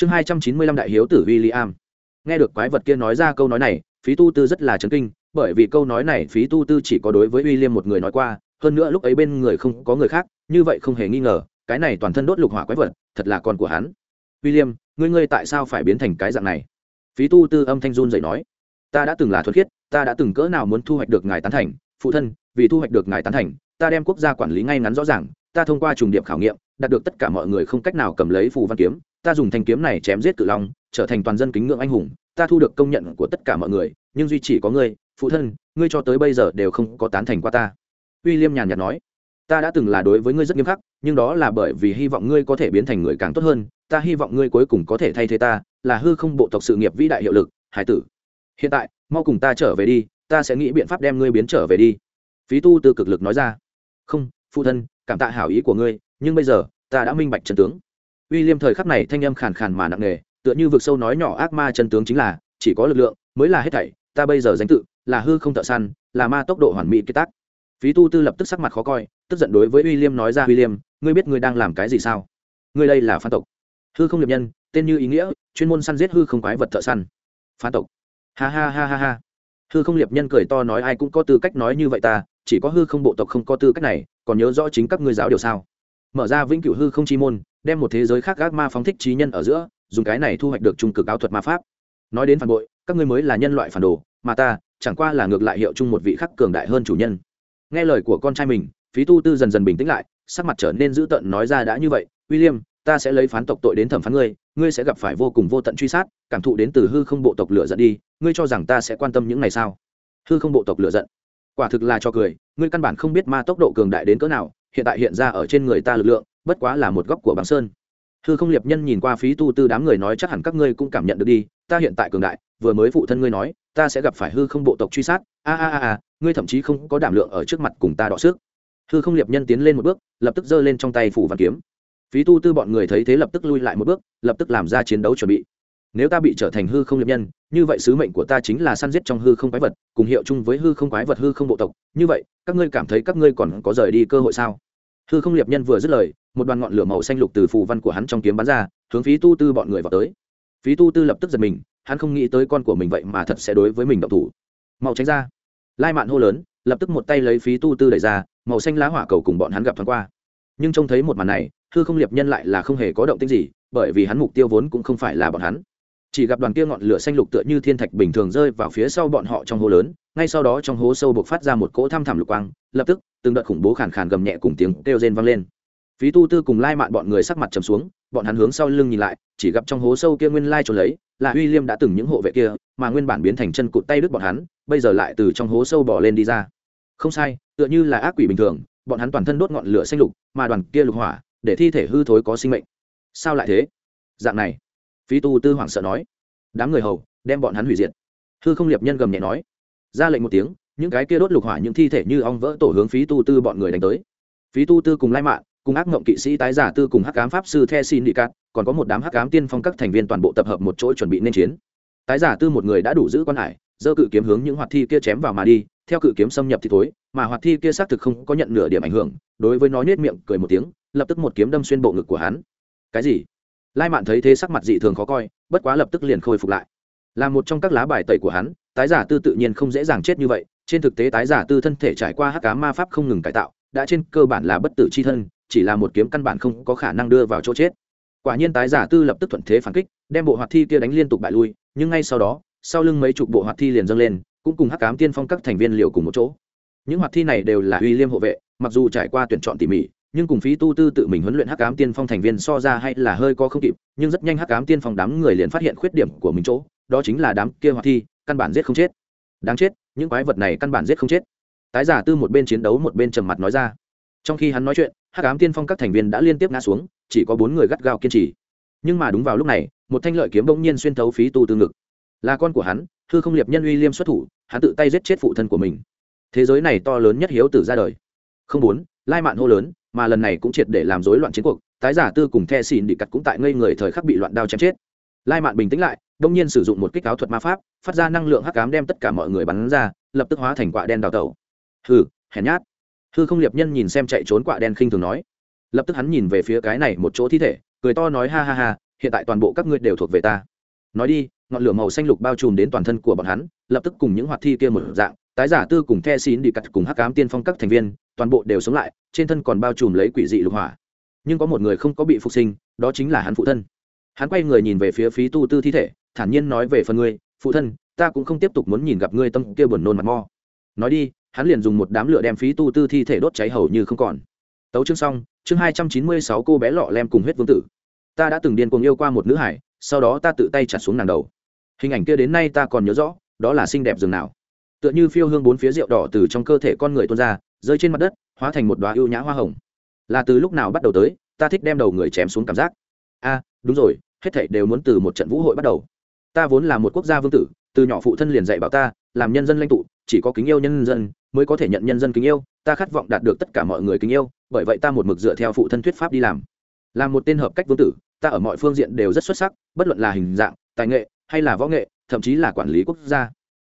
chương hai trăm chín mươi lăm đại hiếu tử William. nghe được quái vật kia nói ra câu nói này phí tu tư rất là chấn kinh bởi vì câu nói này phí tu tư chỉ có đối với William một người nói qua hơn nữa lúc ấy bên người không có người khác như vậy không hề nghi ngờ cái này toàn thân đốt lục hỏa quái vật thật là con của hắn. William, ngươi ngươi tại sao phải biến thành cái dạng này? Phí tu tư âm thanh run dậy nói. Ta đã từng là thuật khiết ta đã từng cỡ nào muốn thu hoạch được ngài tán thành phụ thân vì thu hoạch được ngài tán thành ta đem quốc gia quản lý ngay ngắn rõ ràng ta thông qua trùng điệp khảo nghiệm đạt được tất cả mọi người không cách nào cầm lấy phù văn kiếm ta dùng thanh kiếm này chém giết cự long, trở thành toàn dân kính ngưỡng anh hùng, ta thu được công nhận của tất cả mọi người, nhưng duy chỉ có ngươi, phụ thân, ngươi cho tới bây giờ đều không có tán thành qua ta. Uy liêm nhàn nhạt nói. Ta đã từng là đối với ngươi rất nghiêm khắc, nhưng đó là bởi vì hy vọng ngươi có thể biến thành người càng tốt hơn. Ta hy vọng ngươi cuối cùng có thể thay thế ta, là hư không bộ tộc sự nghiệp vĩ đại hiệu lực, hải tử. Hiện tại, mau cùng ta trở về đi, ta sẽ nghĩ biện pháp đem ngươi biến trở về đi. Phí tu từ cực lực nói ra. Không, phụ thân, cảm tạ hảo ý của ngươi, nhưng bây giờ, ta đã minh bạch trần tướng uy liêm thời khắc này thanh âm khàn khàn mà nặng nề, tựa như vực sâu nói nhỏ ác ma chân tướng chính là, chỉ có lực lượng mới là hết thảy, ta bây giờ danh tự là hư không thợ săn, là ma tốc độ hoàn mỹ kết tác. Phí tu tư lập tức sắc mặt khó coi, tức giận đối với uy liêm nói ra uy liêm ngươi biết ngươi đang làm cái gì sao? Ngươi đây là phan tộc. Hư không liệp nhân, tên như ý nghĩa, chuyên môn săn giết hư không quái vật thợ săn. Phan tộc. Ha ha ha ha ha. Hư không liệp nhân cười to nói, ai cũng có tư cách nói như vậy ta, chỉ có hư không bộ tộc không có tư cách này, còn nhớ rõ chính các ngươi giáo điều sao? Mở ra vĩnh cửu hư không chi môn, đem một thế giới khác gác ma phóng thích trí nhân ở giữa, dùng cái này thu hoạch được trung cực áo thuật ma pháp. Nói đến phản bội, các ngươi mới là nhân loại phản đồ, mà ta, chẳng qua là ngược lại hiệu chung một vị khắc cường đại hơn chủ nhân. Nghe lời của con trai mình, phí tu tư dần dần bình tĩnh lại, sắc mặt trở nên dữ tợn nói ra đã như vậy, william, ta sẽ lấy phán tộc tội đến thẩm phán ngươi ngươi sẽ gặp phải vô cùng vô tận truy sát, cảm thụ đến từ hư không bộ tộc lửa giận đi, ngươi cho rằng ta sẽ quan tâm những ngày sao? Hư không bộ tộc lửa giận. Quả thực là cho cười, ngươi căn bản không biết ma tốc độ cường đại đến cỡ nào hiện tại hiện ra ở trên người ta lực lượng, bất quá là một góc của băng sơn. Hư không liệp nhân nhìn qua phí tu tư đám người nói chắc hẳn các ngươi cũng cảm nhận được đi, ta hiện tại cường đại, vừa mới phụ thân ngươi nói, ta sẽ gặp phải hư không bộ tộc truy sát. A a a a, ngươi thậm chí không có đảm lượng ở trước mặt cùng ta đọ sức. Hư không liệp nhân tiến lên một bước, lập tức giơ lên trong tay phủ văn kiếm. Phí tu tư bọn người thấy thế lập tức lui lại một bước, lập tức làm ra chiến đấu chuẩn bị nếu ta bị trở thành hư không liệp nhân, như vậy sứ mệnh của ta chính là săn giết trong hư không quái vật, cùng hiệu chung với hư không quái vật, hư không bộ tộc. Như vậy, các ngươi cảm thấy các ngươi còn có rời đi cơ hội sao? Hư không liệp nhân vừa dứt lời, một đoàn ngọn lửa màu xanh lục từ phù văn của hắn trong kiếm bắn ra, hướng phí tu tư bọn người vào tới. Phí tu tư lập tức giật mình, hắn không nghĩ tới con của mình vậy mà thật sẽ đối với mình động thủ. Màu tránh ra. Lai mạn hô lớn, lập tức một tay lấy phí tu tư đẩy ra, màu xanh lá hỏa cầu cùng bọn hắn gặp thoáng qua. Nhưng trông thấy một màn này, hư không liệp nhân lại là không hề có động tích gì, bởi vì hắn mục tiêu vốn cũng không phải là bọn hắn chỉ gặp đoàn kia ngọn lửa xanh lục tựa như thiên thạch bình thường rơi vào phía sau bọn họ trong hố lớn, ngay sau đó trong hố sâu buộc phát ra một cỗ thăm thẳm lục quang, lập tức, từng đợt khủng bố khàn khàn gầm nhẹ cùng tiếng kêu rên vang lên. Phí tu tư cùng lai mạn bọn người sắc mặt trầm xuống, bọn hắn hướng sau lưng nhìn lại, chỉ gặp trong hố sâu kia nguyên lai trốn lấy, là uy liêm đã từng những hộ vệ kia, mà nguyên bản biến thành chân cụt tay đứt bọn hắn, bây giờ lại từ trong hố sâu bỏ lên đi ra. Không sai, tựa như là ác quỷ bình thường, bọn hắn toàn thân đốt ngọn lửa xanh lục, mà đoàn kia lục hỏa, để thi thể hư thối có sinh mệnh. Sao lại thế? Dạng này phí tu tư hoảng sợ nói, đám người hầu, đem bọn hắn hủy diệt. Hư không liệp nhân gầm nhẹ nói, ra lệnh một tiếng, những cái kia đốt lục hỏa những thi thể như ong vỡ tổ hướng phí tu tư bọn người đánh tới. Phí tu tư cùng lai mạn, cùng ác mộng kỵ sĩ tái giả tư cùng hắc ám pháp sư the xin đi cát còn có một đám hắc ám tiên phong các thành viên toàn bộ tập hợp một chỗ chuẩn bị nên chiến. Tái giả tư một người đã đủ giữ quan hải, giơ cự kiếm hướng những hoạt thi kia chém vào mà đi, theo cự kiếm xâm nhập thì thối, mà hoạt thi kia xác thực không có nhận nửa điểm ảnh hưởng, đối với nó nết miệng cười một tiếng, lập tức một kiếm đâm xuyên bộ ngực của hắn. Cái gì? Lai mạn thấy thế sắc mặt dị thường khó coi, bất quá lập tức liền khôi phục lại. Là một trong các lá bài tẩy của hắn, tái giả tư tự nhiên không dễ dàng chết như vậy, trên thực tế tái giả tư thân thể trải qua hắc cá ma pháp không ngừng cải tạo, đã trên cơ bản là bất tử c h i thân, chỉ là một kiếm căn bản không có khả năng đưa vào chỗ chết. Quả nhiên tái giả tư lập tức thuận thế phản kích, đem bộ hoạt thi kia đánh liên tục bại lui, nhưng ngay sau đó, sau lưng mấy chục bộ hoạt thi liền dâng lên, cũng cùng hắc cám tiên phong các thành viên liều cùng một chỗ. Những hoạt thi này đều là uy liêm hộ vệ, mặc dù trải qua tuyển chọn tỉ mỉ nhưng cùng phí tu tư tự mình huấn luyện hắc cám tiên phong thành viên so ra hay là hơi có không kịp, nhưng rất nhanh hắc cám tiên phong đám người liền phát hiện khuyết điểm của mình chỗ, đó chính là đám kia hoạt thi, căn bản giết không chết. Đáng chết, những quái vật này căn bản giết không chết. Tái giả tư một bên chiến đấu một bên trầm mặt nói ra. Trong khi hắn nói chuyện, hắc ám tiên phong các thành viên đã liên tiếp ngã xuống, chỉ có bốn người gắt gao kiên trì. Nhưng mà đúng vào lúc này, một thanh lợi kiếm bỗng nhiên xuyên thấu phí tu tư ngực. Là con của hắn thư không liệp nhân uy liêm xuất thủ, hắn tự tay giết chết phụ thân của mình. Thế giới này to lớn nhất hiếu tử ra đời. Không bốn, lai mạn hô lớn mà lần này cũng triệt để làm rối loạn chiến cuộc, tái giả tư cùng the xỉn đi cắt cũng tại ngây người thời khắc bị loạn đao chém chết. Lai mạn bình tĩnh lại, đông nhiên sử dụng một kích áo thuật ma pháp, phát ra năng lượng hắc ám đem tất cả mọi người bắn ra, lập tức hóa thành quả đen đào tẩu. Hừ, hèn nhát. Hư không liệp nhân nhìn xem chạy trốn quạ đen khinh thường nói. Lập tức hắn nhìn về phía cái này một chỗ thi thể, cười to nói ha ha ha, hiện tại toàn bộ các ngươi đều thuộc về ta. Nói đi, ngọn lửa màu xanh lục bao trùm đến toàn thân của bọn hắn, lập tức cùng những hoạt thi kia một dạng tái giả tư cùng the xin đi cắt cùng hắc cám tiên phong các thành viên, toàn bộ đều sống lại, trên thân còn bao trùm lấy quỷ dị lục hỏa. Nhưng có một người không có bị phục sinh, đó chính là hắn phụ thân. Hắn quay người nhìn về phía phí tu tư thi thể, thản nhiên nói về phần ngươi, phụ thân, ta cũng không tiếp tục muốn nhìn gặp ngươi tâm kia buồn nôn mặt mo. Nói đi, hắn liền dùng một đám lửa đem phí tu tư thi thể đốt cháy hầu như không còn. Tấu chương xong, chương hai trăm chín mươi sáu cô bé lọ lem cùng huyết vương tử. Ta đã từng điên cuồng yêu qua một nữ hải, sau đó ta tự tay chặt xuống nàng đầu. Hình ảnh kia đến nay ta còn nhớ rõ, đó là xinh đẹp dường nào tựa như phiêu hương bốn phía rượu đỏ từ trong cơ thể con người tuôn ra, rơi trên mặt đất, hóa thành một đoá ưu nhã hoa hồng. Là từ lúc nào bắt đầu tới, ta thích đem đầu người chém xuống cảm giác. A, đúng rồi, hết thảy đều muốn từ một trận vũ hội bắt đầu. Ta vốn là một quốc gia vương tử, từ nhỏ phụ thân liền dạy bảo ta, làm nhân dân lãnh tụ, chỉ có kính yêu nhân dân mới có thể nhận nhân dân kính yêu, ta khát vọng đạt được tất cả mọi người kính yêu, bởi vậy ta một mực dựa theo phụ thân thuyết pháp đi làm. Là một tên hợp cách vương tử, ta ở mọi phương diện đều rất xuất sắc, bất luận là hình dạng, tài nghệ hay là võ nghệ, thậm chí là quản lý quốc gia.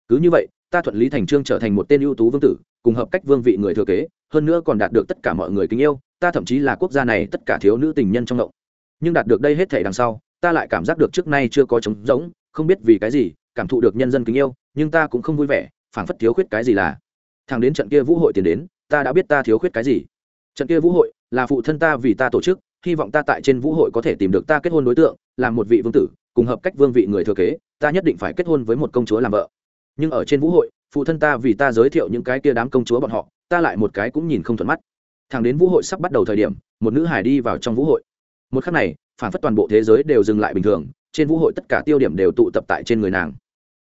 Cứ như vậy ta thuận lý thành trương trở thành một tên ưu tú vương tử, cùng hợp cách vương vị người thừa kế, hơn nữa còn đạt được tất cả mọi người kính yêu, ta thậm chí là quốc gia này tất cả thiếu nữ tình nhân trong động. Nhưng đạt được đây hết thể đằng sau, ta lại cảm giác được trước nay chưa có trống rỗng, không biết vì cái gì, cảm thụ được nhân dân kính yêu, nhưng ta cũng không vui vẻ, phảng phất thiếu khuyết cái gì là. Thằng đến trận kia vũ hội tiền đến, ta đã biết ta thiếu khuyết cái gì. Trận kia vũ hội là phụ thân ta vì ta tổ chức, hy vọng ta tại trên vũ hội có thể tìm được ta kết hôn đối tượng, làm một vị vương tử, cùng hợp cách vương vị người thừa kế, ta nhất định phải kết hôn với một công chúa làm vợ nhưng ở trên vũ hội, phụ thân ta vì ta giới thiệu những cái kia đám công chúa bọn họ, ta lại một cái cũng nhìn không thuận mắt. Thằng đến vũ hội sắp bắt đầu thời điểm, một nữ hải đi vào trong vũ hội. Một khắc này, phản phất toàn bộ thế giới đều dừng lại bình thường, trên vũ hội tất cả tiêu điểm đều tụ tập tại trên người nàng.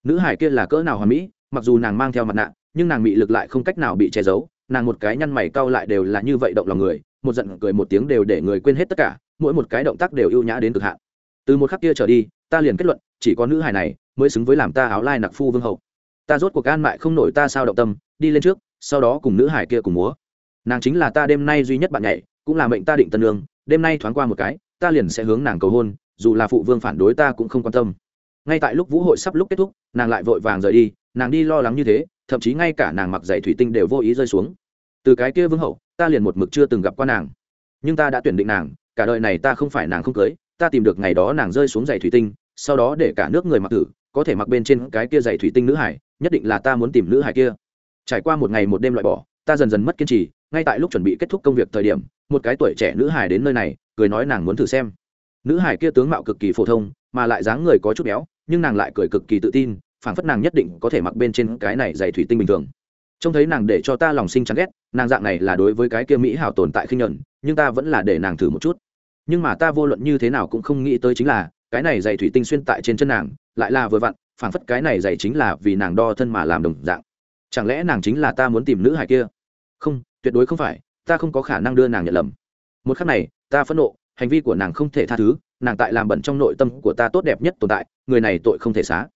Nữ hải kia là cỡ nào hoàn mỹ, mặc dù nàng mang theo mặt nạ, nhưng nàng bị lực lại không cách nào bị che giấu, nàng một cái nhăn mày cau lại đều là như vậy động lòng người, một giận cười một tiếng đều để người quên hết tất cả, mỗi một cái động tác đều ưu nhã đến cực hạn. Từ một khắc kia trở đi, ta liền kết luận, chỉ có nữ hải này mới xứng với làm ta áo lai nặc phu vương hậu ta rốt cuộc an mại không nổi ta sao động tâm, đi lên trước, sau đó cùng nữ hải kia cùng múa. Nàng chính là ta đêm nay duy nhất bạn nhảy, cũng là mệnh ta định tân lương, đêm nay thoáng qua một cái, ta liền sẽ hướng nàng cầu hôn, dù là phụ vương phản đối ta cũng không quan tâm. Ngay tại lúc vũ hội sắp lúc kết thúc, nàng lại vội vàng rời đi, nàng đi lo lắng như thế, thậm chí ngay cả nàng mặc giày thủy tinh đều vô ý rơi xuống. Từ cái kia vương hậu, ta liền một mực chưa từng gặp qua nàng. Nhưng ta đã tuyển định nàng, cả đời này ta không phải nàng không cưới, ta tìm được ngày đó nàng rơi xuống giày thủy tinh, sau đó để cả nước người mặc thử có thể mặc bên trên cái kia giày thủy tinh nữ hải nhất định là ta muốn tìm nữ hải kia. Trải qua một ngày một đêm loại bỏ, ta dần dần mất kiên trì, ngay tại lúc chuẩn bị kết thúc công việc thời điểm, một cái tuổi trẻ nữ hải đến nơi này, cười nói nàng muốn thử xem. Nữ hải kia tướng mạo cực kỳ phổ thông, mà lại dáng người có chút béo, nhưng nàng lại cười cực kỳ tự tin, phảng phất nàng nhất định có thể mặc bên trên cái này giày thủy tinh bình thường. Trông thấy nàng để cho ta lòng sinh chán ghét, nàng dạng này là đối với cái kia mỹ hảo tồn tại khinh nhuận nhưng ta vẫn là để nàng thử một chút. Nhưng mà ta vô luận như thế nào cũng không nghĩ tới chính là, cái này giày thủy tinh xuyên tại trên chân nàng, lại là vừa vặn phảng phất cái này dạy chính là vì nàng đo thân mà làm đồng dạng. Chẳng lẽ nàng chính là ta muốn tìm nữ hải kia? Không, tuyệt đối không phải, ta không có khả năng đưa nàng nhận lầm. Một khắc này, ta phẫn nộ, hành vi của nàng không thể tha thứ, nàng tại làm bẩn trong nội tâm của ta tốt đẹp nhất tồn tại, người này tội không thể xá.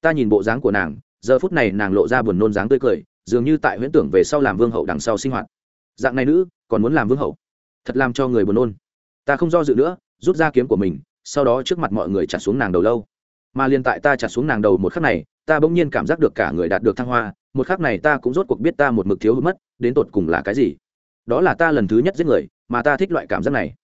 Ta nhìn bộ dáng của nàng, giờ phút này nàng lộ ra buồn nôn dáng tươi cười, dường như tại huyễn tưởng về sau làm vương hậu đằng sau sinh hoạt. Dạng này nữ, còn muốn làm vương hậu? Thật làm cho người buồn nôn. Ta không do dự nữa, rút ra kiếm của mình, sau đó trước mặt mọi người trả xuống nàng đầu lâu mà liền tại ta chặt xuống nàng đầu một khắc này, ta bỗng nhiên cảm giác được cả người đạt được thăng hoa, một khắc này ta cũng rốt cuộc biết ta một mực thiếu hụt mất, đến tột cùng là cái gì. Đó là ta lần thứ nhất giết người, mà ta thích loại cảm giác này.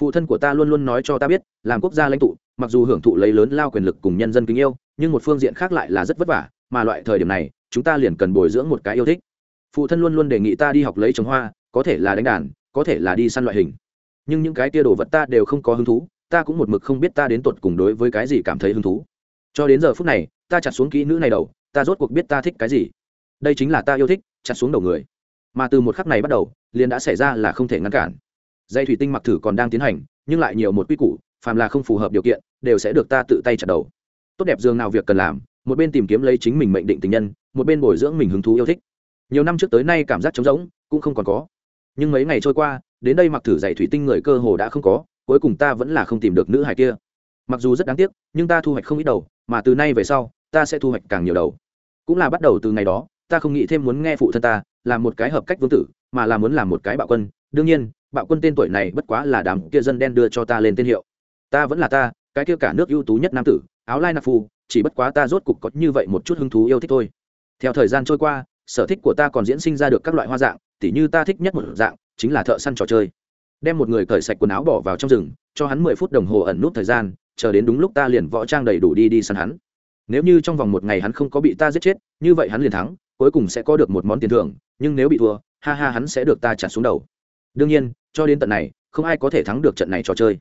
Phụ thân của ta luôn luôn nói cho ta biết, làm quốc gia lãnh tụ, mặc dù hưởng thụ lấy lớn lao quyền lực cùng nhân dân kính yêu, nhưng một phương diện khác lại là rất vất vả, mà loại thời điểm này, chúng ta liền cần bồi dưỡng một cái yêu thích. Phụ thân luôn luôn đề nghị ta đi học lấy trồng hoa, có thể là đánh đàn, có thể là đi săn loại hình. Nhưng những cái tia đồ vật ta đều không có hứng thú, ta cũng một mực không biết ta đến tột cùng đối với cái gì cảm thấy hứng thú cho đến giờ phút này, ta chặt xuống kỹ nữ này đầu, ta rốt cuộc biết ta thích cái gì. Đây chính là ta yêu thích, chặt xuống đầu người. Mà từ một khắc này bắt đầu, liền đã xảy ra là không thể ngăn cản. Dây thủy tinh mặc thử còn đang tiến hành, nhưng lại nhiều một quy củ, phàm là không phù hợp điều kiện, đều sẽ được ta tự tay chặt đầu. Tốt đẹp dương nào việc cần làm, một bên tìm kiếm lấy chính mình mệnh định tình nhân, một bên bồi dưỡng mình hứng thú yêu thích. Nhiều năm trước tới nay cảm giác trống rỗng, cũng không còn có. Nhưng mấy ngày trôi qua, đến đây mặc thử dạy thủy tinh người cơ hồ đã không có, cuối cùng ta vẫn là không tìm được nữ hải kia. Mặc dù rất đáng tiếc, nhưng ta thu hoạch không ít đầu mà từ nay về sau, ta sẽ thu hoạch càng nhiều đầu. Cũng là bắt đầu từ ngày đó, ta không nghĩ thêm muốn nghe phụ thân ta làm một cái hợp cách vương tử, mà là muốn làm một cái bạo quân. Đương nhiên, bạo quân tên tuổi này bất quá là đám kia dân đen đưa cho ta lên tên hiệu. Ta vẫn là ta, cái kia cả nước ưu tú nhất nam tử, áo lai nạp phu, chỉ bất quá ta rốt cục có như vậy một chút hứng thú yêu thích thôi. Theo thời gian trôi qua, sở thích của ta còn diễn sinh ra được các loại hoa dạng, tỉ như ta thích nhất một dạng, chính là thợ săn trò chơi. Đem một người cởi sạch quần áo bỏ vào trong rừng, cho hắn mười phút đồng hồ ẩn nút thời gian chờ đến đúng lúc ta liền võ trang đầy đủ đi đi săn hắn. Nếu như trong vòng một ngày hắn không có bị ta giết chết, như vậy hắn liền thắng, cuối cùng sẽ có được một món tiền thưởng, nhưng nếu bị thua, ha ha hắn sẽ được ta chặt xuống đầu. Đương nhiên, cho đến tận này, không ai có thể thắng được trận này trò chơi.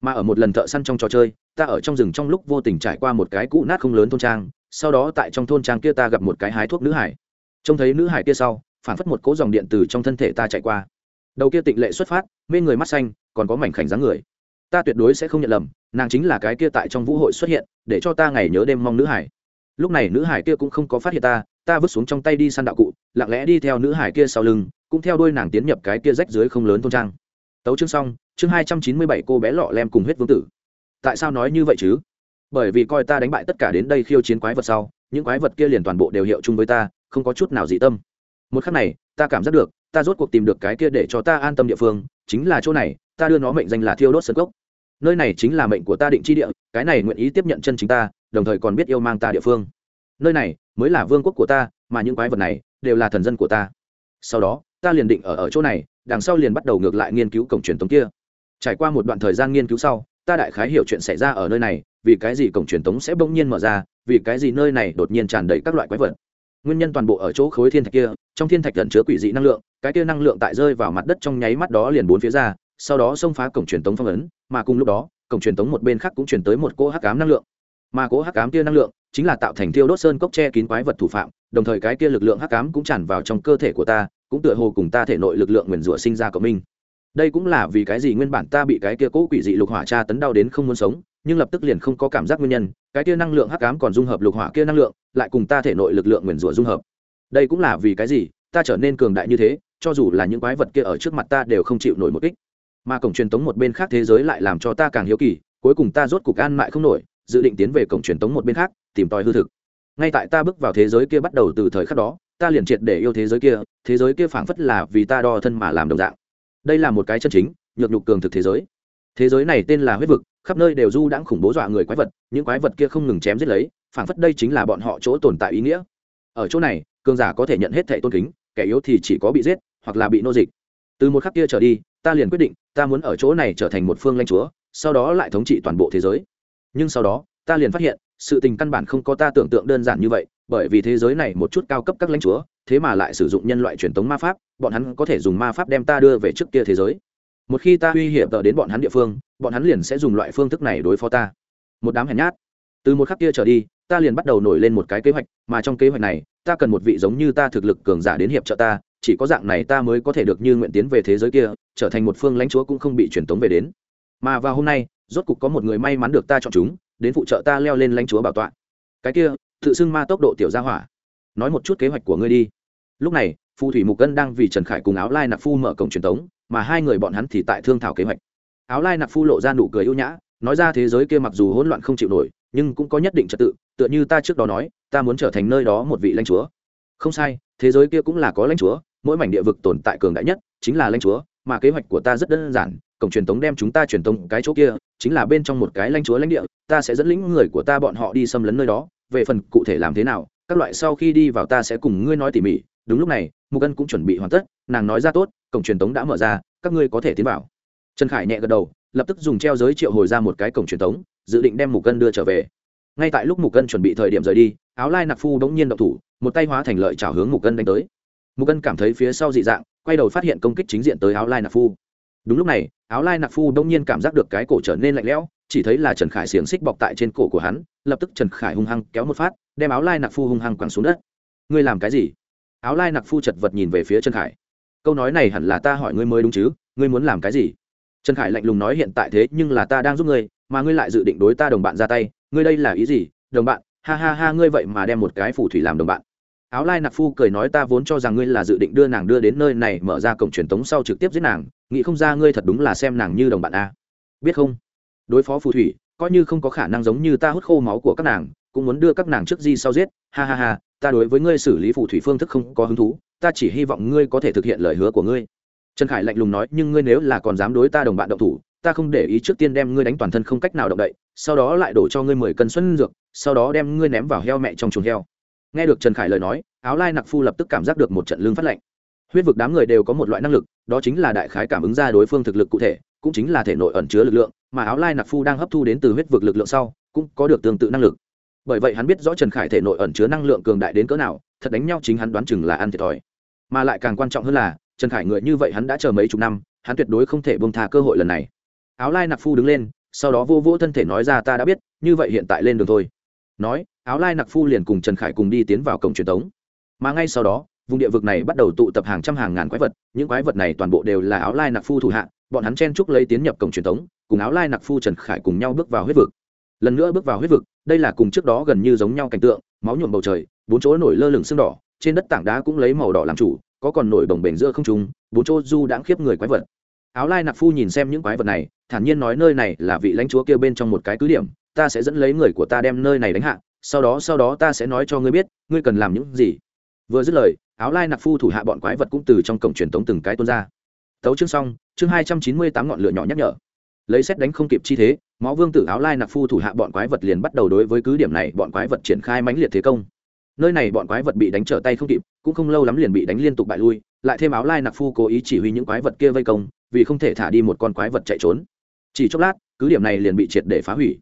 Mà ở một lần thợ săn trong trò chơi, ta ở trong rừng trong lúc vô tình trải qua một cái cũ nát không lớn thôn trang, sau đó tại trong thôn trang kia ta gặp một cái hái thuốc nữ hải. Trông thấy nữ hải kia sau, phản phất một cỗ dòng điện từ trong thân thể ta chạy qua. Đầu kia tịnh lệ xuất phát, mê người mắt xanh, còn có mảnh khảnh dáng người ta tuyệt đối sẽ không nhận lầm, nàng chính là cái kia tại trong vũ hội xuất hiện, để cho ta ngày nhớ đêm mong nữ hải. Lúc này nữ hải kia cũng không có phát hiện ta ta vứt xuống trong tay đi săn đạo cụ, lặng lẽ đi theo nữ hải kia sau lưng, cũng theo đuôi nàng tiến nhập cái kia rách dưới không lớn thôn trang. Tấu chương xong, chương hai trăm chín mươi bảy cô bé lọ lem cùng huyết vương tử. Tại sao nói như vậy chứ? Bởi vì coi ta đánh bại tất cả đến đây khiêu chiến quái vật sau, những quái vật kia liền toàn bộ đều hiệu chung với ta, không có chút nào dị tâm. Một khắc này, ta cảm giác được, ta rốt cuộc tìm được cái kia để cho ta an tâm địa phương, chính là chỗ này, ta đưa nó mệnh danh là thiêu đốt sơn cốc nơi này chính là mệnh của ta định chi địa, cái này nguyện ý tiếp nhận chân chính ta, đồng thời còn biết yêu mang ta địa phương. Nơi này mới là vương quốc của ta, mà những quái vật này đều là thần dân của ta. Sau đó, ta liền định ở ở chỗ này, đằng sau liền bắt đầu ngược lại nghiên cứu cổng truyền tống kia. Trải qua một đoạn thời gian nghiên cứu sau, ta đại khái hiểu chuyện xảy ra ở nơi này, vì cái gì cổng truyền tống sẽ bỗng nhiên mở ra, vì cái gì nơi này đột nhiên tràn đầy các loại quái vật. Nguyên nhân toàn bộ ở chỗ khối thiên thạch kia, trong thiên thạch gần chứa quỷ dị năng lượng, cái kia năng lượng tại rơi vào mặt đất trong nháy mắt đó liền bốn phía ra sau đó xông phá cổng truyền tống phong ấn, mà cùng lúc đó, cổng truyền tống một bên khác cũng chuyển tới một cỗ hắc ám năng lượng. Mà cỗ hắc ám kia năng lượng chính là tạo thành tiêu đốt sơn cốc che kín quái vật thủ phạm, đồng thời cái kia lực lượng hắc ám cũng tràn vào trong cơ thể của ta, cũng tựa hồ cùng ta thể nội lực lượng nguyền rủa sinh ra của mình. đây cũng là vì cái gì nguyên bản ta bị cái kia cỗ quỷ dị lục hỏa tra tấn đau đến không muốn sống, nhưng lập tức liền không có cảm giác nguyên nhân, cái kia năng lượng hắc ám còn dung hợp lục hỏa kia năng lượng, lại cùng ta thể nội lực lượng nguyền rủa dung hợp. Đây cũng là vì cái gì ta trở nên cường đại như thế, cho dù là những quái vật kia ở trước mặt ta đều không chịu nổi một kích mà cổng truyền tống một bên khác thế giới lại làm cho ta càng hiếu kỳ, cuối cùng ta rốt cục an mại không nổi, dự định tiến về cổng truyền tống một bên khác, tìm tòi hư thực. Ngay tại ta bước vào thế giới kia bắt đầu từ thời khắc đó, ta liền triệt để yêu thế giới kia, thế giới kia phảng phất là vì ta đo thân mà làm đồng dạng. Đây là một cái chân chính, nhược nhục cường thực thế giới. Thế giới này tên là huyết vực, khắp nơi đều du đãng khủng bố dọa người quái vật, những quái vật kia không ngừng chém giết lấy, phảng phất đây chính là bọn họ chỗ tồn tại ý nghĩa. Ở chỗ này, cường giả có thể nhận hết thệ tôn kính, kẻ yếu thì chỉ có bị giết, hoặc là bị nô dịch. Từ một khắc kia trở đi ta liền quyết định, ta muốn ở chỗ này trở thành một phương lãnh chúa, sau đó lại thống trị toàn bộ thế giới. Nhưng sau đó, ta liền phát hiện, sự tình căn bản không có ta tưởng tượng đơn giản như vậy, bởi vì thế giới này một chút cao cấp các lãnh chúa, thế mà lại sử dụng nhân loại truyền thống ma pháp, bọn hắn có thể dùng ma pháp đem ta đưa về trước kia thế giới. Một khi ta uy hiểm tờ đến bọn hắn địa phương, bọn hắn liền sẽ dùng loại phương thức này đối phó ta. Một đám hèn nhát. Từ một khắc kia trở đi, ta liền bắt đầu nổi lên một cái kế hoạch, mà trong kế hoạch này, ta cần một vị giống như ta thực lực cường giả đến hiệp trợ ta chỉ có dạng này ta mới có thể được như nguyện tiến về thế giới kia, trở thành một phương lãnh chúa cũng không bị truyền tống về đến. Mà vào hôm nay, rốt cục có một người may mắn được ta chọn chúng, đến phụ trợ ta leo lên lãnh chúa bảo tọa. Cái kia, tự xưng ma tốc độ tiểu gia hỏa. Nói một chút kế hoạch của ngươi đi. Lúc này, phù thủy mục cân đang vì trần khải cùng áo lai nặc phu mở cổng truyền tống, mà hai người bọn hắn thì tại thương thảo kế hoạch. Áo lai nặc phu lộ ra nụ cười ưu nhã, nói ra thế giới kia mặc dù hỗn loạn không chịu nổi, nhưng cũng có nhất định trật tự, tựa như ta trước đó nói, ta muốn trở thành nơi đó một vị lãnh chúa. Không sai, thế giới kia cũng là có lãnh chúa mỗi mảnh địa vực tồn tại cường đại nhất chính là lãnh chúa, mà kế hoạch của ta rất đơn giản, cổng truyền tống đem chúng ta truyền thống cái chỗ kia, chính là bên trong một cái lãnh chúa lãnh địa, ta sẽ dẫn lĩnh người của ta bọn họ đi xâm lấn nơi đó, về phần cụ thể làm thế nào, các loại sau khi đi vào ta sẽ cùng ngươi nói tỉ mỉ, đúng lúc này, mục ân cũng chuẩn bị hoàn tất, nàng nói ra tốt, cổng truyền tống đã mở ra, các ngươi có thể tiến vào. Trần khải nhẹ gật đầu, lập tức dùng treo giới triệu hồi ra một cái cổng truyền tống, dự định đem mục ân đưa trở về. Ngay tại lúc mục ân chuẩn bị thời điểm rời đi, áo lai nặc phu đ ố n g nhiên động thủ, một tay hóa thành lợi trào hướng mục ân đánh tới mục ân cảm thấy phía sau dị dạng, quay đầu phát hiện công kích chính diện tới áo lai nặc phu. Đúng lúc này, áo lai nặc phu đông nhiên cảm giác được cái cổ trở nên lạnh lẽo, chỉ thấy là trần khải xiềng xích bọc tại trên cổ của hắn, lập tức trần khải hung hăng kéo một phát, đem áo lai nặc phu hung hăng quẳng xuống đất. Ngươi làm cái gì? Áo lai nặc phu chật vật nhìn về phía trần khải. Câu nói này hẳn là ta hỏi ngươi mới đúng chứ, ngươi muốn làm cái gì? Trần khải lạnh lùng nói, hiện tại thế, nhưng là ta đang giúp ngươi, mà ngươi lại dự định đối ta đồng bạn ra tay, ngươi đây là ý gì? Đồng bạn, ha ha ha, ngươi vậy mà đem một cái phù thủy làm đồng bạn áo lai nặc phu cười nói ta vốn cho rằng ngươi là dự định đưa nàng đưa đến nơi này mở ra cổng truyền tống sau trực tiếp giết nàng, nghĩ không ra ngươi thật đúng là xem nàng như đồng bạn a. Biết không? Đối phó phù thủy, coi như không có khả năng giống như ta hút khô máu của các nàng, cũng muốn đưa các nàng trước di sau giết. Ha ha ha, ta đối với ngươi xử lý phù thủy phương thức không có hứng thú, ta chỉ hy vọng ngươi có thể thực hiện lời hứa của ngươi. Trần khải lạnh lùng nói, nhưng ngươi nếu là còn dám đối ta đồng bạn động thủ, ta không để ý trước tiên đem ngươi đánh toàn thân không cách nào động đậy, sau đó lại đổ cho ngươi mười cân xuân dược, sau đó đem ngươi ném vào heo mẹ trong chuồng heo nghe được trần khải lời nói, áo lai nặc phu lập tức cảm giác được một trận lương phát lệnh huyết vực đám người đều có một loại năng lực, đó chính là đại khái cảm ứng ra đối phương thực lực cụ thể, cũng chính là thể nội ẩn chứa lực lượng, mà áo lai nặc phu đang hấp thu đến từ huyết vực lực lượng sau, cũng có được tương tự năng lực. Bởi vậy hắn biết rõ trần khải thể nội ẩn chứa năng lượng cường đại đến cỡ nào, thật đánh nhau chính hắn đoán chừng là ăn thiệt thòi. Mà lại càng quan trọng hơn là, trần khải người như vậy hắn đã chờ mấy chục năm, hắn tuyệt đối không thể bông tha cơ hội lần này. Áo lai nặc phu đứng lên, sau đó vô vỗ thân thể nói ra, ta đã biết, như vậy hiện tại lên đường thôi. Nói áo lai nặc phu liền cùng trần khải cùng đi tiến vào cổng truyền thống mà ngay sau đó, vùng địa vực này bắt đầu tụ tập hàng trăm hàng ngàn quái vật, những quái vật này toàn bộ đều là áo lai nặc phu thủ hạ, bọn hắn chen chúc lấy tiến nhập cổng truyền thống cùng áo lai nặc phu trần khải cùng nhau bước vào huyết vực. Lần nữa bước vào huyết vực, đây là cùng trước đó gần như giống nhau cảnh tượng, máu nhuộm bầu trời, bốn chỗ nổi lơ lửng sương đỏ, trên đất tảng đá cũng lấy màu đỏ làm chủ, có còn nổi bồng bềnh giữa không trung, bốn chỗ du đãng khiếp người quái vật. Áo lai nặc phu nhìn xem những quái vật này, thản nhiên nói nơi này là vị lãnh chúa kia bên trong một cái cứ điểm, ta sẽ dẫn lấy người của ta đem nơi này đánh hạ sau đó sau đó ta sẽ nói cho ngươi biết, ngươi cần làm những gì. Vừa dứt lời, áo lai nặc phu thủ hạ bọn quái vật cũng từ trong cổng truyền tống từng cái tuôn ra. Tấu chương xong, chương hai trăm chín mươi tám ngọn lửa nhỏ nhắc nhở. Lấy xét đánh không kịp chi thế, máu vương tử áo lai nặc phu thủ hạ bọn quái vật liền bắt đầu đối với cứ điểm này bọn quái vật triển khai mãnh liệt thế công. Nơi này bọn quái vật bị đánh trở tay không kịp, cũng không lâu lắm liền bị đánh liên tục bại lui, lại thêm áo lai nặc phu cố ý chỉ huy những quái vật kia vây công, vì không thể thả đi một con quái vật chạy trốn. Chỉ chốc lát, cứ điểm này liền bị triệt để phá hủy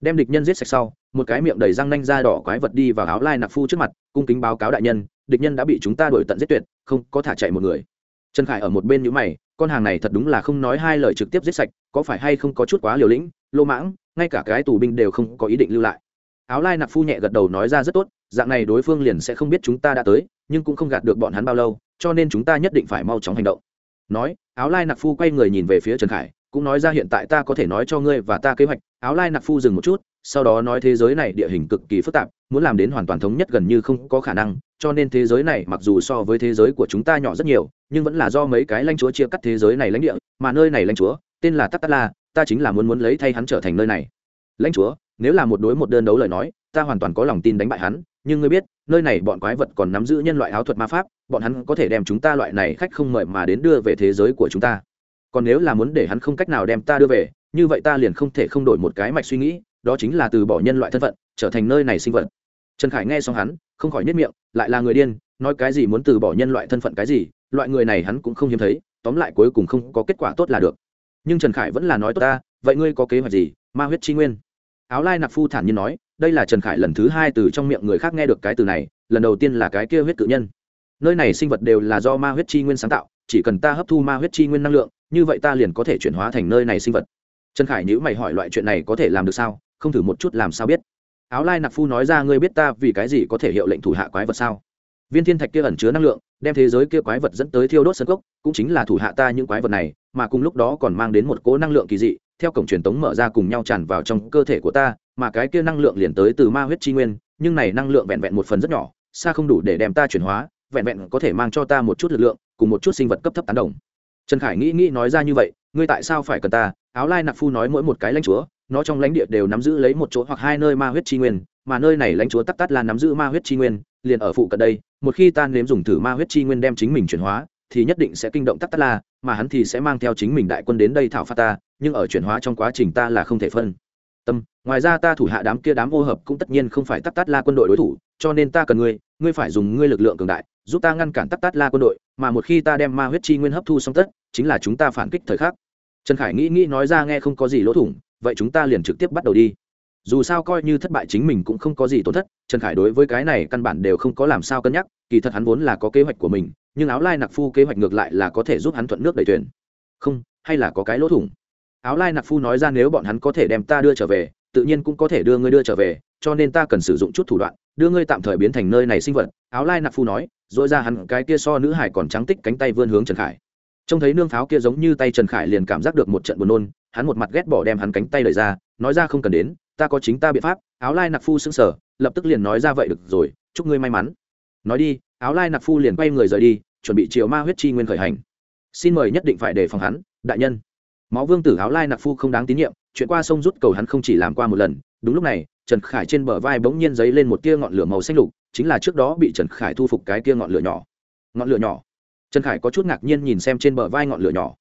đem địch nhân giết sạch sau, một cái miệng đầy răng nanh da đỏ quái vật đi vào áo lai nặc phu trước mặt, cung kính báo cáo đại nhân, địch nhân đã bị chúng ta đuổi tận giết tuyệt, không có thả chạy một người. Trần khải ở một bên nhữ mày, con hàng này thật đúng là không nói hai lời trực tiếp giết sạch, có phải hay không có chút quá liều lĩnh, lô mãng, ngay cả cái tù binh đều không có ý định lưu lại. Áo lai nặc phu nhẹ gật đầu nói ra rất tốt, dạng này đối phương liền sẽ không biết chúng ta đã tới, nhưng cũng không gạt được bọn hắn bao lâu, cho nên chúng ta nhất định phải mau chóng hành động. Nói, áo lai nặc phu quay người nhìn về phía trần khải cũng nói ra hiện tại ta có thể nói cho ngươi và ta kế hoạch, áo lai nặc phu dừng một chút, sau đó nói thế giới này địa hình cực kỳ phức tạp, muốn làm đến hoàn toàn thống nhất gần như không có khả năng, cho nên thế giới này mặc dù so với thế giới của chúng ta nhỏ rất nhiều, nhưng vẫn là do mấy cái lãnh chúa chia cắt thế giới này lãnh địa, mà nơi này lãnh chúa, tên là tắc tắc la, ta chính là muốn muốn lấy thay hắn trở thành nơi này. Lãnh chúa, nếu là một đối một đơn đấu lời nói, ta hoàn toàn có lòng tin đánh bại hắn, nhưng ngươi biết, nơi này bọn quái vật còn nắm giữ nhân loại áo thuật ma pháp, bọn hắn có thể đem chúng ta loại này khách không mời mà đến đưa về thế giới của chúng ta còn nếu là muốn để hắn không cách nào đem ta đưa về, như vậy ta liền không thể không đổi một cái mạch suy nghĩ, đó chính là từ bỏ nhân loại thân phận, trở thành nơi này sinh vật. Trần khải nghe xong hắn, không khỏi nhất miệng, lại là người điên, nói cái gì muốn từ bỏ nhân loại thân phận cái gì, loại người này hắn cũng không hiếm thấy, tóm lại cuối cùng không có kết quả tốt là được. Nhưng trần khải vẫn là nói tốt ta, vậy ngươi có kế hoạch gì? Ma huyết chi nguyên. Áo lai nặc phu thản nhiên nói, đây là trần khải lần thứ hai từ trong miệng người khác nghe được cái từ này, lần đầu tiên là cái kia huyết cự nhân. Nơi này sinh vật đều là do ma huyết chi nguyên sáng tạo, chỉ cần ta hấp thu ma huyết chi nguyên năng lượng như vậy ta liền có thể chuyển hóa thành nơi này sinh vật. Trần khải nhữ mày hỏi loại chuyện này có thể làm được sao? Không thử một chút làm sao biết? Áo lai nặc phu nói ra, ngươi biết ta vì cái gì có thể hiệu lệnh thủ hạ quái vật sao? Viên thiên thạch kia ẩn chứa năng lượng, đem thế giới kia quái vật dẫn tới thiêu đốt sân cốc, cũng chính là thủ hạ ta những quái vật này, mà cùng lúc đó còn mang đến một cỗ năng lượng kỳ dị, theo cổng truyền tống mở ra cùng nhau tràn vào trong cơ thể của ta, mà cái kia năng lượng liền tới từ ma huyết chi nguyên, nhưng này năng lượng vẹn vẹn một phần rất nhỏ, xa không đủ để đem ta chuyển hóa, vẹn vẹn có thể mang cho ta một chút lực lượng, cùng một chút sinh vật cấp thấp tán đồng trần khải nghĩ nghĩ nói ra như vậy ngươi tại sao phải cần ta? Áo lai nặc phu nói mỗi một cái lãnh chúa nó trong lãnh địa đều nắm giữ lấy một chỗ hoặc hai nơi ma huyết chi nguyên mà nơi này lãnh chúa tắc tắt là nắm giữ ma huyết chi nguyên liền ở phụ cận đây một khi ta nếm dùng thử ma huyết chi nguyên đem chính mình chuyển hóa thì nhất định sẽ kinh động tắc tắt là, mà hắn thì sẽ mang theo chính mình đại quân đến đây thảo phạt ta nhưng ở chuyển hóa trong quá trình ta là không thể phân. Tâm ngoài ra ta thủ hạ đám kia đám ô hợp cũng tất nhiên không phải tắc tắt la quân đội đối thủ cho nên ta cần ngươi ngươi phải dùng ngươi lực lượng cường đại giúp ta ngăn cản tắc tắt la quân đội mà một khi ta đem ma huyết chi nguyên hấp thu xong tất, chính là chúng ta phản kích thời khắc. Trần khải nghĩ nghĩ nói ra nghe không có gì lỗ thủng, vậy chúng ta liền trực tiếp bắt đầu đi. Dù sao coi như thất bại chính mình cũng không có gì tổn thất, trần khải đối với cái này căn bản đều không có làm sao cân nhắc, kỳ thật hắn vốn là có kế hoạch của mình, nhưng áo lai nặc phu kế hoạch ngược lại là có thể giúp hắn thuận nước đẩy thuyền. Không, hay là có cái lỗ thủng? Áo lai nặc phu nói ra nếu bọn hắn có thể đem ta đưa trở về, tự nhiên cũng có thể đưa ngươi đưa trở về cho nên ta cần sử dụng chút thủ đoạn, đưa ngươi tạm thời biến thành nơi này sinh vật. Áo lai nặc phu nói, dội ra hắn cái kia so nữ hải còn trắng tích cánh tay vươn hướng trần khải. Trông thấy nương pháo kia giống như tay trần khải liền cảm giác được một trận buồn nôn, hắn một mặt ghét bỏ đem hắn cánh tay lời ra, nói ra không cần đến, ta có chính ta biện pháp. Áo lai nặc phu xứng sở lập tức liền nói ra vậy được rồi, chúc ngươi may mắn. Nói đi, áo lai nặc phu liền quay người rời đi, chuẩn bị chiều ma huyết chi nguyên khởi hành. Xin mời nhất định phải đề phòng hắn, đại nhân máu vương tử áo lai nặc phu không đáng tín nhiệm, chuyện qua sông rút cầu hắn không chỉ làm qua một lần. Đúng lúc này, trần khải trên bờ vai bỗng nhiên dấy lên một tia ngọn lửa màu xanh lục, chính là trước đó bị trần khải thu phục cái tia ngọn lửa nhỏ. Ngọn lửa nhỏ? Trần khải có chút ngạc nhiên nhìn xem trên bờ vai ngọn lửa nhỏ.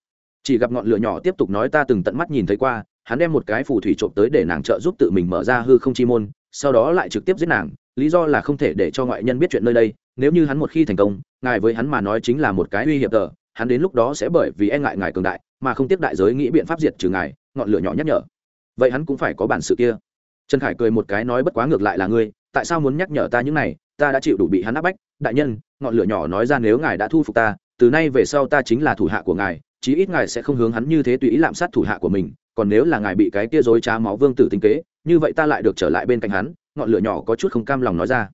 Chỉ gặp ngọn lửa nhỏ tiếp tục nói ta từng tận mắt nhìn thấy qua, hắn đem một cái phù thủy trộm tới để nàng trợ giúp tự mình mở ra hư không chi môn, sau đó lại trực tiếp giết nàng, lý do là không thể để cho ngoại nhân biết chuyện nơi đây, nếu như hắn một khi thành công, ngài với hắn mà nói chính là một cái uy hiểm tờ, hắn đến lúc đó sẽ bởi vì e ngại ngài cường đại mà không tiếc đại giới nghĩ biện pháp diệt trừ ngài, ngọn lửa nhỏ nhắc nhở. Vậy hắn cũng phải có bản sự kia. Trần khải cười một cái nói bất quá ngược lại là ngươi, tại sao muốn nhắc nhở ta những này, ta đã chịu đủ bị hắn áp bách. Đại nhân, ngọn lửa nhỏ nói ra nếu ngài đã thu phục ta, từ nay về sau ta chính là thủ hạ của ngài, chí ít ngài sẽ không hướng hắn như thế tùy ý lạm sát thủ hạ của mình. Còn nếu là ngài bị cái kia dối trá máu vương tử tinh kế, như vậy ta lại được trở lại bên cạnh hắn. Ngọn lửa nhỏ có chút không cam lòng nói ra.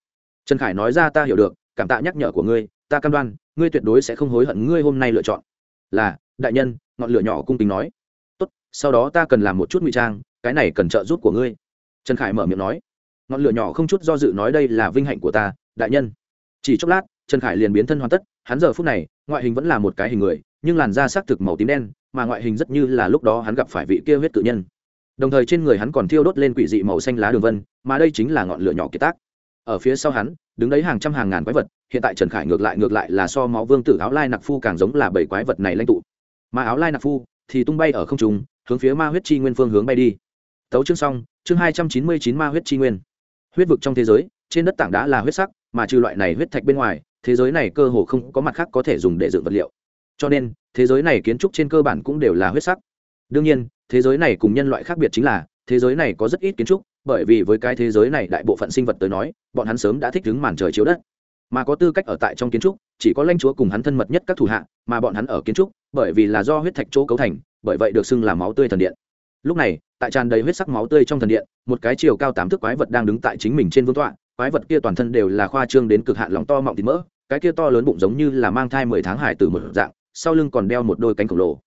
Trần khải nói ra ta hiểu được, cảm tạ nhắc nhở của ngươi, ta cam đoan, ngươi tuyệt đối sẽ không hối hận ngươi hôm nay lựa chọn. Là, đại nhân ngọn lửa nhỏ cung kính nói, tốt, sau đó ta cần làm một chút ngụy trang, cái này cần trợ giúp của ngươi. Trần khải mở miệng nói, ngọn lửa nhỏ không chút do dự nói đây là vinh hạnh của ta, đại nhân. Chỉ chốc lát, trần khải liền biến thân hoàn tất, hắn giờ phút này, ngoại hình vẫn là một cái hình người, nhưng làn da xác thực màu tím đen, mà ngoại hình rất như là lúc đó hắn gặp phải vị kia huyết tự nhân. Đồng thời trên người hắn còn thiêu đốt lên quỷ dị màu xanh lá đường vân, mà đây chính là ngọn lửa nhỏ kiệt tác. Ở phía sau hắn, đứng đấy hàng trăm hàng ngàn quái vật, hiện tại trần khải ngược lại ngược lại là so máu vương tử áo lai nặc phu càng giống là bảy quái vật này lãnh tụ mà áo lai nạp phu thì tung bay ở không trung, hướng phía ma huyết chi nguyên phương hướng bay đi. Tấu chương xong, chương hai trăm chín mươi chín ma huyết chi nguyên. Huyết vực trong thế giới, trên đất tảng đá là huyết sắc, mà trừ loại này huyết thạch bên ngoài, thế giới này cơ hồ không có mặt khác có thể dùng để dựng vật liệu. Cho nên, thế giới này kiến trúc trên cơ bản cũng đều là huyết sắc. Đương nhiên, thế giới này cùng nhân loại khác biệt chính là, thế giới này có rất ít kiến trúc, bởi vì với cái thế giới này đại bộ phận sinh vật tới nói, bọn hắn sớm đã thích ứng màn trời chiếu đất mà có tư cách ở tại trong kiến trúc, chỉ có lãnh chúa cùng hắn thân mật nhất các thủ hạ, mà bọn hắn ở kiến trúc, bởi vì là do huyết thạch chỗ cấu thành, bởi vậy được xưng là máu tươi thần điện. Lúc này, tại tràn đầy huyết sắc máu tươi trong thần điện, một cái chiều cao tám thước quái vật đang đứng tại chính mình trên vương tọa, quái vật kia toàn thân đều là khoa trương đến cực hạn lòng to mọng thịt mỡ, cái kia to lớn bụng giống như là mang thai mười tháng hải từ một dạng, sau lưng còn đeo một đôi cánh khổng lồ.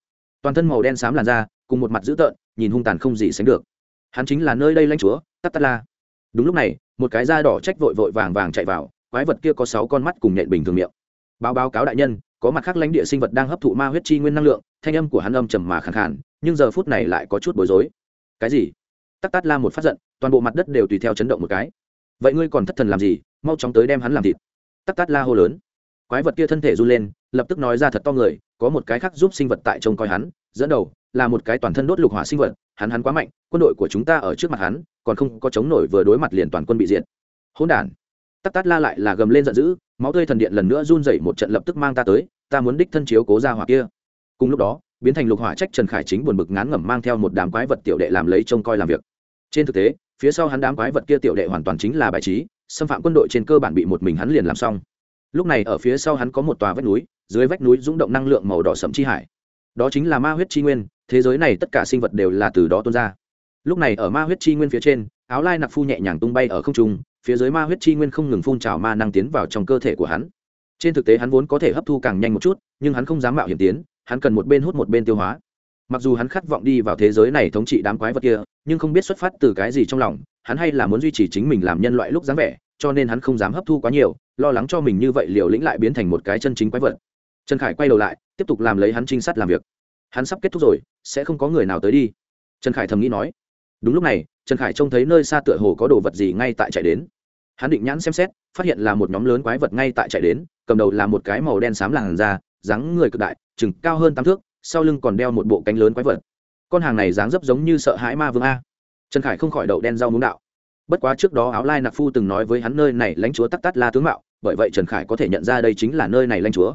Toàn thân màu đen xám làn da, cùng một mặt dữ tợn, nhìn hung tàn không gì sánh được. Hắn chính là nơi đây lãnh chúa tắt tắt la. Đúng lúc này, một cái da đỏ trách vội vội vàng vàng chạy vào quái vật kia có sáu con mắt cùng nhện bình thường miệng. Báo báo cáo đại nhân, có mặt khác lãnh địa sinh vật đang hấp thụ ma huyết chi nguyên năng lượng, thanh âm của hắn âm trầm mà khẳng khàn, nhưng giờ phút này lại có chút bối rối. Cái gì? Tắc tát la một phát giận, toàn bộ mặt đất đều tùy theo chấn động một cái. Vậy ngươi còn thất thần làm gì? Mau chóng tới đem hắn làm thịt. Tắc tát la hô lớn. Quái vật kia thân thể run lên, lập tức nói ra thật to người, có một cái khác giúp sinh vật tại trông coi hắn, dẫn đầu là một cái toàn thân đốt lục hỏa sinh vật, hắn hắn quá mạnh, quân đội của chúng ta ở trước mặt hắn, còn không có chống nổi vừa đối mặt liền toàn quân bị diệt. Hỗn đản tắc tát la lại là gầm lên giận dữ, máu tươi thần điện lần nữa run dậy một trận lập tức mang ta tới, ta muốn đích thân chiếu cố ra hỏa kia. Cùng lúc đó, biến thành lục hỏa trách trần khải chính buồn bực ngán ngẩm mang theo một đám quái vật tiểu đệ làm lấy trông coi làm việc. Trên thực tế, phía sau hắn đám quái vật kia tiểu đệ hoàn toàn chính là bài trí, xâm phạm quân đội trên cơ bản bị một mình hắn liền làm xong. Lúc này ở phía sau hắn có một tòa vách núi, dưới vách núi rung động năng lượng màu đỏ sẫm chi hải. Đó chính là ma huyết chi nguyên, thế giới này tất cả sinh vật đều là từ đó tuôn ra. Lúc này ở ma huyết chi nguyên phía trên áo lai nặc phu nhẹ nhàng tung bay ở không trung, phía dưới ma huyết chi nguyên không ngừng phun trào ma năng tiến vào trong cơ thể của hắn. Trên thực tế hắn vốn có thể hấp thu càng nhanh một chút, nhưng hắn không dám mạo hiểm tiến, hắn cần một bên hút một bên tiêu hóa. Mặc dù hắn khát vọng đi vào thế giới này thống trị đám quái vật kia, nhưng không biết xuất phát từ cái gì trong lòng, hắn hay là muốn duy trì chính mình làm nhân loại lúc dáng vẻ, cho nên hắn không dám hấp thu quá nhiều, lo lắng cho mình như vậy liều lĩnh lại biến thành một cái chân chính quái vật. Trần khải quay đầu lại, tiếp tục làm lấy hắn trinh sát làm việc. Hắn sắp kết thúc rồi, sẽ không có người nào tới đi. Trần khải thầm nghĩ nói đúng lúc này, trần khải trông thấy nơi xa tựa hồ có đồ vật gì ngay tại chạy đến. Hắn định nhãn xem xét, phát hiện là một nhóm lớn quái vật ngay tại chạy đến, cầm đầu là một cái màu đen xám làn da, dáng người cực đại, chừng cao hơn tám thước, sau lưng còn đeo một bộ cánh lớn quái vật. Con hàng này dáng dấp giống như sợ hãi ma vương a. Trần khải không khỏi đậu đen rau muốn đạo. Bất quá trước đó áo lai nặc phu từng nói với hắn nơi này lãnh chúa tắc tắt la tướng mạo, bởi vậy trần khải có thể nhận ra đây chính là nơi này lãnh chúa.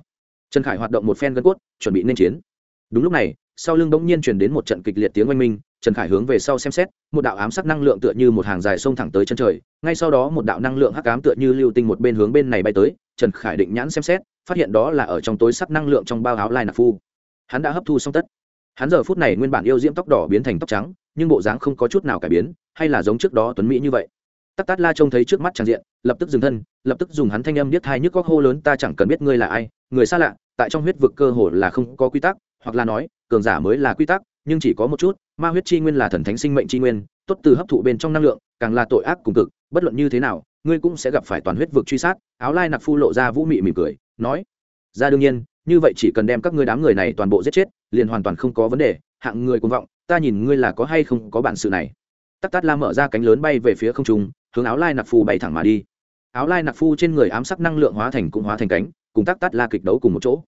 Trần khải hoạt động một phen gân cốt, chuẩn bị nên chiến. Đúng lúc này sau lưng bỗng nhiên truyền đến một trận kịch liệt tiếng oanh minh, trần khải hướng về sau xem xét, một đạo ám sắc năng lượng tựa như một hàng dài sông thẳng tới chân trời, ngay sau đó một đạo năng lượng hắc ám tựa như lưu tinh một bên hướng bên này bay tới, trần khải định nhãn xem xét, phát hiện đó là ở trong tối sắc năng lượng trong bao áo lai nạp phu. Hắn đã hấp thu xong tất. Hắn giờ phút này nguyên bản yêu diễm tóc đỏ biến thành tóc trắng, nhưng bộ dáng không có chút nào cải biến, hay là giống trước đó tuấn mỹ như vậy. Tắc tát la trông thấy trước mắt tràn diện, lập tức dừng thân, lập tức dùng hắn thanh âm biết thai nhức góc hô lớn, ta chẳng cần biết ngươi là ai, người xa lạ, tại trong huyết vực cơ hồ là không có quy tắc, hoặc là nói cường giả mới là quy tắc, nhưng chỉ có một chút, ma huyết chi nguyên là thần thánh sinh mệnh chi nguyên, tốt từ hấp thụ bên trong năng lượng, càng là tội ác cùng cực, bất luận như thế nào, ngươi cũng sẽ gặp phải toàn huyết vực truy sát, áo lai nặc phu lộ ra vũ mị mỉm cười, nói, ra đương nhiên, như vậy chỉ cần đem các ngươi đám người này toàn bộ giết chết, liền hoàn toàn không có vấn đề, hạng người cuồng vọng, ta nhìn ngươi là có hay không có bản sự này. Tắc tát la mở ra cánh lớn bay về phía không trung, hướng áo lai nặc phu bay thẳng mà đi. Áo lai nặc phu trên người ám sắc năng lượng hóa thành cũng hóa thành cánh, cùng tắc tát la kịch đấu cùng một chỗ.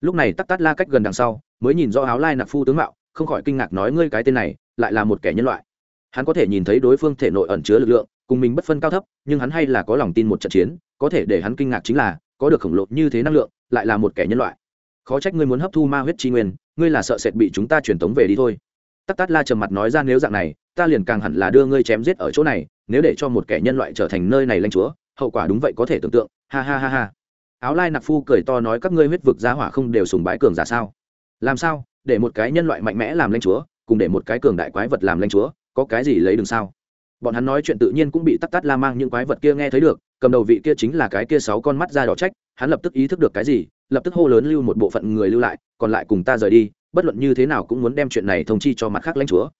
Lúc này tắc tát la cách gần đằng sau mới nhìn do áo lai nạp phu tướng mạo, không khỏi kinh ngạc nói ngươi cái tên này lại là một kẻ nhân loại. Hắn có thể nhìn thấy đối phương thể nội ẩn chứa lực lượng, cùng mình bất phân cao thấp, nhưng hắn hay là có lòng tin một trận chiến, có thể để hắn kinh ngạc chính là, có được khổng lồ như thế năng lượng, lại là một kẻ nhân loại. Khó trách ngươi muốn hấp thu ma huyết tri nguyên, ngươi là sợ sệt bị chúng ta truyền tống về đi thôi. Tắc tát la trầm mặt nói ra nếu dạng này, ta liền càng hẳn là đưa ngươi chém giết ở chỗ này, nếu để cho một kẻ nhân loại trở thành nơi này lanh chúa, hậu quả đúng vậy có thể tưởng tượng. Ha ha ha ha. Áo lai nạp phu cười to nói các ngươi huyết vực giá hỏa không đều sùng bái cường giả sao? Làm sao? Để một cái nhân loại mạnh mẽ làm lãnh chúa, cùng để một cái cường đại quái vật làm lãnh chúa, có cái gì lấy đường sao? Bọn hắn nói chuyện tự nhiên cũng bị tắt tắt la mang những quái vật kia nghe thấy được, cầm đầu vị kia chính là cái kia sáu con mắt ra đỏ trách, hắn lập tức ý thức được cái gì, lập tức hô lớn lưu một bộ phận người lưu lại, còn lại cùng ta rời đi, bất luận như thế nào cũng muốn đem chuyện này thông chi cho mặt khác lãnh chúa.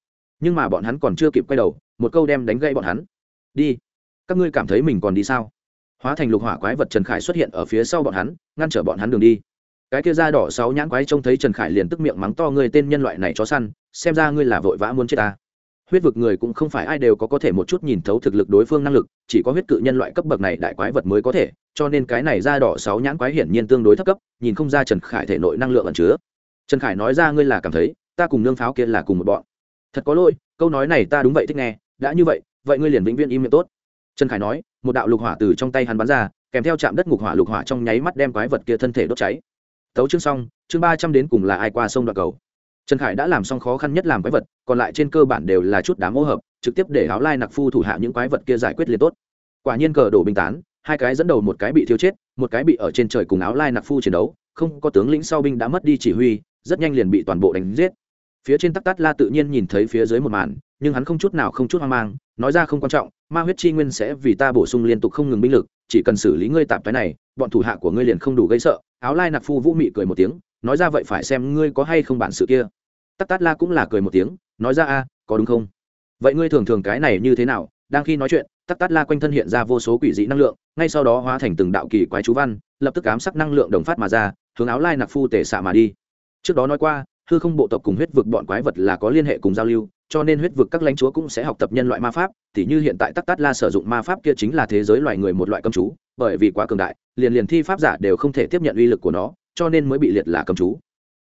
Nhưng mà bọn hắn còn chưa kịp quay đầu, một câu đem đánh gây bọn hắn. Đi. Các ngươi cảm thấy mình còn đi sao? Hóa thành lục hỏa quái vật trần khải xuất hiện ở phía sau bọn hắn, ngăn trở bọn hắn đường đi cái kia da đỏ sáu nhãn quái trông thấy trần khải liền tức miệng mắng to người tên nhân loại này chó săn, xem ra ngươi là vội vã muốn chết ta. Huyết vực người cũng không phải ai đều có có thể một chút nhìn thấu thực lực đối phương năng lực, chỉ có huyết cự nhân loại cấp bậc này đại quái vật mới có thể, cho nên cái này da đỏ sáu nhãn quái hiển nhiên tương đối thấp cấp, nhìn không ra trần khải thể nội năng lượng ẩn chứa. Trần khải nói ra, ngươi là cảm thấy, ta cùng nương pháo kia là cùng một bọn. Thật có lỗi, câu nói này ta đúng vậy thích nghe, đã như vậy vậy ngươi liền vĩnh viễn im miệng tốt. Trần khải nói, một đạo lục hỏa từ trong tay hắn bắn ra, kèm theo chạm đất ngục hỏa lục hỏa trong nháy mắt đem quái vật kia thân thể đốt cháy tấu chương xong, chương ba trăm đến cùng là ai qua sông đoạn cầu. Trần khải đã làm xong khó khăn nhất làm quái vật, còn lại trên cơ bản đều là chút đám ô hợp, trực tiếp để áo lai nặc phu thủ hạ những quái vật kia giải quyết liền tốt. Quả nhiên cờ đổ bình tán, hai cái dẫn đầu một cái bị thiếu chết, một cái bị ở trên trời cùng áo lai nặc phu chiến đấu, không có tướng lĩnh sau binh đã mất đi chỉ huy, rất nhanh liền bị toàn bộ đánh giết. Phía trên tắc tát la tự nhiên nhìn thấy phía dưới một màn, nhưng hắn không chút nào không chút hoang mang, nói ra không quan trọng, ma huyết chi nguyên sẽ vì ta bổ sung liên tục không ngừng binh lực, chỉ cần xử lý ngươi tạp cái này bọn thủ hạ của ngươi liền không đủ gây sợ, áo lai nặc phu vũ mị cười một tiếng, nói ra vậy phải xem ngươi có hay không bản sự kia. Tắc tát la cũng là cười một tiếng, nói ra a, có đúng không? Vậy ngươi thường thường cái này như thế nào? Đang khi nói chuyện, tắc tát la quanh thân hiện ra vô số quỷ dị năng lượng, ngay sau đó hóa thành từng đạo kỳ quái chú văn, lập tức ám sắc năng lượng đồng phát mà ra, hướng áo lai nặc phu tể xạ mà đi. Trước đó nói qua, hư không bộ tộc cùng huyết vực bọn quái vật là có liên hệ cùng giao lưu, cho nên huyết vực các lãnh chúa cũng sẽ học tập nhân loại ma pháp, tỉ như hiện tại tắc tát la sử dụng ma pháp kia chính là thế giới loài người một loại cầm chú bởi vì quá cường đại, liền liền thi pháp giả đều không thể tiếp nhận uy lực của nó, cho nên mới bị liệt là cầm chú.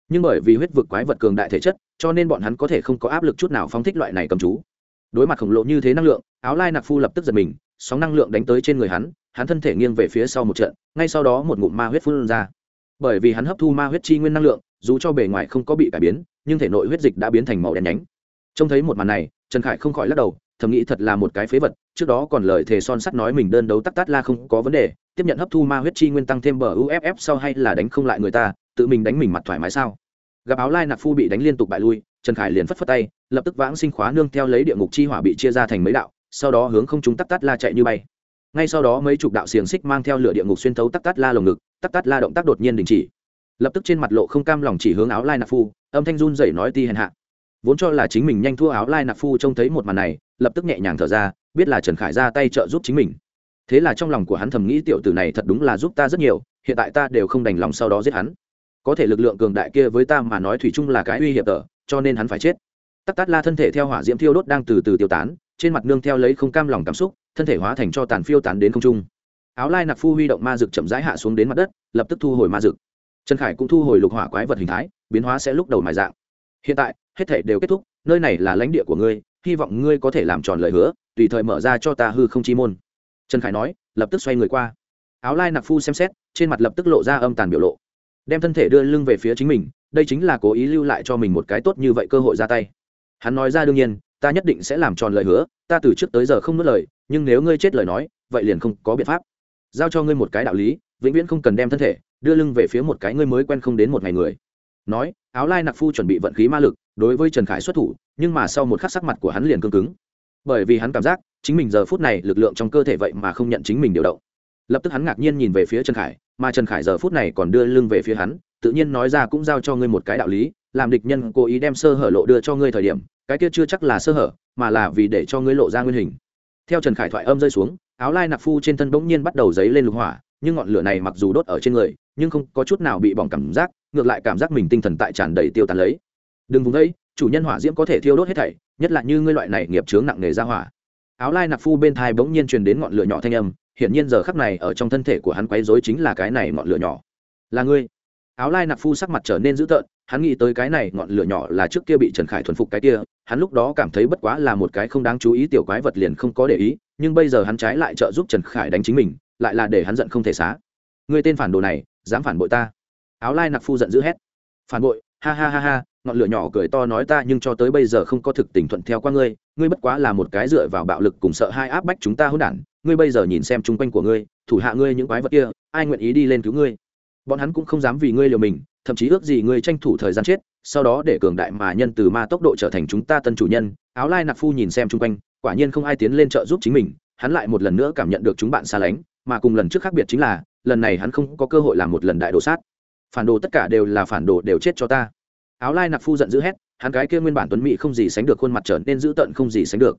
Nhưng bởi vì huyết vực quái vật cường đại thể chất, cho nên bọn hắn có thể không có áp lực chút nào phóng thích loại này cầm chú. Đối mặt khổng lồ như thế năng lượng, áo lai nặc phu lập tức giật mình, sóng năng lượng đánh tới trên người hắn hắn thân thể nghiêng về phía sau một trận, ngay sau đó một ngụm ma huyết phun ra. Bởi vì hắn hấp thu ma huyết chi nguyên năng lượng, dù cho bề ngoài không có bị cải biến, nhưng thể nội huyết dịch đã biến thành màu đen nhánh. Trông thấy một màn này, trần khải không khỏi lắc đầu thầm nghĩ thật là một cái phế vật, trước đó còn lời thề son sắt nói mình đơn đấu tắc tát la không có vấn đề, tiếp nhận hấp thu ma huyết chi nguyên tăng thêm bờ uff sau hay là đánh không lại người ta, tự mình đánh mình mặt thoải mái sao? Gặp áo lai nạp phu bị đánh liên tục bại lui, trần khải liền phất phất tay, lập tức vãng sinh khóa nương theo lấy địa ngục chi hỏa bị chia ra thành mấy đạo, sau đó hướng không chúng tắc tát la chạy như bay. Ngay sau đó mấy chục đạo xiềng xích mang theo lửa địa ngục xuyên thấu tắc tát la lồng ngực, tắc tát la động tác đột nhiên đình chỉ. Lập tức trên mặt lộ không cam lòng chỉ hướng áo lai nạp phu, âm thanh run dậy nói ti hèn hạ. Vốn cho là chính mình nhanh thua áo lai nạp phu trông thấy một màn này lập tức nhẹ nhàng thở ra, biết là trần khải ra tay trợ giúp chính mình. Thế là trong lòng của hắn thầm nghĩ tiểu tử này thật đúng là giúp ta rất nhiều, hiện tại ta đều không đành lòng sau đó giết hắn. Có thể lực lượng cường đại kia với ta mà nói thủy chung là cái uy hiểm tở cho nên hắn phải chết. Tắc tát la thân thể theo hỏa diễm thiêu đốt đang từ từ tiêu tán, trên mặt nương theo lấy không cam lòng cảm xúc, thân thể hóa thành cho tàn phiêu tán đến không trung. Áo lai nặc phu huy động ma rực chậm rãi hạ xuống đến mặt đất, lập tức thu hồi ma rực trần khải cũng thu hồi lục hỏa quái vật hình thái, biến hóa sẽ lúc đầu mài dạng. Hiện tại, hết thể đều kết thúc, nơi này là lãnh địa của ngươi hy vọng ngươi có thể làm tròn lời hứa, tùy thời mở ra cho ta hư không chi môn. Trần khải nói, lập tức xoay người qua. Áo lai nặc phu xem xét, trên mặt lập tức lộ ra âm tàn biểu lộ. Đem thân thể đưa lưng về phía chính mình, đây chính là cố ý lưu lại cho mình một cái tốt như vậy cơ hội ra tay. Hắn nói ra đương nhiên, ta nhất định sẽ làm tròn lời hứa, ta từ trước tới giờ không nuốt lời, nhưng nếu ngươi chết lời nói, vậy liền không có biện pháp. Giao cho ngươi một cái đạo lý, vĩnh viễn không cần đem thân thể đưa lưng về phía một cái ngươi mới quen không đến một ngày người nói, áo lai nặc phu chuẩn bị vận khí ma lực, đối với trần khải xuất thủ, nhưng mà sau một khắc sắc mặt của hắn liền cương cứng. Bởi vì hắn cảm giác, chính mình giờ phút này lực lượng trong cơ thể vậy mà không nhận chính mình điều động. Lập tức hắn ngạc nhiên nhìn về phía trần khải, mà trần khải giờ phút này còn đưa lưng về phía hắn, tự nhiên nói ra cũng giao cho ngươi một cái đạo lý, làm địch nhân cố ý đem sơ hở lộ đưa cho ngươi thời điểm, cái kia chưa chắc là sơ hở, mà là vì để cho ngươi lộ ra nguyên hình. Theo trần khải thoại âm rơi xuống, áo lai nặc phu trên thân bỗng nhiên bắt đầu dấy lên lục hỏa, nhưng ngọn lửa này mặc dù đốt ở trên người, nhưng không có chút nào bị bỏng cảm giác ngược lại cảm giác mình tinh thần tại tràn đầy tiêu tàn lấy. Đừng vùng đấy chủ nhân hỏa diễm có thể thiêu đốt hết thảy, nhất là như ngươi loại này nghiệp chướng nặng nề ra hỏa. Áo lai nặc phu bên thai bỗng nhiên truyền đến ngọn lửa nhỏ thanh âm, hiển nhiên giờ khắc này ở trong thân thể của hắn quấy rối chính là cái này ngọn lửa nhỏ. Là ngươi. Áo lai nặc phu sắc mặt trở nên dữ tợn, hắn nghĩ tới cái này ngọn lửa nhỏ là trước kia bị trần khải thuần phục cái kia, hắn lúc đó cảm thấy bất quá là một cái không đáng chú ý tiểu quái vật liền không có để ý, nhưng bây giờ hắn trái lại trợ giúp trần khải đánh chính mình, lại là để hắn giận không thể xá. Người tên phản đồ này, dám phản bội ta áo lai nặc phu giận dữ hét. Phản bội, ha ha ha ha, ngọn lửa nhỏ cười to nói ta nhưng cho tới bây giờ không có thực tình thuận theo qua ngươi ngươi bất quá là một cái dựa vào bạo lực cùng sợ hai áp bách chúng ta hỗn đản, ngươi bây giờ nhìn xem chung quanh của ngươi, thủ hạ ngươi những quái vật kia, ai nguyện ý đi lên cứu ngươi? Bọn hắn cũng không dám vì ngươi liều mình, thậm chí ước gì ngươi tranh thủ thời gian chết, sau đó để cường đại mà nhân từ ma tốc độ trở thành chúng ta tân chủ nhân, áo lai nặc phu nhìn xem chung quanh, quả nhiên không ai tiến lên trợ giúp chính mình, hắn lại một lần nữa cảm nhận được chúng bạn xa lánh, mà cùng lần trước khác biệt chính là, lần này hắn không có cơ hội làm một lần đại đồ sát phản đồ tất cả đều là phản đồ đều chết cho ta. Áo lai nặc phu giận dữ hét, hắn cái kia nguyên bản tuấn mỹ không gì sánh được khuôn mặt trở nên dữ tợn không gì sánh được.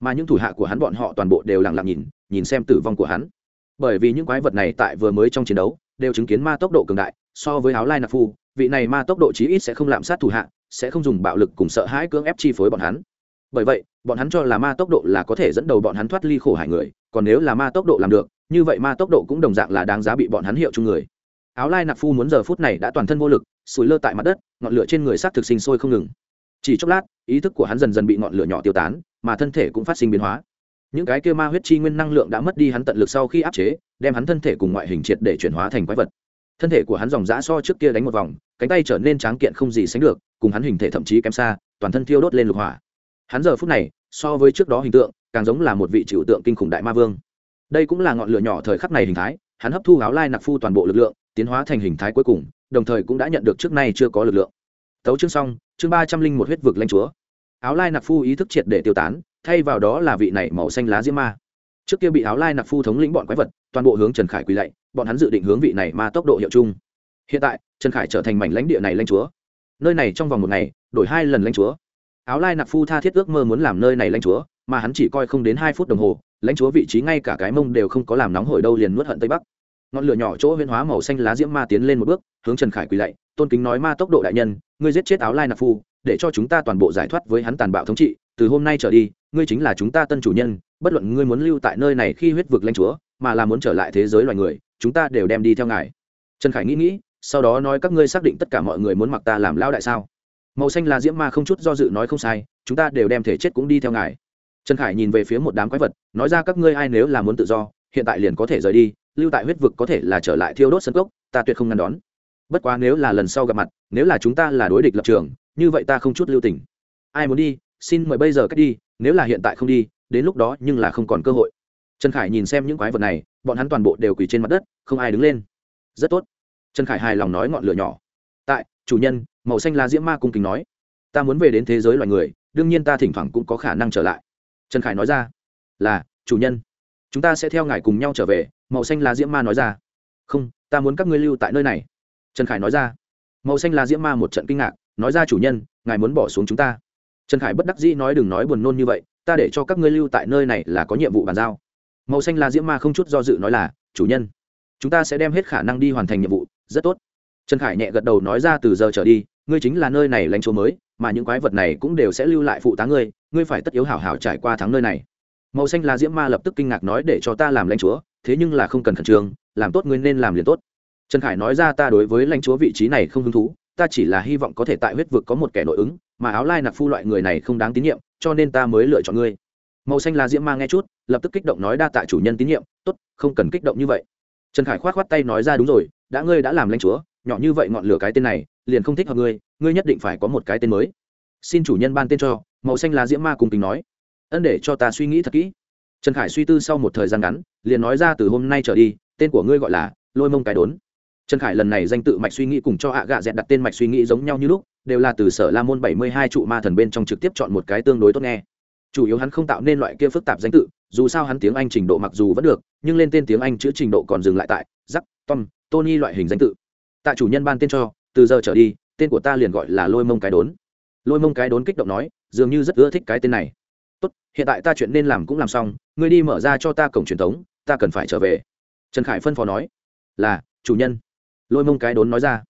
Mà những thủ hạ của hắn bọn họ toàn bộ đều lặng lặng nhìn nhìn xem tử vong của hắn. Bởi vì những quái vật này tại vừa mới trong chiến đấu, đều chứng kiến ma tốc độ cường đại, so với áo lai nặc phu, vị này ma tốc độ chí ít sẽ không lạm sát thủ hạ, sẽ không dùng bạo lực cùng sợ hãi cưỡng ép chi phối bọn hắn. Bởi vậy, bọn hắn cho là ma tốc độ là có thể dẫn đầu bọn hắn thoát ly khổ hải người, còn nếu là ma tốc độ làm được, như vậy ma tốc độ cũng đồng dạng là đáng giá bị bọn hắn hiệu chung người áo lai nặc phu muốn giờ phút này đã toàn thân vô lực, sủi lơ tại mặt đất, ngọn lửa trên người s thực sinh sôi không ngừng. Chỉ chốc lát, ý thức của hắn dần dần bị ngọn lửa nhỏ tiêu tán, mà thân thể cũng phát sinh biến hóa. Những cái kia ma huyết chi nguyên năng lượng đã mất đi hắn tận lực sau khi áp chế, đem hắn thân thể cùng ngoại hình triệt để chuyển hóa thành quái vật. Thân thể của hắn dòng dã so trước kia đánh một vòng, cánh tay trở nên tráng kiện không gì sánh được, cùng hắn hình thể thậm chí kém xa, toàn thân thiêu đốt lên lục hỏa. Hắn giờ phút này, so với trước đó hình tượng, càng giống là một vị trừu tượng kinh khủng đại ma vương. Đây cũng là ngọn lửa nhỏ thời khắc này hình thái, hắn hấp thu áo lai nặc phu toàn bộ lực lượng tiến hóa thành hình thái cuối cùng, đồng thời cũng đã nhận được trước nay chưa có lực lượng. Tấu chương xong, chương ba trăm linh một huyết vực lanh chúa. Áo lai nặc phu ý thức triệt để tiêu tán, thay vào đó là vị này màu xanh lá diễm ma. Trước kia bị áo lai nặc phu thống lĩnh bọn quái vật, toàn bộ hướng trần khải quỳ lạy, bọn hắn dự định hướng vị này ma tốc độ hiệu chung. Hiện tại, trần khải trở thành mảnh lãnh địa này lãnh chúa. Nơi này trong vòng một ngày, đổi hai lần lãnh chúa. Áo lai nặc phu tha thiết ước mơ muốn làm nơi này lãnh chúa, mà hắn chỉ coi không đến hai phút đồng hồ, lãnh chúa vị trí ngay cả cái mông đều không có làm nóng hổi đâu liền nuốt hận tây bắc ngọn lửa nhỏ chỗ huyên hóa màu xanh lá diễm ma tiến lên một bước, hướng trần khải quỳ lạy, tôn kính nói ma tốc độ đại nhân, ngươi giết chết áo lai nạp phu, để cho chúng ta toàn bộ giải thoát với hắn tàn bạo thống trị, từ hôm nay trở đi, ngươi chính là chúng ta tân chủ nhân, bất luận ngươi muốn lưu tại nơi này khi huyết vực lãnh chúa, mà là muốn trở lại thế giới loài người, chúng ta đều đem đi theo ngài. Trần khải nghĩ nghĩ, sau đó nói, các ngươi xác định tất cả mọi người muốn mặc ta làm lao đại sao? Màu xanh là diễm ma không chút do dự nói, không sai, chúng ta đều đem thể chết cũng đi theo ngài. Trần khải nhìn về phía một đám quái vật, nói ra, các ngươi ai nếu là muốn tự do, hiện tại liền có thể rời đi lưu tại huyết vực có thể là trở lại thiêu đốt sân cốc, ta tuyệt không ngăn đón. Bất quá nếu là lần sau gặp mặt nếu là chúng ta là đối địch lập trường như vậy ta không chút lưu tình. Ai muốn đi xin mời bây giờ cách đi nếu là hiện tại không đi đến lúc đó nhưng là không còn cơ hội. Trần khải nhìn xem những quái vật này bọn hắn toàn bộ đều quỳ trên mặt đất không ai đứng lên. Rất tốt. Trần khải hài lòng nói ngọn lửa nhỏ. Tại chủ nhân màu xanh lá diễm ma cung kính nói. Ta muốn về đến thế giới loài người đương nhiên ta thỉnh thoảng cũng có khả năng trở lại. Trần khải nói ra. Là chủ nhân chúng ta sẽ theo ngài cùng nhau trở về màu xanh lá diễm ma nói ra. Không, ta muốn các ngươi lưu tại nơi này. Trần khải nói ra. Màu xanh lá diễm ma một trận kinh ngạc, nói ra chủ nhân, ngài muốn bỏ xuống chúng ta. Trần khải bất đắc dĩ nói đừng nói buồn nôn như vậy, ta để cho các ngươi lưu tại nơi này là có nhiệm vụ bàn giao. Màu xanh lá diễm ma không chút do dự nói là, chủ nhân, chúng ta sẽ đem hết khả năng đi hoàn thành nhiệm vụ, rất tốt. Trần khải nhẹ gật đầu nói ra từ giờ trở đi, ngươi chính là nơi này lãnh chúa mới, mà những quái vật này cũng đều sẽ lưu lại phụ tá ngươi ngươi phải tất yếu hảo hảo trải qua tháng nơi này. Màu xanh lá diễm ma lập tức kinh ngạc nói để cho ta làm lãnh chúa thế nhưng là không cần khẩn trương, làm tốt ngươi nên làm liền tốt. Trần khải nói ra ta đối với lãnh chúa vị trí này không hứng thú, ta chỉ là hy vọng có thể tại huyết vực có một kẻ nội ứng, mà áo lai nặc phu loại người này không đáng tín nhiệm, cho nên ta mới lựa chọn ngươi. Màu xanh là diễm ma nghe chút, lập tức kích động nói đa tạ chủ nhân tín nhiệm, tốt, không cần kích động như vậy. Trần khải khoát khoát tay nói ra đúng rồi, đã ngươi đã làm lãnh chúa, nhỏ như vậy ngọn lửa cái tên này, liền không thích hợp ngươi ngươi nhất định phải có một cái tên mới. Xin chủ nhân ban tên cho, màu xanh là diễm ma cùng tình nói. Ân để cho ta suy nghĩ thật kỹ. Trần khải suy tư sau một thời gian ngắn liền nói ra từ hôm nay trở đi, tên của ngươi gọi là lôi mông cái đốn. Trần khải lần này danh tự mạch suy nghĩ cùng cho ạ gạ dẹt đặt tên mạch suy nghĩ giống nhau như lúc, đều là từ sở la môn bảy mươi hai trụ ma thần bên trong trực tiếp chọn một cái tương đối tốt nghe. Chủ yếu hắn không tạo nên loại kia phức tạp danh tự, dù sao hắn tiếng anh trình độ mặc dù vẫn được, nhưng lên tên tiếng anh chữ trình độ còn dừng lại tại giắc tom, tony loại hình danh tự. Tại chủ nhân ban tên cho, từ giờ trở đi, tên của ta liền gọi là lôi mông cái đốn. Lôi mông cái đốn kích động nói, dường như rất ưa thích cái tên này. Tốt, hiện tại ta chuyện nên làm cũng làm xong, ngươi đi mở ra cho ta cổng truyền thống ta cần phải trở về. Trần khải phân phó nói, là, chủ nhân. Lôi mông cái đốn nói ra.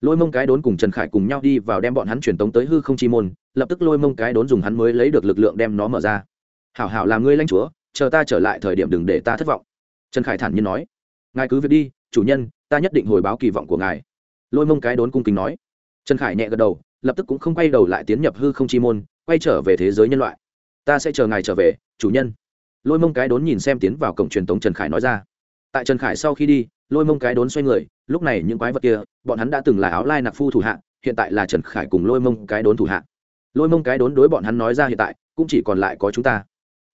Lôi mông cái đốn cùng trần khải cùng nhau đi vào đem bọn hắn truyền tống tới hư không chi môn, lập tức lôi mông cái đốn dùng hắn mới lấy được lực lượng đem nó mở ra. Hảo hảo làm ngươi lanh chúa, chờ ta trở lại thời điểm đừng để ta thất vọng. Trần khải thản nhiên nói. Ngài cứ việc đi, chủ nhân, ta nhất định hồi báo kỳ vọng của ngài. Lôi mông cái đốn cung kính nói. Trần khải nhẹ gật đầu, lập tức cũng không quay đầu lại tiến nhập hư không chi môn, quay trở về thế giới nhân loại. Ta sẽ chờ ngài trở về, chủ nhân lôi mông cái đốn nhìn xem tiến vào cổng truyền tống trần khải nói ra. Tại trần khải sau khi đi, lôi mông cái đốn xoay người, lúc này những quái vật kia, bọn hắn đã từng là áo lai nặc phu thủ hạ, hiện tại là trần khải cùng lôi mông cái đốn thủ hạ. Lôi mông cái đốn đối bọn hắn nói ra hiện tại, cũng chỉ còn lại có chúng ta.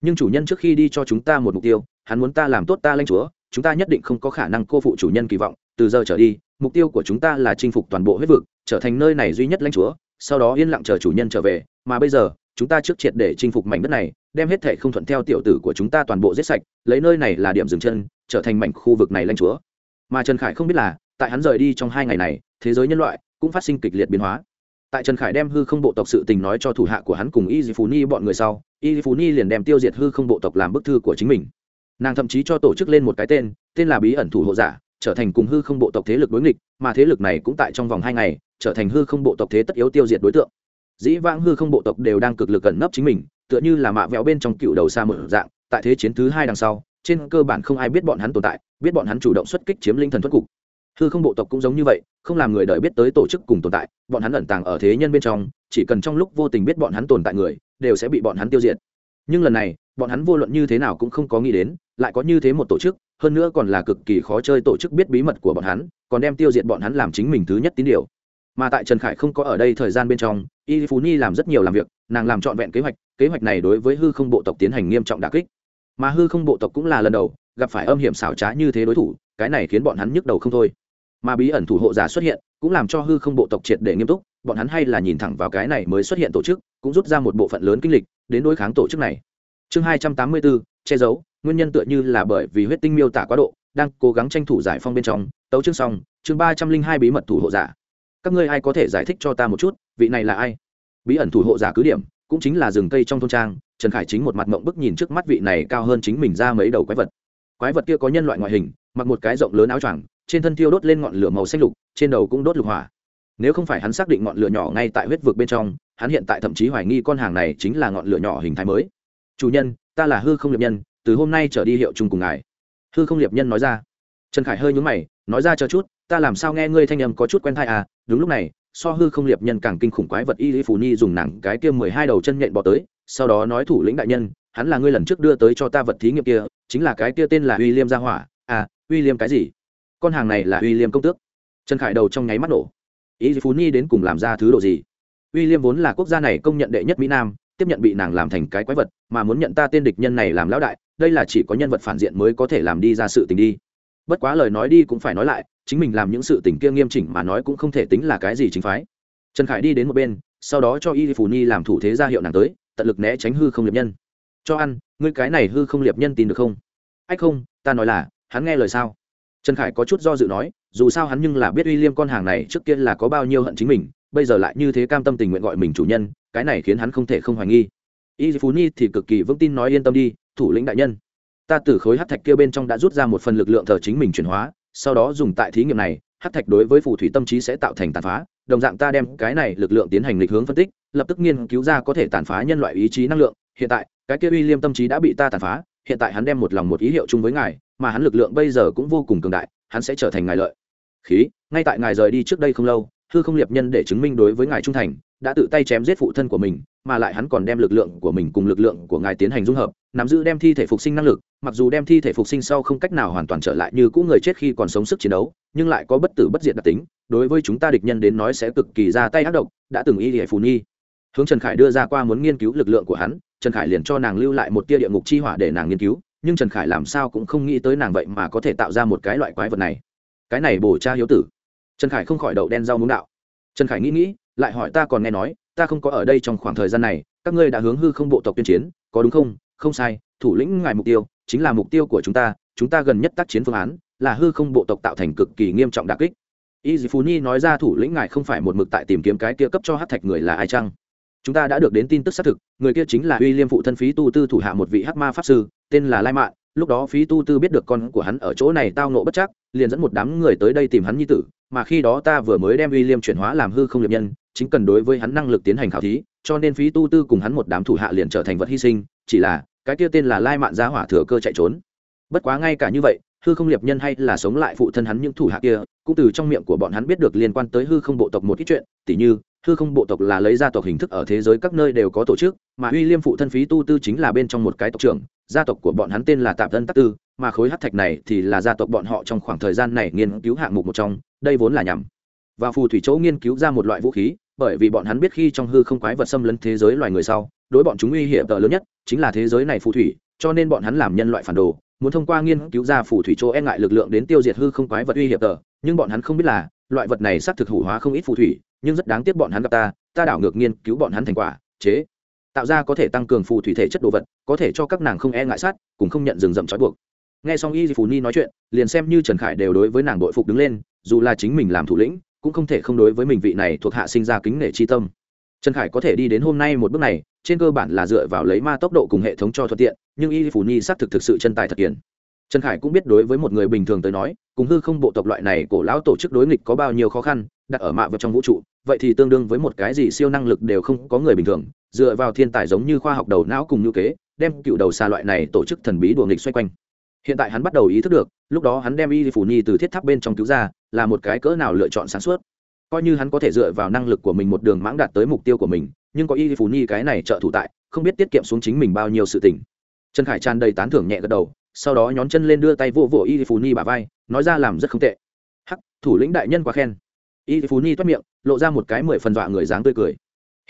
Nhưng chủ nhân trước khi đi cho chúng ta một mục tiêu, hắn muốn ta làm tốt ta lanh chúa, chúng ta nhất định không có khả năng cô phụ chủ nhân kỳ vọng, từ giờ trở đi, mục tiêu của chúng ta là chinh phục toàn bộ huyết vực, trở thành nơi này duy nhất lãnh chúa, sau đó yên lặng chờ chủ nhân trở về, mà bây giờ chúng ta trước triệt để chinh phục mảnh đất này, đem hết thể không thuận theo tiểu tử của chúng ta toàn bộ giết sạch, lấy nơi này là điểm dừng chân, trở thành mảnh khu vực này lãnh chúa. Mà trần khải không biết là, tại hắn rời đi trong hai ngày này, thế giới nhân loại cũng phát sinh kịch liệt biến hóa. Tại trần khải đem hư không bộ tộc sự tình nói cho thủ hạ của hắn cùng y phú ni bọn người sau, y phú ni liền đem tiêu diệt hư không bộ tộc làm bức thư của chính mình. Nàng thậm chí cho tổ chức lên một cái tên tên là bí ẩn thủ hộ giả, trở thành cùng hư không bộ tộc thế lực đối nghịch, mà thế lực này cũng tại trong vòng hai ngày, trở thành hư không bộ tộc thế tất yếu tiêu diệt đối tượng dĩ vãng hư không bộ tộc đều đang cực lực cẩn nấp chính mình, tựa như là mạ vẹo bên trong cựu đầu xa mở dạng, tại thế chiến thứ hai đằng sau, trên cơ bản không ai biết bọn hắn tồn tại, biết bọn hắn chủ động xuất kích chiếm linh thần thoát cục. Hư không bộ tộc cũng giống như vậy, không làm người đời biết tới tổ chức cùng tồn tại, bọn hắn ẩn tàng ở thế nhân bên trong, chỉ cần trong lúc vô tình biết bọn hắn tồn tại người, đều sẽ bị bọn hắn tiêu diệt. Nhưng lần này, bọn hắn vô luận như thế nào cũng không có nghĩ đến, lại có như thế một tổ chức, hơn nữa còn là cực kỳ khó chơi tổ chức biết bí mật của bọn hắn, còn đem tiêu diệt bọn hắn làm chính mình thứ nhất tín điều mà tại trần khải không có ở đây thời gian bên trong, y phú ni làm rất nhiều làm việc, nàng làm trọn vẹn kế hoạch kế hoạch này đối với hư không bộ tộc tiến hành nghiêm trọng đà kích. Mà hư không bộ tộc cũng là lần đầu, gặp phải âm hiểm xảo trá như thế đối thủ, cái này khiến bọn hắn nhức đầu không thôi. Mà bí ẩn thủ hộ giả xuất hiện, cũng làm cho hư không bộ tộc triệt để nghiêm túc, bọn hắn hay là nhìn thẳng vào cái này mới xuất hiện tổ chức, cũng rút ra một bộ phận lớn kinh lịch, đến đối kháng tổ chức này. Chương hai trăm tám mươi bốn, che giấu, nguyên nhân tựa như là bởi vì huyết tinh miêu tả quá độ, đang cố gắng tranh thủ giải phong bên trong. Tấu chương xong, chương ba trăm linh hai bí mật thủ hộ giả các ngươi ai có thể giải thích cho ta một chút, vị này là ai? Bí ẩn thủ hộ giả cứ điểm, cũng chính là rừng cây trong thôn trang, trần khải chính một mặt mộng bức nhìn trước mắt vị này cao hơn chính mình ra mấy đầu quái vật. Quái vật kia có nhân loại ngoại hình, mặc một cái rộng lớn áo choàng, trên thân thiêu đốt lên ngọn lửa màu xanh lục, trên đầu cũng đốt lục hỏa. Nếu không phải hắn xác định ngọn lửa nhỏ ngay tại huyết vực bên trong, hắn hiện tại thậm chí hoài nghi con hàng này chính là ngọn lửa nhỏ hình thái mới. Chủ nhân, ta là hư không liệp nhân, từ hôm nay trở đi hiệu chung cùng ngài. Hư không liệp nhân nói ra. Trần khải hơi nhúng mày, nói ra cho chút, ta làm sao nghe ngươi thanh âm có chút quen thai à đúng lúc này, so hư không liệp nhân càng kinh khủng quái vật y lý phù ni dùng nàng cái kia mười hai đầu chân nhện bỏ tới, sau đó nói thủ lĩnh đại nhân, hắn là ngươi lần trước đưa tới cho ta vật thí nghiệm kia, chính là cái kia tên là uy liêm gia hỏa. À uy liêm cái gì? Con hàng này là uy liêm công tước. Trần khải đầu trong nháy mắt nổ. Y phú ni đến cùng làm ra thứ đồ gì? Uy liêm vốn là quốc gia này công nhận đệ nhất mỹ nam, tiếp nhận bị nàng làm thành cái quái vật, mà muốn nhận ta tên địch nhân này làm lão đại, đây là chỉ có nhân vật phản diện mới có thể làm đi ra sự tình đi. Bất quá lời nói đi cũng phải nói lại chính mình làm những sự tình kia nghiêm chỉnh mà nói cũng không thể tính là cái gì chính phái. Trần khải đi đến một bên, sau đó cho y phù ni làm thủ thế ra hiệu nàng tới, tận lực né tránh hư không liệp nhân. Cho ăn, ngươi cái này hư không liệp nhân tin được không? Ách không, ta nói là, hắn nghe lời sao? Trần khải có chút do dự nói, dù sao hắn nhưng là biết uy liêm con hàng này trước kia là có bao nhiêu hận chính mình, bây giờ lại như thế cam tâm tình nguyện gọi mình chủ nhân, cái này khiến hắn không thể không hoài nghi. Y phú ni thì cực kỳ vững tin nói yên tâm đi, thủ lĩnh đại nhân. Ta từ khối hát thạch kia bên trong đã rút ra một phần lực lượng thờ chính mình chuyển hóa sau đó dùng tại thí nghiệm này, hát thạch đối với phù thủy tâm trí sẽ tạo thành tàn phá, đồng dạng ta đem cái này lực lượng tiến hành lịch hướng phân tích, lập tức nghiên cứu ra có thể tàn phá nhân loại ý chí năng lượng. Hiện tại, cái kia uy liêm tâm trí đã bị ta tàn phá, hiện tại hắn đem một lòng một ý hiệu chung với ngài, mà hắn lực lượng bây giờ cũng vô cùng cường đại, hắn sẽ trở thành ngài lợi. Khí, ngay tại ngài rời đi trước đây không lâu, hư không liệp nhân để chứng minh đối với ngài trung thành, đã tự tay chém giết phụ thân của mình, mà lại hắn còn đem lực lượng của mình cùng lực lượng của ngài tiến hành dung hợp nắm giữ đem thi thể phục sinh năng lực, mặc dù đem thi thể phục sinh sau không cách nào hoàn toàn trở lại như cũ người chết khi còn sống sức chiến đấu, nhưng lại có bất tử bất diệt đặc tính, đối với chúng ta địch nhân đến nói sẽ cực kỳ ra tay ác độc, đã từng y hệ phù nhi hướng trần khải đưa ra qua muốn nghiên cứu lực lượng của hắn, trần khải liền cho nàng lưu lại một tia địa ngục chi hỏa để nàng nghiên cứu, nhưng trần khải làm sao cũng không nghĩ tới nàng vậy mà có thể tạo ra một cái loại quái vật này. Cái này bổ cha hiếu tử. Trần khải không khỏi đậu đen rau muống đạo. Trần khải nghĩ nghĩ, lại hỏi ta còn nghe nói, ta không có ở đây trong khoảng thời gian này, các ngươi đã hướng hư không bộ tộc tuyên chiến, có đúng không? Không sai, thủ lĩnh ngài mục tiêu chính là mục tiêu của chúng ta chúng ta gần nhất tác chiến phương án là hư không bộ tộc tạo thành cực kỳ nghiêm trọng đà kích. Y phú ni nói ra thủ lĩnh ngài không phải một mực tại tìm kiếm cái kia cấp cho hát thạch người là ai chăng? Chúng ta đã được đến tin tức xác thực, người kia chính là uy liêm phụ thân phí tu tư thủ hạ một vị hát ma pháp sư, tên là lai mạn. Lúc đó phí tu tư biết được con của hắn ở chỗ này tao nộ bất chắc, liền dẫn một đám người tới đây tìm hắn nhi tử, mà khi đó ta vừa mới đem uy liêm chuyển hóa làm hư không liệp nhân, chính cần đối với hắn năng lực tiến hành khảo thí, cho nên phí tu tư cùng hắn một đám thủ hạ liền trở thành vật hy sinh, chỉ là cái kia tên là lai mạn giá hỏa thừa cơ chạy trốn. Bất quá ngay cả như vậy, hư không liệp nhân hay là sống lại phụ thân hắn những thủ hạ kia, cũng từ trong miệng của bọn hắn biết được liên quan tới hư không bộ tộc một ít chuyện, tỉ như, hư không bộ tộc là lấy gia tộc hình thức ở thế giới các nơi đều có tổ chức, mà uy liêm phụ thân phí tu tư chính là bên trong một cái tộc trưởng, gia tộc của bọn hắn tên là tạp dân tắc tư, mà khối hát thạch này thì là gia tộc bọn họ trong khoảng thời gian này nghiên cứu hạng mục một trong, đây vốn là nhằm và phù thủy chỗ nghiên cứu ra một loại vũ khí bởi vì bọn hắn biết khi trong hư không quái vật xâm lấn thế giới loài người sau, đối bọn chúng uy hiểm tờ lớn nhất chính là thế giới này phù thủy, cho nên bọn hắn làm nhân loại phản đồ, muốn thông qua nghiên cứu ra phù thủy chỗ e ngại lực lượng đến tiêu diệt hư không quái vật uy hiểm tờ. Nhưng bọn hắn không biết là, loại vật này xác thực hủ hóa không ít phù thủy, nhưng rất đáng tiếc bọn hắn gặp ta ta đảo ngược nghiên cứu bọn hắn thành quả, chế, tạo ra có thể tăng cường phù thủy thể chất đồ vật, có thể cho các nàng không e ngại sát cũng không nhận rừng rậm trói buộc. Nghe xong y phù ni nói chuyện, liền xem như trần khải đều đối với nàng đội phục đứng lên, dù là chính mình làm thủ lĩnh cũng không thể không đối với mình vị này thuộc hạ sinh ra kính nể chi tâm. Trần khải có thể đi đến hôm nay một bước này, trên cơ bản là dựa vào lấy ma tốc độ cùng hệ thống cho thuận tiện, nhưng y phủ nhi xác thực thực sự chân tài thật kiển trần khải cũng biết đối với một người bình thường tới nói, cùng hư không bộ tộc loại này cổ lão tổ chức đối nghịch có bao nhiêu khó khăn, đặt ở mạ vật trong vũ trụ, vậy thì tương đương với một cái gì siêu năng lực đều không có người bình thường, dựa vào thiên tài giống như khoa học đầu não cùng như kế, đem cựu đầu xa loại này tổ chức thần bí đùa nghịch xoay quanh hiện tại hắn bắt đầu ý thức được, lúc đó hắn đem y phủ nhi từ thiết tháp bên trong cứu ra, là một cái cỡ nào lựa chọn sáng suốt. Coi như hắn có thể dựa vào năng lực của mình một đường mãng đạt tới mục tiêu của mình, nhưng có y phủ nhi cái này trợ thủ tại, không biết tiết kiệm xuống chính mình bao nhiêu sự tình. Trần khải tràn đầy tán thưởng nhẹ gật đầu, sau đó nhón chân lên đưa tay vô vỗ y phủ ni bà vai, nói ra làm rất không tệ. Hắc, thủ lĩnh đại nhân quá khen. Y phủ ni toát miệng, lộ ra một cái mười phần dọa người dáng tươi cười.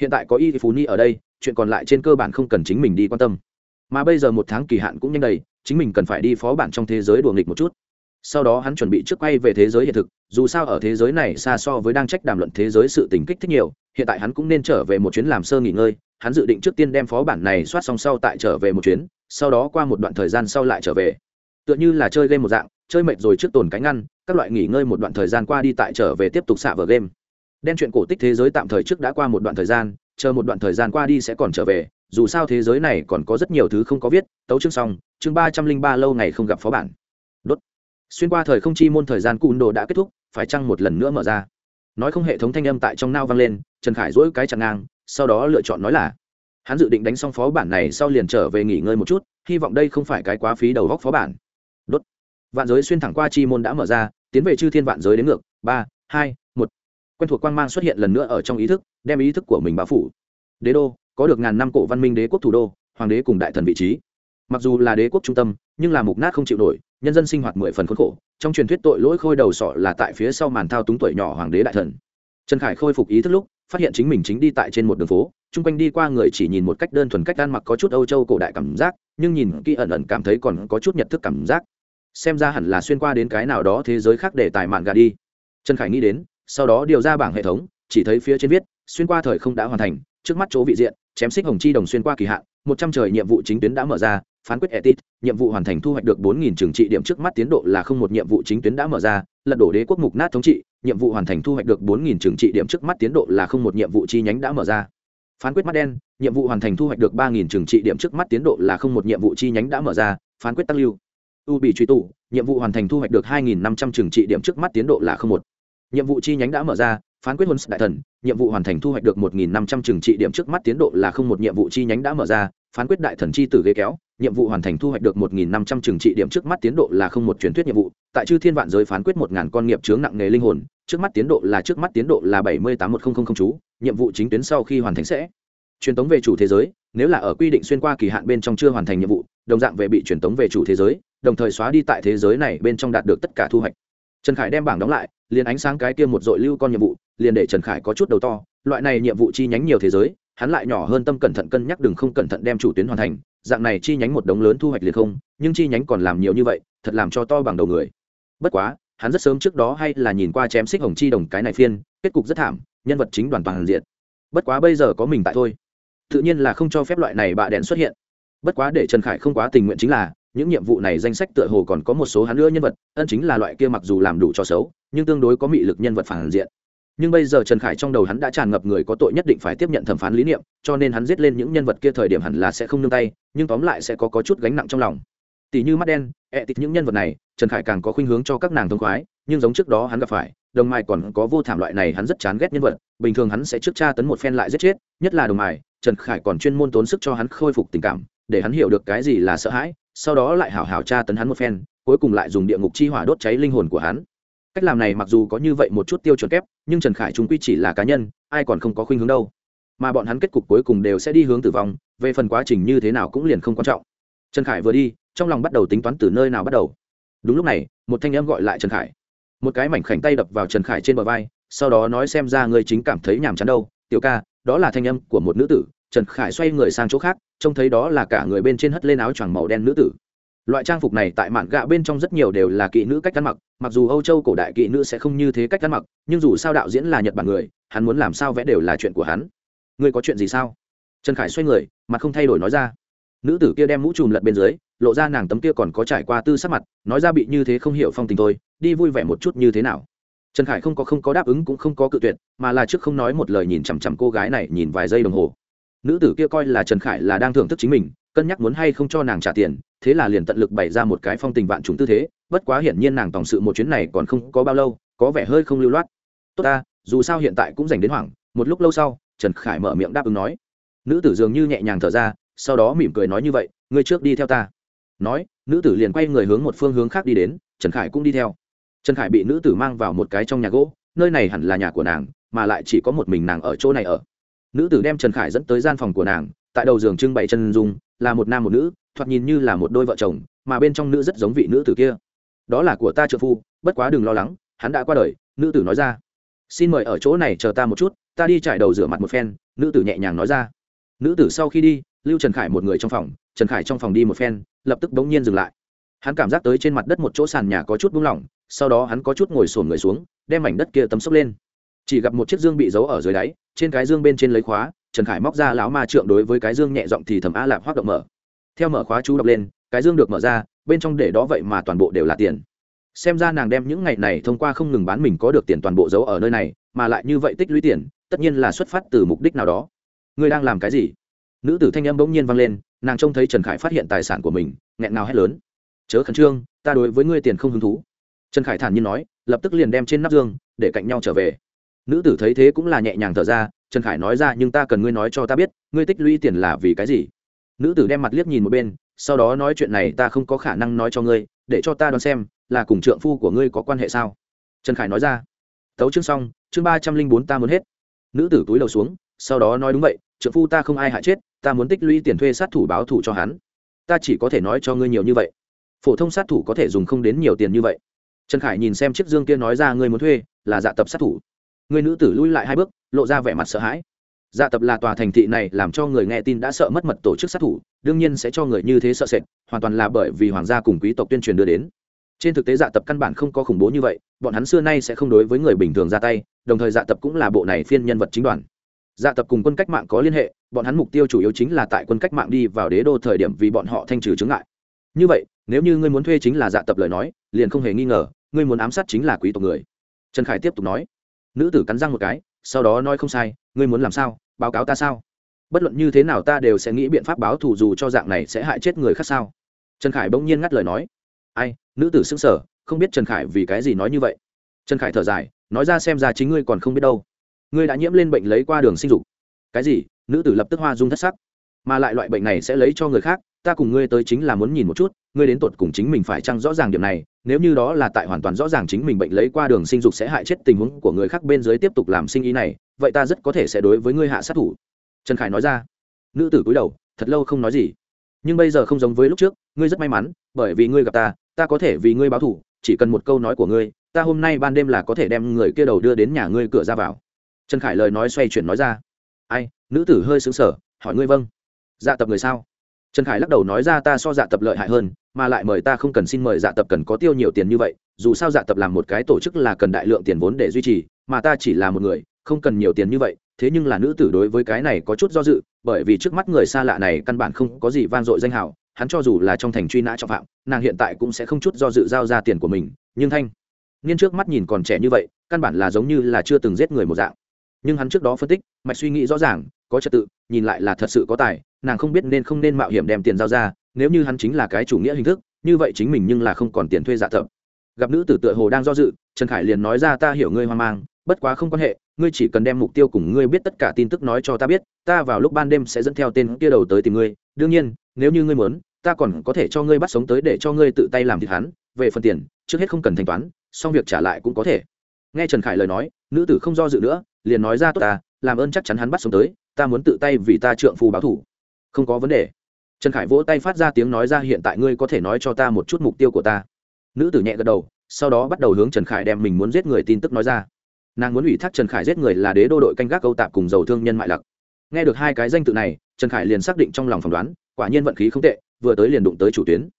Hiện tại có y phủ ni ở đây, chuyện còn lại trên cơ bản không cần chính mình đi quan tâm. Mà bây giờ một tháng kỳ hạn cũng nhanh đầy chính mình cần phải đi phó bản trong thế giới đùa nghịch một chút. Sau đó hắn chuẩn bị trước quay về thế giới hiện thực, dù sao ở thế giới này xa so với đang trách đàm luận thế giới sự tình kích thích nhiều, hiện tại hắn cũng nên trở về một chuyến làm sơ nghỉ ngơi. Hắn dự định trước tiên đem phó bản này soát xong sau tại trở về một chuyến, sau đó qua một đoạn thời gian sau lại trở về. Tựa như là chơi game một dạng, chơi mệt rồi trước tồn cánh ngăn, các loại nghỉ ngơi một đoạn thời gian qua đi tại trở về tiếp tục xạ vở game. Đen chuyện cổ tích thế giới tạm thời trước đã qua một đoạn thời gian, chờ một đoạn thời gian qua đi sẽ còn trở về dù sao thế giới này còn có rất nhiều thứ không có viết, tấu chương xong, chương ba trăm linh ba lâu ngày không gặp phó bản. Đốt. Xuyên qua thời không chi môn thời gian cùn đồ đã kết thúc, phải chăng một lần nữa mở ra? Nói không hệ thống thanh âm tại trong nao vang lên, trần khải dỗi cái chặn ngang, sau đó lựa chọn nói là, hắn dự định đánh xong phó bản này sau liền trở về nghỉ ngơi một chút, hy vọng đây không phải cái quá phí đầu góc phó bản. Đốt. Vạn giới xuyên thẳng qua chi môn đã mở ra, tiến về chư thiên vạn giới đến ngược, ba, hai, một. Quen thuộc quan mang xuất hiện lần nữa ở trong ý thức, đem ý thức của mình bao phủ. Đế đô có được ngàn năm cổ văn minh đế quốc thủ đô, hoàng đế cùng đại thần vị trí. Mặc dù là đế quốc trung tâm, nhưng là mục nát không chịu nổi, nhân dân sinh hoạt mười phần khốn khổ. Trong truyền thuyết tội lỗi khôi đầu sọ là tại phía sau màn thao túng tuổi nhỏ hoàng đế đại thần. Trần khải khôi phục ý thức lúc, phát hiện chính mình chính đi tại trên một đường phố, chung quanh đi qua người chỉ nhìn một cách đơn thuần cách ăn mặc có chút âu châu cổ đại cảm giác, nhưng nhìn kỹ ẩn ẩn cảm thấy còn có chút nhận thức cảm giác. Xem ra hẳn là xuyên qua đến cái nào đó thế giới khác để tài mạn gà đi. Trần khải nghĩ đến, sau đó điều ra bảng hệ thống, chỉ thấy phía trên viết, xuyên qua thời không đã hoàn thành, trước mắt chỗ vị diện chém xích hồng chi đồng xuyên qua kỳ hạn, một trăm trời nhiệm vụ chính tuyến đã mở ra, phán quyết etit nhiệm vụ hoàn thành thu hoạch được bốn nghìn trừng trị điểm trước mắt tiến độ là không một nhiệm vụ chính tuyến đã mở ra, lật đổ đế quốc mục nát thống trị, nhiệm vụ hoàn thành thu hoạch được bốn nghìn trừng trị điểm trước mắt tiến độ là không một nhiệm vụ chi nhánh đã mở ra. Phán quyết mắt đen, nhiệm vụ hoàn thành thu hoạch được ba nghìn trừng trị điểm trước mắt tiến độ là không một nhiệm vụ chi nhánh đã mở ra, phán quyết tăng lưu. U bị truy tụ, nhiệm vụ hoàn thành thu hoạch được hai nghìn năm trăm trừng trị điểm trước mắt tiến độ là không một. Nhiệm vụ chi nhánh đã mở ra phán quyết huấn đại thần, nhiệm vụ hoàn thành thu hoạch được một nghìn năm trăm trừng trị điểm trước mắt tiến độ là không một nhiệm vụ chi nhánh đã mở ra, phán quyết đại thần chi tử ghế kéo, nhiệm vụ hoàn thành thu hoạch được một nghìn năm trăm trừng trị điểm trước mắt tiến độ là không một truyền thuyết nhiệm vụ, tại chư thiên vạn giới phán quyết một ngàn con nghiệp chướng nặng nghề linh hồn, trước mắt tiến độ là trước mắt tiến độ là bảy mươi tám một nghìn chú, nhiệm vụ chính tuyến sau khi hoàn thành sẽ. Truyền tống về chủ thế giới, nếu là ở quy định xuyên qua kỳ hạn bên trong chưa hoàn thành nhiệm vụ, đồng dạng về bị truyền tống về chủ thế giới, đồng thời xóa đi tại thế giới này bên trong đạt được tất cả thu hoạch. Trần khải đem bảng đóng lại, liền ánh sáng cái kia một dội lưu con nhiệm vụ liền để trần khải có chút đầu to, loại này nhiệm vụ chi nhánh nhiều thế giới, hắn lại nhỏ hơn tâm cẩn thận cân nhắc đừng không cẩn thận đem chủ tuyến hoàn thành, dạng này chi nhánh một đống lớn thu hoạch liền không, nhưng chi nhánh còn làm nhiều như vậy, thật làm cho to bằng đầu người. Bất quá, hắn rất sớm trước đó hay là nhìn qua chém xích hồng chi đồng cái này phiên, kết cục rất thảm, nhân vật chính đoàn toàn diện. Bất quá bây giờ có mình tại thôi. Tự nhiên là không cho phép loại này bạ đèn xuất hiện. Bất quá để trần khải không quá tình nguyện chính là, những nhiệm vụ này danh sách tựa hồ còn có một số hắn nữa nhân vật, ân chính là loại kia mặc dù làm đủ cho xấu, nhưng tương đối có mị lực nhân vật phản diện nhưng bây giờ trần khải trong đầu hắn đã tràn ngập người có tội nhất định phải tiếp nhận thẩm phán lý niệm cho nên hắn giết lên những nhân vật kia thời điểm hẳn là sẽ không nương tay nhưng tóm lại sẽ có, có chút gánh nặng trong lòng. Tỷ như mắt đen ẹ tịt những nhân vật này trần khải càng có khuynh hướng cho các nàng thông khoái nhưng giống trước đó hắn gặp phải đồng mài còn có vô thảm loại này hắn rất chán ghét nhân vật bình thường hắn sẽ trước tra tấn một phen lại giết chết nhất là đồng mài trần khải còn chuyên môn tốn sức cho hắn khôi phục tình cảm để hắn hiểu được cái gì là sợ hãi sau đó lại hảo hảo tra tấn hắn một phen cuối cùng lại dùng địa ngục chi hỏa đốt cháy linh hồn của hắn cách làm này mặc dù có như vậy một chút tiêu chuẩn kép, nhưng trần khải chúng quy chỉ là cá nhân, ai còn không có khuynh hướng đâu. Mà bọn hắn kết cục cuối cùng đều sẽ đi hướng tử vong, về phần quá trình như thế nào cũng liền không quan trọng. Trần khải vừa đi, trong lòng bắt đầu tính toán từ nơi nào bắt đầu. Đúng lúc này, một thanh âm gọi lại trần khải. Một cái mảnh khảnh tay đập vào trần khải trên bờ vai, sau đó nói xem ra ngươi chính cảm thấy nhàm chán đâu. Tiểu ca, đó là thanh âm của một nữ tử. Trần khải xoay người sang chỗ khác, trông thấy đó là cả người bên trên hất lên áo choàng màu đen nữ tử loại trang phục này tại mạn gạ bên trong rất nhiều đều là kỹ nữ cách ăn mặc mặc dù âu châu cổ đại kỹ nữ sẽ không như thế cách ăn mặc, nhưng dù sao đạo diễn là nhật bản người, hắn muốn làm sao vẽ đều là chuyện của hắn. Ngươi có chuyện gì sao? Trần khải xoay người, mặt không thay đổi nói ra. Nữ tử kia đem mũ trùm lật bên dưới, lộ ra nàng tấm kia còn có trải qua tư sắc mặt, nói ra bị như thế không hiểu phong tình thôi, đi vui vẻ một chút như thế nào. Trần khải không có không có đáp ứng cũng không có cự tuyệt, mà là trước không nói một lời nhìn chằm chằm cô gái này nhìn vài giây đồng hồ. Nữ tử kia coi là trần khải là đang thưởng thức chính mình cân nhắc muốn hay không cho nàng trả tiền, thế là liền tận lực bày ra một cái phong tình vạn chúng tư thế, bất quá hiển nhiên nàng tổng sự một chuyến này còn không có bao lâu, có vẻ hơi không lưu loát. Tốt ta, dù sao hiện tại cũng dành đến hoảng, một lúc lâu sau, trần khải mở miệng đáp ứng nói. Nữ tử dường như nhẹ nhàng thở ra, sau đó mỉm cười nói như vậy, ngươi trước đi theo ta. Nói, nữ tử liền quay người hướng một phương hướng khác đi đến, trần khải cũng đi theo. Trần khải bị nữ tử mang vào một cái trong nhà gỗ, nơi này hẳn là nhà của nàng, mà lại chỉ có một mình nàng ở chỗ này ở. Nữ tử đem trần khải dẫn tới gian phòng của nàng tại đầu giường trưng bày chân dung, là một nam một nữ, thoạt nhìn như là một đôi vợ chồng, mà bên trong nữ rất giống vị nữ tử kia. Đó là của ta trợ phu, bất quá đừng lo lắng, hắn đã qua đời, nữ tử nói ra. Xin mời ở chỗ này chờ ta một chút, ta đi trải đầu rửa mặt một phen, nữ tử nhẹ nhàng nói ra. Nữ tử sau khi đi, lưu trần khải một người trong phòng, trần khải trong phòng đi một phen, lập tức bỗng nhiên dừng lại. Hắn cảm giác tới trên mặt đất một chỗ sàn nhà có chút buông lỏng, sau đó hắn có chút ngồi sồn người xuống, đem mảnh đất kia tấm sốc lên. Chỉ gặp một chiếc dương bị giấu ở dưới đáy, trên cái dương bên trên lấy khóa trần khải móc ra lão ma trượng đối với cái dương nhẹ giọng thì thầm a lạp hoạt động mở. Theo mở khóa chú đọc lên, cái dương được mở ra, bên trong để đó vậy mà toàn bộ đều là tiền. Xem ra nàng đem những ngày này thông qua không ngừng bán mình có được tiền toàn bộ giấu ở nơi này, mà lại như vậy tích lũy tiền, tất nhiên là xuất phát từ mục đích nào đó. Ngươi đang làm cái gì? Nữ tử thanh âm bỗng nhiên vang lên, nàng trông thấy trần khải phát hiện tài sản của mình, nghẹn ngào hét lớn. Chớ khẩn trương, ta đối với ngươi tiền không hứng thú. Trần khải thản nhiên nói, lập tức liền đem trên nắp dương để cạnh nhau trở về nữ tử thấy thế cũng là nhẹ nhàng thở ra, trần khải nói ra, nhưng ta cần ngươi nói cho ta biết, ngươi tích lũy tiền là vì cái gì? Nữ tử đem mặt liếc nhìn một bên, sau đó nói chuyện này ta không có khả năng nói cho ngươi, để cho ta đoán xem, là cùng trượng phu của ngươi có quan hệ sao? Trần khải nói ra. Tấu chương xong, chương ba trăm linh bốn ta muốn hết. Nữ tử túi đầu xuống, sau đó nói đúng vậy, trượng phu ta không ai hại chết, ta muốn tích lũy tiền thuê sát thủ báo thủ cho hắn. Ta chỉ có thể nói cho ngươi nhiều như vậy. Phổ thông sát thủ có thể dùng không đến nhiều tiền như vậy. Trần khải nhìn xem chiếc dương kia nói ra, ngươi muốn thuê, là dạ tập sát thủ người nữ tử lui lại hai bước, lộ ra vẻ mặt sợ hãi. Dạ tập là tòa thành thị này làm cho người nghe tin đã sợ mất mật tổ chức sát thủ, đương nhiên sẽ cho người như thế sợ sệt, hoàn toàn là bởi vì hoàng gia cùng quý tộc tuyên truyền đưa đến. Trên thực tế dạ tập căn bản không có khủng bố như vậy, bọn hắn xưa nay sẽ không đối với người bình thường ra tay, đồng thời dạ tập cũng là bộ này phiên nhân vật chính đoàn. Dạ tập cùng quân cách mạng có liên hệ, bọn hắn mục tiêu chủ yếu chính là tại quân cách mạng đi vào đế đô thời điểm vì bọn họ thanh trừ chứng ngại. Như vậy, nếu như ngươi muốn thuê chính là dạ tập lời nói, liền không hề nghi ngờ, ngươi muốn ám sát chính là quý tộc người. Trần khải tiếp tục nói nữ tử cắn răng một cái, sau đó nói không sai, ngươi muốn làm sao, báo cáo ta sao? Bất luận như thế nào ta đều sẽ nghĩ biện pháp báo thù dù cho dạng này sẽ hại chết người khác sao? Trần khải bỗng nhiên ngắt lời nói. Ai, nữ tử xứng sở không biết trần khải vì cái gì nói như vậy. Trần khải thở dài, nói ra xem ra chính ngươi còn không biết đâu. Ngươi đã nhiễm lên bệnh lấy qua đường sinh dục. Cái gì? Nữ tử lập tức hoa dung thất sắc. Mà lại loại bệnh này sẽ lấy cho người khác, ta cùng ngươi tới chính là muốn nhìn một chút, ngươi đến tột cùng chính mình phải chăng rõ ràng điểm này nếu như đó là tại hoàn toàn rõ ràng chính mình bệnh lấy qua đường sinh dục sẽ hại chết tình huống của người khác bên dưới tiếp tục làm sinh ý này, vậy ta rất có thể sẽ đối với ngươi hạ sát thủ. Trần khải nói ra. Nữ tử cúi đầu, thật lâu không nói gì. Nhưng bây giờ không giống với lúc trước, ngươi rất may mắn, bởi vì ngươi gặp ta ta có thể vì ngươi báo thủ chỉ cần một câu nói của ngươi, ta hôm nay ban đêm là có thể đem người kia đầu đưa đến nhà ngươi cửa ra vào. Trần khải lời nói xoay chuyển nói ra. Ai, nữ tử hơi xứng sở hỏi ngươi vâng. Dạ tập người sao? Trần khải lắc đầu nói ra, ta so dạ tập lợi hại hơn mà lại mời ta không cần xin mời dạ tập cần có tiêu nhiều tiền như vậy, dù sao dạ tập làm một cái tổ chức là cần đại lượng tiền vốn để duy trì, mà ta chỉ là một người, không cần nhiều tiền như vậy, thế nhưng là nữ tử đối với cái này có chút do dự, bởi vì trước mắt người xa lạ này căn bản không có gì van dội danh hào, hắn cho dù là trong thành truy nã trọng phạm, nàng hiện tại cũng sẽ không chút do dự giao ra tiền của mình, nhưng thanh niên trước mắt nhìn còn trẻ như vậy, căn bản là giống như là chưa từng giết người một dạng. Nhưng hắn trước đó phân tích, mạch suy nghĩ rõ ràng, có trật tự, nhìn lại là thật sự có tài, nàng không biết nên không nên mạo hiểm đem tiền giao ra nếu như hắn chính là cái chủ nghĩa hình thức, như vậy chính mình nhưng là không còn tiền thuê dạ thập. Gặp nữ tử tựa hồ đang do dự, trần khải liền nói ra, ta hiểu ngươi hoang mang, bất quá không quan hệ, ngươi chỉ cần đem mục tiêu cùng ngươi biết tất cả tin tức nói cho ta biết, ta vào lúc ban đêm sẽ dẫn theo tên kia đầu tới tìm ngươi. Đương nhiên, nếu như ngươi muốn, ta còn có thể cho ngươi bắt sống tới để cho ngươi tự tay làm thịt hắn. Về phần tiền, trước hết không cần thanh toán, xong việc trả lại cũng có thể. Nghe trần khải lời nói, nữ tử không do dự nữa, liền nói ra, tốt ta, làm ơn chắc chắn hắn bắt sống tới, ta muốn tự tay vì ta trượng phù báo thủ. Không có vấn đề trần khải vỗ tay phát ra tiếng nói ra, hiện tại ngươi có thể nói cho ta một chút mục tiêu của ta. Nữ tử nhẹ gật đầu, sau đó bắt đầu hướng trần khải đem mình muốn giết người tin tức nói ra. Nàng muốn ủy thác trần khải giết người là đế đô đội canh gác câu tạp cùng dầu thương nhân mại lặc nghe được hai cái danh tự này, trần khải liền xác định trong lòng phỏng đoán, quả nhiên vận khí không tệ, vừa tới liền đụng tới chủ tuyến.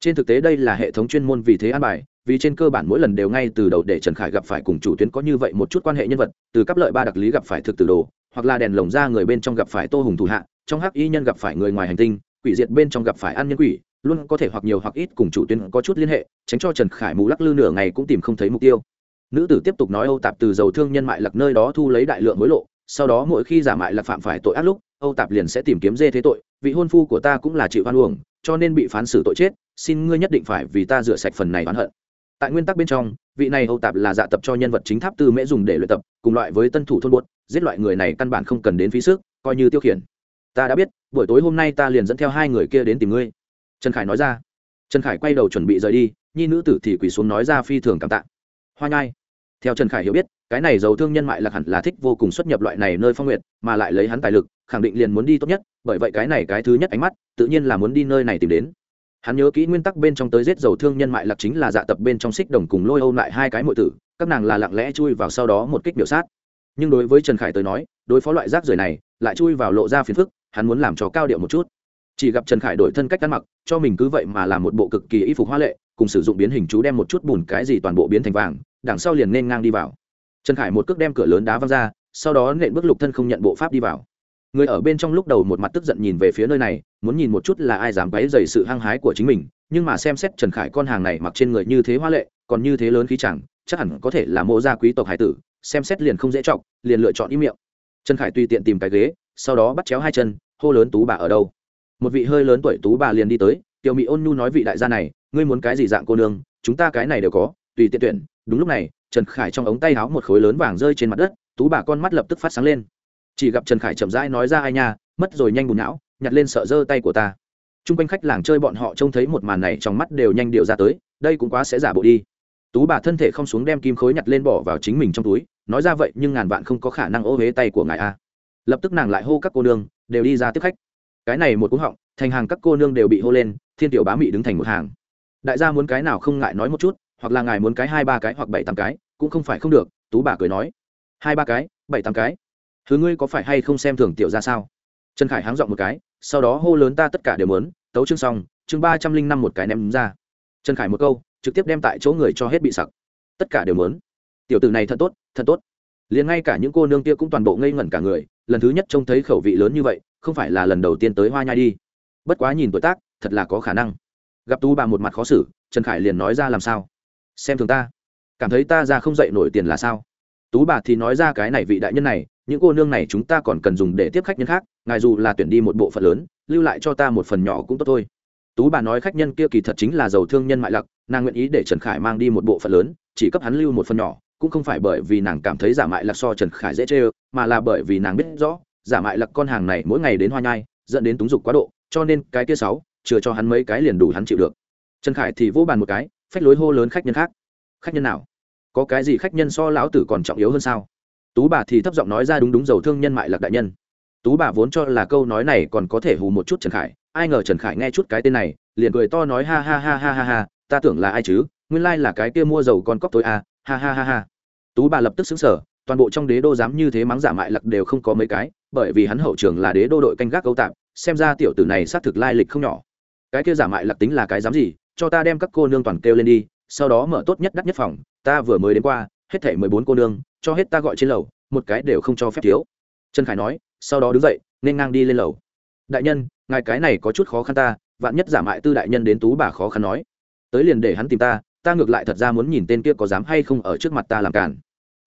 Trên thực tế đây là hệ thống chuyên môn vì thế an bài, vì trên cơ bản mỗi lần đều ngay từ đầu để trần khải gặp phải cùng chủ tuyến có như vậy một chút quan hệ nhân vật, từ cấp lợi ba đặc lý gặp phải thực tử đồ, hoặc là đèn lồng ra người bên trong gặp phải tô hùng thủ hạ, trong hắc y nhân gặp phải người ngoài hành tinh quỷ diệt bên trong gặp phải ăn nhân quỷ, luôn có thể hoặc nhiều hoặc ít cùng chủ tuyến có chút liên hệ, tránh cho trần khải mù lắc lư nửa ngày cũng tìm không thấy mục tiêu. Nữ tử tiếp tục nói âu tạp từ dầu thương nhân mại lặc nơi đó thu lấy đại lượng hối lộ, sau đó mỗi khi giả mại lặc phạm phải tội ác lúc, âu tạp liền sẽ tìm kiếm dê thế tội, vị hôn phu của ta cũng là chịu hoan uổng, cho nên bị phán xử tội chết, xin ngươi nhất định phải vì ta rửa sạch phần này oán hận. Tại nguyên tắc bên trong, vị này âu tạp là dạ tập cho nhân vật chính tháp tư mễ dùng để luyện tập, cùng loại với tân thủ thôn buốt, giết loại người này căn bản không cần đến phí sức, coi như tiêu khiển. Ta đã biết buổi tối hôm nay ta liền dẫn theo hai người kia đến tìm ngươi. Trần khải nói ra. Trần khải quay đầu chuẩn bị rời đi, nhi nữ tử thì quỳ xuống nói ra phi thường cảm tạ. Hoa nhai. Theo trần khải hiểu biết, cái này giàu thương nhân mại lạc hẳn là thích vô cùng xuất nhập loại này nơi phong nguyện mà lại lấy hắn tài lực, khẳng định liền muốn đi tốt nhất, bởi vậy cái này cái thứ nhất ánh mắt, tự nhiên là muốn đi nơi này tìm đến. Hắn nhớ kỹ nguyên tắc bên trong tới giết dầu thương nhân mại lạc chính là dạ tập bên trong xích đồng cùng lôi âu lại hai cái mọi tử, các nàng là lặng lẽ chui vào sau đó một kích biểu sát. Nhưng đối với trần khải tới nói, đối phó loại rác rưởi này, lại chui vào lộ ra phiền phức hắn muốn làm cho cao điệu một chút. Chỉ gặp trần khải đổi thân cách ăn mặc, cho mình cứ vậy mà làm một bộ cực kỳ y phục hoa lệ, cùng sử dụng biến hình chú đem một chút bùn cái gì toàn bộ biến thành vàng, đằng sau liền nên ngang đi vào. Trần khải một cước đem cửa lớn đá văng ra, sau đó nện bước lục thân không nhận bộ pháp đi vào. Người ở bên trong lúc đầu một mặt tức giận nhìn về phía nơi này, muốn nhìn một chút là ai dám quấy dày sự hăng hái của chính mình, nhưng mà xem xét trần khải con hàng này mặc trên người như thế hoa lệ, còn như thế lớn khí chẳng, chắc hẳn có thể là mộ gia quý tộc hải tử, xem xét liền không dễ chọc, liền lựa chọn ý miệng. Trần khải tùy tiện tìm cái ghế sau đó bắt chéo hai chân, hô lớn tú bà ở đâu? Một vị hơi lớn tuổi tú bà liền đi tới, tiểu mỹ ôn nhu nói vị đại gia này, ngươi muốn cái gì dạng cô nương, chúng ta cái này đều có, tùy tiện tuyển. Đúng lúc này, trần khải trong ống tay áo một khối lớn vàng rơi trên mặt đất, tú bà con mắt lập tức phát sáng lên. Chỉ gặp trần khải chậm rãi nói ra, ai nha, mất rồi nhanh bùn não, nhặt lên sợ giơ tay của ta. T r u n g quanh khách làng chơi bọn họ trông thấy một màn này trong mắt đều nhanh điệu ra tới, đây cũng quá sẽ giả bộ đi. Tú bà thân thể không xuống đem kim khối nhặt lên bỏ vào chính mình trong túi, nói ra, vậy nhưng ngàn vạn không có khả năng ô huế tay của ngài a lập tức nàng lại hô các cô nương đều đi ra tiếp khách. Cái này một cú họng thành hàng các cô nương đều bị hô lên thiên tiểu bá mị đứng thành một hàng. Đại gia muốn cái nào không ngại nói một chút hoặc là ngài muốn cái hai ba cái hoặc bảy tám cái cũng không phải không được tú bà cười nói. Hai ba cái bảy tám cái. Thứ ngươi có phải hay không xem thường tiểu ra sao? Trần khải háng dọn một cái sau đó hô lớn ta tất cả đều muốn, tấu chương xong chương ba trăm linh năm một cái ném ra. Trần khải một câu trực tiếp đem tại chỗ người cho hết bị sặc. Tất cả đều muốn, tiểu tử này thật tốt thật tốt. Liền ngay cả những cô nương kia cũng toàn bộ ngây ngẩn cả người lần thứ nhất trông thấy khẩu vị lớn như vậy, không phải là lần đầu tiên tới hoa nhai đi. Bất quá nhìn tuổi tác, thật là có khả năng. Gặp tú bà một mặt khó xử, trần khải liền nói ra làm sao? Xem thường ta. Cảm thấy ta ra không dậy nổi tiền là sao? Tú bà thì nói ra cái này vị đại nhân này, những cô nương này chúng ta còn cần dùng để tiếp khách nhân khác, ngài dù là tuyển đi một bộ phận lớn, lưu lại cho ta một phần nhỏ cũng tốt thôi. Tú bà nói khách nhân kia kỳ thật chính là giàu thương nhân mại lặc, nàng nguyện ý để trần khải mang đi một bộ phận lớn, chỉ cấp hắn lưu một phần nhỏ, cũng không phải bởi vì nàng cảm thấy giả mại lặc so trần khải dễ chê ơ mà là bởi vì nàng biết rõ giả mại lặc con hàng này mỗi ngày đến hoa nhai dẫn đến túng dục quá độ cho nên cái kia sáu chừa cho hắn mấy cái liền đủ hắn chịu được. Trần khải thì vỗ bàn một cái phách lối hô lớn khách nhân khác. Khách nhân nào? Có cái gì khách nhân so lão tử còn trọng yếu hơn sao? Tú bà thì thấp giọng nói ra đúng đúng dầu thương nhân mại lạc đại nhân. Tú bà vốn cho là câu nói này còn có thể hù một chút trần khải ai ngờ trần khải nghe chút cái tên này liền cười to nói ha ha ha ha ha ha ta tưởng là ai chứ nguyên lai là cái kia mua dầu con cóc tối à, ha ha ha ha. Tú bà lập tức xứng sở toàn bộ trong đế đô dám như thế mắng giả mại lặc đều không có mấy cái, bởi vì hắn hậu trường là đế đô đội canh gác câu tạp, xem ra tiểu tử này xác thực lai lịch không nhỏ. Cái kia giả mại lặc tính là cái dám gì, cho ta đem các cô nương toàn kêu lên đi, sau đó mở tốt nhất đắt nhất phòng, ta vừa mới đến qua, hết thảy mười bốn cô nương, cho hết ta gọi trên lầu, một cái đều không cho phép thiếu. Trần khải nói, sau đó đứng dậy, nên ngang đi lên lầu. Đại nhân, ngài cái này có chút khó khăn ta, vạn nhất giả mại tư đại nhân đến tú bà khó khăn nói. Tới liền để hắn tìm ta ta ngược lại thật ra muốn nhìn tên kia có dám hay không ở trước mặt ta làm cản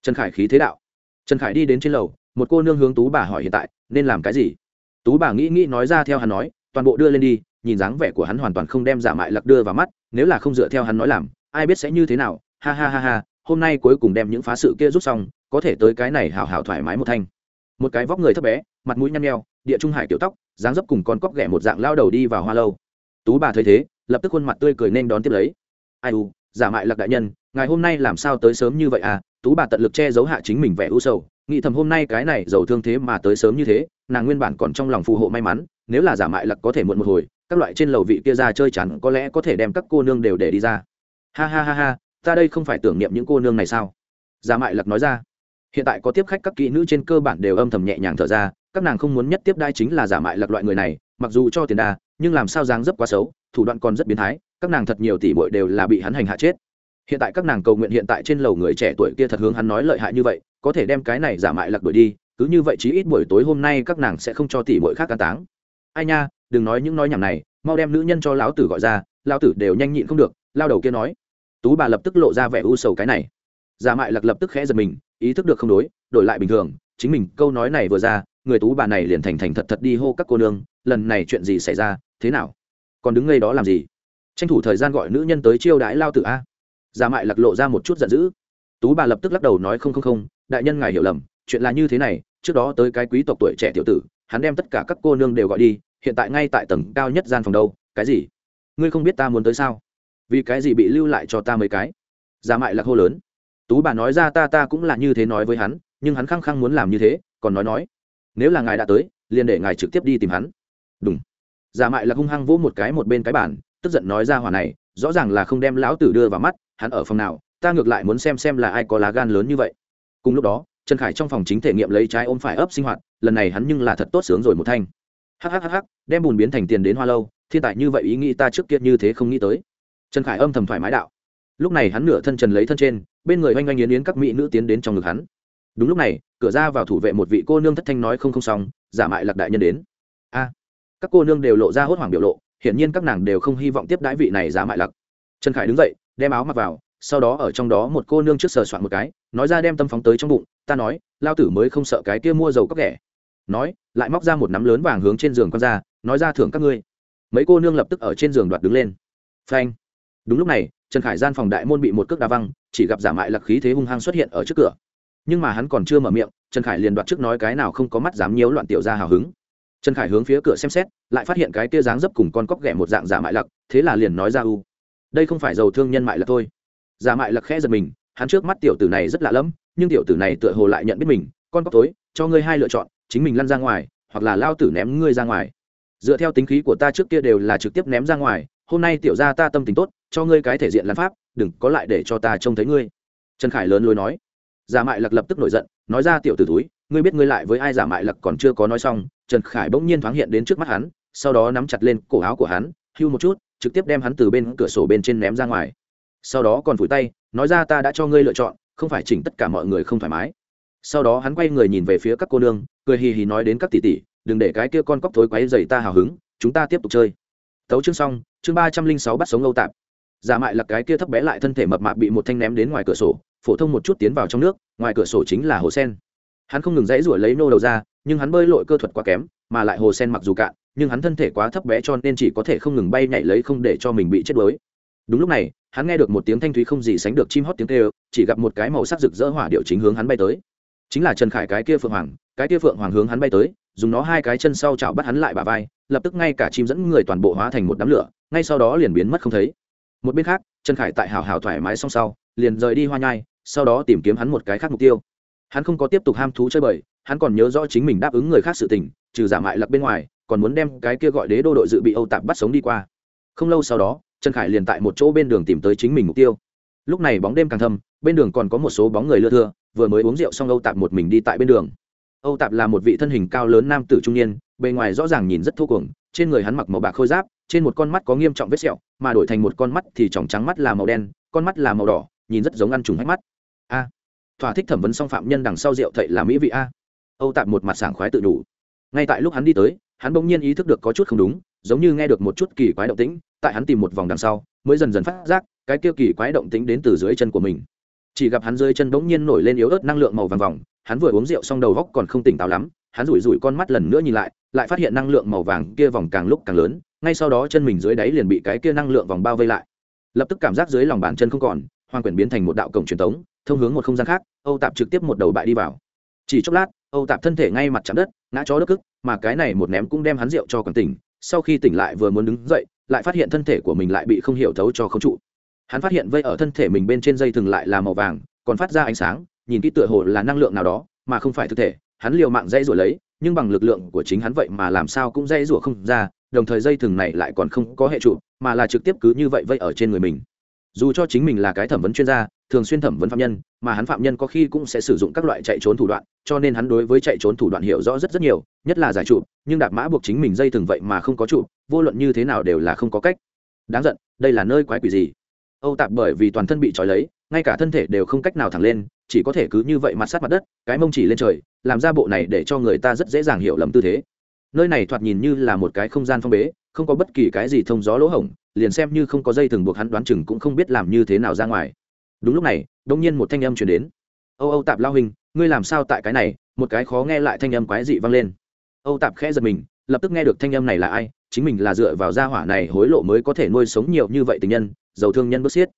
trần khải khí thế đạo. Trần khải đi đến trên lầu, một cô nương hướng tú bà hỏi hiện tại, nên làm cái gì? Tú bà nghĩ nghĩ nói ra theo hắn nói, toàn bộ đưa lên đi, nhìn dáng vẻ của hắn hoàn toàn không đem giả mại lặc đưa vào mắt, nếu là không dựa theo hắn nói làm, ai biết sẽ như thế nào. Ha ha ha ha, hôm nay cuối cùng đem những phá sự kia rút xong, có thể tới cái này hào hào thoải mái một thanh. Một cái vóc người thấp bé, mặt mũi nhăn nheo, địa trung hải kiểu tóc, dáng dấp cùng con cóc ghẻ một dạng lao đầu đi vào hoa lâu. Tú bà thấy thế, lập tức khuôn mặt tươi cười nên đón tiếp lấy. Ai u, giả mại lạc đại nhân, ngày hôm nay làm sao tới sớm như vậy à? Tú bà tận lực che giấu hạ chính mình vẻ u sầu, nghĩ thầm hôm nay cái này giàu thương thế mà tới sớm như thế, nàng nguyên bản còn trong lòng phù hộ may mắn, nếu là giả mại lặc có thể muộn một hồi, các loại trên lầu vị kia ra chơi chắn có lẽ có thể đem các cô nương đều để đi ra. Ha ha ha ha, ta đây không phải tưởng niệm những cô nương này sao? Giả mại lặc nói ra. Hiện tại có tiếp khách các kỹ nữ trên cơ bản đều âm thầm nhẹ nhàng thở ra, các nàng không muốn nhất tiếp đai chính là giả mại lặc loại người này, mặc dù cho tiền đa, nhưng làm sao dáng dấp quá xấu, thủ đoạn còn rất biến thái, các nàng thật nhiều tỷ bội đều là bị hắn hành hạ chết hiện tại các nàng cầu nguyện hiện tại trên lầu người trẻ tuổi kia thật hướng hắn nói lợi hại như vậy, có thể đem cái này giả mại lặc đuổi đi, cứ như vậy chí ít buổi tối hôm nay các nàng sẽ không cho tỷ bội khác can táng. Ai nha, đừng nói những nói nhảm này, mau đem nữ nhân cho lão tử gọi ra, lão tử đều nhanh nhịn không được, lao đầu kia nói. Tú bà lập tức lộ ra vẻ u sầu cái này. Giả mại lặc lập tức khẽ giật mình, ý thức được không đối, đổi lại bình thường, chính mình câu nói này vừa ra, người tú bà này liền thành thành thật thật đi hô các cô nương, lần này chuyện gì xảy ra, thế nào? Còn đứng ngay đó làm gì? Tranh thủ thời gian gọi nữ nhân tới chiêu đãi lao tử a giả mại lặc lộ ra một chút giận dữ. Tú bà lập tức lắc đầu nói không không không, đại nhân ngài hiểu lầm, chuyện là như thế này, trước đó tới cái quý tộc tuổi trẻ tiểu tử, hắn đem tất cả các cô nương đều gọi đi, hiện tại ngay tại tầng cao nhất gian phòng đâu, cái gì? Ngươi không biết ta muốn tới sao? Vì cái gì bị lưu lại cho ta mấy cái? Giả mại lạc hô lớn. Tú bà nói ra ta ta cũng là như thế nói với hắn, nhưng hắn khăng khăng muốn làm như thế, còn nói nói. Nếu là ngài đã tới, liền để ngài trực tiếp đi tìm hắn. Đúng giả mại lạc hung hăng vỗ một cái một bên cái bản tức giận nói ra hỏa này, rõ ràng là không đem lão tử đưa vào mắt hắn ở phòng nào, ta ngược lại muốn xem xem là ai có lá gan lớn như vậy. Cùng lúc đó, trần khải trong phòng chính thể nghiệm lấy trái ôm phải ấp sinh hoạt, lần này hắn nhưng là thật tốt sướng rồi một thanh. Hhhh đem bùn biến thành tiền đến hoa lâu, thiên tài như vậy ý nghĩ ta trước kia như thế không nghĩ tới. Trần khải âm thầm thoải mái đạo. Lúc này hắn nửa thân trần lấy thân trên, bên người oanh oanh yến yến các mỹ nữ tiến đến trong ngực hắn. Đúng lúc này, cửa ra vào thủ vệ một vị cô nương thất thanh nói không không xong, giả mại lạc đại nhân đến. A, các cô nương đều lộ ra hốt hoảng biểu lộ, hiển nhiên các nàng đều không hy vọng tiếp đãi vị này giả mại lạc. Trần khải đứng dậy đem áo mặc vào, sau đó ở trong đó một cô nương trước sờ soạn một cái, nói ra đem tâm phóng tới trong bụng, ta nói, lao tử mới không sợ cái kia mua dầu cóc ghẻ. Nói, lại móc ra một nắm lớn vàng hướng trên giường con ra, nói ra, thưởng các ngươi. Mấy cô nương lập tức ở trên giường đoạt đứng lên. Phanh. Đúng lúc này, trần khải gian phòng đại môn bị một cước đá văng, chỉ gặp giả mại lạc khí thế hung hăng xuất hiện ở trước cửa. Nhưng mà hắn còn chưa mở miệng, trần khải liền đoạt trước nói cái nào không có mắt dám nhiễu loạn tiểu ra hào hứng. Trần khải hướng phía cửa xem xét, lại phát hiện cái kia dáng dấp cùng con cóc ghẻ một dạng giả mại lặc, thế là liền nói ra, u đây không phải dầu thương nhân mại là thôi. Giả mại lặc khẽ giật mình, hắn trước mắt tiểu tử này rất lạ lẫm, nhưng tiểu tử này tựa hồ lại nhận biết mình, con cóc tối cho ngươi hai lựa chọn, chính mình lăn ra ngoài, hoặc là lao tử ném ngươi ra ngoài. Dựa theo tính khí của ta trước kia đều là trực tiếp ném ra ngoài, hôm nay tiểu ra ta tâm tình tốt, cho ngươi cái thể diện lăn pháp, đừng có lại để cho ta trông thấy ngươi. Trần khải lớn lối nói. Giả mại lặc lập tức nổi giận, nói ra tiểu t ử túi ngươi biết ngươi lại với ai giả mại lặc còn chưa có nói xong. Trần khải bỗng nhiên thoáng hiện đến trước mắt hắn, sau đó nắm chặt lên cổ áo của hắn, hưu một chút trực tiếp đem hắn từ bên cửa sổ bên trên ném ra ngoài. Sau đó còn phủi tay, nói ra ta đã cho ngươi lựa chọn, không phải chỉnh tất cả mọi người không thoải mái. Sau đó hắn quay người nhìn về phía các cô nương, cười hì hì nói đến các tỷ tỷ, đừng để cái kia con cóc thối quấy dày ta hào hứng, chúng ta tiếp tục chơi. Tấu chương xong, chương ba trăm linh sáu bắt sống âu tạp. Giả mại là cái kia thấp bé lại thân thể mập mạp bị một thanh ném đến ngoài cửa sổ, phổ thông một chút tiến vào trong nước, ngoài cửa sổ chính là hồ sen. Hắn không ngừng dãy rủa lấy nô đầu ra nhưng hắn bơi lội cơ thuật quá kém, mà lại hồ sen mặc dù cạn, nhưng hắn thân thể quá thấp bé cho nên chỉ có thể không ngừng bay nhảy lấy không để cho mình bị chết đuối. Đúng lúc này, hắn nghe được một tiếng thanh thúy không gì sánh được chim hót tiếng kêu, chỉ gặp một cái màu sắc rực rỡ hỏa điệu chính hướng hắn bay tới. Chính là trần khải cái kia phượng hoàng, cái kia phượng hoàng hướng hắn bay tới, dùng nó hai cái chân sau chảo bắt hắn lại bà vai, lập tức ngay cả chim dẫn người toàn bộ hóa thành một đám lửa, ngay sau đó liền biến mất không thấy. Một bên khác, trần khải tại hào hào thoải mái xong sau, liền rời đi hoa nhai, sau đó tìm kiếm hắn một cái khác mục tiêu hắn không có tiếp tục ham thú chơi bời, hắn còn nhớ rõ chính mình đáp ứng người khác sự tình, trừ giả mại lặc bên ngoài, còn muốn đem cái kia gọi đế đô đội dự bị âu tạp bắt sống đi qua. Không lâu sau đó, trần khải liền tại một chỗ bên đường tìm tới chính mình mục tiêu. Lúc này bóng đêm càng thâm, bên đường còn có một số bóng người lưa thưa, vừa mới uống rượu xong âu tạp một mình đi tại bên đường. Âu tạp là một vị thân hình cao lớn nam tử trung niên, bề ngoài rõ ràng nhìn rất thô cuồng, trên người hắn mặc màu bạc khôi giáp, trên một con mắt có nghiêm trọng vết sẹo, mà đổi thành một con mắt thì tròng trắng mắt là màu đen, con mắt là màu đỏ, nhìn rất giống ăn trùng hách mắt. A! Thỏa thích thẩm vấn xong phạm nhân đằng sau rượu thậy là mỹ vị a. Âu tạp một mặt sảng khoái tự đủ ngay tại lúc hắn đi tới, hắn bỗng nhiên ý thức được có chút không đúng, giống như nghe được một chút kỳ quái động tĩnh, tại hắn tìm một vòng đằng sau, mới dần dần phát giác, cái kia kỳ quái động tĩnh đến từ dưới chân của mình. Chỉ gặp hắn dưới chân bỗng nhiên nổi lên yếu ớt năng lượng màu vàng vòng, hắn vừa uống rượu xong đầu góc còn không tỉnh táo lắm, hắn rủi rủi con mắt lần nữa nhìn lại lại phát hiện năng lượng màu vàng kia vòng càng lúc càng lớn, ngay sau đó chân mình dưới đáy liền bị cái kia năng lượng vòng bao vây lại. Lập tức cảm giác dưới lòng bàn chân không còn hoàng quyển biến thành một đạo cổng truyền thống thông hướng một không gian khác, âu tạp trực tiếp một đầu bại đi vào. Chỉ chốc lát, âu tạp thân thể ngay mặt chạm đất, ngã chó đất cức, mà cái này một ném cũng đem hắn rượu cho còn tỉnh. Sau khi tỉnh lại vừa muốn đứng dậy, lại phát hiện thân thể của mình lại bị không hiểu thấu cho không trụ. Hắn phát hiện vây ở thân thể mình bên trên dây thừng lại là màu vàng, còn phát ra ánh sáng, nhìn kỹ tựa hồ là năng lượng nào đó, mà không phải thực thể. Hắn liều mạng dây rủa lấy, nhưng bằng lực lượng của chính hắn vậy mà làm sao cũng dây rủa không ra, đồng thời dây thừng này lại còn không có hệ trụ, mà là trực tiếp cứ như vậy vây ở trên người mình dù cho chính mình là cái thẩm vấn chuyên gia, thường xuyên thẩm vấn phạm nhân, mà hắn phạm nhân có khi cũng sẽ sử dụng các loại chạy trốn thủ đoạn, cho nên hắn đối với chạy trốn thủ đoạn hiểu rõ rất rất nhiều, nhất là giải trụ nhưng đạp mã buộc chính mình dây từng vậy mà không có trụ vô luận như thế nào đều là không có cách. Đáng giận, đây là nơi quái quỷ gì? Âu tạp bởi vì toàn thân bị trói lấy, ngay cả thân thể đều không cách nào thẳng lên, chỉ có thể cứ như vậy mặt sát mặt đất, cái mông chỉ lên trời, làm ra bộ này để cho người ta rất dễ dàng hiểu lầm tư thế. Nơi này thoạt nhìn như là một cái không gian phong bế không có bất kỳ cái gì thông gió lỗ hổng, liền xem như không có dây thừng buộc hắn đoán chừng cũng không biết làm như thế nào ra ngoài. Đúng lúc này đông nhiên một thanh âm chuyển đến. Âu âu tạp lao hình, ngươi làm sao tại cái này? Một cái khó nghe lại thanh âm quái dị vang lên. Âu tạp khẽ giật mình, lập tức nghe được thanh âm này là ai, chính mình là dựa vào gia hỏa này hối lộ mới có thể nuôi sống nhiều như vậy tình nhân, giàu thương nhân bất xiết.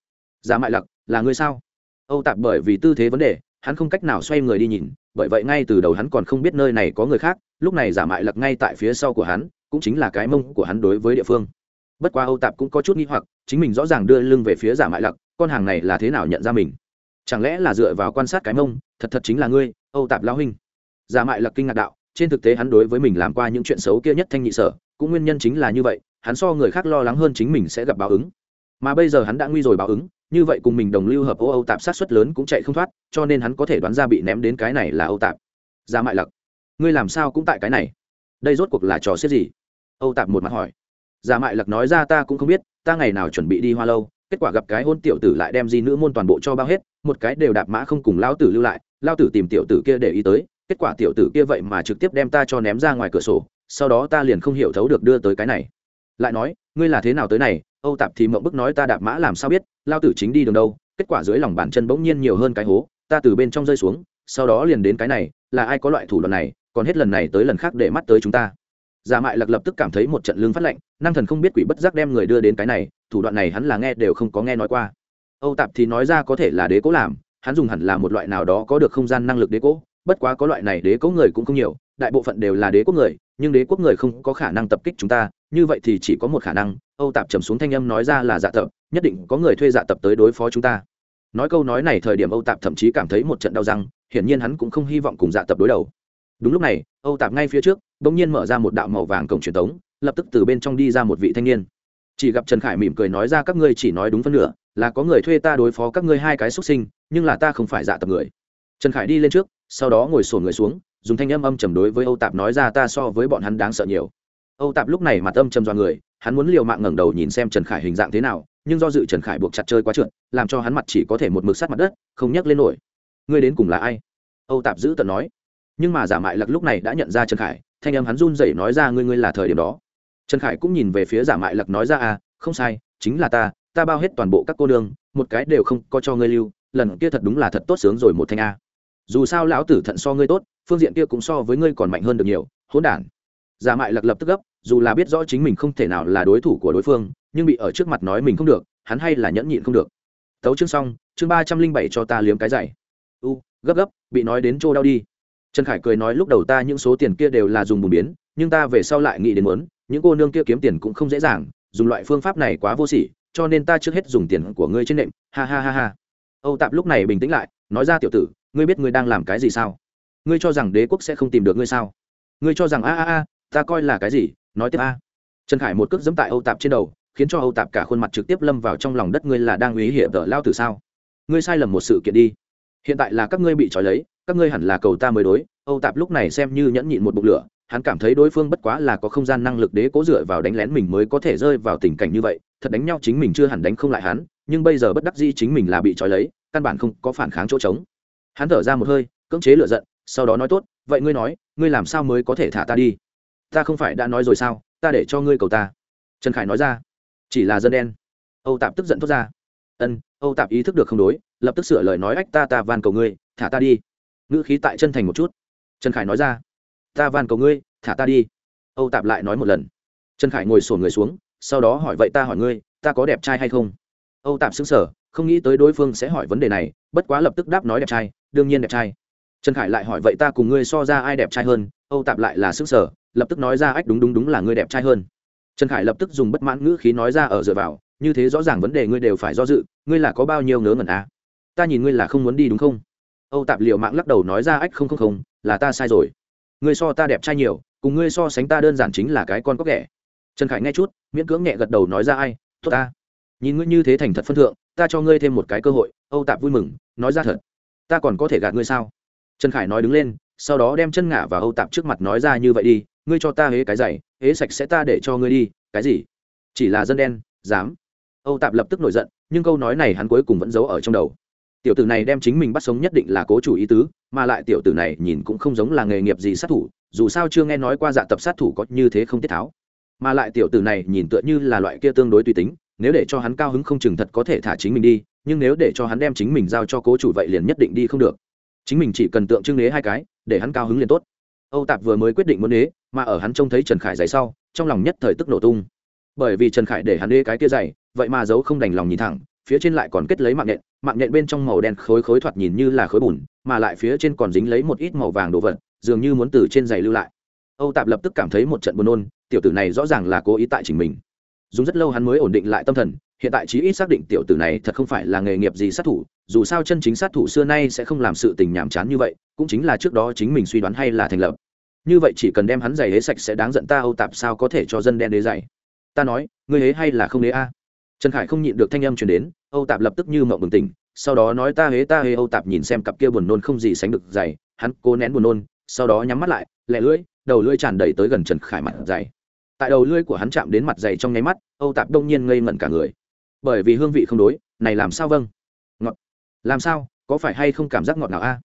Giá mại lặc, là ngươi sao? Âu tạp bởi vì tư thế vấn đề, hắn không cách nào xoay người đi nhìn, bởi vậy ngay từ đầu hắn còn không biết nơi này có người khác, lúc này giả mại lặc ngay tại phía sau của hắn cũng chính là cái mông của hắn đối với địa phương. Bất quá âu tạp cũng có chút nghi hoặc, chính mình rõ ràng đưa lưng về phía giả mại lặc, con hàng này là thế nào nhận ra mình? Chẳng lẽ là dựa vào quan sát cái mông, thật thật chính là ngươi, âu tạp lao huynh? Giả mại lặc kinh ngạc đạo, trên thực tế hắn đối với mình làm qua những chuyện xấu kia nhất thanh nhị sở, cũng nguyên nhân chính là như vậy, hắn so người khác lo lắng hơn chính mình sẽ gặp báo ứng. Mà bây giờ hắn đã nguy rồi báo ứng, như vậy cùng mình đồng lưu hợp ô âu tạp sát xuất lớn cũng chạy không thoát, cho nên hắn có thể đoán ra bị ném đến cái này là âu tạp. Giả mại lặc, ngươi làm sao cũng tại cái này? Đây rốt cuộc là trò xiết gì? Âu tạp một mặt hỏi. Giả mại lặc nói ra ta cũng không biết, ta ngày nào chuẩn bị đi hoa lâu, kết quả gặp cái hôn tiểu tử lại đem di nữ môn toàn bộ cho bao hết, một cái đều đạp mã không cùng lao tử lưu lại lao tử tìm tiểu tử kia để ý tới, kết quả tiểu tử kia vậy mà trực tiếp đem ta cho ném ra ngoài cửa sổ, sau đó ta liền không hiểu thấu được đưa tới cái này. Lại nói, ngươi là thế nào tới này? Âu tạp thì mộng bức nói ta đạp mã làm sao biết lao tử chính đi đường đâu, kết quả dưới lòng bàn chân bỗng nhiên nhiều hơn cái hố, ta từ bên trong rơi xuống, sau đó liền đến cái này, là ai có loại thủ đoạn này, còn hết lần này tới lần khác để mắt tới chúng ta giả mại lặc lập tức cảm thấy một trận lương phát lệnh năng thần không biết quỷ bất giác đem người đưa đến cái này, thủ đoạn này hắn là nghe đều không có nghe nói qua. Âu tạp thì nói ra có thể là đế cố làm, hắn dùng hẳn là một loại nào đó có được không gian năng lực đế cố, bất quá có loại này đế cố người cũng không nhiều, đại bộ phận đều là đế quốc người, nhưng đế quốc người không có khả năng tập kích chúng ta, như vậy thì chỉ có một khả năng, âu tạp trầm xuống thanh âm nói ra là dạ tập, nhất định có người thuê dạ tập tới đối phó chúng ta. Nói câu nói này thời điểm âu tạp thậm chí cảm thấy một trận đau răng, hiển nhiên hắn cũng không hy vọng cùng dạ tập đối đầu. Đúng lúc này, âu tạp ngay phía trước đ ỗ n g nhiên mở ra một đạo màu vàng cổng truyền thống lập tức từ bên trong đi ra một vị thanh niên. Chỉ gặp trần khải mỉm cười nói ra, các ngươi chỉ nói đúng phân nửa, là có người thuê ta đối phó các ngươi hai cái xuất sinh, nhưng là ta không phải dạ tập người. Trần khải đi lên trước, sau đó ngồi sổn người xuống, dùng thanh âm âm chầm đối với âu tạp nói ra, ta so với bọn hắn đáng sợ nhiều. Âu tạp lúc này mặt âm chầm do người, hắn muốn liều mạng ngẩng đầu nhìn xem trần khải hình dạng thế nào, nhưng do dự trần khải buộc chặt chơi quá trượt, làm cho hắn mặt chỉ có thể một mực sát mặt đất, không nhấc lên nổi. Ngươi đến cùng là ai? Âu tạp giữ tận nói. Nhưng mà giả mại lặc lúc này đã nhận ra trần khải thanh âm hắn run rẩy nói ra, ngươi ngươi là thời điểm đó. Trần khải cũng nhìn về phía giả mại lặc nói ra à không sai, chính là ta ta bao hết toàn bộ các cô nương, một cái đều không có cho ngươi lưu, lần kia thật đúng là thật tốt sướng rồi một thanh a. Dù sao lão tử thận so ngươi tốt, phương diện kia cũng so với ngươi còn mạnh hơn được nhiều, hỗn đản. Giả mại lặc lập tức gấp, dù là biết rõ chính mình không thể nào là đối thủ của đối phương, nhưng bị ở trước mặt nói mình không được, hắn hay là nhẫn nhịn không được. Tấu chương xong, chương ba trăm linh bảy cho ta liếm cái dày u, gấp gấp, bị nói đến chỗ đau đi trần khải cười nói lúc đầu ta những số tiền kia đều là dùng bùn biến, nhưng ta về sau lại nghĩ đến muốn, những cô nương kia kiếm tiền cũng không dễ dàng, dùng loại phương pháp này quá vô sỉ, cho nên ta trước hết dùng tiền của ngươi trên nệm. Ha ha ha ha. Âu tạp lúc này bình tĩnh lại, nói ra tiểu tử, ngươi biết ngươi đang làm cái gì sao? Ngươi cho rằng đế quốc sẽ không tìm được ngươi sao? Ngươi cho rằng, a a a, ta coi là cái gì? Nói tiếp, a. Trần khải một cước dẫm tại âu tạp trên đầu, khiến cho âu tạp cả khuôn mặt trực tiếp lâm vào trong lòng đất ngươi là đang uy hiểm tờ lao từ sao? Ngươi sai lầm một sự kiện đi. Hiện tại là các ngươi bị trói lấy các ngươi hẳn là cầu ta mới đối, âu tạp lúc này xem như nhẫn nhịn một bụng lửa, hắn cảm thấy đối phương bất quá là có không gian năng lực đế cố dựa vào đánh lén mình mới có thể rơi vào tình cảnh như vậy, thật đánh nhau chính mình chưa hẳn đánh không lại hắn, nhưng bây giờ bất đắc dĩ chính mình là bị trói lấy, căn bản không có phản kháng chỗ trống. Hắn thở ra một hơi, cưỡng chế lựa giận, sau đó nói tốt, vậy ngươi nói, ngươi làm sao mới có thể thả ta đi? Ta không phải đã nói rồi sao, ta để cho ngươi cầu ta. Trần khải nói ra, chỉ là dân đen. Âu tạp tức giận thốt ra, ân, âu tạp ý thức được không đối, lập tức sửa lời nói ách ta ta van cầu ngươi, thả ta đi ngữ khí tại chân thành một chút. Trần khải nói ra, ta van cầu ngươi, thả ta đi. Âu tạp lại nói một lần. Trần khải ngồi sổn người xuống, sau đó hỏi, vậy ta hỏi ngươi, ta có đẹp trai hay không? Âu tạp xứng sở không nghĩ tới đối phương sẽ hỏi vấn đề này, bất quá lập tức đáp nói đẹp trai, đương nhiên đẹp trai. Trần khải lại hỏi, vậy ta cùng ngươi so ra ai đẹp trai hơn? Âu tạp lại là xứng sở lập tức nói ra, ách, đúng đúng đúng là ngươi đẹp trai hơn. Trần khải lập tức dùng bất mãn ngữ khí nói ra ở dựa vào, như thế rõ ràng vấn đề ngươi đều phải do dự, ngươi là có bao nhiêu ngớ ngẩn à? ta nhìn ngươi là không muốn đi đúng không? Âu tạp liệu mạng lắc đầu nói ra ách không không không, là ta sai rồi. Ngươi so ta đẹp trai nhiều, cùng ngươi so sánh ta đơn giản chính là cái con có ghẻ. Trần khải nghe chút, miễn cưỡng nhẹ gật đầu nói ra ai, tốt ta. Nhìn ngươi như thế thành thật phân thượng, ta cho ngươi thêm một cái cơ hội, âu tạp vui mừng, nói ra thật. Ta còn có thể gạt ngươi sao? Trần khải nói đứng lên, sau đó đem chân ngả và âu tạp trước mặt nói ra như vậy đi, ngươi cho ta hế cái giày, hế sạch sẽ ta để cho ngươi đi, cái gì? Chỉ là dân đen, dám. Âu tạp lập tức nổi giận, nhưng câu nói này hắn cuối cùng vẫn giấu ở trong đầu tiểu tử này đem chính mình bắt sống nhất định là cố chủ ý tứ, mà lại tiểu tử này nhìn cũng không giống là nghề nghiệp gì sát thủ, dù sao chưa nghe nói qua dạ tập sát thủ có như thế không tiết tháo. Mà lại tiểu tử này nhìn tựa như là loại kia tương đối tùy tính, nếu để cho hắn cao hứng không chừng thật có thể thả chính mình đi, nhưng nếu để cho hắn đem chính mình giao cho cố chủ vậy liền nhất định đi không được. Chính mình chỉ cần tượng trưng nế hai cái, để hắn cao hứng liền tốt. Âu tạp vừa mới quyết định muốn nế, mà ở hắn trông thấy trần khải dày sau, trong lòng nhất thời tức nổ tung. Bởi vì trần khải để hắn nế cái kia dày, vậy mà giấu không đành lòng nhìn thẳng phía trên lại còn kết lấy mạng nhện mạng nhện bên trong màu đen khối khối thoạt nhìn như là khối bùn, mà lại phía trên còn dính lấy một ít màu vàng đồ vật, dường như muốn từ trên giày lưu lại. Âu tạp lập tức cảm thấy một trận buồn nôn, tiểu tử này rõ ràng là cố ý tại chính mình. Dùng rất lâu hắn mới ổn định lại tâm thần, hiện tại chí ít xác định tiểu tử này thật không phải là nghề nghiệp gì sát thủ, dù sao chân chính sát thủ xưa nay sẽ không làm sự tình nhàm chán như vậy, cũng chính là trước đó chính mình suy đoán hay là thành lập. Như vậy chỉ cần đem hắn giày hế sạch sẽ đáng giận ta, âu tạp sao có thể cho dân đen đế giày? Ta nói, ngươi hế hay là không đế a? Trần khải không nhịn được thanh âm truyền đến, âu tạp lập tức như mộng bừng tỉnh, sau đó nói ta hế ta hế, âu tạp nhìn xem cặp kia buồn nôn không gì sánh được dày, hắn cố nén buồn nôn, sau đó nhắm mắt lại lẹ lưỡi, đầu lưỡi tràn đầy tới gần trần khải mặt dày. Tại đầu lưỡi của hắn chạm đến mặt dày trong nháy mắt, âu tạp đông nhiên ngây ngẩn cả người. Bởi vì hương vị không đối, này làm sao vâng? Ngọt. Làm sao, có phải hay không cảm giác ngọt nào a?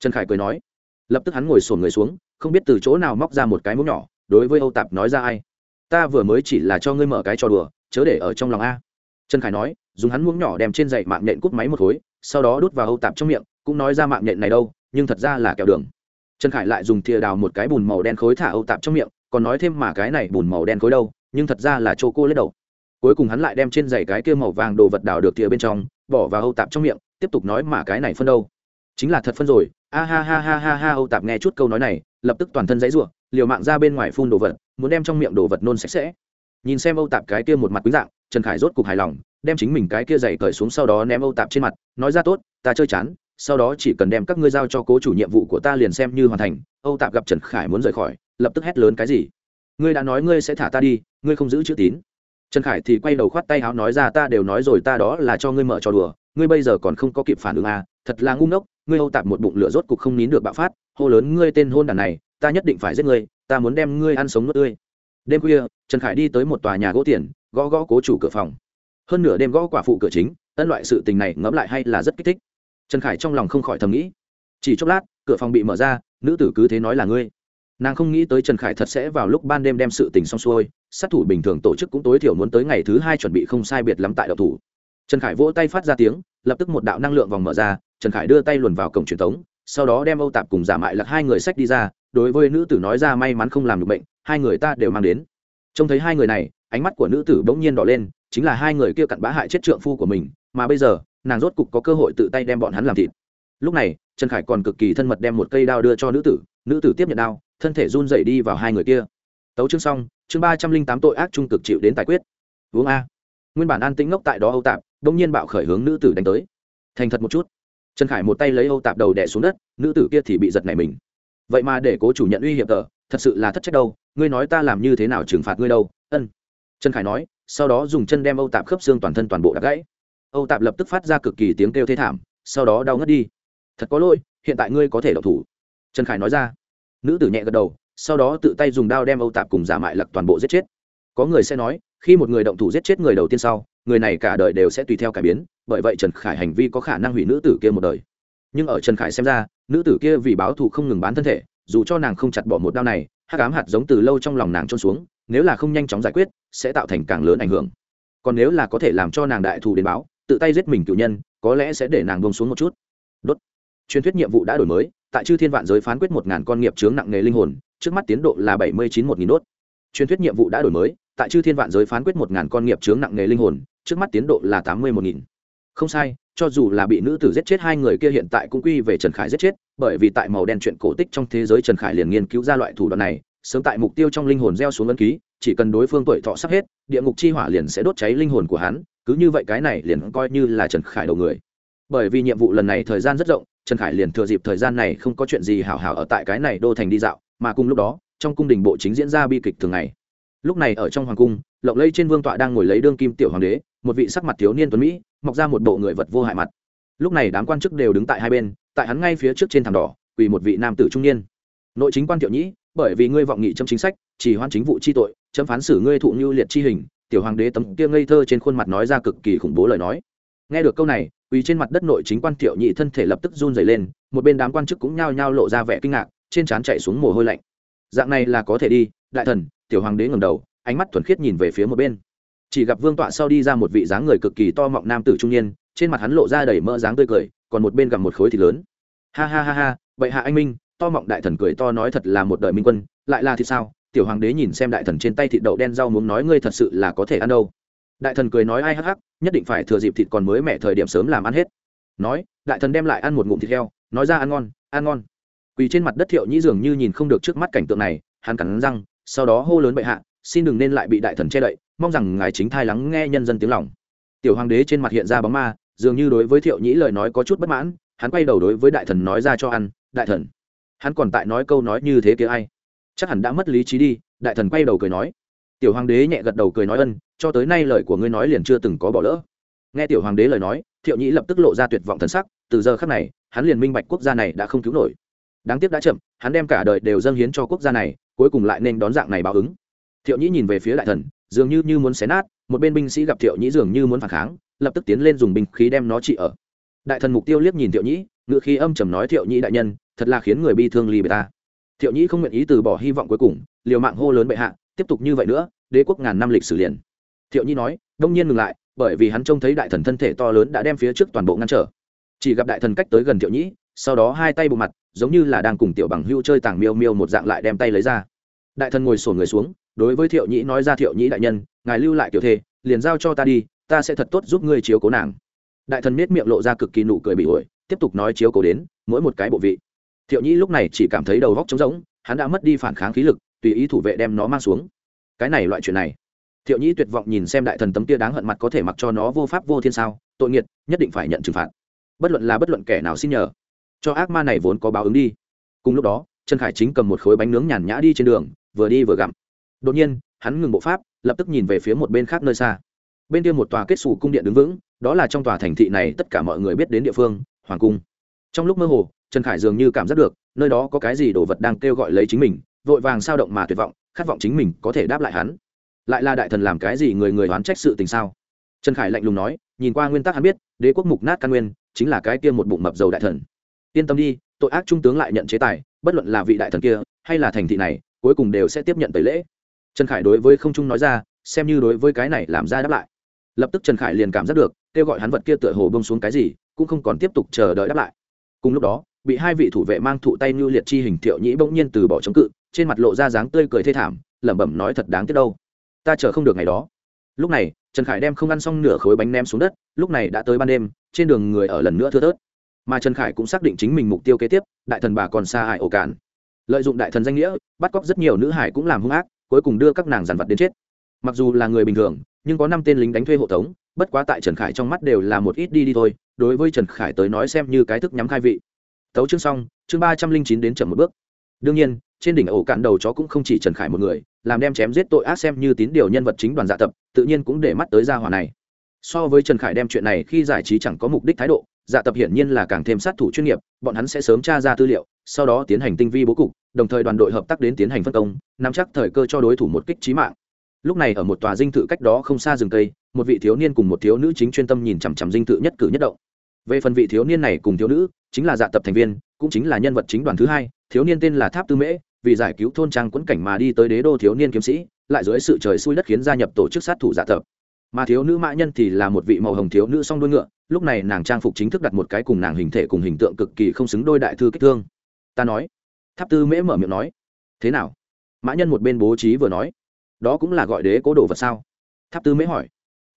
Trần khải cười nói. Lập tức hắn ngồi sổn người xuống, không biết từ chỗ nào móc ra một cái mũ nhỏ, đối với âu tạp nói ra ai? Ta vừa mới chỉ là cho ngươi mở cái trò đùa, chớ để ở trong lòng a trần khải nói, dùng hắn muỗng nhỏ đem trên dậy mạng nhện cút máy một khối, sau đó đút vào âu tạp trong miệng, cũng nói ra mạng nhện này đâu, nhưng thật ra là kẹo đường. Trần khải lại dùng thìa đào một cái bùn màu đen khối thả âu tạp trong miệng, còn nói thêm mà cái này bùn màu đen khối đâu, nhưng thật ra là chô cô lết đầu. Cuối cùng hắn lại đem trên giày cái kia màu vàng đồ vật đào được thìa bên trong, bỏ vào âu tạp trong miệng, tiếp tục nói mà cái này phân đâu. Chính là thật phân rồi, a ha ha ha ha ha, âu tạp nghe chút câu nói này, lập tức toàn thân dãy ruộng, liều mạng ra bên ngoài phun đồ vật, muốn đem trong miệng đồ vật nôn sạch sẽ. Nhìn xem âu tạp cái kia một mặt quý dạng trần khải rốt cục hài lòng, đem chính mình cái kia dày cởi xuống sau đó ném âu tạp trên mặt, nói ra tốt, ta chơi chán, sau đó chỉ cần đem các ngươi giao cho cố chủ nhiệm vụ của ta liền xem như hoàn thành. Âu tạp gặp trần khải muốn rời khỏi, lập tức hét lớn cái gì? Ngươi đã nói ngươi sẽ thả ta đi, ngươi không giữ chữ tín. Trần khải thì quay đầu khoát tay áo nói ra, ta đều nói rồi, ta đó là cho ngươi mở trò đùa, ngươi bây giờ còn không có kịp phản ứng à thật là ngu ngốc, ngươi âu tạp một bụng lửa rốt cục không nín được bạo phát, hô lớn ngươi tên hôn đàn này, ta nhất định phải giết ngươi, ta muốn đem ngươi ăn sống nuốt tươi. Đêm khuya, trần khải đi tới một tòa nhà gỗ tiền gõ gõ cố chủ cửa phòng. Hơn nửa đêm gõ quả phụ cửa chính, ân loại sự tình này ngẫm lại hay là rất kích thích. Trần khải trong lòng không khỏi thầm nghĩ. Chỉ chốc lát, cửa phòng bị mở ra, nữ tử cứ thế nói là ngươi. Nàng không nghĩ tới trần khải thật sẽ vào lúc ban đêm đem sự tình xong xuôi, sát thủ bình thường tổ chức cũng tối thiểu muốn tới ngày thứ hai chuẩn bị không sai biệt lắm tại đậu thủ. Trần khải vỗ tay phát ra tiếng, lập tức một đạo năng lượng vòng mở ra, trần khải đưa tay luồn vào cổng truyền thống sau đó đem âu tạp cùng giả mại lặc hai người sách đi ra, đối với nữ tử nói ra may mắn không làm được bệnh, hai người ta đều mang đến. Trông thấy hai người này ánh mắt của nữ tử bỗng nhiên đỏ lên, chính là hai người kia cặn bã hại chết trượng phu của mình, mà bây giờ, nàng rốt cục có cơ hội tự tay đem bọn hắn làm thịt. Lúc này, trần khải còn cực kỳ thân mật đem một cây đao đưa cho nữ tử nữ tử tiếp nhận đao, thân thể run dậy đi vào hai người kia. Tấu chương xong, chương ba trăm linh tám tội ác trung cực chịu đến tài quyết. Uống a. Nguyên bản an tĩnh ngốc tại đó âu tạp đông nhiên bạo khởi hướng nữ tử đánh tới. Thành thật một chút. Trần khải một tay lấy âu tạp đầu đẻ xuống đất, nữ tử kia thì bị giật này mình. Vậy mà để cố chủ nhận uy hiểm tờ, thật sự là thất trách đâu, ngươi nói ta làm như thế nào trừng phạt ngươi đâu, ân trần khải nói, sau đó dùng chân đem âu tạp khớp xương toàn thân toàn bộ đã gãy. Âu tạp lập tức phát ra cực kỳ tiếng kêu thê thảm, sau đó đau ngất đi. Thật có lỗi, hiện tại ngươi có thể đậu thủ. Trần khải nói ra. Nữ tử nhẹ gật đầu, sau đó tự tay dùng đao đem âu tạp cùng giả mại lặc toàn bộ giết chết. Có người sẽ nói, khi một người động thủ giết chết người đầu tiên sau, người này cả đời đều sẽ tùy theo cải biến, bởi vậy trần khải hành vi có khả năng hủy nữ tử kia một đời. Nhưng ở trần khải xem ra, nữ tử kia vì báo thù không ngừng bán thân thể, dù cho nàng không chặt bỏ một đao này, hắc ám hạt giống từ lâu trong lòng nàng trôn xuống nếu là không nhanh chóng giải quyết, sẽ tạo thành càng lớn ảnh hưởng. Còn nếu là có thể làm cho nàng đại thù đến báo, tự tay giết mình cựu nhân, có lẽ sẽ để nàng bông xuống một chút. Đốt. Truyền thuyết nhiệm vụ đã đổi mới, tại chư thiên vạn giới phán quyết một ngàn con nghiệp chướng nặng nghề linh hồn, trước mắt tiến độ là bảy mươi chín một nghìn đốt. Truyền thuyết nhiệm vụ đã đổi mới, tại chư thiên vạn giới phán quyết một ngàn con nghiệp chướng nặng nghề linh hồn, trước mắt tiến độ là tám mươi một nghìn. Không sai, cho dù là bị nữ tử giết chết hai người kia hiện tại cũng quy về trần khải giết chết, bởi vì tại màu đen chuyện cổ tích trong thế giới trần khải liền nghiên cứu ra loại thủ đoạn này sớm tại mục tiêu trong linh hồn gieo xuống ấn ký, chỉ cần đối phương tuổi thọ sắp hết, địa ngục chi hỏa liền sẽ đốt cháy linh hồn của hắn, cứ như vậy cái này liền coi như là trần khải đầu người. Bởi vì nhiệm vụ lần này thời gian rất rộng, trần khải liền thừa dịp thời gian này không có chuyện gì hảo hảo ở tại cái này đô thành đi dạo, mà cùng lúc đó, trong cung đình bộ chính diễn ra bi kịch thường ngày. Lúc này ở trong hoàng cung, lộng lây trên vương tọa đang ngồi lấy đương kim tiểu hoàng đế, một vị sắc mặt thiếu niên tuấn mỹ, mọc ra một bộ người vật vô hại mặt. Lúc này đám quan chức đều đứng tại hai bên, tại hắn ngay phía trước trên thảm đỏ, quỳ một vị nam tử trung niên. Nội chính quan thiệu nhĩ bởi vì ngươi vọng nghị trong chính sách, chỉ hoan chính vụ chi tội, chấm phán xử ngươi thụ như liệt chi hình, tiểu hoàng đế tấm kia ngây thơ trên khuôn mặt nói ra cực kỳ khủng bố lời nói. Nghe được câu này uy trên mặt đất nội chính quan tiểu nhị thân thể lập tức run rẩy lên, một bên đám quan chức cũng nhao nhao lộ ra vẻ kinh ngạc, trên trán chạy xuống mồ hôi lạnh. Dạng này là có thể đi, đại thần, tiểu hoàng đế ngẩng đầu, ánh mắt thuần khiết nhìn về phía một bên. Chỉ gặp vương tọa sau đi ra một vị dáng người cực kỳ to mọng nam tử trung niên, trên mặt hắn lộ ra đầy mỡ dáng tươi cười, còn một bên gặp một khối thịt lớn. Ha ha ha ha vậy hạ anh minh to mọng đại thần cười to nói thật là một đời minh quân, lại là thì sao? Tiểu hoàng đế nhìn xem đại thần trên tay thịt đậu đen rau muốn nói ngươi thật sự là có thể ăn đâu. Đại thần cười nói ai hắc hắc, nhất định phải thừa dịp thịt còn mới mẹ thời điểm sớm làm ăn hết. Nói, đại thần đem lại ăn một ngụm thịt heo, nói ra ăn ngon ăn ngon. Quỳ trên mặt đất thiệu nhĩ dường như nhìn không được trước mắt cảnh tượng này, hắn cắn răng, sau đó hô lớn bệ hạ, xin đừng nên lại bị đại thần che đậy, mong rằng ngài chính thai lắng nghe nhân dân tiếng lòng. Tiểu hoàng đế trên mặt hiện ra bóng ma, dường như đối với thiệu nhĩ lời nói có chút bất mãn, hắn quay đầu đối với đại thần nói ra cho ăn, đại thần hắn còn tại nói câu nói như thế kia ai? Chắc hẳn đã mất lý trí đi, đại thần quay đầu cười nói. Tiểu hoàng đế nhẹ gật đầu cười nói ân, cho tới nay lời của ngươi nói liền chưa từng có bỏ lỡ. Nghe tiểu hoàng đế lời nói, thiệu nhĩ lập tức lộ ra tuyệt vọng thần sắc, từ giờ khắc này, hắn liền minh bạch quốc gia này đã không cứu nổi. Đáng tiếc đã chậm, hắn đem cả đời đều dâng hiến cho quốc gia này, cuối cùng lại nên đón dạng này báo ứng. Thiệu nhĩ nhìn về phía đại thần, dường như như muốn xé nát, một bên binh sĩ gặp thiệu nhĩ dường như muốn phản kháng, lập tức tiến lên dùng binh khí đem nó trị ở. Đại thần mục tiêu liếc nhìn thiệu nhĩ ngự khí âm trầm nói thiệu nhĩ đại nhân thật là khiến người bi thương ly bề ta. Thiệu nhĩ không nguyện ý từ bỏ hy vọng cuối cùng, liều mạng hô lớn bệ hạ, tiếp tục như vậy nữa, đế quốc ngàn năm lịch sử liền. Thiệu nhĩ nói, đông nhiên ngừng lại, bởi vì hắn trông thấy đại thần thân thể to lớn đã đem phía trước toàn bộ ngăn trở. Chỉ gặp đại thần cách tới gần thiệu nhĩ, sau đó hai tay bộ mặt, giống như là đang cùng tiểu bằng hưu chơi tàng miêu miêu một dạng lại đem tay lấy ra. Đại thần ngồi sổn người xuống, đối với thiệu nhĩ nói ra, thiệu nhĩ đại nhân, ngài lưu lại kiểu thê, liền giao cho ta đi, ta sẽ thật tốt giúp ngươi chiếu cố nàng. Đại thần miết miệng lộ ra cực kỳ nụ cười bị ổi tiếp tục nói chiếu cố đến, mỗi một cái bộ vị thiệu nhĩ lúc này chỉ cảm thấy đầu góc trống rỗng, hắn đã mất đi phản kháng khí lực, tùy ý thủ vệ đem nó mang xuống. Cái này loại chuyện này. Thiệu nhĩ tuyệt vọng nhìn xem đại thần tấm kia đáng hận mặt có thể mặc cho nó vô pháp vô thiên sao, tội nghiệt, nhất định phải nhận trừng phạt. Bất luận là bất luận kẻ nào xin nhờ, cho ác ma này vốn có báo ứng đi. Cùng lúc đó, trần khải chính cầm một khối bánh nướng nhàn nhã đi trên đường, vừa đi vừa gặm. Đột nhiên, hắn ngừng bộ pháp, lập tức nhìn về phía một bên khác nơi xa. Bên kia một tòa kết xù cung điện đứng vững, đó là trong tòa thành thị này tất cả mọi người biết đến địa phương, hoàng cung. Trong lúc mơ hồ trần khải dường như cảm giác được, nơi đó có cái gì đồ vật đang kêu gọi lấy chính mình, vội vàng sao động mà tuyệt vọng, khát vọng chính mình có thể đáp lại hắn. Lại là đại thần làm cái gì người người oán trách sự tình sao? Trần khải lạnh lùng nói, nhìn qua nguyên tắc hắn biết, đế quốc mục nát căn nguyên, chính là cái kia một bụng mập dầu đại thần. Yên tâm đi, tội ác trung tướng lại nhận chế tài, bất luận là vị đại thần kia, hay là thành thị này, cuối cùng đều sẽ tiếp nhận tẩy lễ. Trần khải đối với không trung nói ra, xem như đối với cái này làm ra đáp lại. Lập tức trần khải liền cảm giác được, kêu gọi hắn vật kia tựa hồ bông xuống cái gì, cũng không còn tiếp tục chờ đợi đáp lại. Cùng lúc đó bị hai vị thủ vệ mang thụ tay như liệt chi hình thiệu nhĩ bỗng nhiên từ bỏ chống cự, trên mặt lộ ra dáng tươi cười thê thảm, lẩm bẩm nói thật đáng tiếc đâu. Ta chờ không được ngày đó. Lúc này, trần khải đem không ăn xong nửa khối bánh nem xuống đất, lúc này đã tới ban đêm, trên đường người ở lần nữa thưa thớt. Mà trần khải cũng xác định chính mình mục tiêu kế tiếp, đại thần bà còn xa hại ổ cản lợi dụng đại thần danh nghĩa, bắt cóc rất nhiều nữ hải cũng làm hung ác, cuối cùng đưa các nàng giàn vật đến chết. Mặc dù là người bình thường, nhưng có năm tên lính đánh thuê hộ tống, bất quá tại trần khải trong mắt đều là một ít đi đi thôi, đối với trần khải tới nói xem như cái thức nhắm khai vị tấu chương xong, chương ba trăm linh chín đến chậm một bước. Đương nhiên, trên đỉnh ổ cạn đầu chó cũng không chỉ trần khải một người, làm đem chém giết tội ác xem như tín điều nhân vật chính đoàn dạ tập, tự nhiên cũng để mắt tới gia hỏa này. So với trần khải đem chuyện này khi giải trí chẳng có mục đích thái độ dạ tập hiển nhiên là càng thêm sát thủ chuyên nghiệp, bọn hắn sẽ sớm tra ra tư liệu, sau đó tiến hành tinh vi bố cục, đồng thời đoàn đội hợp tác đến tiến hành phân công, nắm chắc thời cơ cho đối thủ một kích trí mạng. Lúc này ở một tòa dinh thự cách đó không xa rừng cây, một vị thiếu niên cùng một thiếu nữ chính chuyên tâm nhìn chằm chằm dinh thự nhất cử nhất động. Về phần vị thiếu niên này cùng thiếu nữ chính là dạ tập thành viên, cũng chính là nhân vật chính đoàn thứ hai, thiếu niên tên là tháp tư mễ, vì giải cứu thôn trang quẫn cảnh mà đi tới đế đô thiếu niên kiếm sĩ, lại dưới sự trời xui đất khiến gia nhập tổ chức sát thủ dạ tập. Mà thiếu nữ mã nhân thì là một vị màu hồng thiếu nữ song đuôi ngựa, lúc này nàng trang phục chính thức đặt một cái cùng nàng hình thể cùng hình tượng cực kỳ không xứng đôi đại thư kích thương. Ta nói. Tháp tư mễ mở miệng nói. Thế nào? Mã nhân một bên bố trí vừa nói. Đó cũng là gọi đế cố đồ vật sao? Tháp tư mễ hỏi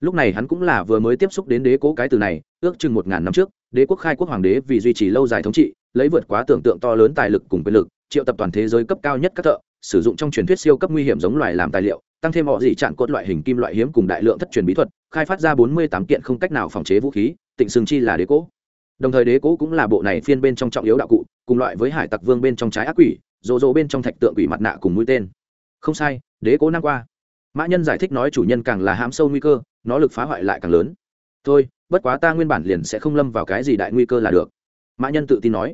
lúc này hắn cũng là vừa mới tiếp xúc đến đế cố cái từ này, ước chừng một ngàn năm trước, đế quốc khai quốc hoàng đế vì duy trì lâu dài thống trị, lấy vượt quá tưởng tượng to lớn tài lực cùng quyền lực, triệu tập toàn thế giới cấp cao nhất các thợ, sử dụng trong truyền thuyết siêu cấp nguy hiểm giống loài làm tài liệu, tăng thêm họ dị trạng cốt loại hình kim loại hiếm cùng đại lượng thất truyền bí thuật, khai phát ra bốn mươi tám kiện không cách nào phòng chế vũ khí, tịnh sừng chi là đế cố. Đồng thời đế cố cũng là bộ này phiên bên trong trọng yếu đạo cụ, cùng loại với hải tặc vương bên trong trái ác quỷ, rồ rồ bên trong thạch tượng quỷ mặt nạ cùng mũi tên. Không sai, đế cố năm qua. Mã nhân giải thích nói chủ nhân càng là hãm sâu nguy cơ nó lực phá hoại lại càng lớn. Thôi, bất quá ta nguyên bản liền sẽ không lâm vào cái gì đại nguy cơ là được. Mã nhân tự tin nói.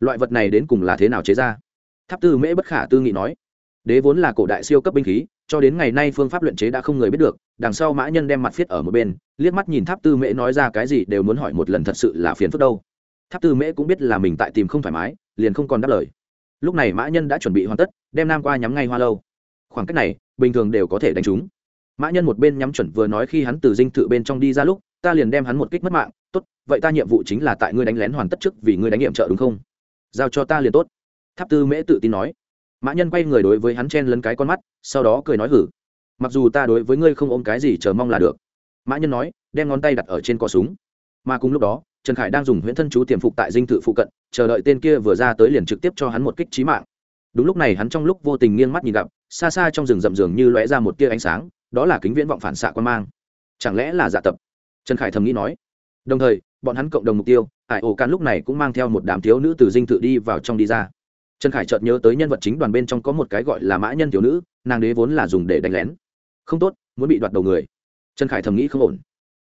Loại vật này đến cùng là thế nào chế ra? Tháp tư mễ bất khả tư nghị nói. Đế vốn là cổ đại siêu cấp binh khí, cho đến ngày nay phương pháp luyện chế đã không người biết được, đằng sau mã nhân đem mặt viết ở một bên, liếc mắt nhìn tháp tư mễ nói ra cái gì đều muốn hỏi một lần thật sự là phiền phức đâu. Tháp tư mễ cũng biết là mình tại tìm không thoải mái, liền không còn đáp lời. Lúc này mã nhân đã chuẩn bị hoàn tất, đem nam qua nhắm ngay hoa lâu. Khoảng cách này, bình thường đều có thể đánh trúng mã nhân một bên nhắm chuẩn vừa nói khi hắn từ dinh thự bên trong đi ra lúc, ta liền đem hắn một kích mất mạng. Tốt, vậy ta nhiệm vụ chính là tại ngươi đánh lén hoàn tất trước vì ngươi đánh nghiệm trợ đúng không? Giao cho ta liền tốt. Tháp tư mễ tự tin nói. Mã nhân quay người đối với hắn chen lấn cái con mắt, sau đó cười nói hử. Mặc dù ta đối với ngươi không ôm cái gì chờ mong là được. Mã nhân nói, đem ngón tay đặt ở trên cò súng. Mà cùng lúc đó, trần khải đang dùng huyễn thân chú tiềm phục tại dinh thự phụ cận, chờ đợi tên kia vừa ra tới liền trực tiếp cho hắn một kích trí mạng. Đúng lúc này hắn trong lúc vô tình nghiêng mắt nhìn gặp, xa xa trong rừng rậm rường như lóe ra một tia ánh sáng đó là kính viễn vọng phản xạ quan mang. Chẳng lẽ là dạ tập? Trần khải thầm nghĩ nói. Đồng thời, bọn hắn cộng đồng mục tiêu ải ổ can lúc này cũng mang theo một đám thiếu nữ từ dinh thự đi vào trong đi ra. Trần khải chợt nhớ tới nhân vật chính đoàn bên trong có một cái gọi là mã nhân thiếu nữ, nàng đế vốn là dùng để đánh lén. Không tốt, muốn bị đoạt đầu người. Trần khải thầm nghĩ không ổn.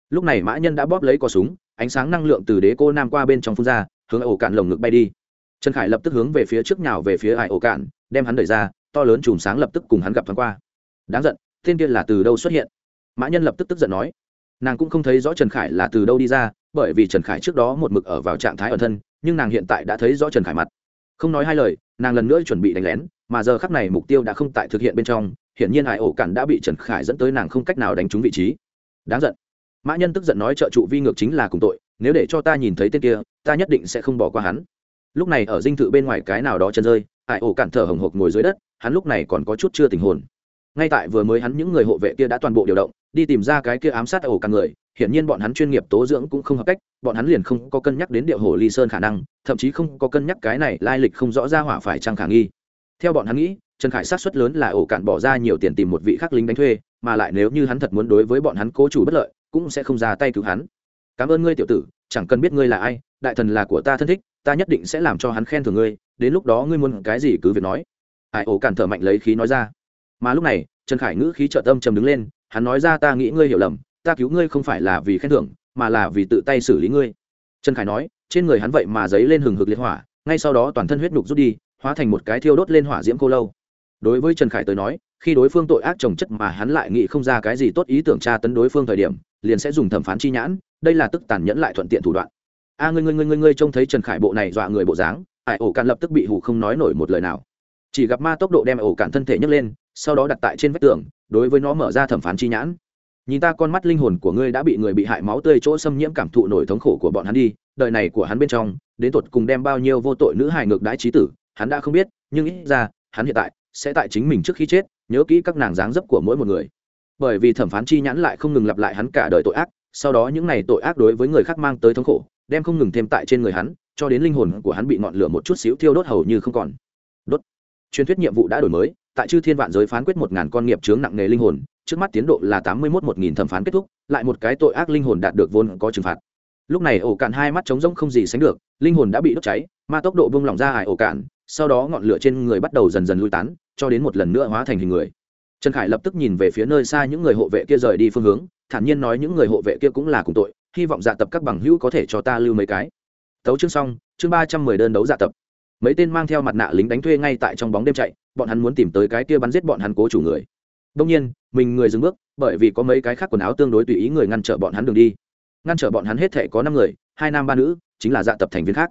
Lúc này mã nhân đã bóp lấy cò súng, ánh sáng năng lượng từ đế cô nam qua bên trong phun ra, hướng ổ cạn lồng ngực bay đi. Trần khải lập tức hướng về phía trước nhào về phía ải ổ cạn đem hắn đẩy ra, to lớn chùm sáng lập tức cùng hắn gặp thoáng qua. Đáng giận tên kia là từ đâu xuất hiện? Mã nhân lập tức tức giận nói. Nàng cũng không thấy rõ trần khải là từ đâu đi ra, bởi vì trần khải trước đó một mực ở vào trạng thái ẩn thân, nhưng nàng hiện tại đã thấy rõ trần khải mặt. Không nói hai lời, nàng lần nữa chuẩn bị đánh lén, mà giờ khắc này mục tiêu đã không tại thực hiện bên trong, hiển nhiên hải ổ cản đã bị trần khải dẫn tới nàng không cách nào đánh trúng vị trí. Đáng giận. Mã nhân tức giận nói trợ trụ vi ngược chính là cùng tội, nếu để cho ta nhìn thấy tên kia, ta nhất định sẽ không bỏ qua hắn. Lúc này ở dinh thự bên ngoài cái nào đó chân rơi, hải ổ cản thở hồng hộc ngồi dưới đất, hắn lúc này còn có chút chưa tình hồn ngay tại vừa mới hắn những người hộ vệ kia đã toàn bộ điều động, đi tìm ra cái kia ám sát ổ càng người, hiển nhiên bọn hắn chuyên nghiệp tố dưỡng cũng không hợp cách, bọn hắn liền không có cân nhắc đến điệu hồ ly sơn khả năng, thậm chí không có cân nhắc cái này lai lịch không rõ ra hỏa phải trăng khả nghi. Theo bọn hắn nghĩ, trần khải sát xuất lớn là ổ cạn bỏ ra nhiều tiền tìm một vị khắc lính đánh thuê, mà lại nếu như hắn thật muốn đối với bọn hắn cố chủ bất lợi, cũng sẽ không ra tay cứu hắn. Cảm ơn ngươi, tiểu tử, chẳng cần biết ngươi là ai, đại thần là của ta thân thích, ta nhất định sẽ làm cho hắn khen thưởng ngươi, đến lúc đó ngươi muốn cái gì cứ việc nói. Ai, ổ cạn thở mạnh lấy khí nói ra mà lúc này, trần khải ngữ khí trợ tâm trầm đứng lên, hắn nói ra ta nghĩ ngươi hiểu lầm, ta cứu ngươi không phải là vì khen thưởng, mà là vì tự tay xử lý ngươi. Trần khải nói, trên người hắn vậy mà giấy lên hừng hực liệt hỏa, ngay sau đó toàn thân huyết nhục rút đi, hóa thành một cái thiêu đốt lên hỏa diễm cô lâu. Đối với trần khải tới nói, khi đối phương tội ác trồng chất mà hắn lại nghĩ không ra cái gì tốt ý tưởng tra tấn đối phương thời điểm, liền sẽ dùng thẩm phán chi nhãn, đây là tức tàn nhẫn lại thuận tiện thủ đoạn. A, ngươi ngươi ngươi ngươi ngươi trông thấy trần khải bộ này dọa người bộ dáng ải ổ cạn lập tức bị hủ không nói nổi một lời nào. Chỉ gặp ma tốc độ đem ổ cạn thân thể nhấc lên sau đó đặt tại trên vách tường, đối với nó mở ra thẩm phán chi nhãn. Nhìn ta con mắt linh hồn của ngươi đã bị người bị hại máu tươi chỗ xâm nhiễm cảm thụ nổi thống khổ của bọn hắn đi, đời này của hắn bên trong, đến tột cùng đem bao nhiêu vô tội nữ hài ngược đãi trí tử, hắn đã không biết, nhưng ít ra, hắn hiện tại sẽ tại chính mình trước khi chết, nhớ kỹ các nàng dáng dấp của mỗi một người. Bởi vì thẩm phán chi nhãn lại không ngừng lặp lại hắn cả đời tội ác, sau đó những ngày tội ác đối với người khác mang tới thống khổ, đem không ngừng thêm tại trên người hắn, cho đến linh hồn của hắn bị ngọn lửa một chút xíu thiêu đốt hầu như không còn. Đốt. Truyền thuyết nhiệm vụ đã đổi mới tại chư thiên vạn giới phán quyết một ngàn con nghiệp chướng nặng nề linh hồn, trước mắt tiến độ là tám mươi mốt một nghìn thẩm phán kết thúc, lại một cái tội ác linh hồn đạt được vốn có trừng phạt. Lúc này ổ cạn hai mắt trống rỗng không gì sánh được, linh hồn đã bị đốt cháy, ma tốc độ bung lỏng ra ải ổ cạn, sau đó ngọn lửa trên người bắt đầu dần dần lui tán, cho đến một lần nữa hóa thành hình người. Trần khải lập tức nhìn về phía nơi xa những người hộ vệ kia rời đi phương hướng, thản nhiên nói những người hộ vệ kia cũng là cùng tội, hy vọng dạ tập các bằng hữu có thể cho ta lưu mấy cái. Tấu chương xong, chương ba trăm mười đơn đấu dạ tập. Mấy tên mang theo mặt nạ lính đánh thuê ngay tại trong bóng đêm chạy bọn hắn muốn tìm tới cái kia bắn giết bọn hắn cố chủ người. Đông nhiên, mình người dừng bước, bởi vì có mấy cái khác quần áo tương đối tùy ý người ngăn trở bọn hắn đường đi. Ngăn trở bọn hắn hết thể có năm người, hai nam ba nữ, chính là dạ tập thành viên khác.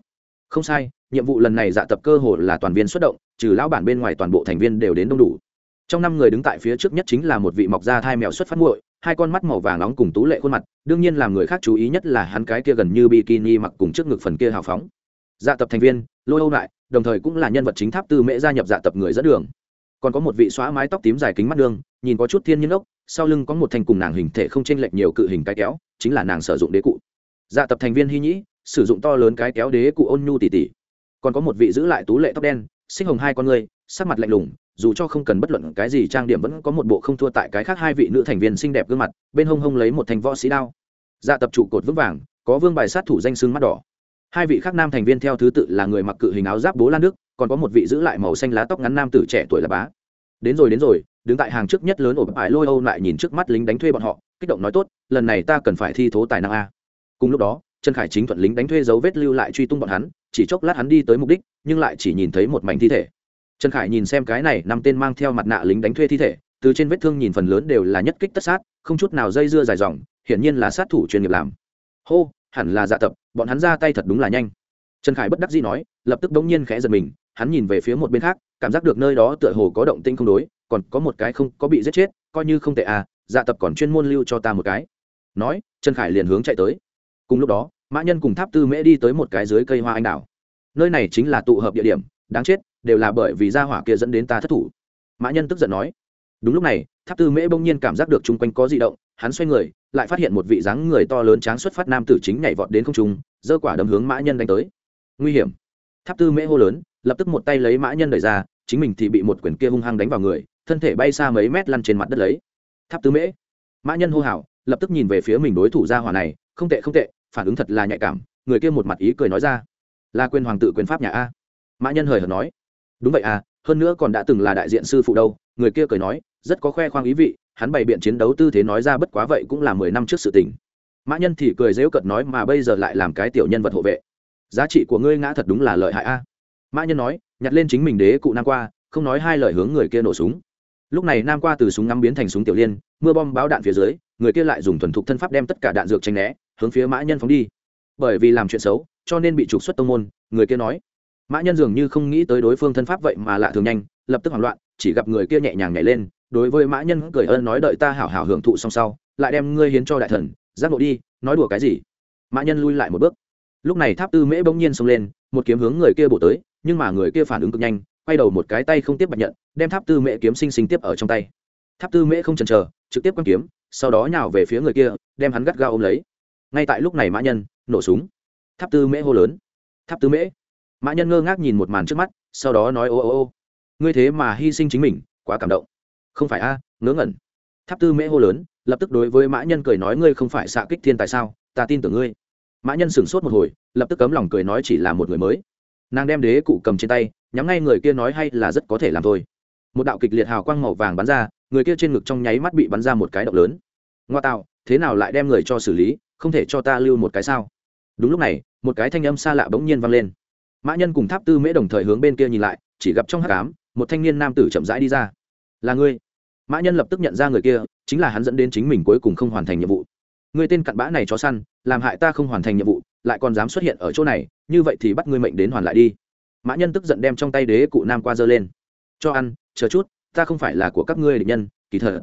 Không sai, nhiệm vụ lần này dạ tập cơ hồ là toàn viên xuất động, trừ lão bản bên ngoài toàn bộ thành viên đều đến đông đủ. Trong năm người đứng tại phía trước nhất chính là một vị mọc da thai mèo xuất phát muội, hai con mắt màu vàng nóng cùng tú lệ khuôn mặt, đương nhiên làm người khác chú ý nhất là hắn cái kia gần như bikini mặc cùng trước ngực phần kia hào phóng. Dạ tập thành viên, lôi âu lại đồng thời cũng là nhân vật chính tháp tư mễ gia nhập dạ tập người dẫn đường. Còn có một vị xóa mái tóc tím dài kính mắt đường, nhìn có chút thiên nhiên ốc, sau lưng có một thành cùng nàng hình thể không chênh lệch nhiều cự hình cái kéo, chính là nàng sử dụng đế cụ. Dạ tập thành viên hy nhĩ, sử dụng to lớn cái kéo đế cụ ôn nhu tỉ tỉ. Còn có một vị giữ lại tú lệ tóc đen, xích hồng hai con người, sắc mặt lạnh lùng, dù cho không cần bất luận cái gì trang điểm vẫn có một bộ không thua tại cái khác hai vị nữ thành viên xinh đẹp gương mặt, bên hông hông lấy một thành võ sĩ đao. Dạ tập trụ cột vững vàng, có vương bài sát thủ danh xương mắt đỏ hai vị khác nam thành viên theo thứ tự là người mặc cự hình áo giáp bố lan nước còn có một vị giữ lại màu xanh lá tóc ngắn nam tử trẻ tuổi là bá. Đến rồi đến rồi, đứng tại hàng trước nhất lớn ổ bại lôi âu lại nhìn trước mắt lính đánh thuê bọn họ, kích động nói tốt, lần này ta cần phải thi thố tài năng a. Cùng lúc đó, trần khải chính thuận lính đánh thuê dấu vết lưu lại truy tung bọn hắn, chỉ chốc lát hắn đi tới mục đích, nhưng lại chỉ nhìn thấy một mảnh thi thể. Trần khải nhìn xem cái này năm tên mang theo mặt nạ lính đánh thuê thi thể, từ trên vết thương nhìn phần lớn đều là nhất kích tất sát, không chút nào dây dưa dài dòng, hiển nhiên là sát thủ chuyên nghiệp làm. Hô, hẳn là dạ tập bọn hắn ra tay thật đúng là nhanh. Trần khải bất đắc dĩ nói, lập tức đống nhiên khẽ giật mình, hắn nhìn về phía một bên khác, cảm giác được nơi đó tựa hồ có động tinh không đối, còn có một cái không có bị giết chết, coi như không tệ à dạ tập còn chuyên môn lưu cho ta một cái. Nói, trần khải liền hướng chạy tới. Cùng lúc đó, mã nhân cùng tháp tư mễ đi tới một cái dưới cây hoa anh đào. Nơi này chính là tụ hợp địa điểm, đáng chết, đều là bởi vì gia hỏa kia dẫn đến ta thất thủ. Mã nhân tức giận nói. Đúng lúc này, tháp tư mễ bỗng nhiên cảm giác được chung quanh có di động hắn xoay người, lại phát hiện một vị dáng người to lớn tráng xuất phát nam tử chính nhảy vọt đến không trung, giơ quả đấm hướng mã nhân đánh tới. Nguy hiểm. Tháp tư mễ hô lớn, lập tức một tay lấy mã nhân đẩy ra, chính mình thì bị một quyển kia hung hăng đánh vào người, thân thể bay xa mấy mét lăn trên mặt đất lấy. Tháp tư mễ. Mã nhân hô hào, lập tức nhìn về phía mình đối thủ ra hỏa này, không tệ không tệ, phản ứng thật là nhạy cảm, người kia một mặt ý cười nói ra. Là quyền hoàng tự quyền pháp nhà a. Mã nhân hời hợt nói. Đúng vậy à hơn nữa còn đã từng là đại diện sư phụ đâu, người kia cười nói, rất có khoe khoang ý vị hắn bày biện chiến đấu tư thế nói ra bất quá vậy cũng là mười năm trước sự tình. Mã nhân thì cười dễu cợt nói mà bây giờ lại làm cái tiểu nhân vật hộ vệ. Giá trị của ngươi ngã thật đúng là lợi hại a. Mã nhân nói, nhặt lên chính mình đế cụ nam qua, không nói hai lời hướng người kia nổ súng. Lúc này nam qua từ súng ngắm biến thành súng tiểu liên, mưa bom báo đạn phía dưới, người kia lại dùng thuần thục thân pháp đem tất cả đạn dược tranh né, hướng phía mã nhân phóng đi. Bởi vì làm chuyện xấu, cho nên bị trục xuất tông môn, người kia nói. Mã nhân dường như không nghĩ tới đối phương thân pháp vậy mà lạ thường nhanh, lập tức hoảng loạn, chỉ gặp người kia nhẹ nhàng nhảy lên đối với mã nhân cười ơn nói đợi ta hảo hảo hưởng thụ xong sau, lại đem ngươi hiến cho đại thần, giác ngộ đi, nói đùa cái gì? Mã nhân lui lại một bước. Lúc này tháp tư mễ bỗng nhiên xông lên, một kiếm hướng người kia bổ tới, nhưng mà người kia phản ứng cực nhanh, quay đầu một cái tay không tiếp bạch nhận, đem tháp tư mễ kiếm sinh sinh tiếp ở trong tay. Tháp tư mễ không chần chờ, trực tiếp quăng kiếm, sau đó nhào về phía người kia, đem hắn gắt gao ôm lấy. Ngay tại lúc này mã nhân nổ súng. Tháp tư mễ hô lớn. Tháp tư mễ. Mã nhân ngơ ngác nhìn một màn trước mắt, sau đó nói ô ô ô. Ngươi thế mà hy sinh chính mình, quá cảm động không phải a, ngớ ngẩn. Tháp tư mễ hô lớn, lập tức đối với mã nhân cười nói ngươi không phải xạ kích thiên tại sao, ta tin tưởng ngươi. Mã nhân sửng sốt một hồi, lập tức cấm lòng cười nói chỉ là một người mới. Nàng đem đế cụ cầm trên tay, nhắm ngay người kia nói hay là rất có thể làm thôi. Một đạo kịch liệt hào quang màu vàng bắn ra, người kia trên ngực trong nháy mắt bị bắn ra một cái động lớn. Ngoa tạo, thế nào lại đem người cho xử lý, không thể cho ta lưu một cái sao? Đúng lúc này, một cái thanh âm xa lạ bỗng nhiên vang lên. Mã nhân cùng tháp tư mễ đồng thời hướng bên kia nhìn lại, chỉ gặp trong hát cám một thanh niên nam tử chậm rãi đi ra. Là ngươi mã nhân lập tức nhận ra người kia, chính là hắn dẫn đến chính mình cuối cùng không hoàn thành nhiệm vụ. Người tên cặn bã này chó săn, làm hại ta không hoàn thành nhiệm vụ, lại còn dám xuất hiện ở chỗ này, như vậy thì bắt ngươi mệnh đến hoàn lại đi. Mã nhân tức giận đem trong tay đế cụ nam qua dơ lên. Cho ăn, chờ chút, ta không phải là của các ngươi định nhân, kỳ thờ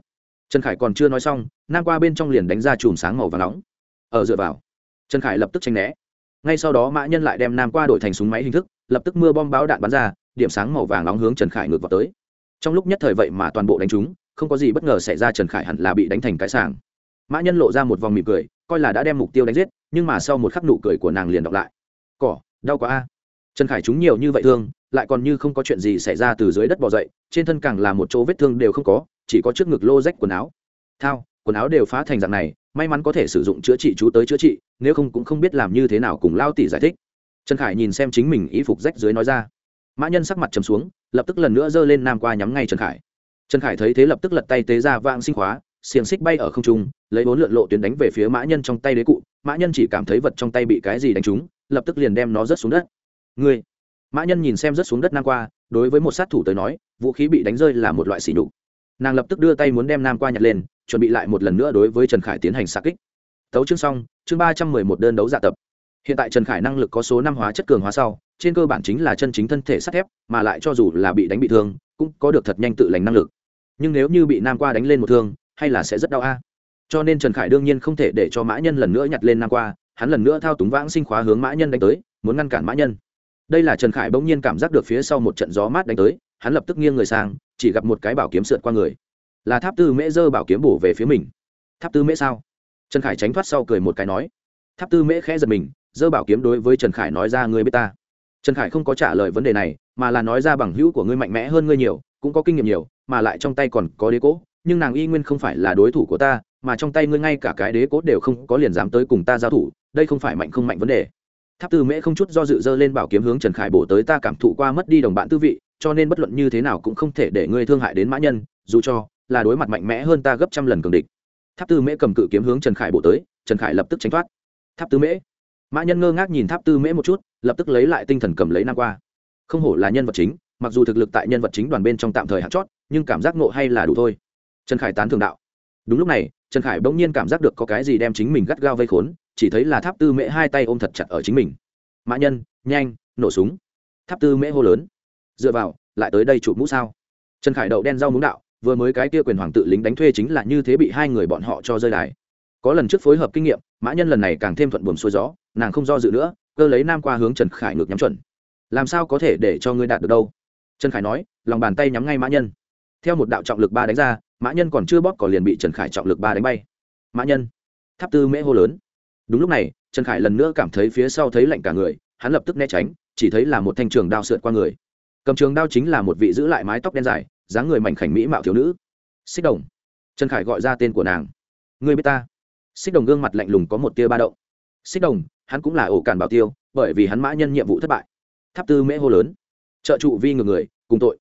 trần khải còn chưa nói xong, nam qua bên trong liền đánh ra chùm sáng màu và nóng. Ở dựa vào, trần khải lập tức tranh né. Ngay sau đó mã nhân lại đem nam qua đổi thành súng máy hình thức, lập tức mưa bom báo đạn bắn ra, điểm sáng màu vàng nóng hướng trần khải ngược vào tới. Trong lúc nhất thời vậy mà toàn bộ đánh trúng không có gì bất ngờ xảy ra, trần khải hẳn là bị đánh thành cái sàng mã nhân lộ ra một vòng mỉm cười, coi là đã đem mục tiêu đánh giết, nhưng mà sau một khắc nụ cười của nàng liền đọc lại. Cỏ, đau quá a. Trần khải trúng nhiều như vậy thương, lại còn như không có chuyện gì xảy ra từ dưới đất bỏ dậy, trên thân càng là một chỗ vết thương đều không có, chỉ có trước ngực lô rách quần áo. Thao, quần áo đều phá thành dạng này, may mắn có thể sử dụng chữa trị chú tới chữa trị, nếu không cũng không biết làm như thế nào cùng lao tỷ giải thích. Trần khải nhìn xem chính mình y phục rách dưới nói ra. Mã nhân sắc mặt trầm xuống, lập tức lần nữa giơ lên nam qua nhắm ngay trần khải trần khải thấy thế lập tức lật tay tế ra vang sinh khóa, xiềng xích bay ở không trung, lấy bốn lượn lộ tuyến đánh về phía mã nhân trong tay đế cụ. Mã nhân chỉ cảm thấy vật trong tay bị cái gì đánh trúng, lập tức liền đem nó rớt xuống đất. Người. mã nhân nhìn xem rớt xuống đất nam qua, đối với một sát thủ tới nói, vũ khí bị đánh rơi là một loại xỉ nhục. Nàng lập tức đưa tay muốn đem nam qua nhặt lên, chuẩn bị lại một lần nữa đối với trần khải tiến hành xa kích. Tấu chương xong, chương ba trăm mười một đơn đấu dạ tập. Hiện tại trần khải năng lực có số năm hóa chất cường hóa sau, trên cơ bản chính là chân chính thân thể sắt thép, mà lại cho dù là bị đánh bị thương, cũng có được thật nhanh tự lành năng lực nhưng nếu như bị nam qua đánh lên một thương, hay là sẽ rất đau a. Cho nên trần khải đương nhiên không thể để cho mã nhân lần nữa nhặt lên nam qua, hắn lần nữa thao túng vãng sinh khóa hướng mã nhân đánh tới, muốn ngăn cản mã nhân. Đây là trần khải bỗng nhiên cảm giác được phía sau một trận gió mát đánh tới, hắn lập tức nghiêng người sang, chỉ gặp một cái bảo kiếm sượt qua người. Là tháp tư mễ dơ bảo kiếm bổ về phía mình. Tháp tư mễ sao? Trần khải tránh thoát sau cười một cái nói. Tháp tư mễ khẽ giật mình dơ bảo kiếm đối với trần khải nói ra ngươi biết ta. Trần khải không có trả lời vấn đề này, mà là nói ra bằng hữu của ngươi mạnh mẽ hơn ngươi nhiều, cũng có kinh nghiệm nhiều mà lại trong tay còn có đế cố, nhưng nàng y nguyên không phải là đối thủ của ta, mà trong tay ngươi ngay cả cái đế cố đều không có liền dám tới cùng ta giao thủ, đây không phải mạnh không mạnh vấn đề. Tháp tư mễ không chút do dự dơ lên bảo kiếm hướng trần khải bổ tới, ta cảm thụ qua mất đi đồng bạn tư vị, cho nên bất luận như thế nào cũng không thể để ngươi thương hại đến mã nhân, dù cho là đối mặt mạnh mẽ hơn ta gấp trăm lần cường địch. Tháp tư mễ cầm cự kiếm hướng trần khải bổ tới, trần khải lập tức tránh thoát. Tháp tư mễ. Mã nhân ngơ ngác nhìn tháp tư mễ một chút, lập tức lấy lại tinh thần cầm lấy năm qua. Không hổ là nhân vật chính, mặc dù thực lực tại nhân vật chính đoàn bên trong tạm thời hạt chót nhưng cảm giác ngộ hay là đủ thôi. Trần khải tán thường đạo. Đúng lúc này, trần khải bỗng nhiên cảm giác được có cái gì đem chính mình gắt gao vây khốn, chỉ thấy là tháp tư mễ hai tay ôm thật chặt ở chính mình. Mã nhân, nhanh, nổ súng. Tháp tư mễ hô lớn. Dựa vào, lại tới đây chụp mũ sao? Trần khải đậu đen rau muống đạo, vừa mới cái kia quyền hoàng tự lính đánh thuê chính là như thế bị hai người bọn họ cho rơi đài. Có lần trước phối hợp kinh nghiệm, mã nhân lần này càng thêm thuận buồm xuôi gió, nàng không do dự nữa, cơ lấy nam qua hướng trần khải ngược nhắm chuẩn. Làm sao có thể để cho ngươi đạt được đâu? Trần khải nói, lòng bàn tay nhắm ngay mã nhân theo một đạo trọng lực ba đánh ra, mã nhân còn chưa bóp cỏ liền bị trần khải trọng lực ba đánh bay. Mã nhân, tháp tư mễ hô lớn. Đúng lúc này, trần khải lần nữa cảm thấy phía sau thấy lạnh cả người, hắn lập tức né tránh, chỉ thấy là một thanh trường đao sượt qua người. Cầm trường đao chính là một vị giữ lại mái tóc đen dài, dáng người mảnh khảnh mỹ mạo thiếu nữ. Xích đồng. Trần khải gọi ra tên của nàng. Người biết ta? Xích đồng gương mặt lạnh lùng có một tia ba động. Xích đồng, hắn cũng là ổ cản bảo tiêu, bởi vì hắn mã nhân nhiệm vụ thất bại. Tháp tư mễ hô lớn. Trợ trụ vi ngược người, cùng tội.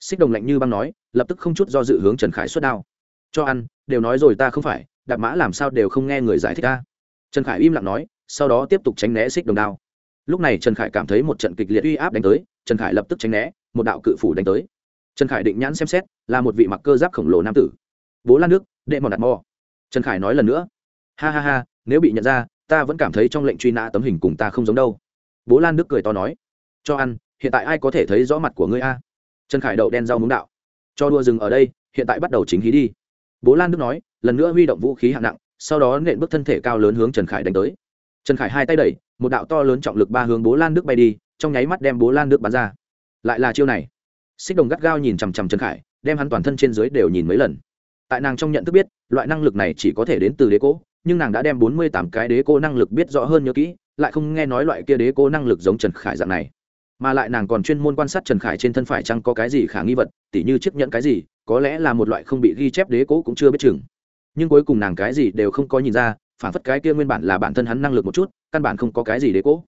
Xích đồng lạnh như băng nói lập tức không chút do dự hướng trần khải xuất đao. Cho ăn, đều nói rồi ta không phải, đạp mã làm sao đều không nghe người giải thích ta? Trần khải im lặng nói, sau đó tiếp tục tránh né xích đồng đao. Lúc này trần khải cảm thấy một trận kịch liệt uy áp đánh tới, trần khải lập tức tránh né, một đạo cự phủ đánh tới. Trần khải định nhãn xem xét, là một vị mặc cơ giáp khổng lồ nam tử. Bố lan nước đệ mòn đặt mò. Trần khải nói lần nữa. Ha ha ha, nếu bị nhận ra, ta vẫn cảm thấy trong lệnh truy nã tấm hình cùng ta không giống đâu. Bố lan đức cười to nói. Cho ăn, hiện tại ai có thể thấy rõ mặt của ngươi a? Trần khải đậu đen rau muống đạo cho đua dừng ở đây, hiện tại bắt đầu chính khí đi. Bố lan đức nói, lần nữa huy động vũ khí hạng nặng, sau đó nện bước thân thể cao lớn hướng trần khải đánh tới. Trần khải hai tay đẩy, một đạo to lớn trọng lực ba hướng bố lan đức bay đi, trong nháy mắt đem bố lan đức bắn ra. Lại là chiêu này. Xích đồng gắt gao nhìn chằm chằm trần khải, đem hắn toàn thân trên dưới đều nhìn mấy lần. Tại nàng trong nhận thức biết, loại năng lực này chỉ có thể đến từ đế cố, nhưng nàng đã đem bốn mươi tám cái đế cố năng lực biết rõ hơn nhớ kỹ, lại không nghe nói loại kia đế cố năng lực giống trần khải dạng này mà lại nàng còn chuyên môn quan sát trần khải trên thân phải chăng có cái gì khả nghi vật, tỉ như chiếc nhẫn cái gì, có lẽ là một loại không bị ghi chép đế cố cũng chưa biết chừng. Nhưng cuối cùng nàng cái gì đều không có nhìn ra, phản phất cái kia nguyên bản là bản thân hắn năng lực một chút, căn bản không có cái gì đế cố.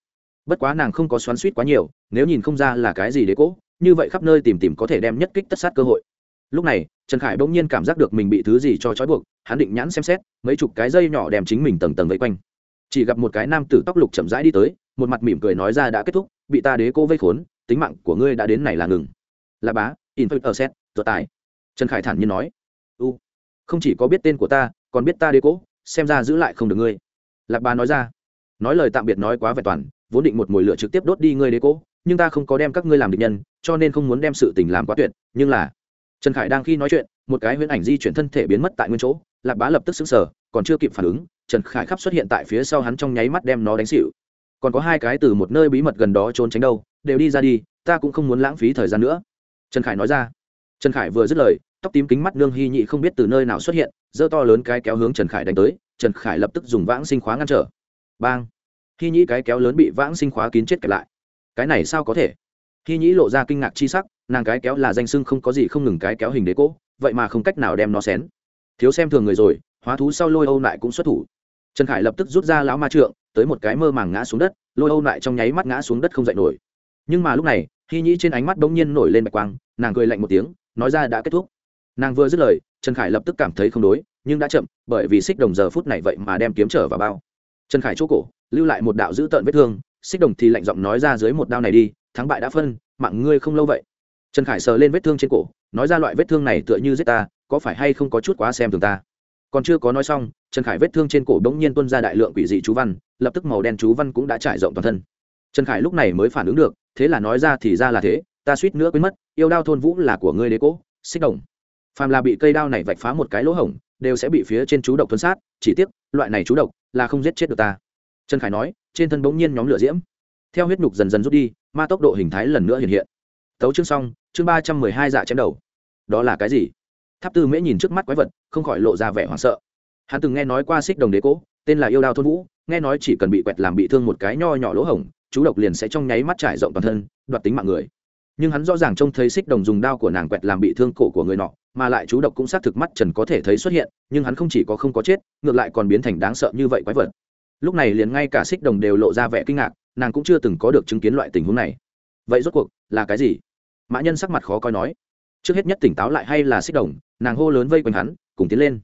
Bất quá nàng không có xoắn suýt quá nhiều, nếu nhìn không ra là cái gì đế cố, như vậy khắp nơi tìm tìm có thể đem nhất kích tất sát cơ hội. Lúc này, trần khải bỗng nhiên cảm giác được mình bị thứ gì cho trói buộc, hắn định nhãn xem xét, mấy chục cái dây nhỏ đem chính mình tầng tầng vây quanh. Chỉ gặp một cái nam tử tóc lục chậm rãi đi tới, một mặt mỉm cười nói ra đã kết thúc bị ta đế cô vây khốn, tính mạng của ngươi đã đến này là ngừng. Là bá, in phật ở xét tuột tài. Trần khải thản nhiên nói. U, không chỉ có biết tên của ta, còn biết ta đế cố, xem ra giữ lại không được ngươi. Lạc bá nói ra. Nói lời tạm biệt nói quá vẹn toàn, vốn định một mồi lửa trực tiếp đốt đi ngươi đế cố, nhưng ta không có đem các ngươi làm địch nhân, cho nên không muốn đem sự tình làm quá tuyệt, nhưng là trần khải đang khi nói chuyện, một cái huyễn ảnh di chuyển thân thể biến mất tại nguyên chỗ, lạc bá lập tức xứng sở còn chưa kịp phản ứng, trần khải khắp xuất hiện tại phía sau hắn trong nháy mắt đem nó đánh xịu còn có hai cái từ một nơi bí mật gần đó trốn tránh đâu, đều đi ra đi, ta cũng không muốn lãng phí thời gian nữa. Trần khải nói ra. Trần khải vừa dứt lời, tóc tím kính mắt nương hy nhị không biết từ nơi nào xuất hiện, giơ to lớn cái kéo hướng trần khải đánh tới, trần khải lập tức dùng vãng sinh khóa ngăn trở. Bang! Hy nhị cái kéo lớn bị vãng sinh khóa kín chết kẹp lại. Cái này sao có thể? Hy nhị lộ ra kinh ngạc chi sắc, nàng cái kéo là danh sưng không có gì không ngừng cái kéo hình đế cỗ vậy mà không cách nào đem nó xén. Thiếu xem thường người rồi, hóa thú sau lôi âu lại cũng xuất thủ. Trần khải lập tức rút ra lão ma trượng tới một cái mơ màng ngã xuống đất, lôi âu lại trong nháy mắt ngã xuống đất không dậy nổi. Nhưng mà lúc này, hy nhĩ trên ánh mắt bỗng nhiên nổi lên bạch quang, nàng cười lạnh một tiếng, nói ra đã kết thúc. Nàng vừa dứt lời, trần khải lập tức cảm thấy không đối, nhưng đã chậm, bởi vì xích đồng giờ phút này vậy mà đem kiếm trở vào bao. Trần khải chỗ cổ, lưu lại một đạo dữ tợn vết thương, xích đồng thì lạnh giọng nói ra dưới một đao này đi, thắng bại đã phân, mạng ngươi không lâu vậy. Trần khải sờ lên vết thương trên cổ, nói ra loại vết thương này tựa như giết ta, có phải hay không có chút quá xem thường ta? Còn chưa có nói xong, trần khải vết thương trên cổ bỗng nhiên tuân ra đại lượng quỷ dị chú văn lập tức màu đen chú văn cũng đã trải rộng toàn thân. Trần khải lúc này mới phản ứng được, thế là nói ra thì ra là thế, ta suýt nữa quên mất, yêu đao thôn vũ là của ngươi đế cố, xích đồng. Phàm là bị cây đao này vạch phá một cái lỗ hổng, đều sẽ bị phía trên chú độc tuân sát, chỉ tiếc, loại này chú độc là không giết chết được ta. Trần khải nói, trên thân bỗng nhiên nhóm lửa diễm. Theo huyết nhục dần dần rút đi, ma tốc độ hình thái lần nữa hiện hiện. Tấu chương xong, chương ba trăm mười hai dạ chém đầu. Đó là cái gì? Tháp tư mễ nhìn trước mắt quái vật, không khỏi lộ ra vẻ hoảng sợ. Hắn từng nghe nói qua xích đồng đế cố, tên là yêu đao thôn vũ nghe nói chỉ cần bị quẹt làm bị thương một cái nho nhỏ lỗ hổng, chú độc liền sẽ trong nháy mắt trải rộng toàn thân, đoạt tính mạng người. Nhưng hắn rõ ràng trông thấy xích đồng dùng đao của nàng quẹt làm bị thương cổ của người nọ, mà lại chú độc cũng xác thực mắt trần có thể thấy xuất hiện, nhưng hắn không chỉ có không có chết, ngược lại còn biến thành đáng sợ như vậy quái vật. Lúc này liền ngay cả xích đồng đều lộ ra vẻ kinh ngạc, nàng cũng chưa từng có được chứng kiến loại tình huống này. Vậy rốt cuộc, là cái gì? Mã nhân sắc mặt khó coi nói. Trước hết nhất tỉnh táo lại hay là xích đồng, nàng hô lớn vây quanh hắn, cùng tiến lên.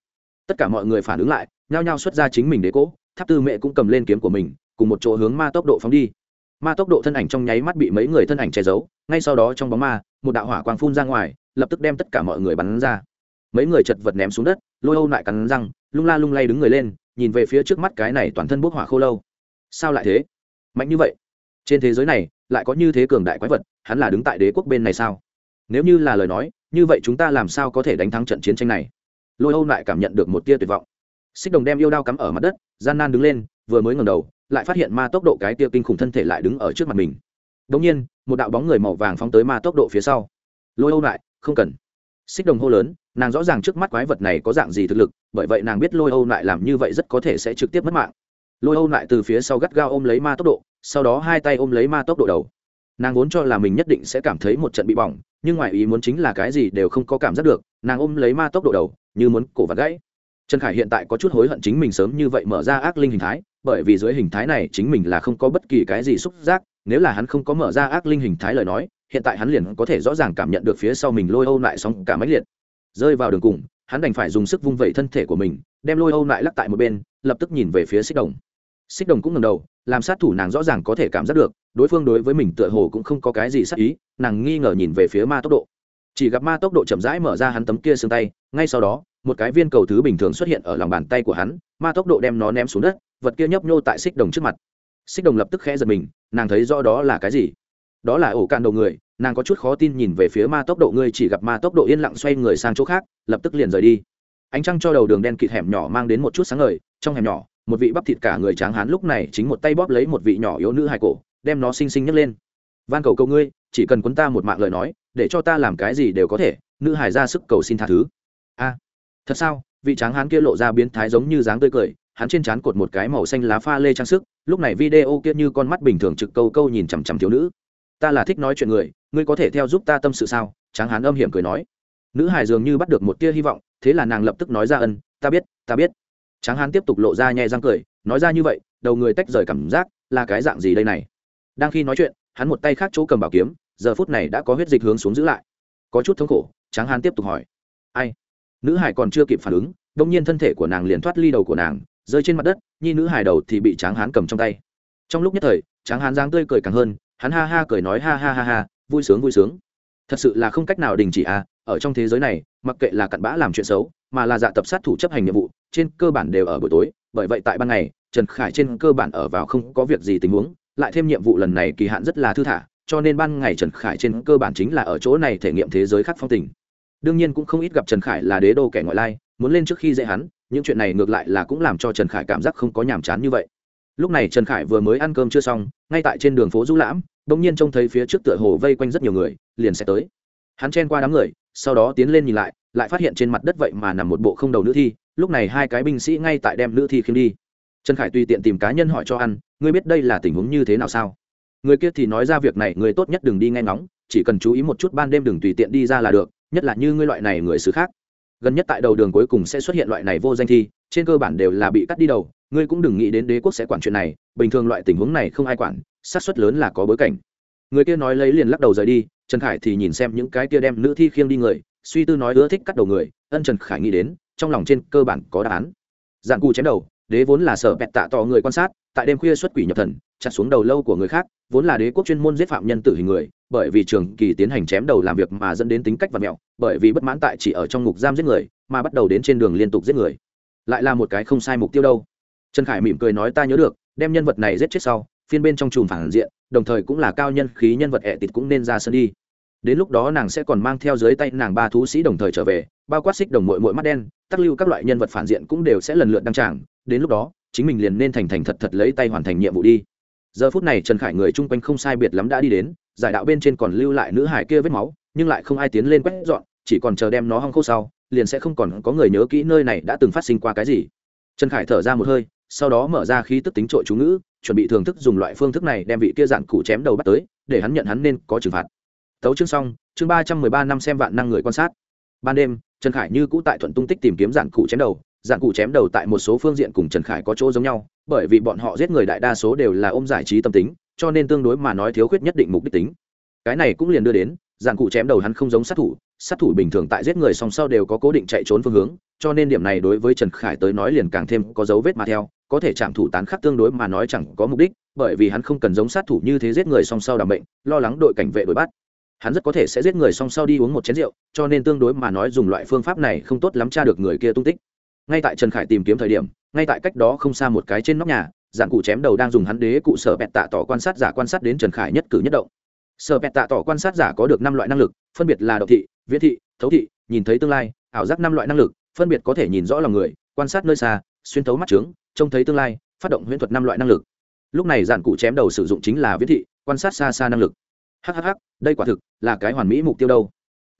Tất cả mọi người phản ứng lại, nhao nhao xuất ra chính mình đế cố tháp tư mẹ cũng cầm lên kiếm của mình, cùng một chỗ hướng ma tốc độ phóng đi. Ma tốc độ thân ảnh trong nháy mắt bị mấy người thân ảnh che giấu, ngay sau đó trong bóng ma, một đạo hỏa quang phun ra ngoài, lập tức đem tất cả mọi người bắn ra. Mấy người chật vật ném xuống đất, lôi âu lại cắn răng, lung la lung lay đứng người lên, nhìn về phía trước mắt cái này toàn thân bốc hỏa khô lâu. Sao lại thế? Mạnh như vậy? Trên thế giới này, lại có như thế cường đại quái vật, hắn là đứng tại đế quốc bên này sao? Nếu như là lời nói, như vậy chúng ta làm sao có thể đánh thắng trận chiến tranh này? Lôi âu lại cảm nhận được một tia tuyệt vọng xích đồng đem yêu đao cắm ở mặt đất, gian nan đứng lên, vừa mới ngầm đầu, lại phát hiện ma tốc độ cái tia kinh khủng thân thể lại đứng ở trước mặt mình. Đ ỗ n g nhiên, một đạo bóng người màu vàng phóng tới ma tốc độ phía sau. Lôi âu lại, không cần. Xích đồng hô lớn, nàng rõ ràng trước mắt quái vật này có dạng gì thực lực, bởi vậy nàng biết lôi âu lại làm như vậy rất có thể sẽ trực tiếp mất mạng. Lôi âu lại từ phía sau gắt gao ôm lấy ma tốc độ, sau đó hai tay ôm lấy ma tốc độ đầu. Nàng vốn cho là mình nhất định sẽ cảm thấy một trận bị bỏng, nhưng ngoài ý muốn chính là cái gì đều không có cảm giác được, nàng ôm lấy ma tốc độ đầu, như muốn cổ vật gãy trần khải hiện tại có chút hối hận chính mình sớm như vậy mở ra ác linh hình thái, bởi vì dưới hình thái này chính mình là không có bất kỳ cái gì xúc giác, nếu là hắn không có mở ra ác linh hình thái lời nói, hiện tại hắn liền có thể rõ ràng cảm nhận được phía sau mình lôi âu lại sóng cả máy liệt. Rơi vào đường cùng, hắn đành phải dùng sức vung vẩy thân thể của mình, đem lôi âu lại lắc tại một bên, lập tức nhìn về phía xích đồng. Xích đồng cũng ngầm đầu, làm sát thủ nàng rõ ràng có thể cảm giác được, đối phương đối với mình tựa hồ cũng không có cái gì sát ý, nàng nghi ngờ nhìn về phía ma tốc độ chỉ gặp ma tốc độ chậm rãi mở ra hắn tấm kia xương tay, ngay sau đó, một cái viên cầu thứ bình thường xuất hiện ở lòng bàn tay của hắn, ma tốc độ đem nó ném xuống đất, vật kia nhấp nhô tại xích đồng trước mặt. Xích đồng lập tức khẽ giật mình, nàng thấy rõ đó là cái gì? Đó là ổ cạn đầu người, nàng có chút khó tin nhìn về phía ma tốc độ, ngươi chỉ gặp ma tốc độ yên lặng xoay người sang chỗ khác, lập tức liền rời đi. Ánh trăng cho đầu đường đen kịt hẻm nhỏ mang đến một chút sáng ngời, trong hẻm nhỏ, một vị bắp thịt cả người tráng hán lúc này chính một tay bóp lấy một vị nhỏ yếu nữ hài cổ, đem nó xinh xinh nhấc lên. Van cầu cầu ngươi, chỉ cần quấn ta một mạng lời nói để cho ta làm cái gì đều có thể, nữ hải ra sức cầu xin tha thứ. A, thật sao? Vị tráng hán kia lộ ra biến thái giống như dáng tươi cười, hắn trên trán cột một cái màu xanh lá pha lê trang sức, lúc này video kia như con mắt bình thường trực câu câu nhìn chằm chằm thiếu nữ. Ta là thích nói chuyện người, ngươi có thể theo giúp ta tâm sự sao? Tráng hán âm hiểm cười nói. Nữ hải dường như bắt được một tia hy vọng, thế là nàng lập tức nói ra ân, ta biết ta biết. Tráng hán tiếp tục lộ ra nhẹ răng cười, nói ra như vậy, đầu người tách rời cảm giác, là cái dạng gì đây này? Đang khi nói chuyện, hắn một tay khác chỗ cầm bảo kiếm giờ phút này đã có huyết dịch hướng xuống giữ lại. Có chút thống khổ, tráng hán tiếp tục hỏi. Ai? Nữ hải còn chưa kịp phản ứng, đông nhiên thân thể của nàng liền thoát ly đầu của nàng, rơi trên mặt đất, nhi nữ hải đầu thì bị tráng hán cầm trong tay. Trong lúc nhất thời, tráng hán dáng tươi cười càng hơn, hắn ha ha cười nói ha ha ha ha, vui sướng vui sướng. Thật sự là không cách nào đình chỉ à ở trong thế giới này, mặc kệ là cặn bã làm chuyện xấu, mà là dạ tập sát thủ chấp hành nhiệm vụ, trên cơ bản đều ở buổi tối, bởi vậy tại ban ngày, trần khải trên cơ bản ở vào không có việc gì tình huống, lại thêm nhiệm vụ lần này kỳ hạn rất là thư thả cho nên ban ngày trần khải trên cơ bản chính là ở chỗ này thể nghiệm thế giới khác phong tình. Đương nhiên cũng không ít gặp trần khải là đế đô kẻ ngoại lai, muốn lên trước khi dễ hắn, những chuyện này ngược lại là cũng làm cho trần khải cảm giác không có nhàm chán như vậy. Lúc này trần khải vừa mới ăn cơm chưa xong, ngay tại trên đường phố du lãm bỗng nhiên trông thấy phía trước tựa hồ vây quanh rất nhiều người, liền sẽ tới. Hắn chen qua đám người, sau đó tiến lên nhìn lại lại phát hiện trên mặt đất vậy mà nằm một bộ không đầu nữ thi, lúc này hai cái binh sĩ ngay tại đem nữ thi khiêm đi. Trần khải tùy tiện tìm cá nhân hỏi cho ăn, ngươi biết đây là tình huống như thế nào sao? Người kia thì nói ra việc này, người tốt nhất đừng đi nghe ngóng, chỉ cần chú ý một chút ban đêm đừng tùy tiện đi ra là được, nhất là như ngươi loại này người xứ khác. Gần nhất tại đầu đường cuối cùng sẽ xuất hiện loại này vô danh thi, trên cơ bản đều là bị cắt đi đầu, ngươi cũng đừng nghĩ đến đế quốc sẽ quản chuyện này, bình thường loại tình huống này không ai quản sát suất lớn là có bối cảnh. Người kia nói lấy liền lắc đầu rời đi, trần khải thì nhìn xem những cái kia đem nữ thi khiêng đi người, suy tư nói ưa thích cắt đầu người, ân trần khải nghĩ đến, trong lòng trên cơ bản có đáp án. Dạn cù chém đầu, đế vốn là sở bẹt tạ tỏ người quan sát, tại đêm khuya xuất quỷ nhập thần chặt xuống đầu lâu của người khác, vốn là đế quốc chuyên môn giết phạm nhân tử hình người, bởi vì trường kỳ tiến hành chém đầu làm việc mà dẫn đến tính cách và mẹo, bởi vì bất mãn tại chỉ ở trong ngục giam giết người, mà bắt đầu đến trên đường liên tục giết người. Lại là một cái không sai mục tiêu đâu. Trần khải mỉm cười nói ta nhớ được, đem nhân vật này giết chết sau, phiên bên trong chùm phản diện, đồng thời cũng là cao nhân khí nhân vật ẹ tịt cũng nên ra sân đi. Đến lúc đó nàng sẽ còn mang theo dưới tay nàng ba thú sĩ đồng thời trở về, bao quát xích đồng mội mội mắt đen, tắc lưu các loại nhân vật phản diện cũng đều sẽ lần lượt đăng tràng, đến lúc đó, chính mình liền nên thành thành thật thật lấy tay hoàn thành nhiệm vụ đi giờ phút này trần khải người chung quanh không sai biệt lắm đã đi đến, giải đạo bên trên còn lưu lại nữ hải kia vết máu, nhưng lại không ai tiến lên quét dọn, chỉ còn chờ đem nó hong khô sau, liền sẽ không còn có người nhớ kỹ nơi này đã từng phát sinh qua cái gì. Trần khải thở ra một hơi, sau đó mở ra khí tức tính trội chú ngữ, chuẩn bị thưởng thức dùng loại phương thức này đem vị kia dạn cụ chém đầu bắt tới, để hắn nhận hắn nên có trừng phạt. Tấu chương xong, chương ba trăm mười ba năm xem vạn năng người quan sát. Ban đêm, trần khải như cũ tại thuận tung tích tìm kiếm dạn cụ chém đầu dạn cụ chém đầu tại một số phương diện cùng trần khải có chỗ giống nhau bởi vì bọn họ giết người đại đa số đều là ôm giải trí tâm tính, cho nên tương đối mà nói thiếu khuyết nhất định mục đích tính. Cái này cũng liền đưa đến, dạng cụ chém đầu hắn không giống sát thủ sát thủ bình thường tại giết người song sau đều có cố định chạy trốn phương hướng, cho nên điểm này đối với trần khải tới nói liền càng thêm có dấu vết mà theo, có thể chạm thủ tán khắc tương đối mà nói chẳng có mục đích, bởi vì hắn không cần giống sát thủ như thế giết người song sau đảm bệnh lo lắng đội cảnh vệ đuổi bắt. Hắn rất có thể sẽ giết người song sau đi uống một chén rượu, cho nên tương đối mà nói dùng loại phương pháp này không tốt lắm tra được người kia tung tích ngay tại trần khải tìm kiếm thời điểm, ngay tại cách đó không xa một cái trên nóc nhà, dạng cụ chém đầu đang dùng hắn đế cụ sở bẹt tạ tỏ quan sát giả quan sát đến trần khải nhất cử nhất động. Sở bẹt tạ tỏ quan sát giả có được năm loại năng lực, phân biệt là độc thị, viễn thị, thấu thị, nhìn thấy tương lai, ảo giác năm loại năng lực, phân biệt có thể nhìn rõ lòng người, quan sát nơi xa, xuyên thấu mắt trướng, trông thấy tương lai, phát động huyễn thuật năm loại năng lực. Lúc này giản cụ chém đầu sử dụng chính là viễn thị, quan sát xa xa năng lực. Hhh đây quả thực là cái hoàn mỹ mục tiêu đâu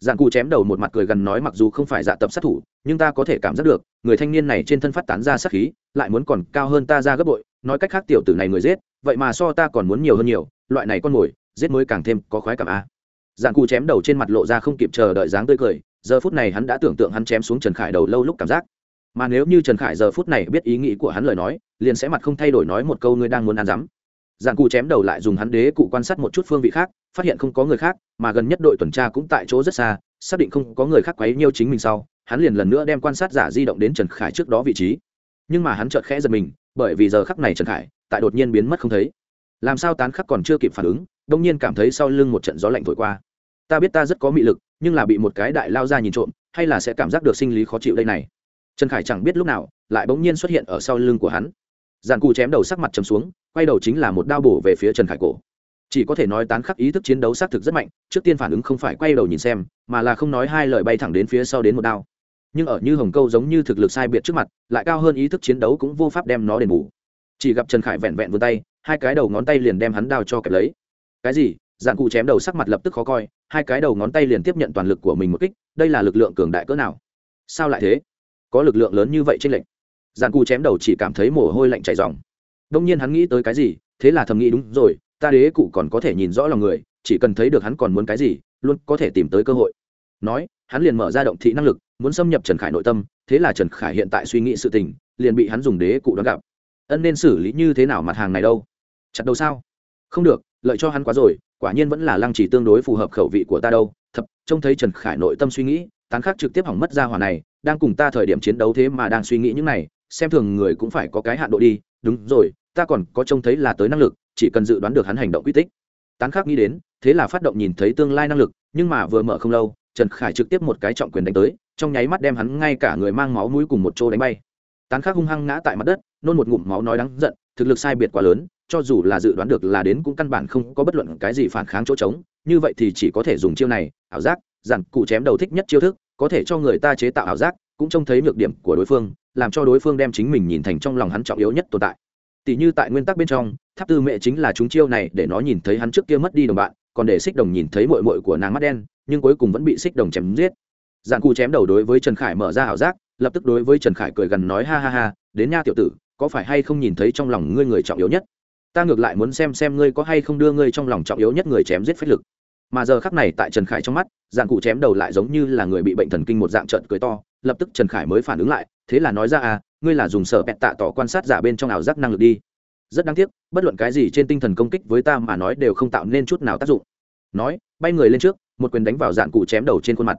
giản cụ chém đầu một mặt cười gần nói mặc dù không phải dạ tập sát thủ, nhưng ta có thể cảm giác được, người thanh niên này trên thân phát tán ra sát khí, lại muốn còn cao hơn ta ra gấp bội, nói cách khác tiểu tử này người giết, vậy mà so ta còn muốn nhiều hơn nhiều, loại này con mồi, giết mới càng thêm có khoái cảm a. Giản cụ chém đầu trên mặt lộ ra không kịp chờ đợi dáng tươi cười, giờ phút này hắn đã tưởng tượng hắn chém xuống trần khải đầu lâu lúc cảm giác. Mà nếu như trần khải giờ phút này biết ý nghĩ của hắn lời nói, liền sẽ mặt không thay đổi nói một câu ngươi đang muốn ăn rắm giàn cụ chém đầu lại dùng hắn đế cụ quan sát một chút phương vị khác, phát hiện không có người khác, mà gần nhất đội tuần tra cũng tại chỗ rất xa, xác định không có người khác quấy nhiêu chính mình sau, hắn liền lần nữa đem quan sát giả di động đến trần khải trước đó vị trí. Nhưng mà hắn chợt khẽ giật mình, bởi vì giờ khắc này trần khải tại đột nhiên biến mất không thấy. Làm sao tán khắc còn chưa kịp phản ứng đông nhiên cảm thấy sau lưng một trận gió lạnh thổi qua. Ta biết ta rất có mị lực, nhưng là bị một cái đại lao ra nhìn trộm, hay là sẽ cảm giác được sinh lý khó chịu đây này. Trần khải chẳng biết lúc nào, lại bỗng nhiên xuất hiện ở sau lưng của hắn giàn cù chém đầu sắc mặt chấm xuống, quay đầu chính là một đao bổ về phía trần khải cổ. Chỉ có thể nói tán khắc ý thức chiến đấu xác thực rất mạnh, trước tiên phản ứng không phải quay đầu nhìn xem, mà là không nói hai lời bay thẳng đến phía sau đến một đao. Nhưng ở như hồng câu giống như thực lực sai biệt trước mặt, lại cao hơn ý thức chiến đấu cũng vô pháp đem nó đền bù. Chỉ gặp trần khải vẹn vẹn vươn tay, hai cái đầu ngón tay liền đem hắn đao cho kẹp lấy. Cái gì? Dạng cụ chém đầu sắc mặt lập tức khó coi, hai cái đầu ngón tay liền tiếp nhận toàn lực của mình một kích, đây là lực lượng cường đại cỡ nào? Sao lại thế? Có lực lượng lớn như vậy trên lệnh giàn cù chém đầu chỉ cảm thấy mồ hôi lạnh chảy dòng đông nhiên hắn nghĩ tới cái gì, thế là thầm nghĩ đúng rồi, ta đế cụ còn có thể nhìn rõ lòng người, chỉ cần thấy được hắn còn muốn cái gì, luôn có thể tìm tới cơ hội. Nói, hắn liền mở ra động thị năng lực, muốn xâm nhập trần khải nội tâm, thế là trần khải hiện tại suy nghĩ sự tình, liền bị hắn dùng đế cụ đón gặp. Ân nên xử lý như thế nào mặt hàng này đâu? Chặt đầu sao? Không được, lợi cho hắn quá rồi, quả nhiên vẫn là lăng chỉ tương đối phù hợp khẩu vị của ta đâu. Thập, trông thấy trần khải nội tâm suy nghĩ, tán khắc trực tiếp hỏng mất ra hỏa này, đang cùng ta thời điểm chiến đấu thế mà đang suy nghĩ những này xem thường người cũng phải có cái hạn độ đi, đúng rồi, ta còn có trông thấy là tới năng lực, chỉ cần dự đoán được hắn hành động quy tích. Tán khắc nghĩ đến, thế là phát động nhìn thấy tương lai năng lực, nhưng mà vừa mở không lâu, trần khải trực tiếp một cái trọng quyền đánh tới, trong nháy mắt đem hắn ngay cả người mang máu mũi cùng một chỗ đánh bay. Tán khắc hung hăng ngã tại mặt đất, nôn một ngụm máu nói đắng giận, thực lực sai biệt quá lớn, cho dù là dự đoán được là đến cũng căn bản không có bất luận cái gì phản kháng chỗ trống, như vậy thì chỉ có thể dùng chiêu này, ảo giác, giản cụ chém đầu thích nhất chiêu thức, có thể cho người ta chế tạo ảo giác cũng trông thấy nhược điểm của đối phương, làm cho đối phương đem chính mình nhìn thành trong lòng hắn trọng yếu nhất tồn tại. Tỷ như tại nguyên tắc bên trong, tháp tư mẹ chính là chúng chiêu này để nó nhìn thấy hắn trước kia mất đi đồng bạn, còn để xích đồng nhìn thấy mội mội của nàng mắt đen, nhưng cuối cùng vẫn bị xích đồng chém giết. Giàn cụ chém đầu đối với trần khải mở ra ảo giác, lập tức đối với trần khải cười gần nói ha ha ha, đến nha tiểu tử, có phải hay không nhìn thấy trong lòng ngươi người trọng yếu nhất? Ta ngược lại muốn xem xem ngươi có hay không đưa ngươi trong lòng trọng yếu nhất người chém giết phách lực. Mà giờ khắc này tại trần khải trong mắt giàn cụ chém đầu lại giống như là người bị bệnh thần kinh một dạng trận cười to lập tức trần khải mới phản ứng lại, thế là nói ra à ngươi là dùng sở bẹt tạ tỏ quan sát giả bên trong ảo giác năng lực đi. Rất đáng tiếc, bất luận cái gì trên tinh thần công kích với ta mà nói đều không tạo nên chút nào tác dụng. Nói, bay người lên trước, một quyền đánh vào dạn cụ chém đầu trên khuôn mặt.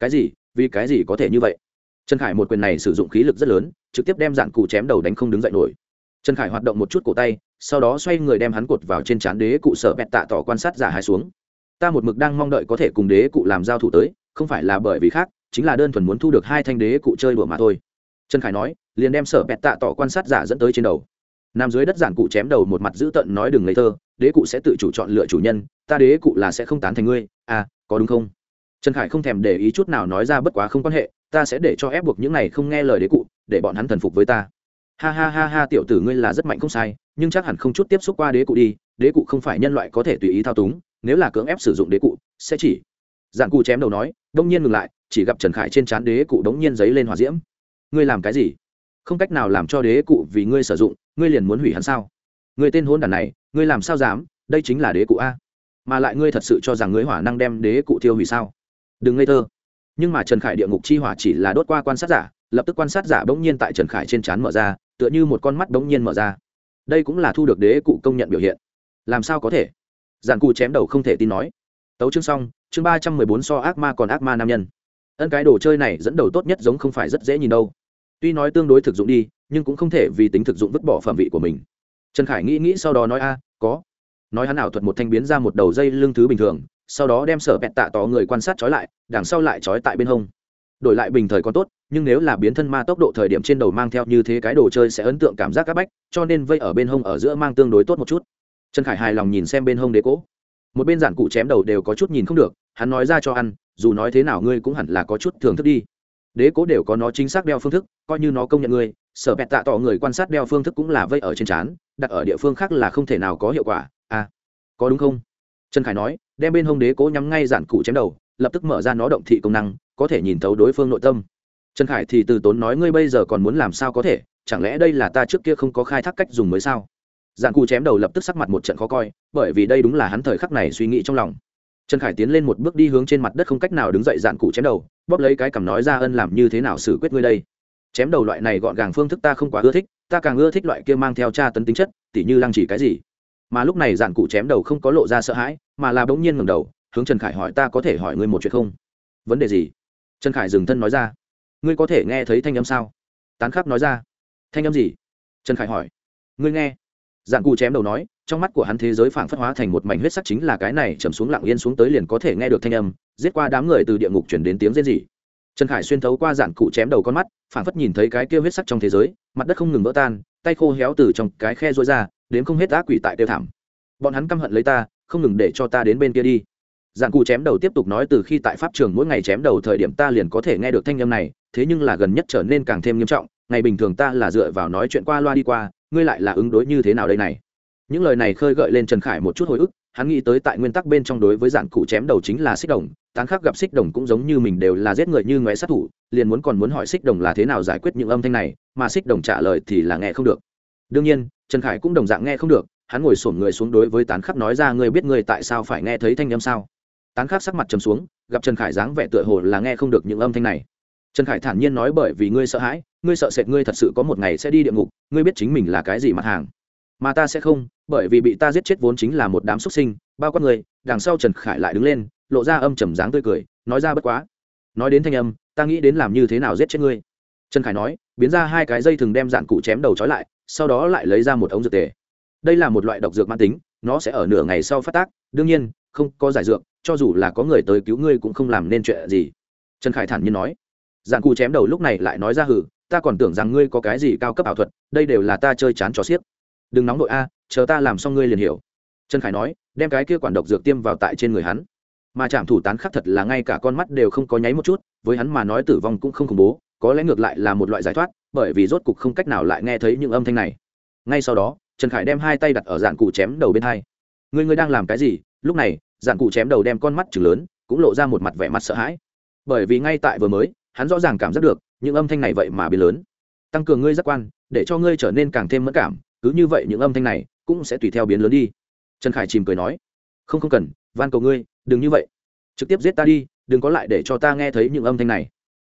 Cái gì? Vì cái gì có thể như vậy? Trần khải một quyền này sử dụng khí lực rất lớn, trực tiếp đem dạn cụ chém đầu đánh không đứng dậy nổi. Trần khải hoạt động một chút cổ tay, sau đó xoay người đem hắn cột vào trên trán đế cụ sở bẹt tạ tỏ quan sát giả hai xuống. Ta một mực đang mong đợi có thể cùng đế cụ làm giao thủ tới, không phải là bởi vì khác chính là đơn thuần muốn thu được hai thanh đế cụ chơi đùa mà thôi. Trần khải nói, liền đem sở bẹt tạ tỏ quan sát giả dẫn tới trên đầu. Nằm dưới đất giản cụ chém đầu một mặt giữ tận nói đừng lấy thơ, đế cụ sẽ tự chủ chọn lựa chủ nhân, ta đế cụ là sẽ không tán thành ngươi à có đúng không? Trần khải không thèm để ý chút nào nói ra bất quá không quan hệ, ta sẽ để cho ép buộc những này không nghe lời đế cụ, để bọn hắn thần phục với ta. Ha ha ha ha tiểu tử ngươi là rất mạnh không sai, nhưng chắc hẳn không chút tiếp xúc qua đế cụ đi, đế cụ không phải nhân loại có thể tùy ý thao túng, nếu là cưỡng ép sử dụng đế cụ, sẽ chỉ dạng cụ chém đầu nói, đông nhiên ngừng lại, chỉ gặp trần khải trên trán đế cụ đống nhiên giấy lên hòa diễm. Ngươi làm cái gì? Không cách nào làm cho đế cụ vì ngươi sử dụng, ngươi liền muốn hủy hắn sao? Người tên hôn đàn này, ngươi làm sao dám? Đây chính là đế cụ a. Mà lại ngươi thật sự cho rằng ngươi hỏa năng đem đế cụ tiêu hủy sao? Đừng ngây thơ. Nhưng mà trần khải địa ngục chi hỏa chỉ là đốt qua quan sát giả, lập tức quan sát giả bỗng nhiên tại trần khải trên trán mở ra, tựa như một con mắt bỗng nhiên mở ra. Đây cũng là thu được đế cụ công nhận biểu hiện. Làm sao có thể? Giàn cụ chém đầu không thể tin nói tấu chương xong, chương ba trăm mười bốn so ác ma còn ác ma nam nhân. Ân cái đồ chơi này dẫn đầu tốt nhất giống không phải rất dễ nhìn đâu. Tuy nói tương đối thực dụng đi, nhưng cũng không thể vì tính thực dụng vứt bỏ phẩm vị của mình. Trần khải nghĩ nghĩ sau đó nói, a, có. Nói hắn ảo thuật một thanh biến ra một đầu dây lưng thứ bình thường, sau đó đem sở bẹt tạ tỏ người quan sát trói lại, đằng sau lại trói tại bên hông. Đổi lại bình thời còn tốt, nhưng nếu là biến thân ma tốc độ thời điểm trên đầu mang theo như thế cái đồ chơi sẽ ấn tượng cảm giác áp bách, cho nên vây ở bên hông ở giữa mang tương đối tốt một chút. Trần khải hài lòng nhìn xem bên hông đế cố một bên giản cụ chém đầu đều có chút nhìn không được, hắn nói ra cho ăn, dù nói thế nào ngươi cũng hẳn là có chút thường thức đi. Đế cố đều có nó chính xác đeo phương thức, coi như nó công nhận ngươi, sở bẹt tạ tỏ người quan sát đeo phương thức cũng là vây ở trên trán, đặt ở địa phương khác là không thể nào có hiệu quả à có đúng không? Trần khải nói, đem bên hông đế cố nhắm ngay giản cụ chém đầu, lập tức mở ra nó động thị công năng, có thể nhìn thấu đối phương nội tâm. Trần khải thì từ tốn nói, ngươi bây giờ còn muốn làm sao có thể, chẳng lẽ đây là ta trước kia không có khai thác cách dùng mới sao? Giản cụ chém đầu lập tức sắc mặt một trận khó coi, bởi vì đây đúng là hắn thời khắc này suy nghĩ trong lòng. Trần khải tiến lên một bước đi hướng trên mặt đất không cách nào đứng dậy dạn cụ chém đầu, bóp lấy cái cằm nói ra ân làm như thế nào xử quyết ngươi đây. Chém đầu loại này gọn gàng phương thức ta không quá ưa thích, ta càng ưa thích loại kia mang theo tra tấn tính chất, tỉ như lăng chỉ cái gì. Mà lúc này dạn cụ chém đầu không có lộ ra sợ hãi, mà là bỗng nhiên ngẩng đầu, hướng trần khải hỏi ta có thể hỏi ngươi một chuyện không? Vấn đề gì? Trần khải dừng thân nói ra. Ngươi có thể nghe thấy thanh âm sao? Tán khắc nói ra. Thanh âm gì? Trần khải hỏi. Ngươi nghe. Giản cụ chém đầu nói, trong mắt của hắn thế giới phảng phất hóa thành một mảnh huyết sắc chính là cái này chầm xuống lặng yên xuống tới liền có thể nghe được thanh âm, giết qua đám người từ địa ngục chuyển đến tiếng rên rỉ. Trần khải xuyên thấu qua giản cụ chém đầu con mắt, phảng phất nhìn thấy cái kia huyết sắc trong thế giới, mặt đất không ngừng vỡ tan, tay khô héo từ trong cái khe rối ra, đến không hết ác quỷ tại tiêu thảm. Bọn hắn căm hận lấy ta, không ngừng để cho ta đến bên kia đi. Giản cụ chém đầu tiếp tục nói, từ khi tại pháp trường mỗi ngày chém đầu thời điểm ta liền có thể nghe được thanh âm này, thế nhưng là gần nhất trở nên càng thêm nghiêm trọng, ngày bình thường ta là dựa vào nói chuyện qua loa đi qua ngươi lại là ứng đối như thế nào đây này? Những lời này khơi gợi lên trần khải một chút hồi ức, hắn nghĩ tới tại nguyên tắc bên trong đối với dạng cụ chém đầu chính là xích đồng, tán khác gặp xích đồng cũng giống như mình đều là giết người như ngoé sát thủ, liền muốn còn muốn hỏi xích đồng là thế nào giải quyết những âm thanh này, mà xích đồng trả lời thì là nghe không được. Đương nhiên, trần khải cũng đồng dạng nghe không được, hắn ngồi sổm người xuống đối với tán khắc nói ra ngươi biết ngươi tại sao phải nghe thấy thanh âm sao? Tán khắc sắc mặt trầm xuống, gặp trần khải dáng vẻ tựa hồ là nghe không được những âm thanh này. Trần khải thản nhiên nói bởi vì ngươi sợ hãi ngươi sợ sệt ngươi thật sự có một ngày sẽ đi địa ngục, ngươi biết chính mình là cái gì mặt hàng. Mà ta sẽ không, bởi vì bị ta giết chết vốn chính là một đám xuất sinh, bao con người đằng sau trần khải lại đứng lên, lộ ra âm trầm dáng tươi cười, nói ra bất quá. Nói đến thanh âm, ta nghĩ đến làm như thế nào giết chết ngươi. Trần khải nói, biến ra hai cái dây thừng đem dạn cụ chém đầu trói lại, sau đó lại lấy ra một ống dược tề. Đây là một loại độc dược mãn tính, nó sẽ ở nửa ngày sau phát tác, đương nhiên, không có giải dược, cho dù là có người tới cứu ngươi cũng không làm nên chuyện gì. Trần khải thản nhiên nói dạn cụ chém đầu lúc này lại nói ra hử ta còn tưởng rằng ngươi có cái gì cao cấp ảo thuật, đây đều là ta chơi chán trò xiếc. Đừng nóng đội a, chờ ta làm xong ngươi liền hiểu. Trần khải nói, đem cái kia quản độc dược tiêm vào tại trên người hắn. Mà trạm thủ tán khắc thật là ngay cả con mắt đều không có nháy một chút, với hắn mà nói tử vong cũng không khủng bố, có lẽ ngược lại là một loại giải thoát, bởi vì rốt cục không cách nào lại nghe thấy những âm thanh này. Ngay sau đó, trần khải đem hai tay đặt ở dạng cụ chém đầu bên hai. Người người đang làm cái gì? Lúc này, dạng cụ chém đầu đem con mắt chừng lớn, cũng lộ ra một mặt vẻ mặt sợ hãi. Bởi vì ngay tại vừa mới, hắn rõ ràng cảm giác được những âm thanh này vậy mà biến lớn. Tăng cường ngươi giác quan, để cho ngươi trở nên càng thêm mất cảm, cứ như vậy những âm thanh này cũng sẽ tùy theo biến lớn đi. Trần khải chìm cười nói. Không không cần, van cầu ngươi, đừng như vậy. Trực tiếp giết ta đi, đừng có lại để cho ta nghe thấy những âm thanh này.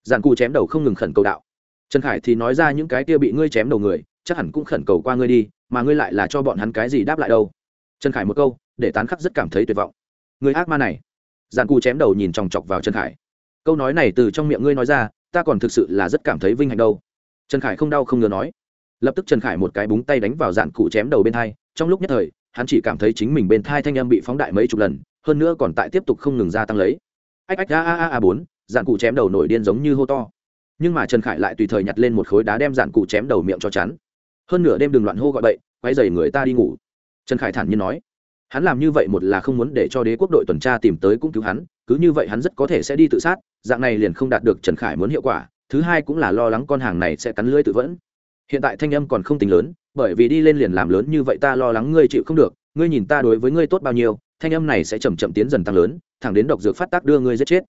Giàn cù chém đầu không ngừng khẩn cầu đạo. Trần khải thì nói ra những cái kia bị ngươi chém đầu người, chắc hẳn cũng khẩn cầu qua ngươi đi, mà ngươi lại là cho bọn hắn cái gì đáp lại đâu. Trần khải một câu, để tán khắc rất cảm thấy tuyệt vọng. Người ác ma này. Giàn cù chém đầu nhìn chòng chọc vào trần khải. Câu nói này từ trong miệng ngươi nói ra ta còn thực sự là rất cảm thấy vinh hạnh đâu. Trần khải không đau không ngờ nói. Lập tức trần khải một cái búng tay đánh vào dạn cụ chém đầu bên thai, trong lúc nhất thời, hắn chỉ cảm thấy chính mình bên thai thanh âm bị phóng đại mấy chục lần, hơn nữa còn tại tiếp tục không ngừng gia tăng lấy. Ách ách a a a a bốn, dạn cụ chém đầu nổi điên giống như hô to. Nhưng mà trần khải lại tùy thời nhặt lên một khối đá đem dạn cụ chém đầu miệng cho chắn. Hơn nửa đêm đừng loạn hô gọi bậy quay dày người ta đi ngủ. Trần khải thản nhiên nói hắn làm như vậy một là không muốn để cho đế quốc đội tuần tra tìm tới cũng cứu hắn, cứ như vậy hắn rất có thể sẽ đi tự sát, dạng này liền không đạt được trần khải muốn hiệu quả, thứ hai cũng là lo lắng con hàng này sẽ cắn lưỡi tự vẫn. Hiện tại thanh âm còn không tính lớn, bởi vì đi lên liền làm lớn như vậy ta lo lắng ngươi chịu không được, ngươi nhìn ta đối với ngươi tốt bao nhiêu, thanh âm này sẽ chầm chậm tiến dần tăng lớn, thẳng đến độc dược phát tác đưa ngươi giết chết.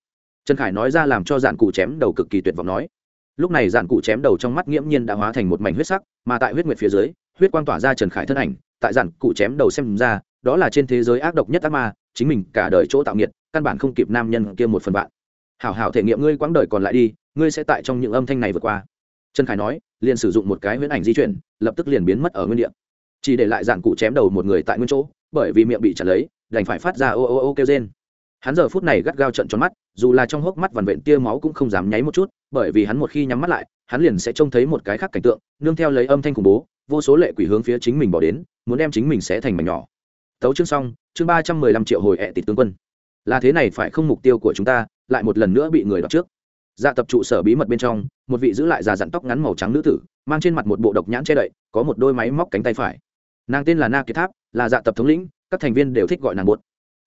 Trần khải nói ra làm cho dạn cụ chém đầu cực kỳ tuyệt vọng nói. Lúc này dạn cụ chém đầu trong mắt nghiễm nhiên đã hóa thành một mảnh huyết sắc, mà tại huyết nguyệt phía dưới, huyết quang tỏa ra trần khải thân ảnh tại dạn cụ chém đầu xem ra, đó là trên thế giới ác độc nhất ác ma, chính mình cả đời chỗ tạo nghiệt, căn bản không kịp nam nhân kia một phần bạn. Hảo hảo thể nghiệm ngươi quãng đời còn lại đi, ngươi sẽ tại trong những âm thanh này vượt qua. Trần khải nói, liền sử dụng một cái huyễn ảnh di chuyển, lập tức liền biến mất ở nguyên địa. Chỉ để lại dạn cụ chém đầu một người tại nguyên chỗ, bởi vì miệng bị chặt lấy, đành phải phát ra ô ô ô kêu trên hắn giờ phút này gắt gao trận tròn mắt, dù là trong hốc mắt vằn vện tia máu cũng không dám nháy một chút, bởi vì hắn một khi nhắm mắt lại, hắn liền sẽ trông thấy một cái khác cảnh tượng, nương theo lấy âm thanh khủng bố vô số lệ quỷ hướng phía chính mình bỏ đến, muốn đem chính mình sẽ thành mảnh nhỏ. Tấu chương xong, chương ba trăm mười lăm triệu hồi ẹ tịt tướng quân. Là thế này phải không mục tiêu của chúng ta, lại một lần nữa bị người đọc trước. Dạ tập trụ sở bí mật bên trong, một vị giữ lại già dặn tóc ngắn màu trắng nữ tử, mang trên mặt một bộ độc nhãn che đậy, có một đôi máy móc cánh tay phải. Nàng tên là na kiệt tháp, là dạ tập thống lĩnh, các thành viên đều thích gọi nàng một.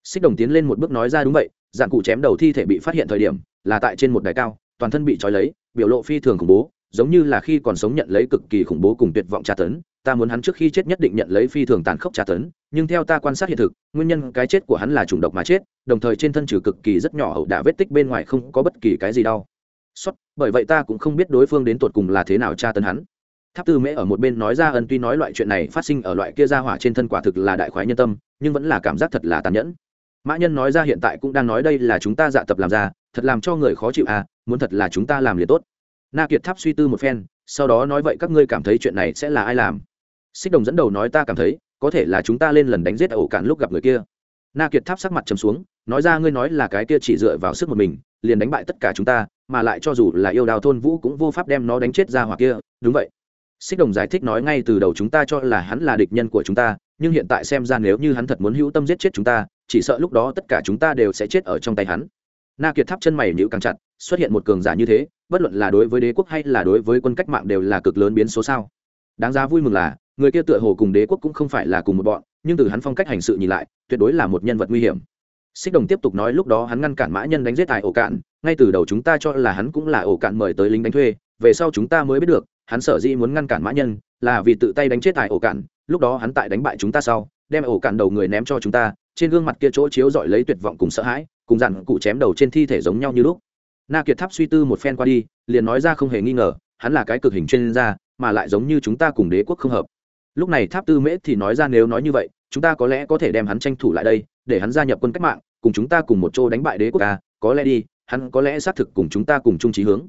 xích đồng tiến lên một bước nói ra đúng vậy dạn cụ chém đầu thi thể bị phát hiện thời điểm, là tại trên một đài cao, toàn thân bị trói lấy, biểu lộ phi thường khủng bố giống như là khi còn sống nhận lấy cực kỳ khủng bố cùng tuyệt vọng tra tấn, ta muốn hắn trước khi chết nhất định nhận lấy phi thường tàn khốc tra tấn, nhưng theo ta quan sát hiện thực, nguyên nhân cái chết của hắn là chủng độc mà chết, đồng thời trên thân trừ cực kỳ rất nhỏ hậu đả vết tích bên ngoài không có bất kỳ cái gì đau. Xót bởi vậy ta cũng không biết đối phương đến tột cùng là thế nào tra tấn hắn. Tháp tư mễ ở một bên nói ra ân tuy nói loại chuyện này phát sinh ở loại kia ra hỏa trên thân quả thực là đại khoái nhân tâm, nhưng vẫn là cảm giác thật là tàn nhẫn. Mã nhân nói ra hiện tại cũng đang nói đây là chúng ta dạ tập làm ra, thật làm cho người khó chịu à muốn thật là chúng ta làm liền tốt na kiệt tháp suy tư một phen, sau đó nói, vậy các ngươi cảm thấy chuyện này sẽ là ai làm? Xích đồng dẫn đầu nói, ta cảm thấy, có thể là chúng ta lên lần đánh giết ổ cạn lúc gặp người kia. Na kiệt tháp sắc mặt trầm xuống, nói ra, ngươi nói là cái kia chỉ dựa vào sức một mình, liền đánh bại tất cả chúng ta, mà lại cho dù là yêu đào thôn vũ cũng vô pháp đem nó đánh chết ra hoặc kia. Đúng vậy. Xích đồng giải thích nói, ngay từ đầu chúng ta cho là hắn là địch nhân của chúng ta, nhưng hiện tại xem ra nếu như hắn thật muốn hữu tâm giết chết chúng ta, chỉ sợ lúc đó tất cả chúng ta đều sẽ chết ở trong tay hắn. Na kiệt tháp chân mày nhữ càng chặt, xuất hiện một cường giả như thế bất luận là đối với đế quốc hay là đối với quân cách mạng đều là cực lớn biến số sao. Đáng giá vui mừng là, người kia tựa hồ cùng đế quốc cũng không phải là cùng một bọn, nhưng từ hắn phong cách hành sự nhìn lại, tuyệt đối là một nhân vật nguy hiểm. Xích đồng tiếp tục nói lúc đó hắn ngăn cản mã nhân đánh giết tại ổ cạn, ngay từ đầu chúng ta cho là hắn cũng là ổ cạn mời tới lính đánh thuê, về sau chúng ta mới biết được, hắn sở dĩ muốn ngăn cản mã nhân, là vì tự tay đánh chết tại ổ cạn, lúc đó hắn tại đánh bại chúng ta sau, đem ổ cạn đầu người ném cho chúng ta, trên gương mặt kia chỗ chiếu dọi lấy tuyệt vọng cùng sợ hãi, cùng dặn cụ chém đầu trên thi thể giống nhau như lúc na kiệt tháp suy tư một phen qua đi, liền nói ra không hề nghi ngờ, hắn là cái cực hình chuyên gia, mà lại giống như chúng ta cùng đế quốc không hợp. Lúc này tháp tư mễ thì nói ra nếu nói như vậy, chúng ta có lẽ có thể đem hắn tranh thủ lại đây, để hắn gia nhập quân cách mạng, cùng chúng ta cùng một chỗ đánh bại đế quốc ca có lẽ đi, hắn có lẽ xác thực cùng chúng ta cùng chung trí hướng.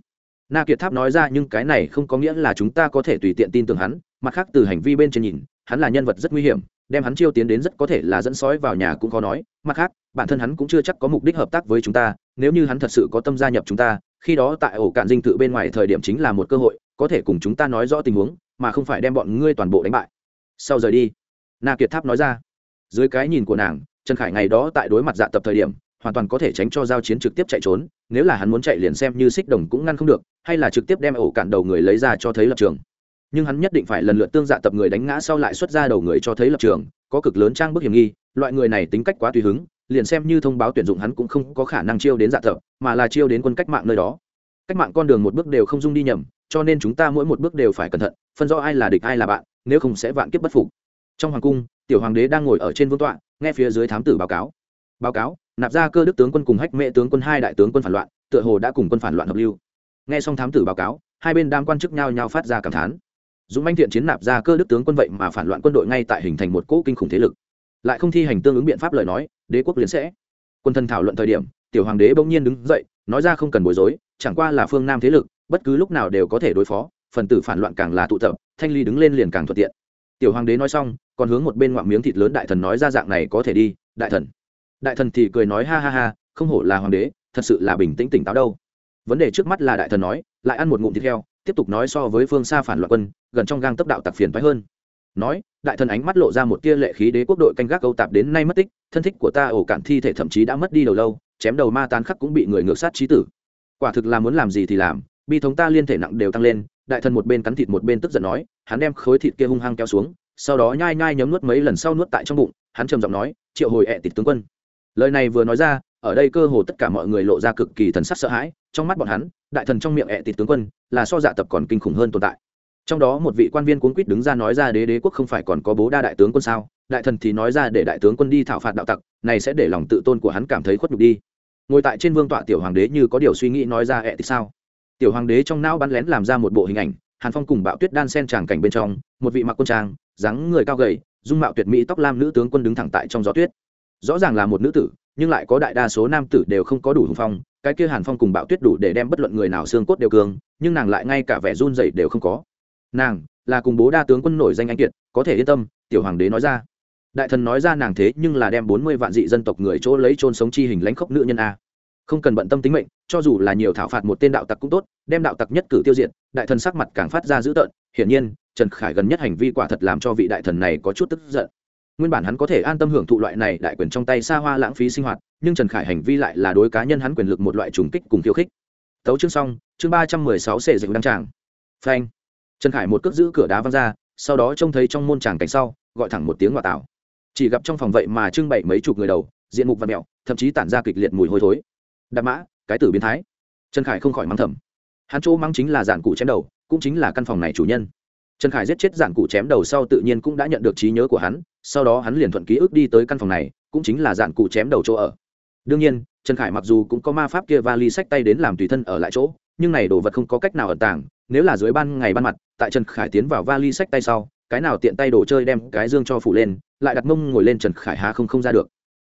Na kiệt tháp nói ra nhưng cái này không có nghĩa là chúng ta có thể tùy tiện tin tưởng hắn, mặt khác từ hành vi bên trên nhìn, hắn là nhân vật rất nguy hiểm, đem hắn chiêu tiến đến rất có thể là dẫn sói vào nhà cũng khó nói, mặt khác bản thân hắn cũng chưa chắc có mục đích hợp tác với chúng ta, nếu như hắn thật sự có tâm gia nhập chúng ta, khi đó tại ổ cạn dinh tự bên ngoài thời điểm chính là một cơ hội, có thể cùng chúng ta nói rõ tình huống, mà không phải đem bọn ngươi toàn bộ đánh bại. Sau rời đi, na kiệt tháp nói ra, dưới cái nhìn của nàng, trần khải ngày đó tại đối mặt dạ tập thời điểm, hoàn toàn có thể tránh cho giao chiến trực tiếp chạy trốn, nếu là hắn muốn chạy liền xem như xích đồng cũng ngăn không được, hay là trực tiếp đem ổ cạn đầu người lấy ra cho thấy lập trường. Nhưng hắn nhất định phải lần lượt tương dạ tập người đánh ngã sau lại xuất ra đầu người cho thấy lập trường, có cực lớn trang bức hiểm nghi, loại người này tính cách quá tùy hứng liền xem như thông báo tuyển dụng hắn cũng không có khả năng chiêu đến dạ thợ, mà là chiêu đến quân cách mạng nơi đó. Cách mạng con đường một bước đều không dung đi nhầm cho nên chúng ta mỗi một bước đều phải cẩn thận phân rõ ai là địch ai là bạn nếu không sẽ vạn kiếp bất phục. Trong hoàng cung tiểu hoàng đế đang ngồi ở trên vương tọa nghe phía dưới thám tử báo cáo. Báo cáo nạp ra cơ đức tướng quân cùng hách mệ tướng quân hai đại tướng quân phản loạn tựa hồ đã cùng quân phản loạn hợp lưu. Nghe xong thám tử báo cáo hai bên đam quan chức nhau nhau phát ra cảm thán. Dũng anh thiện chiến nạp ra cơ đức tướng quân vậy mà phản loạn quân đội ngay tại hình thành một cỗ kinh khủng thế lực lại không thi hành tương ứng biện pháp lời nói, đế quốc liền sẽ. Quân thần thảo luận thời điểm, tiểu hoàng đế bỗng nhiên đứng dậy, nói ra không cần bối rối, chẳng qua là phương nam thế lực, bất cứ lúc nào đều có thể đối phó, phần tử phản loạn càng là tụ tập, thanh ly đứng lên liền càng thuận tiện. Tiểu hoàng đế nói xong, còn hướng một bên ngoạm miếng thịt lớn đại thần nói ra dạng này có thể đi, đại thần. Đại thần thì cười nói ha ha ha, không hổ là hoàng đế, thật sự là bình tĩnh tỉnh táo đâu. Vấn đề trước mắt là đại thần nói, lại ăn một ngụm thịt heo, tiếp tục nói so với phương xa phản loạn quân, gần trong gang tốc đạo tặc phiền thoái hơn nói, đại thần ánh mắt lộ ra một tia lệ khí đế quốc đội canh gác câu tạp đến nay mất tích, thân thích của ta ổ cạn thi thể thậm chí đã mất đi đầu lâu, chém đầu ma tán khắc cũng bị người ngược sát trí tử. Quả thực là muốn làm gì thì làm, bi thống ta liên thể nặng đều tăng lên, đại thần một bên cắn thịt một bên tức giận nói, hắn đem khối thịt kia hung hăng kéo xuống, sau đó nhai nhai nhấm nuốt mấy lần sau nuốt tại trong bụng, hắn trầm giọng nói, triệu hồi ẹ tịt tướng quân. Lời này vừa nói ra, ở đây cơ hồ tất cả mọi người lộ ra cực kỳ thần sắc sợ hãi, trong mắt bọn hắn, đại thần trong miệng ẹ tịt tướng quân là so dạ tập còn kinh khủng hơn tồn tại trong đó một vị quan viên cuốn quýt đứng ra nói ra đế đế quốc không phải còn có bố đa đại tướng quân sao? Đại thần thì nói ra để đại tướng quân đi thảo phạt đạo tặc, này sẽ để lòng tự tôn của hắn cảm thấy khuất nhục đi. Ngồi tại trên vương tọa tiểu hoàng đế như có điều suy nghĩ nói ra ẹ thì sao? Tiểu hoàng đế trong não bắn lén làm ra một bộ hình ảnh, hàn phong cùng bạo tuyết đan sen tràng cảnh bên trong, một vị mặc quân trang, dáng người cao gầy, dung mạo tuyệt mỹ tóc lam nữ tướng quân đứng thẳng tại trong gió tuyết. Rõ ràng là một nữ tử, nhưng lại có đại đa số nam tử đều không có đủ hùng phong, cái kia hàn phong cùng bạo tuyết đủ để đem bất luận người nào xương cốt đều cường, nhưng nàng lại ngay cả vẻ run rẩy đều không có nàng là cùng bố đa tướng quân nổi danh anh kiệt, có thể yên tâm, tiểu hoàng đế nói ra. Đại thần nói ra nàng thế nhưng là đem bốn mươi vạn dị dân tộc người chỗ lấy trôn sống chi hình lãnh khốc nữ nhân a. Không cần bận tâm tính mệnh, cho dù là nhiều thảo phạt một tên đạo tặc cũng tốt, đem đạo tặc nhất cử tiêu diệt, đại thần sắc mặt càng phát ra dữ tợn. Hiển nhiên, trần khải gần nhất hành vi quả thật làm cho vị đại thần này có chút tức giận. Nguyên bản hắn có thể an tâm hưởng thụ loại này đại quyền trong tay xa hoa lãng phí sinh hoạt, nhưng trần khải hành vi lại là đối cá nhân hắn quyền lực một loại trùng kích cùng khiêu khích. Tấu chương xong, chương ba trăm mười sáu xệ dịch đăng tràng. Phanh trần khải một cước giữ cửa đá văng ra, sau đó trông thấy trong môn tràng cảnh sau, gọi thẳng một tiếng ngoại tảo. Chỉ gặp trong phòng vậy mà trưng bày mấy chục người đầu, diện mục và mẹo, thậm chí tản ra kịch liệt mùi hôi thối. Đạp mã, cái tử biến thái. Trần khải không khỏi mắng thầm. Hắn chỗ mắng chính là giản cụ chém đầu, cũng chính là căn phòng này chủ nhân. Trần khải giết chết giản cụ chém đầu sau tự nhiên cũng đã nhận được trí nhớ của hắn, sau đó hắn liền thuận ký ức đi tới căn phòng này, cũng chính là giản cụ chém đầu chỗ ở. Đương nhiên, trần khải mặc dù cũng có ma pháp kia vali sách tay đến làm tùy thân ở lại chỗ, nhưng này đồ vật không có cách nào ẩn tàng nếu là dưới ban ngày ban mặt, tại trần khải tiến vào vali sách tay sau, cái nào tiện tay đồ chơi đem cái dương cho phủ lên, lại đặt mông ngồi lên trần khải há không không ra được.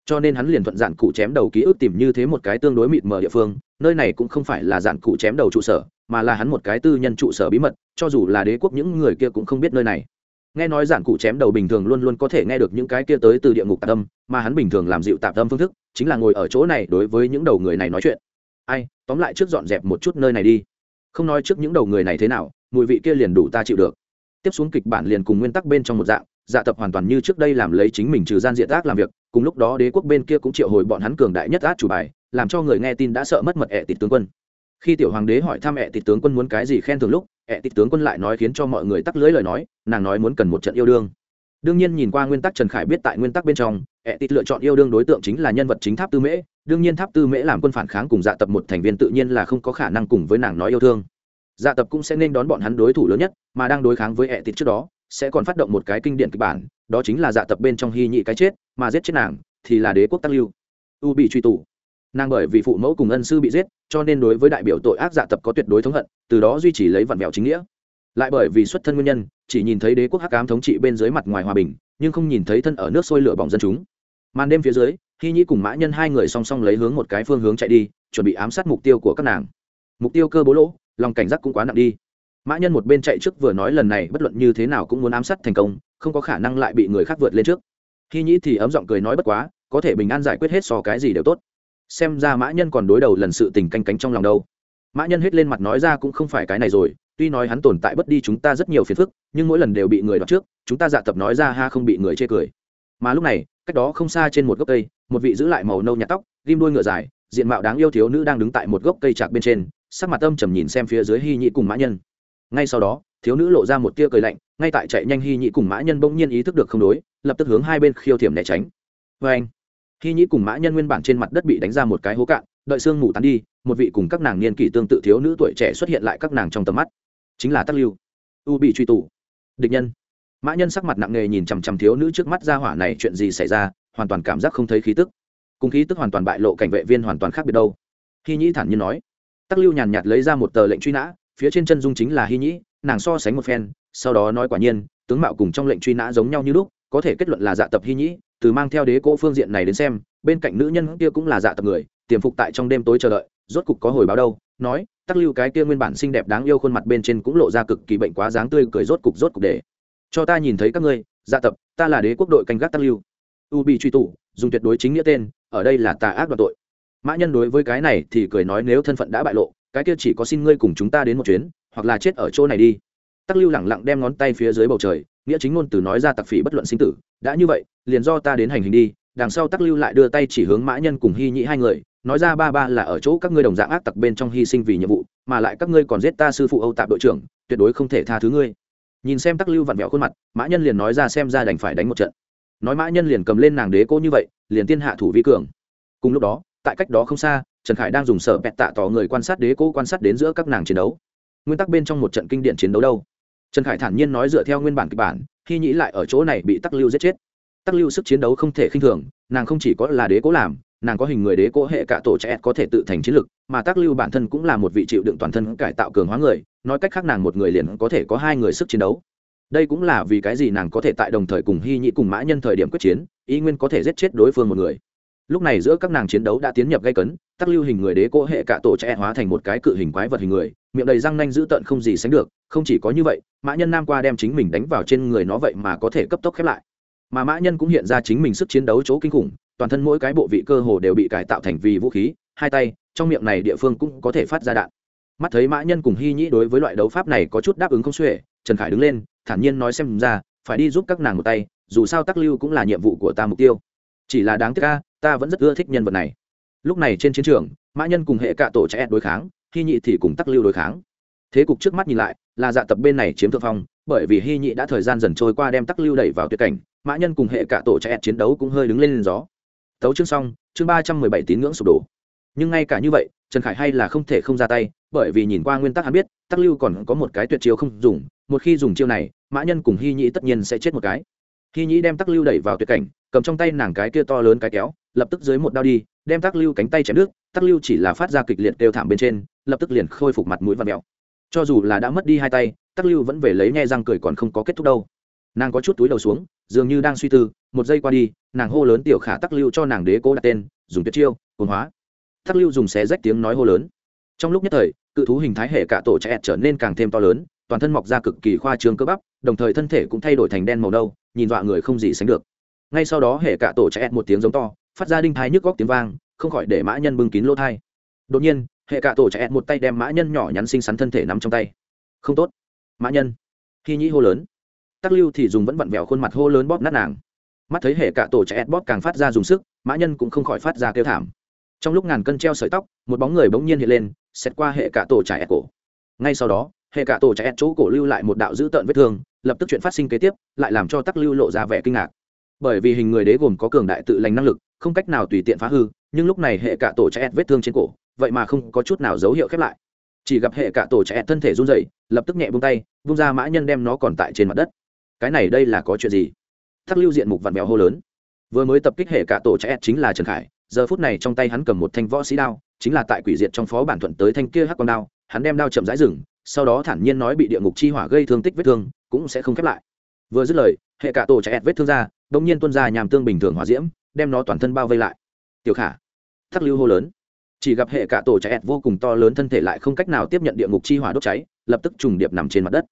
Cho nên hắn liền thuận dạn cụ chém đầu ký ức tìm như thế một cái tương đối mịt mờ địa phương, nơi này cũng không phải là dạn cụ chém đầu trụ sở, mà là hắn một cái tư nhân trụ sở bí mật, cho dù là đế quốc những người kia cũng không biết nơi này. Nghe nói dạn cụ chém đầu bình thường luôn luôn có thể nghe được những cái kia tới từ địa ngục tạp tâm mà hắn bình thường làm dịu tạp tâm phương thức, chính là ngồi ở chỗ này đối với những đầu người này nói chuyện. Ai, tóm lại trước dọn dẹp một chút nơi này đi không nói trước những đầu người này thế nào, mùi vị kia liền đủ ta chịu được. Tiếp xuống kịch bản liền cùng nguyên tắc bên trong một dạng dạ tập hoàn toàn như trước đây làm lấy chính mình trừ gian diện ác làm việc, cùng lúc đó đế quốc bên kia cũng triệu hồi bọn hắn cường đại nhất át chủ bài, làm cho người nghe tin đã sợ mất mật ẹ tịt tướng quân. Khi tiểu hoàng đế hỏi thăm ẹ tịt tướng quân muốn cái gì khen thường lúc ẹ tịt tướng quân lại nói khiến cho mọi người tắc lưới lời nói, nàng nói muốn cần một trận yêu đương. Đương nhiên nhìn qua nguyên tắc trần khải biết tại nguyên tắc bên trong ẹ tịt lựa chọn yêu đương đối tượng chính là nhân vật chính tháp tư mễ đương nhiên tháp tư mễ làm quân phản kháng cùng dạ tập một thành viên tự nhiên là không có khả năng cùng với nàng nói yêu thương. Dạ tập cũng sẽ nên đón bọn hắn đối thủ lớn nhất, mà đang đối kháng với ẹ tịt trước đó, sẽ còn phát động một cái kinh điển kịch bản, đó chính là dạ tập bên trong hy nhị cái chết, mà giết chết nàng, thì là đế quốc tắc lưu. U bị truy tù. Nàng bởi vì phụ mẫu cùng ân sư bị giết, cho nên đối với đại biểu tội ác dạ tập có tuyệt đối thống hận, từ đó duy trì lấy vặn vẹo chính nghĩa. Lại bởi vì xuất thân nguyên nhân, chỉ nhìn thấy đế quốc hắc ám thống trị bên dưới mặt ngoài hòa bình, nhưng không nhìn thấy thân ở nước sôi lửa bỏng dân chúng. Màn đêm phía dưới hy nhĩ cùng mã nhân hai người song song lấy hướng một cái phương hướng chạy đi, chuẩn bị ám sát mục tiêu của các nàng. Mục tiêu cơ bố lỗ, lòng cảnh giác cũng quá nặng đi. Mã nhân một bên chạy trước vừa nói lần này bất luận như thế nào cũng muốn ám sát thành công, không có khả năng lại bị người khác vượt lên trước. Hy nhĩ thì ấm giọng cười nói bất quá, có thể bình an giải quyết hết so cái gì đều tốt. Xem ra mã nhân còn đối đầu lần sự tình canh cánh trong lòng đâu. Mã nhân hết lên mặt nói ra cũng không phải cái này rồi, tuy nói hắn tồn tại bất đi chúng ta rất nhiều phiền phức, nhưng mỗi lần đều bị người đọc trước, chúng ta dạ tập nói ra ha không bị người chê cười. Mà lúc này cách đó không xa trên một gốc cây, một vị giữ lại màu nâu nhạt tóc, ghim đuôi ngựa dài, diện mạo đáng yêu thiếu nữ đang đứng tại một gốc cây trạc bên trên, sắc mặt âm trầm nhìn xem phía dưới hy nhị cùng mã nhân. Ngay sau đó, thiếu nữ lộ ra một tia cười lạnh, ngay tại chạy nhanh hy nhị cùng mã nhân bỗng nhiên ý thức được không đối, lập tức hướng hai bên khiêu thiểm né tránh. Vê anh hy nhị cùng mã nhân nguyên bản trên mặt đất bị đánh ra một cái hố cạn, đợi xương mù tán đi, một vị cùng các nàng niên kỷ tương tự thiếu nữ tuổi trẻ xuất hiện lại các nàng trong tầm mắt. Chính là tắc lưu. U bị truy tù. Địch nhân mã nhân sắc mặt nặng nề nhìn chằm chằm thiếu nữ trước mắt ra hỏa này, chuyện gì xảy ra, hoàn toàn cảm giác không thấy khí tức. Cùng khí tức hoàn toàn bại lộ, cảnh vệ viên hoàn toàn khác biệt đâu. Hy nhĩ thản nhiên nói. Tắc lưu nhàn nhạt lấy ra một tờ lệnh truy nã, phía trên chân dung chính là hy nhĩ, nàng so sánh một phen, sau đó nói quả nhiên, tướng mạo cùng trong lệnh truy nã giống nhau như lúc, có thể kết luận là dạ tập hy nhĩ, từ mang theo đế cỗ phương diện này đến xem, bên cạnh nữ nhân kia cũng là dạ tập người, tiềm phục tại trong đêm tối chờ đợi, rốt cục có hồi báo đâu, nói, tắc lưu cái kia nguyên bản xinh đẹp đáng yêu khuôn mặt bên trên cũng lộ ra cực kỳ bệnh quá dáng tươi cười rốt cục rốt cục để cho ta nhìn thấy các ngươi dạ tập, ta là đế quốc đội canh gác tắc lưu. U bị truy tụ, dùng tuyệt đối chính nghĩa tên, ở đây là tà ác đoạt tội. Mã nhân đối với cái này thì cười nói nếu thân phận đã bại lộ, cái kia chỉ có xin ngươi cùng chúng ta đến một chuyến, hoặc là chết ở chỗ này đi. Tắc lưu lẳng lặng đem ngón tay phía dưới bầu trời, nghĩa chính ngôn từ nói ra tặc phỉ bất luận sinh tử, đã như vậy, liền do ta đến hành hình đi, đằng sau tắc lưu lại đưa tay chỉ hướng mã nhân cùng hy nhĩ hai người, nói ra ba ba là ở chỗ các ngươi đồng dạng ác tặc bên trong hy sinh vì nhiệm vụ, mà lại các ngươi còn giết ta sư phụ âu tạp đội trưởng, tuyệt đối không thể tha thứ ngươi nhìn xem tắc lưu vặn vẹo khuôn mặt, mã nhân liền nói ra xem ra đành phải đánh một trận. Nói mã nhân liền cầm lên nàng đế cô như vậy, liền tiên hạ thủ vi cường. Cùng lúc đó, tại cách đó không xa, trần khải đang dùng sở bẹt tạ tỏ người quan sát đế cô quan sát đến giữa các nàng chiến đấu. Nguyên tắc bên trong một trận kinh điển chiến đấu đâu? Trần khải thản nhiên nói dựa theo nguyên bản kịch bản, khi nhĩ lại ở chỗ này bị tắc lưu giết chết. Tắc lưu sức chiến đấu không thể khinh thường, nàng không chỉ có là đế cố làm, nàng có hình người đế cố hệ cả tổ trẻ có thể tự thành chiến lực, mà Tắc lưu bản thân cũng là một vị chịu đựng toàn thân cải tạo cường hóa người nói cách khác nàng một người liền có thể có hai người sức chiến đấu. Đây cũng là vì cái gì nàng có thể tại đồng thời cùng hy nhĩ cùng mã nhân thời điểm quyết chiến, y nguyên có thể giết chết đối phương một người. Lúc này giữa các nàng chiến đấu đã tiến nhập gây cấn, tắc lưu hình người đế cỗ hệ cả tổ trẻ hóa thành một cái cự hình quái vật hình người, miệng đầy răng nanh dữ tợn không gì sánh được, không chỉ có như vậy, mã nhân nam qua đem chính mình đánh vào trên người nó vậy mà có thể cấp tốc khép lại. Mà mã nhân cũng hiện ra chính mình sức chiến đấu chỗ kinh khủng, toàn thân mỗi cái bộ vị cơ hồ đều bị cải tạo thành vì vũ khí, hai tay, trong miệng này địa phương cũng có thể phát ra đạn mắt thấy mã nhân cùng hy nhĩ đối với loại đấu pháp này có chút đáp ứng không xuể trần khải đứng lên thản nhiên nói xem ra phải đi giúp các nàng một tay dù sao tắc lưu cũng là nhiệm vụ của ta mục tiêu. Chỉ là đáng tiếc ca ta vẫn rất ưa thích nhân vật này. Lúc này trên chiến trường mã nhân cùng hệ cạ tổ trẻ đối kháng hy nhị thì cùng tắc lưu đối kháng. Thế cục trước mắt nhìn lại là dạ tập bên này chiếm thượng phong bởi vì hy nhị đã thời gian dần trôi qua đem tắc lưu đẩy vào tuyệt cảnh mã nhân cùng hệ cạ tổ trẻ chiến đấu cũng hơi đứng lên, lên gió. Tấu chương xong chương ba trăm mười bảy tín ngưỡng sụp đổ. Nhưng ngay cả như vậy trần khải hay là không thể không ra tay, bởi vì nhìn qua nguyên tắc hắn biết, tắc lưu còn có một cái tuyệt chiêu không dùng, một khi dùng chiêu này, mã nhân cùng hy nhĩ tất nhiên sẽ chết một cái. Hy nhĩ đem tắc lưu đẩy vào tuyệt cảnh, cầm trong tay nàng cái kia to lớn cái kéo, lập tức dưới một đao đi, đem tắc lưu cánh tay chém nước tắc lưu chỉ là phát ra kịch liệt đều thảm bên trên, lập tức liền khôi phục mặt mũi và mẹo cho dù là đã mất đi hai tay, tắc lưu vẫn về lấy nghe răng cười còn không có kết thúc đâu. Nàng có chút túi đầu xuống, dường như đang suy tư, một giây qua đi, nàng hô lớn tiểu khả tắc lưu cho nàng đế cố đặt tên, dùng tuyệt chiêu cồn hóa. Thác lưu dùng xé rách tiếng nói hô lớn. Trong lúc nhất thời, cự thú hình thái hệ cả tổ trẻ trở nên càng thêm to lớn, toàn thân mọc ra cực kỳ khoa trương cơ bắp, đồng thời thân thể cũng thay đổi thành đen màu nâu, nhìn dọa người không gì sánh được. Ngay sau đó hệ cả tổ trẻ một tiếng giống to, phát ra đinh thái nhức góc tiếng vang, không khỏi để mã nhân bưng kín lỗ thai. Đột nhiên, hệ cả tổ trẻ một tay đem mã nhân nhỏ nhắn xinh xắn thân thể nắm trong tay. Không tốt. Mã nhân. Khi nhĩ hô lớn. Tắc lưu thì dùng vẫn vặn vẹo khuôn mặt hô lớn bóp nát nàng. Mắt thấy hệ cả tổ trẻ bóp càng phát ra dùng sức, mã nhân cũng không khỏi phát ra kêu thảm trong lúc ngàn cân treo sợi tóc, một bóng người bỗng nhiên hiện lên xét qua hệ cả tổ trải ép cổ. Ngay sau đó, hệ cả tổ trải ép chỗ cổ lưu lại một đạo dữ tợn vết thương, lập tức chuyện phát sinh kế tiếp, lại làm cho tắc lưu lộ ra vẻ kinh ngạc. Bởi vì hình người đế gồm có cường đại tự lành năng lực, không cách nào tùy tiện phá hư, nhưng lúc này hệ cả tổ trải ép vết thương trên cổ, vậy mà không có chút nào dấu hiệu khép lại. Chỉ gặp hệ cả tổ trải ép thân thể run rẩy, lập tức nhẹ buông tay buông ra mã nhân đem nó còn tại trên mặt đất. Cái này đây là có chuyện gì? Tắc lưu diện mục vặn mèo hô lớn. Vừa mới tập kích hệ cả tổ trải ép chính là trần khải giờ phút này trong tay hắn cầm một thanh võ sĩ đao, chính là tại quỷ diệt trong phó bản thuận tới thanh kia hắc con đao, hắn đem đao chậm rãi rừng sau đó thản nhiên nói bị địa ngục chi hỏa gây thương tích vết thương, cũng sẽ không khép lại. Vừa dứt lời, hệ cả tổ chạy vết thương ra, đông nhiên tuân ra nhàm tương bình thường hỏa diễm, đem nó toàn thân bao vây lại. Tiểu khả thắc lưu hô lớn. Chỉ gặp hệ cả tổ chạy vô cùng to lớn thân thể lại không cách nào tiếp nhận địa ngục chi hỏa đốt cháy, lập tức trùng điệp nằm trên mặt đất.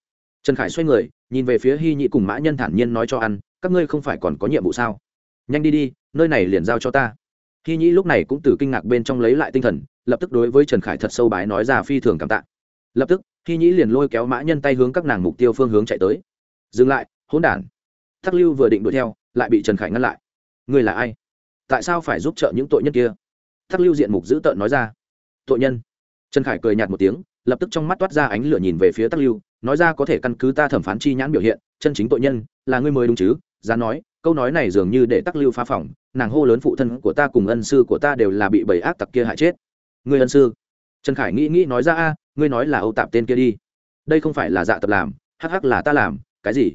Trần khải xoay người, nhìn về phía hy nhị cùng mã nhân thản nhiên nói cho ăn, các ngươi không phải còn có nhiệm vụ sao? Nhanh đi đi, nơi này liền giao cho ta hy nhĩ lúc này cũng từ kinh ngạc bên trong lấy lại tinh thần, lập tức đối với trần khải thật sâu bái nói ra phi thường cảm tạ. Lập tức hy nhĩ liền lôi kéo mã nhân tay hướng các nàng mục tiêu phương hướng chạy tới. Dừng lại, hỗn đản. Thác lưu vừa định đuổi theo, lại bị trần khải ngăn lại. Ngươi là ai? Tại sao phải giúp trợ những tội nhân kia? Thác lưu diện mục dữ tợn nói ra. Tội nhân. Trần khải cười nhạt một tiếng, lập tức trong mắt toát ra ánh lửa nhìn về phía Thác lưu, nói ra có thể căn cứ ta thẩm phán chi nhãn biểu hiện, chân chính tội nhân, là ngươi mới đúng chứ? Gián nói câu nói này dường như để tắc lưu phá phỏng nàng hô lớn phụ thân của ta cùng ân sư của ta đều là bị bầy ác tặc kia hại chết. Người ân sư? Trần khải nghĩ nghĩ nói ra, a, ngươi nói là âu tạp tên kia đi. Đây không phải là dạ tập làm, hắc hắc là ta làm, cái gì?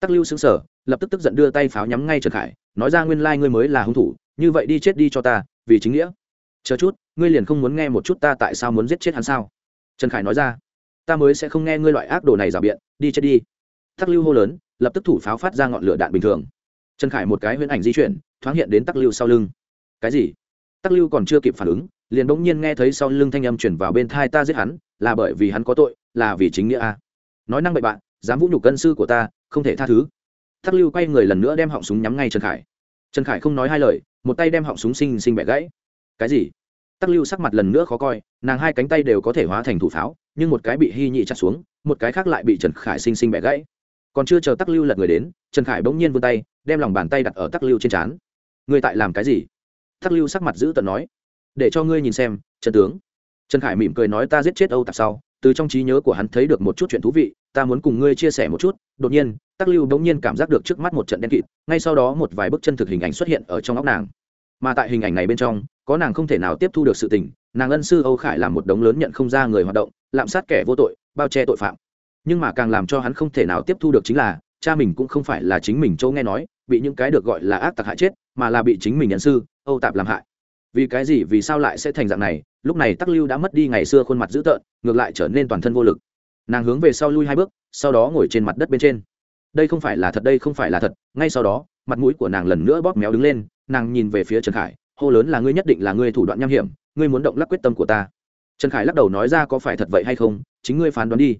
Tắc lưu xứng sở lập tức tức giận đưa tay pháo nhắm ngay trần khải, nói ra, nguyên lai ngươi mới là hung thủ, như vậy đi chết đi cho ta, vì chính nghĩa. Chờ chút, ngươi liền không muốn nghe một chút ta tại sao muốn giết chết hắn sao? Trần khải nói ra, ta mới sẽ không nghe ngươi loại ác đồ này rào biện, đi chết đi. Tắc lưu hô lớn, lập tức thủ pháo phát ra ngọn lửa đạn bình thường trần khải một cái huyễn ảnh di chuyển, thoáng hiện đến tắc lưu sau lưng. Cái gì? Tắc lưu còn chưa kịp phản ứng, liền bỗng nhiên nghe thấy sau lưng thanh âm chuyển vào bên thai ta giết hắn, là bởi vì hắn có tội, là vì chính nghĩa a. Nói năng bậy bạn, dám vũ nhục cân sư của ta, không thể tha thứ. Tắc lưu quay người lần nữa đem họng súng nhắm ngay trần khải. Trần khải không nói hai lời, một tay đem họng súng sinh sinh bẻ gãy. Cái gì? Tắc lưu sắc mặt lần nữa khó coi, nàng hai cánh tay đều có thể hóa thành thủ pháo, nhưng một cái bị hy nhị chặt xuống, một cái khác lại bị trần khải sinh sinh bẻ gãy còn chưa chờ tắc lưu lật người đến, trần khải bỗng nhiên vươn tay, đem lòng bàn tay đặt ở tắc lưu trên trán. Ngươi tại làm cái gì? Tắc lưu sắc mặt giữ tận nói. Để cho ngươi nhìn xem, trần tướng. Trần khải mỉm cười nói ta giết chết âu tạp sau, từ trong trí nhớ của hắn thấy được một chút chuyện thú vị, ta muốn cùng ngươi chia sẻ một chút. Đột nhiên, tắc lưu bỗng nhiên cảm giác được trước mắt một trận đen kịt, ngay sau đó một vài bức chân thực hình ảnh xuất hiện ở trong óc nàng. Mà tại hình ảnh này bên trong, có nàng không thể nào tiếp thu được sự tình, nàng ân sư âu khải là một đống lớn nhận không ra người hoạt động, lạm sát kẻ vô tội, bao che tội phạm nhưng mà càng làm cho hắn không thể nào tiếp thu được chính là, cha mình cũng không phải là chính mình châu nghe nói, bị những cái được gọi là ác tặc hại chết, mà là bị chính mình nhận sư, âu tạp làm hại. Vì cái gì, vì sao lại sẽ thành dạng này? Lúc này tắc lưu đã mất đi ngày xưa khuôn mặt dữ tợn, ngược lại trở nên toàn thân vô lực. Nàng hướng về sau lui hai bước, sau đó ngồi trên mặt đất bên trên. Đây không phải là thật, đây không phải là thật. Ngay sau đó, mặt mũi của nàng lần nữa bóp méo đứng lên, nàng nhìn về phía trần khải, hô lớn là ngươi nhất định là ngươi thủ đoạn nham hiểm, ngươi muốn động lắc quyết tâm của ta. Trần khải lắc đầu nói ra có phải thật vậy hay không, chính ngươi phán đoán đi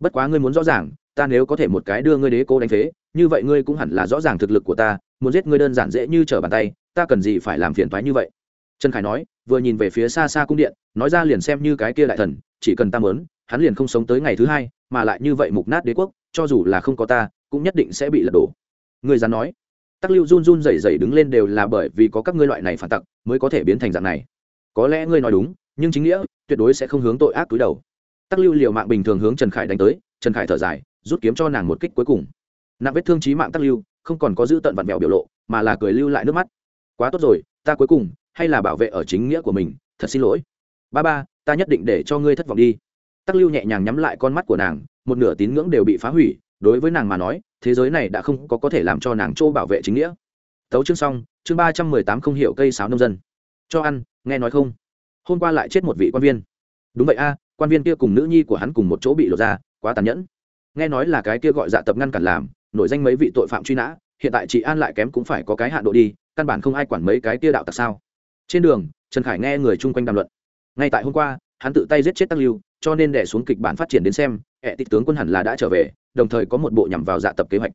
bất quá ngươi muốn rõ ràng, ta nếu có thể một cái đưa ngươi đế cố đánh phế, như vậy ngươi cũng hẳn là rõ ràng thực lực của ta, muốn giết ngươi đơn giản dễ như trở bàn tay, ta cần gì phải làm phiền toái như vậy? Trần khải nói, vừa nhìn về phía xa xa cung điện, nói ra liền xem như cái kia đại thần, chỉ cần ta mớn hắn liền không sống tới ngày thứ hai, mà lại như vậy mục nát đế quốc, cho dù là không có ta, cũng nhất định sẽ bị lật đổ. Người dám nói. Tắc lưu run run rẩy rẩy đứng lên đều là bởi vì có các ngươi loại này phản tặc, mới có thể biến thành dạng này. Có lẽ ngươi nói đúng, nhưng chính nghĩa tuyệt đối sẽ không hướng tội ác túi đầu tắc lưu liều mạng bình thường hướng trần khải đánh tới, trần khải thở dài, rút kiếm cho nàng một kích cuối cùng. Nặng vết thương trí mạng tắc lưu, không còn có giữ tận vặn vẹo biểu lộ, mà là cười lưu lại nước mắt. Quá tốt rồi, ta cuối cùng, hay là bảo vệ ở chính nghĩa của mình, thật xin lỗi. Ba ba, ta nhất định để cho ngươi thất vọng đi. Tắc lưu nhẹ nhàng nhắm lại con mắt của nàng, một nửa tín ngưỡng đều bị phá hủy, đối với nàng mà nói, thế giới này đã không có có thể làm cho nàng châu bảo vệ chính nghĩa. Tấu chương xong, chương ba trăm mười tám không hiểu cây sáo nông dân. Cho ăn, nghe nói không? Hôm qua lại chết một vị quan viên. Đúng vậy a quan viên kia cùng nữ nhi của hắn cùng một chỗ bị lột ra, quá tàn nhẫn. Nghe nói là cái kia gọi dạ tập ngăn cản làm, nổi danh mấy vị tội phạm truy nã, hiện tại chị an lại kém cũng phải có cái hạn độ đi, căn bản không ai quản mấy cái kia đạo tặc sao. Trên đường, trần khải nghe người chung quanh đàm luận. Ngay tại hôm qua, hắn tự tay giết chết tắc lưu, cho nên đẻ xuống kịch bản phát triển đến xem, ẹ tịch tướng quân hẳn là đã trở về, đồng thời có một bộ nhằm vào dạ tập kế hoạch.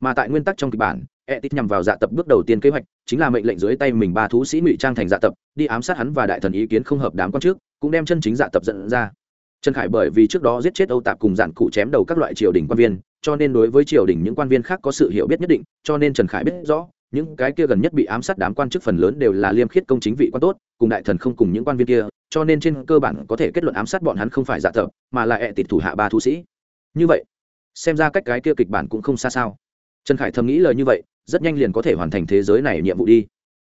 Mà tại nguyên tắc trong kịch bản, ẹ tịch nhằm vào dạ tập bước đầu tiên kế hoạch, chính là mệnh lệnh dưới tay mình ba thú sĩ ngụy trang thành dạ tập, đi ám sát hắn và đại thần ý kiến không hợp đám con trước, cũng đem chân chính dạ tập dẫn ra trần khải bởi vì trước đó giết chết âu tạp cùng dạn cụ chém đầu các loại triều đình quan viên, cho nên đối với triều đình những quan viên khác có sự hiểu biết nhất định, cho nên trần khải biết rõ, những cái kia gần nhất bị ám sát đám quan chức phần lớn đều là liêm khiết công chính vị quan tốt, cùng đại thần không cùng những quan viên kia, cho nên trên cơ bản có thể kết luận ám sát bọn hắn không phải giả tập mà là ẹ tịt thủ hạ ba thú sĩ. Như vậy, xem ra cách cái kia kịch bản cũng không xa sao. Trần khải thầm nghĩ lời như vậy, rất nhanh liền có thể hoàn thành thế giới này nhiệm vụ đi.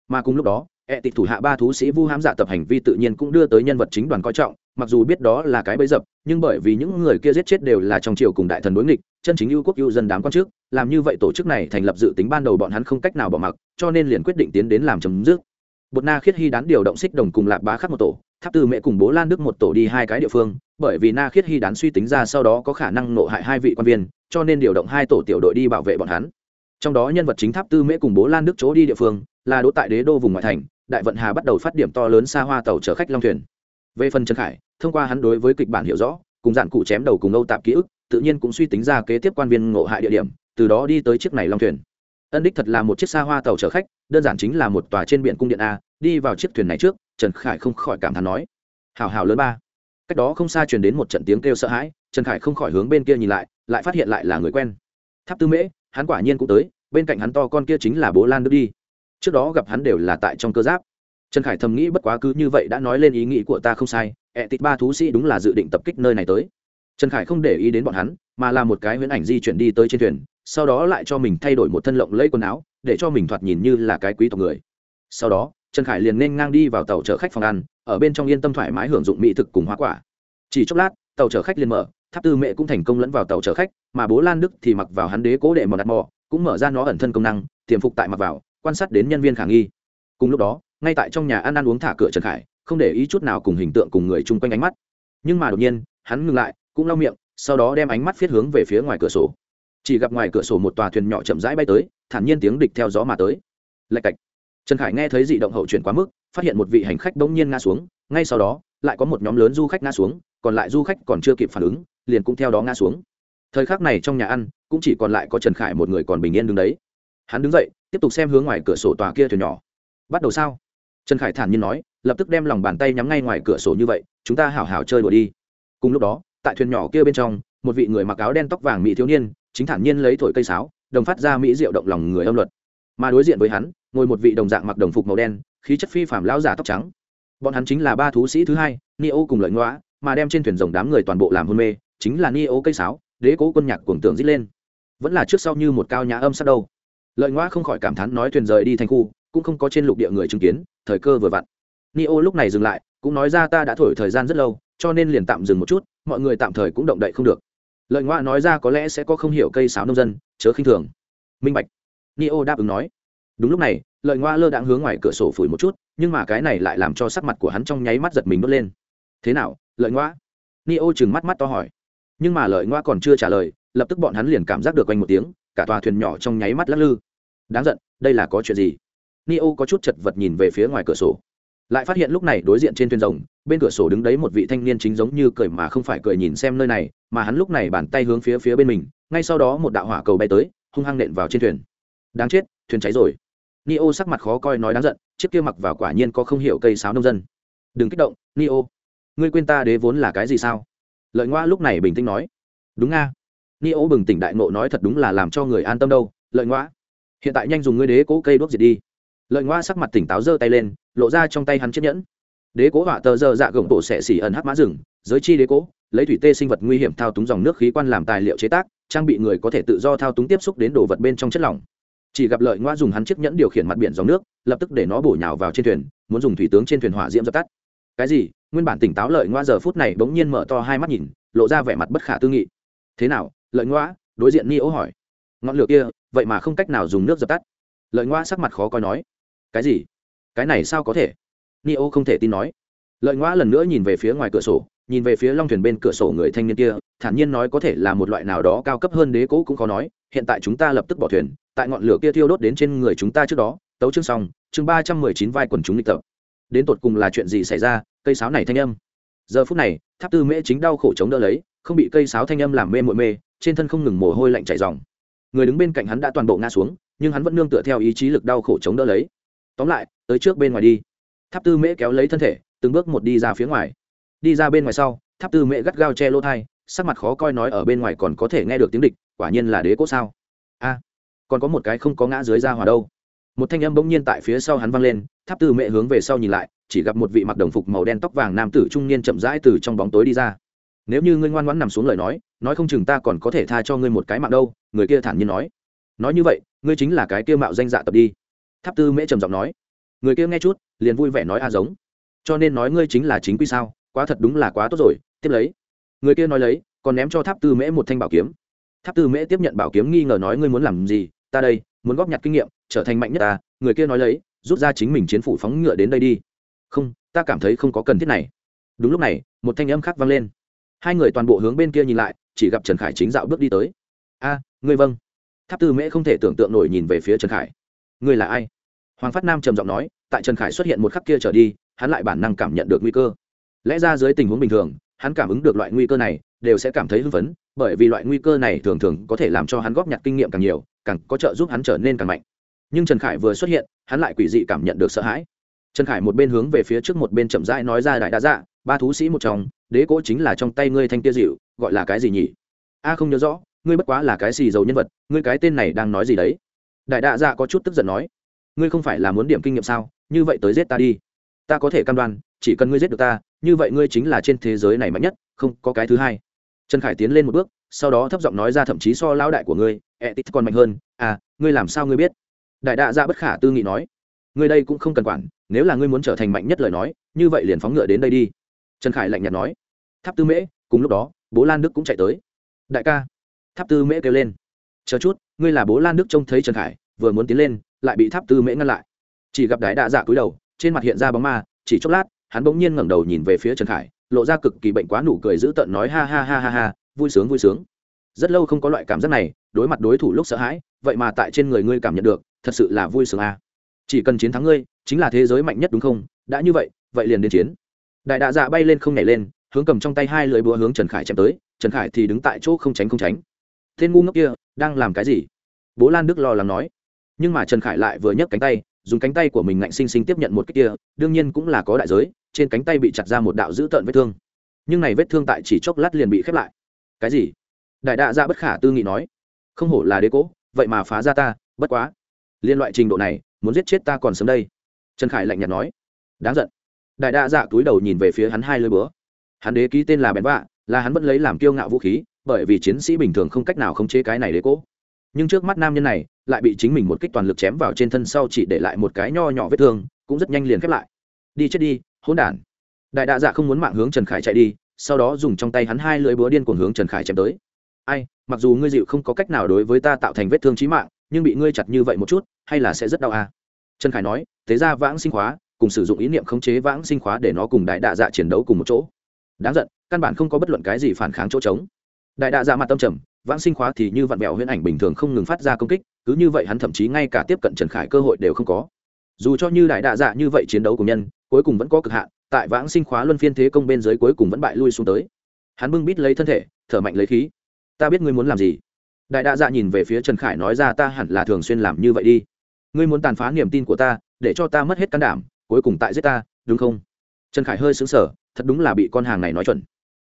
Mà cùng lúc đó ẹ tịt thủ hạ ba thú sĩ vu hám giả tập hành vi tự nhiên cũng đưa tới nhân vật chính đoàn coi trọng mặc dù biết đó là cái bẫy dập, nhưng bởi vì những người kia giết chết đều là trong triều cùng đại thần đối nghịch, chân chính ưu quốc ưu dân đám quan trước, làm như vậy tổ chức này thành lập dự tính ban đầu bọn hắn không cách nào bỏ mặc, cho nên liền quyết định tiến đến làm chấm dứt. Bột na khiết hy đán điều động xích đồng cùng lạc bá khắc một tổ, tháp tư mẹ cùng bố lan đức một tổ đi hai cái địa phương, bởi vì na khiết hy đán suy tính ra sau đó có khả năng nộ hại hai vị quan viên, cho nên điều động hai tổ tiểu đội đi bảo vệ bọn hắn. Trong đó nhân vật chính tháp tư mễ cùng bố lan đức chỗ đi địa phương, là đỗ tại đế đô vùng ngoại thành, đại vận hà bắt đầu phát điểm to lớn xa hoa tàu chở khách long thuyền về phần trần khải, thông qua hắn đối với kịch bản hiểu rõ, cùng dạn cụ chém đầu cùng âu tạp ký ức, tự nhiên cũng suy tính ra kế tiếp quan viên ngộ hại địa điểm, từ đó đi tới chiếc này long thuyền. Ân đích thật là một chiếc xa hoa tàu chở khách, đơn giản chính là một tòa trên biển cung điện a, đi vào chiếc thuyền này trước, trần khải không khỏi cảm thán nói hào hào lớn ba. Cách đó không xa truyền đến một trận tiếng kêu sợ hãi, trần khải không khỏi hướng bên kia nhìn lại lại phát hiện lại là người quen. Tháp tư mễ, hắn quả nhiên cũng tới, bên cạnh hắn to con kia chính là bố lan đức đi. Trước đó gặp hắn đều là tại trong cơ giáp trần khải thầm nghĩ bất quá cứ như vậy đã nói lên ý nghĩ của ta không sai, ẹ tịt ba thú sĩ đúng là dự định tập kích nơi này tới. Trần khải không để ý đến bọn hắn, mà là một cái huyễn ảnh di chuyển đi tới trên thuyền, sau đó lại cho mình thay đổi một thân lộng lẫy quần áo, để cho mình thoạt nhìn như là cái quý tộc người. Sau đó, trần khải liền nên ngang đi vào tàu chở khách phòng ăn, ở bên trong yên tâm thoải mái hưởng dụng mỹ thực cùng hoa quả. Chỉ chốc lát, tàu chở khách liền mở, tháp tư mẹ cũng thành công lẫn vào tàu chở khách, mà bố lan đức thì mặc vào hắn đế cố đệ mòn đặt mò, cũng mở ra nó ẩn thân công năng, tiềm phục tại mặc vào, quan sát đến nhân viên khả nghi. Cùng lúc đó ngay tại trong nhà ăn ăn uống thả cửa trần khải, không để ý chút nào cùng hình tượng cùng người chung quanh ánh mắt. Nhưng mà đột nhiên, hắn ngừng lại, cũng lau miệng, sau đó đem ánh mắt viết hướng về phía ngoài cửa sổ. Chỉ gặp ngoài cửa sổ một tòa thuyền nhỏ chậm rãi bay tới, thản nhiên tiếng địch theo gió mà tới. Lạch cạch. Trần khải nghe thấy dị động hậu chuyển quá mức, phát hiện một vị hành khách bỗng nhiên ngã xuống, ngay sau đó, lại có một nhóm lớn du khách ngã xuống, còn lại du khách còn chưa kịp phản ứng, liền cũng theo đó ngã xuống. Thời khắc này trong nhà ăn, cũng chỉ còn lại có trần khải một người còn bình yên đứng đấy. Hắn đứng dậy, tiếp tục xem hướng ngoài cửa sổ tòa kia thuyền nhỏ. Bắt đầu sao? Trần khải thản nhiên nói, lập tức đem lòng bàn tay nhắm ngay ngoài cửa sổ như vậy, chúng ta hảo hảo chơi đùa đi. Cùng lúc đó, tại thuyền nhỏ kia bên trong, một vị người mặc áo đen tóc vàng mỹ thiếu niên, chính thản nhiên lấy thổi cây sáo, đồng phát ra mỹ diệu động lòng người âm luật. Mà đối diện với hắn, ngồi một vị đồng dạng mặc đồng phục màu đen, khí chất phi phạm lão giả tóc trắng. Bọn hắn chính là ba thú sĩ thứ hai nio cùng lợi ngoã mà đem trên thuyền rồng đám người toàn bộ làm hôn mê, chính là nio cây sáo, đế cố quân nhạc cuồng tưởng dít lên. Vẫn là trước sau như một cao nhã âm sát đâu. Lợi ngoã không khỏi cảm thán nói thuyền rời đi thành khu cũng không có trên lục địa người chứng kiến, thời cơ vừa vặn. Nio lúc này dừng lại, cũng nói ra ta đã thổi thời gian rất lâu, cho nên liền tạm dừng một chút, mọi người tạm thời cũng động đậy không được. Lợi ngoại nói ra có lẽ sẽ có không hiểu cây sáo nông dân, chớ khinh thường. Minh bạch. Nio đáp ứng nói. Đúng lúc này, lợi ngoa lơ đãng hướng ngoài cửa sổ phủi một chút, nhưng mà cái này lại làm cho sắc mặt của hắn trong nháy mắt giật mình bớt lên. Thế nào, lợi ngoa nio chừng mắt mắt to hỏi. Nhưng mà lợi ngoa còn chưa trả lời, lập tức bọn hắn liền cảm giác được quanh một tiếng, cả tòa thuyền nhỏ trong nháy mắt lắc lư. Đáng giận, đây là có chuyện gì? Neo có chút chật vật nhìn về phía ngoài cửa sổ. Lại phát hiện lúc này đối diện trên thuyền rồng bên cửa sổ đứng đấy một vị thanh niên chính giống như cười mà không phải cười nhìn xem nơi này mà hắn lúc này bàn tay hướng phía phía bên mình ngay sau đó một đạo hỏa cầu bay tới hung hăng nện vào trên thuyền. Đáng chết thuyền cháy rồi. Neo sắc mặt khó coi nói đáng giận chiếc kia mặc vào quả nhiên có không hiểu cây sáo nông dân. Đừng kích động Neo, ngươi quên ta đế vốn là cái gì sao? Lợi ngoa lúc này bình tĩnh nói. Đúng nga. Neo bừng tỉnh đại nộ nói thật đúng là làm cho người an tâm đâu lợi ngoa. Hiện tại nhanh dùng ngươi đế cố cây đốt diệt đi lợi ngoa sắc mặt tỉnh táo giơ tay lên, lộ ra trong tay hắn chiếc nhẫn. Đế cố họa tờ dơ dạ gồng bộ xẻ xỉ ẩn hắc mã rừng, giới chi đế cố, lấy thủy tê sinh vật nguy hiểm thao túng dòng nước khí quan làm tài liệu chế tác, trang bị người có thể tự do thao túng tiếp xúc đến đồ vật bên trong chất lỏng. Chỉ gặp lợi ngoa dùng hắn chiếc nhẫn điều khiển mặt biển dòng nước, lập tức để nó bổ nhào vào trên thuyền, muốn dùng thủy tướng trên thuyền hỏa diễm dập tắt. Cái gì? Nguyên bản tỉnh táo lợi ngoa giờ phút này bỗng nhiên mở to hai mắt nhìn, lộ ra vẻ mặt bất khả tư nghị. Thế nào? Lợi ngoa? Đối diện ni ố hỏi. Ngọn lửa kia, vậy mà không cách nào dùng nước dập tắt. Lợi ngoa sắc mặt khó coi nói cái gì? Cái này sao có thể? Ni ô không thể tin nói. Lợi ngoa lần nữa nhìn về phía ngoài cửa sổ, nhìn về phía long thuyền bên cửa sổ người thanh niên kia, thản nhiên nói có thể là một loại nào đó cao cấp hơn đế cố cũng khó nói, hiện tại chúng ta lập tức bỏ thuyền, tại ngọn lửa kia thiêu đốt đến trên người chúng ta trước đó, tấu chương xong, chương ba trăm mười chín vai quần chúng lịch tập. Đến tột cùng là chuyện gì xảy ra, cây sáo này thanh âm. Giờ phút này, tháp tư mễ chính đau khổ chống đỡ lấy, không bị cây sáo thanh âm làm mê mội mê, trên thân không ngừng mồ hôi lạnh chảy dòng người đứng bên cạnh hắn đã toàn bộ ngã xuống, nhưng hắn vẫn nương tựa theo ý chí lực đau khổ chống đỡ lấy tóm lại, tới trước bên ngoài đi. Tháp tư mễ kéo lấy thân thể, từng bước một đi ra phía ngoài. Đi ra bên ngoài sau, tháp tư mễ gắt gao che lỗ thai, sắc mặt khó coi nói ở bên ngoài còn có thể nghe được tiếng địch, quả nhiên là đế cốt sao. A, còn có một cái không có ngã dưới ra hòa đâu. Một thanh âm bỗng nhiên tại phía sau hắn văng lên, tháp tư mễ hướng về sau nhìn lại, chỉ gặp một vị mặc đồng phục màu đen tóc vàng nam tử trung niên chậm rãi từ trong bóng tối đi ra. Nếu như ngươi ngoan ngoãn nằm xuống lời nói nói không chừng ta còn có thể tha cho ngươi một cái mạng đâu, người kia thản nhiên nói. Nói như vậy, ngươi chính là cái kia mạo danh dạ tập đi tháp tư mễ trầm giọng nói, người kia nghe chút, liền vui vẻ nói a giống. Cho nên nói ngươi chính là chính quy sao? Quá thật đúng là quá tốt rồi, tiếp lấy. Người kia nói lấy, còn ném cho tháp tư mễ một thanh bảo kiếm. Tháp tư mễ tiếp nhận bảo kiếm nghi ngờ nói, ngươi muốn làm gì? Ta đây, muốn góp nhặt kinh nghiệm, trở thành mạnh nhất ta. Người kia nói lấy, rút ra chính mình chiến phủ phóng ngựa đến đây đi. Không, ta cảm thấy không có cần thiết này. Đúng lúc này, một thanh âm khác vang lên. Hai người toàn bộ hướng bên kia nhìn lại, chỉ gặp trần khải chính dạo bước đi tới. A, ngươi vâng. Tháp tư mễ không thể tưởng tượng nổi nhìn về phía trần khải ngươi là ai? Hoàng phát nam trầm giọng nói tại trần khải xuất hiện một khắc kia trở đi hắn lại bản năng cảm nhận được nguy cơ. Lẽ ra dưới tình huống bình thường hắn cảm ứng được loại nguy cơ này đều sẽ cảm thấy hưng phấn bởi vì loại nguy cơ này thường thường có thể làm cho hắn góp nhặt kinh nghiệm càng nhiều càng có trợ giúp hắn trở nên càng mạnh. Nhưng trần khải vừa xuất hiện hắn lại quỷ dị cảm nhận được sợ hãi. Trần khải một bên hướng về phía trước một bên chậm rãi nói ra đại đa dạ ba thú sĩ một chồng, đế cỗ chính là trong tay ngươi thanh tia dịu gọi là cái gì nhỉ? A không nhớ rõ ngươi bất quá là cái xì dầu nhân vật ngươi cái tên này đang nói gì đấy? Đại Đạ dạ có chút tức giận nói, ngươi không phải là muốn điểm kinh nghiệm sao? Như vậy tới giết ta đi. Ta có thể cam đoan, chỉ cần ngươi giết được ta, như vậy ngươi chính là trên thế giới này mạnh nhất, không có cái thứ hai. Trần khải tiến lên một bước, sau đó thấp giọng nói ra thậm chí so lão đại của ngươi etit còn mạnh hơn. À ngươi làm sao ngươi biết? Đại đạ Dạ bất khả tư nghị nói, ngươi đây cũng không cần quản, nếu là ngươi muốn trở thành mạnh nhất lời nói, như vậy liền phóng ngựa đến đây đi. Trần khải lạnh nhạt nói, tháp tư mễ, cùng lúc đó, bố lan đức cũng chạy tới. Đại ca, tháp tư mễ kêu lên chờ chút, ngươi là bố lan đức trông thấy trần khải, vừa muốn tiến lên, lại bị tháp tư mễ ngăn lại. Chỉ gặp đại đạ dạ cúi đầu, trên mặt hiện ra bóng ma, chỉ chốc lát, hắn bỗng nhiên ngẩng đầu nhìn về phía trần khải, lộ ra cực kỳ bệnh quá nụ cười dữ tợn nói ha ha ha ha ha, vui sướng vui sướng. Rất lâu không có loại cảm giác này, đối mặt đối thủ lúc sợ hãi, vậy mà tại trên người ngươi cảm nhận được, thật sự là vui sướng à. chỉ cần chiến thắng ngươi, chính là thế giới mạnh nhất đúng không? Đã như vậy vậy liền đến chiến. Đại đạ dạ bay lên không nhảy lên, hướng cầm trong tay hai lưỡi búa hướng trần khải chém tới, trần khải thì đứng tại chỗ không tránh không tránh tên ngu ngốc kia đang làm cái gì? Bố lan đức lo lắng nói. Nhưng mà trần khải lại vừa nhấc cánh tay, dùng cánh tay của mình ngạnh sinh sinh tiếp nhận một cái kia, đương nhiên cũng là có đại giới, trên cánh tay bị chặt ra một đạo dữ tợn vết thương. Nhưng này vết thương tại chỉ chốc lát liền bị khép lại. Cái gì? Đại đạ dạ ra bất khả tư nghị nói. Không hổ là đế cố, vậy mà phá ra ta, bất quá. Liên loại trình độ này, muốn giết chết ta còn sớm đây. Trần khải lạnh nhạt nói. Đáng giận. Đại đạ dạ túi đầu nhìn về phía hắn hai lơi búa. Hắn đế ký tên là bén vạ, là hắn vẫn lấy làm kiêu ngạo vũ khí bởi vì chiến sĩ bình thường không cách nào khống chế cái này đế cố. Nhưng trước mắt nam nhân này lại bị chính mình một kích toàn lực chém vào trên thân sau chỉ để lại một cái nho nhỏ vết thương, cũng rất nhanh liền khép lại. Đi chết đi, hỗn đản. Đại đạ dạ không muốn mạng hướng trần khải chạy đi, sau đó dùng trong tay hắn hai lưỡi búa điên cuồng hướng trần khải chém tới. Ai, mặc dù ngươi dịu không có cách nào đối với ta tạo thành vết thương trí mạng, nhưng bị ngươi chặt như vậy một chút, hay là sẽ rất đau à? Trần khải nói, thế ra vãng sinh khóa, cùng sử dụng ý niệm khống chế vãng sinh khóa để nó cùng đại đạ dạ chiến đấu cùng một chỗ. Đáng giận, căn bản không có bất luận cái gì phản kháng chỗ trống đại đạ dạ mặt tâm trầm, vãng sinh khóa thì như vạn vẹo huyễn ảnh bình thường không ngừng phát ra công kích, cứ như vậy hắn thậm chí ngay cả tiếp cận trần khải cơ hội đều không có. Dù cho như đại đạ dạ như vậy chiến đấu của nhân, cuối cùng vẫn có cực hạn, tại vãng sinh khóa luân phiên thế công bên dưới cuối cùng vẫn bại lui xuống tới. Hắn bưng bít lấy thân thể, thở mạnh lấy khí. Ta biết ngươi muốn làm gì. Đại đạ dạ nhìn về phía trần khải nói ra, ta hẳn là thường xuyên làm như vậy đi. Ngươi muốn tàn phá niềm tin của ta, để cho ta mất hết can đảm, cuối cùng tại giết ta, đúng không? Trần khải hơi xứng sở thật đúng là bị con hàng này nói chuẩn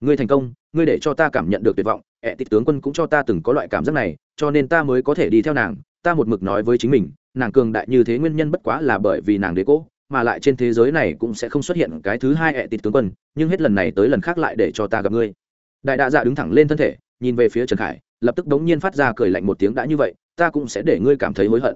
ngươi thành công, ngươi để cho ta cảm nhận được tuyệt vọng, ẹ tịch tướng quân cũng cho ta từng có loại cảm giác này, cho nên ta mới có thể đi theo nàng, ta một mực nói với chính mình, nàng cường đại như thế nguyên nhân bất quá là bởi vì nàng đế cố, mà lại trên thế giới này cũng sẽ không xuất hiện cái thứ hai ẹ tịt tướng quân, nhưng hết lần này tới lần khác lại để cho ta gặp ngươi. Đại đạ dạ đứng thẳng lên thân thể, nhìn về phía trần khải, lập tức đống nhiên phát ra cười lạnh một tiếng đã như vậy, ta cũng sẽ để ngươi cảm thấy hối hận.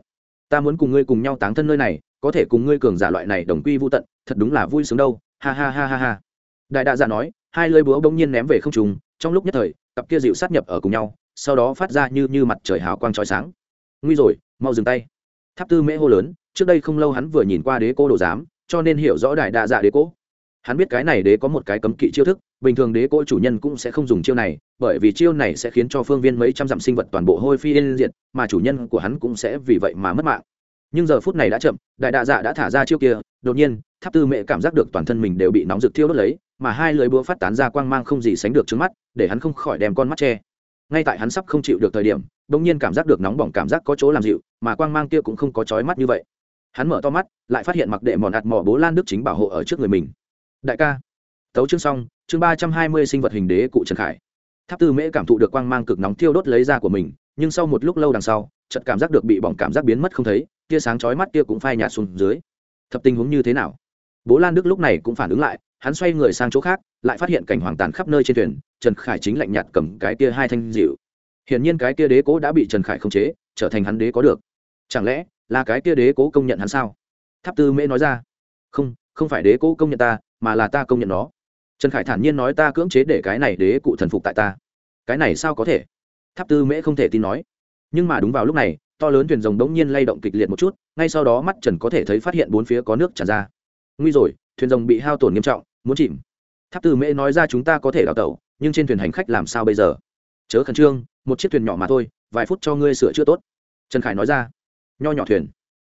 Ta muốn cùng ngươi cùng nhau táng thân nơi này, có thể cùng ngươi cường giả loại này đồng quy vô tận, thật đúng là vui sướng đâu, ha ha ha ha ha. Đại đạ dạ nói hai lưỡi búa bỗng nhiên ném về không trùng trong lúc nhất thời, cặp kia dịu sát nhập ở cùng nhau, sau đó phát ra như như mặt trời hào quang trói sáng. Nguy rồi, mau dừng tay. Tháp tư mễ hô lớn, trước đây không lâu hắn vừa nhìn qua đế cô đồ giám, cho nên hiểu rõ đại đa dạ đế cố hắn biết cái này đế có một cái cấm kỵ chiêu thức, bình thường đế Cô chủ nhân cũng sẽ không dùng chiêu này, bởi vì chiêu này sẽ khiến cho phương viên mấy trăm dặm sinh vật toàn bộ hôi phi yên diệt, mà chủ nhân của hắn cũng sẽ vì vậy mà mất mạng. Nhưng giờ phút này đã chậm, đại đạ dạ đã thả ra chiêu kia, đột nhiên, tháp tư mẹ cảm giác được toàn thân mình đều bị nóng rực thiêu đốt lấy mà hai lưỡi búa phát tán ra quang mang không gì sánh được trước mắt, để hắn không khỏi đem con mắt che. Ngay tại hắn sắp không chịu được thời điểm bỗng nhiên cảm giác được nóng bỏng cảm giác có chỗ làm dịu, mà quang mang kia cũng không có chói mắt như vậy. Hắn mở to mắt, lại phát hiện mặc đệ mòn ạt mỏ bố lan đức chính bảo hộ ở trước người mình. Đại ca, tấu chương xong, chương ba trăm hai mươi sinh vật hình đế cụ trần khải. Tháp tư mễ cảm thụ được quang mang cực nóng thiêu đốt lấy ra của mình, nhưng sau một lúc lâu đằng sau, chợt cảm giác được bị bỏng cảm giác biến mất không thấy, tia sáng chói mắt kia cũng phai nhạt xuống dưới. Thập tình huống như thế nào? Bố lan đức lúc này cũng phản ứng lại hắn xoay người sang chỗ khác, lại phát hiện cảnh hoàng tàn khắp nơi trên thuyền, trần khải chính lạnh nhạt cầm cái kia hai thanh dịu hiển nhiên cái kia đế cố đã bị trần khải khống chế, trở thành hắn đế có được. Chẳng lẽ là cái kia đế cố công nhận hắn sao? Tháp tư mễ nói ra. Không không phải đế cố công nhận ta, mà là ta công nhận nó. Trần khải thản nhiên nói ta cưỡng chế để cái này đế cụ thần phục tại ta. Cái này sao có thể? Tháp tư mễ không thể tin nói. Nhưng mà đúng vào lúc này, to lớn thuyền rồng đống nhiên lay động kịch liệt một chút, ngay sau đó mắt trần có thể thấy phát hiện bốn phía có nước tràn ra. Nguy rồi, thuyền rồng bị hao tổn nghiêm trọng muốn chìm. Tháp tư mễ nói ra chúng ta có thể đào tẩu, nhưng trên thuyền hành khách làm sao bây giờ? Chớ khẩn trương, một chiếc thuyền nhỏ mà thôi, vài phút cho ngươi sửa chữa tốt. Trần khải nói ra. Nho nhỏ thuyền.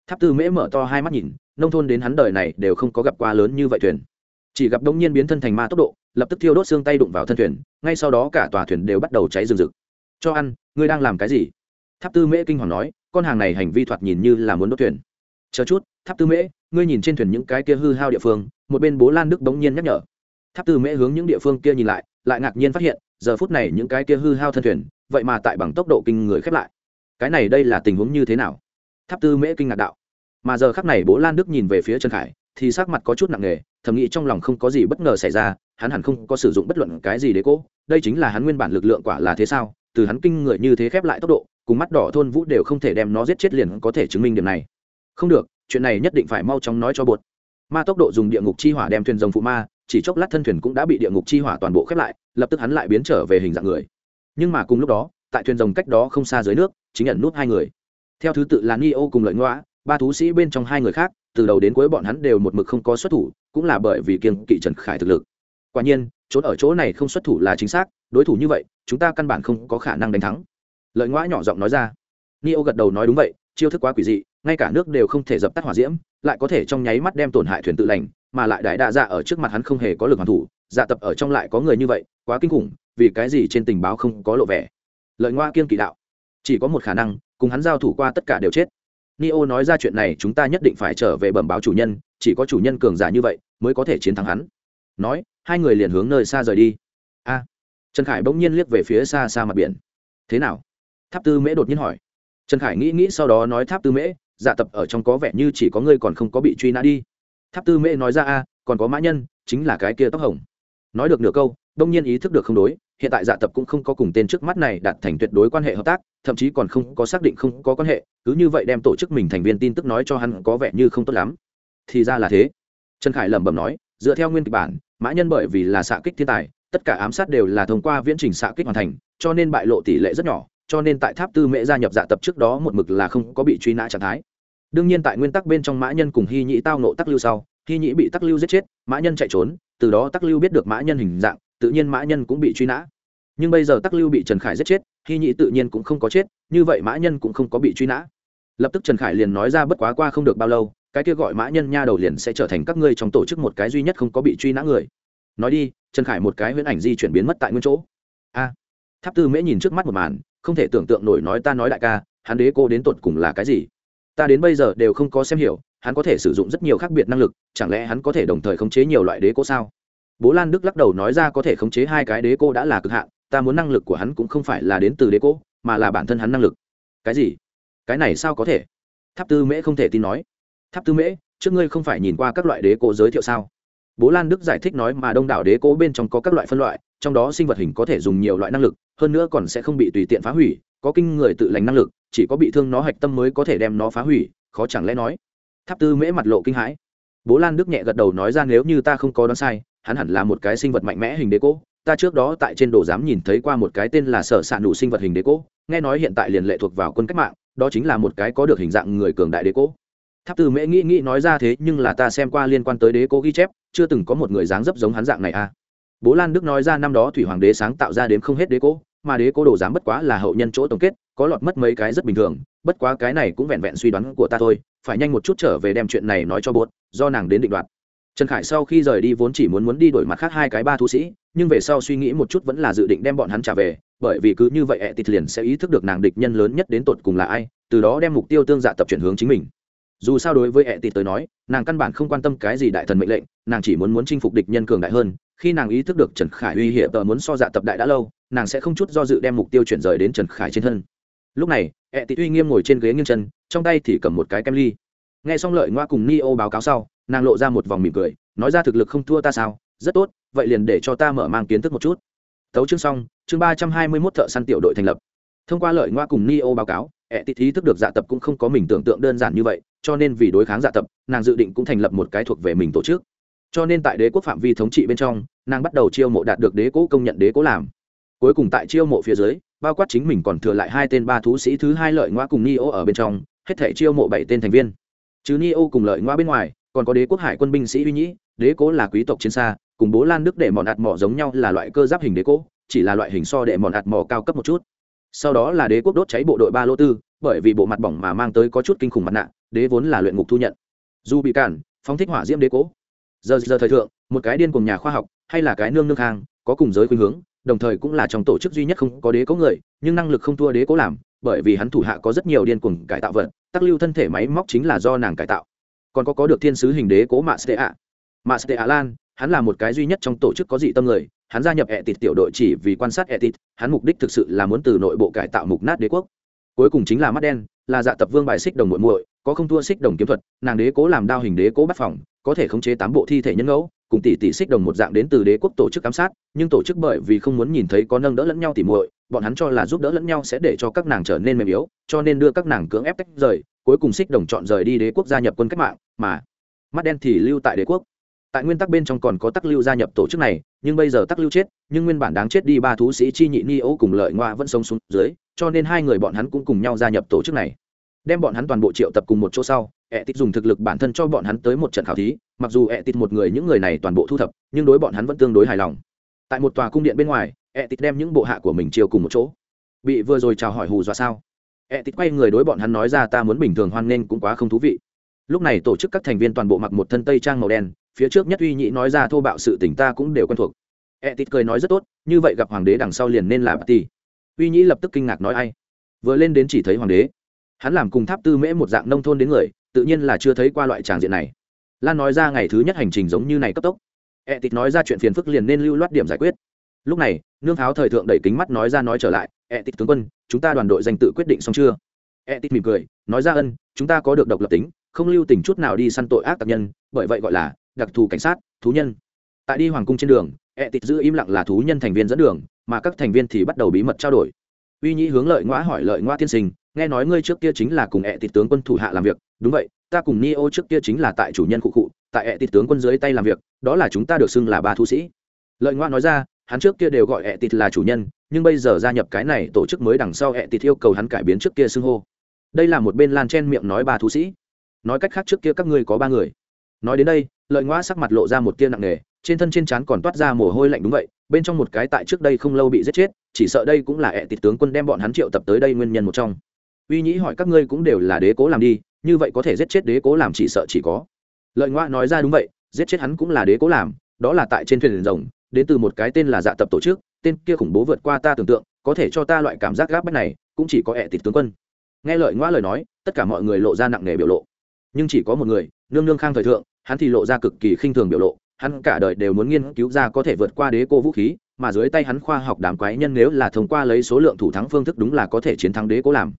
Tháp tư mễ mở to hai mắt nhìn, nông thôn đến hắn đời này đều không có gặp qua lớn như vậy thuyền. Chỉ gặp đông nhiên biến thân thành ma tốc độ, lập tức thiêu đốt xương tay đụng vào thân thuyền, ngay sau đó cả tòa thuyền đều bắt đầu cháy rừng rực. Cho ăn, ngươi đang làm cái gì? Tháp tư mễ kinh hoàng nói, con hàng này hành vi thoạt nhìn như là muốn đốt thuyền. Chờ chút, tháp tư mễ, ngươi nhìn trên thuyền những cái kia hư hao địa phương một bên bố lan đức bỗng nhiên nhắc nhở. Tháp tư mễ hướng những địa phương kia nhìn lại lại ngạc nhiên phát hiện, giờ phút này những cái kia hư hao thân thuyền, vậy mà tại bằng tốc độ kinh người khép lại. Cái này đây là tình huống như thế nào? Tháp tư mễ kinh ngạc đạo. Mà giờ khắc này bố lan đức nhìn về phía trần khải, thì sắc mặt có chút nặng nề, thầm nghĩ trong lòng không có gì bất ngờ xảy ra, hắn hẳn không có sử dụng bất luận cái gì để cố, đây chính là hắn nguyên bản lực lượng quả là thế sao? Từ hắn kinh người như thế khép lại tốc độ, cùng mắt đỏ thôn vũ đều không thể đem nó giết chết liền có thể chứng minh điểm này. Không được, chuyện này nhất định phải mau chóng nói cho bột ma tốc độ dùng địa ngục chi hỏa đem thuyền rồng phụ ma, chỉ chốc lát thân thuyền cũng đã bị địa ngục chi hỏa toàn bộ khép lại, lập tức hắn lại biến trở về hình dạng người. Nhưng mà cùng lúc đó, tại thuyền rồng cách đó không xa dưới nước, chính nhận nút hai người. Theo thứ tự là ni ô cùng lợi ngoã ba thú sĩ bên trong hai người khác, từ đầu đến cuối bọn hắn đều một mực không có xuất thủ, cũng là bởi vì kiên kỵ trần khải thực lực. Quả nhiên trốn ở chỗ này không xuất thủ là chính xác, đối thủ như vậy, chúng ta căn bản không có khả năng đánh thắng. Lợi ngoã nhỏ giọng nói ra. Ni ô gật đầu nói đúng vậy, chiêu thức quá quỷ dị, ngay cả nước đều không thể dập tắt hỏa diễm lại có thể trong nháy mắt đem tổn hại thuyền tự lành, mà lại đại đa dạ ở trước mặt hắn không hề có lực hoàn thủ dạ tập ở trong lại có người như vậy, quá kinh khủng, vì cái gì trên tình báo không có lộ vẻ. Lợi ngoa kiên kỵ đạo. Chỉ có một khả năng, cùng hắn giao thủ qua tất cả đều chết. Neo nói ra chuyện này, chúng ta nhất định phải trở về bẩm báo chủ nhân, chỉ có chủ nhân cường giả như vậy, mới có thể chiến thắng hắn. Nói, hai người liền hướng nơi xa rời đi. A. Trần khải bỗng nhiên liếc về phía xa xa mặt biển. Thế nào? Tháp tư mễ đột nhiên hỏi. Trần khải nghĩ nghĩ sau đó nói tháp tư mễ dạ tập ở trong có vẻ như chỉ có ngươi còn không có bị truy nã đi. Tháp tư mễ nói ra, a, còn có mã nhân, chính là cái kia tóc hồng. Nói được nửa câu, đông nhiên ý thức được không đối, hiện tại dạ tập cũng không có cùng tên trước mắt này đạt thành tuyệt đối quan hệ hợp tác, thậm chí còn không có xác định không có quan hệ, cứ như vậy đem tổ chức mình thành viên tin tức nói cho hắn có vẻ như không tốt lắm. Thì ra là thế. Trần khải lẩm bẩm nói, dựa theo nguyên kịch bản, mã nhân bởi vì là xạ kích thiên tài, tất cả ám sát đều là thông qua viễn trình xạ kích hoàn thành, cho nên bại lộ tỷ lệ rất nhỏ cho nên tại tháp tư mễ gia nhập dạ tập trước đó một mực là không có bị truy nã trạng thái. Đương nhiên tại nguyên tắc bên trong mã nhân cùng hy nhĩ tao nộ tắc lưu sau, hy nhĩ bị tắc lưu giết chết, mã nhân chạy trốn, từ đó tắc lưu biết được mã nhân hình dạng, tự nhiên mã nhân cũng bị truy nã. Nhưng bây giờ tắc lưu bị trần khải giết chết, hy nhĩ tự nhiên cũng không có chết, như vậy mã nhân cũng không có bị truy nã. Lập tức trần khải liền nói ra bất quá qua không được bao lâu, cái kia gọi mã nhân nha đầu liền sẽ trở thành các ngươi trong tổ chức một cái duy nhất không có bị truy nã người. Nói đi, trần khải một cái huyễn ảnh di chuyển biến mất tại nguyên chỗ. A. Tháp tư mễ nhìn trước mắt một màn không thể tưởng tượng nổi nói ta nói đại ca, hắn đế cô đến tột cùng là cái gì? Ta đến bây giờ đều không có xem hiểu, hắn có thể sử dụng rất nhiều khác biệt năng lực, chẳng lẽ hắn có thể đồng thời khống chế nhiều loại đế cô sao? Bố lan đức lắc đầu nói ra có thể khống chế hai cái đế cô đã là cực hạn, ta muốn năng lực của hắn cũng không phải là đến từ đế cô, mà là bản thân hắn năng lực. Cái gì? Cái này sao có thể? Tháp tư mễ không thể tin nói. Tháp tư mễ, trước ngươi không phải nhìn qua các loại đế cô giới thiệu sao? Bố lan đức giải thích nói mà đông đảo đế cố bên trong có các loại phân loại trong đó sinh vật hình có thể dùng nhiều loại năng lực, hơn nữa còn sẽ không bị tùy tiện phá hủy, có kinh người tự lành năng lực, chỉ có bị thương nó hạch tâm mới có thể đem nó phá hủy, khó chẳng lẽ nói? Tháp tư mễ mặt lộ kinh hãi. Bố lan đức nhẹ gật đầu nói ra nếu như ta không có đoán sai, hắn hẳn là một cái sinh vật mạnh mẽ hình đế cố. Ta trước đó tại trên đồ giám nhìn thấy qua một cái tên là sở s ạ nụ sinh vật hình đế cố, nghe nói hiện tại liền lệ thuộc vào quân cách mạng, đó chính là một cái có được hình dạng người cường đại đế cố. Tháp tư mễ nghĩ nghĩ nói ra thế nhưng là ta xem qua liên quan tới đế cố ghi chép, chưa từng có một người dáng dấp giống hắn dạng này à bố lan đức nói ra năm đó thủy hoàng đế sáng tạo ra đến không hết đế cố, mà đế cố đồ giám bất quá là hậu nhân chỗ tổng kết, có lọt mất mấy cái rất bình thường, bất quá cái này cũng vẹn vẹn suy đoán của ta thôi, phải nhanh một chút trở về đem chuyện này nói cho bốt, do nàng đến định đoạt. Trần khải sau khi rời đi vốn chỉ muốn muốn đi đổi mặt khác hai cái ba thú sĩ, nhưng về sau suy nghĩ một chút vẫn là dự định đem bọn hắn trả về, bởi vì cứ như vậy ẹ tịt liền sẽ ý thức được nàng địch nhân lớn nhất đến tột cùng là ai, từ đó đem mục tiêu tương dạ tập chuyển hướng chính mình dù sao đối với ẹ tịt tới nói, nàng căn bản không quan tâm cái gì đại thần mệnh lệnh, nàng chỉ muốn muốn chinh phục địch nhân cường đại hơn. Khi nàng ý thức được trần khải uy hiểm tờ muốn so dạ tập đại đã lâu, nàng sẽ không chút do dự đem mục tiêu chuyển rời đến trần khải trên thân. Lúc này, ẹ tịt uy nghiêm ngồi trên ghế nghiêng chân, trong tay thì cầm một cái kem ly. Nghe xong lợi ngoa cùng ni ô báo cáo sau, nàng lộ ra một vòng mỉm cười, nói ra thực lực không thua ta sao? Rất tốt, vậy liền để cho ta mở mang kiến thức một chút. Tấu chương xong, chương ba trăm hai mươi mốt thợ săn tiểu đội thành lập. Thông qua lợi ngoa cùng ni ô báo cáo ẹ tị ý thức được dạ tập cũng không có mình tưởng tượng đơn giản như vậy, cho nên vì đối kháng dạ tập, nàng dự định cũng thành lập một cái thuộc về mình tổ chức. Cho nên tại đế quốc phạm vi thống trị bên trong, nàng bắt đầu chiêu mộ đạt được đế cố công nhận đế cố làm. Cuối cùng tại chiêu mộ phía dưới, bao quát chính mình còn thừa lại hai tên ba thú sĩ thứ hai lợi ngoa cùng ni ô ở bên trong, hết thể chiêu mộ bảy tên thành viên. Chứ ni ô cùng lợi ngoa bên ngoài, còn có đế quốc hải quân binh sĩ uy nhĩ, đế cố là quý tộc chiến xa, cùng bố lan đức để mòn ạt mỏ giống nhau là loại cơ giáp hình đế cố, chỉ là loại hình so để mòn ạt mỏ cao cấp một chút. Sau đó là đế quốc đốt cháy bộ đội ba lô tư bởi vì bộ mặt bỏng mà mang tới có chút kinh khủng mặt nạ, đế vốn là luyện ngục thu nhận. Dù bị cản, phóng thích hỏa diễm đế cố. Giờ giờ thời thượng, một cái điên cùng nhà khoa học, hay là cái nương nương hàng có cùng giới khuynh hướng, đồng thời cũng là trong tổ chức duy nhất không có đế cố người, nhưng năng lực không thua đế cố làm, bởi vì hắn thủ hạ có rất nhiều điên cuồng cải tạo vật, tắc lưu thân thể máy móc chính là do nàng cải tạo. Còn có có được thiên sứ hình đế cố mạ stea mạ stea lan, hắn là một cái duy nhất trong tổ chức có dị tâm người, hắn gia nhập ẹ tịt tiểu đội chỉ vì quan sát ẹ tịt hắn mục đích thực sự là muốn từ nội bộ cải tạo mục nát đế quốc cuối cùng chính là mắt đen, là dạ tập vương bài xích đồng muội muội, có không thua xích đồng kiếm thuật, nàng đế cố làm đao hình đế cố bắt phòng, có thể khống chế tám bộ thi thể nhân ngẫu, cùng tỷ tỷ xích đồng một dạng đến từ đế quốc tổ chức giám sát, nhưng tổ chức bởi vì không muốn nhìn thấy có nâng đỡ lẫn nhau tỉ muội, bọn hắn cho là giúp đỡ lẫn nhau sẽ để cho các nàng trở nên mềm yếu, cho nên đưa các nàng cưỡng ép tách rời, cuối cùng xích đồng chọn rời đi đế quốc gia nhập quân cách mạng, mà mắt đen thì lưu tại đế quốc tại nguyên tắc bên trong còn có tắc lưu gia nhập tổ chức này, nhưng bây giờ tắc lưu chết, nhưng nguyên bản đáng chết đi ba thú sĩ chi nhị ni ấu cùng lợi ngoa vẫn sống xuống dưới, cho nên hai người bọn hắn cũng cùng nhau gia nhập tổ chức này. Đem bọn hắn toàn bộ triệu tập cùng một chỗ sau ẹ tít dùng thực lực bản thân cho bọn hắn tới một trận khảo thí, mặc dù ẹ tít một người những người này toàn bộ thu thập, nhưng đối bọn hắn vẫn tương đối hài lòng. Tại một tòa cung điện bên ngoài ẹ tít đem những bộ hạ của mình chiều cùng một chỗ. Bị vừa rồi chào hỏi hù dọa sao? Ẹ tít quay người đối bọn hắn nói ra ta muốn bình thường hoan nghênh cũng quá không thú vị. Lúc này tổ chức các thành viên toàn bộ mặc một thân tây trang màu đen phía trước nhất uy nhị nói ra thô bạo sự tình ta cũng đều quen thuộc. E tít cười nói rất tốt, như vậy gặp hoàng đế đằng sau liền nên là bà ti uy nhĩ lập tức kinh ngạc nói ai? Vừa lên đến chỉ thấy hoàng đế. Hắn làm cùng tháp tư mễ một dạng nông thôn đến người, tự nhiên là chưa thấy qua loại tràng diện này. Lan nói ra ngày thứ nhất hành trình giống như này cấp tốc. E tịt nói ra chuyện phiền phức liền nên lưu loát điểm giải quyết. Lúc này, nương tháo thời thượng đẩy kính mắt nói ra nói trở lại e tịt tướng quân, chúng ta đoàn đội danh tự quyết định xong chưa? E tịt mỉm cười, nói ra ân, chúng ta có được độc lập tính, không lưu tình chút nào đi săn tội ác tập nhân, bởi vậy gọi là đặc thù cảnh sát, thú nhân. Tại đi hoàng cung trên đường, ẹ tịt giữ im lặng là thú nhân thành viên dẫn đường, mà các thành viên thì bắt đầu bí mật trao đổi. Uy nhĩ hướng lợi ngoã hỏi lợi ngoã tiên sinh, nghe nói ngươi trước kia chính là cùng ẹ tịt tướng quân thủ hạ làm việc. Đúng vậy, ta cùng ni ô trước kia chính là tại chủ nhân cụ cụ, tại ẹ tịt tướng quân dưới tay làm việc, đó là chúng ta được xưng là ba thú sĩ. Lợi ngoã nói ra, hắn trước kia đều gọi ẹ tịt là chủ nhân, nhưng bây giờ gia nhập cái này tổ chức mới đằng sau ẹ tịt yêu cầu hắn cải biến trước kia xưng hô. Đây là một bên lan chen miệng nói ba thú sĩ. Nói cách khác trước kia các ngươi có ba người nói đến đây, lợi ngoa sắc mặt lộ ra một tia nặng nề, trên thân trên trán còn toát ra mồ hôi lạnh đúng vậy, bên trong một cái tại trước đây không lâu bị giết chết, chỉ sợ đây cũng là ẹ tịt tướng quân đem bọn hắn triệu tập tới đây nguyên nhân một trong. Uy nhĩ hỏi các ngươi cũng đều là đế cố làm đi, như vậy có thể giết chết đế cố làm chỉ sợ chỉ có. Lợi ngoa nói ra đúng vậy, giết chết hắn cũng là đế cố làm, đó là tại trên thuyền rồng, đến từ một cái tên là dạ tập tổ chức, tên kia khủng bố vượt qua ta tưởng tượng, có thể cho ta loại cảm giác gáp bách này, cũng chỉ có ẹ tịt tướng quân. Nghe lợi ngoa lời nói, tất cả mọi người lộ ra nặng nề biểu lộ nhưng chỉ có một người, nương nương khang thời thượng, hắn thì lộ ra cực kỳ khinh thường biểu lộ, hắn cả đời đều muốn nghiên cứu ra có thể vượt qua đế cô vũ khí, mà dưới tay hắn khoa học đám quái nhân nếu là thông qua lấy số lượng thủ thắng phương thức đúng là có thể chiến thắng đế cố làm.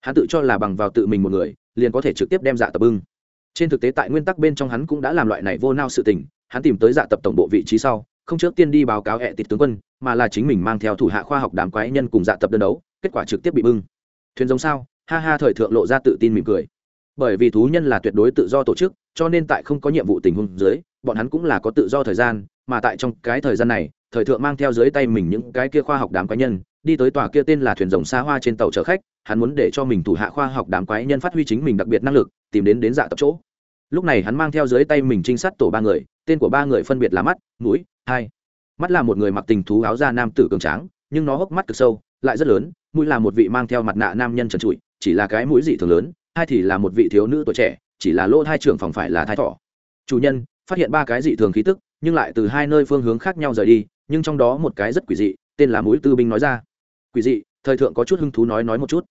Hắn tự cho là bằng vào tự mình một người, liền có thể trực tiếp đem dạ tập bưng. Trên thực tế tại nguyên tắc bên trong hắn cũng đã làm loại này vô nao sự tình, hắn tìm tới dạ tập tổng bộ vị trí sau, không trước tiên đi báo cáo hệ tịch tướng quân, mà là chính mình mang theo thủ hạ khoa học đám quái nhân cùng dạ tập đơn đấu, kết quả trực tiếp bị bưng. Thuyền giống sao? Ha ha, thời thượng lộ ra tự tin mỉm cười bởi vì thú nhân là tuyệt đối tự do tổ chức, cho nên tại không có nhiệm vụ tình huống dưới, bọn hắn cũng là có tự do thời gian, mà tại trong cái thời gian này, thời thượng mang theo dưới tay mình những cái kia khoa học đám quái nhân, đi tới tòa kia tên là thuyền rồng xa hoa trên tàu chở khách, hắn muốn để cho mình thủ hạ khoa học đám quái nhân phát huy chính mình đặc biệt năng lực, tìm đến đến dạ tập chỗ. Lúc này hắn mang theo dưới tay mình trinh sát tổ ba người, tên của ba người phân biệt là mắt, mũi, hai. Mắt là một người mặc tình thú áo da nam tử cường tráng, nhưng nó hốc mắt cực sâu, lại rất lớn, mũi là một vị mang theo mặt nạ nam nhân trần trụi, chỉ là cái mũi dị thường lớn hai thì là một vị thiếu nữ tuổi trẻ, chỉ là lỗ thai trưởng phòng phải là thai thỏ. Chủ nhân, phát hiện ba cái dị thường khí tức, nhưng lại từ hai nơi phương hướng khác nhau rời đi, nhưng trong đó một cái rất quỷ dị, tên là mũi tư binh nói ra. Quỷ dị, thời thượng có chút hứng thú nói nói một chút.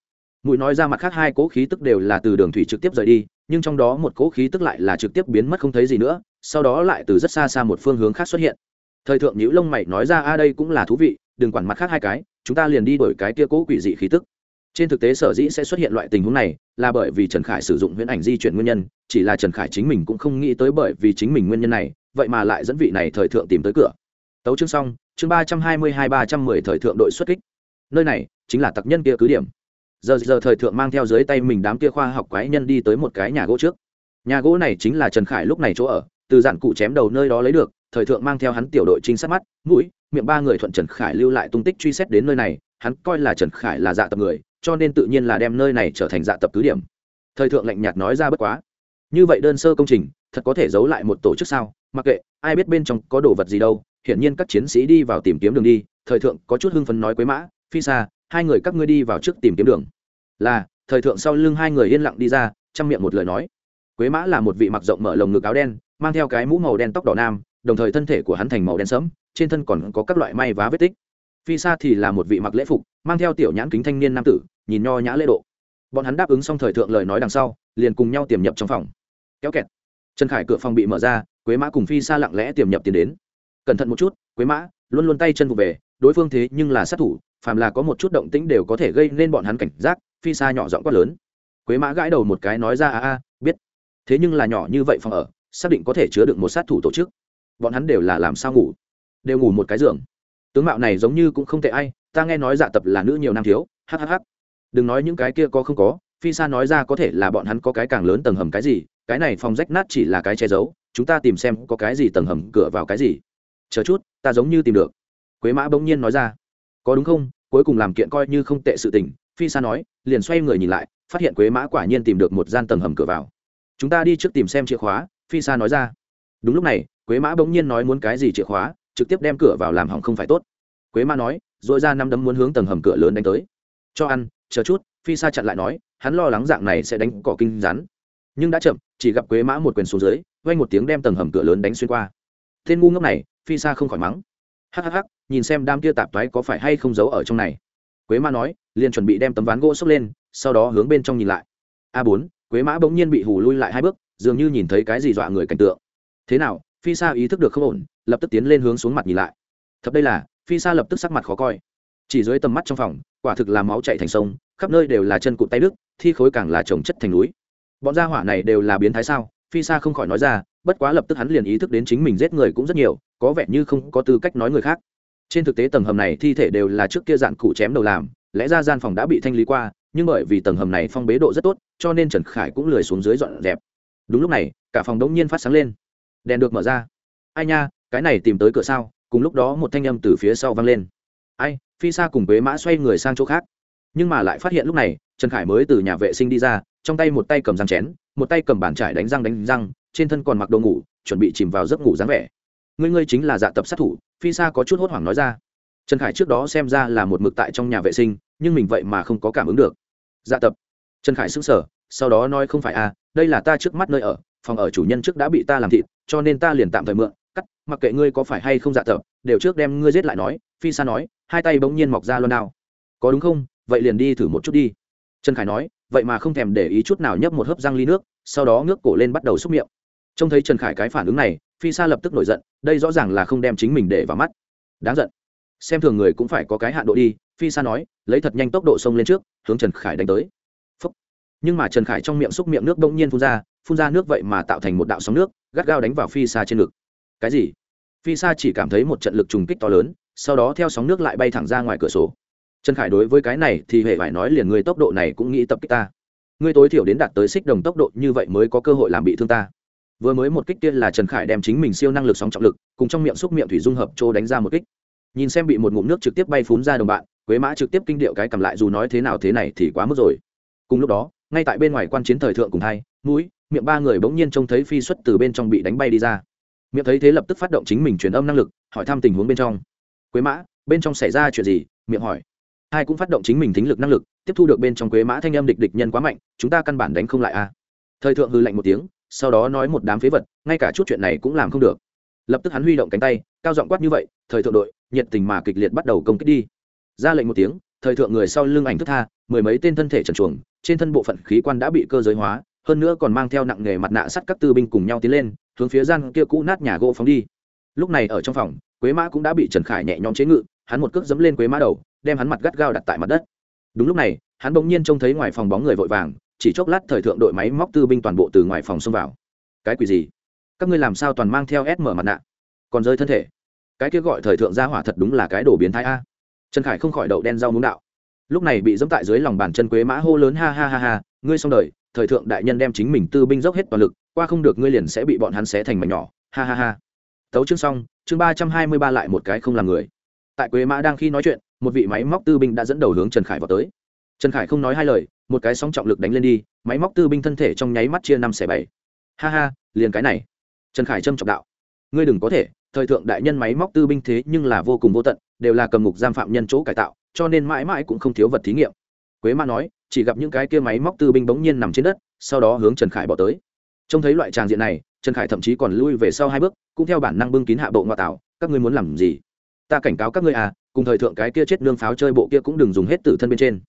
Mũi nói ra mặt khác hai cỗ khí tức đều là từ đường thủy trực tiếp rời đi, nhưng trong đó một cỗ khí tức lại là trực tiếp biến mất không thấy gì nữa, sau đó lại từ rất xa xa một phương hướng khác xuất hiện. Thời thượng nhữ lông mày nói ra, a, đây cũng là thú vị, đừng quản mặt khác hai cái, chúng ta liền đi đổi cái kia cỗ quỷ dị khí tức trên thực tế sở dĩ sẽ xuất hiện loại tình huống này là bởi vì trần khải sử dụng huyễn ảnh di chuyển nguyên nhân, chỉ là trần khải chính mình cũng không nghĩ tới bởi vì chính mình nguyên nhân này, vậy mà lại dẫn vị này thời thượng tìm tới cửa. Tấu chương xong, chương ba trăm hai mươi hai ba trăm mười thời thượng đội xuất kích. Nơi này chính là tặc nhân kia cứ điểm. Giờ giờ thời thượng mang theo dưới tay mình đám kia khoa học quái nhân đi tới một cái nhà gỗ trước. Nhà gỗ này chính là trần khải lúc này chỗ ở, từ dạn cụ chém đầu nơi đó lấy được, thời thượng mang theo hắn tiểu đội trinh sát mắt, mũi, miệng ba người thuận trần khải lưu lại tung tích truy xét đến nơi này, hắn coi là trần khải là dạ tập người cho nên tự nhiên là đem nơi này trở thành dạ tập cứ điểm. Thời thượng lạnh nhạt nói ra bất quá. Như vậy đơn sơ công trình, thật có thể giấu lại một tổ chức sao? Mặc kệ, ai biết bên trong có đồ vật gì đâu, hiển nhiên các chiến sĩ đi vào tìm kiếm đường đi. Thời thượng có chút hưng phấn nói quế mã, phi xa hai người các ngươi đi vào trước tìm kiếm đường. Là, thời thượng sau lưng hai người yên lặng đi ra, chăm miệng một lời nói. Quế mã là một vị mặc rộng mở lồng ngực áo đen, mang theo cái mũ màu đen tóc đỏ nam, đồng thời thân thể của hắn thành màu đen sẫm, trên thân còn có các loại may vá vết tích phi sa thì là một vị mặc lễ phục, mang theo tiểu nhãn kính thanh niên nam tử, nhìn nho nhã lễ độ. Bọn hắn đáp ứng xong thời thượng lời nói đằng sau, liền cùng nhau tiềm nhập trong phòng. Kéo kẹt. Trần khải cửa phòng bị mở ra, quế mã cùng phi sa lặng lẽ tiềm nhập tiến đến. Cẩn thận một chút, quế mã, luôn luôn tay chân vụ về, đối phương thế nhưng là sát thủ, phàm là có một chút động tĩnh đều có thể gây nên bọn hắn cảnh giác, phi sa nhỏ giọng quát lớn. Quế mã gãi đầu một cái nói ra, a a, biết. Thế nhưng là nhỏ như vậy phòng ở, xác định có thể chứa được một sát thủ tổ chức. Bọn hắn đều là làm sao ngủ? Đều ngủ một cái giường tướng mạo này giống như cũng không tệ ai, ta nghe nói dạ tập là nữ nhiều năm thiếu hhh đừng nói những cái kia có không có, phi sa nói ra có thể là bọn hắn có cái càng lớn tầng hầm cái gì, cái này phòng rách nát chỉ là cái che giấu, chúng ta tìm xem có cái gì tầng hầm cửa vào cái gì. Chờ chút, ta giống như tìm được. Quế mã bỗng nhiên nói ra. Có đúng không? Cuối cùng làm kiện coi như không tệ sự tình, phi sa nói, liền xoay người nhìn lại, phát hiện quế mã quả nhiên tìm được một gian tầng hầm cửa vào. Chúng ta đi trước tìm xem chìa khóa, phi sa nói ra. Đúng lúc này, quế mã bỗng nhiên nói muốn cái gì chìa khóa trực tiếp đem cửa vào làm hỏng không phải tốt. Quế Ma nói dội ra năm đấm muốn hướng tầng hầm cửa lớn đánh tới. Cho ăn, chờ chút, phi sa chặn lại nói, hắn lo lắng dạng này sẽ đánh cỏ kinh rắn. Nhưng đã chậm, chỉ gặp quế mã một quyền xuống dưới vay một tiếng đem tầng hầm cửa lớn đánh xuyên qua. Tên ngu ngốc này, phi sa không khỏi mắng. Hhh nhìn xem đam kia tạp toái có phải hay không giấu ở trong này. Quế mã nói, liền chuẩn bị đem tấm ván gỗ xốc lên, sau đó hướng bên trong nhìn lại. A bốn, quế mã bỗng nhiên bị hù lui lại hai bước, dường như nhìn thấy cái gì dọa người cảnh tượng. Thế nào, phi sa ý thức được không ổn lập tức tiến lên hướng xuống mặt nhìn lại. Thật đây là, phi sa lập tức sắc mặt khó coi. Chỉ dưới tầm mắt trong phòng, quả thực là máu chạy thành sông, khắp nơi đều là chân cụt tay đức thi khối càng là trồng chất thành núi. Bọn gia hỏa này đều là biến thái sao? Phi sa không khỏi nói ra, bất quá lập tức hắn liền ý thức đến chính mình giết người cũng rất nhiều, có vẻ như không có tư cách nói người khác. Trên thực tế tầng hầm này thi thể đều là trước kia dạn cụ chém đầu làm, lẽ ra gian phòng đã bị thanh lý qua, nhưng bởi vì tầng hầm này phong bế độ rất tốt, cho nên trần khải cũng lười xuống dưới dọn dẹp. Đúng lúc này, cả phòng đống nhiên phát sáng lên. Đèn được mở ra. Ai nha cái này tìm tới cửa sao? Cùng lúc đó một thanh âm từ phía sau vang lên. Ai, phi sa cùng quế mã xoay người sang chỗ khác. Nhưng mà lại phát hiện lúc này, trần khải mới từ nhà vệ sinh đi ra, trong tay một tay cầm răng chén, một tay cầm bàn trải đánh răng đánh răng, trên thân còn mặc đồ ngủ, chuẩn bị chìm vào giấc ngủ dáng vẻ. Ngươi ngươi chính là dạ tập sát thủ, phi sa có chút hốt hoảng nói ra. Trần khải trước đó xem ra là một mực tại trong nhà vệ sinh, nhưng mình vậy mà không có cảm ứng được. Dạ tập. Trần khải xứng sở sau đó nói không phải à đây là ta trước mắt nơi ở, phòng ở chủ nhân trước đã bị ta làm thịt, cho nên ta liền tạm thời mượn cắt, mặc kệ ngươi có phải hay không dạ tập, đều trước đem ngươi giết lại nói. Phi sa nói, hai tay bỗng nhiên mọc ra luôn nào có đúng không? Vậy liền đi thử một chút đi. Trần khải nói, vậy mà không thèm để ý chút nào nhấp một hớp răng ly nước, sau đó ngước cổ lên bắt đầu xúc miệng. Trông thấy trần khải cái phản ứng này, phi sa lập tức nổi giận, đây rõ ràng là không đem chính mình để vào mắt. Đáng giận. Xem thường người cũng phải có cái hạn độ đi, phi sa nói, lấy thật nhanh tốc độ xông lên trước, hướng trần khải đánh tới. Phúc. nhưng mà trần khải trong miệng xúc miệng nước bỗng nhiên phun ra phun ra nước vậy mà tạo thành một đạo sóng nước, gắt gao đánh vào phi sa trên ngực cái gì? Phi sa chỉ cảm thấy một trận lực trùng kích to lớn, sau đó theo sóng nước lại bay thẳng ra ngoài cửa sổ. Trần khải đối với cái này thì hề phải nói liền người tốc độ này cũng nghĩ tập kích ta. Ngươi tối thiểu đến đạt tới xích đồng tốc độ như vậy mới có cơ hội làm bị thương ta. Vừa mới một kích kia là trần khải đem chính mình siêu năng lực sóng trọng lực, cùng trong miệng xúc miệng thủy dung hợp chỗ đánh ra một kích. Nhìn xem bị một ngụm nước trực tiếp bay phún ra đồng bạn, quế mã trực tiếp kinh điệu cái cầm lại dù nói thế nào thế này thì quá mức rồi. Cùng lúc đó, ngay tại bên ngoài quan chiến thời thượng cùng hai, mũi, miệng ba người bỗng nhiên trông thấy phi xuất từ bên trong bị đánh bay đi ra miệng thấy thế lập tức phát động chính mình truyền âm năng lực, hỏi thăm tình huống bên trong. Quế mã, bên trong xảy ra chuyện gì? Miệng hỏi. Hai cũng phát động chính mình thính lực năng lực, tiếp thu được bên trong quế mã thanh âm địch địch nhân quá mạnh, chúng ta căn bản đánh không lại a. Thời thượng hư lạnh một tiếng, sau đó nói một đám phế vật, ngay cả chút chuyện này cũng làm không được. Lập tức hắn huy động cánh tay, cao giọng quát như vậy, thời thượng đội, nhiệt tình mà kịch liệt bắt đầu công kích đi. Ra lệnh một tiếng, thời thượng người sau lưng ảnh thức tha, mười mấy tên thân thể trần chuồng trên thân bộ phận khí quan đã bị cơ giới hóa hơn nữa còn mang theo nặng nghề mặt nạ sắt các tư binh cùng nhau tiến lên, hướng phía gian kia cũ nát nhà gỗ phóng đi. Lúc này ở trong phòng, quế mã cũng đã bị trần khải nhẹ nhõm chế ngự, hắn một cước dẫm lên quế mã đầu, đem hắn mặt gắt gao đặt tại mặt đất. Đúng lúc này, hắn bỗng nhiên trông thấy ngoài phòng bóng người vội vàng, chỉ chốc lát thời thượng đội máy móc tư binh toàn bộ từ ngoài phòng xông vào. Cái quỷ gì? Các ngươi làm sao toàn mang theo s mở mặt nạ? Còn rơi thân thể? Cái kia gọi thời thượng gia hỏa thật đúng là cái đồ biến thái a. Trần khải không khỏi đậu đen rau muống đạo. Lúc này bị dẫm tại dưới lòng bàn chân quế mã hô lớn ha ha ha ha, ngươi xong đời thời thượng đại nhân đem chính mình tư binh dốc hết toàn lực, qua không được ngươi liền sẽ bị bọn hắn xé thành mảnh nhỏ. Ha ha ha. Tấu chương xong, chương ba trăm hai mươi ba lại một cái không làm người. Tại quế mã đang khi nói chuyện, một vị máy móc tư binh đã dẫn đầu hướng trần khải vào tới. Trần khải không nói hai lời, một cái sóng trọng lực đánh lên đi, máy móc tư binh thân thể trong nháy mắt chia năm xẻ bảy. Ha ha, liền cái này. Trần khải trâm trọng đạo. Ngươi đừng có thể, thời thượng đại nhân máy móc tư binh thế nhưng là vô cùng vô tận, đều là cầm ngục giam phạm nhân chỗ cải tạo, cho nên mãi mãi cũng không thiếu vật thí nghiệm. Quế mã nói chỉ gặp những cái kia máy móc tư binh bỗng nhiên nằm trên đất, sau đó hướng trần khải bỏ tới. Trông thấy loại tràng diện này, trần khải thậm chí còn lui về sau hai bước, cũng theo bản năng bưng kín hạ bộ ngoại tảo, các ngươi muốn làm gì? Ta cảnh cáo các ngươi à cùng thời thượng cái kia chết nương pháo chơi bộ kia cũng đừng dùng hết tử thân bên trên.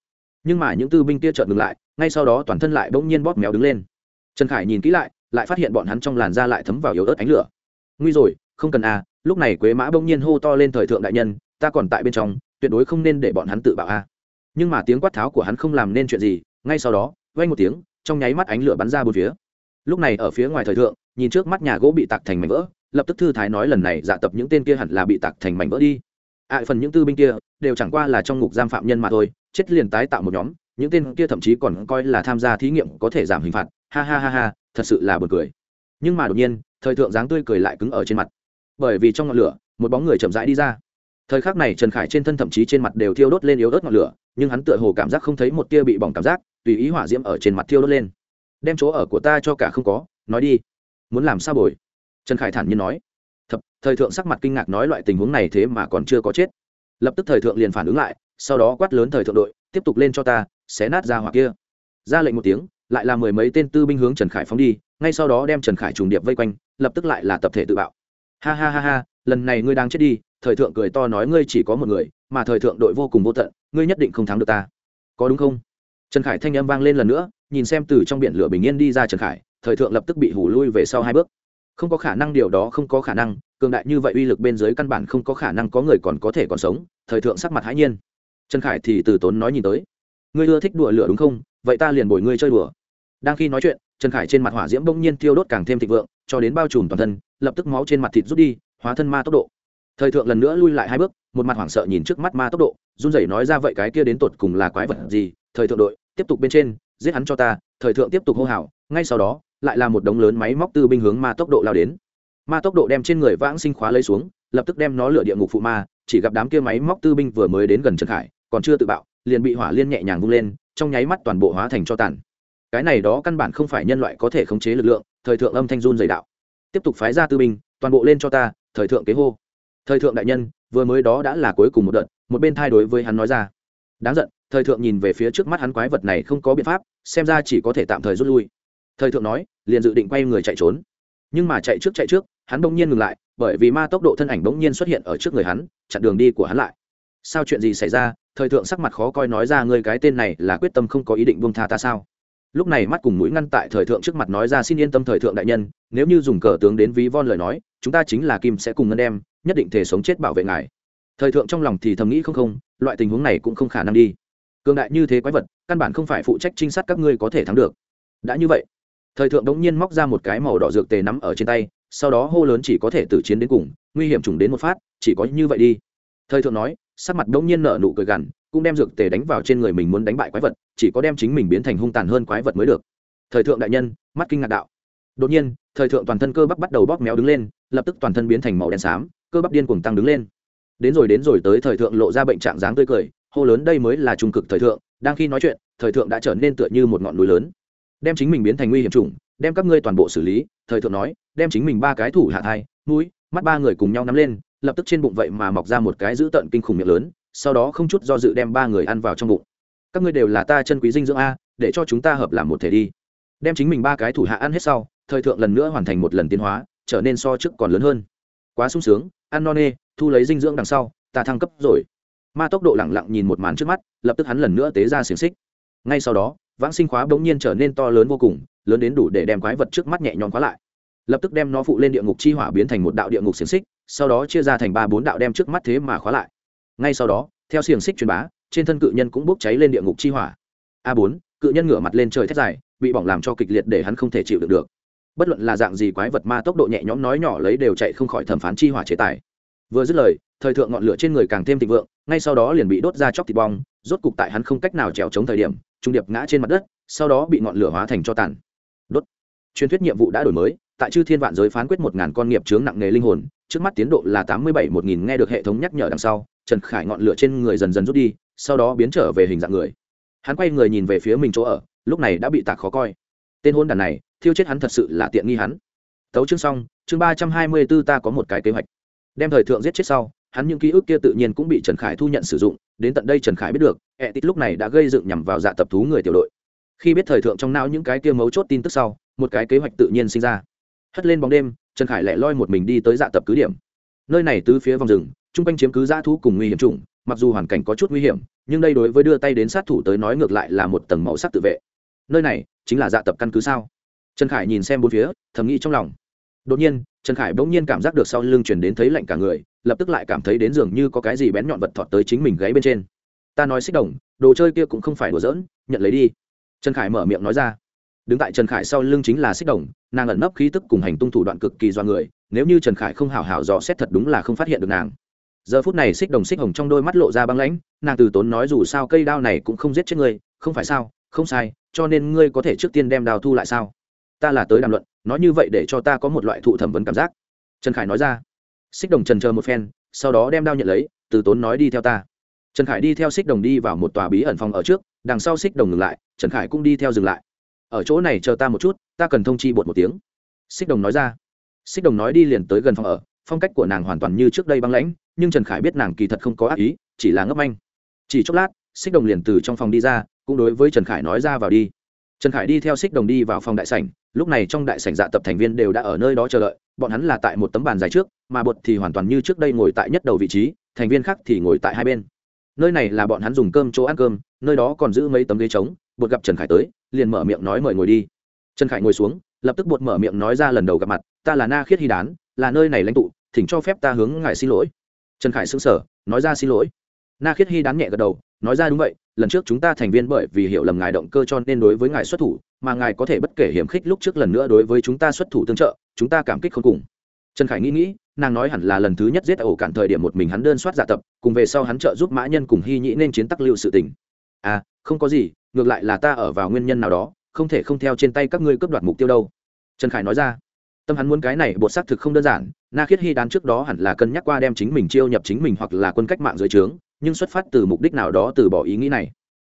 Nhưng mà những tư binh kia chợt ngừng lại, ngay sau đó toàn thân lại bỗng nhiên bóp méo đứng lên. Trần khải nhìn kỹ lại lại phát hiện bọn hắn trong làn da lại thấm vào yếu ớt ánh lửa. Nguy rồi, không cần à lúc này quế mã bỗng nhiên hô to lên thời thượng đại nhân, ta còn tại bên trong, tuyệt đối không nên để bọn hắn tự bạo a nhưng mà tiếng quát tháo của hắn không làm nên chuyện gì ngay sau đó vay một tiếng trong nháy mắt ánh lửa bắn ra bốn phía. Lúc này ở phía ngoài thời thượng nhìn trước mắt nhà gỗ bị tạc thành mảnh vỡ lập tức thư thái nói lần này dạ tập những tên kia hẳn là bị tạc thành mảnh vỡ đi. Ạ à, phần những tư binh kia đều chẳng qua là trong ngục giam phạm nhân mà thôi chết liền tái tạo một nhóm những tên kia thậm chí còn coi là tham gia thí nghiệm có thể giảm hình phạt. Ha ha ha ha thật sự là buồn cười. Nhưng mà đột nhiên thời thượng dáng tươi cười lại cứng ở trên mặt. Bởi vì trong ngọn lửa một bóng người chậm rãi đi ra thời khắc này trần khải trên thân thậm chí trên mặt đều thiêu đốt lên yếu ớt ngọn lửa, nhưng hắn tựa hồ cảm giác không thấy một tia bị bỏng cảm giác, tùy ý hỏa diễm ở trên mặt thiêu đốt lên. Đem chỗ ở của ta cho cả không có, nói đi. Muốn làm sao bồi? Trần khải thản nhiên nói. Thập, thời thượng sắc mặt kinh ngạc nói loại tình huống này thế mà còn chưa có chết. Lập tức thời thượng liền phản ứng lại, sau đó quát lớn thời thượng đội, tiếp tục lên cho ta, xé nát ra hỏa kia. Ra lệnh một tiếng, lại là mười mấy tên tư binh hướng trần khải phóng đi, ngay sau đó đem trần khải trùng điệp vây quanh, lập tức lại là tập thể tự bạo. Ha ha ha ha, lần này ngươi đang chết đi thời thượng cười to nói ngươi chỉ có một người, mà thời thượng đội vô cùng vô tận, ngươi nhất định không thắng được ta. Có đúng không? Trần khải thanh âm vang lên lần nữa, nhìn xem từ trong biển lửa bình yên đi ra trần khải, thời thượng lập tức bị hủ lui về sau hai bước. Không có khả năng điều đó không có khả năng, cường đại như vậy uy lực bên dưới căn bản không có khả năng có người còn có thể còn sống, thời thượng sắc mặt hãi nhiên. Trần khải thì từ tốn nói nhìn tới. Ngươi ưa thích đùa lửa đúng không? Vậy ta liền bồi ngươi chơi đùa. Đang khi nói chuyện, trần khải trên mặt hỏa diễm bỗng nhiên tiêu đốt càng thêm thịnh vượng, cho đến bao trùm toàn thân, lập tức máu trên mặt thịt rút đi, hóa thân ma tốc độ thời thượng lần nữa lui lại hai bước, một mặt hoảng sợ nhìn trước mắt ma tốc độ, run rẩy nói ra vậy cái kia đến tột cùng là quái vật gì? Thời thượng đội, tiếp tục bên trên, giết hắn cho ta. Thời thượng tiếp tục hô hào, ngay sau đó, lại là một đống lớn máy móc tư binh hướng ma tốc độ lao đến. Ma tốc độ đem trên người vãng sinh khóa lấy xuống, lập tức đem nó lửa địa ngục phụ ma, chỉ gặp đám kia máy móc tư binh vừa mới đến gần trần khải, còn chưa tự bạo, liền bị hỏa liên nhẹ nhàng vung lên, trong nháy mắt toàn bộ hóa thành cho tàn. Cái này đó căn bản không phải nhân loại có thể khống chế lực lượng, thời thượng âm thanh run dày đạo. Tiếp tục phái ra tư binh, toàn bộ lên cho ta, thời thượng kế hô thời thượng đại nhân, vừa mới đó đã là cuối cùng một đợt, một bên thay đối với hắn nói ra. Đáng giận, thời thượng nhìn về phía trước mắt hắn quái vật này không có biện pháp, xem ra chỉ có thể tạm thời rút lui. Thời thượng nói, liền dự định quay người chạy trốn. Nhưng mà chạy trước chạy trước, hắn bỗng nhiên ngừng lại, bởi vì ma tốc độ thân ảnh bỗng nhiên xuất hiện ở trước người hắn, chặn đường đi của hắn lại. Sao chuyện gì xảy ra? Thời thượng sắc mặt khó coi nói ra, ngươi cái tên này là quyết tâm không có ý định buông tha ta sao? Lúc này mắt cùng mũi ngăn tại thời thượng trước mặt nói ra, xin yên tâm thời thượng đại nhân, nếu như dùng cờ tướng đến ví von lời nói, chúng ta chính là kim sẽ cùng ngân đem nhất định thể sống chết bảo vệ ngài. Thời thượng trong lòng thì thầm nghĩ không không, loại tình huống này cũng không khả năng đi. Cường đại như thế quái vật, căn bản không phải phụ trách trinh sát các ngươi có thể thắng được. Đã như vậy, thời thượng đống nhiên móc ra một cái màu đỏ dược tề nắm ở trên tay, sau đó hô lớn chỉ có thể tử chiến đến cùng, nguy hiểm trùng đến một phát, chỉ có như vậy đi. Thời thượng nói, sắc mặt đống nhiên nở nụ cười gằn, cũng đem dược tề đánh vào trên người mình muốn đánh bại quái vật, chỉ có đem chính mình biến thành hung tàn hơn quái vật mới được. Thời thượng đại nhân, mắt kinh ngạc đạo. Đột nhiên, thời thượng toàn thân cơ bắp bắt đầu bóp méo đứng lên lập tức toàn thân biến thành màu đen xám, cơ bắp điên cuồng tăng đứng lên. Đến rồi đến rồi, tới thời thượng lộ ra bệnh trạng dáng tươi cười, hô lớn, đây mới là trung cực thời thượng, đang khi nói chuyện, thời thượng đã trở nên tựa như một ngọn núi lớn. Đem chính mình biến thành nguy hiểm chủng, đem các ngươi toàn bộ xử lý, thời thượng nói, đem chính mình ba cái thủ hạ thai, mũi, mắt ba người cùng nhau nắm lên, lập tức trên bụng vậy mà mọc ra một cái dữ tợn kinh khủng miệng lớn, sau đó không chút do dự đem ba người ăn vào trong bụng. Các ngươi đều là ta chân quý dinh dưỡng a, để cho chúng ta hợp làm một thể đi. Đem chính mình ba cái thủ hạ ăn hết sau, thời thượng lần nữa hoàn thành một lần tiến hóa trở nên so trước còn lớn hơn. Quá sung sướng, ăn no nê, thu lấy dinh dưỡng đằng sau, ta thăng cấp rồi. Ma tốc độ lẳng lặng nhìn một màn trước mắt, lập tức hắn lần nữa tế ra xiềng xích. Ngay sau đó, vãng sinh khóa bỗng nhiên trở nên to lớn vô cùng, lớn đến đủ để đem quái vật trước mắt nhẹ nhõm khóa lại. Lập tức đem nó phụ lên địa ngục chi hỏa biến thành một đạo địa ngục xiềng xích, sau đó chia ra thành ba bốn đạo đem trước mắt thế mà khóa lại. Ngay sau đó, theo xiềng xích truyền bá, trên thân cự nhân cũng bốc cháy lên địa ngục chi hỏa. A bốn, cự nhân ngửa mặt lên trời thét dài, bị bỏng làm cho kịch liệt để hắn không thể chịu được được bất luận là dạng gì quái vật ma tốc độ nhẹ nhõm nói nhỏ lấy đều chạy không khỏi thẩm phán chi hỏa chế tài. Vừa dứt lời, thời thượng ngọn lửa trên người càng thêm thịnh vượng, ngay sau đó liền bị đốt ra chóc thịt bong, rốt cục tại hắn không cách nào trèo chống thời điểm, trung điệp ngã trên mặt đất, sau đó bị ngọn lửa hóa thành cho tàn. Đốt. Truyền thuyết nhiệm vụ đã đổi mới, tại chư thiên vạn giới phán quyết một ngàn con nghiệp chướng nặng nghề linh hồn, trước mắt tiến độ là tám mươi bảy một nghìn nghe được hệ thống nhắc nhở đằng sau, trần khải ngọn lửa trên người dần dần rút đi, sau đó biến trở về hình dạng người. Hắn quay người nhìn về phía mình chỗ ở, lúc này đã bị tạc khó coi tên hôn đàn này, thiêu chết hắn thật sự là tiện nghi hắn. Tấu chương xong, chương ba trăm hai mươi b ố ta có một cái kế hoạch. Đem thời thượng giết chết sau, hắn những ký ức kia tự nhiên cũng bị trần khải thu nhận sử dụng, đến tận đây trần khải biết được, ẹ tít lúc này đã gây dựng nhằm vào dạ tập thú người tiểu đội. Khi biết thời thượng trong não những cái kia mấu chốt tin tức sau, một cái kế hoạch tự nhiên sinh ra. Hất lên bóng đêm, trần khải lại loi một mình đi tới dạ tập cứ điểm. Nơi này từ phía vòng rừng, chung quanh chiếm cứ dã thú cùng nguy hiểm chủng, mặc dù hoàn cảnh có chút nguy hiểm, nhưng đây đối với đưa tay đến sát thủ tới nói ngược lại là một tầng màu sắc tự vệ nơi này chính là dạ tập căn cứ sao? Trần khải nhìn xem bốn phía thầm nghĩ trong lòng. Đột nhiên trần khải bỗng nhiên cảm giác được sau lưng chuyển đến thấy lạnh cả người lập tức lại cảm thấy đến dường như có cái gì bén nhọn vật thọt tới chính mình gáy bên trên. Ta nói xích đồng đồ chơi kia cũng không phải đùa giỡn nhận lấy đi. Trần khải mở miệng nói ra. Đứng tại trần khải sau lưng chính là xích đồng nàng ẩn nấp khí tức cùng hành tung thủ đoạn cực kỳ do người nếu như trần khải không hào hào dò xét thật đúng là không phát hiện được nàng. Giờ phút này xích đồng xích hồng trong đôi mắt lộ ra băng lãnh nàng từ tốn nói dù sao cây đao này cũng không giết chết người, không phải sao không sai cho nên ngươi có thể trước tiên đem đào thu lại sao? Ta là tới đàm luận, nói như vậy để cho ta có một loại thụ thẩm vấn cảm giác. Trần khải nói ra. Xích đồng trần chờ một phen, sau đó đem đao nhận lấy, từ tốn nói đi theo ta. Trần khải đi theo xích đồng đi vào một tòa bí ẩn phòng ở trước, đằng sau xích đồng ngừng lại, trần khải cũng đi theo dừng lại. Ở chỗ này chờ ta một chút, ta cần thông chi bột một tiếng. Xích đồng nói ra. Xích đồng nói đi liền tới gần phòng ở, phong cách của nàng hoàn toàn như trước đây băng lãnh, nhưng trần khải biết nàng kỳ thật không có ác ý, chỉ là ngấp anh chỉ chốc lát, xích đồng liền từ trong phòng đi ra cũng đối với trần khải nói ra vào đi. Trần khải đi theo xích đồng đi vào phòng đại sảnh, lúc này trong đại sảnh dạ tập thành viên đều đã ở nơi đó chờ đợi, bọn hắn là tại một tấm bàn dài trước, mà bột thì hoàn toàn như trước đây ngồi tại nhất đầu vị trí, thành viên khác thì ngồi tại hai bên. Nơi này là bọn hắn dùng cơm chỗ ăn cơm, nơi đó còn giữ mấy tấm ghế trống, bột gặp trần khải tới, liền mở miệng nói mời ngồi đi. Trần khải ngồi xuống, lập tức bột mở miệng nói ra lần đầu gặp mặt, ta là na khiết hy đán, là nơi này lãnh tụ, thỉnh cho phép ta hướng ngài xin lỗi. Trần khải xứng sở nói ra xin lỗi. Na khiết hy đán nhẹ gật đầu nói ra đúng vậy, lần trước chúng ta thành viên bởi vì hiểu lầm ngài động cơ cho nên đối với ngài xuất thủ, mà ngài có thể bất kể hiểm khích lúc trước lần nữa đối với chúng ta xuất thủ tương trợ, chúng ta cảm kích không cùng. Trần khải nghĩ nghĩ, nàng nói hẳn là lần thứ nhất giết ổ cản thời điểm một mình hắn đơn soát giả tập, cùng về sau hắn trợ giúp mã nhân cùng hy nhĩ nên chiến tắc lưu sự tình. À không có gì, ngược lại là ta ở vào nguyên nhân nào đó, không thể không theo trên tay các ngươi cướp đoạt mục tiêu đâu. Trần khải nói ra. Tâm hắn muốn cái này bột xác thực không đơn giản, na khiết hy đán trước đó hẳn là cân nhắc qua đem chính mình chiêu nhập chính mình hoặc là quân cách mạng dưới trướng nhưng xuất phát từ mục đích nào đó từ bỏ ý nghĩ này.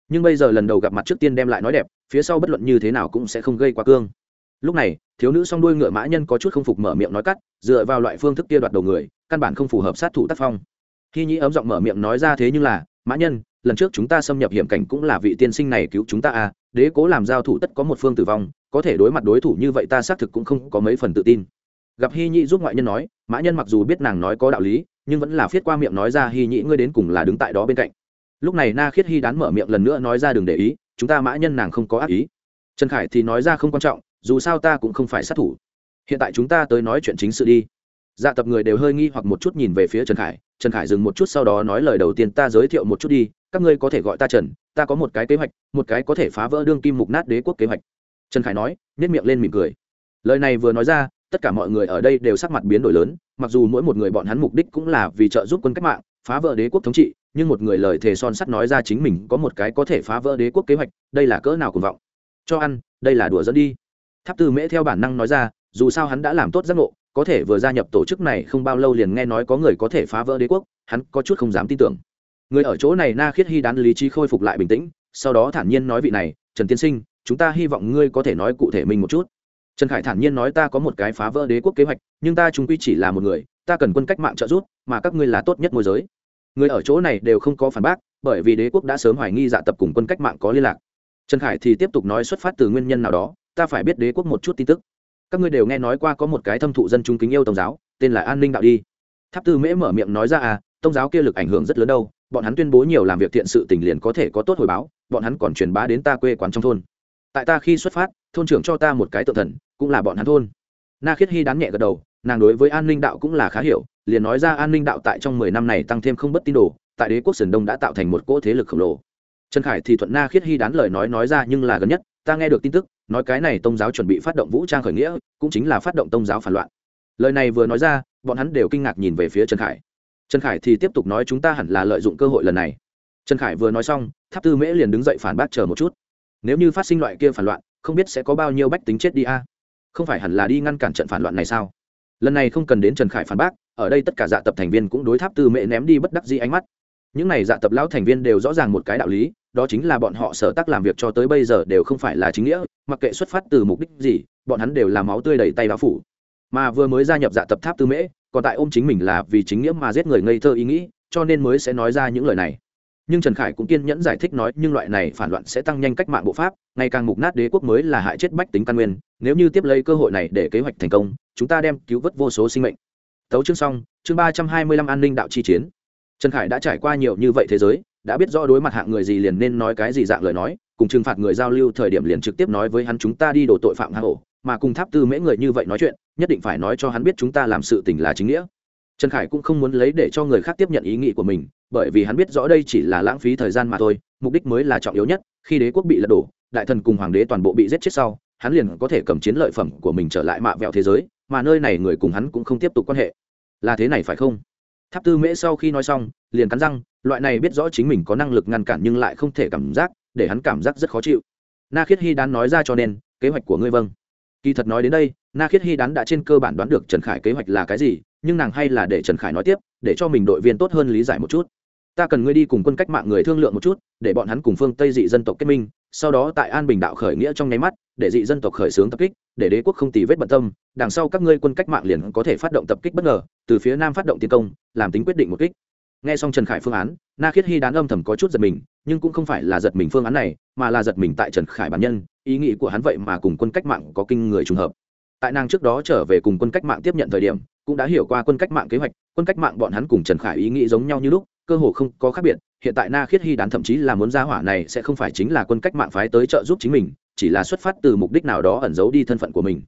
Nhưng bây giờ lần đầu gặp mặt trước tiên đem lại nói đẹp, phía sau bất luận như thế nào cũng sẽ không gây quá cương. Lúc này, thiếu nữ song đuôi ngựa mã nhân có chút không phục mở miệng nói cắt, dựa vào loại phương thức kia đoạt đầu người, căn bản không phù hợp sát thủ tác phong. Khi nhĩ ấm giọng mở miệng nói ra thế nhưng là, mã nhân, lần trước chúng ta xâm nhập hiểm cảnh cũng là vị tiên sinh này cứu chúng ta à đế cố làm giao thủ tất có một phương tử vong, có thể đối mặt đối thủ như vậy ta xác thực cũng không có mấy phần tự tin. Gặp hy nhĩ giúp ngoại nhân nói mã nhân mặc dù biết nàng nói có đạo lý, nhưng vẫn là viết qua miệng nói ra hy nhĩ, ngươi đến cùng là đứng tại đó bên cạnh. Lúc này na khiết hy đán mở miệng lần nữa nói ra, đừng để ý, chúng ta mã nhân nàng không có ác ý. Trần khải thì nói ra, không quan trọng, dù sao ta cũng không phải sát thủ. Hiện tại chúng ta tới nói chuyện chính sự đi. Dạ tập người đều hơi nghi hoặc một chút nhìn về phía trần khải. Trần khải dừng một chút sau đó nói lời đầu tiên, ta giới thiệu một chút đi, các ngươi có thể gọi ta trần, ta có một cái kế hoạch, một cái có thể phá vỡ đương kim mục nát đế quốc kế hoạch. Trần khải nói nhét miệng lên mỉm cười. Lời này vừa nói ra tất cả mọi người ở đây đều sắc mặt biến đổi lớn, mặc dù mỗi một người bọn hắn mục đích cũng là vì trợ giúp quân cách mạng, phá vỡ đế quốc thống trị, nhưng một người lời thề son sắt nói ra chính mình có một cái có thể phá vỡ đế quốc kế hoạch, đây là cỡ nào cuồng vọng. Cho ăn, đây là đùa dẫn đi. Tháp tư mễ theo bản năng nói ra, dù sao hắn đã làm tốt giác ngộ, có thể vừa gia nhập tổ chức này không bao lâu liền nghe nói có người có thể phá vỡ đế quốc, hắn có chút không dám tin tưởng. Người ở chỗ này na khiết hy đán lý trí khôi phục lại bình tĩnh, sau đó thản nhiên nói vị này, trần tiên sinh, chúng ta hy vọng ngươi có thể nói cụ thể mình một chút trần khải thản nhiên nói ta có một cái phá vỡ đế quốc kế hoạch, nhưng ta chúng quy chỉ là một người, ta cần quân cách mạng trợ giúp, mà các ngươi là tốt nhất môi giới. Người ở chỗ này đều không có phản bác, bởi vì đế quốc đã sớm hoài nghi dạ tập cùng quân cách mạng có liên lạc. Trần khải thì tiếp tục nói xuất phát từ nguyên nhân nào đó, ta phải biết đế quốc một chút tin tức. Các ngươi đều nghe nói qua có một cái thâm thụ dân chúng kính yêu tôn giáo, tên là an ninh đạo đi. Tháp tư mễ mở miệng nói ra à tôn giáo kia lực ảnh hưởng rất lớn đâu, bọn hắn tuyên bố nhiều làm việc thiện sự tình liền có thể có tốt hồi báo, bọn hắn còn truyền bá đến ta quê quán trong thôn tại ta khi xuất phát, thôn trưởng cho ta một cái tự thần, cũng là bọn hắn thôn. Na khiết hy đán nhẹ gật đầu, nàng đối với an ninh đạo cũng là khá hiểu, liền nói ra an ninh đạo tại trong mười năm này tăng thêm không bất tín đồ, tại đế quốc sườn đông đã tạo thành một cỗ thế lực khổng lồ. Trần khải thì thuận na khiết hy đán lời nói nói ra nhưng là gần nhất, ta nghe được tin tức, nói cái này tôn giáo chuẩn bị phát động vũ trang khởi nghĩa, cũng chính là phát động tôn giáo phản loạn. Lời này vừa nói ra, bọn hắn đều kinh ngạc nhìn về phía trần khải. Trần khải thì tiếp tục nói chúng ta hẳn là lợi dụng cơ hội lần này. Trần khải vừa nói xong, tháp tư mễ liền đứng dậy phản bác chờ một chút nếu như phát sinh loại kia phản loạn, không biết sẽ có bao nhiêu bách tính chết đi a. Không phải hẳn là đi ngăn cản trận phản loạn này sao? Lần này không cần đến trần khải phản bác, ở đây tất cả dạ tập thành viên cũng đối tháp tư mễ ném đi bất đắc dĩ ánh mắt. Những này dạ tập lão thành viên đều rõ ràng một cái đạo lý, đó chính là bọn họ sở tác làm việc cho tới bây giờ đều không phải là chính nghĩa, mặc kệ xuất phát từ mục đích gì, bọn hắn đều làm máu tươi đầy tay báo phủ. Mà vừa mới gia nhập dạ tập tháp tư mễ còn tại ôm chính mình là vì chính nghĩa mà giết người ngây thơ ý nghĩ, cho nên mới sẽ nói ra những lời này nhưng trần khải cũng kiên nhẫn giải thích nói, nhưng loại này phản loạn sẽ tăng nhanh cách mạng bộ pháp, ngày càng mục nát đế quốc mới là hại chết bách tính căn nguyên. Nếu như tiếp lấy cơ hội này để kế hoạch thành công, chúng ta đem cứu vớt vô số sinh mệnh. Tấu chương xong, chương ba trăm hai mươi lăm an ninh đạo chi chiến. Trần khải đã trải qua nhiều như vậy thế giới, đã biết rõ đối mặt hạng người gì liền nên nói cái gì dạng lời nói, cùng trừng phạt người giao lưu thời điểm liền trực tiếp nói với hắn chúng ta đi đổ tội phạm hang ổ, mà cùng tháp tư mễ người như vậy nói chuyện, nhất định phải nói cho hắn biết chúng ta làm sự tình là chính nghĩa trần khải cũng không muốn lấy để cho người khác tiếp nhận ý nghĩ của mình, bởi vì hắn biết rõ đây chỉ là lãng phí thời gian mà thôi, mục đích mới là trọng yếu nhất, khi đế quốc bị lật đổ, đại thần cùng hoàng đế toàn bộ bị giết chết sau, hắn liền có thể cầm chiến lợi phẩm của mình trở lại mạ vẹo thế giới, mà nơi này người cùng hắn cũng không tiếp tục quan hệ. Là thế này phải không? Tháp tư mễ sau khi nói xong, liền cắn răng, loại này biết rõ chính mình có năng lực ngăn cản nhưng lại không thể cảm giác, để hắn cảm giác rất khó chịu. Na khiết hy đán nói ra cho nên, kế hoạch của ngươi vâng. Kỳ thật nói đến đây, na khiết hy đán đã trên cơ bản đoán được trần khải kế hoạch là cái gì nhưng nàng hay là để trần khải nói tiếp, để cho mình đội viên tốt hơn lý giải một chút. Ta cần ngươi đi cùng quân cách mạng người thương lượng một chút, để bọn hắn cùng phương tây dị dân tộc kết minh, sau đó tại an bình đạo khởi nghĩa trong nháy mắt, để dị dân tộc khởi xướng tập kích, để đế quốc không tì vết bận tâm, đằng sau các ngươi quân cách mạng liền có thể phát động tập kích bất ngờ, từ phía nam phát động tiến công, làm tính quyết định một kích. Nghe xong trần khải phương án, na khiết hy đán âm thầm có chút giật mình, nhưng cũng không phải là giật mình phương án này, mà là giật mình tại trần khải bản nhân, ý nghĩ của hắn vậy mà cùng quân cách mạng có kinh người trùng hợp. Tại nàng trước đó trở về cùng quân cách mạng tiếp nhận thời điểm cũng đã hiểu qua quân cách mạng kế hoạch, quân cách mạng bọn hắn cùng trần khải ý nghĩ giống nhau như lúc, cơ hồ không có khác biệt, hiện tại na khiết hy đán thậm chí là muốn ra hỏa này sẽ không phải chính là quân cách mạng phái tới trợ giúp chính mình, chỉ là xuất phát từ mục đích nào đó ẩn giấu đi thân phận của mình.